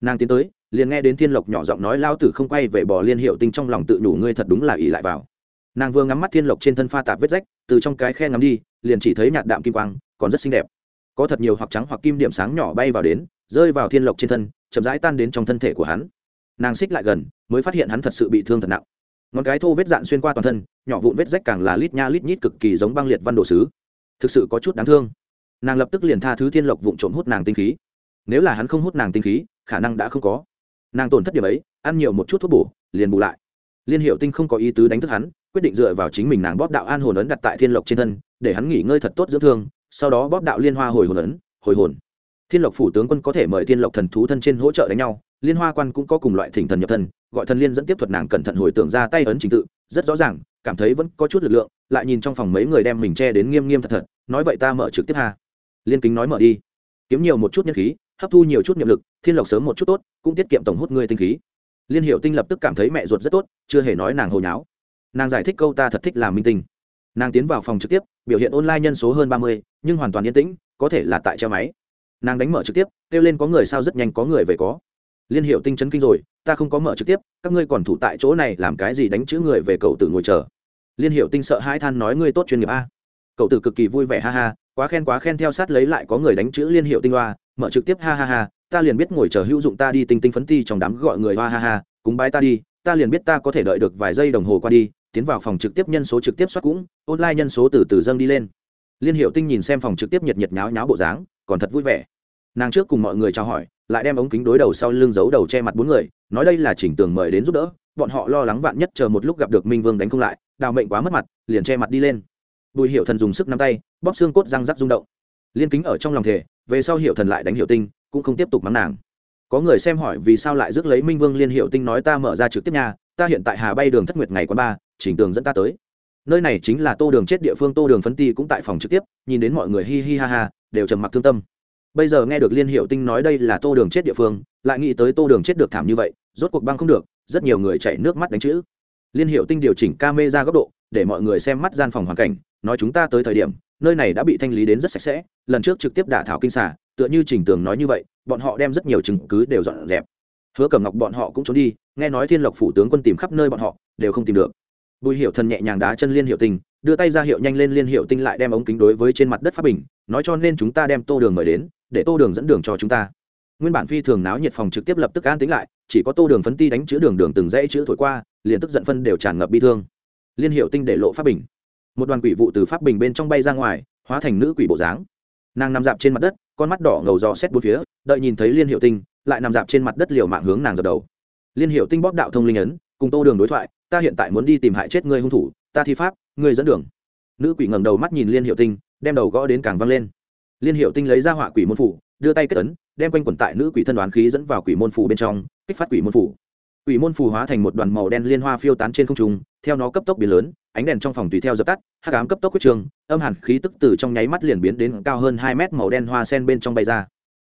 nàng tiến tới, liền nghe đến thiên lộc nhỏ giọng nói, lao tử không quay về bò liên hiệu tinh trong lòng tự nhủ ngươi thật đúng là ỉ lại vào. Nàng vừa ngắm mắt thiên lộc trên thân pha tạp vết rách, từ trong cái khe ngắm đi, liền chỉ thấy nhạt đạm kim quang, còn rất xinh đẹp. Có thật nhiều hoặc trắng hoặc kim điểm sáng nhỏ bay vào đến, rơi vào thiên lộc trên thân, chậm rãi tan đến trong thân thể của hắn. Nàng xích lại gần, mới phát hiện hắn thật sự bị thương thật nặng. Ngón cái thô vết dạn xuyên qua toàn thân, nhỏ vụn vết rách càng là lít nha lít nhít cực kỳ giống băng liệt văn đồ sứ. Thực sự có chút đáng thương. Nàng lập tức liền tha thứ thiên lộc vụng trộm hút nàng tinh khí. Nếu là hắn không hút nàng tinh khí khả năng đã không có. Nàng tổn thất điểm ấy, ăn nhiều một chút thuốc bổ, liền bù lại. Liên hiệu tinh không có ý tứ đánh thức hắn, quyết định dựa vào chính mình nàng bóp đạo an hồn ấn đặt tại thiên lộc trên thân, để hắn nghỉ ngơi thật tốt dưỡng thương, sau đó bóp đạo liên hoa hồi hồn ấn, hồi hồn. Thiên lộc phủ tướng quân có thể mời thiên lộc thần thú thân trên hỗ trợ đánh nhau, liên hoa quan cũng có cùng loại thỉnh thần nhập thân gọi thần liên dẫn tiếp thuật nàng cẩn thận hồi tưởng ra tay ấn trình tự, rất rõ ràng, cảm thấy vẫn có chút lực lượng, lại nhìn trong phòng mấy người đem mình che đến nghiêm nghiêm thật thật, nói vậy ta mở trực tiếp hà. liên kính nói mở đi. Kiếm nhiều một chút nhân khí hấp thu nhiều chút niệm lực, thiên lộc sớm một chút tốt, cũng tiết kiệm tổng hút người tinh khí. Liên hiệu tinh lập tức cảm thấy mẹ ruột rất tốt, chưa hề nói nàng hồi nháo. Nàng giải thích câu ta thật thích làm minh tinh. Nàng tiến vào phòng trực tiếp, biểu hiện online nhân số hơn ba mươi, nhưng hoàn toàn yên tĩnh, có thể là tại treo máy. Nàng đánh mở trực tiếp, kêu lên có người sao rất nhanh có người về có. Liên hiệu tinh chấn kinh rồi, ta không có mở trực tiếp, các ngươi còn thủ tại chỗ này làm cái gì đánh chữ người về cậu tử ngồi chờ. Liên hiệu tinh sợ hai than nói ngươi tốt chuyên nghiệp a. Cậu tử cực kỳ vui vẻ ha ha, quá khen quá khen theo sát lấy lại có người đánh chữ liên hiệu tinh loa mở trực tiếp, ha ha ha, ta liền biết ngồi chờ hữu dụng ta đi, tinh tinh phấn ti trong đám gọi người hoa ha ha, cúng bái ta đi, ta liền biết ta có thể đợi được vài giây đồng hồ qua đi, tiến vào phòng trực tiếp, nhân số trực tiếp soát cũng, online nhân số từ từ dâng đi lên. Liên hiệu tinh nhìn xem phòng trực tiếp nhiệt nhiệt nháo nháo bộ dáng, còn thật vui vẻ. Nàng trước cùng mọi người chào hỏi, lại đem ống kính đối đầu sau lưng giấu đầu che mặt bốn người, nói đây là chỉnh tường mời đến giúp đỡ, bọn họ lo lắng vạn nhất chờ một lúc gặp được minh vương đánh không lại, đào mệnh quá mất mặt, liền che mặt đi lên. Bùi hiệu thần dùng sức nắm tay, bóp xương cốt răng rắc rung động liên kính ở trong lòng thể về sau hiệu thần lại đánh hiệu tinh, cũng không tiếp tục mắng nàng. Có người xem hỏi vì sao lại rước lấy minh vương liên hiệu tinh nói ta mở ra trực tiếp nhà ta hiện tại hà bay đường thất nguyệt ngày quán ba, chỉnh tường dẫn ta tới. Nơi này chính là tô đường chết địa phương, tô đường phấn ti cũng tại phòng trực tiếp, nhìn đến mọi người hi hi ha ha, đều trầm mặc thương tâm. Bây giờ nghe được liên hiệu tinh nói đây là tô đường chết địa phương, lại nghĩ tới tô đường chết được thảm như vậy, rốt cuộc băng không được, rất nhiều người chạy nước mắt đánh chữ. Liên hiệu tinh điều chỉnh ca mê ra góc độ, để mọi người xem mắt gian phòng hoàn cảnh, nói chúng ta tới thời điểm nơi này đã bị thanh lý đến rất sạch sẽ, lần trước trực tiếp đả thảo kinh xả tựa như trình tường nói như vậy, bọn họ đem rất nhiều chứng cứ đều dọn dẹp. Hứa cầm ngọc bọn họ cũng trốn đi, nghe nói thiên lộc phủ tướng quân tìm khắp nơi bọn họ, đều không tìm được. Bùi hiệu thần nhẹ nhàng đá chân liên hiệu tinh, đưa tay ra hiệu nhanh lên liên hiệu tinh lại đem ống kính đối với trên mặt đất pháp bình, nói cho nên chúng ta đem tô đường mời đến, để tô đường dẫn đường cho chúng ta. Nguyên bản phi thường náo nhiệt phòng trực tiếp lập tức an tính lại, chỉ có tô đường phấn ti đánh chữ đường đường từng dãy chữ thổi qua, liền tức giận phân đều tràn ngập bi thương. Liên hiệu tinh để lộ pháp bình một đoàn quỷ vụ từ pháp bình bên trong bay ra ngoài, hóa thành nữ quỷ bộ dáng. Nàng nằm dạp trên mặt đất, con mắt đỏ ngầu dò xét bốn phía, đợi nhìn thấy liên hiệu tinh, lại nằm dạp trên mặt đất liều mạng hướng nàng dập đầu. Liên hiệu tinh bóp đạo thông linh ấn, cùng tô đường đối thoại, ta hiện tại muốn đi tìm hại chết ngươi hung thủ, ta thi pháp, ngươi dẫn đường. Nữ quỷ ngẩng đầu mắt nhìn liên hiệu tinh, đem đầu gõ đến càng văng lên. Liên hiệu tinh lấy ra họa quỷ môn phủ đưa tay kết ấn, đem quanh quẩn tại nữ quỷ thân đoán khí dẫn vào quỷ môn phủ bên trong, kích phát quỷ môn phủ quỷ môn phù hóa thành một đoàn màu đen liên hoa phiêu tán trên không trung, theo nó cấp tốc biến lớn, ánh đèn trong phòng tùy theo dập tắt, hắc ám cấp tốc quyết trường, âm hẳn khí tức từ trong nháy mắt liền biến đến cao hơn hai mét màu đen hoa sen bên trong bay ra.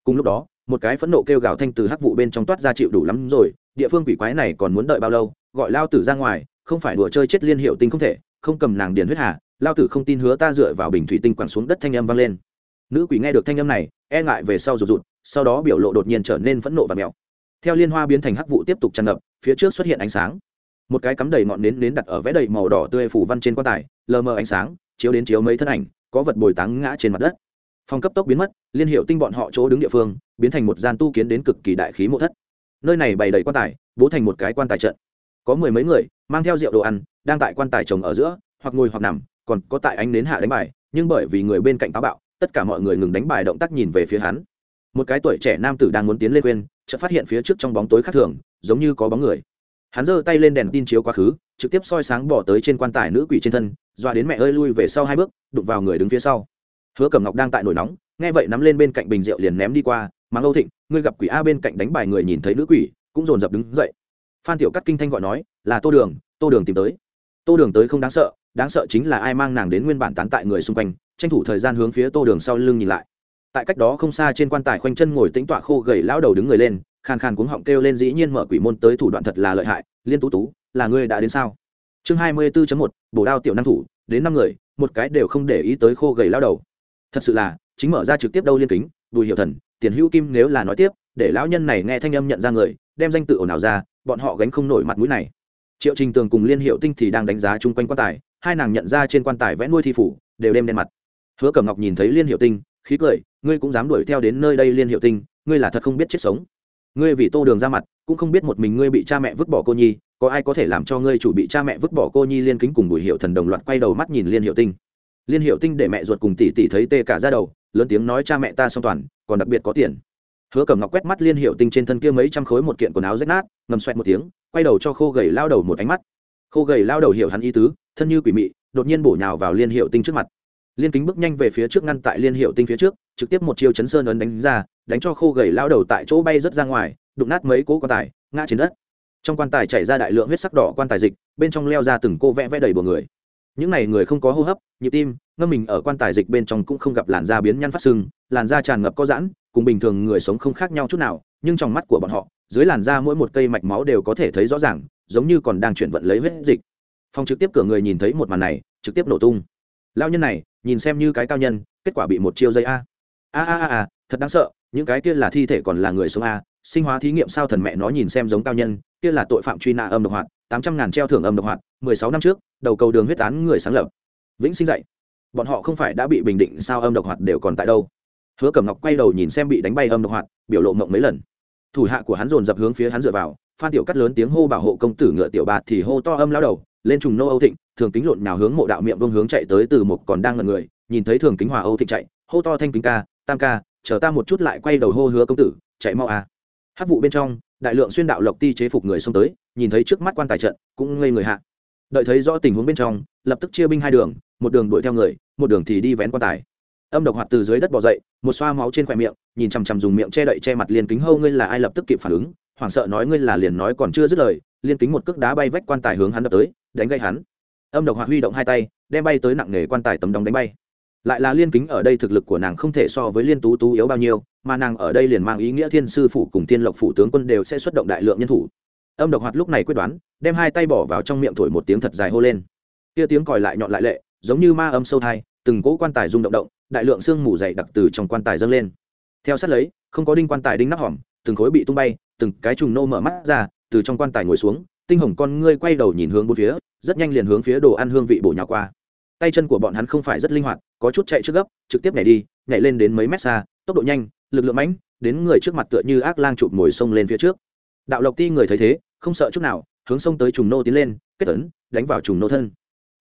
Cùng lúc đó, một cái phẫn nộ kêu gào thanh từ hắc vụ bên trong toát ra chịu đủ lắm rồi, địa phương quỷ quái này còn muốn đợi bao lâu, gọi lao tử ra ngoài, không phải đùa chơi chết liên hiệu tinh không thể, không cầm nàng điền huyết hà, lao tử không tin hứa ta dựa vào bình thủy tinh quẳng xuống đất thanh âm vang lên. Nữ quỷ nghe được thanh âm này e ngại về sau rụt rụt, sau đó biểu lộ đột nhiên trở nên phẫn nộ và mèo theo liên hoa biến thành hắc vụ tiếp tục tràn ngập, phía trước xuất hiện ánh sáng. Một cái cắm đầy ngọn nến nến đặt ở vẽ đầy màu đỏ tươi phủ văn trên quan tài, lờ mờ ánh sáng, chiếu đến chiếu mấy thân ảnh, có vật bồi táng ngã trên mặt đất. Phong cấp tốc biến mất, liên hiệu tinh bọn họ chỗ đứng địa phương, biến thành một gian tu kiến đến cực kỳ đại khí mộ thất. Nơi này bày đầy quan tài, bố thành một cái quan tài trận. Có mười mấy người, mang theo rượu đồ ăn, đang tại quan tài trồng ở giữa, hoặc ngồi hoặc nằm, còn có tại ánh nến hạ đánh bài, nhưng bởi vì người bên cạnh táo bạo, tất cả mọi người ngừng đánh bài động tác nhìn về phía hắn một cái tuổi trẻ nam tử đang muốn tiến lên quên chợt phát hiện phía trước trong bóng tối khác thường, giống như có bóng người. Hắn giơ tay lên đèn tin chiếu quá khứ, trực tiếp soi sáng bỏ tới trên quan tài nữ quỷ trên thân doa đến mẹ ơi lui về sau hai bước, đụng vào người đứng phía sau. Hứa cẩm ngọc đang tại nổi nóng, nghe vậy nắm lên bên cạnh bình rượu liền ném đi qua mang âu thịnh, ngươi gặp quỷ a bên cạnh đánh bài người nhìn thấy nữ quỷ, cũng dồn dập đứng dậy. Phan tiểu cắt kinh thanh gọi nói, là tô đường tô đường tìm tới. Tô đường tới không đáng sợ đáng sợ chính là ai mang nàng đến nguyên bản tán tại người xung quanh, tranh thủ thời gian hướng phía tô đường sau lưng nhìn lại tại cách đó không xa trên quan tài khoanh chân ngồi tĩnh tọa khô gầy lão đầu đứng người lên, khàn khàn cuống họng kêu lên dĩ nhiên mở quỷ môn tới thủ đoạn thật là lợi hại, liên tú tú, là ngươi đã đến sao? Chương hai mươi 24 một, bổ đao tiểu năng thủ, đến năm người, một cái đều không để ý tới khô gầy lão đầu. Thật sự là, chính mở ra trực tiếp đâu liên kính bùi hiệu thần, tiền hữu kim nếu là nói tiếp, để lão nhân này nghe thanh âm nhận ra người, đem danh tự ồn ào ra, bọn họ gánh không nổi mặt mũi này. Triệu trình tường cùng liên hiệu tinh thì đang đánh giá chung quanh quan tài, hai nàng nhận ra trên quan tài vẽ nuôi thi phủ, đều đem đen mặt. Hứa cẩm ngọc nhìn thấy liên hiệu tinh khí cười, ngươi cũng dám đuổi theo đến nơi đây liên hiệu tinh, ngươi là thật không biết chết sống. Ngươi vì tô đường ra mặt, cũng không biết một mình ngươi bị cha mẹ vứt bỏ cô nhi, có ai có thể làm cho ngươi chủ bị cha mẹ vứt bỏ cô nhi liên kính cùng bùi hiệu thần đồng loạt quay đầu mắt nhìn liên hiệu tinh. Liên hiệu tinh để mẹ ruột cùng tỷ tỷ thấy tê cả ra đầu, lớn tiếng nói cha mẹ ta song toàn, còn đặc biệt có tiền. Hứa cầm ngọc quét mắt liên hiệu tinh trên thân kia mấy trăm khối một kiện quần áo rách nát, ngầm xoẹt một tiếng, quay đầu cho khô gầy lao đầu một ánh mắt. Khô gầy lao đầu hiểu hắn ý tứ, thân như quỷ mị, đột nhiên bổ nhào vào liên hiệu tinh trước mặt liên kính bước nhanh về phía trước ngăn tại liên hiệu tinh phía trước, trực tiếp một chiêu chấn sơn ấn đánh ra, đánh cho khô gầy lao đầu tại chỗ bay rớt ra ngoài, đụng nát mấy cố quan tài, ngã trên đất. Trong quan tài chảy ra đại lượng huyết sắc đỏ quan tài dịch, bên trong leo ra từng cô vẽ vẽ đầy bùa người. Những n à y người không có hô hấp, nhịp tim, ngâm mình ở quan tài dịch bên trong cũng không gặp làn da biến nhăn phát sưng, làn da tràn ngập có giãn, cùng bình thường người sống không khác nhau chút nào, nhưng trong mắt của bọn họ, dưới làn da mỗi một cây mạch máu đều có thể thấy rõ ràng, giống như còn đang chuyển vận lấy huyết dịch. Phòng trực tiếp cửa người nhìn thấy một màn này, trực tiếp nổ tung lao nhân này, nhìn xem như cái cao nhân, kết quả bị một chiêu dây a. A a a a, thật đáng sợ, những cái kia là thi thể còn là người sống a. Sinh hóa thí nghiệm sao thần mẹ nó nhìn xem giống cao nhân, kia là tội phạm truy nã âm độc hoạt, tám trăm ngàn treo thưởng âm độc hoạt, mười sáu năm trước, đầu cầu đường huyết án người sáng lập. Vĩnh sinh dậy. Bọn họ không phải đã bị bình định sao âm độc hoạt đều còn tại đâu. Hứa cẩm ngọc quay đầu nhìn xem bị đánh bay âm độc hoạt, biểu lộ mộng mấy lần. Thủ hạ của hắn dồn dập hướng phía hắn dựa vào, phan tiểu cắt lớn tiếng hô bảo hộ công tử ngựa tiểu bạt thì hô to âm lao đầu lên trùng nô âu thịnh, thường kính lộn nào hướng mộ đạo miệng vương hướng chạy tới từ một còn đang ngẩn người, nhìn thấy thường kính hòa âu thịnh chạy, hô to thanh kính ca, tam ca, chờ ta một chút lại quay đầu hô hứa công tử, chạy mau à. Hát vụ bên trong, đại lượng xuyên đạo lộc ti chế phục người xông tới, nhìn thấy trước mắt quan tài trận, cũng ngây người hạ. Đợi thấy rõ tình huống bên trong, lập tức chia binh hai đường, một đường đuổi theo người, một đường thì đi vén quan tài âm độc hoạt từ dưới đất bỏ dậy, một xoa máu trên khoe miệng, nhìn chằm chằm dùng miệng che đậy che mặt liền kính hâu, ngươi là ai lập tức kịp phản ứng, hoảng sợ nói ngươi là liền nói còn chưa dứt lời, liên kính một cước đá bay vách quan tài hướng hắn đập tới, đánh gây hắn. Âm độc hoạt huy động hai tay, đem bay tới nặng nghề quan tài tấm đóng đánh bay. Lại là liên kính ở đây thực lực của nàng không thể so với liên tú tú yếu bao nhiêu, mà nàng ở đây liền mang ý nghĩa thiên sư phủ cùng thiên lộc phủ tướng quân đều sẽ xuất động đại lượng nhân thủ. Âm độc hoạt lúc này quyết đoán, đem hai tay bỏ vào trong miệng thổi một tiếng thật dài hô lên. Kia tiếng còi lại nhọn lại lệ, giống như ma âm sâu thai từng cỗ quan tài rung động động, đại lượng xương mù dày đặc từ trong quan tài dâng lên. Theo sát lấy, không có đinh quan tài đinh nắp hỏng từng khối bị tung bay, từng cái trùng nô mở mắt ra, từ trong quan tài ngồi xuống, tinh hồng con ngươi quay đầu nhìn hướng bốn phía, rất nhanh liền hướng phía đồ ăn hương vị bổ nhào qua. Tay chân của bọn hắn không phải rất linh hoạt, có chút chạy trước gấp, trực tiếp nhảy đi, nhảy lên đến mấy mét xa, tốc độ nhanh, lực lượng mãnh, đến người trước mặt tựa như ác lang chụp ngồi sông lên phía trước. Đạo lộc ti người thấy thế, không sợ chút nào, hướng sông tới trùng nô tiến lên, kết tấn đánh vào trùng nô thân.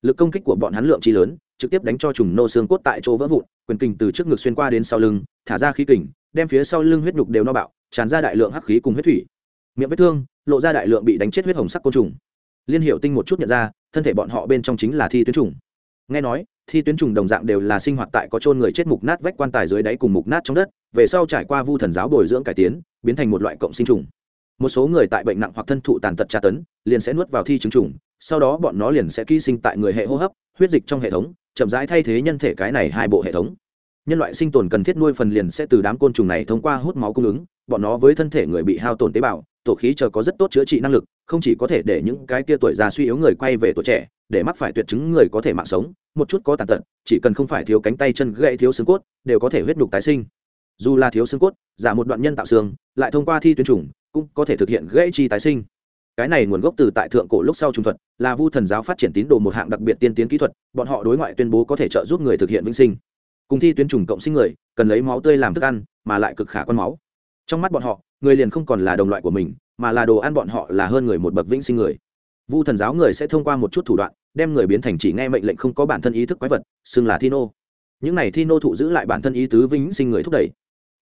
Lực công kích của bọn hắn lượng chi lớn trực tiếp đánh cho trùng nô xương cốt tại chỗ vỡ vụn, quyền kình từ trước ngực xuyên qua đến sau lưng, thả ra khí kình, đem phía sau lưng huyết nhục đều no bạo, tràn ra đại lượng hắc khí cùng huyết thủy. Miệng vết thương, lộ ra đại lượng bị đánh chết huyết hồng sắc côn trùng. Liên hiệu tinh một chút nhận ra, thân thể bọn họ bên trong chính là thi tuyến trùng. Nghe nói, thi tuyến trùng đồng dạng đều là sinh hoạt tại có chôn người chết mục nát vách quan tài dưới đáy cùng mục nát trong đất, về sau trải qua vu thần giáo bồi dưỡng cải tiến, biến thành một loại cộng sinh trùng. Một số người tại bệnh nặng hoặc thân thụ tàn tật tra tấn, liền sẽ nuốt vào thi trứng trùng, sau đó bọn nó liền sẽ ký sinh tại người hệ hô hấp, huyết dịch trong hệ thống chậm rãi thay thế nhân thể cái này hai bộ hệ thống. Nhân loại sinh tồn cần thiết nuôi phần liền sẽ từ đám côn trùng này thông qua hút máu cung ứng, bọn nó với thân thể người bị hao tổn tế bào, tổ khí chờ có rất tốt chữa trị năng lực, không chỉ có thể để những cái kia tuổi già suy yếu người quay về tuổi trẻ, để mắc phải tuyệt chứng người có thể mạng sống, một chút có tàn tật, chỉ cần không phải thiếu cánh tay chân gãy thiếu xương cốt, đều có thể huyết nhục tái sinh. Dù là thiếu xương cốt, giả một đoạn nhân tạo xương, lại thông qua thi tuyến chủng cũng có thể thực hiện gãy chi tái sinh cái này nguồn gốc từ tại thượng cổ lúc sau trung thuật, là vu thần giáo phát triển tín đồ một hạng đặc biệt tiên tiến kỹ thuật, bọn họ đối ngoại tuyên bố có thể trợ giúp người thực hiện vĩnh sinh. Cùng thi tuyến trùng cộng sinh người, cần lấy máu tươi làm thức ăn, mà lại cực khả con máu. Trong mắt bọn họ, người liền không còn là đồng loại của mình, mà là đồ ăn bọn họ là hơn người một bậc vĩnh sinh người. Vu thần giáo người sẽ thông qua một chút thủ đoạn, đem người biến thành chỉ nghe mệnh lệnh không có bản thân ý thức quái vật, xưng là thi nô. Những này thi nô thụ giữ lại bản thân ý tứ vĩnh sinh người thúc đẩy.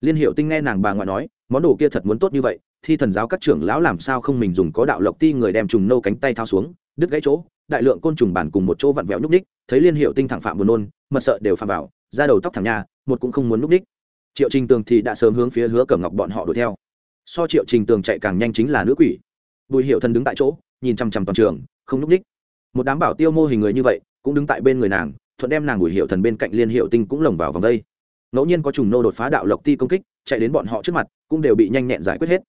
Liên hiệu tinh nghe nàng bà ngoại nói món đồ kia thật muốn tốt như vậy, thi thần giáo các trưởng lão làm sao không mình dùng có đạo lộc ti người đem trùng nâu cánh tay thao xuống, đứt gãy chỗ, đại lượng côn trùng bản cùng một chỗ vặn vẹo nhúc ních thấy liên hiệu tinh thẳng phạm buồn nôn, mật sợ đều phạm vào ra đầu tóc thẳng nhà, một cũng không muốn nhúc ních triệu trình tường thì đã sớm hướng phía hứa cẩm ngọc bọn họ đuổi theo. So triệu trình tường chạy càng nhanh chính là nữ quỷ. Bùi hiệu thần đứng tại chỗ, nhìn chằm chằm toàn trường, không nhúc ních một đám bảo tiêu mô hình người như vậy, cũng đứng tại bên người nàng, thuận đem nàng bùi hiệu thần bên cạnh liên hiệu tinh cũng lồng vào vòng đây ngẫu nhiên có trùng nô đột phá đạo lộc ti công kích, chạy đến bọn họ trước mặt, cũng đều bị nhanh nhẹn giải quyết hết.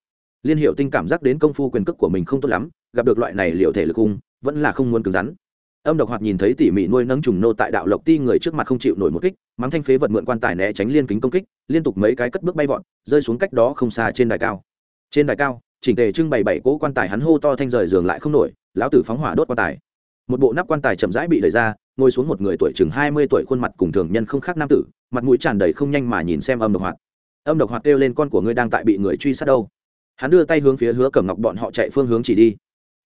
Liên hiệu tinh cảm giác đến công phu quyền cước của mình không tốt lắm, gặp được loại này liệu thể lực hung, vẫn là không muốn cứng rắn. Âm độc hoạt nhìn thấy tỉ mỉ nuôi nấng trùng nô tại đạo lộc ti người trước mặt không chịu nổi một kích, mắng thanh phế vật mượn quan tài né tránh liên kính công kích, liên tục mấy cái cất bước bay vọt, rơi xuống cách đó không xa trên đài cao. Trên đài cao, chỉnh tề trưng bày bảy cỗ quan tài hắn hô to thanh rời giường lại không nổi, lão tử phóng hỏa đốt quan tài. Một bộ nắp quan tài chậm rãi bị đẩy ra ngồi xuống một người tuổi chừng hai mươi tuổi khuôn mặt cùng thường nhân không khác nam tử, mặt mũi tràn đầy không nhanh mà nhìn xem âm độc hoạt. Âm độc hoạt kêu lên con của ngươi đang tại bị người truy sát đâu. Hắn đưa tay hướng phía hứa cẩm ngọc bọn họ chạy phương hướng chỉ đi.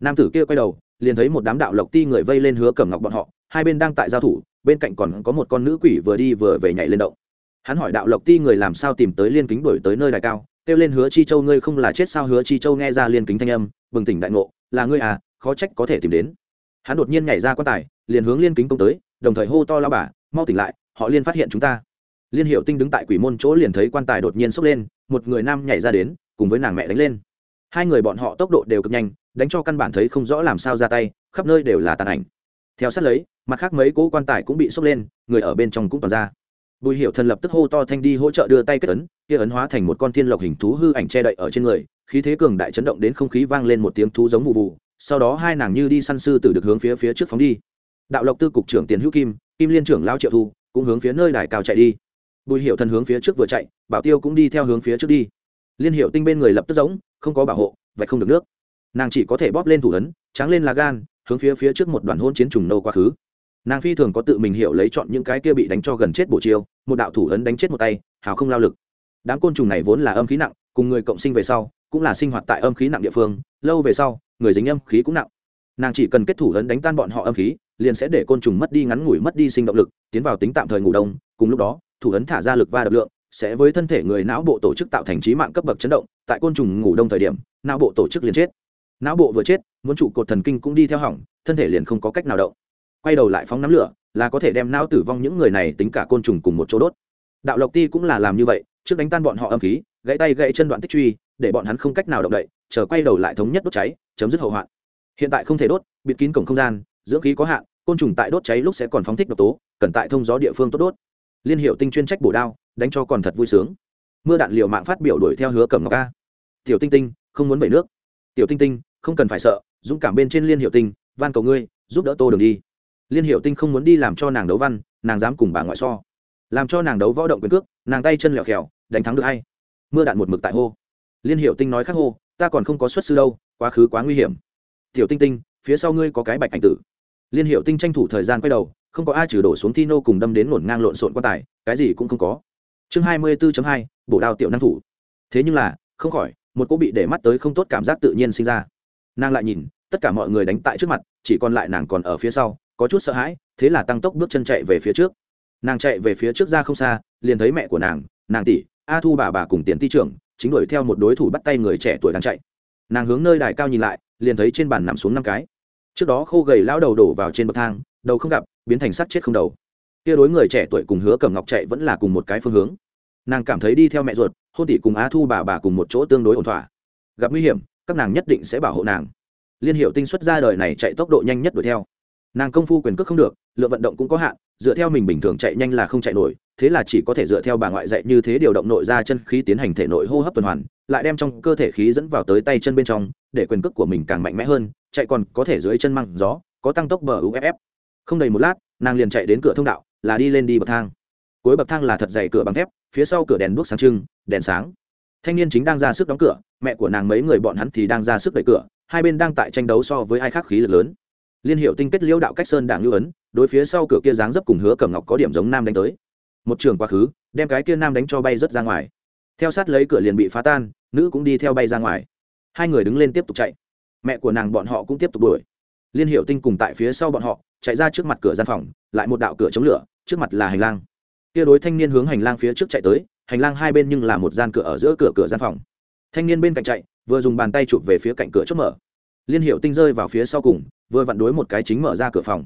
Nam tử kia quay đầu, liền thấy một đám đạo lộc ti người vây lên hứa cẩm ngọc bọn họ, hai bên đang tại giao thủ, bên cạnh còn có một con nữ quỷ vừa đi vừa về nhảy lên động. Hắn hỏi đạo lộc ti người làm sao tìm tới liên kính đổi tới nơi đài cao, kêu lên hứa chi châu, ngươi không là chết sao? Hứa chi châu nghe ra liên kính thanh âm, bừng tỉnh đại ngộ, là ngươi à khó trách có thể tìm đến hắn đột nhiên nhảy ra quan tài, liền hướng liên kính công tới, đồng thời hô to lao bà, mau tỉnh lại, họ liên phát hiện chúng ta. Liên hiệu tinh đứng tại quỷ môn chỗ liền thấy quan tài đột nhiên sốc lên, một người nam nhảy ra đến, cùng với nàng mẹ đánh lên. Hai người bọn họ tốc độ đều cực nhanh, đánh cho căn bản thấy không rõ làm sao ra tay, khắp nơi đều là tàn ảnh. Theo sát lấy, mặt khác mấy cỗ quan tài cũng bị sốc lên, người ở bên trong cũng toàn ra. Bùi hiệu thần lập tức hô to thanh đi hỗ trợ đưa tay kết ấn, kia ấn hóa thành một con thiên lộc hình thú hư ảnh che đậy ở trên người, khí thế cường đại chấn động đến không khí vang lên một tiếng thú giống vụ vụ sau đó hai nàng như đi săn sư tử được hướng phía phía trước phóng đi. Đạo lộc tư cục trưởng tiền hữu kim kim liên trưởng lao triệu thu cũng hướng phía nơi đài cao chạy đi. Bùi hiệu thần hướng phía trước vừa chạy, bảo tiêu cũng đi theo hướng phía trước đi. Liên hiệu tinh bên người lập tức giống, không có bảo hộ vậy không được nước. Nàng chỉ có thể bóp lên thủ ấn, tráng lên là gan, hướng phía phía trước một đoàn hôn chiến trùng nâu quá khứ. Nàng phi thường có tự mình hiểu lấy chọn những cái kia bị đánh cho gần chết bổ chiêu, một đạo thủ ấn đánh chết một tay, hào không lao lực. Đám côn trùng này vốn là âm khí nặng, cùng người cộng sinh về sau, cũng là sinh hoạt tại âm khí nặng địa phương, lâu về sau người dính âm khí cũng nặng. Nàng chỉ cần kết thủ ấn đánh tan bọn họ âm khí, liền sẽ để côn trùng mất đi ngắn ngủi mất đi sinh động lực, tiến vào tính tạm thời ngủ đông. Cùng lúc đó, thủ ấn thả ra lực va đập lượng sẽ với thân thể người não bộ tổ chức tạo thành trí mạng cấp bậc chấn động. Tại côn trùng ngủ đông thời điểm, não bộ tổ chức liền chết. Não bộ vừa chết, muốn trụ cột thần kinh cũng đi theo hỏng, thân thể liền không có cách nào động. Quay đầu lại phóng nắm lửa, là có thể đem não tử vong những người này tính cả côn trùng cùng một chỗ đốt. Đạo lộc ti cũng là làm như vậy, trước đánh tan bọn họ âm khí, gãy tay gãy chân đoạn tích truy, để bọn hắn không cách nào động đậy chờ quay đầu lại thống nhất đốt cháy, chấm dứt hậu hoạn. Hiện tại không thể đốt, bịt kín cổng không gian, dưỡng khí có hạn, côn trùng tại đốt cháy lúc sẽ còn phóng thích độc tố, cần tại thông gió địa phương tốt đốt. Liên hiệu tinh chuyên trách bổ đao, đánh cho còn thật vui sướng. Mưa đạn liệu mạng phát biểu đuổi theo hứa cầm ngọc a. Tiểu tinh tinh, không muốn vẩy nước. Tiểu tinh tinh, không cần phải sợ, dũng cảm bên trên liên hiệu tinh, van cầu ngươi, giúp đỡ tô đường đi. Liên hiệu tinh không muốn đi làm cho nàng đấu văn, nàng dám cùng bà ngoại so. Làm cho nàng đấu võ động quyền cước, nàng tay chân lẹo khèo đánh thắng được hay. Mưa đạn một mực tại hô. Liên hiệu tinh nói khắc hô ta còn không có xuất sư đâu, quá khứ quá nguy hiểm. Tiểu tinh tinh, phía sau ngươi có cái bạch ảnh tử. Liên hiệu tinh tranh thủ thời gian quay đầu, không có ai trừ đổ xuống thi nô cùng đâm đến ngổn ngang lộn xộn quan tài, cái gì cũng không có. Chương hai mươi 24 hai bộ đào tiểu năng thủ. Thế nhưng là, không khỏi, một cô bị để mắt tới không tốt cảm giác tự nhiên sinh ra. Nàng lại nhìn, tất cả mọi người đánh tại trước mặt, chỉ còn lại nàng còn ở phía sau, có chút sợ hãi, thế là tăng tốc bước chân chạy về phía trước. Nàng chạy về phía trước ra không xa, liền thấy mẹ của nàng nàng tỷ, a thu bà bà cùng tiền ti trưởng chính đuổi theo một đối thủ bắt tay người trẻ tuổi đang chạy. Nàng hướng nơi đài cao nhìn lại, liền thấy trên bàn nằm xuống năm cái. Trước đó khô gầy lão đầu đổ vào trên bậc thang, đầu không gặp, biến thành sắc chết không đầu. Kia đối người trẻ tuổi cùng hứa cầm ngọc chạy vẫn là cùng một cái phương hướng. Nàng cảm thấy đi theo mẹ ruột, hôn tỷ cùng á thu bà bà cùng một chỗ tương đối ổn thỏa. Gặp nguy hiểm, các nàng nhất định sẽ bảo hộ nàng. Liên hiệu tinh xuất ra đời này chạy tốc độ nhanh nhất đuổi theo. Nàng công phu quyền cước không được lượng vận động cũng có hạn dựa theo mình bình thường chạy nhanh là không chạy nổi, thế là chỉ có thể dựa theo bà ngoại dạy như thế điều động nội ra chân khí tiến hành thể nội hô hấp tuần hoàn, lại đem trong cơ thể khí dẫn vào tới tay chân bên trong, để quyền cước của mình càng mạnh mẽ hơn, chạy còn có thể dưới chân măng gió, có tăng tốc bờ uff không đầy một lát, nàng liền chạy đến cửa thông đạo, là đi lên đi bậc thang. Cuối bậc thang là thật dày cửa bằng thép, phía sau cửa đèn đuốc sáng trưng, đèn sáng. Thanh niên chính đang ra sức đóng cửa, mẹ của nàng mấy người bọn hắn thì đang ra sức đẩy cửa, hai bên đang tại tranh đấu so với ai khác khí lực lớn liên hiệu tinh kết liễu đạo cách sơn đảng lưu ấn, đối phía sau cửa kia dáng dấp cùng hứa cẩm ngọc có điểm giống nam đánh tới. Một trường quá khứ, đem cái kia nam đánh cho bay rất ra ngoài. Theo sát lấy cửa liền bị phá tan, nữ cũng đi theo bay ra ngoài. Hai người đứng lên tiếp tục chạy. Mẹ của nàng bọn họ cũng tiếp tục đuổi. Liên hiệu tinh cùng tại phía sau bọn họ, chạy ra trước mặt cửa gian phòng, lại một đạo cửa chống lửa, trước mặt là hành lang. Kia đối thanh niên hướng hành lang phía trước chạy tới, hành lang hai bên nhưng là một gian cửa ở giữa cửa cửa gian phòng. Thanh niên bên cạnh chạy, vừa dùng bàn tay chụp về phía cạnh cửa chốt mở liên hiệu tinh rơi vào phía sau cùng, vừa vặn đối một cái chính mở ra cửa phòng.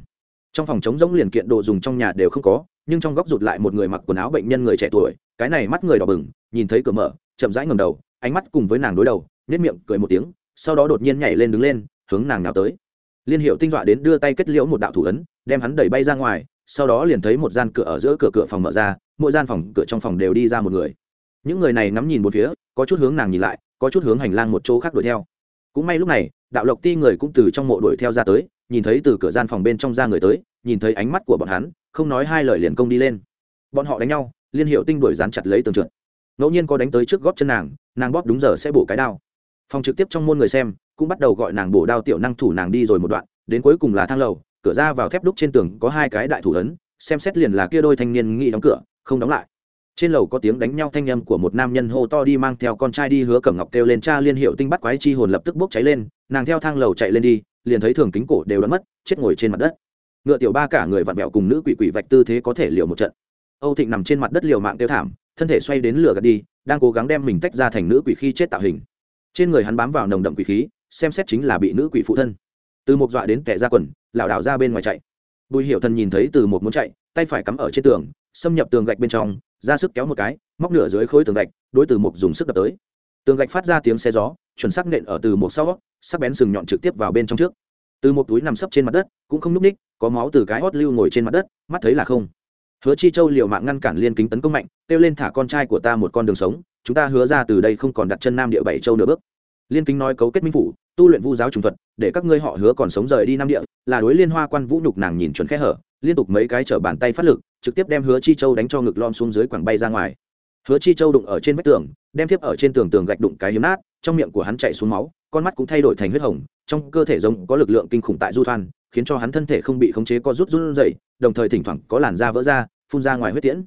Trong phòng chống giống liền kiện đồ dùng trong nhà đều không có, nhưng trong góc rụt lại một người mặc quần áo bệnh nhân người trẻ tuổi, cái này mắt người đỏ bừng, nhìn thấy cửa mở, chậm rãi ngầm đầu, ánh mắt cùng với nàng đối đầu nếp miệng cười một tiếng, sau đó đột nhiên nhảy lên đứng lên, hướng nàng nào tới. Liên hiệu tinh dọa đến đưa tay kết liễu một đạo thủ ấn, đem hắn đẩy bay ra ngoài, sau đó liền thấy một gian cửa ở giữa cửa cửa phòng mở ra, mỗi gian phòng cửa trong phòng đều đi ra một người. Những người này ngắm nhìn một phía, có chút hướng nàng nhìn lại, có chút hướng hành lang một chỗ khác đuổi theo. Cũng may lúc này đạo lộc ti người cũng từ trong mộ đuổi theo ra tới, nhìn thấy từ cửa gian phòng bên trong ra người tới, nhìn thấy ánh mắt của bọn hắn, không nói hai lời liền công đi lên. Bọn họ đánh nhau, liên hiệu tinh đuổi dán chặt lấy tường trượt. Ngẫu nhiên có đánh tới trước góp chân nàng nàng bóp đúng giờ sẽ bổ cái đao. Phòng trực tiếp trong môn người xem, cũng bắt đầu gọi nàng bổ đao tiểu năng thủ nàng đi rồi một đoạn, đến cuối cùng là thang lầu, cửa ra vào thép đúc trên tường có hai cái đại thủ ấn, xem xét liền là kia đôi thanh niên nghĩ đóng cửa, không đóng lại trên lầu có tiếng đánh nhau, thanh âm của một nam nhân hô to đi mang theo con trai đi hứa cẩm ngọc kêu lên, cha, liên hiệu tinh bắt quái chi hồn lập tức bốc cháy lên. Nàng theo thang lầu chạy lên đi, liền thấy thường kính cổ đều đã mất, chết ngồi trên mặt đất. Ngựa tiểu ba cả người vặn vẹo cùng nữ quỷ quỷ vạch tư thế có thể liều một trận. Âu thịnh nằm trên mặt đất liều mạng tiêu thảm, thân thể xoay đến lửa gạt đi, đang cố gắng đem mình tách ra thành nữ quỷ khi chết tạo hình. Trên người hắn bám vào nồng đậm quỷ khí, xem xét chính là bị nữ quỷ phụ thân. Từ một dọa đến tẻ ra quần, lảo đảo ra bên ngoài chạy. Bùi hiểu thần nhìn thấy từ một muốn chạy, tay phải cắm ở trên tường, xâm nhập tường gạch bên trong ra sức kéo một cái, móc nửa dưới khối tường gạch, đối từ một dùng sức đập tới. Tường gạch phát ra tiếng xe gió, chuẩn xác nện ở từ một sau, sắc bén sừng nhọn trực tiếp vào bên trong trước. Từ một túi nằm sấp trên mặt đất, cũng không n ú c ních, có máu từ cái hót lưu ngồi trên mặt đất, mắt thấy là không. Hứa chi châu liều mạng ngăn cản liên kính tấn công mạnh, kêu lên thả con trai của ta một con đường sống, chúng ta hứa ra từ đây không còn đặt chân nam địa bảy châu nửa bước. Liên kính nói cấu kết minh phủ, tu luyện vu giáo trùng thuật, để các ngươi họ hứa còn sống rời đi nam địa, là đối liên hoa quan vũ nhục nàng nhìn chuẩn khẽ hở liên tục mấy cái chở bàn tay phát lực, trực tiếp đem hứa chi châu đánh cho ngực lom xuống dưới quảng bay ra ngoài. Hứa chi châu đụng ở trên vách tường, đem tiếp ở trên tường tường gạch đụng cái hiếm nát, trong miệng của hắn chạy xuống máu, con mắt cũng thay đổi thành huyết hồng, trong cơ thể giống có lực lượng kinh khủng tại du thoan, khiến cho hắn thân thể không bị khống chế co rút run dậy đồng thời thỉnh thoảng có làn da vỡ ra, phun ra ngoài huyết tiễn.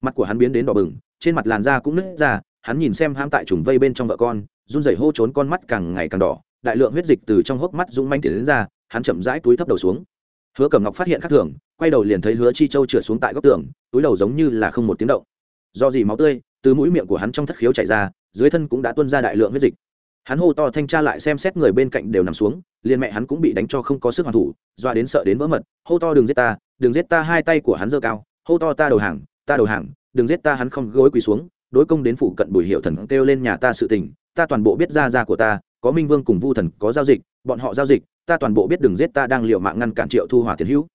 Mặt của hắn biến đến đỏ bừng, trên mặt làn da cũng nứt ra, hắn nhìn xem ham tại trùng vây bên trong vợ con, run rẩy hô trốn con mắt càng ngày càng đỏ, đại lượng huyết dịch từ trong hốc mắt rung manh tiến đến ra, hắn chậm rãi túi thấp đầu xuống hứa cẩm ngọc phát hiện khác thường, quay đầu liền thấy hứa chi châu trượt xuống tại góc tường, túi đầu giống như là không một tiếng động. Do gì máu tươi, từ mũi miệng của hắn trong thất khiếu chảy ra, dưới thân cũng đã tuôn ra đại lượng huyết dịch. Hắn hô to thanh tra lại xem xét người bên cạnh đều nằm xuống, liền mẹ hắn cũng bị đánh cho không có sức hoàn thủ doa đến sợ đến vỡ mật, hô to đừng giết ta, đừng giết ta, hai tay của hắn giơ cao, hô to ta đầu hàng, ta đầu hàng, đừng giết ta, hắn không gối quỳ xuống, đối công đến phủ cận bùi hiệu thần kêu lên nhà ta sự tình, ta toàn bộ biết ra ra của ta, có minh vương cùng vu thần có giao dịch, bọn họ giao dịch ta toàn bộ biết đừng giết ta đang liệu mạng ngăn cản triệu thu hỏa thiền hữu.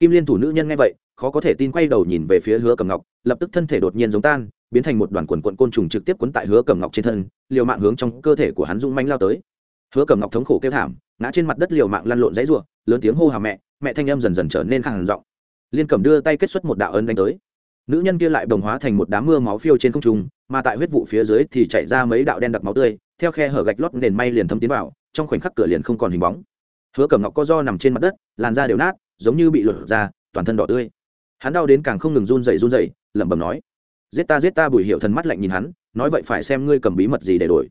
Kim liên thủ nữ nhân nghe vậy, khó có thể tin quay đầu nhìn về phía hứa cầm ngọc, lập tức thân thể đột nhiên giống tan, biến thành một đoàn quần quận côn trùng trực tiếp quấn tại hứa cầm ngọc trên thân, liều mạng hướng trong cơ thể của hắn dung manh lao tới. Hứa cầm ngọc thống khổ kêu thảm, ngã trên mặt đất liều mạng lăn lộn dãy ruộng lớn tiếng hô hào mẹ mẹ thanh âm dần dần trở nên khàn giọng. Liên cầm đưa tay kết xuất một đạo ấn đánh tới. Nữ nhân kia lại đồng hóa thành một đám mưa máu phiêu trên không trung, mà tại huyết vụ phía dưới thì chảy ra mấy đạo đen đặc máu tươi, theo khe hở gạch lót nền may liền thâm tiến vào, trong khoảnh khắc cửa liền không còn hình bóng hứa cẩm ngọc co do nằm trên mặt đất, làn da đều nát, giống như bị lột ra, toàn thân đỏ tươi. Hắn đau đến càng không ngừng run dậy run dậy lẩm bẩm nói, giết ta giết ta. Bùi hiệu thần mắt lạnh nhìn hắn, nói, vậy phải xem ngươi cầm bí mật gì để đổi.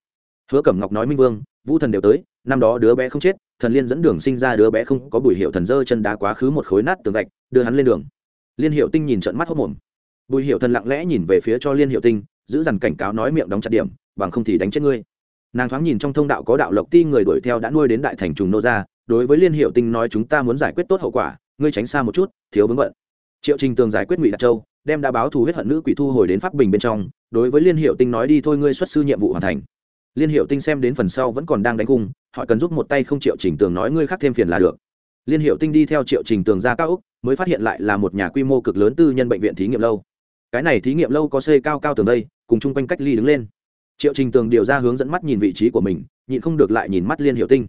Hứa cẩm ngọc nói, minh vương, vũ thần đều tới, năm đó đứa bé không chết, thần liên dẫn đường sinh ra đứa bé không có bùi hiệu thần dơ chân đá quá khứ một khối nát tường gạch, đưa hắn lên đường. Liên hiệu tinh nhìn trận mắt hốc mồm bùi hiệu thần lặng lẽ nhìn về phía cho liên hiệu tinh, giữ dằn cảnh cáo nói miệng đóng chặt điểm, bằng không thì đánh chết ngươi. Nàng thoáng nhìn trong thông đạo có đạo lộc ti người đuổi theo đã nuôi đến đại thành trùng nô ra đối với liên hiệu tinh nói chúng ta muốn giải quyết tốt hậu quả, ngươi tránh xa một chút, thiếu vướng bận. Triệu trình tường giải quyết ngụy đạt châu, đem đã báo thù huyết hận nữ quỷ thu hồi đến pháp bình bên trong, đối với liên hiệu tinh nói đi thôi ngươi xuất sư nhiệm vụ hoàn thành. Liên hiệu tinh xem đến phần sau vẫn còn đang đánh cung họ cần giúp một tay không triệu trình tường nói ngươi khác thêm phiền là được. Liên hiệu tinh đi theo triệu trình tường ra cao úc mới phát hiện lại là một nhà quy mô cực lớn tư nhân bệnh viện thí nghiệm lâu. Cái này thí nghiệm lâu có xây cao cao tường đây, cùng chung quanh cách ly đứng lên. Triệu trình tường điều ra hướng dẫn mắt nhìn vị trí của mình, nhịn không được lại nhìn mắt liên hiệu tinh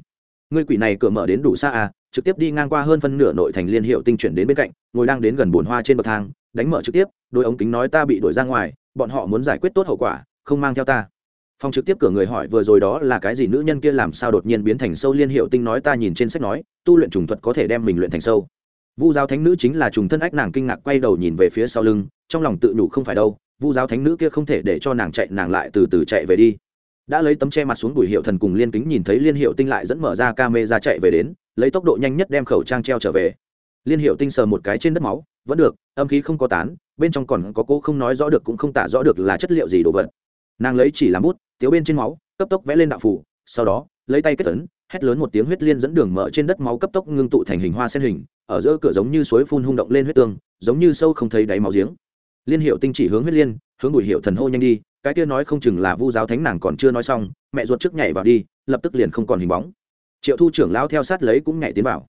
ngươi quỷ này cửa mở đến đủ xa à trực tiếp đi ngang qua hơn phân nửa nội thành liên hiệu tinh chuyển đến bên cạnh, ngồi đang đến gần bồn hoa trên bậc thang, đánh mở trực tiếp, đôi ống kính nói ta bị đuổi ra ngoài, bọn họ muốn giải quyết tốt hậu quả, không mang theo ta. Phong trực tiếp cửa người hỏi vừa rồi đó là cái gì, nữ nhân kia làm sao đột nhiên biến thành sâu liên hiệu tinh nói ta nhìn trên sách nói, tu luyện trùng thuật có thể đem mình luyện thành sâu. Vu giáo thánh nữ chính là trùng thân ách nàng kinh ngạc quay đầu nhìn về phía sau lưng, trong lòng tự nhủ không phải đâu, vu giáo thánh nữ kia không thể để cho nàng chạy, nàng lại từ từ chạy về đi đã lấy tấm che mặt xuống bùi hiệu thần cùng liên kính nhìn thấy liên hiệu tinh lại dẫn mở ra ca mê ra chạy về đến, lấy tốc độ nhanh nhất đem khẩu trang treo trở về. Liên hiệu tinh sờ một cái trên đất máu, vẫn được, âm khí không có tán, bên trong còn có cô không nói rõ được cũng không tả rõ được là chất liệu gì đồ vật. Nàng lấy chỉ làm bút, tiếu bên trên máu, cấp tốc vẽ lên đạo phủ, sau đó, lấy tay kết tấn hét lớn một tiếng huyết liên dẫn đường mở trên đất máu cấp tốc ngưng tụ thành hình hoa sen hình, ở giữa cửa giống như suối phun hung động lên huyết tương, giống như sâu không thấy đáy máu giếng. Liên hiệu tinh chỉ hướng huyết liên, hướng bùi hiệu thần hô nhanh đi cái kia nói không chừng là vu giáo thánh nàng còn chưa nói xong, mẹ ruột trước nhảy vào đi, lập tức liền không còn hình bóng. Triệu thu trưởng lao theo sát lấy cũng nhảy tiến vào.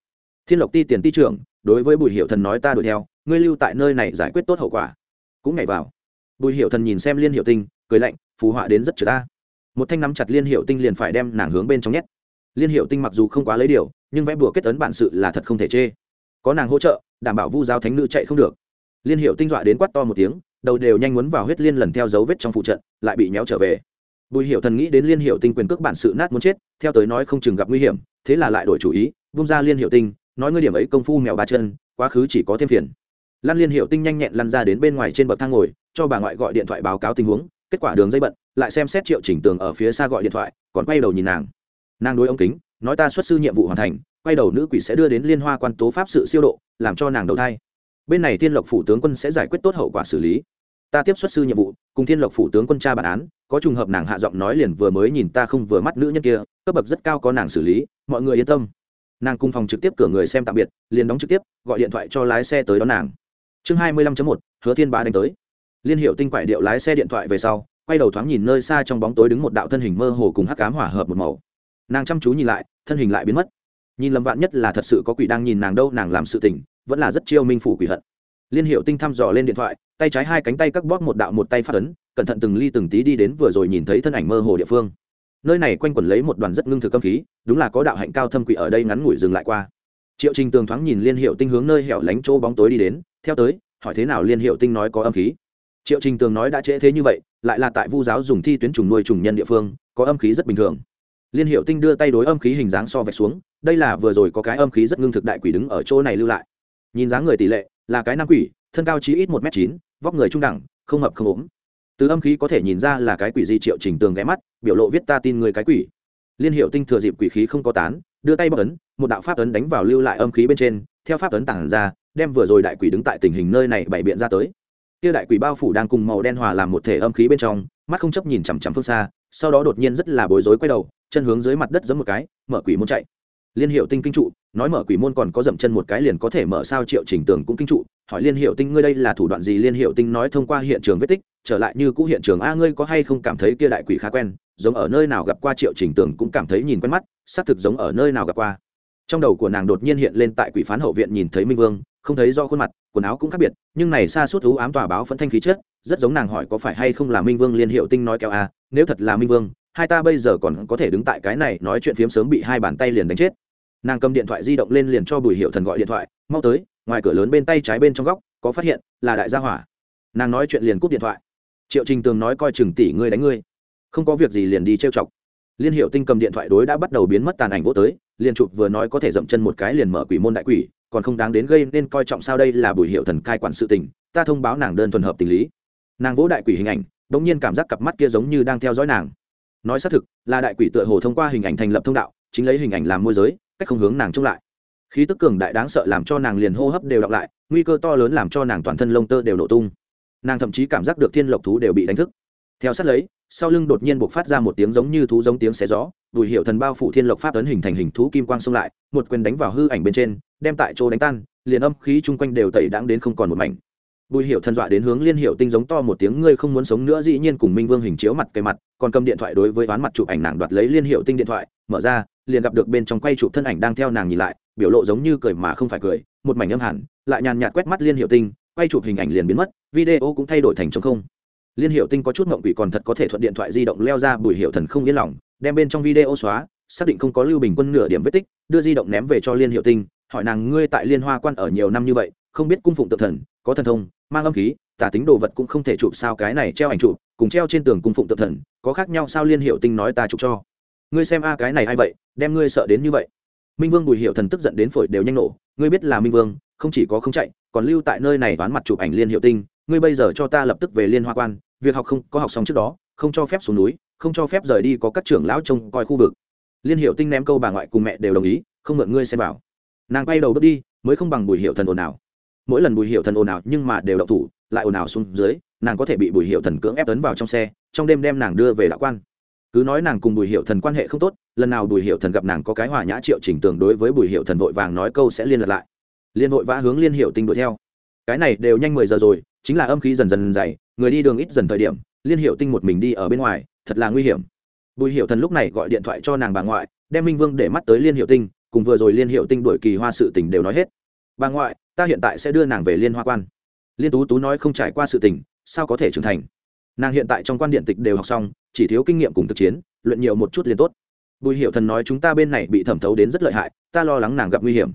Thiên lộc ti tiền ti trưởng, đối với bùi hiệu thần nói ta đuổi theo, ngươi lưu tại nơi này giải quyết tốt hậu quả. Cũng nhảy vào. Bùi hiệu thần nhìn xem liên hiệu tinh, cười lạnh, phù họa đến rất trừ ta. Một thanh nắm chặt liên hiệu tinh liền phải đem nàng hướng bên trong nhét. Liên hiệu tinh mặc dù không quá lấy điều, nhưng vẽ bùa kết ấn bản sự là thật không thể chê. Có nàng hỗ trợ, đảm bảo vu giáo thánh nữ chạy không được. Liên hiệu tinh dọa đến quát to một tiếng đầu đều nhanh muốn vào huyết liên lần theo dấu vết trong phụ trận, lại bị méo trở về. Bùi hiệu thần nghĩ đến liên hiệu tinh quyền cước bản sự nát muốn chết, theo tới nói không chừng gặp nguy hiểm, thế là lại đổi chủ ý, vung ra liên hiệu tinh, nói ngươi điểm ấy công phu mèo ba chân, quá khứ chỉ có thêm phiền. Lan liên hiệu tinh nhanh nhẹn lăn ra đến bên ngoài trên bậc thang ngồi, cho bà ngoại gọi điện thoại báo cáo tình huống, kết quả đường dây bận, lại xem xét triệu chỉnh tường ở phía xa gọi điện thoại, còn quay đầu nhìn nàng. Nàng đối ông kính, nói ta xuất sư nhiệm vụ hoàn thành, quay đầu nữ quỷ sẽ đưa đến liên hoa quan tố pháp sự siêu độ, làm cho nàng đầu thai bên này thiên lộc phủ tướng quân sẽ giải quyết tốt hậu quả xử lý. Ta tiếp xuất sư nhiệm vụ, cùng thiên lộc phủ tướng quân tra bản án, có trùng hợp nàng hạ giọng nói liền vừa mới nhìn ta không vừa mắt nữ nhân kia, cấp bậc rất cao có nàng xử lý, mọi người yên tâm. Nàng cùng phòng trực tiếp cửa người xem tạm biệt, liền đóng trực tiếp, gọi điện thoại cho lái xe tới đón nàng. Chương hai mươi lăm một, hứa thiên bá đánh tới. Liên hiệu tinh quại điệu lái xe điện thoại về sau, quay đầu thoáng nhìn nơi xa trong bóng tối đứng một đạo thân hình mơ hồ cùng hắc cám hỏa hợp một màu. Nàng chăm chú nhìn lại, thân hình lại biến mất. Nhìn lầm vạn nhất là thật sự có quỷ đang nhìn nàng đâu, nàng làm sự tình vẫn là rất chiêu minh phủ quỷ hận. Liên hiệu tinh thăm dò lên điện thoại, tay trái hai cánh tay các bóp một đạo một tay phát ấn, cẩn thận từng ly từng tí đi đến vừa rồi nhìn thấy thân ảnh mơ hồ địa phương. Nơi này quanh quẩn lấy một đoàn rất ngưng thực âm khí, đúng là có đạo hạnh cao thâm quỷ ở đây ngắn ngủi dừng lại qua. Triệu trình tường thoáng nhìn liên hiệu tinh hướng nơi hẻo lánh chỗ bóng tối đi đến, theo tới, hỏi thế nào liên hiệu tinh nói có âm khí. Triệu trình tường nói đã trễ thế như vậy, lại là tại vu giáo dùng thi tuyến trùng nuôi trùng nhân địa phương, có âm khí rất bình thường. Liên hiệu tinh đưa tay đối âm khí hình dáng so vạch xuống, đây là vừa rồi có cái âm khí rất ngưng thực đại quỷ đứng ở chỗ này lưu lại nhìn dáng người tỷ lệ, là cái nam quỷ, thân cao chí ít một m chín, vóc người trung đẳng, không mập không ốm. Từ âm khí có thể nhìn ra là cái quỷ di triệu trình tường ghé mắt, biểu lộ viết ta tin người cái quỷ. Liên hiệu tinh thừa dịp quỷ khí không có tán, đưa tay bóc ấn, một đạo pháp ấn đánh vào lưu lại âm khí bên trên, theo pháp ấn tản ra, đem vừa rồi đại quỷ đứng tại tình hình nơi này bày biện ra tới. Kia đại quỷ bao phủ đang cùng màu đen hòa làm một thể âm khí bên trong, mắt không chấp nhìn chằm chằm phương xa, sau đó đột nhiên rất là bối rối quay đầu, chân hướng dưới mặt đất giấm một cái, mở quỷ muốn chạy liên hiệu tinh kinh trụ, nói mở quỷ môn còn có dậm chân một cái liền có thể mở sao triệu trình tường cũng kinh trụ, hỏi liên hiệu tinh, ngươi đây là thủ đoạn gì? Liên hiệu tinh nói, thông qua hiện trường vết tích, trở lại như cũ hiện trường. A, ngươi có hay không cảm thấy kia đại quỷ khá quen? Giống ở nơi nào gặp qua triệu trình tường cũng cảm thấy nhìn quen mắt, xác thực giống ở nơi nào gặp qua. Trong đầu của nàng đột nhiên hiện lên tại quỷ phán hậu viện nhìn thấy minh vương, không thấy do khuôn mặt, quần áo cũng khác biệt, nhưng này xa suốt thú ám tòa báo phẫn thanh khí chết rất giống nàng hỏi có phải hay không là minh vương, liên hiệu tinh nói kéo a, nếu thật là minh vương, hai ta bây giờ còn có thể đứng tại cái này nói chuyện phiếm sớm bị hai bàn tay liền đánh chết nàng cầm điện thoại di động lên liền cho bùi hiệu thần gọi điện thoại, mau tới, ngoài cửa lớn bên tay trái bên trong góc, có phát hiện, là đại gia hỏa. Nàng nói chuyện liền cúp điện thoại. Triệu trình tường nói coi chừng tỷ ngươi đánh ngươi. Không có việc gì liền đi trêu chọc. Liên hiệu tinh cầm điện thoại đối đã bắt đầu biến mất tàn ảnh vô tới, liền chụp vừa nói có thể dậm chân một cái liền mở quỷ môn đại quỷ, còn không đáng đến gây nên coi trọng sao đây là bùi hiệu thần cai quản sự tình, ta thông báo nàng đơn thuần hợp tình lý. Nàng vỗ đại quỷ hình ảnh đ ỗ n g nhiên cảm giác cặp mắt kia giống như đang theo dõi nàng. Nói xác thực, là đại quỷ tựa hồ thông qua hình ảnh thành lập thông đạo, chính lấy hình ảnh làm môi giới cách không hướng nàng trông lại. Khí tức cường đại đáng sợ làm cho nàng liền hô hấp đều đọc lại, nguy cơ to lớn làm cho nàng toàn thân lông tơ đều nổ tung. Nàng thậm chí cảm giác được thiên lộc thú đều bị đánh thức. Theo sát lấy, sau lưng đột nhiên buộc phát ra một tiếng giống như thú giống tiếng xé gió, bùi hiệu thần bao phủ thiên lộc pháp ấn hình thành hình thú kim quang xông lại, một quyền đánh vào hư ảnh bên trên, đem tại chỗ đánh tan, liền âm khí chung quanh đều tẩy đáng đến không còn một mảnh. Bùi hiệu thần dọa đến hướng liên hiệu tinh giống to một tiếng, ngươi không muốn sống nữa, dĩ nhiên cùng minh vương hình chiếu mặt cây mặt, còn cầm điện thoại đối với ván mặt chụp ảnh nàng đoạt lấy liên hiệu tinh điện thoại, mở ra liền gặp được bên trong quay chụp thân ảnh đang theo nàng nhìn lại, biểu lộ giống như cười mà không phải cười, một mảnh âm hẳn, lại nhàn nhạt quét mắt liên hiệu tinh, quay chụp hình ảnh liền biến mất, video cũng thay đổi thành trống không. Liên hiệu tinh có chút mộng quỷ còn thật có thể thuận điện thoại di động leo ra bùi hiệu thần không yên lòng, đem bên trong video xóa, xác định không có lưu bình quân nửa điểm vết tích, đưa di động ném về cho liên hiệu tinh, hỏi nàng, ngươi tại liên hoa quan ở nhiều năm như vậy, không biết cung phụng tự thần, có thần thông, mang âm khí tả tính đồ vật cũng không thể chụp sao cái này treo ảnh chụp, cùng treo trên tường cung phụng tự thần, có khác nhau sao? Liên hiệu tinh nói ta chụp cho. Ngươi xem a, cái này ai vậy? Đem ngươi sợ đến như vậy. Minh vương bùi hiệu thần tức giận đến phổi đều nhanh nổ, ngươi biết là minh vương, không chỉ có không chạy, còn lưu tại nơi này ván mặt chụp ảnh liên hiệu tinh, ngươi bây giờ cho ta lập tức về liên hoa quan, việc học không, có học xong trước đó, không cho phép xuống núi, không cho phép rời đi có các trưởng lão trông coi khu vực. Liên hiệu tinh ném câu bà ngoại cùng mẹ đều đồng ý, không mượn ngươi xem vào. Nàng quay đầu bước đi, mới không bằng bùi hiệu thần ồn ào. Mỗi lần bùi hiệu thần ồn ào nhưng mà đều đậu thủ, lại ồn ào xuống dưới, nàng có thể bị bùi hiệu thần cưỡng ép tấn vào trong xe, trong đêm đem nàng đưa về đạo quan cứ nói nàng cùng bùi hiệu thần quan hệ không tốt, lần nào bùi hiệu thần gặp nàng có cái hòa nhã triệu chỉnh tường đối với bùi hiệu thần vội vàng nói câu sẽ liên lạc lại. Liên vội vã hướng liên hiệu tinh đuổi theo. Cái này đều nhanh mười giờ rồi, chính là âm khí dần dần dày, người đi đường ít dần thời điểm, liên hiệu tinh một mình đi ở bên ngoài, thật là nguy hiểm. Bùi hiệu thần lúc này gọi điện thoại cho nàng bà ngoại, đem minh vương để mắt tới liên hiệu tinh, cùng vừa rồi liên hiệu tinh đuổi kỳ hoa sự tình đều nói hết. Bà ngoại, ta hiện tại sẽ đưa nàng về liên hoa quan. Liên tú tú nói không trải qua sự tình, sao có thể trưởng thành? Nàng hiện tại trong quan điện tịch đều học xong chỉ thiếu kinh nghiệm cùng thực chiến, luyện nhiều một chút liền tốt. Bùi hiệu thần nói chúng ta bên này bị thẩm thấu đến rất lợi hại, ta lo lắng nàng gặp nguy hiểm.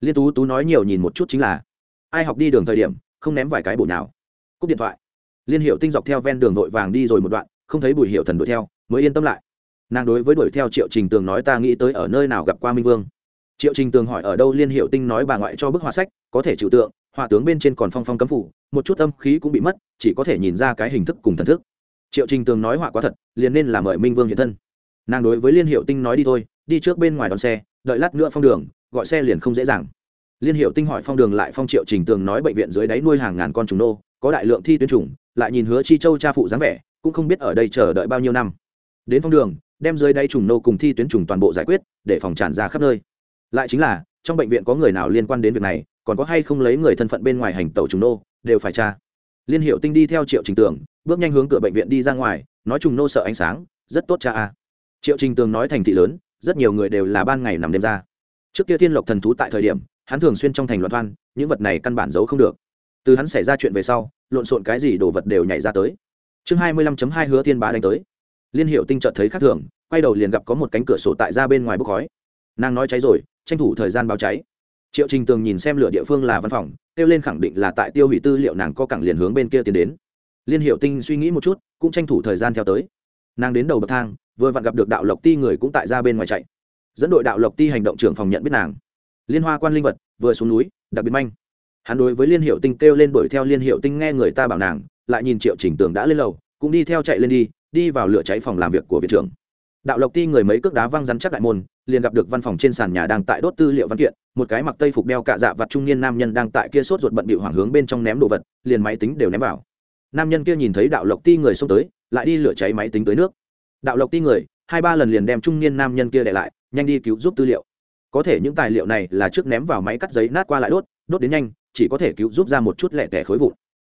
Liên tú tú nói nhiều nhìn một chút chính là, ai học đi đường thời điểm, không ném vài cái bổ nào cúp điện thoại. Liên hiệu tinh dọc theo ven đường vội vàng đi rồi một đoạn, không thấy bùi hiệu thần đuổi theo, mới yên tâm lại. Nàng đối với đuổi theo triệu trình tường nói ta nghĩ tới ở nơi nào gặp qua minh vương. Triệu trình tường hỏi ở đâu, liên hiệu tinh nói bà ngoại cho bức họa sách, có thể trừu tượng, họa tướng bên trên còn phong phong cấm phủ, một chút âm khí cũng bị mất, chỉ có thể nhìn ra cái hình thức cùng thần thức triệu trình tường nói họa quá thật, liền nên là mời minh vương hiện thân. Nàng đối với liên hiệu tinh nói đi thôi, đi trước bên ngoài đón xe, đợi lát nữa phong đường, gọi xe liền không dễ dàng. Liên hiệu tinh hỏi phong đường lại phong triệu trình tường nói bệnh viện dưới đáy nuôi hàng ngàn con trùng nô, có đại lượng thi tuyến chủng lại nhìn hứa chi châu cha phụ dáng vẻ, cũng không biết ở đây chờ đợi bao nhiêu năm. Đến phong đường, đem dưới đáy trùng nô cùng thi tuyến trùng toàn bộ giải quyết, để phòng tràn ra khắp nơi. Lại chính là, trong bệnh viện có người nào liên quan đến việc này, còn có hay không lấy người thân phận bên ngoài hành tàu trùng nô, đều phải tra. Liên hiệu tinh đi theo triệu trình tường bước nhanh hướng cửa bệnh viện đi ra ngoài, nói trùng nô sợ ánh sáng, rất tốt cha a. Triệu trình tường nói thành thị lớn, rất nhiều người đều là ban ngày nằm đêm ra. Trước kia thiên lộc thần thú tại thời điểm, hắn thường xuyên trong thành loạn thoan những vật này căn bản giấu không được. Từ hắn xảy ra chuyện về sau, lộn xộn cái gì đồ vật đều nhảy ra tới. Chương hai mươi lăm hai hứa thiên bá đánh tới. Liên hiệu tinh trợt thấy khác thường, quay đầu liền gặp có một cánh cửa sổ tại ra bên ngoài bốc khói. Nàng nói cháy rồi, tranh thủ thời gian báo cháy. Triệu trình tường nhìn xem lửa địa phương là văn phòng, kêu lên khẳng định là tại tiêu hủy tư liệu nàng có cẳng liền hướng bên kia tiến đến liên hiệu tinh suy nghĩ một chút, cũng tranh thủ thời gian theo tới. Nàng đến đầu bậc thang, vừa vặn gặp được đạo lộc ti người cũng tại ra bên ngoài chạy. Dẫn đội đạo lộc ti hành động trưởng phòng nhận biết nàng. Liên hoa quan linh vật, vừa xuống núi, đặc biệt manh. Hắn đối với liên hiệu tinh kêu lên đuổi theo liên hiệu tinh nghe người ta bảo nàng, lại nhìn triệu trình tường đã lên lầu, cũng đi theo chạy lên đi đi vào lửa cháy phòng làm việc của viện trưởng. Đạo lộc ti người mấy cước đá văng rắn chắc đại môn, liền gặp được văn phòng trên sàn nhà đang tại đốt tư liệu văn kiện, một cái mặc tây phục đeo cạ dạ vặt trung niên nam nhân đang tại kia sốt ruột bận bịu hoảng hướng bên trong ném đồ vật, liền máy tính đều ném vào nam nhân kia nhìn thấy đạo lộc ti người xông tới, lại đi lửa cháy máy tính tới nước. Đạo lộc ti người, hai ba lần liền đem trung niên nam nhân kia để lại, nhanh đi cứu giúp tư liệu. Có thể những tài liệu này là trước ném vào máy cắt giấy nát qua lại đốt đốt đến nhanh, chỉ có thể cứu giúp ra một chút lẻ tẻ khối vụn.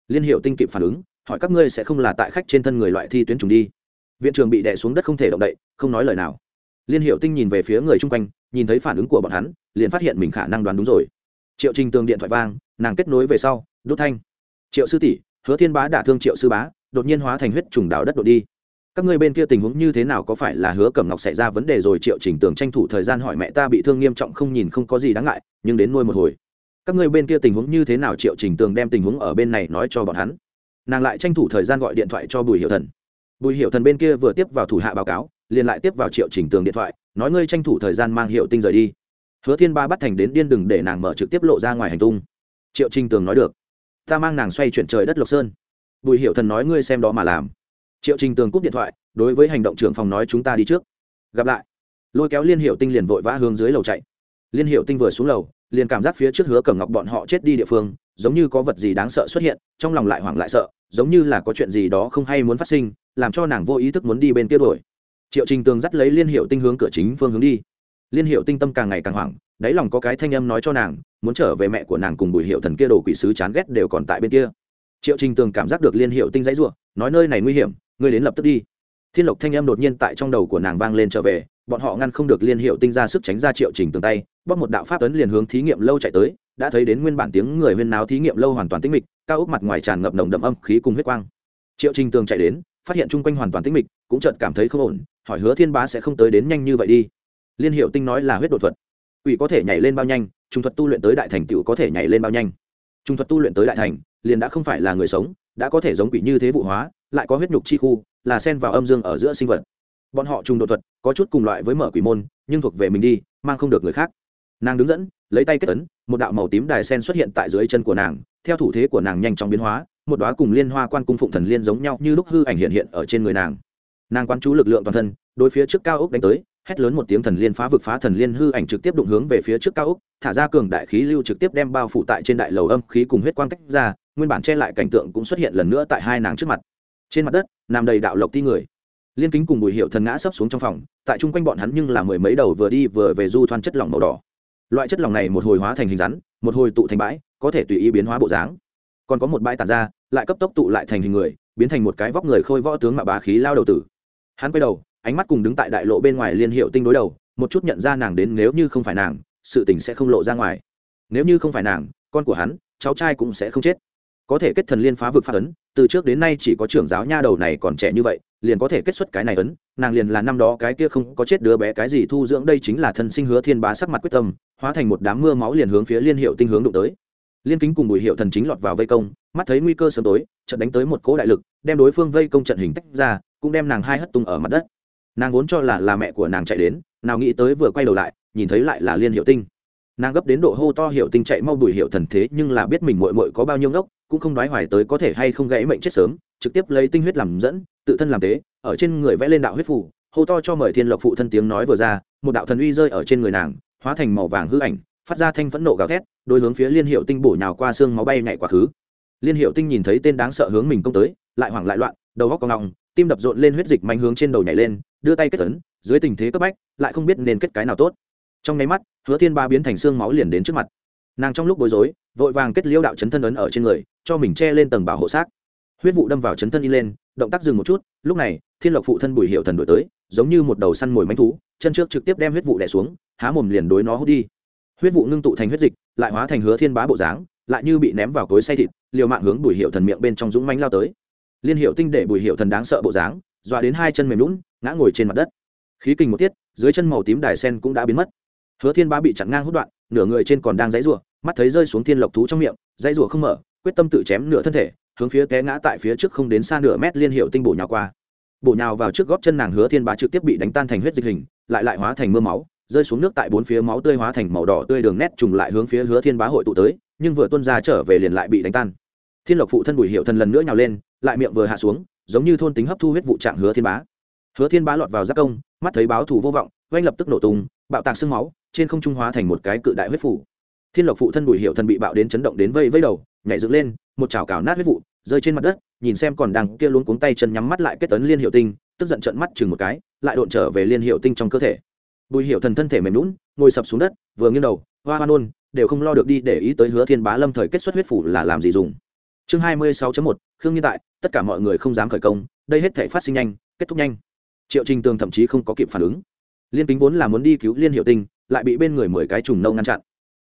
Liên hiệu tinh kịp phản ứng, hỏi các ngươi sẽ không là tại khách trên thân người loại thi tuyến trùng đi. Viện trường bị đè xuống đất không thể động đậy, không nói lời nào. Liên hiệu tinh nhìn về phía người chung quanh, nhìn thấy phản ứng của bọn hắn, liền phát hiện mình khả năng đoán đúng rồi. Triệu trình tường điện thoại vang, nàng kết nối về sau, đốt thanh. Triệu sư tỷ hứa thiên bá đả thương triệu sư bá, đột nhiên hóa thành huyết trùng đảo đất đột đi. Các ngươi bên kia tình huống như thế nào có phải là hứa cẩm ngọc xảy ra vấn đề rồi triệu trình tường tranh thủ thời gian hỏi mẹ ta bị thương nghiêm trọng không nhìn không có gì đáng ngại, nhưng đến nuôi một hồi. Các ngươi bên kia tình huống như thế nào triệu trình tường đem tình huống ở bên này nói cho bọn hắn. Nàng lại tranh thủ thời gian gọi điện thoại cho bùi hiệu thần. Bùi hiệu thần bên kia vừa tiếp vào thủ hạ báo cáo, liền lại tiếp vào triệu trình tường điện thoại, nói ngươi tranh thủ thời gian mang hiệu tinh rời đi. Hứa thiên ba bắt thành đến điên đừng để nàng mở trực tiếp lộ ra ngoài hành tung. Triệu trình tường nói được ta mang nàng xoay chuyển trời đất lộc sơn. Bùi hiểu thần nói ngươi xem đó mà làm. Triệu trình tường cúp điện thoại, đối với hành động trưởng phòng nói chúng ta đi trước. Gặp lại. Lôi kéo liên hiệu tinh liền vội vã hướng dưới lầu chạy. Liên hiệu tinh vừa xuống lầu, liền cảm giác phía trước hứa cẩm ngọc bọn họ chết đi địa phương, giống như có vật gì đáng sợ xuất hiện, trong lòng lại hoảng lại sợ, giống như là có chuyện gì đó không hay muốn phát sinh, làm cho nàng vô ý thức muốn đi bên kia đuổi. Triệu trình tường dắt lấy liên hiệu tinh hướng cửa chính phương hướng đi. Liên hiệu tinh tâm càng ngày càng hoảng đáy lòng có cái thanh âm nói cho nàng, muốn trở về mẹ của nàng cùng bùi hiệu thần kia đồ quỷ sứ chán ghét đều còn tại bên kia. Triệu trình tường cảm giác được liên hiệu tinh dãy ruộng nói nơi này nguy hiểm, ngươi đến lập tức đi. Thiên lộc thanh âm đột nhiên tại trong đầu của nàng vang lên trở về, bọn họ ngăn không được liên hiệu tinh ra sức tránh ra triệu trình tường tay bóc một đạo pháp tuấn liền hướng thí nghiệm lâu chạy tới, đã thấy đến nguyên bản tiếng người huyên náo thí nghiệm lâu hoàn toàn tĩnh mịch, cao ốc mặt ngoài tràn ngập nồng đậm âm khí cùng huyết quang. Triệu trình tường chạy đến, phát hiện chung quanh hoàn toàn tĩnh mịch, cũng chợt cảm thấy không ổn, hỏi hứa thiên bá sẽ không tới đến nhanh như vậy đi. Liên hiệu tinh nói là huyết đột thuật quỷ có thể nhảy lên bao nhanh trung thuật tu luyện tới đại thành tựu có thể nhảy lên bao nhanh. Trung thuật tu luyện tới đại thành, liền đã không phải là người sống, đã có thể giống quỷ như thế vụ hóa, lại có huyết nhục chi khu, là sen vào âm dương ở giữa sinh vật. Bọn họ trùng đột thuật, có chút cùng loại với mở quỷ môn, nhưng thuộc về mình đi, mang không được người khác. Nàng đứng dẫn, lấy tay kết tấn một đạo màu tím đài sen xuất hiện tại dưới chân của nàng, theo thủ thế của nàng nhanh chóng biến hóa, một đoá cùng liên hoa quan cung phụng thần liên giống nhau như lúc hư ảnh hiện hiện ở trên người nàng. Nàng quan chú lực lượng toàn thân, đối phía trước cao ốc đánh tới hét lớn một tiếng thần liên phá vực phá thần liên hư ảnh trực tiếp đụng hướng về phía trước cao ốc, thả ra cường đại khí lưu trực tiếp đem bao phủ tại trên đại lầu âm khí cùng huyết quang tách ra, nguyên bản che lại cảnh tượng cũng xuất hiện lần nữa tại hai nàng trước mặt. Trên mặt đất, nằm đầy đạo lộc ti người. Liên kính cùng bùi hiệu thần ngã sấp xuống trong phòng, tại chung quanh bọn hắn nhưng là mười mấy đầu vừa đi vừa về du thoan chất lỏng màu đỏ. Loại chất lỏng này một hồi hóa thành hình rắn, một hồi tụ thành bãi, có thể tùy ý biến hóa bộ dáng. Còn có một bãi tàn ra, lại cấp tốc tụ lại thành hình người, biến thành một cái vóc người khôi võ tướng mà bá khí lao đầu tử. Hắn quay đầu ánh mắt cùng đứng tại đại lộ bên ngoài liên hiệu tinh đối đầu, một chút nhận ra nàng đến nếu như không phải nàng, sự tình sẽ không lộ ra ngoài. Nếu như không phải nàng, con của hắn, cháu trai cũng sẽ không chết. Có thể kết thần liên phá vực phát ấn, từ trước đến nay chỉ có trưởng giáo nha đầu này còn trẻ như vậy, liền có thể kết xuất cái này ấn, nàng liền là năm đó cái kia không có chết đứa bé cái gì thu dưỡng, đây chính là thân sinh hứa thiên bá sắc mặt quyết tâm, hóa thành một đám mưa máu liền hướng phía liên hiệu tinh hướng đụng tới. Liên kính cùng bùi hiệu thần chính lọt vào vây công, mắt thấy nguy cơ sớm tối trận đánh tới một cỗ đại lực, đem đối phương vây công trận hình tách ra, cũng đem nàng hai hất tung ở mặt đất nàng vốn cho là là mẹ của nàng chạy đến, nào nghĩ tới vừa quay đầu lại, nhìn thấy lại là liên hiệu tinh. Nàng gấp đến độ hô to hiệu tinh chạy mau đuổi hiệu thần thế, nhưng là biết mình mội mội có bao nhiêu ngốc, cũng không đoái hoài tới có thể hay không gãy mệnh chết sớm, trực tiếp lấy tinh huyết làm dẫn, tự thân làm tế, ở trên người vẽ lên đạo huyết phủ hô to cho mời thiên lộc phụ thân tiếng nói vừa ra, một đạo thần uy rơi ở trên người nàng, hóa thành màu vàng hư ảnh, phát ra thanh phẫn nộ gào thét, đôi hướng phía liên hiệu tinh bổ nhào qua xương máu bay nhảy quá khứ. Liên hiệu tinh nhìn thấy tên đáng sợ hướng mình công tới, lại hoảng lại loạn, đầu góc cong ngọng, tim đập rộn lên huyết dịch mạnh hướng trên đầu nhảy lên đưa tay kết tấn, dưới tình thế cấp bách, lại không biết nên kết cái nào tốt. Trong nháy mắt, hứa thiên ba biến thành xương máu liền đến trước mặt. Nàng trong lúc bối rối, vội vàng kết liêu đạo chấn thân ấn ở trên người, cho mình che lên tầng bảo hộ xác. Huyết vụ đâm vào chấn thân y lên, động tác dừng một chút, lúc này, thiên lộc phụ thân bùi hiệu thần đổi tới, giống như một đầu săn mồi mánh thú, chân trước trực tiếp đem huyết vụ đẻ xuống, há mồm liền đối nó hút đi. Huyết vụ ngưng tụ thành huyết dịch, lại hóa thành hứa thiên bá bộ dáng, lại như bị ném vào cối say thịt, liều mạng hướng bùi hiệu thần miệng bên trong dũng mánh lao tới. Liên hiệu tinh để bùi hiệu thần đáng sợ bộ dáng dọa đến hai chân mềm lún, ngã ngồi trên mặt đất. Khí kinh một tiết, dưới chân màu tím đài sen cũng đã biến mất. Hứa thiên bá bị chặn ngang hút đoạn, nửa người trên còn đang dãy rủa, mắt thấy rơi xuống thiên lộc thú trong miệng, dãy rủa không mở, quyết tâm tự chém nửa thân thể, hướng phía té ngã tại phía trước không đến xa nửa mét liên hiệu tinh bổ nhào qua. Bổ nhào vào trước góp chân nàng hứa thiên bá trực tiếp bị đánh tan thành huyết dịch hình, lại lại hóa thành mưa máu, rơi xuống nước tại bốn phía máu tươi hóa thành màu đỏ tươi đường nét trùng lại hướng phía hứa thiên bá hội tụ tới, nhưng vừa tuân ra trở về liền lại bị đánh tan. Thiên lộc phụ thân bùi hiệu thần lần nữa nhào lên, lại miệng vừa hạ xuống giống như thôn tính hấp thu huyết vụ trạng hứa thiên bá. Hứa thiên bá lọt vào giác công, mắt thấy báo thù vô vọng, oanh lập tức nổ tung, bạo tạc sương máu, trên không trung hóa thành một cái cự đại huyết phủ. Thiên lộc phụ thân bùi hiệu thần bị bạo đến chấn động đến vây vây đầu, nhảy dựng lên, một chảo cào nát huyết vụ, rơi trên mặt đất, nhìn xem còn đang kia luống cuống tay chân nhắm mắt lại kết tấn liên hiệu tinh, tức giận trận mắt chừng một cái, lại độn trở về liên hiệu tinh trong cơ thể. Bùi hiệu thần thân thể mềm lún ngồi sập xuống đất, vừa nghiêng đầu, hoa hoa nôn, đều không lo được đi để ý tới hứa thiên bá lâm thời kết xuất huyết phủ là làm gì dùng chương hai mươi sáu một, khương nhiên tại, tất cả mọi người không dám khởi công, đây hết thể phát sinh nhanh, kết thúc nhanh. Triệu trình tường thậm chí không có kịp phản ứng. Liên kính vốn là muốn đi cứu liên hiệu tinh, lại bị bên người mười cái trùng nâu ngăn chặn.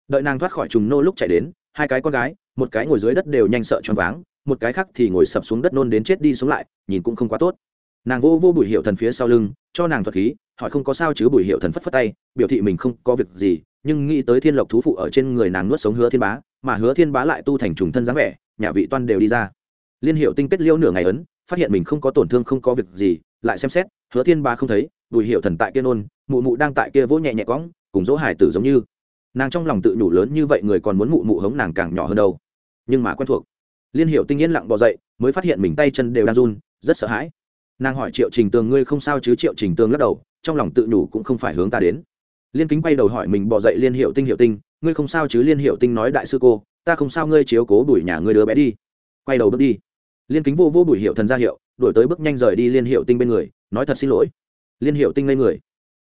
Đợi nàng thoát khỏi trùng nô lúc chạy đến, hai cái con gái, một cái ngồi dưới đất đều nhanh sợ choáng váng, một cái khác thì ngồi sập xuống đất nôn đến chết đi sống lại, nhìn cũng không quá tốt. Nàng vô vô bùi hiệu thần phía sau lưng, cho nàng thuật khí, hỏi không có sao chứ bùi hiệu thần phất phất tay, biểu thị mình không có việc gì nhưng nghĩ tới thiên lộc thú phụ ở trên người nàng nuốt sống hứa thiên bá, mà hứa thiên bá lại tu thành trùng thân dáng vẻ, nhà vị toan đều đi ra. Liên hiệu tinh kết liêu nửa ngày ấn, phát hiện mình không có tổn thương, không có việc gì, lại xem xét, hứa thiên bá không thấy, bùi hiệu thần tại kia nôn, mụ mụ đang tại kia vỗ nhẹ nhẹ cõng, cùng dỗ hải tử giống như. Nàng trong lòng tự nhủ lớn như vậy người còn muốn mụ mụ hống nàng càng nhỏ hơn đâu. Nhưng mà quen thuộc. Liên hiệu tinh yên lặng bỏ dậy, mới phát hiện mình tay chân đều đang run, rất sợ hãi. Nàng hỏi triệu trình tường, ngươi không sao chứ? Triệu trình tường lắc đầu, trong lòng tự nhủ cũng không phải hướng ta đến liên kính quay đầu hỏi mình bỏ dậy liên hiệu tinh hiệu tinh, ngươi không sao chứ? Liên hiệu tinh nói đại sư cô, ta không sao, ngươi chiếu cố đuổi nhà ngươi đứa bé đi. Quay đầu bước đi. Liên kính vô vô bùi hiệu thần ra hiệu đổi tới bước nhanh rời đi liên hiệu tinh bên người, nói thật xin lỗi. Liên hiệu tinh lên người.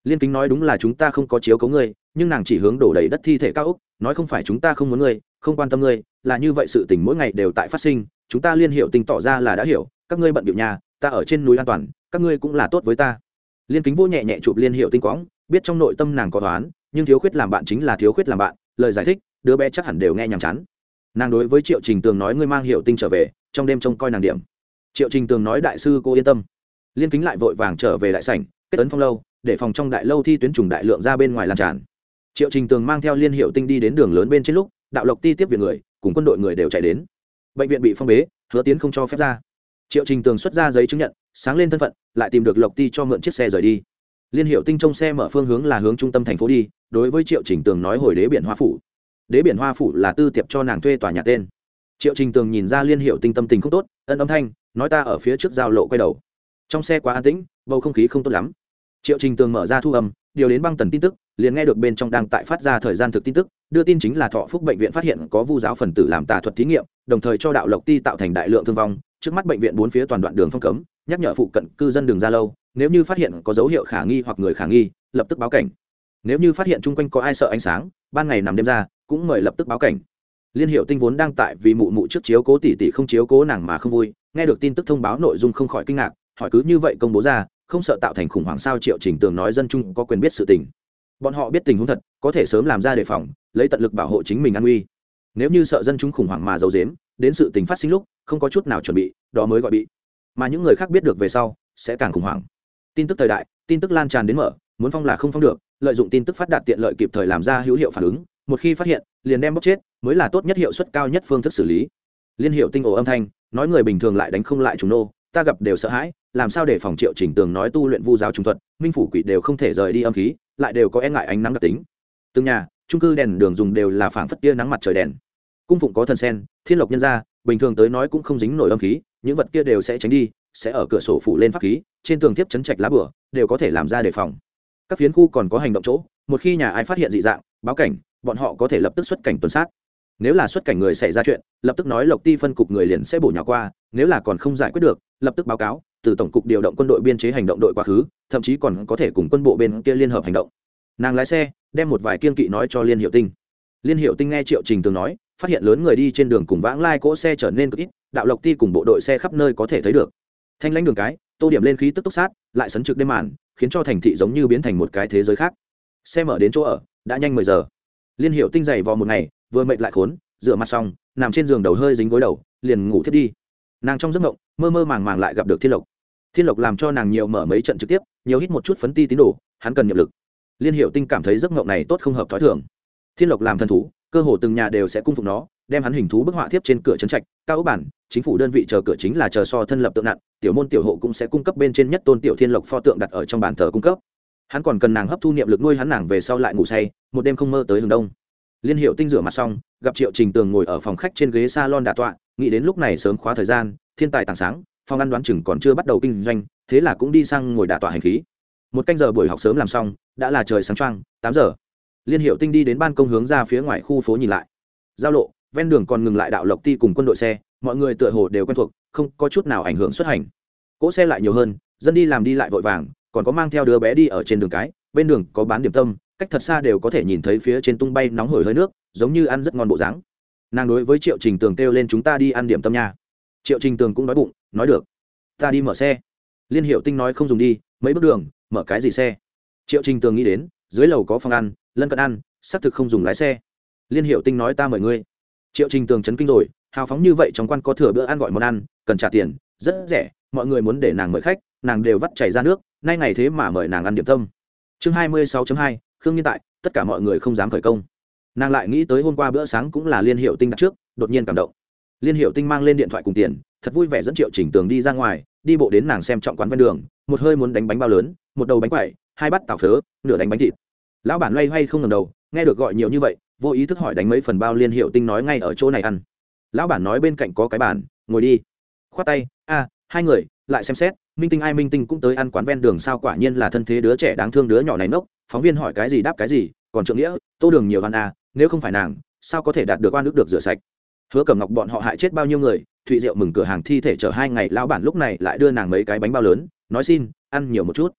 Liên kính nói đúng là chúng ta không có chiếu cố ngươi, nhưng nàng chỉ hướng đổ đầy đất thi thể cao úc nói không phải chúng ta không muốn ngươi, không quan tâm ngươi, là như vậy sự tình mỗi ngày đều tại phát sinh, chúng ta liên hiệu tinh tỏ ra là đã hiểu, các ngươi bận điệu nhà, ta ở trên núi an toàn, các ngươi cũng là tốt với ta liên kính vô nhẹ nhẹ chụp liên hiệu tinh quõng, biết trong nội tâm nàng có toán nhưng thiếu khuyết làm bạn chính là thiếu khuyết làm bạn, lời giải thích, đứa bé chắc hẳn đều nghe nhàm chán. Nàng đối với triệu trình tường nói ngươi mang hiệu tinh trở về, trong đêm trông coi nàng điểm. Triệu trình tường nói đại sư cô yên tâm. Liên kính lại vội vàng trở về đại sảnh, kết ấn phong lâu, để phòng trong đại lâu thi tuyến trùng đại lượng ra bên ngoài làm tràn. Triệu trình tường mang theo liên hiệu tinh đi đến đường lớn bên trên lúc, đạo lộc ti tiếp viện người, cùng quân đội người đều chạy đến. Bệnh viện bị phong bế, hứa tiến không cho phép ra. Triệu trình tường xuất ra giấy chứng nhận sáng lên thân phận, lại tìm được lộc ti cho mượn chiếc xe rời đi. Liên hiệu tinh trong xe mở phương hướng là hướng trung tâm thành phố đi, đối với triệu trình tường nói hồi đế biển hoa phủ. Đế biển hoa phủ là tư tiệp cho nàng thuê tòa nhà tên. Triệu trình tường nhìn ra liên hiệu tinh tâm tình không tốt, ân âm thanh, nói ta ở phía trước giao lộ quay đầu. Trong xe quá an tĩnh, bầu không khí không tốt lắm. Triệu trình tường mở ra thu âm, điều đến băng tần tin tức, liền nghe được bên trong đang tại phát ra thời gian thực tin tức, đưa tin chính là thọ phúc bệnh viện phát hiện có vu giáo phần tử làm tà thuật thí nghiệm, đồng thời cho đạo lộc ti tạo thành đại lượng thương vong, trước mắt bệnh viện bốn phía toàn đoạn đường phong cấm nhắc nhở phụ cận cư dân đường ra lâu, nếu như phát hiện có dấu hiệu khả nghi hoặc người khả nghi, lập tức báo cảnh. Nếu như phát hiện chung quanh có ai sợ ánh sáng, ban ngày nằm đêm ra, cũng mời lập tức báo cảnh. Liên hiệu tinh vốn đang tại vì mụ mụ trước chiếu cố tỷ tỷ không chiếu cố nàng mà không vui, nghe được tin tức thông báo nội dung không khỏi kinh ngạc, hỏi cứ như vậy công bố ra, không sợ tạo thành khủng hoảng sao triệu trình tường nói dân chung có quyền biết sự tình. Bọn họ biết tình huống thật, có thể sớm làm ra đề phòng, lấy tận lực bảo hộ chính mình an nguy. Nếu như sợ dân chúng khủng hoảng mà giấu dếm đến sự tình phát sinh lúc, không có chút nào chuẩn bị, đó mới gọi bị mà những người khác biết được về sau, sẽ càng khủng hoảng. Tin tức thời đại, tin tức lan tràn đến mở, muốn phong là không phong được, lợi dụng tin tức phát đạt tiện lợi kịp thời làm ra hữu hiệu phản ứng, một khi phát hiện, liền đem bóc chết, mới là tốt nhất hiệu suất cao nhất phương thức xử lý. Liên hiệu tinh ổ âm thanh, nói người bình thường lại đánh không lại chúng nô, ta gặp đều sợ hãi, làm sao để phòng triệu chỉnh tường nói tu luyện vu giáo trung thuật, minh phủ quỷ đều không thể rời đi âm khí, lại đều có e ngại ánh nắng đặc tính. Từng nhà trung cư đèn đường dùng đều là phảng phất tia nắng mặt trời đèn. Cung phụng có thần sen, thiên lộc nhân gia, bình thường tới nói cũng không dính nổi âm khí những vật kia đều sẽ tránh đi, sẽ ở cửa sổ phủ lên pháp khí, trên tường tiếp chấn trạch lá bửa đều có thể làm ra đề phòng. Các phiến khu còn có hành động chỗ, một khi nhà ai phát hiện dị dạng, báo cảnh, bọn họ có thể lập tức xuất cảnh tuần sát. Nếu là xuất cảnh người xảy ra chuyện, lập tức nói lộc ti phân cục người liền sẽ bổ nhà qua, nếu là còn không giải quyết được, lập tức báo cáo, từ tổng cục điều động quân đội biên chế hành động đội quá khứ, thậm chí còn có thể cùng quân bộ bên kia liên hợp hành động. Nàng lái xe, đem một vài kiên kỵ nói cho liên hiệu tinh. Liên hiệu tinh nghe triệu trình tường nói, phát hiện lớn người đi trên đường cùng vãng lai cỗ xe trở nên cực ít đạo lộc ti cùng bộ đội xe khắp nơi có thể thấy được. Thanh lãnh đường cái, tô điểm lên khí tức túc sát, lại sấn trực đêm màn, khiến cho thành thị giống như biến thành một cái thế giới khác. Xe mở đến chỗ ở, đã nhanh mười giờ. Liên hiệu tinh dày vò một ngày, vừa mệt lại khốn, rửa mặt xong, nằm trên giường đầu hơi dính gối đầu, liền ngủ thiết đi. Nàng trong giấc ngộng mơ mơ màng màng lại gặp được thiên lộc. Thiên lộc làm cho nàng nhiều mở mấy trận trực tiếp, nhiều hít một chút phấn ti tín đồ, hắn cần nhập lực. Liên hiệu tinh cảm thấy giấc ngộng này tốt không hợp t h ó i thường. Thiên lộc làm thần thú, cơ hồ từng nhà đều sẽ cung phục nó, đem hắn hình thú bức họa thiếp trên cửa trấn trạch, cao ốc bản chính phủ đơn vị chờ cửa chính là chờ so thân lập tượng nặng, tiểu môn tiểu hộ cũng sẽ cung cấp bên trên nhất tôn tiểu thiên lộc pho tượng đặt ở trong bàn thờ cung cấp. Hắn còn cần nàng hấp thu niệm lực nuôi hắn nàng về sau lại ngủ say, một đêm không mơ tới hướng đông. Liên hiệu tinh rửa mặt xong, gặp triệu trình tường ngồi ở phòng khách trên ghế s a lon đà tọa, nghĩ đến lúc này sớm khóa thời gian, thiên tài tảng sáng, phòng ăn đoán chừng còn chưa bắt đầu kinh doanh, thế là cũng đi sang ngồi đà tọa hành khí. Một canh giờ buổi học sớm làm xong, đã là trời sáng trăng tám giờ. Liên hiệu tinh đi đến ban công hướng ra phía ngoài khu phố nhìn lại. Giao lộ, ven đường còn ngừng lại đạo lộc ti cùng quân đội xe mọi người tựa hồ đều quen thuộc, không có chút nào ảnh hưởng xuất hành. Cỗ xe lại nhiều hơn, dân đi làm đi lại vội vàng, còn có mang theo đứa bé đi ở trên đường cái, bên đường có bán điểm tâm, cách thật xa đều có thể nhìn thấy phía trên tung bay nóng hổi hơi nước, giống như ăn rất ngon bộ dáng. Nàng đối với triệu trình tường kêu lên chúng ta đi ăn điểm tâm nha. Triệu trình tường cũng nói bụng, nói được. Ta đi mở xe. Liên hiệu tinh nói không dùng đi, mấy bước đường, mở cái gì xe? Triệu trình tường nghĩ đến, dưới lầu có phòng ăn, lân cận ăn, xác thực không dùng lái xe. Liên hiệu tinh nói ta mời ngươi. Triệu trình tường chấn kinh rồi hào phóng như vậy trong quan có thừa bữa ăn gọi món ăn, cần trả tiền, rất rẻ, mọi người muốn để nàng mời khách, nàng đều vắt chảy ra nước, nay ngày thế mà mời nàng ăn điểm tâm. Chương hai mươi sáu hai, khương nhân tại, tất cả mọi người không dám khởi công. Nàng lại nghĩ tới hôm qua bữa sáng cũng là liên hiệu tinh đặt trước, đột nhiên cảm động. Liên hiệu tinh mang lên điện thoại cùng tiền, thật vui vẻ dẫn triệu chỉnh tường đi ra ngoài, đi bộ đến nàng xem trọng quán ven đường, một hơi muốn đánh bánh bao lớn, một đầu bánh quậy hai bát tảo phớ, nửa đánh bánh thịt. Lão bản loay hoay không ngầm đầu, nghe được gọi nhiều như vậy, vô ý thức hỏi đánh mấy phần bao liên hiệu tinh nói ngay ở chỗ này ăn lão bản nói bên cạnh có cái bàn, ngồi đi. Khoát tay, a, hai người, lại xem xét, minh tinh ai minh tinh cũng tới ăn quán ven đường sao quả nhiên là thân thế đứa trẻ đáng thương đứa nhỏ này nốc, phóng viên hỏi cái gì đáp cái gì, còn trượng nghĩa, tô đường nhiều văn a, nếu không phải nàng, sao có thể đạt được oan ức được rửa sạch? Hứa cẩm ngọc bọn họ hại chết bao nhiêu người, thụy diệu mừng cửa hàng thi thể chở hai ngày, lão bản lúc này lại đưa nàng mấy cái bánh bao lớn, nói xin, ăn nhiều một chút.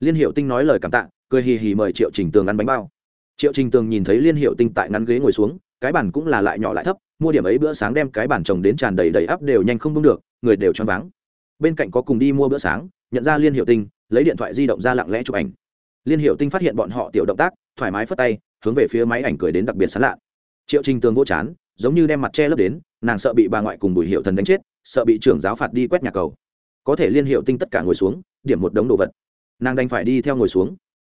Liên hiệu tinh nói lời cảm tạ, cười hì hì mời triệu trình tường ăn bánh bao. Triệu trình tường nhìn thấy liên hiệu tinh tại ngắn ghế ngồi xuống, cái bản cũng là lại nhỏ lại thấp mua điểm ấy bữa sáng đem cái bản chồng đến tràn đầy đầy ắp đều nhanh không bưng được, người đều choáng váng. Bên cạnh có cùng đi mua bữa sáng, nhận ra liên hiệu tinh, lấy điện thoại di động ra lặng lẽ chụp ảnh. Liên hiệu tinh phát hiện bọn họ tiểu động tác, thoải mái phất tay, hướng về phía máy ảnh cười đến đặc biệt sán lạ. Triệu trình tường vô chán, giống như đem mặt che lấp đến, nàng sợ bị bà ngoại cùng bùi hiệu thần đánh chết, sợ bị trưởng giáo phạt đi quét nhà cầu. Có thể liên hiệu tinh tất cả ngồi xuống, điểm một đống đồ vật. Nàng đành phải đi theo ngồi xuống.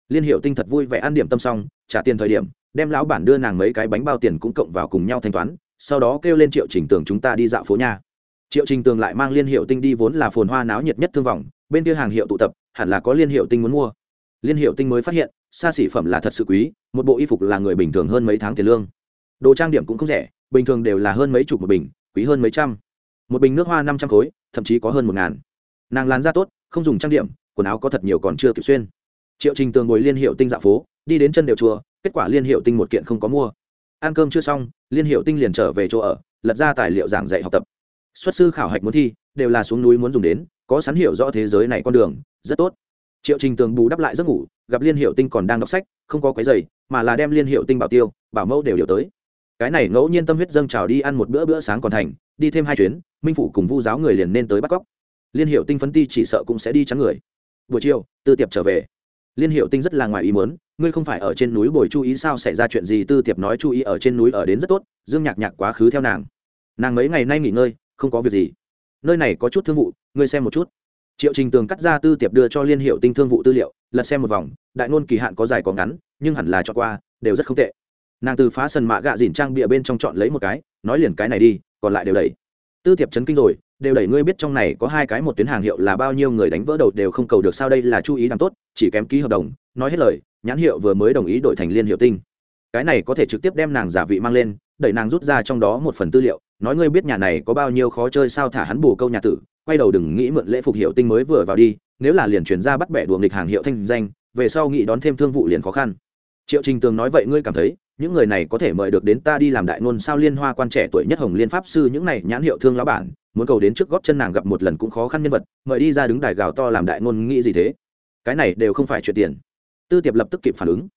Liên hiệu tinh thật vui vẻ ăn điểm tâm xong, trả tiền thời điểm, đem lão bản đưa nàng mấy cái bánh bao tiền cũng cộng vào cùng nhau thanh toán sau đó kêu lên triệu trình tường chúng ta đi dạo phố nhà triệu trình tường lại mang liên hiệu tinh đi vốn là phồn hoa náo nhiệt nhất thương vọng, bên kia hàng hiệu tụ tập, hẳn là có liên hiệu tinh muốn mua. Liên hiệu tinh mới phát hiện, xa xỉ phẩm là thật sự quý, một bộ y phục là người bình thường hơn mấy tháng tiền lương. Đồ trang điểm cũng không rẻ, bình thường đều là hơn mấy chục một bình, quý hơn mấy trăm. Một bình nước hoa năm trăm khối, thậm chí có hơn một ngàn. Nàng làn da tốt, không dùng trang điểm, quần áo có thật nhiều còn chưa kịp xuyên. Triệu trình tường ngồi liên hiệu tinh dạ phố, đi đến chân đều chùa, kết quả liên hiệu tinh một kiện không có mua ăn cơm chưa xong, liên hiệu tinh liền trở về chỗ ở, lật ra tài liệu giảng dạy học tập. Xuất sư khảo hạch muốn thi, đều là xuống núi muốn dùng đến, có sẵn hiểu rõ thế giới này con đường, rất tốt. Triệu trình tường bù đắp lại giấc ngủ, gặp liên hiệu tinh còn đang đọc sách, không có cái giày mà là đem liên hiệu tinh bảo tiêu, bảo mẫu đều điều tới. Cái này ngẫu nhiên tâm huyết dâng trào đi ăn một bữa bữa sáng còn thành, đi thêm hai chuyến, minh phủ cùng vu giáo người liền nên tới bắt cóc liên hiệu tinh phấn ti chỉ sợ cũng sẽ đi trắng người. Buổi chiều, tư tiệp trở về liên hiệu tinh rất là ngoài ý muốn, ngươi không phải ở trên núi bồi chú ý sao xảy ra chuyện gì, tư tiệp nói chú ý ở trên núi ở đến rất tốt, dương nhạc nhạc quá khứ theo nàng. Nàng mấy ngày nay nghỉ ngơi, không có việc gì. Nơi này có chút thương vụ, ngươi xem một chút. Triệu trình tường cắt ra tư tiệp đưa cho liên hiệu tinh thương vụ tư liệu, lật xem một vòng, đại ngôn kỳ hạn có dài có ngắn, nhưng hẳn là cho qua, đều rất không tệ. Nàng từ phá sần mạ gạ dìn trang bịa bên trong chọn lấy một cái, nói liền cái này đi, còn lại đều đẩy. Tư tiệp chấn kinh rồi, đều đẩy, ngươi biết trong này có hai cái một tuyến hàng hiệu là bao nhiêu người đánh vỡ đầu đều không cầu được, sao đây là chú ý làm tốt chỉ kém ký hợp đồng, nói hết lời, nhãn hiệu vừa mới đồng ý đổi thành liên hiệu tinh. Cái này có thể trực tiếp đem nàng giả vị mang lên, đẩy nàng rút ra trong đó một phần tư liệu, nói ngươi biết nhà này có bao nhiêu khó chơi sao thả hắn bù câu nhà tử, quay đầu đừng nghĩ mượn lễ phục hiệu tinh mới vừa vào đi, nếu là liền chuyển ra bắt bẻ đùa nghịch hàng hiệu thanh danh, về sau nghĩ đón thêm thương vụ liền khó khăn. Triệu trình tường nói vậy ngươi cảm thấy, những người này có thể mời được đến ta đi làm đại ngôn sao liên hoa quan trẻ tuổi nhất hồng liên pháp sư những này nhãn hiệu thương lão bản, muốn cầu đến trước góp chân nàng gặp một lần cũng khó khăn nhân vật, mời đi ra đứng đài gào to làm đại ngôn nghĩ gì thế? Cái này đều không phải chuyện tiền. Tư tiệp lập tức kịp phản ứng.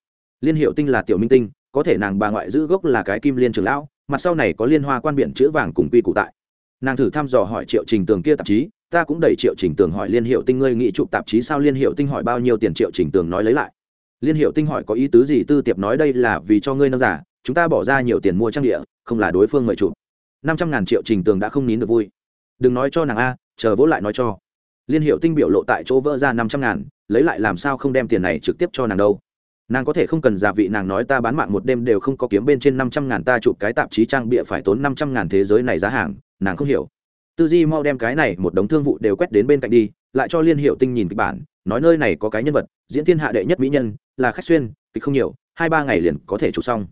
Liên hiệu tinh là tiểu minh tinh, có thể nàng bà ngoại giữ gốc là cái kim liên trường lão, mặt sau này có liên hoa quan biển chữ vàng cùng quy cụ tại. Nàng thử thăm dò hỏi triệu trình tường kia tạp chí, ta cũng đẩy triệu trình tường hỏi liên hiệu tinh ngươi nghĩ chụp tạp chí sao, liên hiệu tinh hỏi bao nhiêu tiền triệu trình tường nói lấy lại. Liên hiệu tinh hỏi có ý tứ gì, tư tiệp nói đây là vì cho ngươi nâng giả, chúng ta bỏ ra nhiều tiền mua trang địa, không là đối phương mời chụp. Năm trăm ngàn triệu trình tường đã không nín được vui. Đừng nói cho nàng a, chờ vỗ lại nói cho. Liên hiệu tinh biểu lộ tại chỗ vỡ ra năm trăm ngàn lấy lại làm sao không đem tiền này trực tiếp cho nàng đâu. Nàng có thể không cần giả vị nàng nói ta bán mạng một đêm đều không có kiếm bên trên năm trăm ngàn ta chụp cái tạp chí trang bịa phải tốn năm trăm ngàn thế giới này giá hàng, nàng không hiểu. Tư di mau đem cái này một đống thương vụ đều quét đến bên cạnh đi, lại cho liên hiệu tinh nhìn kịch bản, nói nơi này có cái nhân vật, diễn thiên hạ đệ nhất mỹ nhân, là khách xuyên, kịch không nhiều, hai ba ngày liền có thể chụp xong.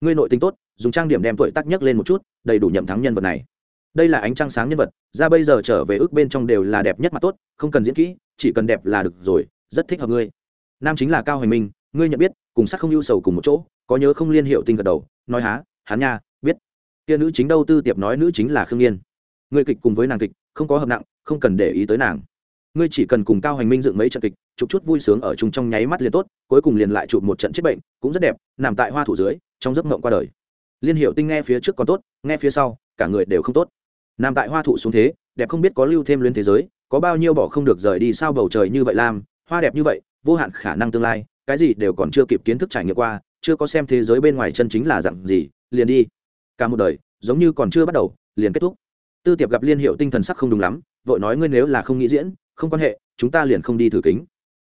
Ngươi nội tính tốt, dùng trang điểm đem tuổi tác nhấc lên một chút, đầy đủ nhậm thắng nhân vật này. Đây là ánh trăng sáng nhân vật, ra bây giờ trở về ước bên trong đều là đẹp nhất mặt tốt, không cần diễn kỹ, chỉ cần đẹp là được rồi rất thích hợp ngươi. Nam chính là cao hoành minh, ngươi nhận biết, cùng sắc không ưu sầu cùng một chỗ, có nhớ không liên hiệu tinh gật đầu, nói há, hắn nha, biết. Kia nữ chính đâu tư tiệp nói nữ chính là khương yên ngươi kịch cùng với nàng kịch, không có hợp nặng, không cần để ý tới nàng. Ngươi chỉ cần cùng cao hành minh dựng mấy trận kịch, chụp chút vui sướng ở chung trong nháy mắt liền tốt, cuối cùng liền lại chụp một trận chết bệnh, cũng rất đẹp, nằm tại hoa thủ dưới, trong giấc mộng qua đời. Liên hiệu tinh nghe phía trước còn tốt, nghe phía sau, cả người đều không tốt. Nằm tại hoa thụ xuống thế, đẹp không biết có lưu thêm luyến thế giới, có bao nhiêu bỏ không được rời đi sao bầu trời như vậy làm hoa đẹp như vậy, vô hạn khả năng tương lai, cái gì đều còn chưa kịp kiến thức trải nghiệm qua, chưa có xem thế giới bên ngoài chân chính là dặn gì, liền đi. Cả một đời, giống như còn chưa bắt đầu, liền kết thúc. Tư tiệp gặp liên hiệu tinh thần sắc không đúng lắm, vội nói ngươi nếu là không nghĩ diễn, không quan hệ, chúng ta liền không đi thử kính.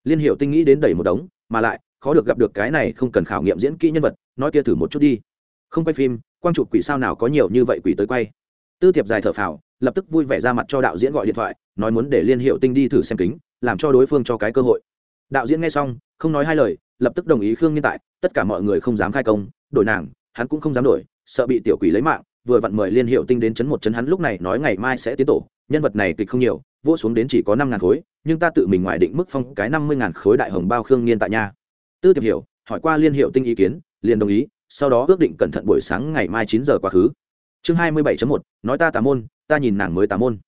Liên hiệu tinh nghĩ đến đẩy một đống, mà lại, khó được gặp được cái này không cần khảo nghiệm diễn kỹ nhân vật, nói kia thử một chút đi. Không quay phim, quang chụp quỷ sao nào có nhiều như vậy quỷ tới quay. Tư tiệp dài thở phào, lập tức vui vẻ ra mặt cho đạo diễn gọi điện thoại, nói muốn để liên hiệu tinh đi thử xem kính làm cho đối phương cho cái cơ hội. Đạo diễn nghe xong, không nói hai lời, lập tức đồng ý khương nhân tại, tất cả mọi người không dám khai công, đổi nàng, hắn cũng không dám đổi, sợ bị tiểu quỷ lấy mạng, vừa vặn mời liên hiệu tinh đến chấn một chấn hắn lúc này nói ngày mai sẽ tiến tổ, nhân vật này kịch không nhiều vỗ xuống đến chỉ có năm ngàn khối, nhưng ta tự mình ngoài định mức phong cái năm mươi ngàn khối đại hồng bao khương nghiên tại nhà tư tiệp hiểu, hỏi qua liên hiệu tinh ý kiến, liền đồng ý, sau đó ước định cẩn thận buổi sáng ngày mai chín giờ quá khứ. Chương hai mươi bảy một, nói ta tà môn, ta nhìn nàng mới tà môn.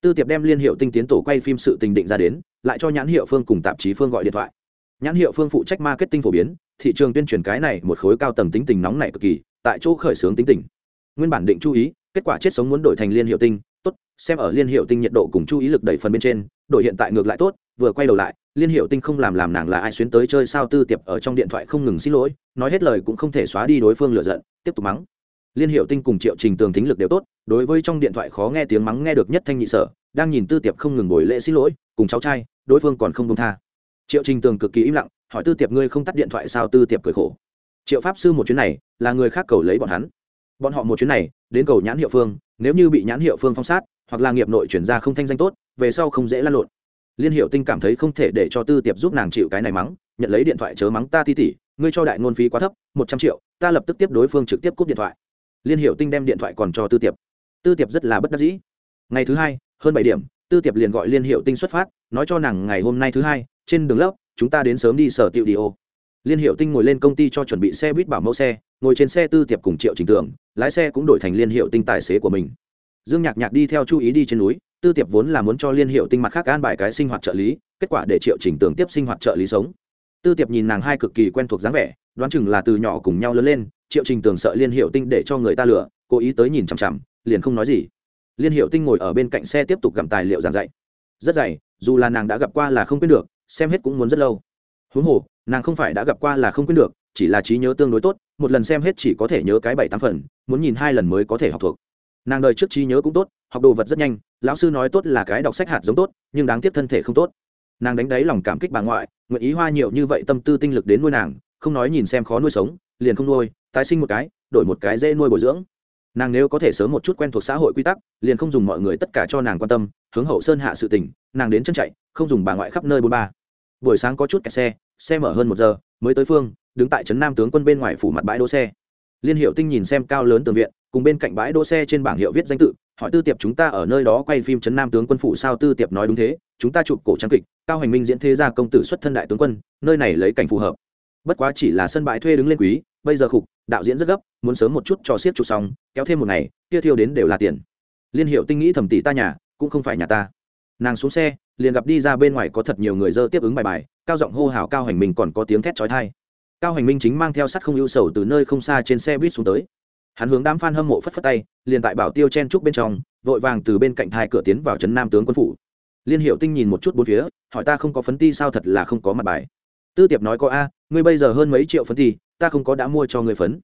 Tư tiệp đem liên hiệu tinh tiến tổ quay phim sự tình định ra đến lại cho nhãn hiệu phương cùng tạp chí phương gọi điện thoại. Nhãn hiệu phương phụ trách marketing phổ biến, thị trường tuyên truyền cái này một khối cao tầng tính tình nóng này cực kỳ, tại chỗ khởi xướng tính tình. Nguyên bản định chú ý, kết quả chết sống muốn đổi thành liên hiệu tinh, tốt, xem ở liên hiệu tinh nhiệt độ cùng chú ý lực đẩy phần bên trên, đổi hiện tại ngược lại tốt, vừa quay đầu lại, liên hiệu tinh không làm làm nàng là ai xuyến tới chơi sao tư tiệp ở trong điện thoại không ngừng xin lỗi, nói hết lời cũng không thể xóa đi đối phương lựa giận, tiếp tục mắng liên hiệu tinh cùng triệu trình tường thính lực đều tốt, đối với trong điện thoại khó nghe tiếng mắng nghe được nhất thanh nhị sở, đang nhìn tư tiệp không ngừng bồi lễ xin lỗi, cùng cháu trai, đối phương còn không công tha. Triệu trình tường cực kỳ im lặng, hỏi tư tiệp ngươi không tắt điện thoại sao? Tư tiệp cười khổ. Triệu pháp sư một chuyến này, là người khác cầu lấy bọn hắn. Bọn họ một chuyến này, đến cầu nhãn hiệu phương, nếu như bị nhãn hiệu phương phong sát, hoặc là nghiệp nội chuyển ra không thanh danh tốt, về sau không dễ lăn lộn. Liên hiệu tinh cảm thấy không thể để cho tư tiệp giúp nàng chịu cái này mắng, nhận lấy điện thoại chớ mắng ta ti tỉ ngươi cho đại ngôn phí quá thấp, một trăm triệu, ta lập tức tiếp đối phương trực tiếp cúp điện thoại liên hiệu tinh đem điện thoại còn cho tư tiệp. Tư tiệp rất là bất đắc dĩ. Ngày thứ hai hơn bảy điểm tư tiệp liền gọi liên hiệu tinh xuất phát nói cho nàng ngày hôm nay thứ hai trên đường lớp chúng ta đến sớm đi sở tiệu đi ô. Liên hiệu tinh ngồi lên công ty cho chuẩn bị xe buýt bảo mẫu xe ngồi trên xe tư tiệp cùng triệu trình tưởng, lái xe cũng đổi thành liên hiệu tinh tài xế của mình. Dương nhạc nhạc đi theo chú ý đi trên núi tư tiệp vốn là muốn cho liên hiệu tinh mặt khác an bài cái sinh hoạt trợ lý kết quả để triệu trình tưởng tiếp sinh hoạt trợ lý sống. Tư tiệp nhìn nàng hai cực kỳ quen thuộc dáng vẻ đoán chừng là từ nhỏ cùng nhau lớn lên triệu trình tường sợ liên hiệu tinh để cho người ta lừa, cố ý tới nhìn chằm chằm liền không nói gì. Liên hiệu tinh ngồi ở bên cạnh xe tiếp tục gặm tài liệu giảng dạy. Rất dày dù là nàng đã gặp qua là không quên được xem hết cũng muốn rất lâu. Huống hồ nàng không phải đã gặp qua là không quên được chỉ là trí nhớ tương đối tốt một lần xem hết chỉ có thể nhớ cái bảy tám phần muốn nhìn hai lần mới có thể học thuộc. Nàng đời trước trí nhớ cũng tốt học đồ vật rất nhanh lão sư nói tốt là cái đọc sách hạt giống tốt nhưng đáng tiếc thân thể không tốt. Nàng đánh đáy lòng cảm kích bà ngoại nguyện ý hoa nhiều như vậy tâm tư tinh lực đến nuôi nàng không nói nhìn xem khó nuôi sống liền không nuôi tái sinh một cái, đổi một cái dễ nuôi bồi dưỡng. Nàng nếu có thể sớm một chút quen thuộc xã hội quy tắc, liền không dùng mọi người tất cả cho nàng quan tâm, hướng hậu sơn hạ sự tình, nàng đến chân chạy, không dùng bà ngoại khắp nơi bôn ba. Buổi sáng có chút kẹt xe xe mở hơn một giờ, mới tới phương, đứng tại trấn nam tướng quân bên ngoài phủ mặt bãi đỗ xe. Liên hiệu tinh nhìn xem cao lớn tường viện, cùng bên cạnh bãi đỗ xe trên bảng hiệu viết danh tự, hỏi tư tiệp chúng ta ở nơi đó quay phim trấn nam tướng quân phủ sao tư tiệp nói đúng thế, chúng ta chụp cổ trang kịch, cao hành minh diễn thế gia công tử xuất thân đại tướng quân, nơi này lấy cảnh phù hợp bất quá chỉ là sân bãi thuê đứng lên quý, bây giờ khục, đạo diễn rất gấp, muốn sớm một chút cho siết chụp xong, kéo thêm một ngày, kia thiêu đến đều là tiền. Liên hiệu tinh nghĩ thầm tỷ ta nhà, cũng không phải nhà ta. Nàng xuống xe, liền gặp đi ra bên ngoài có thật nhiều người dơ tiếp ứng bài bài, cao giọng hô hào cao hành minh còn có tiếng thét trói thai cao hành minh chính mang theo sắt không ưu sầu từ nơi không xa trên xe buýt xuống tới. Hắn hướng đám f a n hâm mộ phất phất tay, liền tại bảo tiêu chen trúc bên trong, vội vàng từ bên cạnh thai cửa tiến vào trấn nam tướng quân phủ. Liên hiệu tinh nhìn một chút bốn phía, hỏi ta không có phấn ti sao thật là không có mặt bài tư tiệp nói có a, ngươi bây giờ hơn mấy triệu phấn thì, ta không có đã mua cho ngươi phấn.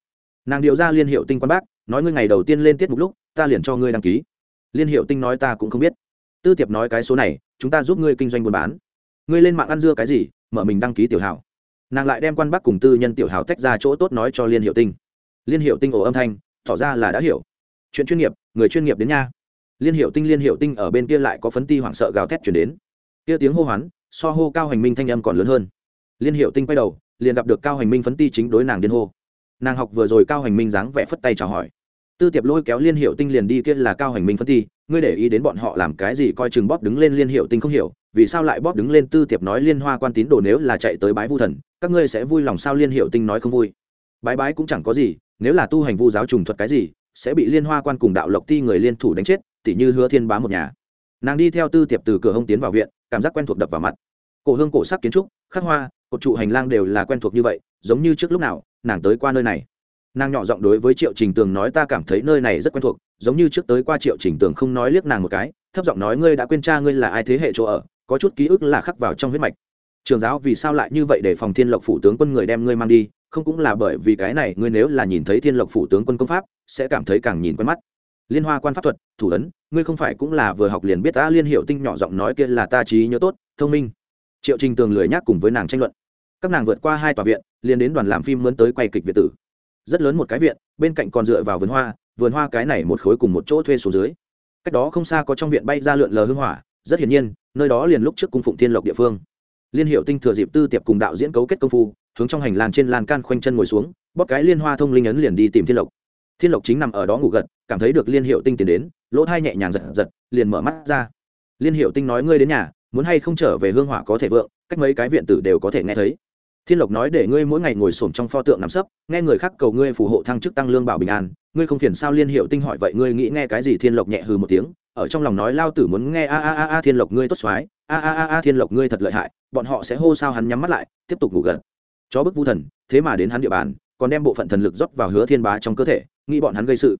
Nàng điệu ra liên hiệu tinh quan bác, nói ngươi ngày đầu tiên lên tiết mục lúc, ta liền cho ngươi đăng ký. Liên hiệu tinh nói ta cũng không biết. Tư tiệp nói cái số này, chúng ta giúp ngươi kinh doanh buôn bán. Ngươi lên mạng ăn dưa cái gì, mở mình đăng ký tiểu hảo. Nàng lại đem quan bác cùng tư nhân tiểu hảo tách ra chỗ tốt nói cho liên hiệu tinh. Liên hiệu tinh ổ âm thanh, tỏ ra là đã hiểu. Chuyện chuyên nghiệp, người chuyên nghiệp đến nha. Liên hiệu tinh, liên hiệu tinh ở bên kia lại có phấn ti hoảng sợ gào thét chuyển đến. Kia tiếng hô hoán, so hô cao hành minh thanh âm còn lớn hơn liên hiệu tinh quay đầu, liền gặp được cao hành minh phấn ti chính đối nàng điên hô. Nàng học vừa rồi cao hành minh dáng vẻ phất tay chào hỏi. Tư tiệp lôi kéo liên hiệu tinh liền đi kia là cao hành minh phấn ti, ngươi để ý đến bọn họ làm cái gì coi chừng bóp đứng lên liên hiệu tinh không hiểu, vì sao lại bóp đứng lên tư tiệp nói liên hoa quan tín đồ nếu là chạy tới bái vu thần, các ngươi sẽ vui lòng sao liên hiệu tinh nói không vui. Bái bái cũng chẳng có gì, nếu là tu hành vu giáo trùng thuật cái gì, sẽ bị liên hoa quan cùng đạo lộc ti người liên thủ đánh chết, tỉ như hứa thiên bá một nhà. Nàng đi theo tư tiệp từ cửa hông tiến vào viện, cảm giác quen thuộc đập vào mặt. Cổ hương cổ sắc kiến trúc, khắc hoa cột trụ hành lang đều là quen thuộc như vậy, giống như trước lúc nào, nàng tới qua nơi này. Nàng nhỏ giọng đối với triệu trình tường nói, ta cảm thấy nơi này rất quen thuộc, giống như trước tới qua triệu trình tường không nói liếc nàng một cái, thấp giọng nói, ngươi đã quên cha ngươi là ai thế hệ chỗ ở, có chút ký ức là khắc vào trong huyết mạch. Trường giáo vì sao lại như vậy để phòng thiên lộc phủ tướng quân người đem ngươi mang đi, không cũng là bởi vì cái này, ngươi nếu là nhìn thấy thiên lộc phủ tướng quân công pháp, sẽ cảm thấy càng nhìn quen mắt. Liên hoa quan pháp thuật, thủ ấn, ngươi không phải cũng là vừa học liền biết ta liên hiệu tinh nhỏ giọng nói kia là ta trí nhớ tốt, thông minh triệu trình tường lười nhác cùng với nàng tranh luận. Các nàng vượt qua hai tòa viện, liền đến đoàn làm phim mướn tới quay kịch việt tử. Rất lớn một cái viện, bên cạnh còn dựa vào vườn hoa vườn hoa cái này một khối cùng một chỗ thuê xuống dưới. Cách đó không xa có trong viện bay ra lượn lờ hưng hỏa, rất hiển nhiên, nơi đó liền lúc trước cung phụng thiên lộc địa phương. Liên hiệu tinh thừa dịp tư tiệp cùng đạo diễn cấu kết công phu, hướng trong hành lang trên lan can khoanh chân ngồi xuống, bóp cái liên hoa thông linh ấn liền đi tìm thiên lộc. Thiên lộc chính nằm ở đó ngủ gật, cảm thấy được liên hiệu tinh tiến đến, lỗ thai nhẹ nhàng giật giật, liền mở mắt ra. Liên hiệu tinh nói, ngươi đến nhà muốn hay không trở về hương hỏa có thể vượng, cách mấy cái viện tử đều có thể nghe thấy. Thiên lộc nói để ngươi mỗi ngày ngồi xổm trong pho tượng nằm sấp, nghe người khác cầu ngươi phù hộ thăng chức tăng lương bảo bình an, ngươi không phiền sao liên hiệu tinh hỏi vậy ngươi nghĩ nghe cái gì? Thiên lộc nhẹ hừ một tiếng, ở trong lòng nói lao tử muốn nghe, a a a a, thiên lộc ngươi tốt xoái a a a a, thiên lộc ngươi thật lợi hại, bọn họ sẽ hô sao hắn nhắm mắt lại, tiếp tục ngủ gật. Chó bức vu thần, thế mà đến hắn địa bàn, còn đem bộ phận thần lực dốc vào hứa thiên bá trong cơ thể, nghĩ bọn hắn gây sự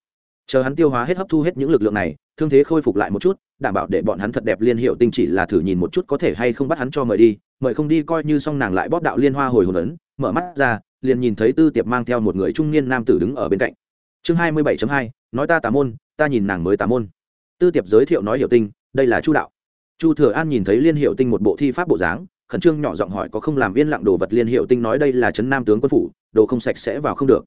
chờ hắn tiêu hóa hết hấp thu hết những lực lượng này, thương thế khôi phục lại một chút, đảm bảo để bọn hắn thật đẹp liên hiệu tinh chỉ là thử nhìn một chút có thể hay không bắt hắn cho mời đi, mời không đi coi như xong nàng lại bóp đạo liên hoa hồi hồn ấn, mở mắt ra, liền nhìn thấy tư tiệp mang theo một người trung niên nam tử đứng ở bên cạnh. Chương hai mươi bảy hai, nói ta tà môn, ta nhìn nàng mới tà môn. Tư tiệp giới thiệu nói hiệu tinh, đây là chu đạo. Chu thừa an nhìn thấy liên hiệu tinh một bộ thi pháp bộ dáng, khẩn trương nhỏ giọng hỏi có không làm yên lặng đồ vật liên hiệu tinh nói đây là trấn nam tướng quân phủ, đồ không sạch sẽ vào không được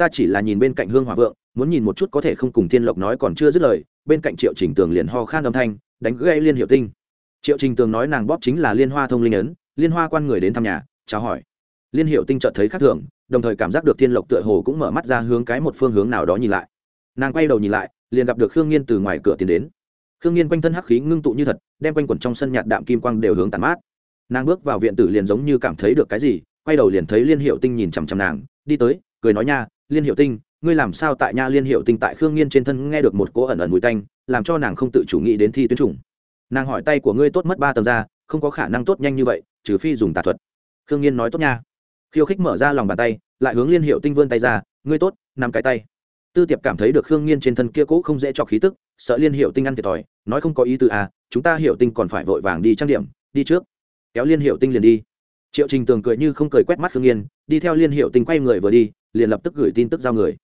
ta chỉ là nhìn bên cạnh hương hòa vượng, muốn nhìn một chút có thể không cùng thiên lộc nói còn chưa dứt lời, bên cạnh triệu trình tường liền ho khan âm thanh, đánh gây liên hiệu tinh. Triệu trình tường nói nàng bóp chính là liên hoa thông linh ấn, liên hoa quan người đến thăm nhà, chào hỏi. Liên hiệu tinh chợt thấy khác thường, đồng thời cảm giác được thiên lộc tựa hồ cũng mở mắt ra hướng cái một phương hướng nào đó nhìn lại. Nàng quay đầu nhìn lại, liền gặp được khương nhiên từ ngoài cửa tiến đến. Khương nhiên quanh thân hắc khí ngưng tụ như thật, đem quanh quẩn trong sân nhạt đạm kim quang đều hướng tàn mát. Nàng bước vào viện tử liền giống như cảm thấy được cái gì, quay đầu liền thấy liên hiệu tinh nhìn chằm chằm nàng, đi tới, cười nói nha liên hiệu tinh, ngươi làm sao tại nha liên hiệu tinh tại khương nghiên trên thân nghe được một cỗ ẩn ẩn mùi tanh, làm cho nàng không tự chủ nghĩ đến thi tuyến chủng. Nàng hỏi tay của ngươi tốt mất ba tầng ra, không có khả năng tốt nhanh như vậy, trừ phi dùng tà thuật. Khương nghiên nói tốt nha. Khiêu khích mở ra lòng bàn tay, lại hướng liên hiệu tinh vươn tay ra, ngươi tốt nằm cái tay. Tư tiệp cảm thấy được khương nghiên trên thân kia cũ không dễ cho khí tức, sợ liên hiệu tinh ăn thiệt thòi, nói không có ý tư à chúng ta hiệu tinh còn phải vội vàng đi trang điểm, đi trước. Kéo liên hiệu tinh liền đi. Triệu trình tường cười như không cười quét mắt khương nghiên, đi theo liên hiệu tinh quay người vừa đi liền lập tức gửi tin tức giao người.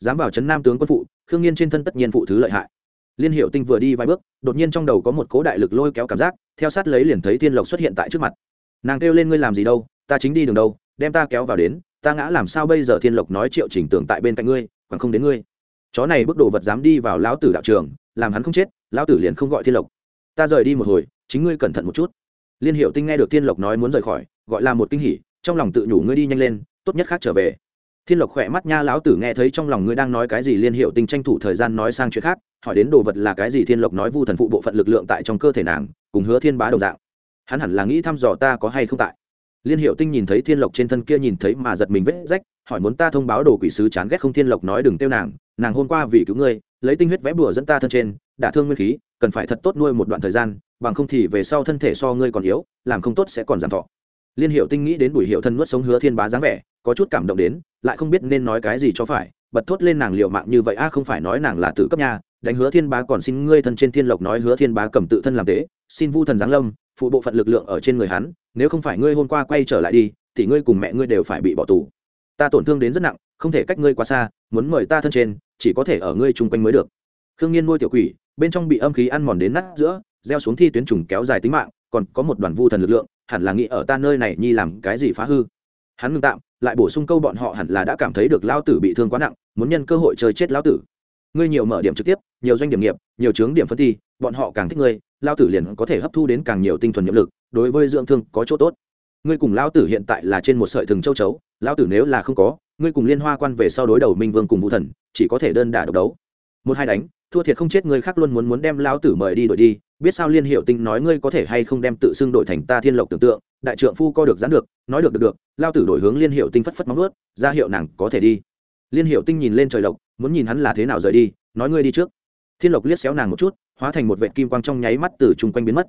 Dám vào trấn nam tướng quân phụ, khương nhiên trên thân tất nhiên phụ thứ lợi hại. Liên hiệu tinh vừa đi vài bước, đột nhiên trong đầu có một cố đại lực lôi kéo cảm giác, theo sát lấy liền thấy thiên lộc xuất hiện tại trước mặt. Nàng kêu lên, ngươi làm gì đâu? Ta chính đi đường đâu? Đem ta kéo vào đến, ta ngã làm sao bây giờ? Thiên lộc nói triệu trình tưởng tại bên cạnh ngươi, còn không đến ngươi. Chó này bức đồ vật dám đi vào lão tử đạo trường, làm hắn không chết, lão tử liền không gọi thiên lộc. Ta rời đi một hồi, chính ngươi cẩn thận một chút. Liên hiệu tinh nghe được thiên lộc nói muốn rời khỏi, gọi là một kinh hỉ, trong lòng tự nhủ, ngươi đi nhanh lên, tốt nhất khác trở về thiên lộc khỏe mắt nha lão tử nghe thấy trong lòng ngươi đang nói cái gì liên hiệu tinh tranh thủ thời gian nói sang chuyện khác, hỏi đến đồ vật là cái gì thiên lộc nói vu thần phụ bộ phận lực lượng tại trong cơ thể nàng, cùng hứa thiên bá đầu dạng. Hắn hẳn là nghĩ thăm dò ta có hay không tại. Liên hiệu tinh nhìn thấy thiên lộc trên thân kia nhìn thấy mà giật mình vết rách, hỏi muốn ta thông báo đồ quỷ sứ chán ghét không thiên lộc nói đừng tiêu nàng nàng hôm qua vì cứu ngươi, lấy tinh huyết vẽ bùa dẫn ta thân trên, đã thương nguyên khí, cần phải thật tốt nuôi một đoạn thời gian, bằng không thì về sau thân thể so ngươi còn yếu, làm không tốt sẽ còn giảm thọ. Liên hiệu tinh nghĩ đến bùi hiệu thân nuốt sống hứa thiên bá dáng vẻ có chút cảm động đến, lại không biết nên nói cái gì cho phải, bật thốt lên nàng liệu mạng như vậy, a, không phải nói nàng là tử cấp nhà đánh hứa thiên bá còn xin ngươi thân trên thiên lộc nói hứa thiên bá cầm tự thân làm tế, xin vu thần giáng lâm, phụ bộ phận lực lượng ở trên người hắn, nếu không phải ngươi hôm qua quay trở lại đi, thì ngươi cùng mẹ ngươi đều phải bị bỏ tù. Ta tổn thương đến rất nặng, không thể cách ngươi quá xa, muốn mời ta thân trên, chỉ có thể ở ngươi chung quanh mới được. Khương nhiên nuôi tiểu quỷ, bên trong bị âm khí ăn mòn đến nát giữa, gieo xuống thi tuyến trùng kéo dài tính mạng, còn có một đoàn vu thần lực lượng, hẳn là nghĩ ở ta nơi này nhi làm cái gì phá hư. Hắn ngừng tạm lại bổ sung câu bọn họ hẳn là đã cảm thấy được lao tử bị thương quá nặng, muốn nhân cơ hội chơi chết lao tử. Ngươi nhiều mở điểm trực tiếp, nhiều doanh điểm nghiệp, nhiều chướng điểm phân thi, bọn họ càng thích ngươi, lao tử liền có thể hấp thu đến càng nhiều tinh thuần nhiệm lực, đối với dưỡng thương có chỗ tốt. Ngươi cùng lao tử hiện tại là trên một sợi thừng châu chấu, lao tử nếu là không có, ngươi cùng liên hoa quan về sau đối đầu minh vương cùng vũ thần, chỉ có thể đơn đả độc đấu. Một hai đánh, thua thiệt không chết người khác luôn muốn muốn đem lao tử mời đi đổi đi biết sao liên hiệu tinh nói ngươi có thể hay không đem tự xưng đổi thành ta thiên lộc tưởng tượng, đại trượng phu co được gián được, nói được được được, lao tử đổi hướng liên hiệu tinh phất phất móng ướt ra hiệu nàng có thể đi. Liên hiệu tinh nhìn lên trời lộc, muốn nhìn hắn là thế nào rời đi, nói ngươi đi trước. Thiên lộc liếc xéo nàng một chút, hóa thành một vệ kim quang trong nháy mắt từ chung quanh biến mất.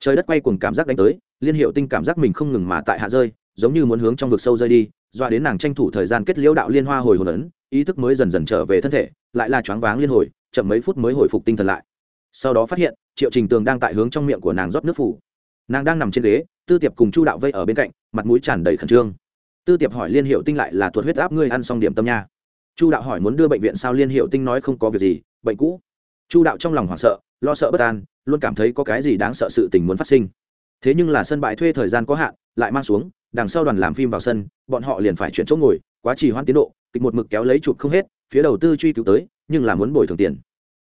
Trời đất quay cùng cảm giác đánh tới, liên hiệu tinh cảm giác mình không ngừng mà tại hạ rơi, giống như muốn hướng trong vực sâu rơi đi doa đến nàng tranh thủ thời gian kết liễu đạo liên hoa hồi hồn ấn, ý thức mới dần dần trở về thân thể, lại là choáng váng liên hồi, chậm mấy phút mới hồi phục tinh thần lại. Sau đó phát hiện triệu trình tường đang tại hướng trong miệng của nàng rót nước phủ. Nàng đang nằm trên ghế, tư tiệp cùng chu đạo vây ở bên cạnh, mặt mũi tràn đầy khẩn trương. Tư tiệp hỏi liên hiệu tinh lại là thuật huyết áp ngươi ăn xong điểm tâm nha? Chu đạo hỏi muốn đưa bệnh viện sao liên hiệu tinh nói không có việc gì, bệnh cũ. Chu đạo trong lòng hoảng sợ, lo sợ bất an, luôn cảm thấy có cái gì đáng sợ sự tình muốn phát sinh. Thế nhưng là sân bãi thuê thời gian có hạn, lại mang xuống, đằng sau đoàn làm phim vào sân, bọn họ liền phải chuyển chỗ ngồi, quá trì hoãn tiến độ, kịch một mực kéo lấy chụp không hết, phía đầu tư truy cứu tới, nhưng là muốn bồi thường tiền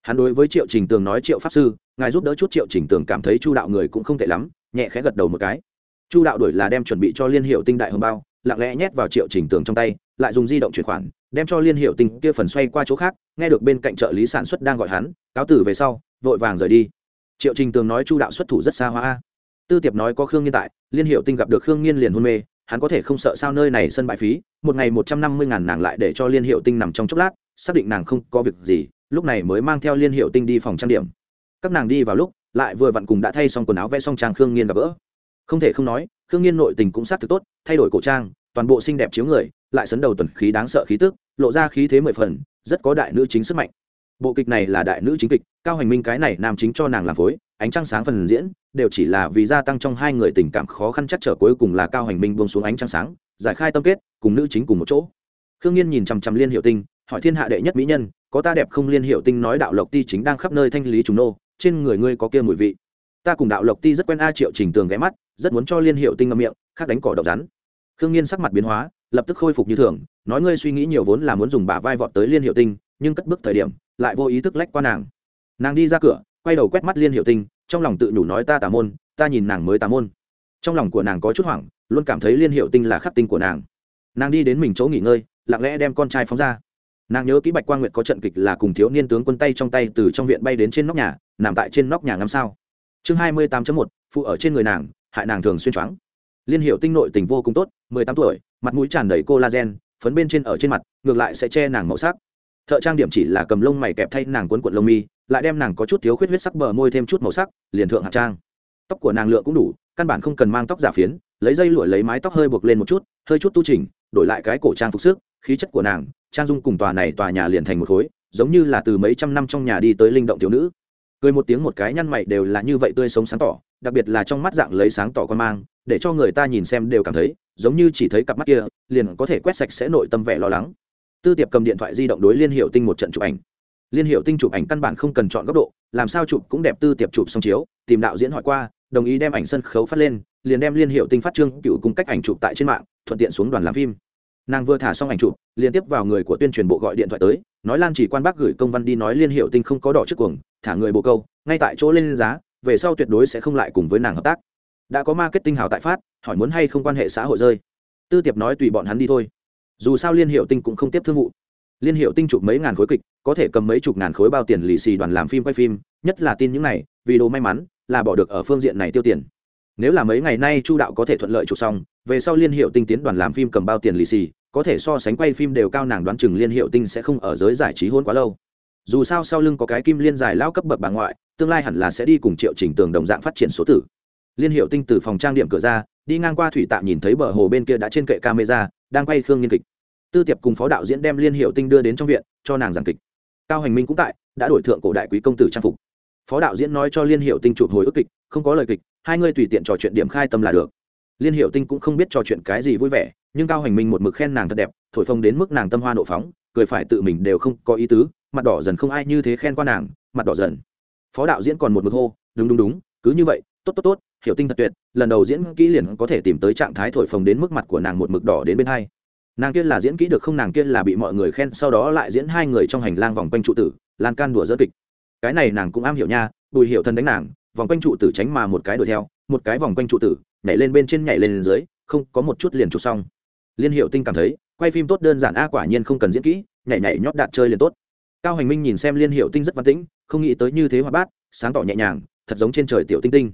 hắn đối với triệu trình tường nói triệu pháp sư, ngài giúp đỡ chút triệu trình tường cảm thấy chu đạo người cũng không tệ lắm, nhẹ khẽ gật đầu một cái. Chu đạo đổi là đem chuẩn bị cho liên hiệu tinh đại hồng bao, lặng lẽ nhét vào triệu trình tường trong tay, lại dùng di động chuyển khoản, đem cho liên hiệu tinh kia phần xoay qua chỗ khác, nghe được bên cạnh trợ lý sản xuất đang gọi hắn, cáo tử về sau, vội vàng rời đi. Triệu trình tường nói chu đạo xuất thủ rất xa hoa. Tư tiệp nói có khương Nhiên tại, liên hiệu tinh gặp được khương Nhiên liền hôn mê, hắn có thể không sợ sao nơi này sân bãi phí, một ngày một trăm năm mươi ngàn nàng lại để cho liên hiệu tinh nằm trong chốc lát, xác định nàng không có việc gì lúc này mới mang theo liên hiệu tinh đi phòng trang điểm. Các nàng đi vào lúc, lại vừa vặn cùng đã thay xong quần áo vẽ xong trang khương nghiên gặp gỡ. Không thể không nói, khương nghiên nội tình cũng sát thực tốt, thay đổi cổ trang, toàn bộ xinh đẹp chiếu người, lại sấn đầu tuần khí đáng sợ khí tức, lộ ra khí thế mười phần, rất có đại nữ chính sức mạnh. Bộ kịch này là đại nữ chính kịch, cao hành minh cái này nam chính cho nàng làm phối, ánh trăng sáng phần diễn, đều chỉ là vì gia tăng trong hai người tình cảm khó khăn chắc trở cuối cùng là cao hành minh buông xuống ánh trăng sáng, giải khai tâm kết, cùng nữ chính cùng một chỗ. Khương nhiên nhìn chằm chằm liên hiệu tinh, hỏi thiên hạ đệ nhất mỹ nhân có ta đẹp không liên hiệu tinh nói đạo lộc ti chính đang khắp nơi thanh lý trùng nô, trên người ngươi có kia mùi vị. Ta cùng đạo lộc ti rất quen a triệu trình tường ghé mắt, rất muốn cho liên hiệu tinh ngâm miệng, khác đánh cỏ độc rắn. Khương nhiên sắc mặt biến hóa, lập tức khôi phục như thường, nói ngươi suy nghĩ nhiều vốn là muốn dùng bả vai vọt tới liên hiệu tinh, nhưng cất bước thời điểm, lại vô ý thức lách qua nàng. Nàng đi ra cửa, quay đầu quét mắt liên hiệu tinh, trong lòng tự nhủ nói ta tà môn, ta nhìn nàng mới tà môn. Trong lòng của nàng có chút hoảng, luôn cảm thấy liên hiệu tinh là khắc tinh của nàng. Nàng đi đến mình chỗ nghỉ ngơi, lặng lẽ đem con trai phóng ra nàng nhớ kỹ bạch quang nguyệt có trận kịch là cùng thiếu niên tướng quân tay trong tay từ trong viện bay đến trên nóc nhà, nằm tại trên nóc nhà ngắm sao. Chương hai mươi tám một, phụ ở trên người nàng, hại nàng thường xuyên choáng. Liên hiệu tinh nội tình vô cùng tốt, mười tám tuổi, mặt mũi tràn đầy collagen, phấn bên trên ở trên mặt, ngược lại sẽ che nàng màu sắc. Thợ trang điểm chỉ là cầm lông mày kẹp thay nàng quấn quận lông mi, lại đem nàng có chút thiếu khuyết huyết sắc bờ môi thêm chút màu sắc, liền thượng hạng trang. Tóc của nàng lượng cũng đủ, căn bản không cần mang tóc giả phiến, lấy dây lụa lấy mái tóc hơi buộc lên một chút, hơi chút tu trình đổi lại cái cổ trang phục sức khí chất của nàng, trang dung cùng tòa này tòa nhà liền thành một khối, giống như là từ mấy trăm năm trong nhà đi tới linh động thiếu nữ. Cười một tiếng một cái nhăn mày đều là như vậy tươi sống sáng tỏ, đặc biệt là trong mắt dạng lấy sáng tỏ con mang, để cho người ta nhìn xem đều cảm thấy, giống như chỉ thấy cặp mắt kia, liền có thể quét sạch sẽ nội tâm vẻ lo lắng. Tư tiệp cầm điện thoại di động đối liên hiệu tinh một trận chụp ảnh. Liên hiệu tinh chụp ảnh căn bản không cần chọn góc độ, làm sao chụp cũng đẹp tư tiệp chụp xong chiếu, tìm đạo diễn hỏi qua, đồng ý đem ảnh sân khấu phát lên, liền đem liên hiệu tinh phát trương cựu cung cách ảnh chụp tại trên mạng, thuận tiện xuống đoàn làm phim nàng vừa thả xong ảnh chụp liên tiếp vào người của tuyên truyền bộ gọi điện thoại tới, nói lan chỉ quan bác gửi công văn đi nói liên hiệu tinh không có đỏ trước cuồng, thả người bộ câu, ngay tại chỗ lên giá, về sau tuyệt đối sẽ không lại cùng với nàng hợp tác. Đã có marketing hào tại phát, hỏi muốn hay không quan hệ xã hội rơi. Tư tiệp nói tùy bọn hắn đi thôi. Dù sao liên hiệu tinh cũng không tiếp thương vụ. Liên hiệu tinh chụp mấy ngàn khối kịch, có thể cầm mấy chục ngàn khối bao tiền lì xì đoàn làm phim quay phim, nhất là tin những này, vì đồ may mắn, là bỏ được ở phương diện này tiêu tiền. Nếu là mấy ngày nay chu đạo có thể thuận lợi chụp xong, về sau liên hiệu tinh tiến đoàn làm phim cầm bao tiền lì xì có thể so sánh quay phim đều cao nàng đoán chừng liên hiệu tinh sẽ không ở giới giải trí hôn quá lâu. Dù sao sau lưng có cái kim liên dài lao cấp bậc bà ngoại, tương lai hẳn là sẽ đi cùng triệu trình tường đồng dạng phát triển số tử. Liên hiệu tinh từ phòng trang điểm cửa ra, đi ngang qua thủy tạm nhìn thấy bờ hồ bên kia đã trên kệ camera, đang quay khương nghiên kịch. Tư tiệp cùng phó đạo diễn đem liên hiệu tinh đưa đến trong viện, cho nàng giảng kịch. Cao hành minh cũng tại, đã đổi thượng cổ đại quý công tử trang phục. Phó đạo diễn nói cho liên hiệu tinh chụp hồi ức kịch, không có lời kịch, hai người tùy tiện trò chuyện điểm khai tâm là được liên hiệu tinh cũng không biết trò chuyện cái gì vui vẻ, nhưng cao hành minh một mực khen nàng thật đẹp, thổi phồng đến mức nàng tâm hoa nộ phóng, cười phải tự mình đều không có ý tứ, mặt đỏ dần không ai như thế khen qua nàng, mặt đỏ dần. Phó đạo diễn còn một mực hô, đúng đúng đúng, cứ như vậy, tốt tốt tốt, hiểu tinh thật tuyệt, lần đầu diễn kỹ liền có thể tìm tới trạng thái thổi phồng đến mức mặt của nàng một mực đỏ đến bên hai. Nàng kia là diễn kỹ được không? Nàng kia là bị mọi người khen, sau đó lại diễn hai người trong hành lang vòng quanh trụ tử, lan can đùa dỡ kịch. Cái này nàng cũng am hiểu nha, bùi hiệu thân đánh nàng, vòng quanh trụ tử tránh mà một cái đuổi theo, một cái vòng quanh trụ tử nhảy lên bên trên nhảy lên dưới, không có một chút liền chụp xong. Liên hiệu tinh cảm thấy, quay phim tốt đơn giản a, quả nhiên không cần diễn kỹ, nhảy nhảy nhót đạt chơi liền tốt. Cao hành minh nhìn xem liên hiệu tinh rất văn tĩnh, không nghĩ tới như thế hoa bát, sáng tỏ nhẹ nhàng, thật giống trên trời tiểu tinh tinh.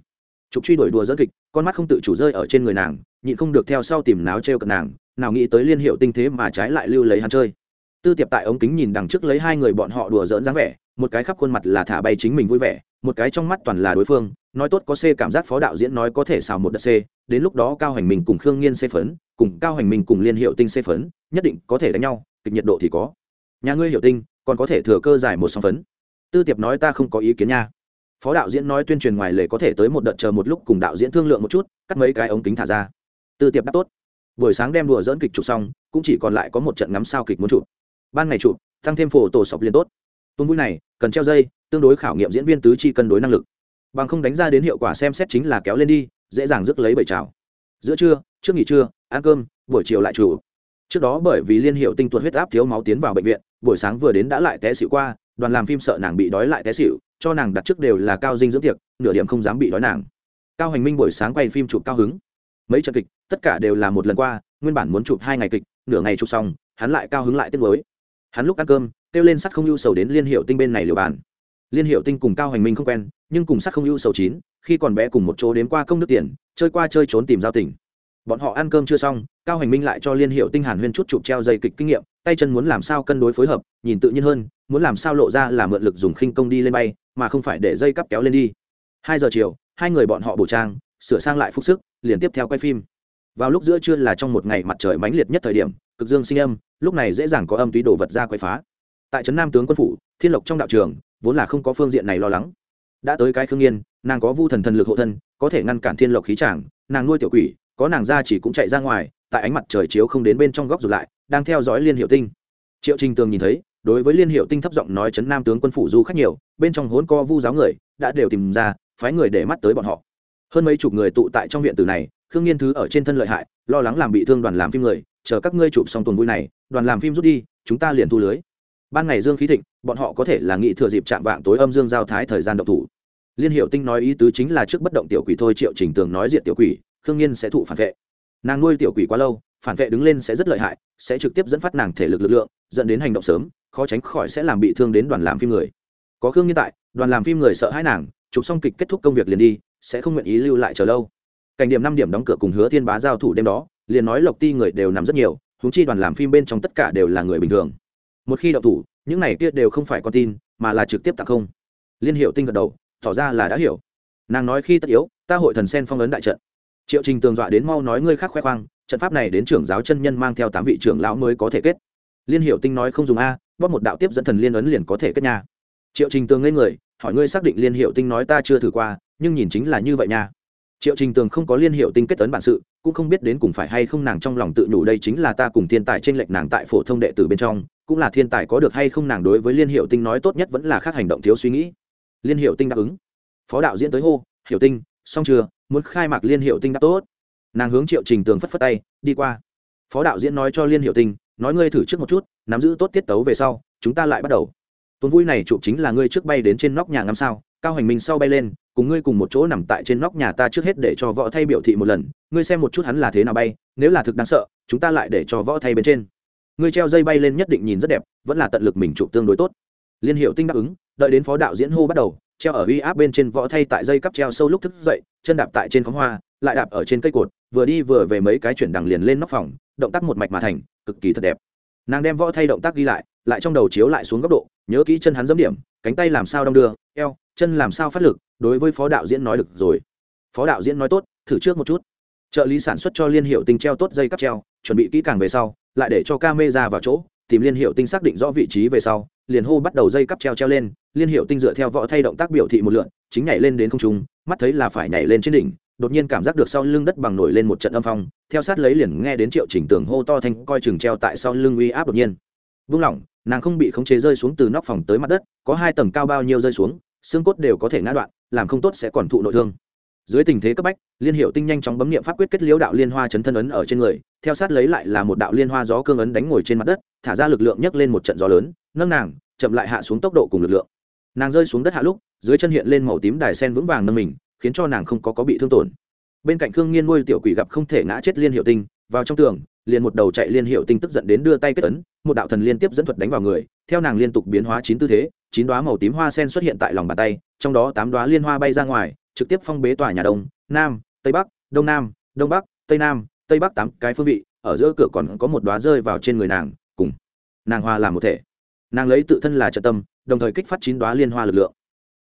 Trục truy đuổi đùa dẫn kịch, con mắt không tự chủ rơi ở trên người nàng, nhịn không được theo sau tìm náo t r cận nàng, nào nghĩ tới liên hiệu tinh thế mà trái lại lưu lấy hắn chơi. Tư tiệp tại ống kính nhìn đằng trước lấy hai người bọn họ đùa dỡn dáng vẻ, một cái khắp khuôn mặt là thả bay chính mình vui vẻ, một cái trong mắt toàn là đối phương nói tốt có c cảm giác phó đạo diễn nói có thể xào một đợt c, đến lúc đó cao hành mình cùng khương nghiên c phấn, cùng cao hành mình cùng liên hiệu tinh c phấn, nhất định có thể đánh nhau, kịch nhiệt độ thì có. Nhà ngươi hiệu tinh, còn có thể thừa cơ giải một song phấn. Tư tiệp nói ta không có ý kiến nha. Phó đạo diễn nói tuyên truyền ngoài lề có thể tới một đợt chờ một lúc cùng đạo diễn thương lượng một chút, cắt mấy cái ống kính thả ra. Tư tiệp đáp tốt. Buổi sáng đem đùa dỡn kịch chụp xong, cũng chỉ còn lại có một trận ngắm sao kịch muốn chụp. Ban ngày chụp, tăng thêm phổ tổ sọc liên tốt. Tuần vui này, cần treo dây, tương đối khảo nghiệm diễn viên tứ chi cân đối năng lực bằng không đánh ra đến hiệu quả xem xét chính là kéo lên đi, dễ dàng rước lấy bầy trào giữa trưa, trước nghỉ trưa, ăn cơm, buổi chiều lại chủ. Trước đó bởi vì liên hiệu tinh tuột huyết áp thiếu máu tiến vào bệnh viện, buổi sáng vừa đến đã lại té xịu qua, đoàn làm phim sợ nàng bị đói lại té xịu cho nàng đặt trước đều là cao dinh dưỡng tiệc, nửa điểm không dám bị đói nàng. Cao hành minh buổi sáng quay phim chụp cao hứng. Mấy trận kịch, tất cả đều là một lần qua, nguyên bản muốn chụp hai ngày kịch, nửa ngày chụp xong, hắn lại cao hứng lại tiết mới hắn lúc ăn cơm, kêu lên sắt không ưu sầu đến liên hiệu tinh bên này liều bàn liên hiệu tinh cùng cao hành minh không quen, nhưng cùng sắc không ưu sầu chín, khi còn bé cùng một chỗ đến qua công nước tiền, chơi qua chơi trốn tìm giao tỉnh bọn họ ăn cơm chưa xong, cao hành minh lại cho liên hiệu tinh hàn huyên chút chụp treo dây kịch kinh nghiệm, tay chân muốn làm sao cân đối phối hợp, nhìn tự nhiên hơn, muốn làm sao lộ ra là mượn lực dùng khinh công đi lên bay, mà không phải để dây cắp kéo lên đi. Hai giờ chiều, hai người bọn họ bổ trang, sửa sang lại phúc sức, liền tiếp theo quay phim. Vào lúc giữa trưa là trong một ngày mặt trời mãnh liệt nhất thời điểm, cực dương sinh âm, lúc này dễ dàng có âm túy đồ vật ra quay phá. Tại trấn nam tướng quân phủ, thiên lộc trong đạo trường vốn là không có phương diện này lo lắng. Đã tới cái khương nhiên nàng có vu thần thần lực hộ thân, có thể ngăn cản thiên lộc khí tràng nàng nuôi tiểu quỷ, có nàng ra chỉ cũng chạy ra ngoài, tại ánh mặt trời chiếu không đến bên trong góc rụt lại, đang theo dõi liên hiệu tinh. Triệu trình tường nhìn thấy, đối với liên hiệu tinh thấp giọng nói chấn nam tướng quân phủ du khách nhiều, bên trong hốn co vu giáo người, đã đều tìm ra, phái người để mắt tới bọn họ. Hơn mấy chục người tụ tại trong viện tử này, khương nghiên thứ ở trên thân lợi hại, lo lắng làm bị thương đoàn làm phim người, chờ các ngươi chụp xong tuần vui này, đoàn làm phim rút đi, chúng ta liền thu lưới ban ngày dương khí thịnh, bọn họ có thể là nghị thừa dịp chạm vạng tối âm dương giao thái thời gian độc thủ. Liên hiệu tinh nói ý tứ chính là trước bất động tiểu quỷ thôi, triệu trình tường nói diện tiểu quỷ, khương nhiên sẽ thụ phản vệ. Nàng nuôi tiểu quỷ quá lâu, phản vệ đứng lên sẽ rất lợi hại, sẽ trực tiếp dẫn phát nàng thể lực lực lượng, dẫn đến hành động sớm, khó tránh khỏi sẽ làm bị thương đến đoàn làm phim người. Có khương nhiên tại, đoàn làm phim người sợ hãi nàng, chụp xong kịch kết thúc công việc liền đi, sẽ không nguyện ý lưu lại chờ lâu. Cảnh điểm năm điểm đóng cửa cùng hứa thiên bá giao thủ đêm đó, liền nói lộc ti người đều nằm rất nhiều húng chi đoàn làm phim bên trong tất cả đều là người bình thường một khi đậu thủ, những này kia đều không phải con tin, mà là trực tiếp tặng không. Liên hiệu tinh gật đầu, tỏ ra là đã hiểu. Nàng nói khi tất yếu, ta hội thần sen phong ấn đại trận. Triệu trình tường dọa đến mau nói ngươi khác khoe khoang, trận pháp này đến trưởng giáo chân nhân mang theo tám vị trưởng lão mới có thể kết. Liên hiệu tinh nói không dùng a, bóp một đạo tiếp dẫn thần liên ấn liền có thể kết nhà. triệu trình tường ngây người, hỏi ngươi xác định liên hiệu tinh nói ta chưa thử qua, nhưng nhìn chính là như vậy nha. Triệu trình tường không có liên hiệu tinh kết tấn bản sự, cũng không biết đến cùng phải hay không nàng trong lòng tự nhủ đây chính là ta cùng thiên tài t r ê n lệch nàng tại phổ thông đệ tử bên trong cũng là thiên tài có được hay không nàng đối với liên hiệu tinh nói tốt nhất vẫn là khác hành động thiếu suy nghĩ. Liên hiệu tinh đáp ứng. Phó đạo diễn tới hô hiệu tinh, xong chưa? Muốn khai mạc liên hiệu tinh đáp tốt. Nàng hướng triệu trình tường phất phất tay, đi qua. Phó đạo diễn nói cho liên hiệu tinh, nói ngươi thử trước một chút, nắm giữ tốt tiết tấu về sau, chúng ta lại bắt đầu. Tuần vui này chụp chính là ngươi trước bay đến trên nóc nhà ngắm sao, cao hành minh sau bay lên, cùng ngươi cùng một chỗ nằm tại trên nóc nhà ta trước hết để cho võ thay biểu thị một lần, ngươi xem một chút hắn là thế nào bay, nếu là thực đáng sợ, chúng ta lại để cho võ thay bên trên ngươi treo dây bay lên nhất định nhìn rất đẹp, vẫn là tận lực mình chụp tương đối tốt. Liên hiệu tinh đáp ứng, đợi đến phó đạo diễn hô bắt đầu, treo ở uy áp bên trên võ thay tại dây cắp treo sâu lúc thức dậy, chân đạp tại trên khóm hoa, lại đạp ở trên cây cột, vừa đi vừa về mấy cái chuyển đằng liền lên nóc phòng, động tác một mạch mà thành, cực kỳ thật đẹp. Nàng đem võ thay động tác ghi lại lại trong đầu chiếu lại xuống góc độ, nhớ kỹ chân hắn dẫm điểm, cánh tay làm sao đong đưa, eo, chân làm sao phát lực, đối với phó đạo diễn nói được rồi. Phó đạo diễn nói tốt, thử trước một chút. Trợ lý sản xuất cho liên hiệu tinh treo tốt dây cắp treo, chuẩn bị kỹ càng về sau lại để cho ca mê ra vào chỗ, tìm liên hiệu tinh xác định rõ vị trí về sau, liền hô bắt đầu dây cắp treo treo lên. Liên hiệu tinh dựa theo võ thay động tác biểu thị một lượn, chính nhảy lên đến không trung, mắt thấy là phải nhảy lên trên đỉnh, đột nhiên cảm giác được sau lưng đất bằng nổi lên một trận âm phong, theo sát lấy liền nghe đến triệu chỉnh tường hô to thanh, coi chừng treo tại sau lưng uy áp đột nhiên. Vung lỏng, nàng không bị khống chế rơi xuống từ nóc phòng tới mặt đất, có hai tầng cao bao nhiêu rơi xuống, xương cốt đều có thể ngã đoạn, làm không tốt sẽ còn thụ nội thương dưới tình thế cấp bách, liên hiệu tinh nhanh chóng bấm nghiệm pháp quyết kết liễu đạo liên hoa chấn thân ấn ở trên người, theo sát lấy lại là một đạo liên hoa gió cương ấn đánh ngồi trên mặt đất, thả ra lực lượng nhấc lên một trận gió lớn, nâng nàng, chậm lại hạ xuống tốc độ cùng lực lượng. Nàng rơi xuống đất hạ lúc, dưới chân hiện lên màu tím đài sen vững vàng nâng mình, khiến cho nàng không có có bị thương tổn. Bên cạnh khương nghiên nuôi tiểu quỷ gặp không thể ngã chết liên hiệu tinh, vào trong tường, liền một đầu chạy liên hiệu tinh tức giận đến đưa tay kết ấn, một đạo thần liên tiếp dẫn thuật đánh vào người, theo nàng liên tục biến hóa chín tư thế, chín đoá màu tím hoa sen xuất hiện tại lòng bàn tay, trong đó tám đoá liên hoa bay ra ngoài trực tiếp phong bế tòa nhà đông, nam, tây bắc, đông nam, đông bắc, tây nam, tây bắc tám cái phương vị, ở giữa cửa còn có một đoá rơi vào trên người nàng, cùng nàng hoa làm một thể. Nàng lấy tự thân là trợ tâm, đồng thời kích phát chín đoá liên hoa lực lượng.